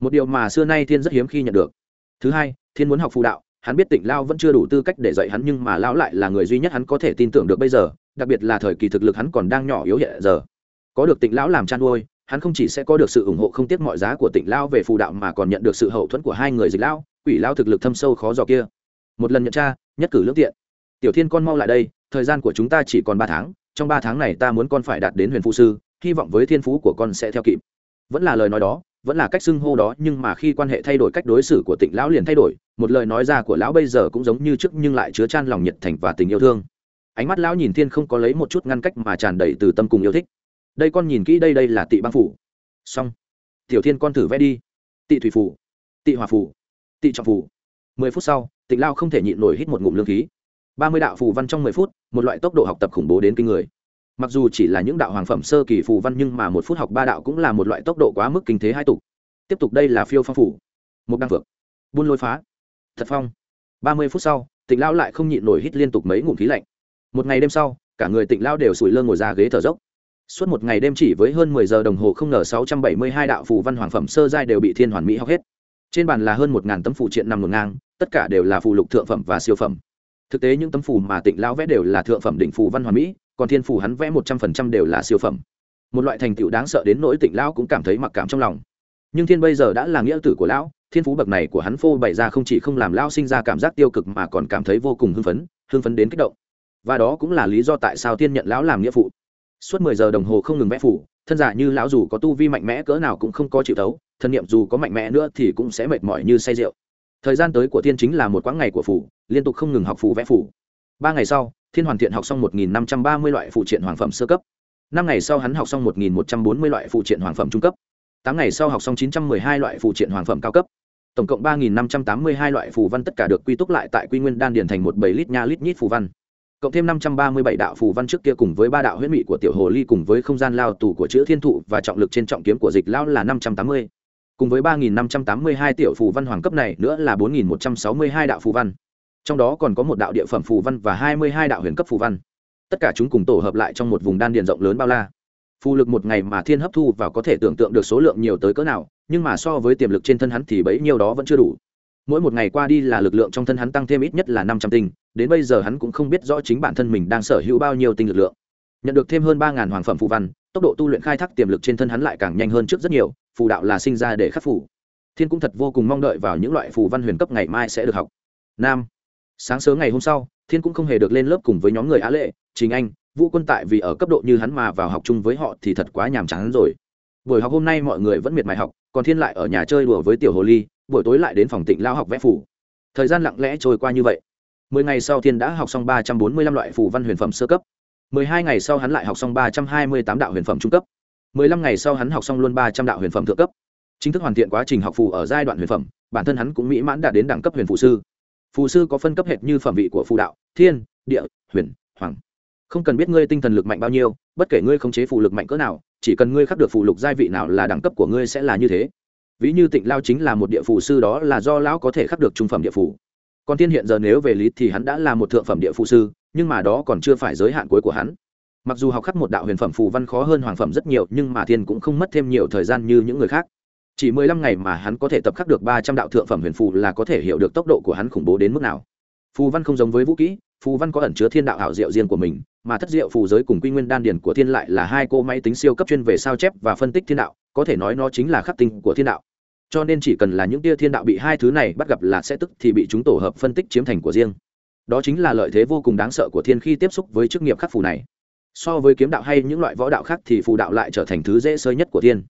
một điều mà xưa nay thiên rất hiếm khi nhận được. Thứ hai, thiên muốn học phù đạo, hắn biết tịnh lao vẫn chưa đủ tư cách để dạy hắn nhưng mà lão lại là người duy nhất hắn có thể tin tưởng được bây giờ, đặc biệt là thời kỳ thực lực hắn còn đang nhỏ yếu hiện giờ. Có được tịnh lão làm chăn nuôi hắn không chỉ sẽ có được sự ủng hộ không tiếc mọi giá của tịnh lao về phù đạo mà còn nhận được sự hậu thuẫn của hai người dịch lão, quỷ lao thực lực thâm sâu khó dò kia. Một lần nhận cha nhất cử lương tiện. Tiểu thiên con mau lại đây, thời gian của chúng ta chỉ còn ba tháng, trong ba tháng này ta muốn con phải đạt đến huyền phụ sư, hy vọng với thiên phú của con sẽ theo kịp. Vẫn là lời nói đó vẫn là cách xưng hô đó, nhưng mà khi quan hệ thay đổi, cách đối xử của tịnh lão liền thay đổi. Một lời nói ra của lão bây giờ cũng giống như trước, nhưng lại chứa chan lòng nhiệt thành và tình yêu thương. Ánh mắt lão nhìn thiên không có lấy một chút ngăn cách mà tràn đầy từ tâm cùng yêu thích. Đây con nhìn kỹ, đây đây là tị băng phủ. Xong. Tiểu thiên con thử vẽ đi. Tị thủy phủ. Tị hòa phủ. Tị trọng phủ. Mười phút sau, tịnh lao không thể nhịn nổi hít một ngụm lương khí. Ba mươi đạo phù văn trong mười phút, một loại tốc độ học tập khủng bố đến kinh người mặc dù chỉ là những đạo hoàng phẩm sơ kỳ phù văn nhưng mà một phút học ba đạo cũng là một loại tốc độ quá mức kinh thế hai tục. Tiếp tục đây là phiêu phong phủ. Một đăng vượt buôn lôi phá. Thật phong. Ba mươi phút sau, tịnh lao lại không nhịn nổi hít liên tục mấy ngụm khí lạnh. Một ngày đêm sau, cả người tịnh lao đều sủi lơ ngồi ra ghế thở dốc. Suốt một ngày đêm chỉ với hơn mười giờ đồng hồ không ngờ sáu trăm bảy mươi hai đạo phù văn hoàng phẩm sơ giai đều bị thiên hoàn mỹ học hết. Trên bàn là hơn một ngàn tấm phụ triện nằm ngổn ngang, tất cả đều là phù lục thượng phẩm và siêu phẩm. Thực tế những tấm phù mà tịnh lão vẽ đều là thượng phẩm đỉnh phù văn hoàn mỹ còn thiên phủ hắn vẽ một trăm phần trăm đều là siêu phẩm. Một loại thành tựu đáng sợ đến nỗi tỉnh lão cũng cảm thấy mặc cảm trong lòng. Nhưng thiên bây giờ đã là nghĩa tử của lão, thiên phú bậc này của hắn phô bày ra không chỉ không làm lão sinh ra cảm giác tiêu cực mà còn cảm thấy vô cùng hưng phấn hưng phấn đến kích động. Và đó cũng là lý do tại sao thiên nhận lão làm nghĩa phụ. Suốt mười giờ đồng hồ không ngừng vẽ phủ, thân giả như lão dù có tu vi mạnh mẽ cỡ nào cũng không có chịu tấu thân nhiệm dù có mạnh mẽ nữa thì cũng sẽ mệt mỏi như say rượu. Thời gian tới của thiên chính là một quãng ngày của phủ, liên tục không ngừng học phủ vẽ phủ. Ba ngày sau thiên hoàn thiện học xong một nghìn năm trăm ba mươi loại phụ triện hoàng phẩm sơ cấp. Năm ngày sau hắn học xong một nghìn một trăm bốn mươi loại phụ triện hoàng phẩm trung cấp. Tám ngày sau học xong chín trăm m ư ơ i hai loại phụ triện hoàng phẩm cao cấp. Tổng cộng ba nghìn năm trăm tám mươi hai loại phù văn tất cả được quy túc lại tại quy nguyên đan điển thành một bảy lít nha lít nhít phù văn. Cộng thêm năm trăm ba mươi bảy đạo phù văn trước kia cùng với ba đạo huyết mị của tiểu hồ ly cùng với không gian lao tù của chữ thiên thụ và trọng lực trên trọng kiếm của dịch lao là năm trăm tám mươi. Cùng với ba nghìn năm trăm tám mươi hai tiểu phù văn hoàng cấp này nữa là bốn nghìn một trăm sáu mươi hai đạo phù văn trong đó còn có một đạo địa phẩm phù văn và hai mươi hai đạo huyền cấp phù văn. Tất cả chúng cùng tổ hợp lại trong một vùng đan điền rộng lớn bao la. Phù lực một ngày mà thiên hấp thu và có thể tưởng tượng được số lượng nhiều tới cỡ nào, nhưng mà so với tiềm lực trên thân hắn thì bấy nhiêu đó vẫn chưa đủ. Mỗi một ngày qua đi là lực lượng trong thân hắn tăng thêm ít nhất là năm trăm tinh, đến bây giờ hắn cũng không biết rõ chính bản thân mình đang sở hữu bao nhiêu tinh lực lượng. Nhận được thêm hơn ba ngàn hoàng phẩm phù văn, tốc độ tu luyện khai thác tiềm lực trên thân hắn lại càng nhanh hơn trước rất nhiều, phù đạo là sinh ra để khắc phủ thiên cũng thật vô cùng mong đợi vào những loại phù văn huyền cấp ngày mai sẽ được học. Nam sáng sớm ngày hôm sau, thiên cũng không hề được lên lớp cùng với nhóm người á lệ chính anh, vũ quân tại vì ở cấp độ như hắn mà vào học chung với họ thì thật quá nhàm chán rồi. Buổi học hôm nay mọi người vẫn miệt mài học, còn thiên lại ở nhà chơi đùa với tiểu hồ ly, buổi tối lại đến phòng tịnh lao học vẽ phủ. Thời gian lặng lẽ trôi qua như vậy. Mười ngày sau thiên đã học xong ba trăm bốn mươi lăm loại phù văn huyền phẩm sơ cấp. Mười hai ngày sau hắn lại học xong ba trăm hai mươi tám đạo huyền phẩm trung cấp. Mười lăm ngày sau hắn học xong luôn ba trăm đạo huyền phẩm thượng cấp. Chính thức hoàn thiện quá trình học phù ở giai đoạn huyền phẩm, bản thân hắn cũng mỹ mãn đạt đến đẳng cấp huyền phụ sư phù sư có phân cấp hệt như phẩm vị của phù đạo, thiên, địa, huyền, hoàng. Không cần biết ngươi tinh thần lực mạnh bao nhiêu, bất kể ngươi khống chế phù lực mạnh cỡ nào, chỉ cần ngươi khắc được phù lục giai vị nào là đẳng cấp của ngươi sẽ là như thế. Ví như tịnh lao chính là một địa phù sư đó là do lão có thể khắc được trung phẩm địa phù. Còn tiên hiện giờ nếu về lý thì hắn đã là một thượng phẩm địa phù sư, nhưng mà đó còn chưa phải giới hạn cuối của hắn. Mặc dù học khắc một đạo huyền phẩm phù văn khó hơn hoàng phẩm rất nhiều, nhưng mà thiên cũng không mất thêm nhiều thời gian như những người khác chỉ mười lăm ngày mà hắn có thể tập khắc được ba trăm đạo thượng phẩm huyền phù là có thể hiểu được tốc độ của hắn khủng bố đến mức nào. Phù văn không giống với vũ kỹ, phù văn có ẩn chứa thiên đạo hảo diệu riêng của mình, mà thất diệu phù giới cùng quy nguyên đan điển của thiên lại là hai cô máy tính siêu cấp chuyên về sao chép và phân tích thiên đạo, có thể nói nó chính là khắc tinh của thiên đạo. Cho nên chỉ cần là những tia thiên đạo bị hai thứ này bắt gặp là sẽ tức thì bị chúng tổ hợp phân tích chiếm thành của riêng. Đó chính là lợi thế vô cùng đáng sợ của thiên khi tiếp xúc với chức nghiệp khắc phù này. So với kiếm đạo hay những loại võ đạo khác thì phù đạo lại trở thành thứ dễ sơi nhất của thiên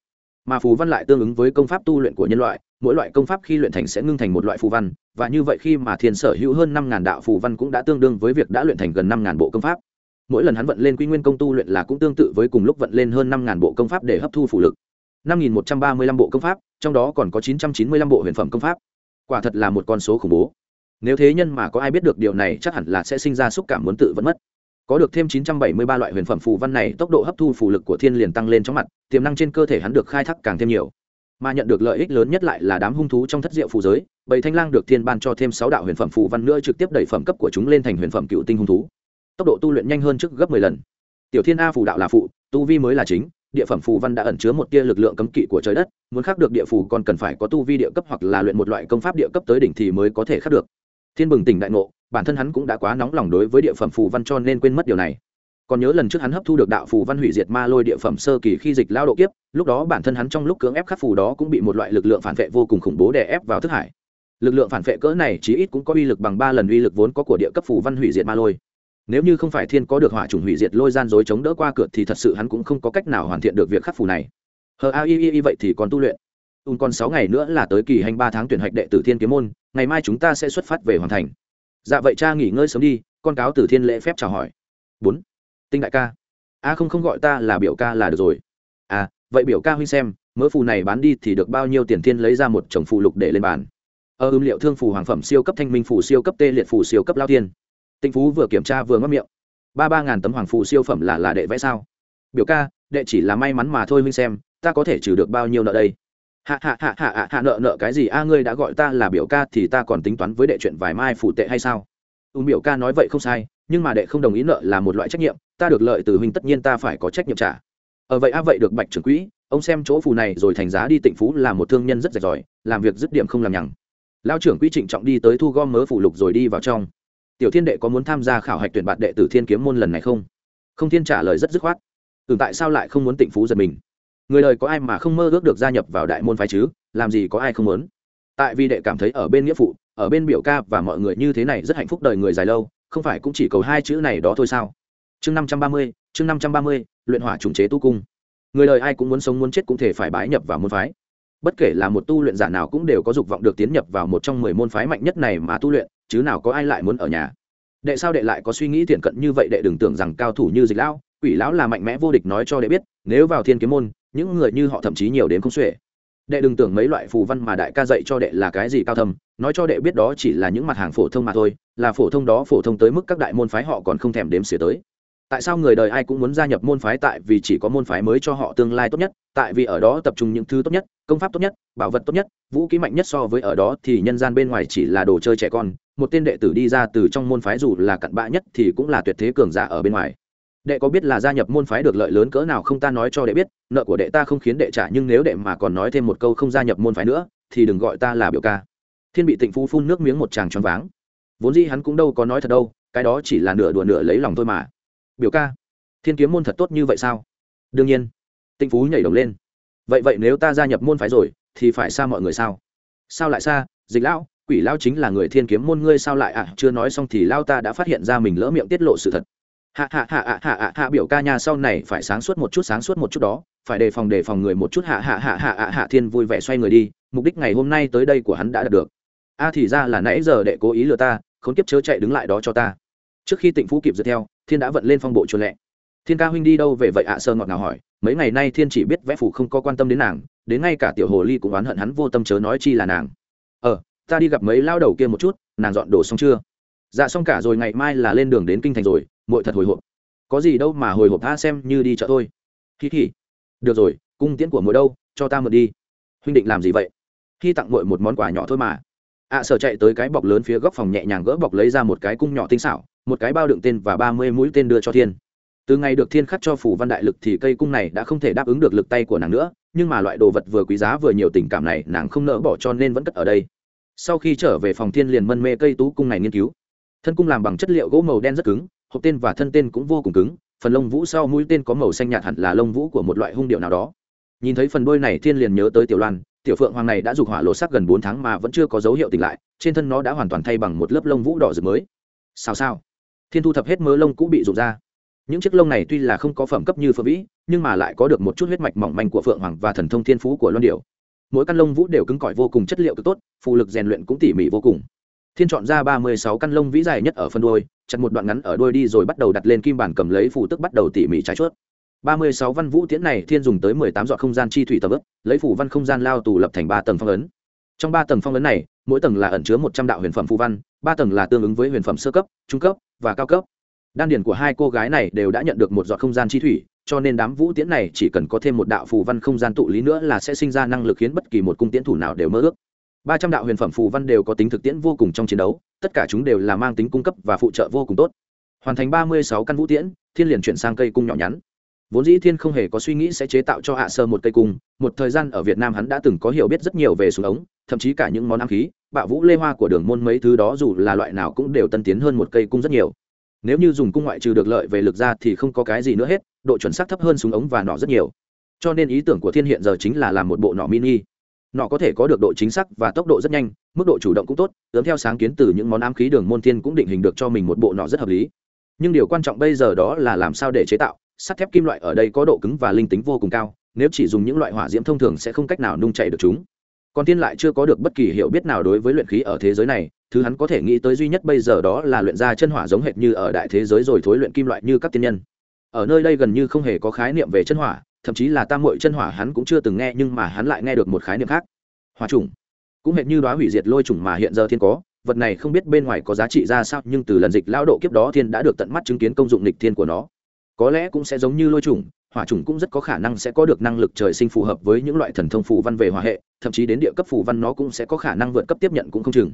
mà phù văn lại tương ứng với công pháp tu luyện của nhân loại, mỗi loại công pháp khi luyện thành sẽ ngưng thành một loại phù văn, và như vậy khi mà thiên sở hữu hơn năm ngàn đạo phù văn cũng đã tương đương với việc đã luyện thành gần năm ngàn bộ công pháp. Mỗi lần hắn vận lên quy nguyên công tu luyện là cũng tương tự với cùng lúc vận lên hơn năm ngàn bộ công pháp để hấp thu phù lực. năm nghìn một trăm ba mươi lăm bộ công pháp, trong đó còn có chín trăm chín mươi lăm bộ huyền phẩm công pháp. Quả thật là một con số khủng bố. Nếu thế nhân mà có ai biết được điều này, chắc hẳn là sẽ sinh ra xúc cảm muốn tự vẫn mất có được thêm 973 loại huyền phẩm phù văn này, tốc độ hấp thu phù lực của thiên liền tăng lên trong mặt, tiềm năng trên cơ thể hắn được khai thác càng thêm nhiều. Mà nhận được lợi ích lớn nhất lại là đám hung thú trong thất diệu phù giới, bảy thanh lang được thiên ban cho thêm sáu đạo huyền phẩm phù văn nữa trực tiếp đẩy phẩm cấp của chúng lên thành huyền phẩm cựu tinh hung thú. Tốc độ tu luyện nhanh hơn trước gấp 10 lần. Tiểu thiên a phù đạo là phụ tu vi mới là chính, địa phẩm phù văn đã ẩn chứa một tia lực lượng cấm kỵ của trời đất, muốn khắc được địa phù còn cần phải có tu vi địa cấp hoặc là luyện một loại công pháp địa cấp tới đỉnh thì mới có thể khắc được thiên bừng tỉnh đại ngộ, bản thân hắn cũng đã quá nóng lòng đối với địa phẩm phù văn cho nên quên mất điều này. Còn nhớ lần trước hắn hấp thu được đạo phù văn hủy diệt ma lôi địa phẩm sơ kỳ khi dịch lao độ kiếp, lúc đó bản thân hắn trong lúc cưỡng ép khắc phù đó cũng bị một loại lực lượng phản vệ vô cùng khủng bố đè ép vào thức hải. Lực lượng phản vệ cỡ này chí ít cũng có uy lực bằng ba lần uy lực vốn có của địa cấp phù văn hủy diệt ma lôi. Nếu như không phải thiên có được hỏa trùng hủy diệt lôi gian dối chống đỡ qua cửa thì thật sự hắn cũng không có cách nào hoàn thiện được việc khắc phù này. Hờ a y y vậy thì còn tu luyện. Ùn còn sáu ngày nữa là tới kỳ hành ba tháng tuyển hạch đệ tử thiên kiếm môn ngày mai chúng ta sẽ xuất phát về hoàn thành. Dạ vậy cha nghỉ ngơi sớm đi con cáo tử thiên lễ phép chào hỏi. Bốn. Tinh đại ca. A không không gọi ta là biểu ca là được rồi. À vậy biểu ca huynh xem mớ phù này bán đi thì được bao nhiêu tiền thiên lấy ra một chồng phù lục để lên bàn. Ơ ờ, ưm liệu thương phù hoàng phẩm siêu cấp thanh minh phù siêu cấp tê liệt phù siêu cấp lao tiên. Tinh phú vừa kiểm tra vừa ngấp miệng. Ba ba ngàn tấm hoàng phù siêu phẩm là là đệ vẽ sao? Biểu ca đệ chỉ là may mắn mà thôi huynh xem ta có thể trừ được bao nhiêu nợ đây? Hạ hạ hạ hạ hạ hạ nợ nợ cái gì? A ngươi đã gọi ta là biểu ca thì ta còn tính toán với đệ chuyện vài mai phủ tệ hay sao? Ùm biểu ca nói vậy không sai nhưng mà đệ không đồng ý nợ là một loại trách nhiệm ta được lợi từ huynh tất nhiên ta phải có trách nhiệm trả. Ở vậy a vậy được bạch trưởng quỹ ông xem chỗ phù này rồi thành giá đi tịnh phú là một thương nhân rất rạch giỏi, làm việc dứt điểm không làm nhằng. Lao trưởng quỹ trịnh trọng đi tới thu gom mớ phủ lục rồi đi vào trong. Tiểu thiên đệ có muốn tham gia khảo hạch tuyển bạn đệ tử thiên kiếm môn lần này không? Không thiên trả lời rất dứt khoát. Ừ tại sao lại không muốn tịnh phú giật mình? Người đời có ai mà không mơ ước được gia nhập vào đại môn phái chứ? Làm gì có ai không muốn? Tại vì đệ cảm thấy ở bên nghĩa phụ, ở bên biểu ca và mọi người như thế này rất hạnh phúc đời người dài lâu, không phải cũng chỉ cầu hai chữ này đó thôi sao? Chương năm trăm ba mươi, chương năm trăm ba mươi, luyện hỏa trùng chế tu cung. Người đời ai cũng muốn sống muốn chết cũng thể phải bái nhập vào môn phái. Bất kể là một tu luyện giả nào cũng đều có dục vọng được tiến nhập vào một trong mười môn phái mạnh nhất này mà tu luyện, chứ nào có ai lại muốn ở nhà. Đệ sao đệ lại có suy nghĩ thiện cận như vậy đệ đừng tưởng rằng cao thủ như dịch lão, quỷ lão là mạnh mẽ vô địch nói cho đệ biết, nếu vào thiên kiếm môn những người như họ thậm chí nhiều đến không xuể. Đệ đừng tưởng mấy loại phù văn mà đại ca dạy cho đệ là cái gì cao thâm, nói cho đệ biết đó chỉ là những mặt hàng phổ thông mà thôi, là phổ thông đó phổ thông tới mức các đại môn phái họ còn không thèm đếm xỉa tới. Tại sao người đời ai cũng muốn gia nhập môn phái tại vì chỉ có môn phái mới cho họ tương lai tốt nhất, tại vì ở đó tập trung những thứ tốt nhất, công pháp tốt nhất, bảo vật tốt nhất, vũ khí mạnh nhất so với ở đó thì nhân gian bên ngoài chỉ là đồ chơi trẻ con, một tên đệ tử đi ra từ trong môn phái dù là cặn bã nhất thì cũng là tuyệt thế cường giả ở bên ngoài đệ có biết là gia nhập môn phái được lợi lớn cỡ nào không ta nói cho đệ biết, nợ của đệ ta không khiến đệ trả nhưng nếu đệ mà còn nói thêm một câu không gia nhập môn phái nữa, thì đừng gọi ta là biểu ca. Thiên bị tịnh phu phun nước miếng một chàng choáng váng. Vốn dĩ hắn cũng đâu có nói thật đâu, cái đó chỉ là nửa đùa nửa lấy lòng thôi mà. Biểu ca, thiên kiếm môn thật tốt như vậy sao? Đương nhiên. Tịnh phú nhảy đồng lên. Vậy vậy nếu ta gia nhập môn phái rồi, thì phải xa mọi người sao? Sao lại xa? Dịch lão, quỷ lao chính là người thiên kiếm môn, ngươi sao lại ạ à? chưa nói xong thì lao ta đã phát hiện ra mình lỡ miệng tiết lộ sự thật hạ hạ hạ hạ hạ hạ hạ biểu ca nha sau này phải sáng suốt một chút, sáng suốt một chút đó. Phải đề phòng đề phòng người một chút. Hạ hạ hạ hạ hạ hạ thiên vui vẻ xoay người đi. Mục đích ngày hôm nay tới đây của hắn đã đạt được. A thì ra là nãy giờ đệ cố ý lừa ta không tiếp chớ chạy đứng lại đó cho ta. Trước khi tịnh phú kịp dựa theo, thiên đã vận lên phong bộ chuồn lẹ thiên ca huynh đi đâu về vậy ạ? Sơ ngọt ngào hỏi. Mấy ngày nay thiên chỉ biết vẽ phủ không có quan tâm đến nàng. Đến ngay cả tiểu hồ ly cũng oán hận hắn vô tâm chớ nói chi là nàng. Ờ ta đi gặp mấy lao đầu kia một chút. Nàng dọn đồ xong chưa? Dạ xong cả rồi, ngày mai là lên đường đến kinh thành rồi muội thật hồi hộp. Có gì đâu mà hồi hộp tha xem như đi chợ thôi. Hí hí được rồi cung tiễn của muội đâu? Cho ta mượn đi. Huynh định làm gì vậy? Khi tặng muội một món quà nhỏ thôi mà. Ạ à, sở chạy tới cái bọc lớn phía góc phòng nhẹ nhàng gỡ bọc lấy ra một cái cung nhỏ tinh xảo một cái bao đựng tên và ba mươi mũi tên đưa cho thiên. Từ ngày được thiên khắc cho phủ văn đại lực thì cây cung này đã không thể đáp ứng được lực tay của nàng nữa nhưng mà loại đồ vật vừa quý giá vừa nhiều tình cảm này nàng không nỡ bỏ cho nên vẫn cất ở đây. Sau khi trở về phòng thiên liền mân mê cây tú cung này nghiên cứu. Thân cung làm bằng chất liệu gỗ màu đen rất cứng hộp tên và thân tên cũng vô cùng cứng, phần lông vũ sau mũi tên có màu xanh nhạt hẳn là lông vũ của một loại hung điệu nào đó. Nhìn thấy phần đôi này, thiên liền nhớ tới tiểu loan, tiểu phượng hoàng này đã dục hỏa lộ sắc gần bốn tháng mà vẫn chưa có dấu hiệu tỉnh lại, trên thân nó đã hoàn toàn thay bằng một lớp lông vũ đỏ rực mới. Sao sao thiên thu thập hết mớ lông cũ bị rụng ra. Những chiếc lông này tuy là không có phẩm cấp như phượng vĩ, nhưng mà lại có được một chút huyết mạch mỏng manh của phượng hoàng và thần thông thiên phú của loan điệu mỗi căn lông vũ đều cứng cỏi vô cùng, chất liệu cực tốt phụ lực rèn luyện cũng tỉ mỉ vô cùng thiên chọn ra ba mươi sáu căn lông vĩ dài nhất ở phân đôi, chặt một đoạn ngắn ở đôi đi rồi bắt đầu đặt lên kim bản cầm lấy phủ tức bắt đầu tỉ mỉ trái chuốt. ba mươi sáu văn vũ tiễn này thiên dùng tới mười tám dọn không gian chi thủy tầm ướp, lấy phủ văn không gian lao tù lập thành ba tầng phong ấn. Trong ba tầng phong ấn này, mỗi tầng là ẩn chứa một trăm đạo huyền phẩm phù văn, ba tầng là tương ứng với huyền phẩm sơ cấp, trung cấp và cao cấp. Đan điển của hai cô gái này đều đã nhận được một giọt không gian chi thủy, cho nên đám vũ tiễn này chỉ cần có thêm một đạo phù văn không gian tụ lý nữa là sẽ sinh ra năng lực khiến bất kỳ một cung tiễn thủ nào đều mơ ước ba trăm đạo huyền phẩm phù văn đều có tính thực tiễn vô cùng trong chiến đấu, tất cả chúng đều là mang tính cung cấp và phụ trợ vô cùng tốt. Hoàn thành ba mươi sáu căn vũ tiễn, thiên liền chuyển sang cây cung nhỏ nhắn. Vốn dĩ thiên không hề có suy nghĩ sẽ chế tạo cho hạ sơ một cây cung, một thời gian ở việt nam hắn đã từng có hiểu biết rất nhiều về súng ống, thậm chí cả những món ám khí, bạo vũ lê hoa của đường môn mấy thứ đó dù là loại nào cũng đều tân tiến hơn một cây cung rất nhiều. Nếu như dùng cung ngoại trừ được lợi về lực ra thì không có cái gì nữa hết, độ chuẩn xác thấp hơn súng ống và nọ rất nhiều. Cho nên ý tưởng của thiên hiện giờ chính là làm một bộ nọ mini nọ có thể có được độ chính xác và tốc độ rất nhanh, mức độ chủ động cũng tốt ướm theo sáng kiến từ những món ám khí đường môn thiên cũng định hình được cho mình một bộ nọ rất hợp lý. Nhưng điều quan trọng bây giờ đó là làm sao để chế tạo, sắt thép kim loại ở đây có độ cứng và linh tính vô cùng cao, nếu chỉ dùng những loại hỏa diễm thông thường sẽ không cách nào nung chạy được chúng. Còn thiên lại chưa có được bất kỳ hiểu biết nào đối với luyện khí ở thế giới này, thứ hắn có thể nghĩ tới duy nhất bây giờ đó là luyện ra chân hỏa giống hệt như ở đại thế giới rồi thối luyện kim loại như các tiên nhân. Ở nơi đây gần như không hề có khái niệm về chân hỏa thậm chí là tam mội chân hỏa hắn cũng chưa từng nghe, nhưng mà hắn lại nghe được một khái niệm khác. Hỏa trùng cũng hệt như đoá hủy diệt lôi trùng mà hiện giờ thiên có, vật này không biết bên ngoài có giá trị ra sao, nhưng từ lần dịch lao độ kiếp đó thiên đã được tận mắt chứng kiến công dụng lịch thiên của nó. Có lẽ cũng sẽ giống như lôi trùng hỏa trùng cũng rất có khả năng sẽ có được năng lực trời sinh phù hợp với những loại thần thông phù văn về hỏa hệ, thậm chí đến địa cấp phù văn nó cũng sẽ có khả năng vượt cấp tiếp nhận cũng không chừng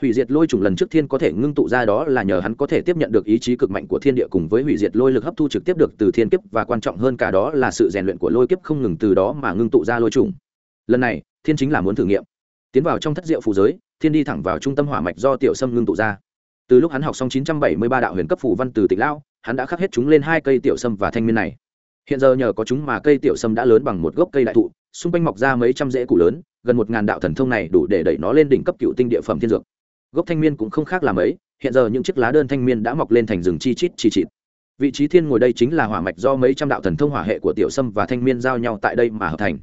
hủy diệt lôi trùng lần trước thiên có thể ngưng tụ ra đó là nhờ hắn có thể tiếp nhận được ý chí cực mạnh của thiên địa cùng với hủy diệt lôi lực hấp thu trực tiếp được từ thiên kiếp, và quan trọng hơn cả đó là sự rèn luyện của lôi kiếp không ngừng từ đó mà ngưng tụ ra lôi trùng lần này, thiên chính là muốn thử nghiệm. Tiến vào trong thất diệu phù giới, thiên đi thẳng vào trung tâm hỏa mạch do tiểu sâm ngưng tụ ra. Từ lúc hắn học xong 973 đạo huyền cấp phù văn từ tịch lão, hắn đã khắc hết chúng lên hai cây tiểu sâm và thanh niên này. Hiện giờ nhờ có chúng mà cây tiểu sâm đã lớn bằng một gốc cây đại thụ, xung quanh mọc ra mấy trăm rễ củ lớn, gần một ngàn đạo thần thông này đủ để đẩy nó lên đỉnh cấp cựu tinh địa phẩm thiên dược gốc thanh miên cũng không khác là mấy, hiện giờ những chiếc lá đơn thanh miên đã mọc lên thành rừng chi chít chi chít. Vị trí thiên ngồi đây chính là hỏa mạch do mấy trăm đạo thần thông hỏa hệ của tiểu sâm và thanh miên giao nhau tại đây mà hợp thành.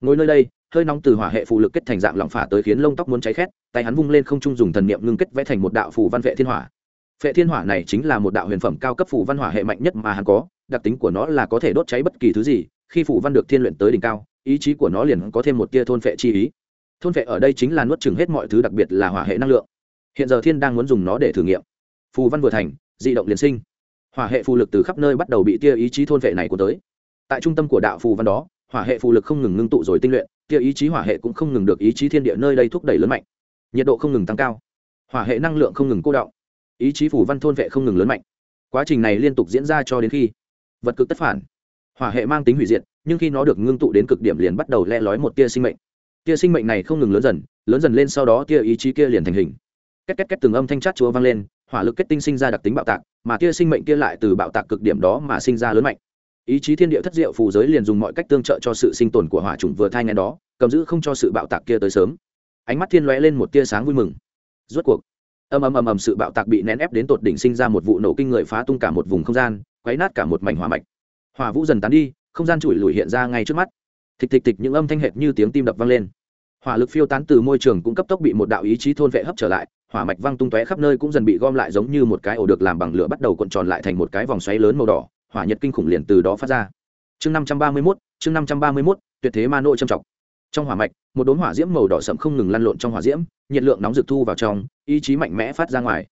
Ngồi nơi đây, hơi nóng từ hỏa hệ phù lực kết thành dạng lỏng phả tới khiến lông tóc muốn cháy khét, tay hắn vung lên không trung dùng thần niệm ngưng kết vẽ thành một đạo phù văn vệ thiên hỏa. Vệ thiên hỏa này chính là một đạo huyền phẩm cao cấp phù văn hỏa hệ mạnh nhất mà hắn có, đặc tính của nó là có thể đốt cháy bất kỳ thứ gì, khi phù văn được thiên luyện tới đỉnh cao, ý chí của nó liền có thêm một tia thôn vệ chi ý. Thôn vệ ở đây chính là nuốt chừng hết mọi thứ đặc biệt là hỏa hệ năng lượng hiện giờ thiên đang muốn dùng nó để thử nghiệm. Phù văn vừa thành di động liền sinh. Hỏa hệ phù lực từ khắp nơi bắt đầu bị tia ý chí thôn vệ này của tới. Tại trung tâm của đạo phù văn đó, hỏa hệ phù lực không ngừng ngưng tụ rồi tinh luyện, tia ý chí hỏa hệ cũng không ngừng được ý chí thiên địa nơi đây thúc đẩy lớn mạnh. Nhiệt độ không ngừng tăng cao. Hỏa hệ năng lượng không ngừng cô động. Ý chí phù văn thôn vệ không ngừng lớn mạnh. Quá trình này liên tục diễn ra cho đến khi vật cực tất phản. Hỏa hệ mang tính hủy diệt, nhưng khi nó được ngưng tụ đến cực điểm liền bắt đầu le lói một tia sinh mệnh. Tia sinh mệnh này không ngừng lớn dần lớn dần lên sau đó tia ý chí kia liền thành hình két két két từng âm thanh chát chúa vang lên, hỏa lực kết tinh sinh ra đặc tính bạo tạc, mà tia sinh mệnh kia lại từ bạo tạc cực điểm đó mà sinh ra lớn mạnh. Ý chí thiên địa thất diệu phù giới liền dùng mọi cách tương trợ cho sự sinh tồn của hỏa trùng vừa thai ngay đó, cầm giữ không cho sự bạo tạc kia tới sớm. Ánh mắt thiên lóe lên một tia sáng vui mừng. Rốt cuộc ầm ầm ầm ầm sự bạo tạc bị nén ép đến tột đỉnh sinh ra một vụ nổ kinh người phá tung cả một vùng không gian, quấy nát cả một mảnh hỏa mạch. Hỏa vũ dần tán đi, không gian chùi lùi hiện ra ngay trước mắt. Thịch thịch thịch những âm thanh hệt như tiếng tim đập vang lên. Hỏa lực phiêu tán từ môi trường cũng cấp tốc bị một đạo ý chí thôn vệ hấp trở lại hỏa mạch văng tung tóe khắp nơi cũng dần bị gom lại giống như một cái ổ được làm bằng lửa bắt đầu cuộn tròn lại thành một cái vòng xoáy lớn màu đỏ, hỏa nhiệt kinh khủng liền từ đó phát ra. Chương năm trăm ba mươi mốt, chương năm trăm ba mươi mốt, tuyệt thế ma nội trầm trọng trong hỏa mạch, một đốm hỏa diễm màu đỏ sậm không ngừng lăn lộn trong hỏa diễm, nhiệt lượng nóng rực thu vào trong, ý chí mạnh mẽ phát ra ngoài.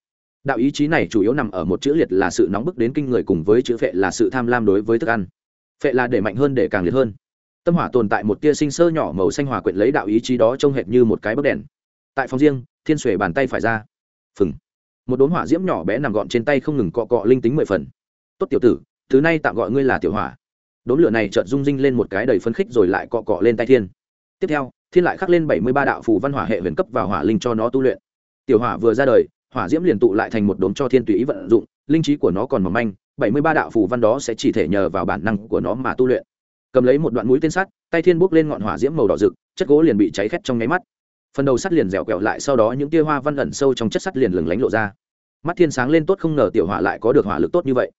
Đạo ý chí này chủ yếu nằm ở một chữ liệt là sự nóng bức đến kinh người cùng với chữ phệ là sự tham lam đối với thức ăn. Phệ là để mạnh hơn để càng liệt hơn. Tâm hỏa tồn tại một tia sinh sơ nhỏ màu xanh hòa quyện lấy đạo ý chí đó trông hệt như một cái bấc đèn. Tại phòng riêng thiên xuề bàn tay phải ra. Phừng. Một đốn hỏa diễm nhỏ bé nằm gọn trên tay không ngừng cọ cọ linh tính mười phần. Tốt tiểu tử, thứ này tạm gọi ngươi là tiểu hỏa. Đốn lửa này chợt rung rinh lên một cái đầy phấn khích rồi lại cọ cọ lên tay thiên. Tiếp theo, thiên lại khắc lên bảy mươi ba đạo phù văn hỏa hệ huyền cấp vào hỏa linh cho nó tu luyện. Tiểu hỏa vừa ra đời, hỏa diễm liền tụ lại thành một đốm cho thiên tùy ý vận dụng, linh trí của nó còn mỏng manh, bảy mươi ba đạo phù văn đó sẽ chỉ thể nhờ vào bản năng của nó mà tu luyện. Cầm lấy một đoạn mũi tên sắt, tay thiên bốc lên ngọn hỏa diễm màu đỏ rực, chất gỗ liền bị cháy khét trong nháy mắt phần đầu sắt liền dẻo quẹo lại, sau đó những tia hoa văn ẩn sâu trong chất sắt liền lừng lánh lộ ra. Mắt thiên sáng lên tốt không ngờ tiểu hỏa lại có được hỏa lực tốt như vậy.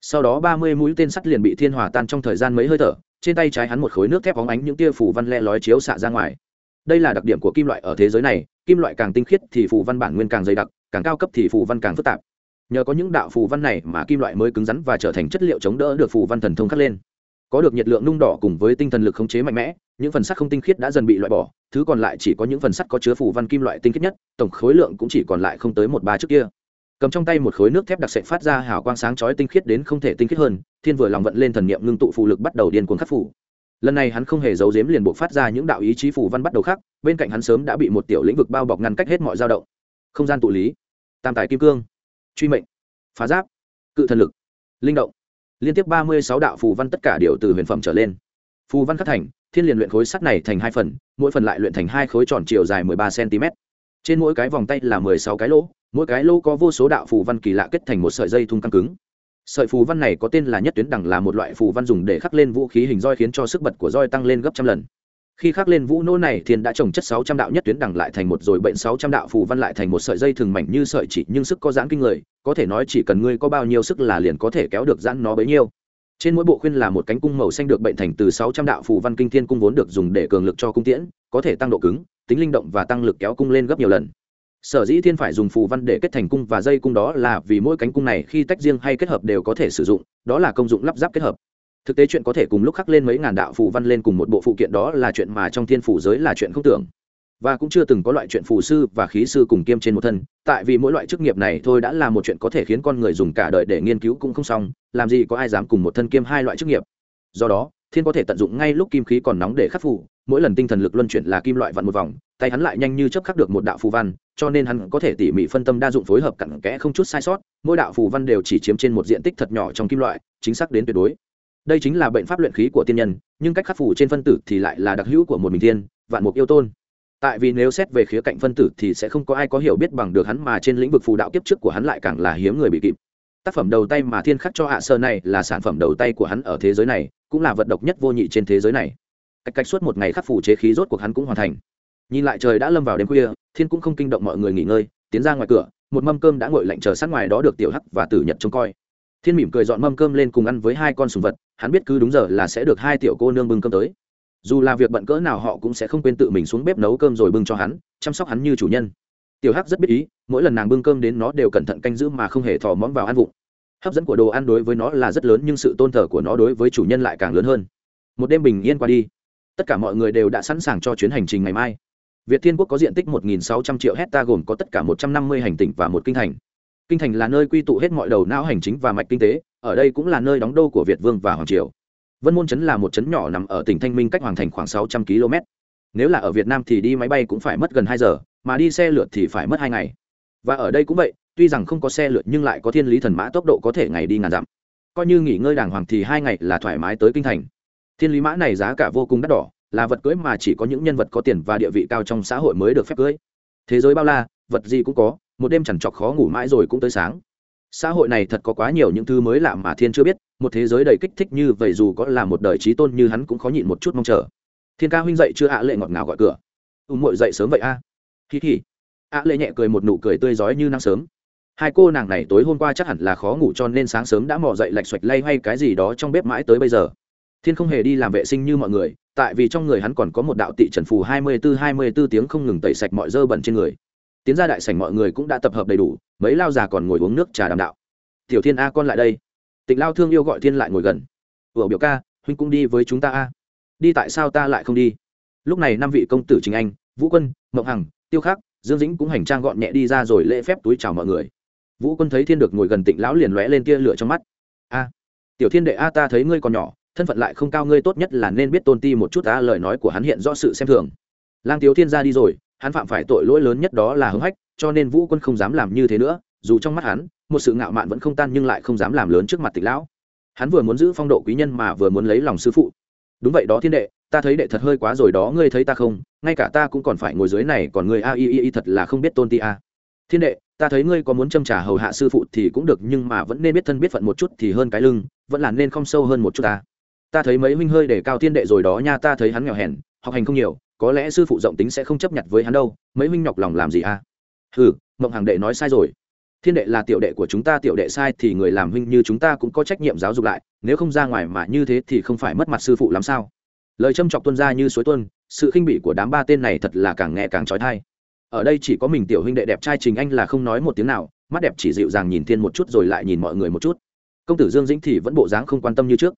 Sau đó ba mươi mũi tên sắt liền bị thiên hỏa tan trong thời gian mấy hơi thở, trên tay trái hắn một khối nước thép bóng ánh những tia phủ văn le lói chiếu xạ ra ngoài. Đây là đặc điểm của kim loại ở thế giới này, kim loại càng tinh khiết thì phù văn bản nguyên càng dày đặc, càng cao cấp thì phù văn càng phức tạp. Nhờ có những đạo phù văn này mà kim loại mới cứng rắn và trở thành chất liệu chống đỡ được phù văn thần thông khắc lên. Có được nhiệt lượng nung đỏ cùng với tinh thần lực khống chế mạnh mẽ những phần sắt không tinh khiết đã dần bị loại bỏ, thứ còn lại chỉ có những phần sắt có chứa phủ văn kim loại tinh khiết nhất, tổng khối lượng cũng chỉ còn lại không tới một ba trước kia. Cầm trong tay một khối nước thép đặc sệt phát ra hào quang sáng chói tinh khiết đến không thể tinh khiết hơn, thiên vừa lòng vận lên thần niệm ngưng tụ phù lực bắt đầu điên cuồng khắc phủ lần này hắn không hề giấu giếm liền buộc phát ra những đạo ý chí phù văn bắt đầu khác bên cạnh hắn sớm đã bị một tiểu lĩnh vực bao bọc ngăn cách hết mọi dao động. Không gian tụ lý, tam tài kim cương, truy mệnh, phá giáp, cự thần lực, linh động. Liên tiếp ba mươi sáu đạo phù văn tất cả đều từ huyền phẩm trở lên phù văn khắc thành, thiên liền luyện khối sắt này thành hai phần, mỗi phần lại luyện thành hai khối tròn chiều dài mười ba cm trên mỗi cái vòng tay là mười sáu cái lỗ, mỗi cái lỗ có vô số đạo phù văn kỳ lạ kết thành một sợi dây thung căng cứng. Sợi phù văn này có tên là nhất tuyến đẳng là một loại phù văn dùng để khắc lên vũ khí hình roi khiến cho sức bật của roi tăng lên gấp trăm lần. Khi khắc lên vũ nô này, thiên đã trồng chất sáu trăm đạo nhất tuyến đẳng lại thành một rồi bệnh sáu trăm đạo phù văn lại thành một sợi dây thường mảnh như sợi chỉ, nhưng sức có giãn kinh người, có thể nói chỉ cần ngươi có bao nhiêu sức là liền có thể kéo được giãn nó bấy nhiêu trên mỗi bộ khuyên là một cánh cung màu xanh được bệnh thành từ sáu trăm đạo phù văn kinh thiên cung vốn được dùng để cường lực cho cung tiễn, có thể tăng độ cứng, tính linh động và tăng lực kéo cung lên gấp nhiều lần. Sở dĩ thiên phải dùng phù văn để kết thành cung và dây cung đó là vì mỗi cánh cung này khi tách riêng hay kết hợp đều có thể sử dụng, đó là công dụng lắp ráp kết hợp. Thực tế chuyện có thể cùng lúc khắc lên mấy ngàn đạo phù văn lên cùng một bộ phụ kiện đó là chuyện mà trong thiên phủ giới là chuyện không tưởng và cũng chưa từng có loại chuyện phù sư và khí sư cùng kiêm trên một thân, tại vì mỗi loại chức nghiệp này thôi đã là một chuyện có thể khiến con người dùng cả đời để nghiên cứu cũng không xong, làm gì có ai dám cùng một thân kiêm hai loại chức nghiệp. Do đó, thiên có thể tận dụng ngay lúc kim khí còn nóng để khắc phủ mỗi lần tinh thần lực luân chuyển là kim loại vặn một vòng, tay hắn lại nhanh như chấp khắc được một đạo phù văn, cho nên hắn có thể tỉ mỉ phân tâm đa dụng phối hợp cặn kẽ không chút sai sót, mỗi đạo phù văn đều chỉ chiếm trên một diện tích thật nhỏ trong kim loại, chính xác đến tuyệt đối. Đây chính là bệnh pháp luyện khí của tiên nhân, nhưng cách khắc phủ trên phân tử thì lại là đặc hữu của một mình tiên, vạn mục yêu tôn tại vì nếu xét về khía cạnh phân tử thì sẽ không có ai có hiểu biết bằng được hắn mà trên lĩnh vực phù đạo kiếp trước của hắn lại càng là hiếm người bị kịp. Tác phẩm đầu tay mà thiên khắc cho hạ sơ này là sản phẩm đầu tay của hắn ở thế giới này, cũng là vật độc nhất vô nhị trên thế giới này. Cách cách suốt một ngày khắc phủ chế khí rốt cuộc hắn cũng hoàn thành. Nhìn lại trời đã lâm vào đêm khuya, thiên cũng không kinh động mọi người nghỉ ngơi, tiến ra ngoài cửa, một mâm cơm đã ngồi lạnh chờ sát ngoài đó được tiểu hắc và tử nhật trông coi. Thiên mỉm cười dọn mâm cơm lên cùng ăn với hai con sùng vật, hắn biết cứ đúng giờ là sẽ được hai tiểu cô nương bưng cơm tới dù là việc bận cỡ nào họ cũng sẽ không quên tự mình xuống bếp nấu cơm rồi bưng cho hắn, chăm sóc hắn như chủ nhân. Tiểu hắc rất biết ý, mỗi lần nàng bưng cơm đến nó đều cẩn thận canh giữ mà không hề thò món vào ăn vụng. Hấp dẫn của đồ ăn đối với nó là rất lớn nhưng sự tôn thờ của nó đối với chủ nhân lại càng lớn hơn. Một đêm bình yên qua đi, tất cả mọi người đều đã sẵn sàng cho chuyến hành trình ngày mai. Việt thiên quốc có diện tích 1.600 triệu hecta gồm có tất cả 150 hành tỉnh và một kinh thành. Kinh thành là nơi quy tụ hết mọi đầu não hành chính và mạch kinh tế, ở đây cũng là nơi đóng đô của việt vương và hoàng triều vân môn trấn là một trấn nhỏ nằm ở tỉnh thanh minh cách hoàng thành khoảng 600 km. Nếu là ở việt nam thì đi máy bay cũng phải mất gần hai giờ, mà đi xe lượt thì phải mất hai ngày. Và ở đây cũng vậy, tuy rằng không có xe lượt nhưng lại có thiên lý thần mã tốc độ có thể ngày đi ngàn dặm. Coi như nghỉ ngơi đàng hoàng thì hai ngày là thoải mái tới kinh thành. Thiên lý mã này giá cả vô cùng đắt đỏ, là vật cưới mà chỉ có những nhân vật có tiền và địa vị cao trong xã hội mới được phép cưới. Thế giới bao la, vật gì cũng có, một đêm chẳng chọc khó ngủ mãi rồi cũng tới sáng xã hội này thật có quá nhiều những thứ mới lạ mà thiên chưa biết, một thế giới đầy kích thích như vậy dù có là một đời trí tôn như hắn cũng khó nhịn một chút mong chờ. Thiên ca huynh dậy chưa ạ lệ ngọt ngào gọi cửa. Ù mội muội dậy sớm vậy a. À? hí ạ lệ nhẹ cười một nụ cười tươi rói như nắng sớm. Hai cô nàng này tối hôm qua chắc hẳn là khó ngủ cho nên sáng sớm đã mò dậy lạch xoạch lay hay cái gì đó trong bếp mãi tới bây giờ. Thiên không hề đi làm vệ sinh như mọi người, tại vì trong người hắn còn có một đạo tị trần phù hai mươi bốn hai mươi bốn tiếng không ngừng tẩy sạch mọi dơ bẩn trên người tiến ra đại sảnh mọi người cũng đã tập hợp đầy đủ, mấy lao già còn ngồi uống nước trà đàm đạo. Tiểu thiên a con lại đây. Tịnh lao thương yêu gọi thiên lại ngồi gần. Ủa biểu ca, huynh cũng đi với chúng ta a. Đi tại sao ta lại không đi? Lúc này năm vị công tử chính anh, vũ quân, mộng hằng, tiêu khắc, dương dĩnh cũng hành trang gọn nhẹ đi ra rồi lễ phép túi chào mọi người. Vũ quân thấy thiên được ngồi gần tịnh lão liền lóe lên tia lửa trong mắt. A, tiểu thiên đệ a, ta thấy ngươi còn nhỏ, thân phận lại không cao, ngươi tốt nhất là nên biết tôn ti một chút ta lời nói của hắn hiện rõ sự xem thường. Lang tiếu thiên ra đi rồi hắn phạm phải tội lỗi lớn nhất đó là hưng hách, cho nên vũ quân không dám làm như thế nữa, dù trong mắt hắn, một sự ngạo mạn vẫn không tan nhưng lại không dám làm lớn trước mặt tịch lão. Hắn vừa muốn giữ phong độ quý nhân mà vừa muốn lấy lòng sư phụ. Đúng vậy đó thiên đệ, ta thấy đệ thật hơi quá rồi đó, ngươi thấy ta không? Ngay cả ta cũng còn phải ngồi dưới này, còn ngươi a i i i thật là không biết tôn ti a. Thiên đệ, ta thấy ngươi có muốn châm trả hầu hạ sư phụ thì cũng được, nhưng mà vẫn nên biết thân biết phận một chút thì hơn cái lưng, vẫn là nên không sâu hơn một chút ta. Ta thấy mấy huynh hơi để cao thiên đệ rồi đó nha, ta thấy hắn nghèo hèn, học hành không nhiều có lẽ sư phụ rộng tính sẽ không chấp nhận với hắn đâu, mấy huynh nhọc lòng làm gì à? Ừ mộng hàng đệ nói sai rồi. Thiên đệ là tiểu đệ của chúng ta, tiểu đệ sai thì người làm huynh như chúng ta cũng có trách nhiệm giáo dục lại, nếu không ra ngoài mà như thế thì không phải mất mặt sư phụ làm sao? Lời châm chọc tuân ra như suối tuân sự khinh bỉ của đám ba tên này thật là càng nghe càng trói thai. Ở đây chỉ có mình tiểu huynh đệ đẹp trai trình anh là không nói một tiếng nào, mắt đẹp chỉ dịu dàng nhìn thiên một chút rồi lại nhìn mọi người một chút. Công tử dương dĩnh thì vẫn bộ dáng không quan tâm như trước.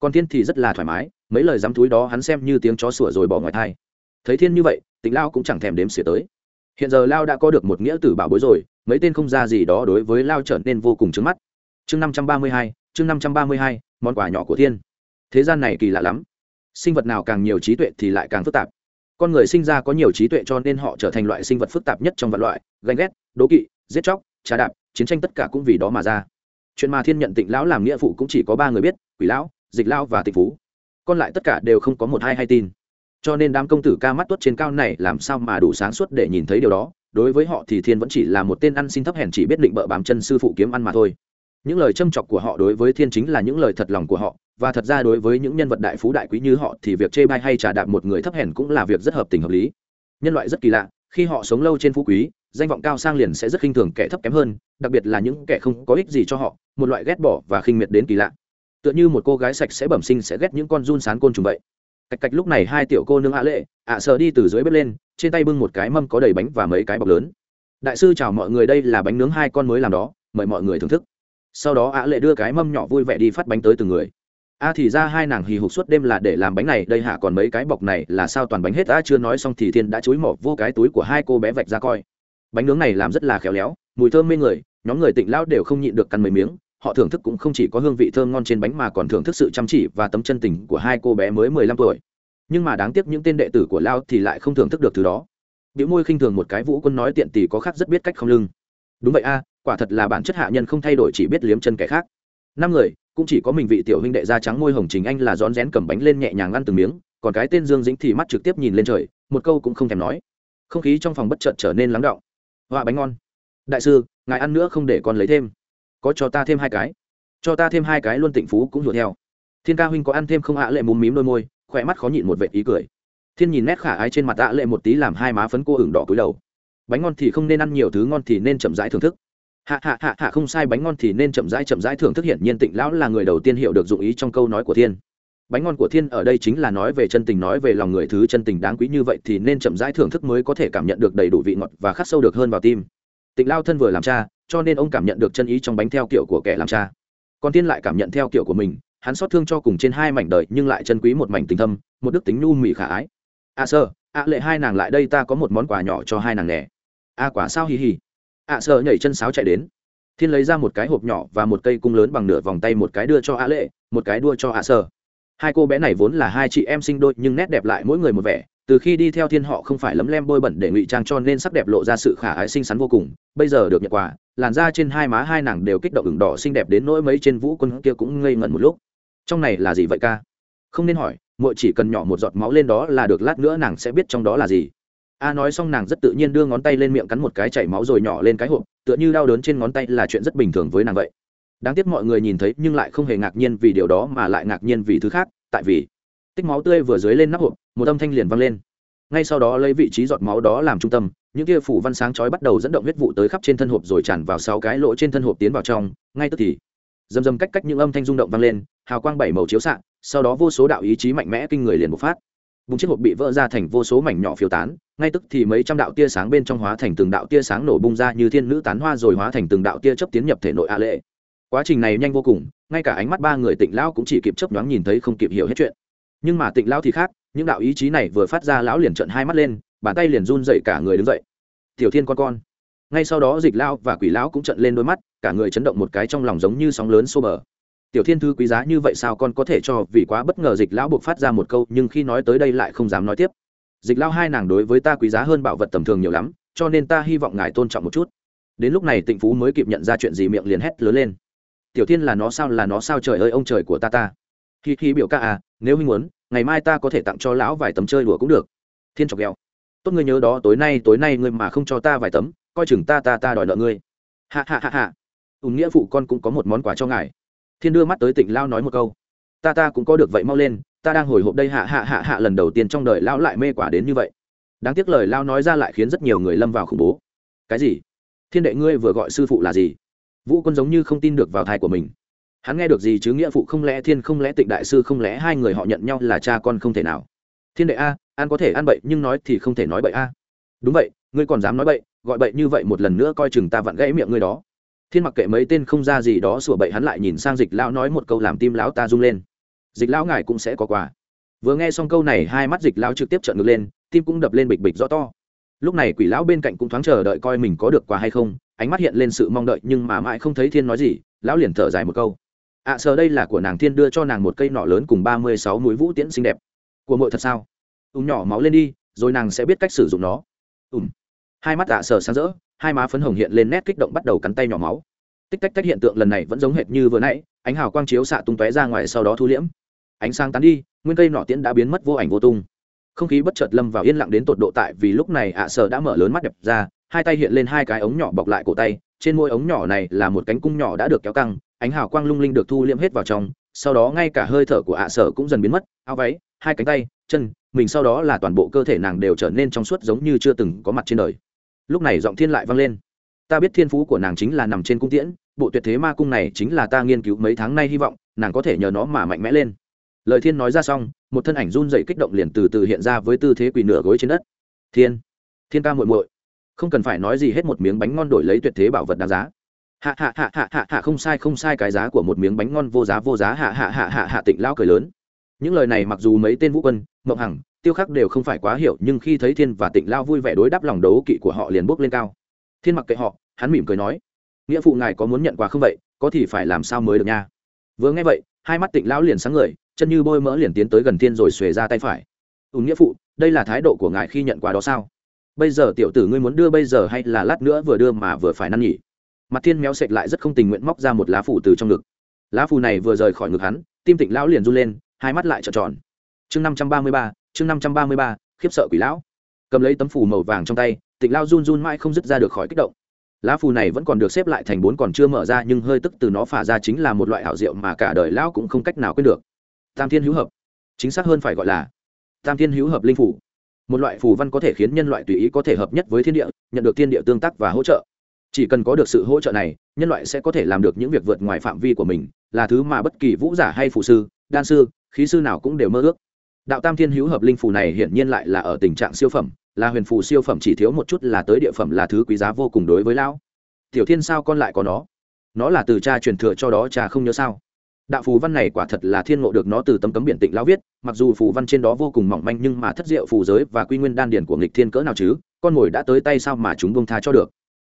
Còn thiên thì rất là thoải mái, mấy lời dám túi đó hắn xem như tiếng chó sủa rồi bỏ ngoài thai thấy thiên như vậy, tịnh lao cũng chẳng thèm đếm xỉa tới. Hiện giờ lao đã có được một nghĩa tử bảo bối rồi, mấy tên không ra gì đó đối với lao trở nên vô cùng trứng mắt. Chương năm trăm ba mươi hai, chương năm trăm ba mươi hai, món quà nhỏ của thiên. Thế gian này kỳ lạ lắm. Sinh vật nào càng nhiều trí tuệ thì lại càng phức tạp. Con người sinh ra có nhiều trí tuệ cho nên họ trở thành loại sinh vật phức tạp nhất trong vạn loại, ganh ghét, đố kỵ, giết chóc, trà đạp, chiến tranh tất cả cũng vì đó mà ra. Chuyện mà thiên nhận tịnh lão làm nghĩa phụ cũng chỉ có ba người biết, quỷ lão, dịch lão và tịnh phú. Còn lại tất cả đều không có một hai hay tin cho nên đám công tử ca mắt tuất trên cao này làm sao mà đủ sáng suốt để nhìn thấy điều đó, đối với họ thì thiên vẫn chỉ là một tên ăn xin thấp hèn chỉ biết định bợ bám chân sư phụ kiếm ăn mà thôi. Những lời châm chọc của họ đối với thiên chính là những lời thật lòng của họ, và thật ra đối với những nhân vật đại phú đại quý như họ thì việc chê bai hay trả đạp một người thấp hèn cũng là việc rất hợp tình hợp lý. Nhân loại rất kỳ lạ, khi họ sống lâu trên phú quý, danh vọng cao sang liền sẽ rất khinh thường kẻ thấp kém hơn, đặc biệt là những kẻ không có ích gì cho họ, một loại ghét bỏ và khinh miệt đến kỳ lạ. Tựa như một cô gái sạch sẽ bẩm sinh sẽ ghét những con run sán côn trùng vậy cạch cạch lúc này hai tiểu cô nương ạ lệ, ạ à sợ đi từ dưới bếp lên, trên tay bưng một cái mâm có đầy bánh và mấy cái bọc lớn. Đại sư chào mọi người, đây là bánh nướng hai con mới làm đó, mời mọi người thưởng thức. Sau đó ạ lệ đưa cái mâm nhỏ vui vẻ đi phát bánh tới từng người. A thì ra hai nàng hì hục suốt đêm là để làm bánh này, đây hạ còn mấy cái bọc này, là sao toàn bánh hết? A chưa nói xong thì thiên đã chối mỏ vô cái túi của hai cô bé vạch ra coi. Bánh nướng này làm rất là khéo léo, mùi thơm mê người, nhóm người tịnh lão đều không nhịn được căn mấy miếng họ thưởng thức cũng không chỉ có hương vị thơm ngon trên bánh mà còn thưởng thức sự chăm chỉ và tấm chân tình của hai cô bé mới mười lăm tuổi. Nhưng mà đáng tiếc những tên đệ tử của lao thì lại không thưởng thức được thứ đó. Biểu môi khinh thường một cái vũ quân nói tiện tỷ có khác rất biết cách không lưng. Đúng vậy a, quả thật là bản chất hạ nhân không thay đổi chỉ biết liếm chân kẻ khác. Năm người, cũng chỉ có mình vị tiểu huynh đệ da trắng môi hồng chính anh là rón rén cầm bánh lên nhẹ nhàng ăn từng miếng, còn cái tên dương dĩnh thì mắt trực tiếp nhìn lên trời, một câu cũng không thèm nói. Không khí trong phòng bất chợt trở nên lắng động. Họa bánh ngon. Đại sư, ngài ăn nữa không để con lấy thêm có cho ta thêm hai cái. Cho ta thêm hai cái luôn tịnh phú cũng đuổi theo. Thiên ca huynh có ăn thêm không ạ lệ múm mím đôi môi, khỏe mắt khó nhịn một vệ ý cười. Thiên nhìn nét khả ái trên mặt ạ lệ một tí làm hai má phấn cô ửng đỏ cúi đầu. Bánh ngon thì không nên ăn, nhiều thứ ngon thì nên chậm rãi thưởng thức. Hạ hạ hạ hạ, không sai, bánh ngon thì nên chậm rãi chậm rãi thưởng thức, hiển nhiên tịnh lão là người đầu tiên hiểu được dụng ý trong câu nói của thiên. Bánh ngon của thiên ở đây chính là nói về chân tình, nói về lòng người, thứ chân tình đáng quý như vậy thì nên chậm rãi thưởng thức mới có thể cảm nhận được đầy đủ vị ngọt và khắc sâu được hơn vào tim. Tịnh lao thân vừa làm cha cho nên ông cảm nhận được chân ý trong bánh theo kiểu của kẻ làm cha. Còn thiên lại cảm nhận theo kiểu của mình, hắn xót thương cho cùng trên hai mảnh đời, nhưng lại chân quý một mảnh tình thâm, một đức tính nhu mị khả ái. A à sơ a lệ hai nàng lại đây ta có một món quà nhỏ cho hai nàng nè. A quả sao hì hì. Ạ sơ nhảy chân sáo chạy đến. Thiên lấy ra một cái hộp nhỏ và một cây cung lớn bằng nửa vòng tay, một cái đưa cho ạ lệ, một cái đua cho ạ sơ. Hai cô bé này vốn là hai chị em sinh đôi, nhưng nét đẹp lại mỗi người một vẻ từ khi đi theo thiên họ không phải lấm lem bôi bẩn để ngụy trang cho nên sắc đẹp lộ ra sự khả ái xinh xắn vô cùng. Bây giờ được nhận quà, làn da trên hai má hai nàng đều kích động ửng đỏ xinh đẹp đến nỗi mấy trên vũ quân kia cũng ngây ngẩn một lúc. Trong này là gì vậy ca? Không nên hỏi, muội chỉ cần nhỏ một giọt máu lên đó là được, lát nữa nàng sẽ biết trong đó là gì. A nói xong nàng rất tự nhiên đưa ngón tay lên miệng cắn một cái chảy máu rồi nhỏ lên cái hộp, tựa như đau đớn trên ngón tay là chuyện rất bình thường với nàng vậy. Đáng tiếc mọi người nhìn thấy nhưng lại không hề ngạc nhiên vì điều đó mà lại ngạc nhiên vì thứ khác, tại vì tích máu tươi vừa dưới lên nắp hộp, một âm thanh liền vang lên. Ngay sau đó lấy vị trí giọt máu đó làm trung tâm, những tia phủ văn sáng chói bắt đầu dẫn động huyết vụ tới khắp trên thân hộp rồi tràn vào sáu cái lỗ trên thân hộp tiến vào trong. Ngay tức thì dầm dầm cách cách những âm thanh rung động vang lên, hào quang bảy màu chiếu xạ, sau đó vô số đạo ý chí mạnh mẽ kinh người liền bộc phát. Vùng chiếc hộp bị vỡ ra thành vô số mảnh nhỏ phiêu tán, ngay tức thì mấy trăm đạo tia sáng bên trong hóa thành từng đạo tia sáng nổ bung ra như thiên nữ tán hoa rồi hóa thành từng đạo tia chớp tiến nhập thể nội a lệ. Quá trình này nhanh vô cùng, ngay cả ánh mắt ba người tỉnh lão cũng chỉ kịp chớp nhoáng nhìn thấy không kịp hiểu hết chuyện nhưng mà tịnh lão thì khác, những đạo ý chí này vừa phát ra lão liền trợn hai mắt lên, bàn tay liền run dậy cả người đứng dậy. Tiểu thiên con con. Ngay sau đó dịch lao và quỷ lão cũng trận lên đôi mắt, cả người chấn động một cái trong lòng giống như sóng lớn xô bờ. Tiểu thiên thư quý giá như vậy sao con có thể cho vì quá bất ngờ? Dịch lão buộc phát ra một câu, nhưng khi nói tới đây lại không dám nói tiếp. Dịch lao hai nàng đối với ta quý giá hơn bảo vật tầm thường nhiều lắm, cho nên ta hy vọng ngài tôn trọng một chút. Đến lúc này tịnh phú mới kịp nhận ra chuyện gì miệng liền hét lớn lên. Tiểu thiên là nó sao là nó sao trời ơi, ông trời của ta ta khi khi biểu ca à nếu huynh muốn, ngày mai ta có thể tặng cho lão vài tấm chơi đùa cũng được. Thiên chọc ghẹo. Tốt ngươi nhớ đó, tối nay tối nay ngươi mà không cho ta vài tấm, coi chừng ta ta ta đòi nợ ngươi. Hạ hạ hạ hạ ủng nghĩa phụ con cũng có một món quà cho ngài. Thiên đưa mắt tới tỉnh lao nói một câu. Ta ta cũng có được vậy mau lên, ta đang hồi hộp đây, hạ hạ hạ hạ lần đầu tiên trong đời lão lại mê quả đến như vậy. Đáng tiếc lời lao nói ra lại khiến rất nhiều người lâm vào khủng bố. Cái gì? Thiên đệ ngươi vừa gọi sư phụ là gì? Vũ quân giống như không tin được vào thai của mình hắn nghe được gì chứ nghĩa phụ không lẽ thiên không lẽ tịnh đại sư không lẽ hai người họ nhận nhau là cha con không thể nào? Thiên đệ a, an có thể ăn bậy, nhưng nói thì không thể nói bậy a. Đúng vậy, ngươi còn dám nói bậy, gọi bậy như vậy một lần nữa coi chừng ta vặn gãy miệng ngươi đó. Thiên mặc kệ mấy tên không ra gì đó sủa bậy, hắn lại nhìn sang dịch lão nói một câu làm tim lão ta rung lên. Dịch lão ngài cũng sẽ có quà. Vừa nghe xong câu này, hai mắt dịch lão trực tiếp trợn ngược lên, tim cũng đập lên bịch bịch rõ to. Lúc này quỷ lão bên cạnh cũng thoáng chờ đợi coi mình có được quà hay không, ánh mắt hiện lên sự mong đợi, nhưng mà mãi không thấy thiên nói gì, lão liền thở dài một câu ạ à, sờ đây là của nàng thiên đưa cho nàng một cây nọ lớn cùng ba mươi sáu mũi vũ tiễn xinh đẹp. Của mội thật sao? Ùm nhỏ máu lên đi rồi nàng sẽ biết cách sử dụng nó. Ùm hai mắt ạ à sờ sáng rỡ hai má phấn hồng hiện lên nét kích động bắt đầu cắn tay nhỏ máu. Tích tách tách hiện tượng lần này vẫn giống hệt như vừa nãy ánh hào quang chiếu xạ tung tóe ra ngoài sau đó thu liễm. Ánh sáng tán đi nguyên cây nọ tiễn đã biến mất vô ảnh vô tung. Không khí bất chợt lâm vào yên lặng đến tột độ tại vì lúc này ạ à sở đã mở lớn mắt đẹp ra hai tay hiện lên hai cái ống nhỏ bọc lại cổ tay trên môi ống nhỏ này là một cánh cung nhỏ đã được kéo căng ánh hào quang lung linh được thu liễm hết vào trong, sau đó ngay cả hơi thở của ạ à sở cũng dần biến mất, áo váy, hai cánh tay, chân, mình sau đó là toàn bộ cơ thể nàng đều trở nên trong suốt giống như chưa từng có mặt trên đời. Lúc này giọng thiên lại vang lên. Ta biết thiên phú của nàng chính là nằm trên cung tiễn, bộ tuyệt thế ma cung này chính là ta nghiên cứu mấy tháng nay hy vọng, nàng có thể nhờ nó mà mạnh mẽ lên. Lời thiên nói ra xong, một thân ảnh run dậy kích động liền từ từ hiện ra với tư thế quỳ nửa gối trên đất. Thiên thiên ca muội muội, không cần phải nói gì hết một miếng bánh ngon đổi lấy tuyệt thế bảo vật đáng giá hạ hạ hạ hạ hạ hạ, không sai không sai, cái giá của một miếng bánh ngon vô giá vô giá, hạ hạ hạ hạ hạ, tịnh lao cười lớn. Những lời này mặc dù mấy tên vũ quân, mộng hằng, tiêu khắc đều không phải quá hiểu, nhưng khi thấy thiên và tịnh lao vui vẻ đối đáp lòng đấu kỵ của họ liền bước lên cao. Thiên mặc kệ họ, hắn mỉm cười nói, nghĩa phụ ngài có muốn nhận quà không vậy? Có thì phải làm sao mới được nha? Vừa nghe vậy, hai mắt tịnh lão liền sáng người chân như bôi mỡ liền tiến tới gần thiên rồi xuề ra tay phải. Ùn nghĩa phụ, đây là thái độ của ngài khi nhận quà đó sao? Bây giờ tiểu tử ngươi muốn đưa bây giờ hay là lát nữa vừa đưa mà vừa phải năn nhỉ? Mặt thiên méo sệch lại rất không tình nguyện móc ra một lá phủ từ trong ngực. Lá phù này vừa rời khỏi ngực hắn, tim tịnh lão liền run lên, hai mắt lại trợn tròn. Chương năm trăm ba mươi ba, chương năm trăm ba mươi ba, khiếp sợ quỷ lão. Cầm lấy tấm phù màu vàng trong tay, tịnh lao run run mãi không dứt ra được khỏi kích động. Lá phù này vẫn còn được xếp lại thành bốn còn chưa mở ra, nhưng hơi tức từ nó phả ra chính là một loại hảo diệu mà cả đời lão cũng không cách nào quên được. Tam thiên hữu hợp. Chính xác hơn phải gọi là tam thiên hữu hợp linh phủ. Một loại phù văn có thể khiến nhân loại tùy ý có thể hợp nhất với thiên địa, nhận được thiên địa tương tác và hỗ trợ chỉ cần có được sự hỗ trợ này, nhân loại sẽ có thể làm được những việc vượt ngoài phạm vi của mình, là thứ mà bất kỳ vũ giả hay phù sư, đan sư, khí sư nào cũng đều mơ ước. Đạo tam thiên hữu hợp linh phù này hiển nhiên lại là ở tình trạng siêu phẩm, là huyền phù siêu phẩm chỉ thiếu một chút là tới địa phẩm là thứ quý giá vô cùng đối với lão. Tiểu thiên sao con lại có nó? Nó là từ cha truyền thừa cho đó cha không nhớ sao? Đạo phù văn này quả thật là thiên ngộ được nó từ tấm cấm biển tịnh lão viết, mặc dù phù văn trên đó vô cùng mỏng manh nhưng mà thất diệu phù giới và quy nguyên đan điển của nghịch thiên cỡ nào chứ, con mồi đã tới tay sao mà chúng bông tha cho được?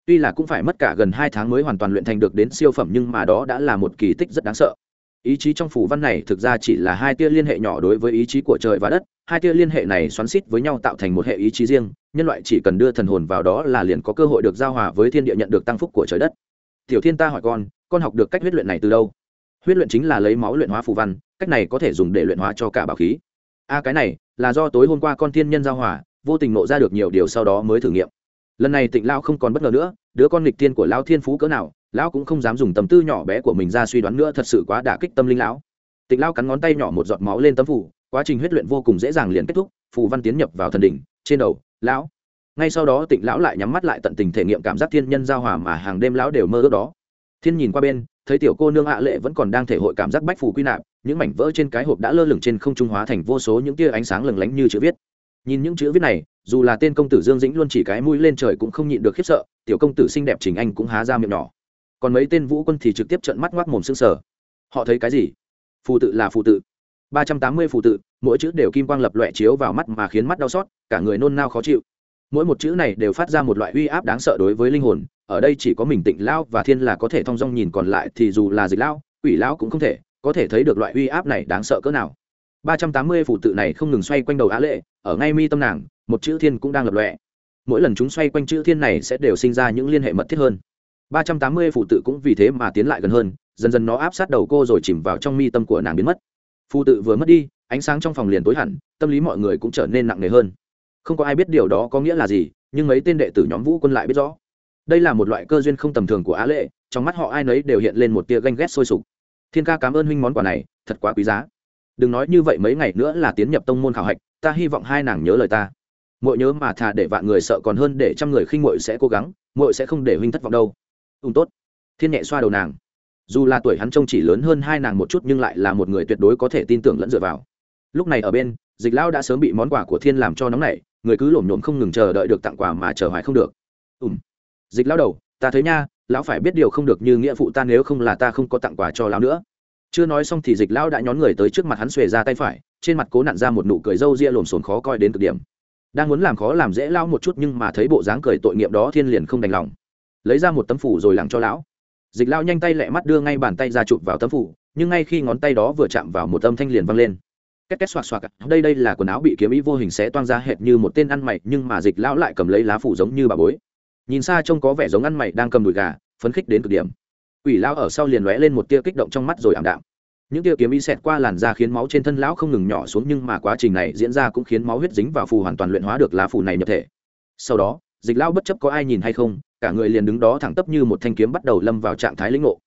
Tuy là cũng phải mất cả gần hai tháng mới hoàn toàn luyện thành được đến siêu phẩm nhưng mà đó đã là một kỳ tích rất đáng sợ. Ý chí trong phù văn này thực ra chỉ là hai tia liên hệ nhỏ đối với ý chí của trời và đất, hai tia liên hệ này xoắn xít với nhau tạo thành một hệ ý chí riêng, nhân loại chỉ cần đưa thần hồn vào đó là liền có cơ hội được giao hòa với thiên địa nhận được tăng phúc của trời đất. Tiểu thiên ta hỏi con con học được cách huyết luyện này từ đâu? Huyết luyện chính là lấy máu luyện hóa phù văn, cách này có thể dùng để luyện hóa cho cả bảo khí. A cái này là do tối hôm qua con thiên nhân giao hòa, vô tình nộ ra được nhiều điều sau đó mới thử nghiệm lần này tịnh lao không còn bất ngờ nữa, đứa con nghịch thiên của lao thiên phú cỡ nào lão cũng không dám dùng tầm tư nhỏ bé của mình ra suy đoán nữa thật sự quá đả kích tâm linh lão. Tịnh lao cắn ngón tay nhỏ một giọt máu lên tấm phủ quá trình huyết luyện vô cùng dễ dàng liền kết thúc, phù văn tiến nhập vào thần đỉnh, trên đầu, lão. Ngay sau đó tịnh lão lại nhắm mắt lại tận tình thể nghiệm cảm giác thiên nhân giao hòa mà hàng đêm lão đều mơ ước đó. Thiên nhìn qua bên, thấy tiểu cô nương ạ lệ vẫn còn đang thể hội cảm giác bách phù quy nạp, những mảnh vỡ trên cái hộp đã lơ lửng trên không trung hóa thành vô số những tia ánh sáng lừng lánh như chữ viết. Nhìn những chữ viết này dù là tên công tử dương dĩnh luôn chỉ cái mũi lên trời cũng không nhịn được khiếp sợ, tiểu công tử xinh đẹp trình anh cũng há ra miệng nhỏ. Còn mấy tên vũ quân thì trực tiếp trận mắt ngoác mồm s ư sở họ thấy cái gì? Phù tự là phù tự. Ba trăm tám mươi phù tự, mỗi chữ đều kim quang lập loẹ chiếu vào mắt mà khiến mắt đau xót, cả người nôn nao khó chịu. Mỗi một chữ này đều phát ra một loại uy áp đáng sợ đối với linh hồn, ở đây chỉ có mình tịnh lao và thiên là có thể thong dong nhìn còn lại thì dù là dịch lao, quỷ lao cũng không thể có thể thấy được loại uy áp này đáng sợ cỡ nào. Ba trăm tám mươi phù tự này không ngừng xoay quanh đầu á lệ, ở ngay mi tâm nàng một chữ thiên cũng đang lập lòe. Mỗi lần chúng xoay quanh chữ thiên này sẽ đều sinh ra những liên hệ mật thiết hơn. Ba trăm tám mươi phụ tự cũng vì thế mà tiến lại gần hơn, dần dần nó áp sát đầu cô rồi chìm vào trong mi tâm của nàng biến mất. Phụ tự vừa mất đi, ánh sáng trong phòng liền tối hẳn, tâm lý mọi người cũng trở nên nặng nề hơn. Không có ai biết điều đó có nghĩa là gì, nhưng mấy tên đệ tử nhóm vũ quân lại biết rõ. Đây là một loại cơ duyên không tầm thường của á lệ, trong mắt họ ai nấy đều hiện lên một tia ganh ghét sôi sục. Thiên ca cảm ơn huynh món quà này, thật quá quý giá. Đừng nói như vậy mấy ngày nữa là tiến nhập tông môn khảo hạch, ta hy vọng hai nàng nhớ lời ta muội nhớ mà thà để vạn người sợ còn hơn để trăm người khinh muội sẽ cố gắng, muội sẽ không để huynh thất vọng đâu. Ung tốt. Thiên nhẹ xoa đầu nàng. Dù là tuổi hắn trông chỉ lớn hơn hai nàng một chút nhưng lại là một người tuyệt đối có thể tin tưởng lẫn dựa vào. Lúc này ở bên, dịch lão đã sớm bị món quà của thiên làm cho nóng nảy, người cứ lổm nhổm không ngừng chờ đợi được tặng quà mà chờ hoài không được. Ùm dịch lão đầu, ta thấy nha, lão phải biết điều không được như nghĩa phụ ta nếu không là ta không có tặng quà cho lão nữa. Chưa nói xong thì dịch lão đã nhón người tới trước mặt hắn xuề ra tay phải, trên mặt cố nặn ra một nụ cười râu ria lồm xồm khó coi đến cực điểm đang muốn làm khó làm dễ lão một chút nhưng mà thấy bộ dáng cười tội nghiệp đó thiên liền không đành lòng. Lấy ra một tấm phủ rồi lặng cho lão. Dịch lão nhanh tay lẹ mắt đưa ngay bàn tay ra chụp vào tấm phủ, nhưng ngay khi ngón tay đó vừa chạm vào một âm thanh liền văng lên. Két két xoạc xoạc đây đây là quần áo bị kiếm ý vô hình sẽ toang ra hệt như một tên ăn mày, nhưng mà dịch lão lại cầm lấy lá phủ giống như bà bối. Nhìn xa trông có vẻ giống ăn mày đang cầm đùi gà, phấn khích đến cực điểm. Quỷ lão ở sau liền lóe lên một tia kích động trong mắt rồi ảm đạm những tia kiếm y xẹt qua làn da khiến máu trên thân lão không ngừng nhỏ xuống, nhưng mà quá trình này diễn ra cũng khiến máu huyết dính vào phù hoàn toàn luyện hóa được lá phù này nhập thể. Sau đó, dịch lão bất chấp có ai nhìn hay không, cả người liền đứng đó thẳng tắp như một thanh kiếm bắt đầu lâm vào trạng thái lĩnh ngộ.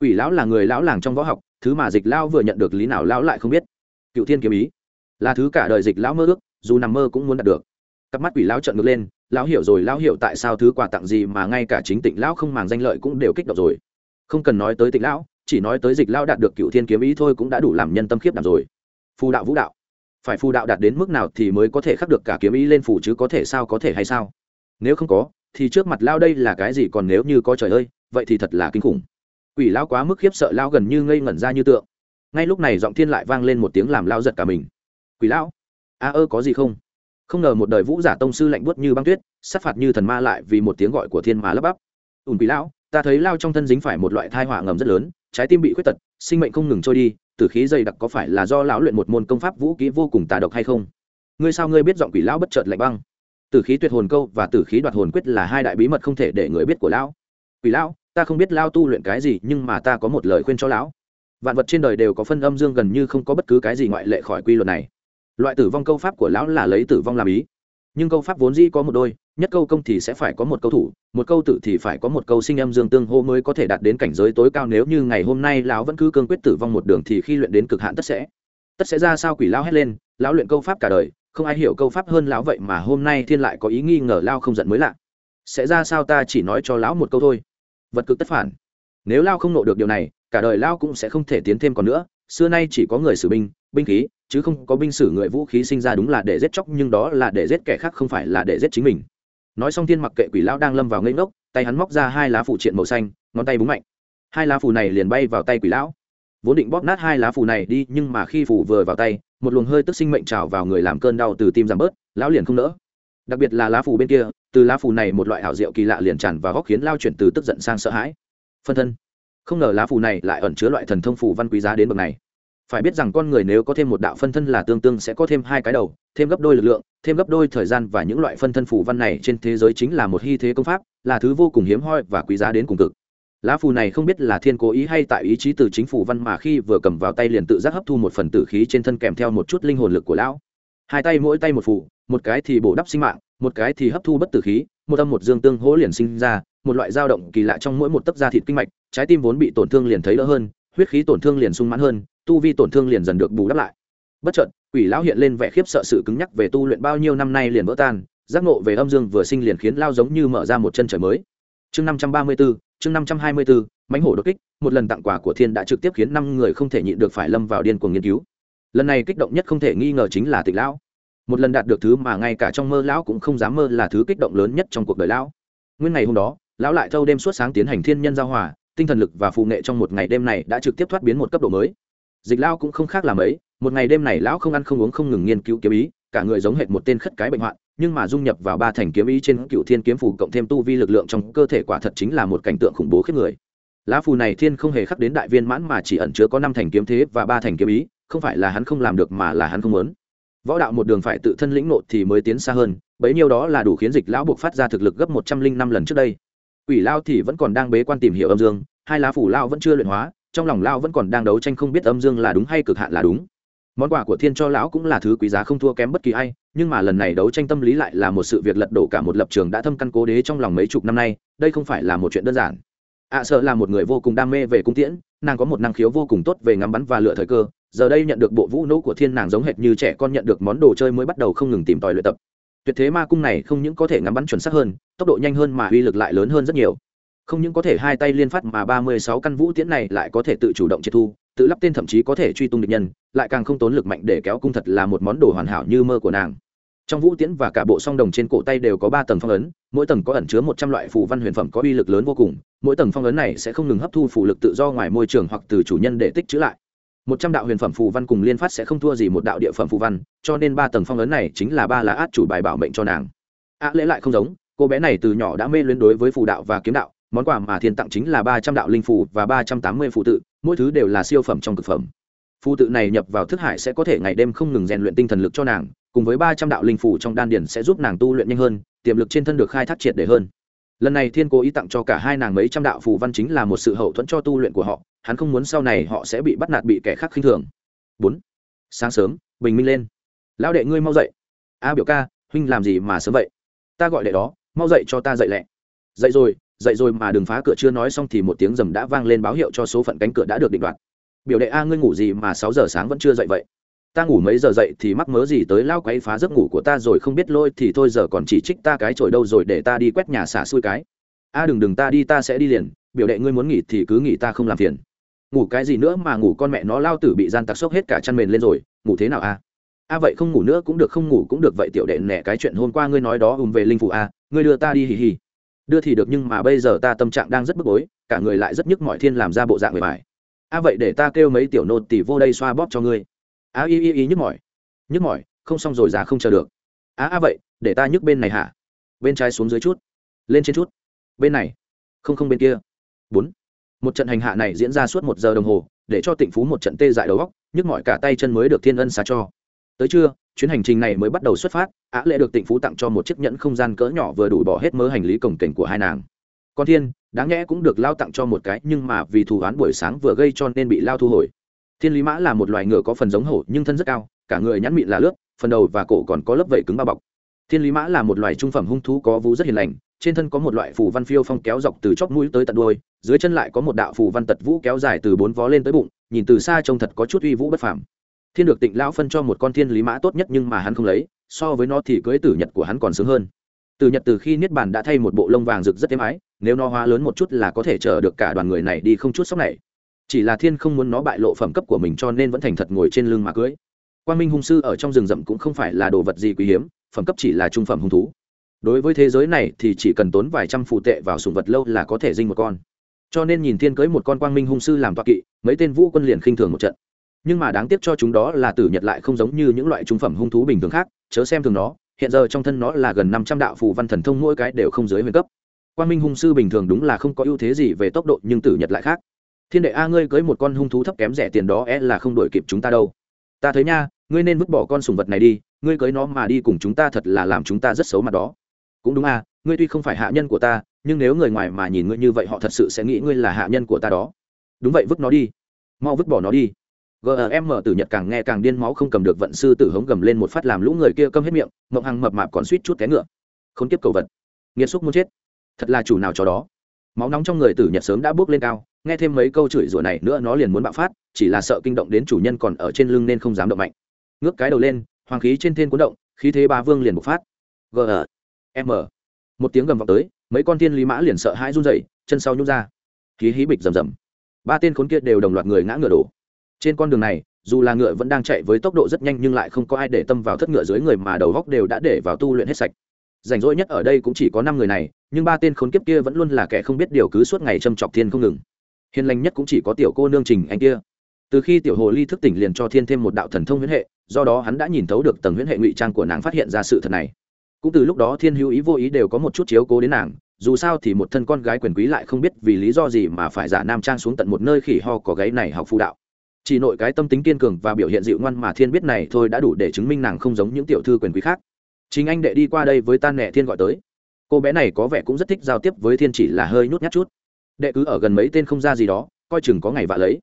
Quỷ lão là người lão làng trong võ học, thứ mà dịch lão vừa nhận được lý nào lão lại không biết. Cựu thiên kiếm ý, là thứ cả đời dịch lão mơ ước, dù nằm mơ cũng muốn đạt được. Cặp mắt quỷ lão trợn ngược lên, lão hiểu rồi, lão hiểu tại sao thứ quà tặng gì mà ngay cả chính tịnh lão không màng danh lợi cũng đều kích động rồi. Không cần nói tới tịnh lão chỉ nói tới dịch lao đạt được cựu thiên kiếm ý thôi cũng đã đủ làm nhân tâm khiếp đảm rồi. Phù đạo vũ đạo. Phải phù đạo đạt đến mức nào thì mới có thể khắc được cả kiếm ý lên phù chứ có thể sao có thể hay sao? Nếu không có, thì trước mặt lao đây là cái gì còn nếu như có trời ơi, vậy thì thật là kinh khủng. Quỷ lao quá mức khiếp sợ lao gần như ngây ngẩn ra như tượng. Ngay lúc này giọng thiên lại vang lên một tiếng làm lao giật cả mình. Quỷ lão, a ơ có gì không? Không ngờ một đời vũ giả tông sư lạnh buốt như băng tuyết, sát phạt như thần ma lại vì một tiếng gọi của thiên mà lấp bắp. Ùn quỷ lão, ta thấy lao trong thân dính phải một loại thai họa ngầm rất lớn trái tim bị khuyết tật, sinh mệnh không ngừng trôi đi, Tử khí dày đặc có phải là do lão luyện một môn công pháp vũ kỹ vô cùng tà độc hay không? Ngươi sao ngươi biết giọng quỷ lão bất chợt lạnh băng? Tử khí tuyệt hồn câu và tử khí đoạt hồn quyết là hai đại bí mật không thể để người biết của lão. Quỷ lão, ta không biết lao tu luyện cái gì, nhưng mà ta có một lời khuyên cho lão. Vạn vật trên đời đều có phân âm dương gần như không có bất cứ cái gì ngoại lệ khỏi quy luật này. Loại tử vong câu pháp của lão là lấy tử vong làm ý. Nhưng câu pháp vốn dĩ có một đôi nhất câu công thì sẽ phải có một câu thủ, một câu tự thì phải có một câu sinh âm dương tương hô mới có thể đạt đến cảnh giới tối cao. Nếu như ngày hôm nay lão vẫn cứ cương quyết tử vong một đường thì khi luyện đến cực hạn tất sẽ tất sẽ ra sao quỷ lao hét lên, lão luyện câu pháp cả đời, không ai hiểu câu pháp hơn lão vậy mà hôm nay thiên lại có ý nghi ngờ lao không giận mới lạ. Sẽ ra sao ta chỉ nói cho lão một câu thôi. Vật cực tất phản. Nếu lao không nộ được điều này, cả đời lao cũng sẽ không thể tiến thêm còn nữa. Xưa nay chỉ có người sử binh binh khí, chứ không có binh sử người vũ khí sinh ra đúng là để giết chóc, nhưng đó là để giết kẻ khác không phải là để giết chính mình nói xong thiên mặc kệ quỷ lão đang lâm vào ngây ngốc, tay hắn móc ra hai lá phủ triện màu xanh, ngón tay búng mạnh. Hai lá phù này liền bay vào tay quỷ lão. Vốn định bóp nát hai lá phù này đi, nhưng mà khi phù vừa vào tay, một luồng hơi tức sinh mệnh trào vào người làm cơn đau từ tim giảm bớt, lão liền không nỡ. Đặc biệt là lá phù bên kia, từ lá phù này một loại hảo diệu kỳ lạ liền tràn và góc khiến lao chuyển từ tức giận sang sợ hãi. Phân thân. Không ngờ lá phù này lại ẩn chứa loại thần thông phù văn quý giá đến bậc này phải biết rằng con người nếu có thêm một đạo phân thân là tương tương sẽ có thêm hai cái đầu, thêm gấp đôi lực lượng, thêm gấp đôi thời gian và những loại phân thân phù văn này trên thế giới chính là một hy thế công pháp, là thứ vô cùng hiếm hoi và quý giá đến cùng cực. Lá phù này không biết là thiên cố ý hay tại ý chí từ chính phủ văn mà khi vừa cầm vào tay liền tự giác hấp thu một phần tử khí trên thân kèm theo một chút linh hồn lực của lão. Hai tay mỗi tay một phù, một cái thì bổ đắp sinh mạng, một cái thì hấp thu bất tử khí, một âm một dương tương hỗ liền sinh ra, một loại dao động kỳ lạ trong mỗi một tấc da thịt kinh mạch, trái tim vốn bị tổn thương liền thấy đỡ hơn, huyết khí tổn thương liền sung mãn hơn tu vi tổn thương liền dần được bù đắp lại. Bất chợt, quỷ lão hiện lên vẻ khiếp sợ sự cứng nhắc về tu luyện bao nhiêu năm nay liền vỡ tan, giác ngộ về âm dương vừa sinh liền khiến lao giống như mở ra một chân trời mới. Chương năm trăm ba mươi bốn chương năm trăm hai mươi bốn mánh hổ đột kích, một lần tặng quà của thiên đã trực tiếp khiến năm người không thể nhịn được phải lâm vào điên cuồng nghiên cứu. Lần này kích động nhất không thể nghi ngờ chính là tịch lão. Một lần đạt được thứ mà ngay cả trong mơ lão cũng không dám mơ là thứ kích động lớn nhất trong cuộc đời lão. Nguyên ngày hôm đó, lão lại thâu đêm suốt sáng tiến hành thiên nhân giao hòa, tinh thần lực và phụ nghệ trong một ngày đêm này đã trực tiếp thoát biến một cấp độ mới dịch lão cũng không khác làm ấy, một ngày đêm này lão không ăn không uống không ngừng nghiên cứu kiếm ý, cả người giống hệt một tên khất cái bệnh hoạn, nhưng mà dung nhập vào ba thành kiếm ý trên cựu thiên kiếm phù cộng thêm tu vi lực lượng trong cơ thể quả thật chính là một cảnh tượng khủng bố khiếp người. Lá phù này thiên không hề khắc đến đại viên mãn mà chỉ ẩn chứa có năm thành kiếm thế và ba thành kiếm ý, không phải là hắn không làm được mà là hắn không muốn. Võ đạo một đường phải tự thân lĩnh nộ thì mới tiến xa hơn, bấy nhiêu đó là đủ khiến dịch lão buộc phát ra thực lực gấp một trăm linh năm lần trước đây. Quỷ lao thì vẫn còn đang bế quan tìm hiểu âm dương, hai lá phủ lao vẫn chưa luyện hóa trong lòng lao vẫn còn đang đấu tranh không biết âm dương là đúng hay cực hạn là đúng. Món quà của thiên cho lão cũng là thứ quý giá không thua kém bất kỳ ai, nhưng mà lần này đấu tranh tâm lý lại là một sự việc lật đổ cả một lập trường đã thâm căn cố đế trong lòng mấy chục năm nay, đây không phải là một chuyện đơn giản. Ạ sợ là một người vô cùng đam mê về cung tiễn, nàng có một năng khiếu vô cùng tốt về ngắm bắn và lựa thời cơ, giờ đây nhận được bộ vũ nỗ của thiên nàng giống hệt như trẻ con nhận được món đồ chơi mới bắt đầu không ngừng tìm tòi luyện tập. Tuyệt thế ma cung này không những có thể ngắm bắn chuẩn xác hơn, tốc độ nhanh hơn mà uy lực lại lớn hơn rất nhiều không những có thể hai tay liên phát mà ba mươi sáu căn vũ tiễn này lại có thể tự chủ động triệt thu, tự lắp tên thậm chí có thể truy tung địch nhân, lại càng không tốn lực mạnh để kéo cung thật là một món đồ hoàn hảo như mơ của nàng. Trong vũ tiễn và cả bộ song đồng trên cổ tay đều có ba tầng phong ấn, mỗi tầng có ẩn chứa một trăm loại phù văn huyền phẩm có uy lực lớn vô cùng, mỗi tầng phong ấn này sẽ không ngừng hấp thu phù lực tự do ngoài môi trường hoặc từ chủ nhân để tích trữ lại. Một trăm đạo huyền phẩm phù văn cùng liên phát sẽ không thua gì một đạo địa phẩm phù văn, cho nên ba tầng phong ấn này chính là ba lá át chủ bài bảo mệnh cho nàng. Ạ lễ lại không giống, cô bé này từ nhỏ đã mê luyến đối với phù đạo và kiếm đạo món quà mà thiên tặng chính là ba trăm đạo linh phù và ba trăm tám mươi phù tự, mỗi thứ đều là siêu phẩm trong cực phẩm. Phù tự này nhập vào thức hải sẽ có thể ngày đêm không ngừng rèn luyện tinh thần lực cho nàng, cùng với ba trăm đạo linh phù trong đan điển sẽ giúp nàng tu luyện nhanh hơn, tiềm lực trên thân được khai thác triệt để hơn. Lần này thiên cố ý tặng cho cả hai nàng mấy trăm đạo phù văn chính là một sự hậu thuẫn cho tu luyện của họ, hắn không muốn sau này họ sẽ bị bắt nạt bị kẻ khác khinh thường. Bốn, sáng sớm, bình minh lên. Lão đệ ngươi mau dậy. A biểu ca, huynh làm gì mà sớm vậy? Ta gọi đệ đó, mau dậy cho ta dậy lẹ. Dậy rồi dậy rồi mà đừng phá cửa chưa nói xong thì một tiếng rầm đã vang lên báo hiệu cho số phận cánh cửa đã được định đoạt. Biểu đệ a, ngươi ngủ gì mà sáu giờ sáng vẫn chưa dậy vậy? Ta ngủ mấy giờ dậy thì mắc mớ gì tới lao quấy phá giấc ngủ của ta rồi không biết lôi thì thôi giờ còn chỉ trích ta cái chổi đâu rồi để ta đi quét nhà xả xui cái. A, đừng đừng ta đi ta sẽ đi liền, biểu đệ ngươi muốn nghỉ thì cứ nghỉ ta không làm phiền. Ngủ cái gì nữa mà ngủ con mẹ nó lao tử bị gian tặc sốc hết cả chăn mền lên rồi, ngủ thế nào a? A, vậy không ngủ nữa cũng được, không ngủ cũng được, vậy tiểu đệ nẻ cái chuyện hôm qua ngươi nói đó ùm về linh phụ a, ngươi đưa ta đi hì hì đưa thì được nhưng mà bây giờ ta tâm trạng đang rất bức bối, cả người lại rất nhức mọi thiên làm ra bộ dạng người bài. A vậy để ta kêu mấy tiểu nô tỷ vô đây xoa bóp cho ngươi. A y y y nhức mỏi nhức mỏi, không xong rồi giá không chờ được. A a vậy, để ta nhức bên này hả? Bên trái xuống dưới chút, lên trên chút. Bên này, không không bên kia. Bốn. Một trận hành hạ này diễn ra suốt một giờ đồng hồ, để cho tịnh phú một trận tê dại đầu góc nhức mỏi cả tay chân mới được thiên ân xá cho. Tới trưa chuyến hành trình này mới bắt đầu xuất phát, á lệ được tịnh phú tặng cho một chiếc nhẫn không gian cỡ nhỏ vừa đủ bỏ hết mớ hành lý cổng kềnh của hai nàng. Con thiên, đáng nhẽ cũng được lao tặng cho một cái, nhưng mà vì thù oán buổi sáng vừa gây cho nên bị lao thu hồi. Thiên lý mã là một loài ngựa có phần giống hổ, nhưng thân rất cao, cả người nhắn mịn là lướt, phần đầu và cổ còn có lớp vẩy cứng bao bọc. Thiên lý mã là một loài trung phẩm hung thú có vú rất hiền lành, trên thân có một loại phù văn phiêu phong kéo dọc từ chóp mũi tới tận đuôi, dưới chân lại có một đạo phù văn tật vũ kéo dài từ bốn vó lên tới bụng, nhìn từ xa trông thật có chút uy vũ bất phàm thiên được tịnh lão phân cho một con thiên lý mã tốt nhất nhưng mà hắn không lấy, so với nó thì cưới tử nhật của hắn còn sướng hơn. Tử nhật từ khi niết bàn đã thay một bộ lông vàng rực rất êm ái, nếu nó hóa lớn một chút là có thể chở được cả đoàn người này đi không chút sốc này. Chỉ là thiên không muốn nó bại lộ phẩm cấp của mình cho nên vẫn thành thật ngồi trên lưng mà cưới. Quan minh hung sư ở trong rừng rậm cũng không phải là đồ vật gì quý hiếm, phẩm cấp chỉ là trung phẩm hung thú. Đối với thế giới này thì chỉ cần tốn vài trăm phụ tệ vào sùng vật lâu là có thể dinh một con. Cho nên nhìn thiên cưới một con quang minh hung sư làm toa kỵ, mấy tên vũ quân liền khinh thường một trận nhưng mà đáng tiếc cho chúng đó là tử nhật lại không giống như những loại trung phẩm hung thú bình thường khác, chớ xem thường nó, hiện giờ trong thân nó là gần năm trăm đạo phù văn thần thông mỗi cái đều không dưới huyền cấp. Quan minh hung sư bình thường đúng là không có ưu thế gì về tốc độ, nhưng tử nhật lại khác. Thiên đệ a ngươi cưới một con hung thú thấp kém rẻ tiền đó é e là không đổi kịp chúng ta đâu. Ta thấy nha, ngươi nên vứt bỏ con sùng vật này đi, ngươi cưới nó mà đi cùng chúng ta thật là làm chúng ta rất xấu mặt đó. Cũng đúng à ngươi tuy không phải hạ nhân của ta, nhưng nếu người ngoài mà nhìn ngươi như vậy họ thật sự sẽ nghĩ ngươi là hạ nhân của ta đó. Đúng vậy, vứt nó đi. Mau vứt bỏ nó đi gm tử nhật càng nghe càng điên máu không cầm được vận sư tử hống gầm lên một phát làm lũ người kia câm hết miệng mộng hằng mập mạp còn suýt chút té ngựa. Không tiếp cầu vật. Nghiệt xúc muốn chết. Thật là chủ nào cho đó. Máu nóng trong người tử nhật sớm đã bước lên cao, nghe thêm mấy câu chửi rủa này nữa nó liền muốn bạo phát, chỉ là sợ kinh động đến chủ nhân còn ở trên lưng nên không dám động mạnh. Ngước cái đầu lên, hoàng khí trên thiên cuốn động, khí thế ba vương liền bộc phát. Gm một tiếng gầm vọng tới, mấy con tiên lý mã liền sợ hãi run dậy chân sau nhút ra. Khí hí bịch rầm rầm. Ba tên khốn kia đều đồng loạt người ngã ngựa đổ trên con đường này, dù là ngựa vẫn đang chạy với tốc độ rất nhanh nhưng lại không có ai để tâm vào thất ngựa dưới người mà đầu góc đều đã để vào tu luyện hết sạch. Rảnh rỗi nhất ở đây cũng chỉ có năm người này, nhưng ba tên khốn kiếp kia vẫn luôn là kẻ không biết điều cứ suốt ngày châm chọc thiên không ngừng. Hiền lành nhất cũng chỉ có tiểu cô nương trình anh kia. Từ khi tiểu hồ ly thức tỉnh liền cho thiên thêm một đạo thần thông huyễn hệ, do đó hắn đã nhìn thấu được tầng huyễn hệ ngụy trang của nàng phát hiện ra sự thật này. Cũng từ lúc đó thiên hữu ý vô ý đều có một chút chiếu cố đến nàng, dù sao thì một thân con gái quyền quý lại không biết vì lý do gì mà phải giả nam trang xuống tận một nơi khỉ ho có gáy này học phụ đạo chỉ nội cái tâm tính kiên cường và biểu hiện dịu ngoan mà thiên biết này thôi đã đủ để chứng minh nàng không giống những tiểu thư quyền quý khác. Chính anh đệ đi qua đây với tan nẹ thiên gọi tới. Cô bé này có vẻ cũng rất thích giao tiếp với thiên chỉ là hơi nhút nhát chút. Đệ cứ ở gần mấy tên không ra gì đó, coi chừng có ngày vạ lấy.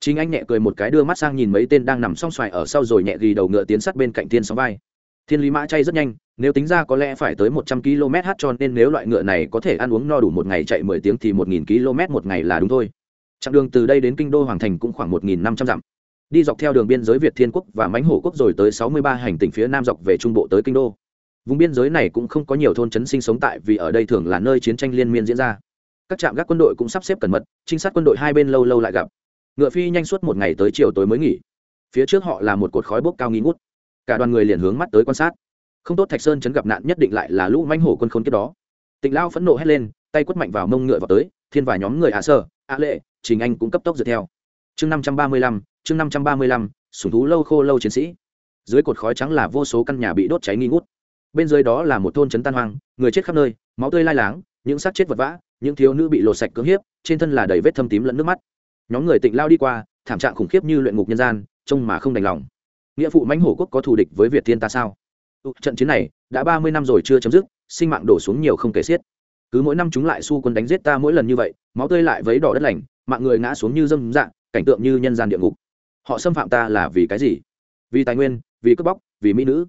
Chính anh nhẹ cười một cái đưa mắt sang nhìn mấy tên đang nằm song xoài ở sau rồi nhẹ ghi đầu ngựa tiến sát bên cạnh thiên sóng vai. Thiên lý mã chay rất nhanh, nếu tính ra có lẽ phải tới một trăm km h cho nên nếu loại ngựa này có thể ăn uống no đủ một ngày chạy mười tiếng thì một nghìn km một ngày là đúng thôi chặng đường từ đây đến kinh đô hoàng thành cũng khoảng một nghìn năm trăm dặm. Đi dọc theo đường biên giới việt thiên quốc và mãnh hổ quốc rồi tới sáu mươi ba hành tỉnh phía nam dọc về trung bộ tới kinh đô. Vùng biên giới này cũng không có nhiều thôn trấn sinh sống tại vì ở đây thường là nơi chiến tranh liên miên diễn ra. Các trạm gác quân đội cũng sắp xếp cẩn mật, trinh sát quân đội hai bên lâu lâu lại gặp. Ngựa phi nhanh suốt một ngày tới chiều tối mới nghỉ. Phía trước họ là một cột khói bốc cao nghi ngút. Cả đoàn người liền hướng mắt tới quan sát. Không tốt thạch sơn chấn gặp nạn nhất định lại là lũ manh hổ quân khốn kiếp đó tịnh lao phẫn nộ hét lên, tay quất mạnh vào mông ngựa vào tới, thiên và nhóm người hạ sơ, ạ lệ, trình anh cũng cấp tốc dựa theo. Chương năm trăm ba mươi lăm, chương năm trăm ba mươi lăm, sủng thú lâu khô lâu chiến sĩ. Dưới cột khói trắng là vô số căn nhà bị đốt cháy nghi ngút. Bên dưới đó là một thôn trấn tan hoang, người chết khắp nơi, máu tươi lai láng, những xác chết vật vã, những thiếu nữ bị lột sạch cưỡng hiếp, trên thân là đầy vết thâm tím lẫn nước mắt. Nhóm người tịnh lao đi qua, thảm trạng khủng khiếp như luyện ngục nhân gian, trông mà không đành lòng. Nghĩa phụ mãnh hổ quốc có thù địch với việt thiên ta sao? Ừ, trận chiến này đã ba mươi năm rồi chưa chấm dứt sinh mạng đổ xuống nhiều không kể xiết. Cứ mỗi năm chúng lại xu quân đánh giết ta mỗi lần như vậy, máu tươi lại vấy đỏ đất lành, mạng người ngã xuống như dâm dạng, cảnh tượng như nhân gian địa ngục. Họ xâm phạm ta là vì cái gì? Vì tài nguyên, vì cướp bóc, vì mỹ nữ.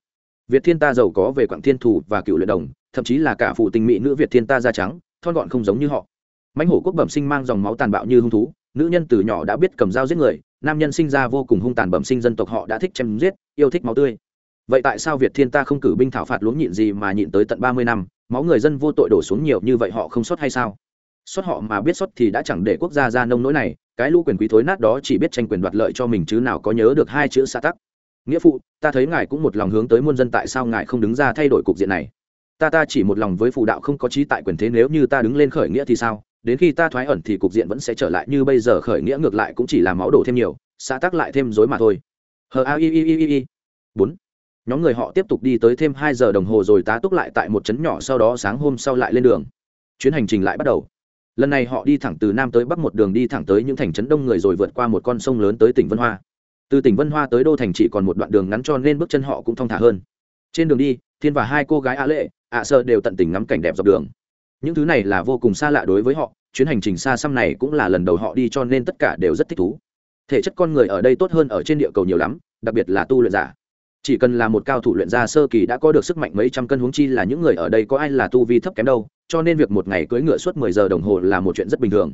Việt thiên ta giàu có về quảng thiên thủ và cựu luyện đồng, thậm chí là cả phụ tình mỹ nữ việt thiên ta da trắng, thon gọn không giống như họ. Mãnh hổ quốc bẩm sinh mang dòng máu tàn bạo như hung thú, nữ nhân từ nhỏ đã biết cầm dao giết người, nam nhân sinh ra vô cùng hung tàn bẩm sinh dân tộc họ đã thích chém giết, yêu thích máu tươi vậy tại sao việt thiên ta không cử binh thảo phạt luống nhịn gì mà nhịn tới tận ba mươi năm? Máu người dân vô tội đổ xuống nhiều như vậy họ không sót hay sao? Sót họ mà biết sót thì đã chẳng để quốc gia ra nông nỗi này. Cái lũ quyền quý thối nát đó chỉ biết tranh quyền đoạt lợi cho mình chứ nào có nhớ được hai chữ xã tắc. Nghĩa phụ, ta thấy ngài cũng một lòng hướng tới muôn dân tại sao ngài không đứng ra thay đổi cục diện này? Ta ta chỉ một lòng với phụ đạo không có trí tại quyền thế nếu như ta đứng lên khởi nghĩa thì sao? Đến khi ta thoái ẩn thì cục diện vẫn sẽ trở lại như bây giờ, khởi nghĩa ngược lại cũng chỉ là máu đổ thêm nhiều, xã tắc lại thêm dối mà thôi. Hờ a i i i i. Bốn nhóm người họ tiếp tục đi tới thêm hai giờ đồng hồ rồi tá túc lại tại một trấn nhỏ sau đó sáng hôm sau lại lên đường. Chuyến hành trình lại bắt đầu. Lần này họ đi thẳng từ nam tới bắc một đường đi thẳng tới những thành trấn đông người rồi vượt qua một con sông lớn tới tỉnh vân hoa. Từ tỉnh vân hoa tới đô thành chỉ còn một đoạn đường ngắn cho nên bước chân họ cũng thong thả hơn. Trên đường đi, thiên và hai cô gái a lệ ạ sơ đều tận tình ngắm cảnh đẹp dọc đường. Những thứ này là vô cùng xa lạ đối với họ, chuyến hành trình xa xăm này cũng là lần đầu họ đi cho nên tất cả đều rất thích thú. Thể chất con người ở đây tốt hơn ở trên địa cầu nhiều lắm, đặc biệt là tu luyện giả chỉ cần là một cao thủ luyện gia sơ kỳ đã có được sức mạnh mấy trăm cân huống chi là những người ở đây có ai là tu vi thấp kém đâu, cho nên việc một ngày cưỡi ngựa suốt mười giờ đồng hồ là một chuyện rất bình thường.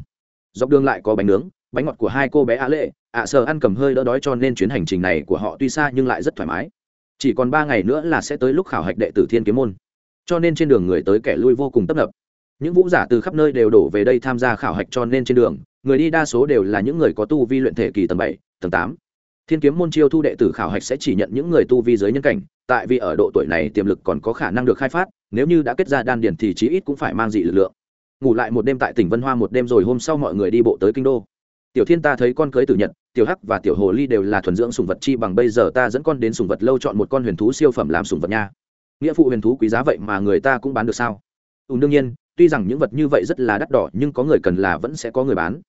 Dọc đường lại có bánh nướng, bánh ngọt của hai cô bé á lệ, ạ sơ ăn cầm hơi đỡ đói cho nên chuyến hành trình này của họ tuy xa nhưng lại rất thoải mái. Chỉ còn ba ngày nữa là sẽ tới lúc khảo hạch đệ tử thiên kiếm môn. Cho nên trên đường người tới kẻ lui vô cùng tấp nập. Những vũ giả từ khắp nơi đều đổ về đây tham gia khảo hạch cho nên trên đường, người đi đa số đều là những người có tu vi luyện thể kỳ tầng bảy, tầng tám thiên kiếm môn chiêu thu đệ tử khảo hạch sẽ chỉ nhận những người tu vi giới nhân cảnh tại vì ở độ tuổi này tiềm lực còn có khả năng được khai phát nếu như đã kết ra đan điền thì chí ít cũng phải mang dị lực lượng. Ngủ lại một đêm tại tỉnh vân hoa một đêm rồi hôm sau mọi người đi bộ tới kinh đô. Tiểu thiên ta thấy con cưới tử nhật tiểu hắc và tiểu hồ ly đều là thuần dưỡng sùng vật chi bằng bây giờ ta dẫn con đến sùng vật lâu chọn một con huyền thú siêu phẩm làm sùng vật nha. Nghĩa phụ huyền thú quý giá vậy mà người ta cũng bán được sao? Ừ, đương nhiên tuy rằng những vật như vậy rất là đắt đỏ nhưng có người cần là vẫn sẽ có người bán.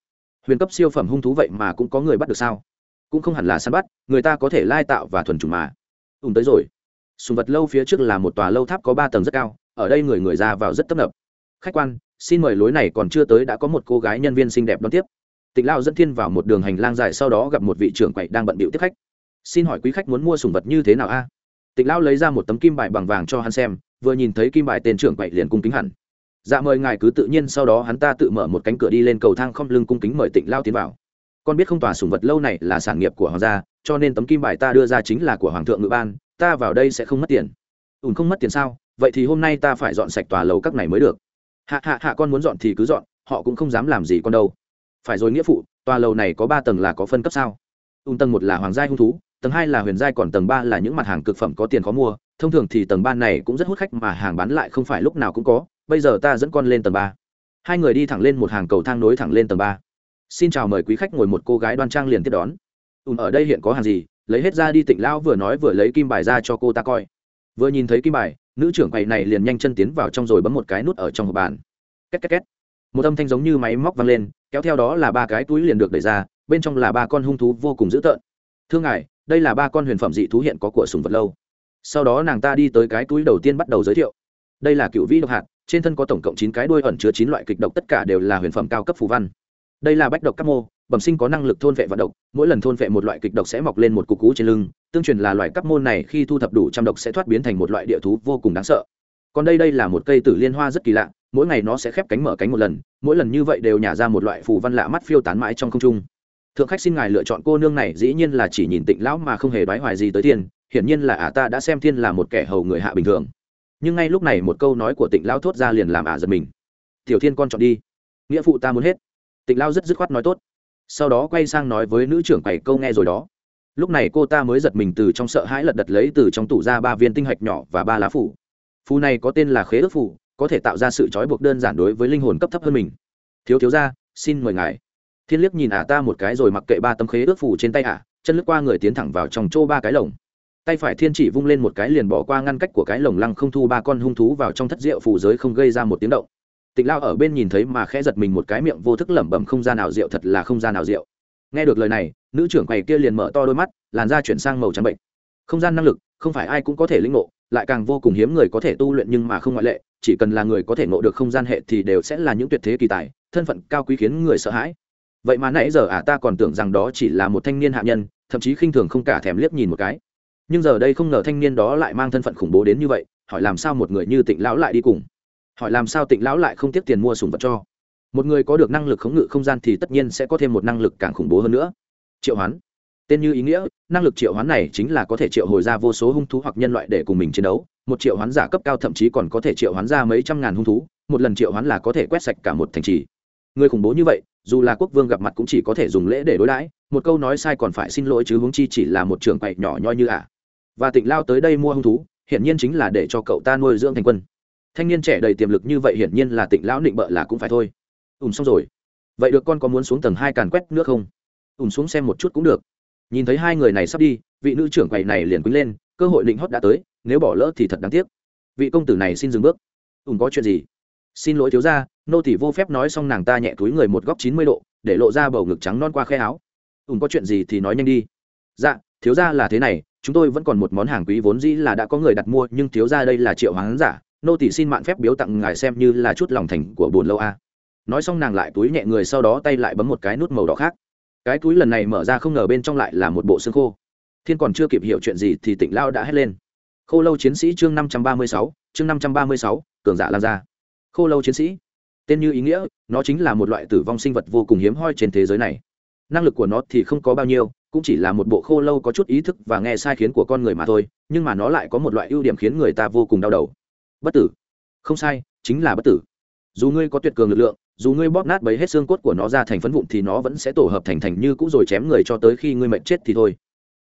Huyền cấp siêu phẩm hung thú vậy mà cũng có người bắt được sao? Cũng không hẳn là săn bắt, người ta có thể lai tạo và thuần trùng mà. Ùn tới rồi. Sùng vật lâu phía trước là một tòa lâu tháp có ba tầng rất cao, ở đây người người ra vào rất tấp nập. Khách quan, xin mời lối này còn chưa tới đã có một cô gái nhân viên xinh đẹp đón tiếp. Tịch lao dẫn thiên vào một đường hành lang dài sau đó gặp một vị trưởng quậy đang bận bịu tiếp khách. Xin hỏi quý khách muốn mua sùng vật như thế nào a? Tịch lao lấy ra một tấm kim bài bằng vàng cho hắn xem, vừa nhìn thấy kim bài tên trưởng quậy liền cung kính hẳn. Dạ mời ngài cứ tự nhiên sau đó hắn ta tự mở một cánh cửa đi lên cầu thang không lưng cung kính mời tịnh lao tiến vào con biết không tòa sùng vật lâu này là sản nghiệp của hoàng gia, cho nên tấm kim bài ta đưa ra chính là của hoàng thượng ngự ban, ta vào đây sẽ không mất tiền. Ùn không mất tiền sao? Vậy thì hôm nay ta phải dọn sạch tòa lầu các này mới được. Hạ hạ hạ, con muốn dọn thì cứ dọn, họ cũng không dám làm gì con đâu. Phải rồi nghĩa phụ, tòa lầu này có ba tầng là có phân cấp sao? Ùn tầng một là hoàng gia hung thú, tầng hai là huyền giai còn tầng ba là những mặt hàng cực phẩm có tiền khó mua, thông thường thì tầng ba này cũng rất hút khách mà hàng bán lại không phải lúc nào cũng có, bây giờ ta dẫn con lên tầng ba. Hai người đi thẳng lên một hàng cầu thang nối thẳng lên tầng ba xin chào mời quý khách ngồi một cô gái đoan trang liền tiếp đón. Ùn ở đây hiện có hàng gì? Lấy hết ra đi, tịnh lão vừa nói vừa lấy kim bài ra cho cô ta coi. Vừa nhìn thấy kim bài, nữ trưởng quầy này liền nhanh chân tiến vào trong rồi bấm một cái nút ở trong hộp bàn. Két két két. Một âm thanh giống như máy móc vang lên, kéo theo đó là ba cái túi liền được đẩy ra, bên trong là ba con hung thú vô cùng dữ tợn. Thưa ngài, đây là ba con huyền phẩm dị thú hiện có của sùng vật lâu. Sau đó nàng ta đi tới cái túi đầu tiên bắt đầu giới thiệu. Đây là cựu vĩ độc hạt, trên thân có tổng cộng chín cái đuôi ẩn chứa chín loại kịch độc, tất cả đều là huyền phẩm cao cấp phù văn đây là bách độc các mô, bẩm sinh có năng lực thôn vệ vận độc, mỗi lần thôn vệ một loại kịch độc sẽ mọc lên một cục cú trên lưng, tương truyền là loại các môn này khi thu thập đủ trăm độc sẽ thoát biến thành một loại địa thú vô cùng đáng sợ. Còn đây đây là một cây tử liên hoa rất kỳ lạ, mỗi ngày nó sẽ khép cánh mở cánh một lần, mỗi lần như vậy đều nhả ra một loại phù văn lạ mắt phiêu tán mãi trong không trung. Thượng khách xin ngài lựa chọn cô nương này, dĩ nhiên là chỉ nhìn tịnh lão mà không hề đoái hoài gì tới thiên hiển nhiên là ả ta đã xem thiên là một kẻ hầu người hạ bình thường. Nhưng ngay lúc này một câu nói của tịnh lão thốt ra liền làm ả giật mình. Tiểu thiên con chọn đi. Nghĩa phụ ta muốn hết tịnh lão rất dứt khoát nói tốt. Sau đó quay sang nói với nữ trưởng quầy câu nghe rồi đó. Lúc này cô ta mới giật mình từ trong sợ hãi lật đật lấy từ trong tủ ra ba viên tinh hạch nhỏ và ba lá phủ. Phù này có tên là khế ước phủ có thể tạo ra sự trói buộc đơn giản đối với linh hồn cấp thấp hơn mình. Thiếu thiếu ra xin mời ngài. Thiên liếc nhìn ả ta một cái rồi mặc kệ ba tấm khế ước phủ trên tay ả, chân lướt qua người tiến thẳng vào trong chỗ ba cái lồng. Tay phải thiên chỉ vung lên một cái liền bỏ qua ngăn cách của cái lồng lăng không thu ba con hung thú vào trong thất rượu phủ giới không gây ra một tiếng động. Tịnh lao ở bên nhìn thấy mà khẽ giật mình một cái miệng vô thức lẩm bẩm không gian nào rượu thật là không gian nào rượu. Nghe được lời này, nữ trưởng quầy kia liền mở to đôi mắt, làn da chuyển sang màu trắng bệnh. Không gian năng lực, không phải ai cũng có thể lĩnh ngộ, lại càng vô cùng hiếm người có thể tu luyện nhưng mà không ngoại lệ, chỉ cần là người có thể ngộ được không gian hệ thì đều sẽ là những tuyệt thế kỳ tài, thân phận cao quý khiến người sợ hãi. Vậy mà nãy giờ ả à ta còn tưởng rằng đó chỉ là một thanh niên hạ nhân, thậm chí khinh thường không cả thèm liếc nhìn một cái. Nhưng giờ đây không ngờ thanh niên đó lại mang thân phận khủng bố đến như vậy, hỏi làm sao một người như tịnh lão lại đi cùng? Hỏi làm sao tịnh lão lại không tiếp tiền mua sùng vật cho. Một người có được năng lực khống ngự không gian thì tất nhiên sẽ có thêm một năng lực càng khủng bố hơn nữa. Triệu hoán. Tên như ý nghĩa, năng lực triệu hoán này chính là có thể triệu hồi ra vô số hung thú hoặc nhân loại để cùng mình chiến đấu. Một triệu hoán giả cấp cao thậm chí còn có thể triệu hoán ra mấy trăm ngàn hung thú, một lần triệu hoán là có thể quét sạch cả một thành trì. Người khủng bố như vậy, dù là quốc vương gặp mặt cũng chỉ có thể dùng lễ để đối đãi. Một câu nói sai còn phải xin lỗi chứ huống chi chỉ là một trường quậy nhỏ nhoi như à? và tịnh lao tới đây mua hung thú, hiển nhiên chính là để cho cậu ta nuôi dưỡng thành quân thanh niên trẻ đầy tiềm lực như vậy hiển nhiên là tịnh lão định bợ là cũng phải thôi. Ùm xong rồi. Vậy được con có muốn xuống tầng hai càn quét nước không? Ùm xuống xem một chút cũng được. Nhìn thấy hai người này sắp đi, vị nữ trưởng quầy này liền quýnh lên, cơ hội định hót đã tới, nếu bỏ lỡ thì thật đáng tiếc. Vị công tử này xin dừng bước. Ùm có chuyện gì? Xin lỗi thiếu gia, nô tỷ vô phép nói xong nàng ta nhẹ túi người một góc chín mươi độ, để lộ ra bầu ngực trắng non qua khe áo. Ùm có chuyện gì thì nói nhanh đi. Dạ thiếu gia là thế này, chúng tôi vẫn còn một món hàng quý vốn dĩ là đã có người đặt mua, nhưng thiếu gia đây là triệu hoán giả nô tỷ xin mạn phép biếu tặng ngài xem như là chút lòng thành của buồn lâu a. Nói xong nàng lại túi nhẹ người sau đó tay lại bấm một cái nút màu đỏ khác. Cái túi lần này mở ra không ngờ bên trong lại là một bộ xương khô. Thiên còn chưa kịp hiểu chuyện gì thì tỉnh lao đã hét lên. Khô lâu chiến sĩ chương năm trăm ba mươi sáu, chương năm trăm ba mươi sáu, cường giả lan ra khô lâu chiến sĩ, tên như ý nghĩa, nó chính là một loại tử vong sinh vật vô cùng hiếm hoi trên thế giới này. Năng lực của nó thì không có bao nhiêu, cũng chỉ là một bộ khô lâu có chút ý thức và nghe sai khiến của con người mà thôi, nhưng mà nó lại có một loại ưu điểm khiến người ta vô cùng đau đầu bất tử. Không sai, chính là bất tử. Dù ngươi có tuyệt cường lực lượng, dù ngươi bóp nát bấy hết xương cốt của nó ra thành phấn vụn thì nó vẫn sẽ tổ hợp thành thành như cũ rồi chém người cho tới khi ngươi mệnh chết thì thôi.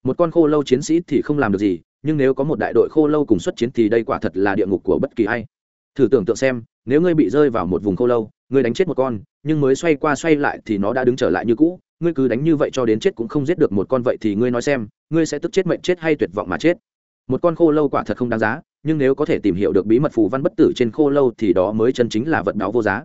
Một con khô lâu chiến sĩ thì không làm được gì, nhưng nếu có một đại đội khô lâu cùng xuất chiến thì đây quả thật là địa ngục của bất kỳ ai. Thử tưởng tượng xem, nếu ngươi bị rơi vào một vùng khô lâu, ngươi đánh chết một con, nhưng mới xoay qua xoay lại thì nó đã đứng trở lại như cũ, ngươi cứ đánh như vậy cho đến chết cũng không giết được một con vậy thì ngươi nói xem, ngươi sẽ tức chết mệnh chết hay tuyệt vọng mà chết. Một con khô lâu quả thật không đáng giá nhưng nếu có thể tìm hiểu được bí mật phù văn bất tử trên khô lâu thì đó mới chân chính là vật báo vô giá.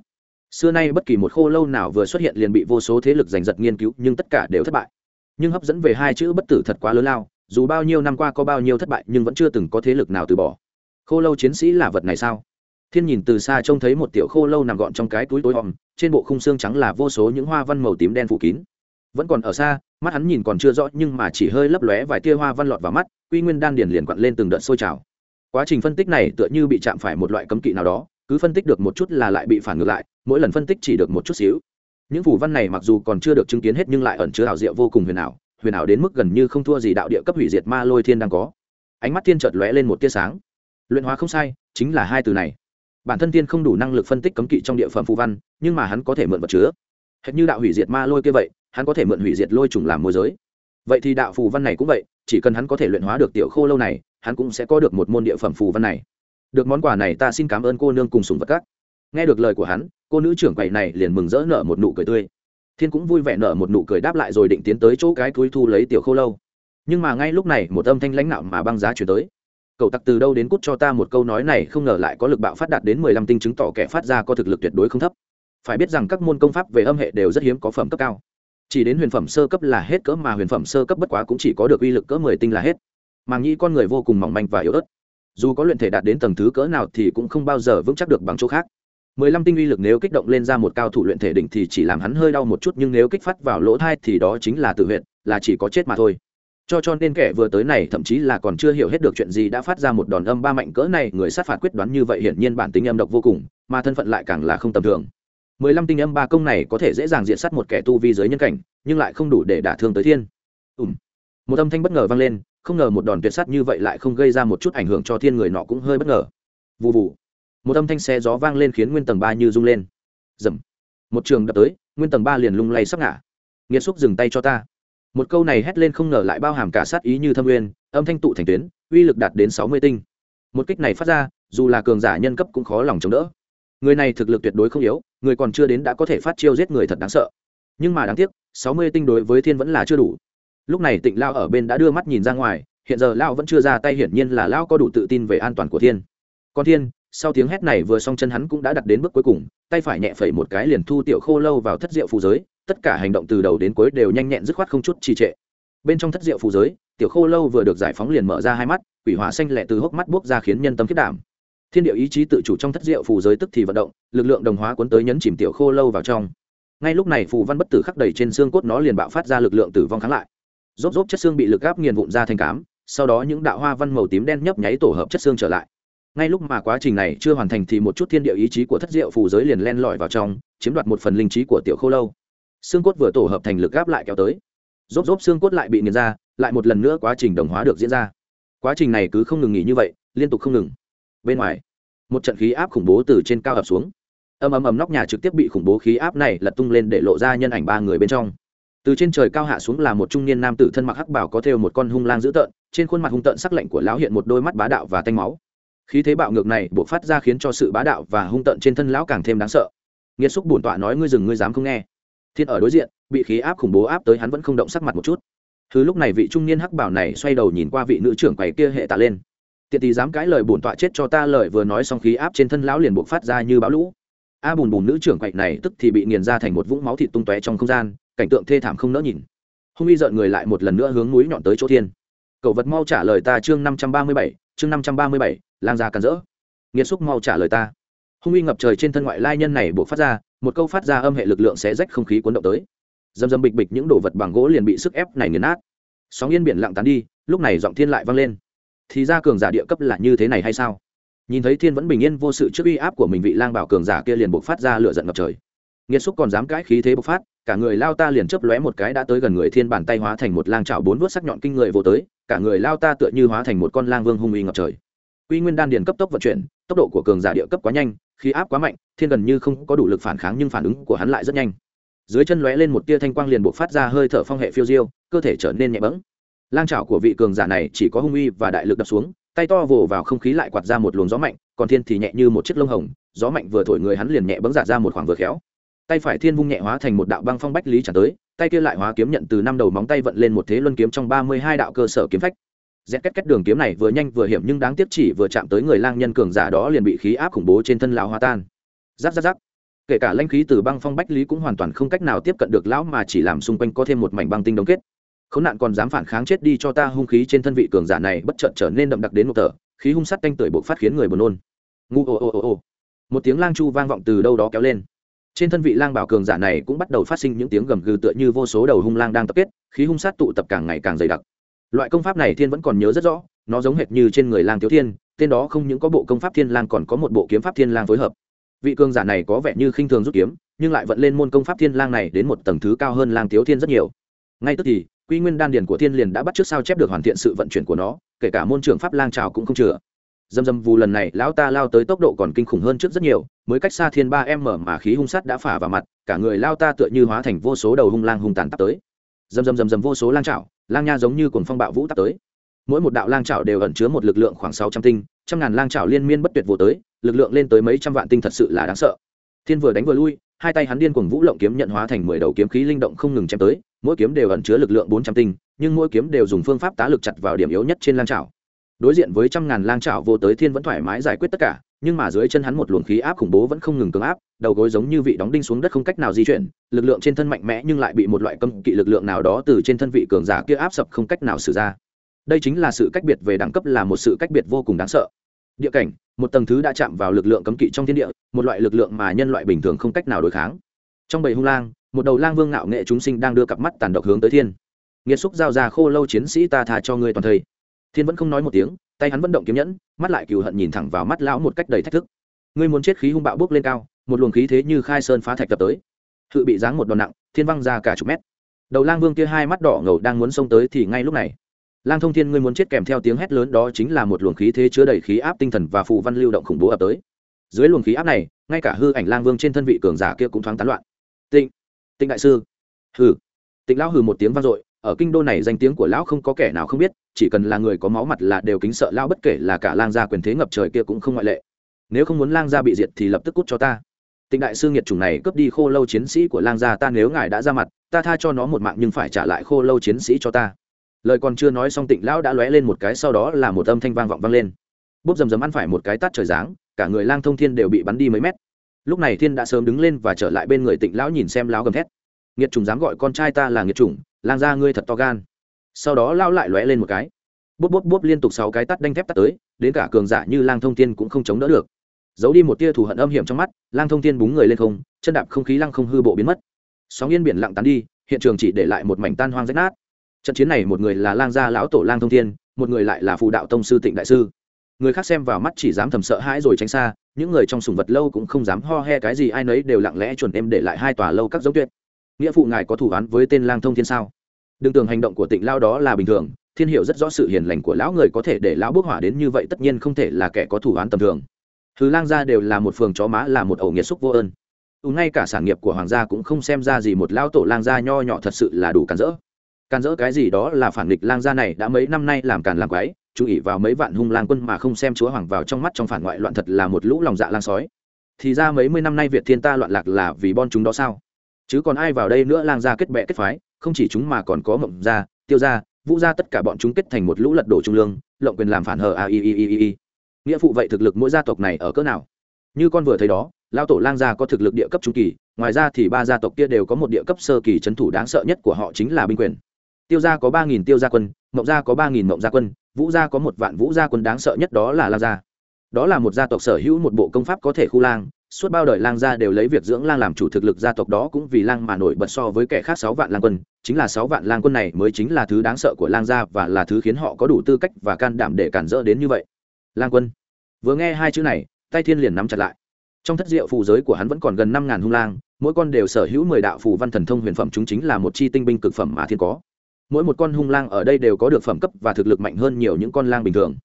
Xưa nay bất kỳ một khô lâu nào vừa xuất hiện liền bị vô số thế lực giành giật nghiên cứu, nhưng tất cả đều thất bại. Nhưng hấp dẫn về hai chữ bất tử thật quá lớn lao, dù bao nhiêu năm qua có bao nhiêu thất bại nhưng vẫn chưa từng có thế lực nào từ bỏ. Khô lâu chiến sĩ là vật này sao? Thiên nhìn từ xa trông thấy một tiểu khô lâu nằm gọn trong cái túi tối hòm trên bộ khung xương trắng là vô số những hoa văn màu tím đen phủ kín. Vẫn còn ở xa, mắt hắn nhìn còn chưa rõ nhưng mà chỉ hơi lấp lóe vài tia hoa văn lọt vào mắt, quy nguyên đan điền liền quặn lên từng đợt sôi trào quá trình phân tích này tựa như bị chạm phải một loại cấm kỵ nào đó, cứ phân tích được một chút là lại bị phản ngược lại, mỗi lần phân tích chỉ được một chút xíu. Những phủ văn này mặc dù còn chưa được chứng kiến hết nhưng lại ẩn chứa ảo diệu vô cùng huyền ảo huyền ảo đến mức gần như không thua gì đạo địa cấp hủy diệt ma lôi thiên đang có. Ánh mắt thiên chợt lóe lên một tia sáng. Luyện hóa không sai, chính là hai từ này. Bản thân thiên không đủ năng lực phân tích cấm kỵ trong địa phẩm phù văn, nhưng mà hắn có thể mượn vật chứa. Hệt như đạo hủy diệt ma lôi kia vậy, hắn có thể mượn hủy diệt lôi trùng làm môi giới. Vậy thì đạo phù văn này cũng vậy, chỉ cần hắn có thể luyện hóa được tiểu khô lâu này hắn cũng sẽ có được một môn địa phẩm phù văn này. Được món quà này ta xin cảm ơn cô nương cùng sùng vật các. Nghe được lời của hắn, cô nữ trưởng quầy này liền mừng rỡ nở một nụ cười tươi. Thiên cũng vui vẻ nở một nụ cười đáp lại rồi định tiến tới chỗ cái túi thu lấy tiểu khô lâu. Nhưng mà ngay lúc này, một âm thanh lãnh nạo mà băng giá chuyển tới. Cậu tặc từ đâu đến cút cho ta một câu nói này không ngờ lại có lực bạo phát đạt đến mười lăm tinh chứng tỏ kẻ phát ra có thực lực tuyệt đối không thấp. Phải biết rằng các môn công pháp về âm hệ đều rất hiếm có phẩm cấp cao. Chỉ đến huyền phẩm sơ cấp là hết cỡ mà huyền phẩm sơ cấp bất quá cũng chỉ có được uy lực cỡ mười tinh là hết màng nhĩ con người vô cùng mỏng manh và yếu ớt. Dù có luyện thể đạt đến tầng thứ cỡ nào thì cũng không bao giờ vững chắc được bằng chỗ khác. Mười lăm tinh uy lực nếu kích động lên ra một cao thủ luyện thể đỉnh thì chỉ làm hắn hơi đau một chút, nhưng nếu kích phát vào lỗ thai thì đó chính là tự huyện là chỉ có chết mà thôi. Cho cho nên kẻ vừa tới này thậm chí là còn chưa hiểu hết được chuyện gì đã phát ra một đòn âm ba mạnh cỡ này, người sát phạt quyết đoán như vậy hiển nhiên bản tính âm độc vô cùng, mà thân phận lại càng là không tầm thường. Mười lăm tinh âm ba công này có thể dễ dàng diện sát một kẻ tu vi giới nhân cảnh, nhưng lại không đủ để đả thương tới thiên. Ùm. Một âm thanh bất ngờ vang lên không ngờ một đòn tuyệt sắt như vậy lại không gây ra một chút ảnh hưởng cho thiên người nọ cũng hơi bất ngờ. Vụ vụ một âm thanh xe gió vang lên khiến nguyên tầng ba như rung lên. Dầm. Một trường đập tới, nguyên tầng ba liền lung lay sắp ngã. Nghiệt xúc dừng tay cho ta. Một câu này hét lên không ngờ lại bao hàm cả sát ý như thâm uyên, âm thanh tụ thành tuyến, uy lực đạt đến sáu mươi tinh. Một kích này phát ra, dù là cường giả nhân cấp cũng khó lòng chống đỡ. Người này thực lực tuyệt đối không yếu, người còn chưa đến đã có thể phát chiêu giết người thật đáng sợ. Nhưng mà đáng tiếc, sáu mươi tinh đối với thiên vẫn là chưa đủ lúc này tịnh lao ở bên đã đưa mắt nhìn ra ngoài, hiện giờ lao vẫn chưa ra tay, hiển nhiên là lao có đủ tự tin về an toàn của thiên. Con thiên, sau tiếng hét này vừa xong chân hắn cũng đã đặt đến bước cuối cùng, tay phải nhẹ phẩy một cái liền thu tiểu khô lâu vào thất diệu phù giới, tất cả hành động từ đầu đến cuối đều nhanh nhẹn dứt khoát không chút trì trệ. Bên trong thất diệu phù giới, tiểu khô lâu vừa được giải phóng liền mở ra hai mắt, quỷ hỏa xanh lẹ từ hốc mắt buốc ra khiến nhân tâm khiết đảm. Thiên điệu ý chí tự chủ trong thất diệu phù giới tức thì vận động, lực lượng đồng hóa cuốn tới nhấn chìm tiểu khô lâu vào trong. Ngay lúc này phù văn bất tử khắc đầy trên xương cốt nó liền bạo phát ra lực lượng tử vong kháng lại rốt rốt chất xương bị lực gáp nghiền vụn ra thành cám, sau đó những đạo hoa văn màu tím đen nhấp nháy tổ hợp chất xương trở lại. Ngay lúc mà quá trình này chưa hoàn thành thì một chút thiên địa ý chí của thất diệu phù giới liền len lỏi vào trong, chiếm đoạt một phần linh trí của tiểu khô lâu. Xương cốt vừa tổ hợp thành lực gáp lại kéo tới. Rốt rốt xương cốt lại bị nghiền ra, lại một lần nữa quá trình đồng hóa được diễn ra. Quá trình này cứ không ngừng nghỉ như vậy, liên tục không ngừng. Bên ngoài, một trận khí áp khủng bố từ trên cao ập xuống. Ầm ầm ầm nóc nhà trực tiếp bị khủng bố khí áp này lật tung lên để lộ ra nhân ảnh ba người bên trong từ trên trời cao hạ xuống là một trung niên nam tử thân mặc hắc bảo có thêu một con hung lang dữ tợn, trên khuôn mặt hung tợn sắc lạnh của lão hiện một đôi mắt bá đạo và tanh máu. Khí thế bạo ngược này buộc phát ra khiến cho sự bá đạo và hung tợn trên thân lão càng thêm đáng sợ. Nghiệt xúc bổn tọa nói ngươi dừng ngươi dám không nghe. Thiên ở đối diện, bị khí áp khủng bố áp tới hắn vẫn không động sắc mặt một chút. Thứ lúc này vị trung niên hắc bảo này xoay đầu nhìn qua vị nữ trưởng quầy kia hệ tạ lên. Tiện tì dám cãi lời bổn tọa chết cho ta lời vừa nói xong khí áp trên thân lão liền buộc phát ra như bão lũ. A bùn bùn nữ trưởng quậy này tức thì bị nghiền ra thành một vũng máu thịt tung tóe trong không gian cảnh tượng thê thảm không nỡ nhìn. Hung y dợn người lại một lần nữa hướng núi nhọn tới chỗ thiên. Cậu vật mau trả lời ta chương năm trăm ba mươi bảy, chương năm trăm ba mươi bảy, lang gia cắn rỡ. Nghiệt xúc mau trả lời ta. Hung y ngập trời trên thân ngoại lai nhân này buộc phát ra, một câu phát ra âm hệ lực lượng sẽ rách không khí cuốn động tới. Dầm dầm bịch bịch những đồ vật bằng gỗ liền bị sức ép này nghiền nát. Sóng yên biển lặng tán đi, lúc này giọng thiên lại vang lên. Thì ra cường giả địa cấp là như thế này hay sao? Nhìn thấy thiên vẫn bình yên vô sự trước uy áp của mình, vị lang bảo cường giả kia liền buộc phát ra lửa giận ngập trời. Nghiệt xúc còn dám cãi khí thế bộc phát cả người lao ta liền chớp lóe một cái đã tới gần người thiên bàn tay hóa thành một lang trảo bốn vuốt sắc nhọn kinh người vô tới, cả người lao ta tựa như hóa thành một con lang vương hung uy ngập trời. Quy nguyên đan điền cấp tốc vận chuyển, tốc độ của cường giả địa cấp quá nhanh, khí áp quá mạnh, thiên gần như không có đủ lực phản kháng nhưng phản ứng của hắn lại rất nhanh. Dưới chân lóe lên một tia thanh quang liền buộc phát ra hơi thở phong hệ phiêu diêu, cơ thể trở nên nhẹ bẫng. Lang trảo của vị cường giả này chỉ có hung uy và đại lực đập xuống, tay to vồ vào không khí lại quạt ra một luồng gió mạnh, còn thiên thì nhẹ như một chiếc lông hồng, gió mạnh vừa thổi người hắn liền nhẹ bẫng giả ra một khoảng vừa khéo tay phải thiên vung nhẹ hóa thành một đạo băng phong bách lý trả tới, tay kia lại hóa kiếm nhận từ năm đầu móng tay vận lên một thế luân kiếm trong ba mươi hai đạo cơ sở kiếm phách. Rét kết kết đường kiếm này vừa nhanh vừa hiểm nhưng đáng tiếc chỉ vừa chạm tới người lang nhân cường giả đó liền bị khí áp khủng bố trên thân lão hóa tan. Giáp giáp giáp kể cả lanh khí từ băng phong bách lý cũng hoàn toàn không cách nào tiếp cận được lão mà chỉ làm xung quanh có thêm một mảnh băng tinh đóng kết. Khốn nạn còn dám phản kháng chết đi cho ta hung khí trên thân vị cường giả này bất chợt trở nên đậm đặc đến một tờ, khí hung sắt canh tưởi bộ phát khiến người buồn nôn. Ngu ồ ồ ồ ồ một tiếng lang chu vang vọng từ đâu đó kéo lên trên thân vị lang bảo cường giả này cũng bắt đầu phát sinh những tiếng gầm gừ tựa như vô số đầu hung lang đang tập kết, khí hung sát tụ tập càng ngày càng dày đặc. Loại công pháp này thiên vẫn còn nhớ rất rõ, nó giống hệt như trên người lang thiếu thiên, tên đó không những có bộ công pháp thiên lang còn có một bộ kiếm pháp thiên lang phối hợp. Vị cường giả này có vẻ như khinh thường rút kiếm, nhưng lại vận lên môn công pháp thiên lang này đến một tầng thứ cao hơn lang thiếu thiên rất nhiều. Ngay tức thì, quy nguyên đan điển của thiên liền đã bắt trước sao chép được hoàn thiện sự vận chuyển của nó, kể cả môn trưởng pháp lang trào cũng không chừa dầm dầm vù lần này, lão ta lao tới tốc độ còn kinh khủng hơn trước rất nhiều, mới cách xa thiên ba em mở mà khí hung sắt đã phả vào mặt, cả người lao ta tựa như hóa thành vô số đầu hung lang hung tàn tắp tới. Dầm dầm dầm dầm vô số lang trào lang nha giống như cuồng phong bạo vũ tắp tới. Mỗi một đạo lang trào đều ẩn chứa một lực lượng khoảng sáu trăm tinh, trăm ngàn lang trào liên miên bất tuyệt vô tới, lực lượng lên tới mấy trăm vạn tinh thật sự là đáng sợ. Thiên vừa đánh vừa lui, hai tay hắn điên cuồng vũ lộng kiếm nhận hóa thành mười đầu kiếm khí linh động không ngừng chém tới, mỗi kiếm đều ẩn chứa lực lượng bốn trăm tinh, nhưng mỗi kiếm đều dùng phương pháp tá lực chặt vào điểm yếu nhất trên lang trào đối diện với trăm ngàn lang trảo vô tới thiên vẫn thoải mái giải quyết tất cả, nhưng mà dưới chân hắn một luồng khí áp khủng bố vẫn không ngừng cưỡng áp, đầu gối giống như vị đóng đinh xuống đất không cách nào di chuyển, lực lượng trên thân mạnh mẽ nhưng lại bị một loại cấm kỵ lực lượng nào đó từ trên thân vị cường giả kia áp sập không cách nào xử ra. Đây chính là sự cách biệt về đẳng cấp là một sự cách biệt vô cùng đáng sợ. Địa cảnh, một tầng thứ đã chạm vào lực lượng cấm kỵ trong thiên địa, một loại lực lượng mà nhân loại bình thường không cách nào đối kháng. Trong bầy hung lang, một đầu lang vương ngạo nghệ chúng sinh đang đưa cặp mắt tàn độc hướng tới thiên. Nghiệt xúc giao ra khô lâu chiến sĩ ta thà cho ngươi toàn thây thiên vẫn không nói một tiếng, tay hắn vẫn động kiếm nhẫn, mắt lại cừu hận nhìn thẳng vào mắt lão một cách đầy thách thức. Ngươi muốn chết khí hung bạo bước lên cao, một luồng khí thế như khai sơn phá thạch tập tới. Tự bị giáng một đòn nặng, thiên văng ra cả chục mét. Đầu lang vương kia hai mắt đỏ ngầu đang muốn xông tới thì ngay lúc này. Lang thông thiên ngươi muốn chết kèm theo tiếng hét lớn đó chính là một luồng khí thế chứa đầy khí áp tinh thần và phù văn lưu động khủng bố ập tới. Dưới luồng khí áp này, ngay cả hư ảnh lang vương trên thân vị cường giả kia cũng thoáng tán loạn. Tịnh tịnh đại sư. Hừ. Tịnh lão hừ một tiếng vang dội ở kinh đô này danh tiếng của lão không có kẻ nào không biết, chỉ cần là người có máu mặt là đều kính sợ lão bất kể là cả lang gia quyền thế ngập trời kia cũng không ngoại lệ. Nếu không muốn lang gia bị diệt thì lập tức cút cho ta. Tịnh đại sư nghiệt chủng này cướp đi khô lâu chiến sĩ của lang gia, ta nếu ngài đã ra mặt, ta tha cho nó một mạng nhưng phải trả lại khô lâu chiến sĩ cho ta. Lời còn chưa nói xong tịnh lão đã lóe lên một cái sau đó là một âm thanh vang vọng vang lên. Bốc rầm rầm ăn phải một cái tát trời dáng cả người lang thông thiên đều bị bắn đi mấy mét. Lúc này thiên đã sớm đứng lên và trở lại bên người tịnh lão nhìn xem lão gầm thét nghiệt trùng dám gọi con trai ta là nghiệt trùng, lang gia ngươi thật to gan. Sau đó lao lại lóe lên một cái. Bốp bốp bốp liên tục sáu cái tắt đanh thép tắt tới, đến cả cường giả như lang thông thiên cũng không chống đỡ được. Giấu đi một tia thù hận âm hiểm trong mắt, lang thông thiên búng người lên không, chân đạp không khí lăng không hư bộ biến mất. Sóng yên biển lặng tán đi, hiện trường chỉ để lại một mảnh tan hoang rách nát. Trận chiến này một người là lang gia lão tổ lang thông thiên, một người lại là phụ đạo tông sư tịnh đại sư. Người khác xem vào mắt chỉ dám thầm sợ hãi rồi tránh xa, những người trong sùng vật lâu cũng không dám ho he cái gì, ai nấy đều lặng lẽ chuẩn em để lại hai tòa lâu các dấu tuyệt nghĩa phụ ngài có thủ án với tên lang thông thiên sao? Đừng tưởng hành động của tịnh lao đó là bình thường thiên hiệu rất rõ sự hiền lành của lão người có thể để lão bước hỏa đến như vậy tất nhiên không thể là kẻ có thủ án tầm thường. Thứ lang gia đều là một phường chó má là một ẩu nghiệt xúc vô ơn. Ừ, ngay cả sản nghiệp của hoàng gia cũng không xem ra gì một lão tổ lang gia nho nhỏ thật sự là đủ càn rỡ. Càn rỡ cái gì đó là phản nghịch lang gia này đã mấy năm nay làm càn làm quái chú ý vào mấy vạn hung lang quân mà không xem chúa hoàng vào trong mắt trong phản ngoại loạn thật là một lũ lòng dạ lang sói. Thì ra mấy mươi năm nay việt thiên ta loạn lạc là vì bon chúng đó sao? Chứ còn ai vào đây nữa lang gia kết bệ kết phái, không chỉ chúng mà còn có mộng gia, tiêu gia, vũ gia, tất cả bọn chúng kết thành một lũ lật đổ trung lương, lộng quyền làm phản hờ a i i i i nghĩa phụ vậy thực lực mỗi gia tộc này ở cỡ nào? Như con vừa thấy đó lao tổ lang gia có thực lực địa cấp trung kỳ, ngoài ra thì ba gia tộc kia đều có một địa cấp sơ kỳ Trấn thủ đáng sợ nhất của họ chính là binh quyền. Tiêu gia có ba nghìn tiêu gia quân, mộng gia có ba nghìn mộng gia quân, vũ gia có một vạn vũ gia quân, đáng sợ nhất đó là lang gia. Đó là một gia tộc sở hữu một bộ công pháp có thể khu lang suốt bao đời lang gia đều lấy việc dưỡng lang làm chủ thực lực gia tộc đó cũng vì lang mà nổi bật so với kẻ khác sáu vạn lang quân, chính là sáu vạn lang quân này mới chính là thứ đáng sợ của lang gia và là thứ khiến họ có đủ tư cách và can đảm để cản rỡ đến như vậy. Lang quân. Vừa nghe hai chữ này tay thiên liền nắm chặt lại. Trong thất diệu phù giới của hắn vẫn còn gần năm ngàn hung lang, mỗi con đều sở hữu mười đạo phù văn thần thông huyền phẩm chúng chính là một chi tinh binh cực phẩm mà thiên có. Mỗi một con hung lang ở đây đều có được phẩm cấp và thực lực mạnh hơn nhiều những con lang bình thường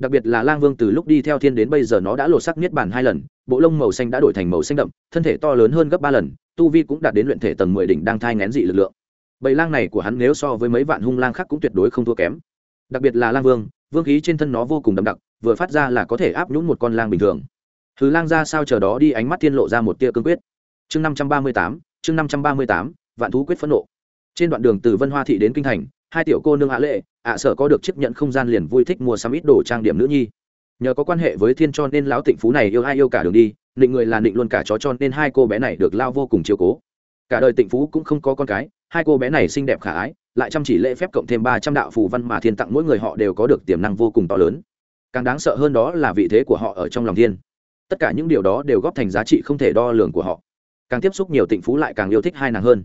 đặc biệt là lang vương từ lúc đi theo thiên đến bây giờ nó đã lột sắc niết bàn hai lần bộ lông màu xanh đã đổi thành màu xanh đậm thân thể to lớn hơn gấp ba lần tu vi cũng đạt đến luyện thể tầng mười đỉnh đang thai ngén dị lực lượng bầy lang này của hắn nếu so với mấy vạn hung lang khác cũng tuyệt đối không thua kém đặc biệt là lang vương vương khí trên thân nó vô cùng đậm đặc vừa phát ra là có thể áp nhũng một con lang bình thường thứ lang ra sao chờ đó đi ánh mắt thiên lộ ra một tia cương quyết. Chương năm trăm ba mươi tám, chương năm trăm ba mươi tám, vạn thú quyết phẫn nộ. Trên đoạn đường từ Vân Hoa thị đến kinh thành, hai tiểu cô nương ạ lệ, ạ sở có được chấp nhận không gian liền vui thích mua sắm ít đồ trang điểm nữ nhi. Nhờ có quan hệ với thiên cho nên lão tịnh phú này yêu ai yêu cả đường đi, định người là định luôn cả chó cho nên hai cô bé này được lao vô cùng chiều cố. Cả đời tịnh phú cũng không có con cái, hai cô bé này xinh đẹp khả ái, lại chăm chỉ lễ phép cộng thêm ba trăm đạo phù văn mà thiên tặng mỗi người họ đều có được tiềm năng vô cùng to lớn. Càng đáng sợ hơn đó là vị thế của họ ở trong lòng thiên tất cả những điều đó đều góp thành giá trị không thể đo lường của họ càng tiếp xúc nhiều tịnh phú lại càng yêu thích hai nàng hơn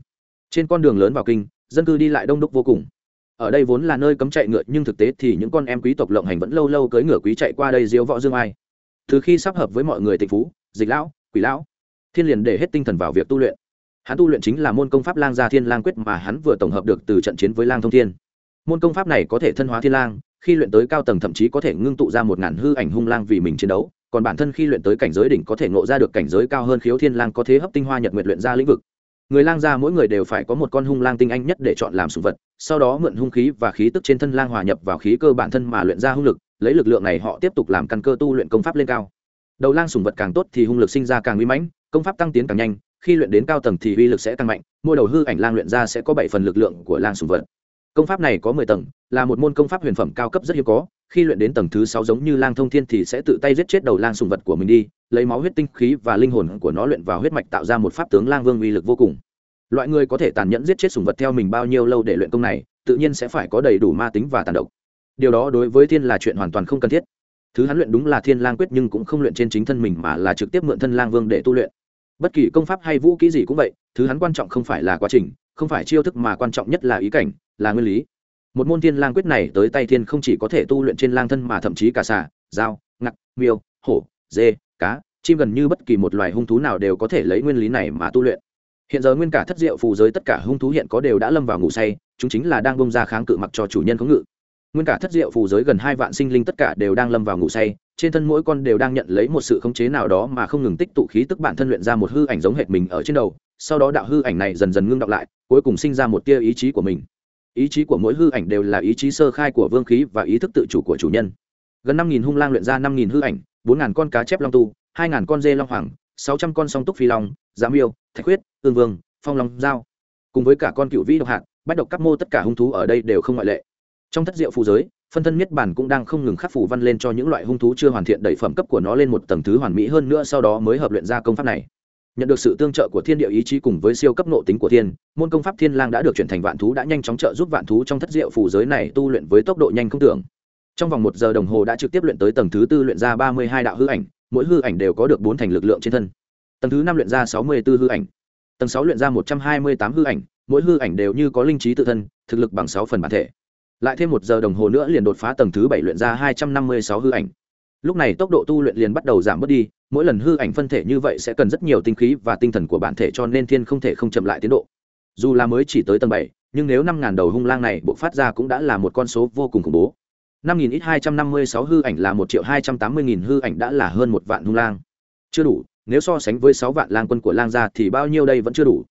trên con đường lớn vào kinh dân cư đi lại đông đúc vô cùng ở đây vốn là nơi cấm chạy ngựa, nhưng thực tế thì những con em quý tộc lộng hành vẫn lâu lâu cưỡi ngựa quý chạy qua đây diếu võ dương ai. Từ khi sắp hợp với mọi người tịnh phú, dịch lão, quỷ lão, thiên liền để hết tinh thần vào việc tu luyện. Hắn tu luyện chính là môn công pháp lang gia thiên lang quyết mà hắn vừa tổng hợp được từ trận chiến với lang thông thiên. Môn công pháp này có thể thân hóa thiên lang, khi luyện tới cao tầng thậm chí có thể ngưng tụ ra một ngàn hư ảnh hung lang vì mình chiến đấu, còn bản thân khi luyện tới cảnh giới đỉnh có thể ngộ ra được cảnh giới cao hơn khiếu thiên lang có thế hấp tinh hoa nhật nguyệt luyện ra lĩnh vực người lang gia mỗi người đều phải có một con hung lang tinh anh nhất để chọn làm sủng vật, sau đó mượn hung khí và khí tức trên thân lang hòa nhập vào khí cơ bản thân mà luyện ra hung lực, lấy lực lượng này họ tiếp tục làm căn cơ tu luyện công pháp lên cao. Đầu lang sủng vật càng tốt thì hung lực sinh ra càng uy mãnh, công pháp tăng tiến càng nhanh, khi luyện đến cao tầng thì uy lực sẽ tăng mạnh, mỗi đầu hư ảnh lang luyện ra sẽ có bảy phần lực lượng của lang sủng vật. Công pháp này có mười tầng, là một môn công pháp huyền phẩm cao cấp rất hiếm có, khi luyện đến tầng thứ sáu giống như lang thông thiên thì sẽ tự tay giết chết đầu lang sùng vật của mình đi lấy máu huyết tinh khí và linh hồn của nó luyện vào huyết mạch tạo ra một pháp tướng lang vương uy lực vô cùng. Loại người có thể tàn nhẫn giết chết sùng vật theo mình bao nhiêu lâu để luyện công này, tự nhiên sẽ phải có đầy đủ ma tính và tàn độc. Điều đó đối với thiên là chuyện hoàn toàn không cần thiết. Thứ hắn luyện đúng là thiên lang quyết nhưng cũng không luyện trên chính thân mình mà là trực tiếp mượn thân lang vương để tu luyện. Bất kỳ công pháp hay vũ kỹ gì cũng vậy, thứ hắn quan trọng không phải là quá trình, không phải chiêu thức mà quan trọng nhất là ý cảnh, là nguyên lý. Một môn thiên lang quyết này tới tay thiên không chỉ có thể tu luyện trên lang thân mà thậm chí cả xà, dao ngặc miêu, hổ, dê cá, chim gần như bất kỳ một loài hung thú nào đều có thể lấy nguyên lý này mà tu luyện. Hiện giờ nguyên cả thất diệu phù giới tất cả hung thú hiện có đều đã lâm vào ngủ say, chúng chính là đang bông ra kháng cự mặc cho chủ nhân có ngự. Nguyên cả thất diệu phù giới gần hai vạn sinh linh tất cả đều đang lâm vào ngủ say, trên thân mỗi con đều đang nhận lấy một sự khống chế nào đó mà không ngừng tích tụ khí tức bản thân luyện ra một hư ảnh giống hệt mình ở trên đầu, sau đó đạo hư ảnh này dần dần ngưng đọng lại, cuối cùng sinh ra một tia ý chí của mình. Ý chí của mỗi hư ảnh đều là ý chí sơ khai của vương khí và ý thức tự chủ của chủ nhân. Gần năm nghìn hung lang luyện ra năm nghìn hư ảnh bốn ngàn con cá chép long tu, hai ngàn con dê long hoàng, sáu trăm con song túc phi long dạ giám yêu thạch huyết ương vương, phong long giao. Cùng với cả con cựu vĩ độc hạt, bách độc các mô tất cả hung thú ở đây đều không ngoại lệ. Trong thất diệu phù giới, phân thân miết bản cũng đang không ngừng khắc phủ văn lên cho những loại hung thú chưa hoàn thiện đẩy phẩm cấp của nó lên một tầng thứ hoàn mỹ hơn nữa sau đó mới hợp luyện ra công pháp này. Nhận được sự tương trợ của thiên địa ý chí cùng với siêu cấp nộ tính của thiên, môn công pháp thiên lang đã được chuyển thành vạn thú đã nhanh chóng trợ giúp vạn thú trong thất diệu phù giới này tu luyện với tốc độ nhanh không tưởng trong vòng một giờ đồng hồ đã trực tiếp luyện tới tầng thứ tư luyện ra ba mươi hai đạo hư ảnh, mỗi hư ảnh đều có được bốn thành lực lượng trên thân. Tầng thứ năm luyện ra sáu mươi b ố hư ảnh, tầng sáu luyện ra một trăm hai mươi tám hư ảnh, mỗi hư ảnh đều như có linh trí tự thân, thực lực bằng sáu phần bản thể. Lại thêm một giờ đồng hồ nữa liền đột phá tầng thứ bảy luyện ra hai trăm năm mươi sáu hư ảnh. Lúc này tốc độ tu luyện liền bắt đầu giảm bớt đi, mỗi lần hư ảnh phân thể như vậy sẽ cần rất nhiều tinh khí và tinh thần của bản thể cho nên thiên không thể không chậm lại tiến độ. Dù là mới chỉ tới tầng bảy, nhưng nếu năm ngàn đầu hung lang này bộ phát ra cũng đã là một con số vô cùng khủng bố năm nghìn ít hai trăm năm mươi sáu hư ảnh là một triệu hai trăm tám mươi nghìn hư ảnh đã là hơn một vạn hung lang. Chưa đủ, nếu so sánh với sáu vạn lang quân của lang gia thì bao nhiêu đây vẫn chưa đủ.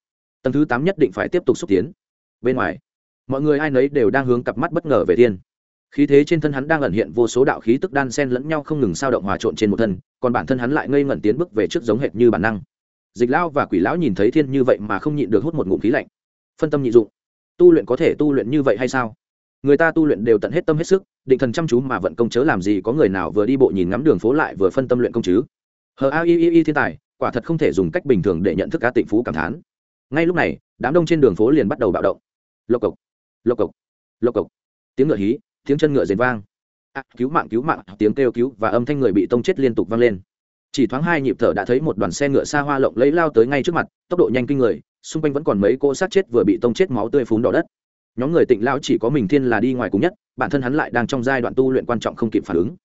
Tầng thứ tám nhất định phải tiếp tục xúc tiến. Bên ngoài, mọi người ai nấy đều đang hướng cặp mắt bất ngờ về thiên. Khí thế trên thân hắn đang ẩn hiện vô số đạo khí tức đan sen lẫn nhau không ngừng sao động hòa trộn trên một thân, còn bản thân hắn lại ngây ngẩn tiến bước về trước giống hệt như bản năng. Dịch lão và quỷ lão nhìn thấy thiên như vậy mà không nhịn được hút một ngụm khí lạnh. Phân tâm nhị dụng. Tu luyện có thể tu luyện như vậy hay sao? Người ta tu luyện đều tận hết tâm hết sức định thần chăm chú mà vận công chớ làm gì có người nào vừa đi bộ nhìn ngắm đường phố lại vừa phân tâm luyện công chứ. Hờ a i i i thiên tài quả thật không thể dùng cách bình thường để nhận thức cá tịnh phú cảm thán. Ngay lúc này đám đông trên đường phố liền bắt đầu bạo động. Lộc cộc lộc cộc lộc cộc. Tiếng ngựa hí tiếng chân ngựa rền vang. À, cứu mạng cứu mạng tiếng kêu cứu và âm thanh người bị tông chết liên tục vang lên. Chỉ thoáng hai nhịp thở đã thấy một đoàn xe ngựa xa hoa lộng lấy lao tới ngay trước mặt tốc độ nhanh kinh người xung quanh vẫn còn mấy cô sát chết vừa bị tông chết máu tươi phún đỏ đất nhóm người tịnh lao chỉ có mình thiên là đi ngoài cùng nhất, bản thân hắn lại đang trong giai đoạn tu luyện quan trọng không kịp phản ứng.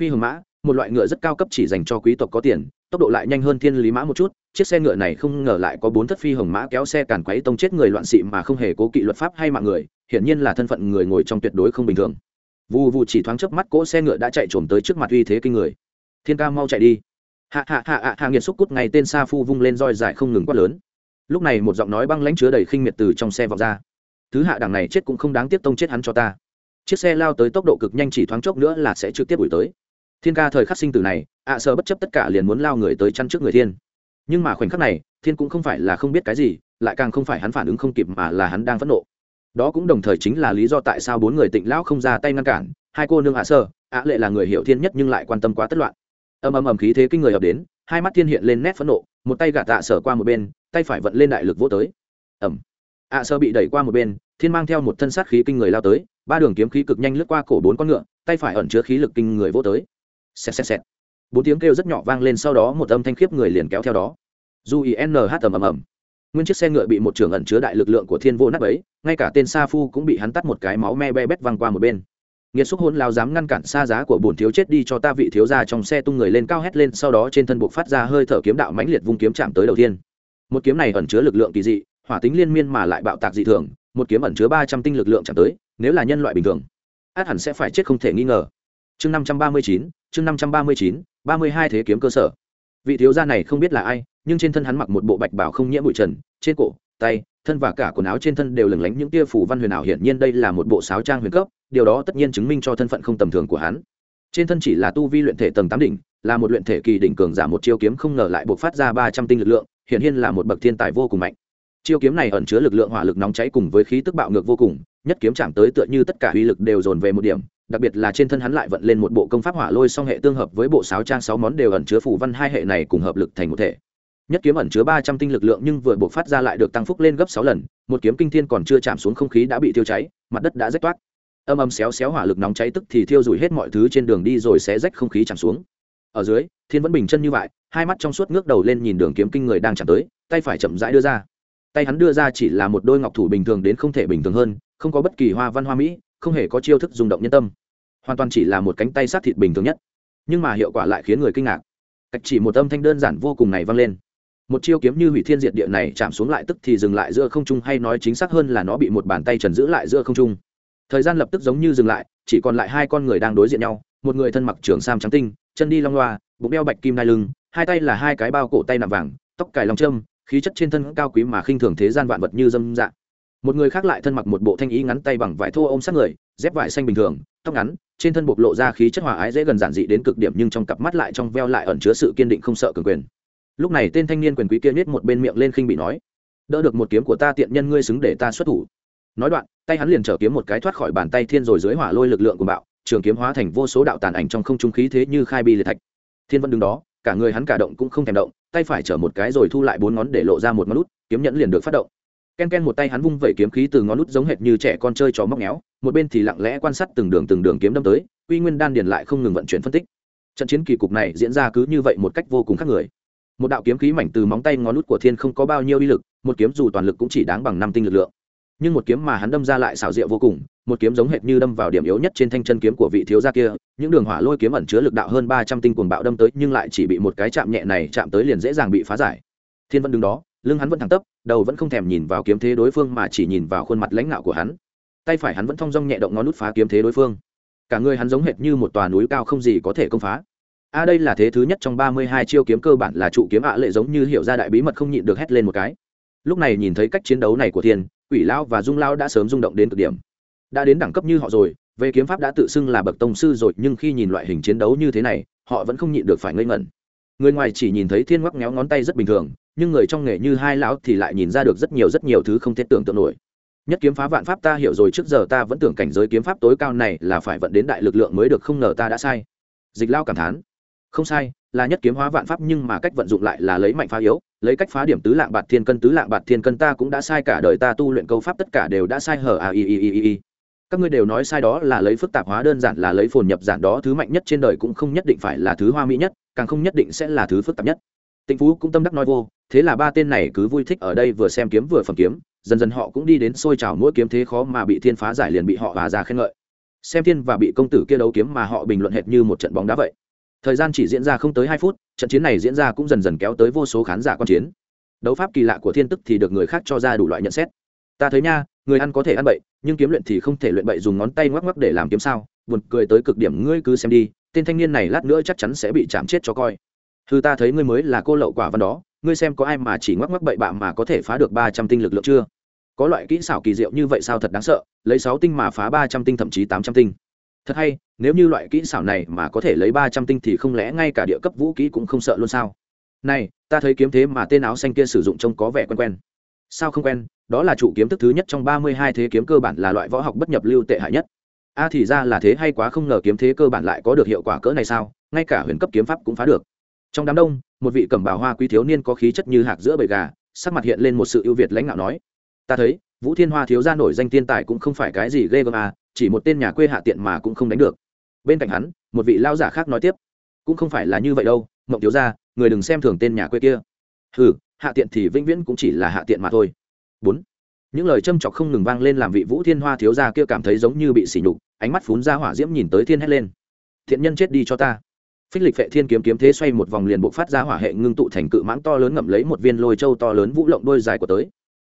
Phi hồng mã, một loại ngựa rất cao cấp chỉ dành cho quý tộc có tiền, tốc độ lại nhanh hơn thiên lý mã một chút, chiếc xe ngựa này không ngờ lại có bốn thất phi hồng mã kéo xe càn quấy tông chết người loạn xị mà không hề cố kỵ luật pháp hay mạng người, hiển nhiên là thân phận người ngồi trong tuyệt đối không bình thường. Vù vù chỉ thoáng chớp mắt cỗ xe ngựa đã chạy trồm tới trước mặt uy thế kinh người. Thiên ca mau chạy đi. Hạ hạ hạ hạ hạ nghiệt xúc cút ngay tên sa phu vung lên roi dài không ngừng quát lớn. Lúc này một giọng nói băng lãnh chứa đầy khinh miệt từ trong xe vọng ra thứ hạ đẳng này chết cũng không đáng tiếc tông chết hắn cho ta. Chiếc xe lao tới tốc độ cực nhanh chỉ thoáng chốc nữa là sẽ trực tiếp đuổi tới. Thiên ca thời khắc sinh tử này, ạ à sơ bất chấp tất cả liền muốn lao người tới chăn trước người thiên. Nhưng mà khoảnh khắc này, thiên cũng không phải là không biết cái gì, lại càng không phải hắn phản ứng không kịp mà là hắn đang phẫn nộ. Đó cũng đồng thời chính là lý do tại sao bốn người tịnh lão không ra tay ngăn cản, hai cô nương ạ sơ, ạ lệ là người hiểu thiên nhất nhưng lại quan tâm quá tất loạn. Ầm ầm ầm khí thế kinh người ập đến, hai mắt thiên hiện lên nét phẫn nộ, một tay gạt tạ sở qua một bên, tay phải vận lên đại lực vỗ tới. Ẩm ạ sơ bị đẩy qua một bên thiên mang theo một thân sát khí kinh người lao tới, ba đường kiếm khí cực nhanh lướt qua cổ bốn con ngựa, tay phải ẩn chứa khí lực kinh người vô tới. Xẹt xẹt xẹt. Bốn tiếng kêu rất nhỏ vang lên sau đó một âm thanh khiếp người liền kéo theo đó. Dù inh ầm ầm ầm. Nguyên chiếc xe ngựa bị một trường ẩn chứa đại lực lượng của thiên vô nát ấy ngay cả tên sa phu cũng bị hắn tắt một cái máu me be bét văng qua một bên. Nghiệt xúc hôn lao dám ngăn cản xa giá của bổn thiếu chết đi cho ta vị thiếu gia trong xe tung người lên cao hét lên, sau đó trên thân buộc phát ra hơi thở kiếm đạo mãnh liệt vung kiếm chạm tới đầu tiên. Một kiếm này ẩn chứa lực lượng kỳ dị, hỏa tính liên miên mà lại bạo tạc dị thường một kiếm ẩn chứa ba trăm tinh lực lượng chạm tới, nếu là nhân loại bình thường, át hẳn sẽ phải chết không thể nghi ngờ. Chương năm trăm ba mươi chín, chương năm trăm ba mươi chín, ba mươi hai thế kiếm cơ sở. Vị thiếu gia này không biết là ai, nhưng trên thân hắn mặc một bộ bạch bảo không nhiễm bụi trần, trên cổ, tay, thân và cả quần áo trên thân đều lừng lánh những tia phủ văn huyền ảo hiển nhiên đây là một bộ sáo trang huyền cấp, điều đó tất nhiên chứng minh cho thân phận không tầm thường của hắn. Trên thân chỉ là tu vi luyện thể tầng tám đỉnh, là một luyện thể kỳ đỉnh cường giả một chiêu kiếm không ngờ lại buộc phát ra ba trăm tinh lực lượng, hiển nhiên là một bậc thiên tài vô cùng mạnh chiêu kiếm này ẩn chứa lực lượng hỏa lực nóng cháy cùng với khí tức bạo ngược vô cùng, nhất kiếm chạm tới tựa như tất cả uy lực đều dồn về một điểm, đặc biệt là trên thân hắn lại vận lên một bộ công pháp hỏa lôi song hệ tương hợp với bộ sáo trang sáu món đều ẩn chứa phủ văn hai hệ này cùng hợp lực thành một thể. Nhất kiếm ẩn chứa ba trăm tinh lực lượng nhưng vừa buộc phát ra lại được tăng phúc lên gấp sáu lần, một kiếm kinh thiên còn chưa chạm xuống không khí đã bị tiêu cháy, mặt đất đã rách toát. Âm âm xéo xéo hỏa lực nóng cháy tức thì thiêu rủi hết mọi thứ trên đường đi rồi sẽ rách không khí chạm xuống. Ở dưới, thiên vẫn bình chân như vậy, hai mắt trong suốt ngước đầu lên nhìn đường kiếm kinh người đang chạm tới, tay phải chậm rãi đưa ra tay hắn đưa ra chỉ là một đôi ngọc thủ bình thường đến không thể bình thường hơn, không có bất kỳ hoa văn hoa mỹ, không hề có chiêu thức rung động nhân tâm. Hoàn toàn chỉ là một cánh tay sát thịt bình thường nhất. Nhưng mà hiệu quả lại khiến người kinh ngạc. Cách chỉ một âm thanh đơn giản vô cùng này vang lên. Một chiêu kiếm như hủy thiên diệt địa này chạm xuống lại tức thì dừng lại giữa không trung hay nói chính xác hơn là nó bị một bàn tay trần giữ lại giữa không trung. Thời gian lập tức giống như dừng lại, chỉ còn lại hai con người đang đối diện nhau, một người thân mặc trường sam trắng tinh, chân đi long loa, bụng đeo bạch kim nai lưng, hai tay là hai cái bao cổ tay nạm vàng, tóc cài lòng trâm khí chất trên thân cao quý mà khinh thường thế gian vạn vật như dâm dạ. Một người khác lại thân mặc một bộ thanh ý ngắn tay bằng vải thô ôm sát người, dép vải xanh bình thường, tóc ngắn, trên thân bộc lộ ra khí chất hòa ái dễ gần giản dị đến cực điểm nhưng trong cặp mắt lại trong veo lại ẩn chứa sự kiên định không sợ cường quyền. Lúc này tên thanh niên quyền quý kia nhét một bên miệng lên khinh bị nói, đỡ được một kiếm của ta tiện nhân ngươi xứng để ta xuất thủ. Nói đoạn, tay hắn liền trở kiếm một cái thoát khỏi bàn tay thiên rồi dưới hỏa lôi lực lượng của bạo, trường kiếm hóa thành vô số đạo tàn ảnh trong không trung khí thế như khai bi liệt thạch. Thiên vẫn đứng đó cả người hắn cả động cũng không thèm động, tay phải chở một cái rồi thu lại bốn ngón để lộ ra một ngón út, kiếm nhẫn liền được phát động. Ken ken một tay hắn vung vẩy kiếm khí từ ngón út giống hệt như trẻ con chơi trò móc méo, một bên thì lặng lẽ quan sát từng đường từng đường kiếm đâm tới uy nguyên đan điền lại không ngừng vận chuyển phân tích. Trận chiến kỳ cục này diễn ra cứ như vậy một cách vô cùng khác người. Một đạo kiếm khí mảnh từ móng tay ngón út của thiên không có bao nhiêu uy lực, một kiếm dù toàn lực cũng chỉ đáng bằng năm tinh lực lượng. Nhưng một kiếm mà hắn đâm ra lại xảo diệu vô cùng một kiếm giống hệt như đâm vào điểm yếu nhất trên thanh chân kiếm của vị thiếu gia kia những đường hỏa lôi kiếm ẩn chứa lực đạo hơn ba trăm tinh cuồng bạo đâm tới nhưng lại chỉ bị một cái chạm nhẹ này chạm tới liền dễ dàng bị phá giải. Thiên vẫn đứng đó lưng hắn vẫn thẳng tắp đầu vẫn không thèm nhìn vào kiếm thế đối phương mà chỉ nhìn vào khuôn mặt lãnh ngạo của hắn. Tay phải hắn vẫn thong dong nhẹ động ngón nút phá kiếm thế đối phương. Cả người hắn giống hệt như một tòa núi cao không gì có thể công phá. A à, đây là thế thứ nhất trong ba mươi hai chiêu kiếm cơ bản là trụ kiếm ạ lệ giống như hiểu ra đại bí mật không nhịn được hét lên một cái. Lúc này nhìn thấy cách chiến đấu này của thiên quỷ lao và dung lao đã sớm rung động đến cực điểm đã đến đẳng cấp như họ rồi, về kiếm pháp đã tự xưng là bậc tông sư rồi, nhưng khi nhìn loại hình chiến đấu như thế này, họ vẫn không nhịn được phải ngây ngẩn. Người ngoài chỉ nhìn thấy thiên ngoắc ngéo ngón tay rất bình thường, nhưng người trong nghề như hai lão thì lại nhìn ra được rất nhiều rất nhiều thứ không thể tưởng tượng nổi. Nhất kiếm phá vạn pháp ta hiểu rồi, trước giờ ta vẫn tưởng cảnh giới kiếm pháp tối cao này là phải vận đến đại lực lượng mới được, không ngờ ta đã sai. Dịch lao cảm thán. Không sai, là nhất kiếm hóa vạn pháp, nhưng mà cách vận dụng lại là lấy mạnh phá yếu, lấy cách phá điểm tứ lạng bạt thiên cân, tứ lạng bạt thiên cân ta cũng đã sai cả đời, ta tu luyện câu pháp tất cả đều đã sai, hở à y y y y các ngươi đều nói sai đó là lấy phức tạp hóa đơn giản, là lấy phồn nhập giản đó thứ mạnh nhất trên đời cũng không nhất định phải là thứ hoa mỹ nhất, càng không nhất định sẽ là thứ phức tạp nhất. Tịnh phú cũng tâm đắc nói vô, thế là ba tên này cứ vui thích ở đây vừa xem kiếm vừa phẩm kiếm, dần dần họ cũng đi đến xôi trào mỗi kiếm thế khó mà bị thiên phá giải liền bị họ và ra khen ngợi. Xem thiên và bị công tử kia đấu kiếm mà họ bình luận hệt như một trận bóng đá vậy. Thời gian chỉ diễn ra không tới hai phút, trận chiến này diễn ra cũng dần dần kéo tới vô số khán giả quan chiến. Đấu pháp kỳ lạ của thiên tức thì được người khác cho ra đủ loại nhận xét. Ta thấy nha người ăn có thể ăn bậy, nhưng kiếm luyện thì không thể luyện bậy dùng ngón tay ngoắc ngoắc để làm kiếm sao. Buồn cười tới cực điểm, ngươi cứ xem đi, tên thanh niên này lát nữa chắc chắn sẽ bị chạm chết cho coi. Thư ta thấy ngươi mới là cô lậu quả văn đó, ngươi xem có ai mà chỉ ngoắc ngoắc bậy bạ mà có thể phá được ba trăm tinh lực lượng chưa? Có loại kỹ xảo kỳ diệu như vậy sao thật đáng sợ, lấy sáu tinh mà phá ba trăm tinh thậm chí tám trăm tinh. Thật hay, nếu như loại kỹ xảo này mà có thể lấy ba trăm tinh thì không lẽ ngay cả địa cấp vũ kỹ cũng không sợ luôn sao? Này, ta thấy kiếm thế mà tên áo xanh kia sử dụng trông có vẻ quen quen sao không quen, đó là chủ kiếm thức thứ nhất trong ba mươi hai thế kiếm cơ bản là loại võ học bất nhập lưu tệ hại nhất. A thì ra là thế hay quá không ngờ kiếm thế cơ bản lại có được hiệu quả cỡ này sao, ngay cả huyền cấp kiếm pháp cũng phá được. Trong đám đông, một vị cẩm bào hoa quý thiếu niên có khí chất như hạc giữa bầy gà, sắc mặt hiện lên một sự ưu việt lãnh đạo nói, ta thấy, vũ thiên hoa thiếu gia nổi danh tiên tài cũng không phải cái gì ghê gớm à chỉ một tên nhà quê hạ tiện mà cũng không đánh được. Bên cạnh hắn, một vị lao giả khác nói tiếp, cũng không phải là như vậy đâu, mộng thiếu gia, người đừng xem thường tên nhà quê kia. Ừ hạ tiện thì vĩnh viễn cũng chỉ là hạ tiện mà thôi. Bốn, những lời châm chọc không ngừng vang lên làm vị vũ thiên hoa thiếu gia kia cảm thấy giống như bị sỉ nhục, ánh mắt phún ra hỏa diễm nhìn tới thiên hét lên. Thiện nhân chết đi cho ta. Phích lịch vệ thiên kiếm kiếm thế xoay một vòng liền bộ phát ra hỏa hệ ngưng tụ thành cự mãng to lớn ngậm lấy một viên lôi châu to lớn vũ lộng đôi dài của tới.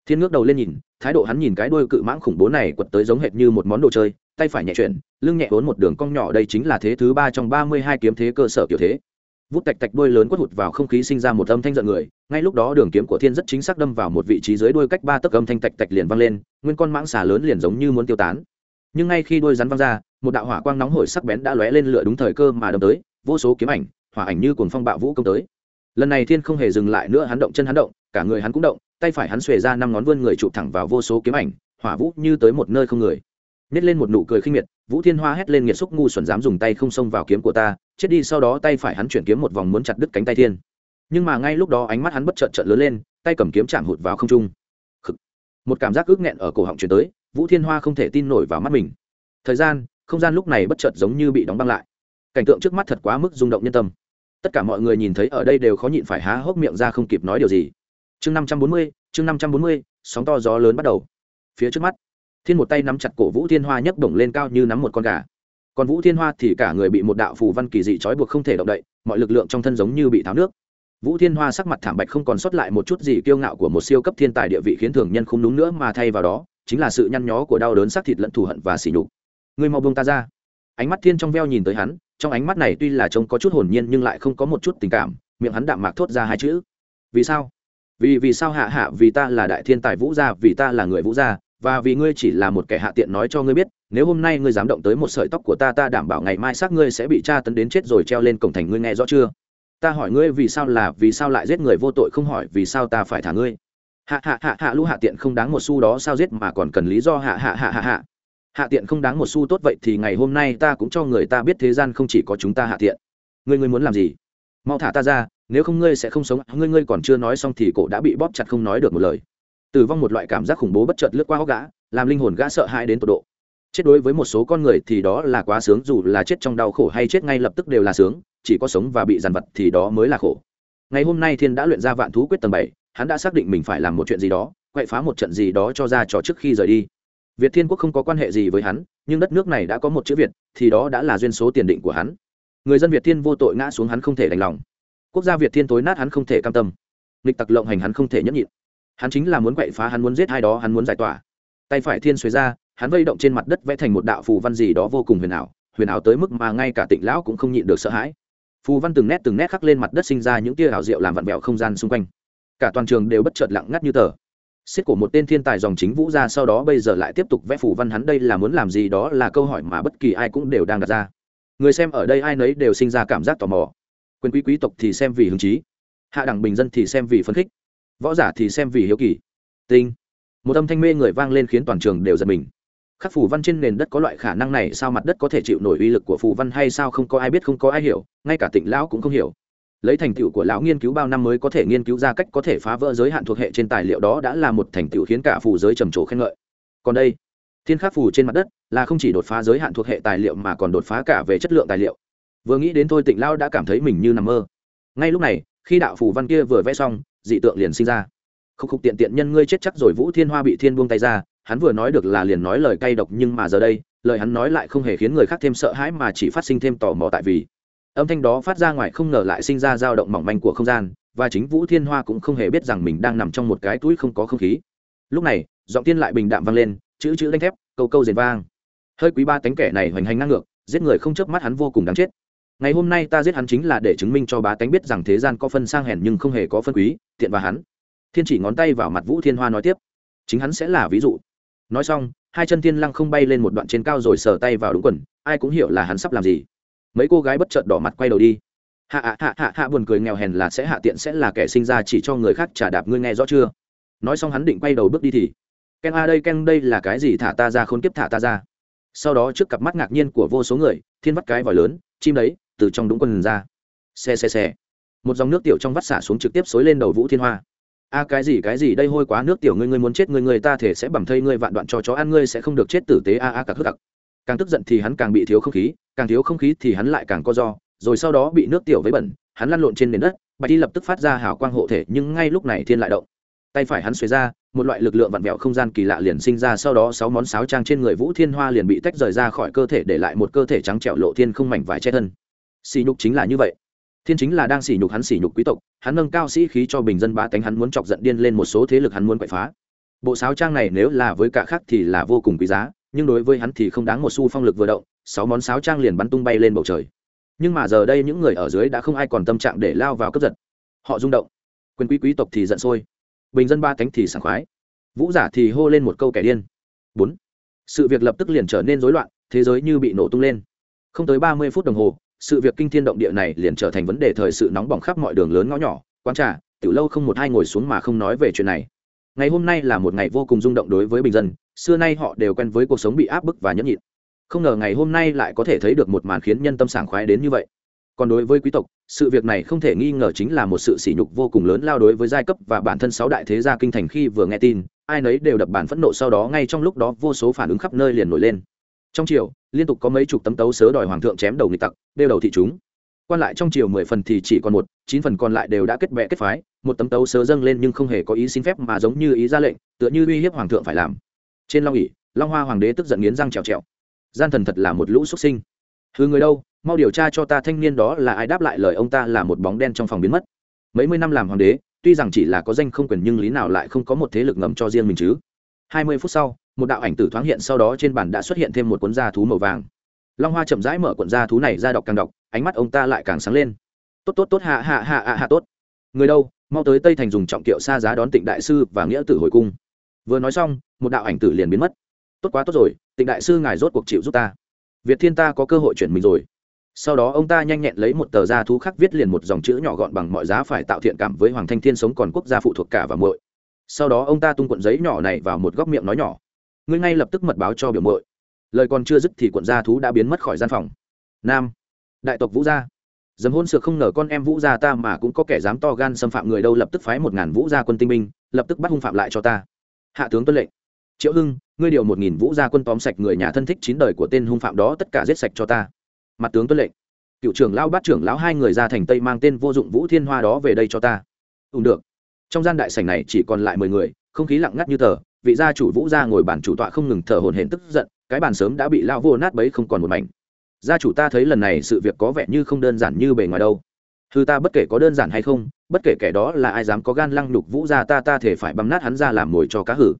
Thiên ngước đầu lên nhìn, thái độ hắn nhìn cái đôi cự mãng khủng bố này quật tới giống hệt như một món đồ chơi, tay phải nhẹ chuyển, lưng nhẹ vốn một đường cong nhỏ, đây chính là thế thứ ba trong ba mươi hai kiếm thế cơ sở kiểu thế vút tạch tạch đôi lớn quất hụt vào không khí sinh ra một âm thanh giận người, ngay lúc đó đường kiếm của thiên rất chính xác đâm vào một vị trí dưới đuôi cách ba tấc âm thanh tạch tạch liền văng lên, nguyên con mãng xà lớn liền giống như muốn tiêu tán. Nhưng ngay khi đuôi rắn văng ra, một đạo hỏa quang nóng hổi sắc bén đã lóe lên lửa đúng thời cơ mà đâm tới, vô số kiếm ảnh, hỏa ảnh như cuồng phong bạo vũ công tới. Lần này thiên không hề dừng lại nữa, hắn động chân hắn động, cả người hắn cũng động, tay phải hắn xuề ra năm ngón vươn người chụp thẳng vào vô số kiếm ảnh, hỏa vũ như tới một nơi không người. Nhét lên một nụ cười khinh miệt, vũ thiên hoa hét lên nghiệt xúc ngu xuẩn dám dùng tay không xông vào kiếm của ta chết đi sau đó tay phải hắn chuyển kiếm một vòng muốn chặt đứt cánh tay thiên. Nhưng mà ngay lúc đó ánh mắt hắn bất chợt chợt lớn lên, tay cầm kiếm chạm hụt vào không trung. Một cảm giác ước nghẹn ở cổ họng chuyển tới, vũ thiên hoa không thể tin nổi vào mắt mình. Thời gian, không gian lúc này bất chợt giống như bị đóng băng lại. Cảnh tượng trước mắt thật quá mức rung động nhân tâm. Tất cả mọi người nhìn thấy ở đây đều khó nhịn phải há hốc miệng ra không kịp nói điều gì. Chương năm trăm bốn mươi, chương năm trăm bốn mươi, sóng to gió lớn bắt đầu. Phía trước mắt, thiên một tay nắm chặt cổ vũ thiên hoa nhấc bổng lên cao như nắm một con gà còn vũ thiên hoa thì cả người bị một đạo phù văn kỳ dị trói buộc không thể động đậy, mọi lực lượng trong thân giống như bị tháo nước. Vũ thiên hoa sắc mặt thảm bạch không còn sót lại một chút gì kiêu ngạo của một siêu cấp thiên tài địa vị khiến thường nhân không đúng nữa mà thay vào đó, chính là sự nhăn nhó của đau đớn xác thịt lẫn thù hận và sỉ nhục. Người mau buông ta ra. Ánh mắt thiên trong veo nhìn tới hắn, trong ánh mắt này tuy là trông có chút hồn nhiên nhưng lại không có một chút tình cảm, miệng hắn đạm mạc thốt ra hai chữ. Vì sao? Vì vì sao hạ hạ vì ta là đại thiên tài vũ gia, vì ta là người vũ gia, và vì ngươi chỉ là một kẻ hạ tiện nói cho ngươi biết nếu hôm nay ngươi dám động tới một sợi tóc của ta ta đảm bảo ngày mai xác ngươi sẽ bị tra tấn đến chết rồi treo lên cổng thành, ngươi nghe rõ chưa? Ta hỏi ngươi vì sao là, vì sao lại giết người vô tội, không hỏi vì sao ta phải thả ngươi. Hạ hạ hạ hạ, lũ hạ tiện không đáng một xu đó sao giết mà còn cần lý do, hạ hạ hạ hạ hạ. Hạ tiện không đáng một xu tốt vậy thì ngày hôm nay ta cũng cho người ta biết thế gian không chỉ có chúng ta hạ tiện. Ngươi ngươi muốn làm gì? Mau thả ta ra, nếu không ngươi sẽ không sống. Ngươi ngươi còn chưa nói xong thì cổ đã bị bóp chặt không nói được một lời. Tử vong một loại cảm giác khủng bố bất chợt lướt qua góc gã, làm linh hồn gã sợ hãi đến tột độ chết đối với một số con người thì đó là quá sướng, dù là chết trong đau khổ hay chết ngay lập tức đều là sướng, chỉ có sống và bị giàn vặt thì đó mới là khổ. Ngày hôm nay thiên đã luyện ra vạn thú quyết tầng bảy, hắn đã xác định mình phải làm một chuyện gì đó, quậy phá một trận gì đó cho ra trò trước khi rời đi. Việt thiên quốc không có quan hệ gì với hắn, nhưng đất nước này đã có một chữ việt, thì đó đã là duyên số tiền định của hắn. Người dân việt thiên vô tội ngã xuống hắn không thể đành lòng. Quốc gia việt thiên tối nát hắn không thể cam tâm. Nghịch tặc lộng hành hắn không thể nhẫn nhịn. Hắn chính là muốn quậy phá, hắn muốn giết hai đó, hắn muốn giải tỏa. Tay phải thiên xuế ra hắn vây động trên mặt đất vẽ thành một đạo phù văn gì đó vô cùng huyền ảo huyền ảo tới mức mà ngay cả tịnh lão cũng không nhịn được sợ hãi. Phù văn từng nét từng nét khắc lên mặt đất sinh ra những tia ảo diệu làm vặn vẹo không gian xung quanh. Cả toàn trường đều bất chợt lặng ngắt như tờ. Xiết của một tên thiên tài dòng chính vũ ra sau đó bây giờ lại tiếp tục vẽ phù văn hắn đây là muốn làm gì đó là câu hỏi mà bất kỳ ai cũng đều đang đặt ra. Người xem ở đây ai nấy đều sinh ra cảm giác tò mò. Quyền quý quý tộc thì xem vì hứng chí, hạ đẳng bình dân thì xem vì phấn khích, võ giả thì xem vì hiếu kỳ. Tinh. Một âm thanh mê người vang lên khiến toàn trường đều giật mình khắc phủ văn trên nền đất có loại khả năng này sao mặt đất có thể chịu nổi uy lực của phù văn hay sao không có ai biết không có ai hiểu, ngay cả tịnh lão cũng không hiểu. Lấy thành tựu của lão nghiên cứu bao năm mới có thể nghiên cứu ra cách có thể phá vỡ giới hạn thuộc hệ trên tài liệu đó đã là một thành tựu khiến cả phù giới trầm trồ khen ngợi. Còn đây, thiên khắc phù trên mặt đất là không chỉ đột phá giới hạn thuộc hệ tài liệu mà còn đột phá cả về chất lượng tài liệu. Vừa nghĩ đến thôi tịnh lão đã cảm thấy mình như nằm mơ. Ngay lúc này, khi đạo phù văn kia vừa vẽ xong, dị tượng liền sinh ra. Khúc khúc tiện tiện nhân ngươi chết chắc rồi vũ thiên hoa bị thiên buông tay ra hắn vừa nói được là liền nói lời cay độc nhưng mà giờ đây, lời hắn nói lại không hề khiến người khác thêm sợ hãi mà chỉ phát sinh thêm tò mò tại vì. Âm thanh đó phát ra ngoài không ngờ lại sinh ra dao động mỏng manh của không gian, và chính vũ thiên hoa cũng không hề biết rằng mình đang nằm trong một cái túi không có không khí. Lúc này, giọng tiên lại bình đạm vang lên, chữ chữ đánh thép, câu câu rền vang. Hơi quý ba tánh kẻ này hoành hành ngang ngược, giết người không chớp mắt hắn vô cùng đáng chết. Ngày hôm nay ta giết hắn chính là để chứng minh cho bá tánh biết rằng thế gian có phân sang hèn nhưng không hề có phân quý, tiện và hắn. Thiên chỉ ngón tay vào mặt vũ thiên hoa nói tiếp. Chính hắn sẽ là ví dụ nói xong, hai chân thiên lăng không bay lên một đoạn trên cao rồi sờ tay vào đúng quần, ai cũng hiểu là hắn sắp làm gì. Mấy cô gái bất chợt đỏ mặt quay đầu đi. Hạ hạ hạ hạ hạ buồn cười nghèo hèn là sẽ hạ tiện sẽ là kẻ sinh ra chỉ cho người khác trả đạp ngươi nghe rõ chưa? Nói xong hắn định quay đầu bước đi thì, ken a đây, ken đây là cái gì thả ta ra khốn kiếp thả ta ra? Sau đó trước cặp mắt ngạc nhiên của vô số người, thiên vắt cái vòi lớn, chim đấy, từ trong đúng quần ra. Xe xe xe. Một dòng nước tiểu trong vắt xả xuống trực tiếp xối lên đầu vũ thiên hoa a, cái gì cái gì, đây hôi quá, nước tiểu ngươi ngươi muốn chết ngươi người ta thể sẽ bằng thây ngươi, vạn đoạn cho chó ăn, ngươi sẽ không được chết tử tế, a a cả hức đặc càng tức giận thì hắn càng bị thiếu không khí, càng thiếu không khí thì hắn lại càng co do, rồi sau đó bị nước tiểu với bẩn, hắn lăn lộn trên nền đất, bạch đi lập tức phát ra hào quang hộ thể, nhưng ngay lúc này thiên lại động. Tay phải hắn xuề ra, một loại lực lượng vặn vẹo không gian kỳ lạ liền sinh ra, sau đó sáu món sáo trang trên người vũ thiên hoa liền bị tách rời ra khỏi cơ thể, để lại một cơ thể trắng trẹo lộ thiên không mảnh vải che thân. Xì nhục chính là như vậy thiên chính là đang sỉ nhục hắn sỉ nhục quý tộc, hắn nâng cao sĩ khí cho bình dân ba tánh, hắn muốn chọc giận điên lên một số thế lực, hắn muốn quậy phá. Bộ sáo trang này nếu là với cả khác thì là vô cùng quý giá, nhưng đối với hắn thì không đáng một xu phong lực vừa động, sáu món sáo trang liền bắn tung bay lên bầu trời. Nhưng mà giờ đây những người ở dưới đã không ai còn tâm trạng để lao vào cướp giật. Họ rung động. Quyền quý quý tộc thì giận sôi. Bình dân ba tánh thì sảng khoái. Vũ giả thì hô lên một câu kẻ điên. Bốn. Sự việc lập tức liền trở nên rối loạn, thế giới như bị nổ tung lên. Không tới ba mươi phút đồng hồ sự việc kinh thiên động địa này liền trở thành vấn đề thời sự nóng bỏng khắp mọi đường lớn ngõ nhỏ, quán trà, Tiểu lâu không một ai ngồi xuống mà không nói về chuyện này. Ngày hôm nay là một ngày vô cùng rung động đối với bình dân, xưa nay họ đều quen với cuộc sống bị áp bức và nhẫn nhịn. Không ngờ ngày hôm nay lại có thể thấy được một màn khiến nhân tâm sảng khoái đến như vậy. Còn đối với quý tộc, sự việc này không thể nghi ngờ chính là một sự sỉ nhục vô cùng lớn lao đối với giai cấp và bản thân sáu đại thế gia kinh thành khi vừa nghe tin, ai nấy đều đập bản phẫn nộ sau đó ngay trong lúc đó vô số phản ứng khắp nơi liền nổi lên trong triều, liên tục có mấy chục tấm tấu sớ đòi hoàng thượng chém đầu nghịch tặc đeo đầu thị chúng. Quan lại trong triều mười phần thì chỉ còn một, chín phần còn lại đều đã kết bệ kết phái, một tấm tấu sớ dâng lên nhưng không hề có ý xin phép mà giống như ý ra lệnh, tựa như uy hiếp hoàng thượng phải làm. Trên long ỉ long hoa hoàng đế tức giận nghiến răng trèo trèo. Gian thần thật là một lũ xuất sinh. Hư người đâu, mau điều tra cho ta thanh niên đó là ai đáp lại lời ông ta là một bóng đen trong phòng biến mất. Mấy mươi năm làm hoàng đế, tuy rằng chỉ là có danh không quyền nhưng lý nào lại không có một thế lực ngầm cho riêng mình chứ? Hai mươi phút sau một đạo ảnh tử thoáng hiện sau đó trên bàn đã xuất hiện thêm một cuốn da thú màu vàng. Long hoa chậm rãi mở cuộn da thú này ra đọc càng đọc, ánh mắt ông ta lại càng sáng lên. Tốt tốt tốt, hạ hạ hạ hạ hạ, tốt. Người đâu? Mau tới tây thành dùng trọng kiệu xa giá đón tịnh đại sư và nghĩa tử hồi cung. Vừa nói xong, một đạo ảnh tử liền biến mất. Tốt quá tốt rồi, tịnh đại sư ngài rốt cuộc chịu giúp ta. Việt thiên ta có cơ hội chuyển mình rồi. Sau đó ông ta nhanh nhẹn lấy một tờ da thú khác viết liền một dòng chữ nhỏ gọn bằng mọi giá phải tạo thiện cảm với hoàng thanh thiên sống còn quốc gia phụ thuộc cả và muội. Sau đó ông ta tung cuộn giấy nhỏ này vào một góc miệng nói nhỏ ngươi ngay lập tức mật báo cho biểu muội. Lời còn chưa dứt thì quận gia thú đã biến mất khỏi gian phòng. Nam, đại tộc vũ gia. Dầm hôn sược không ngờ con em vũ gia ta mà cũng có kẻ dám to gan xâm phạm người đâu, lập tức phái một ngàn vũ gia quân tinh binh, lập tức bắt hung phạm lại cho ta. Hạ tướng tuân lệnh. Triệu hưng, ngươi điều một nghìn vũ gia quân tóm sạch người nhà thân thích chín đời của tên hung phạm đó, tất cả giết sạch cho ta. Mặt tướng tuân lệnh. Cựu trưởng lão, bát trưởng lão, hai người ra thành tây mang tên vô dụng vũ thiên hoa đó về đây cho ta. Ùn được. Trong gian đại sảnh này chỉ còn lại mười người, không khí lặng ngắt như tờ vị gia chủ vũ gia ngồi bàn chủ tọa không ngừng thở hổn hển tức giận, cái bàn sớm đã bị lao vô nát bấy không còn một mảnh. Gia chủ ta thấy lần này sự việc có vẻ như không đơn giản như bề ngoài đâu. Thư ta bất kể có đơn giản hay không, bất kể kẻ đó là ai dám có gan lăng nhục vũ gia ta ta thể phải băm nát hắn ra làm mồi cho cá hử.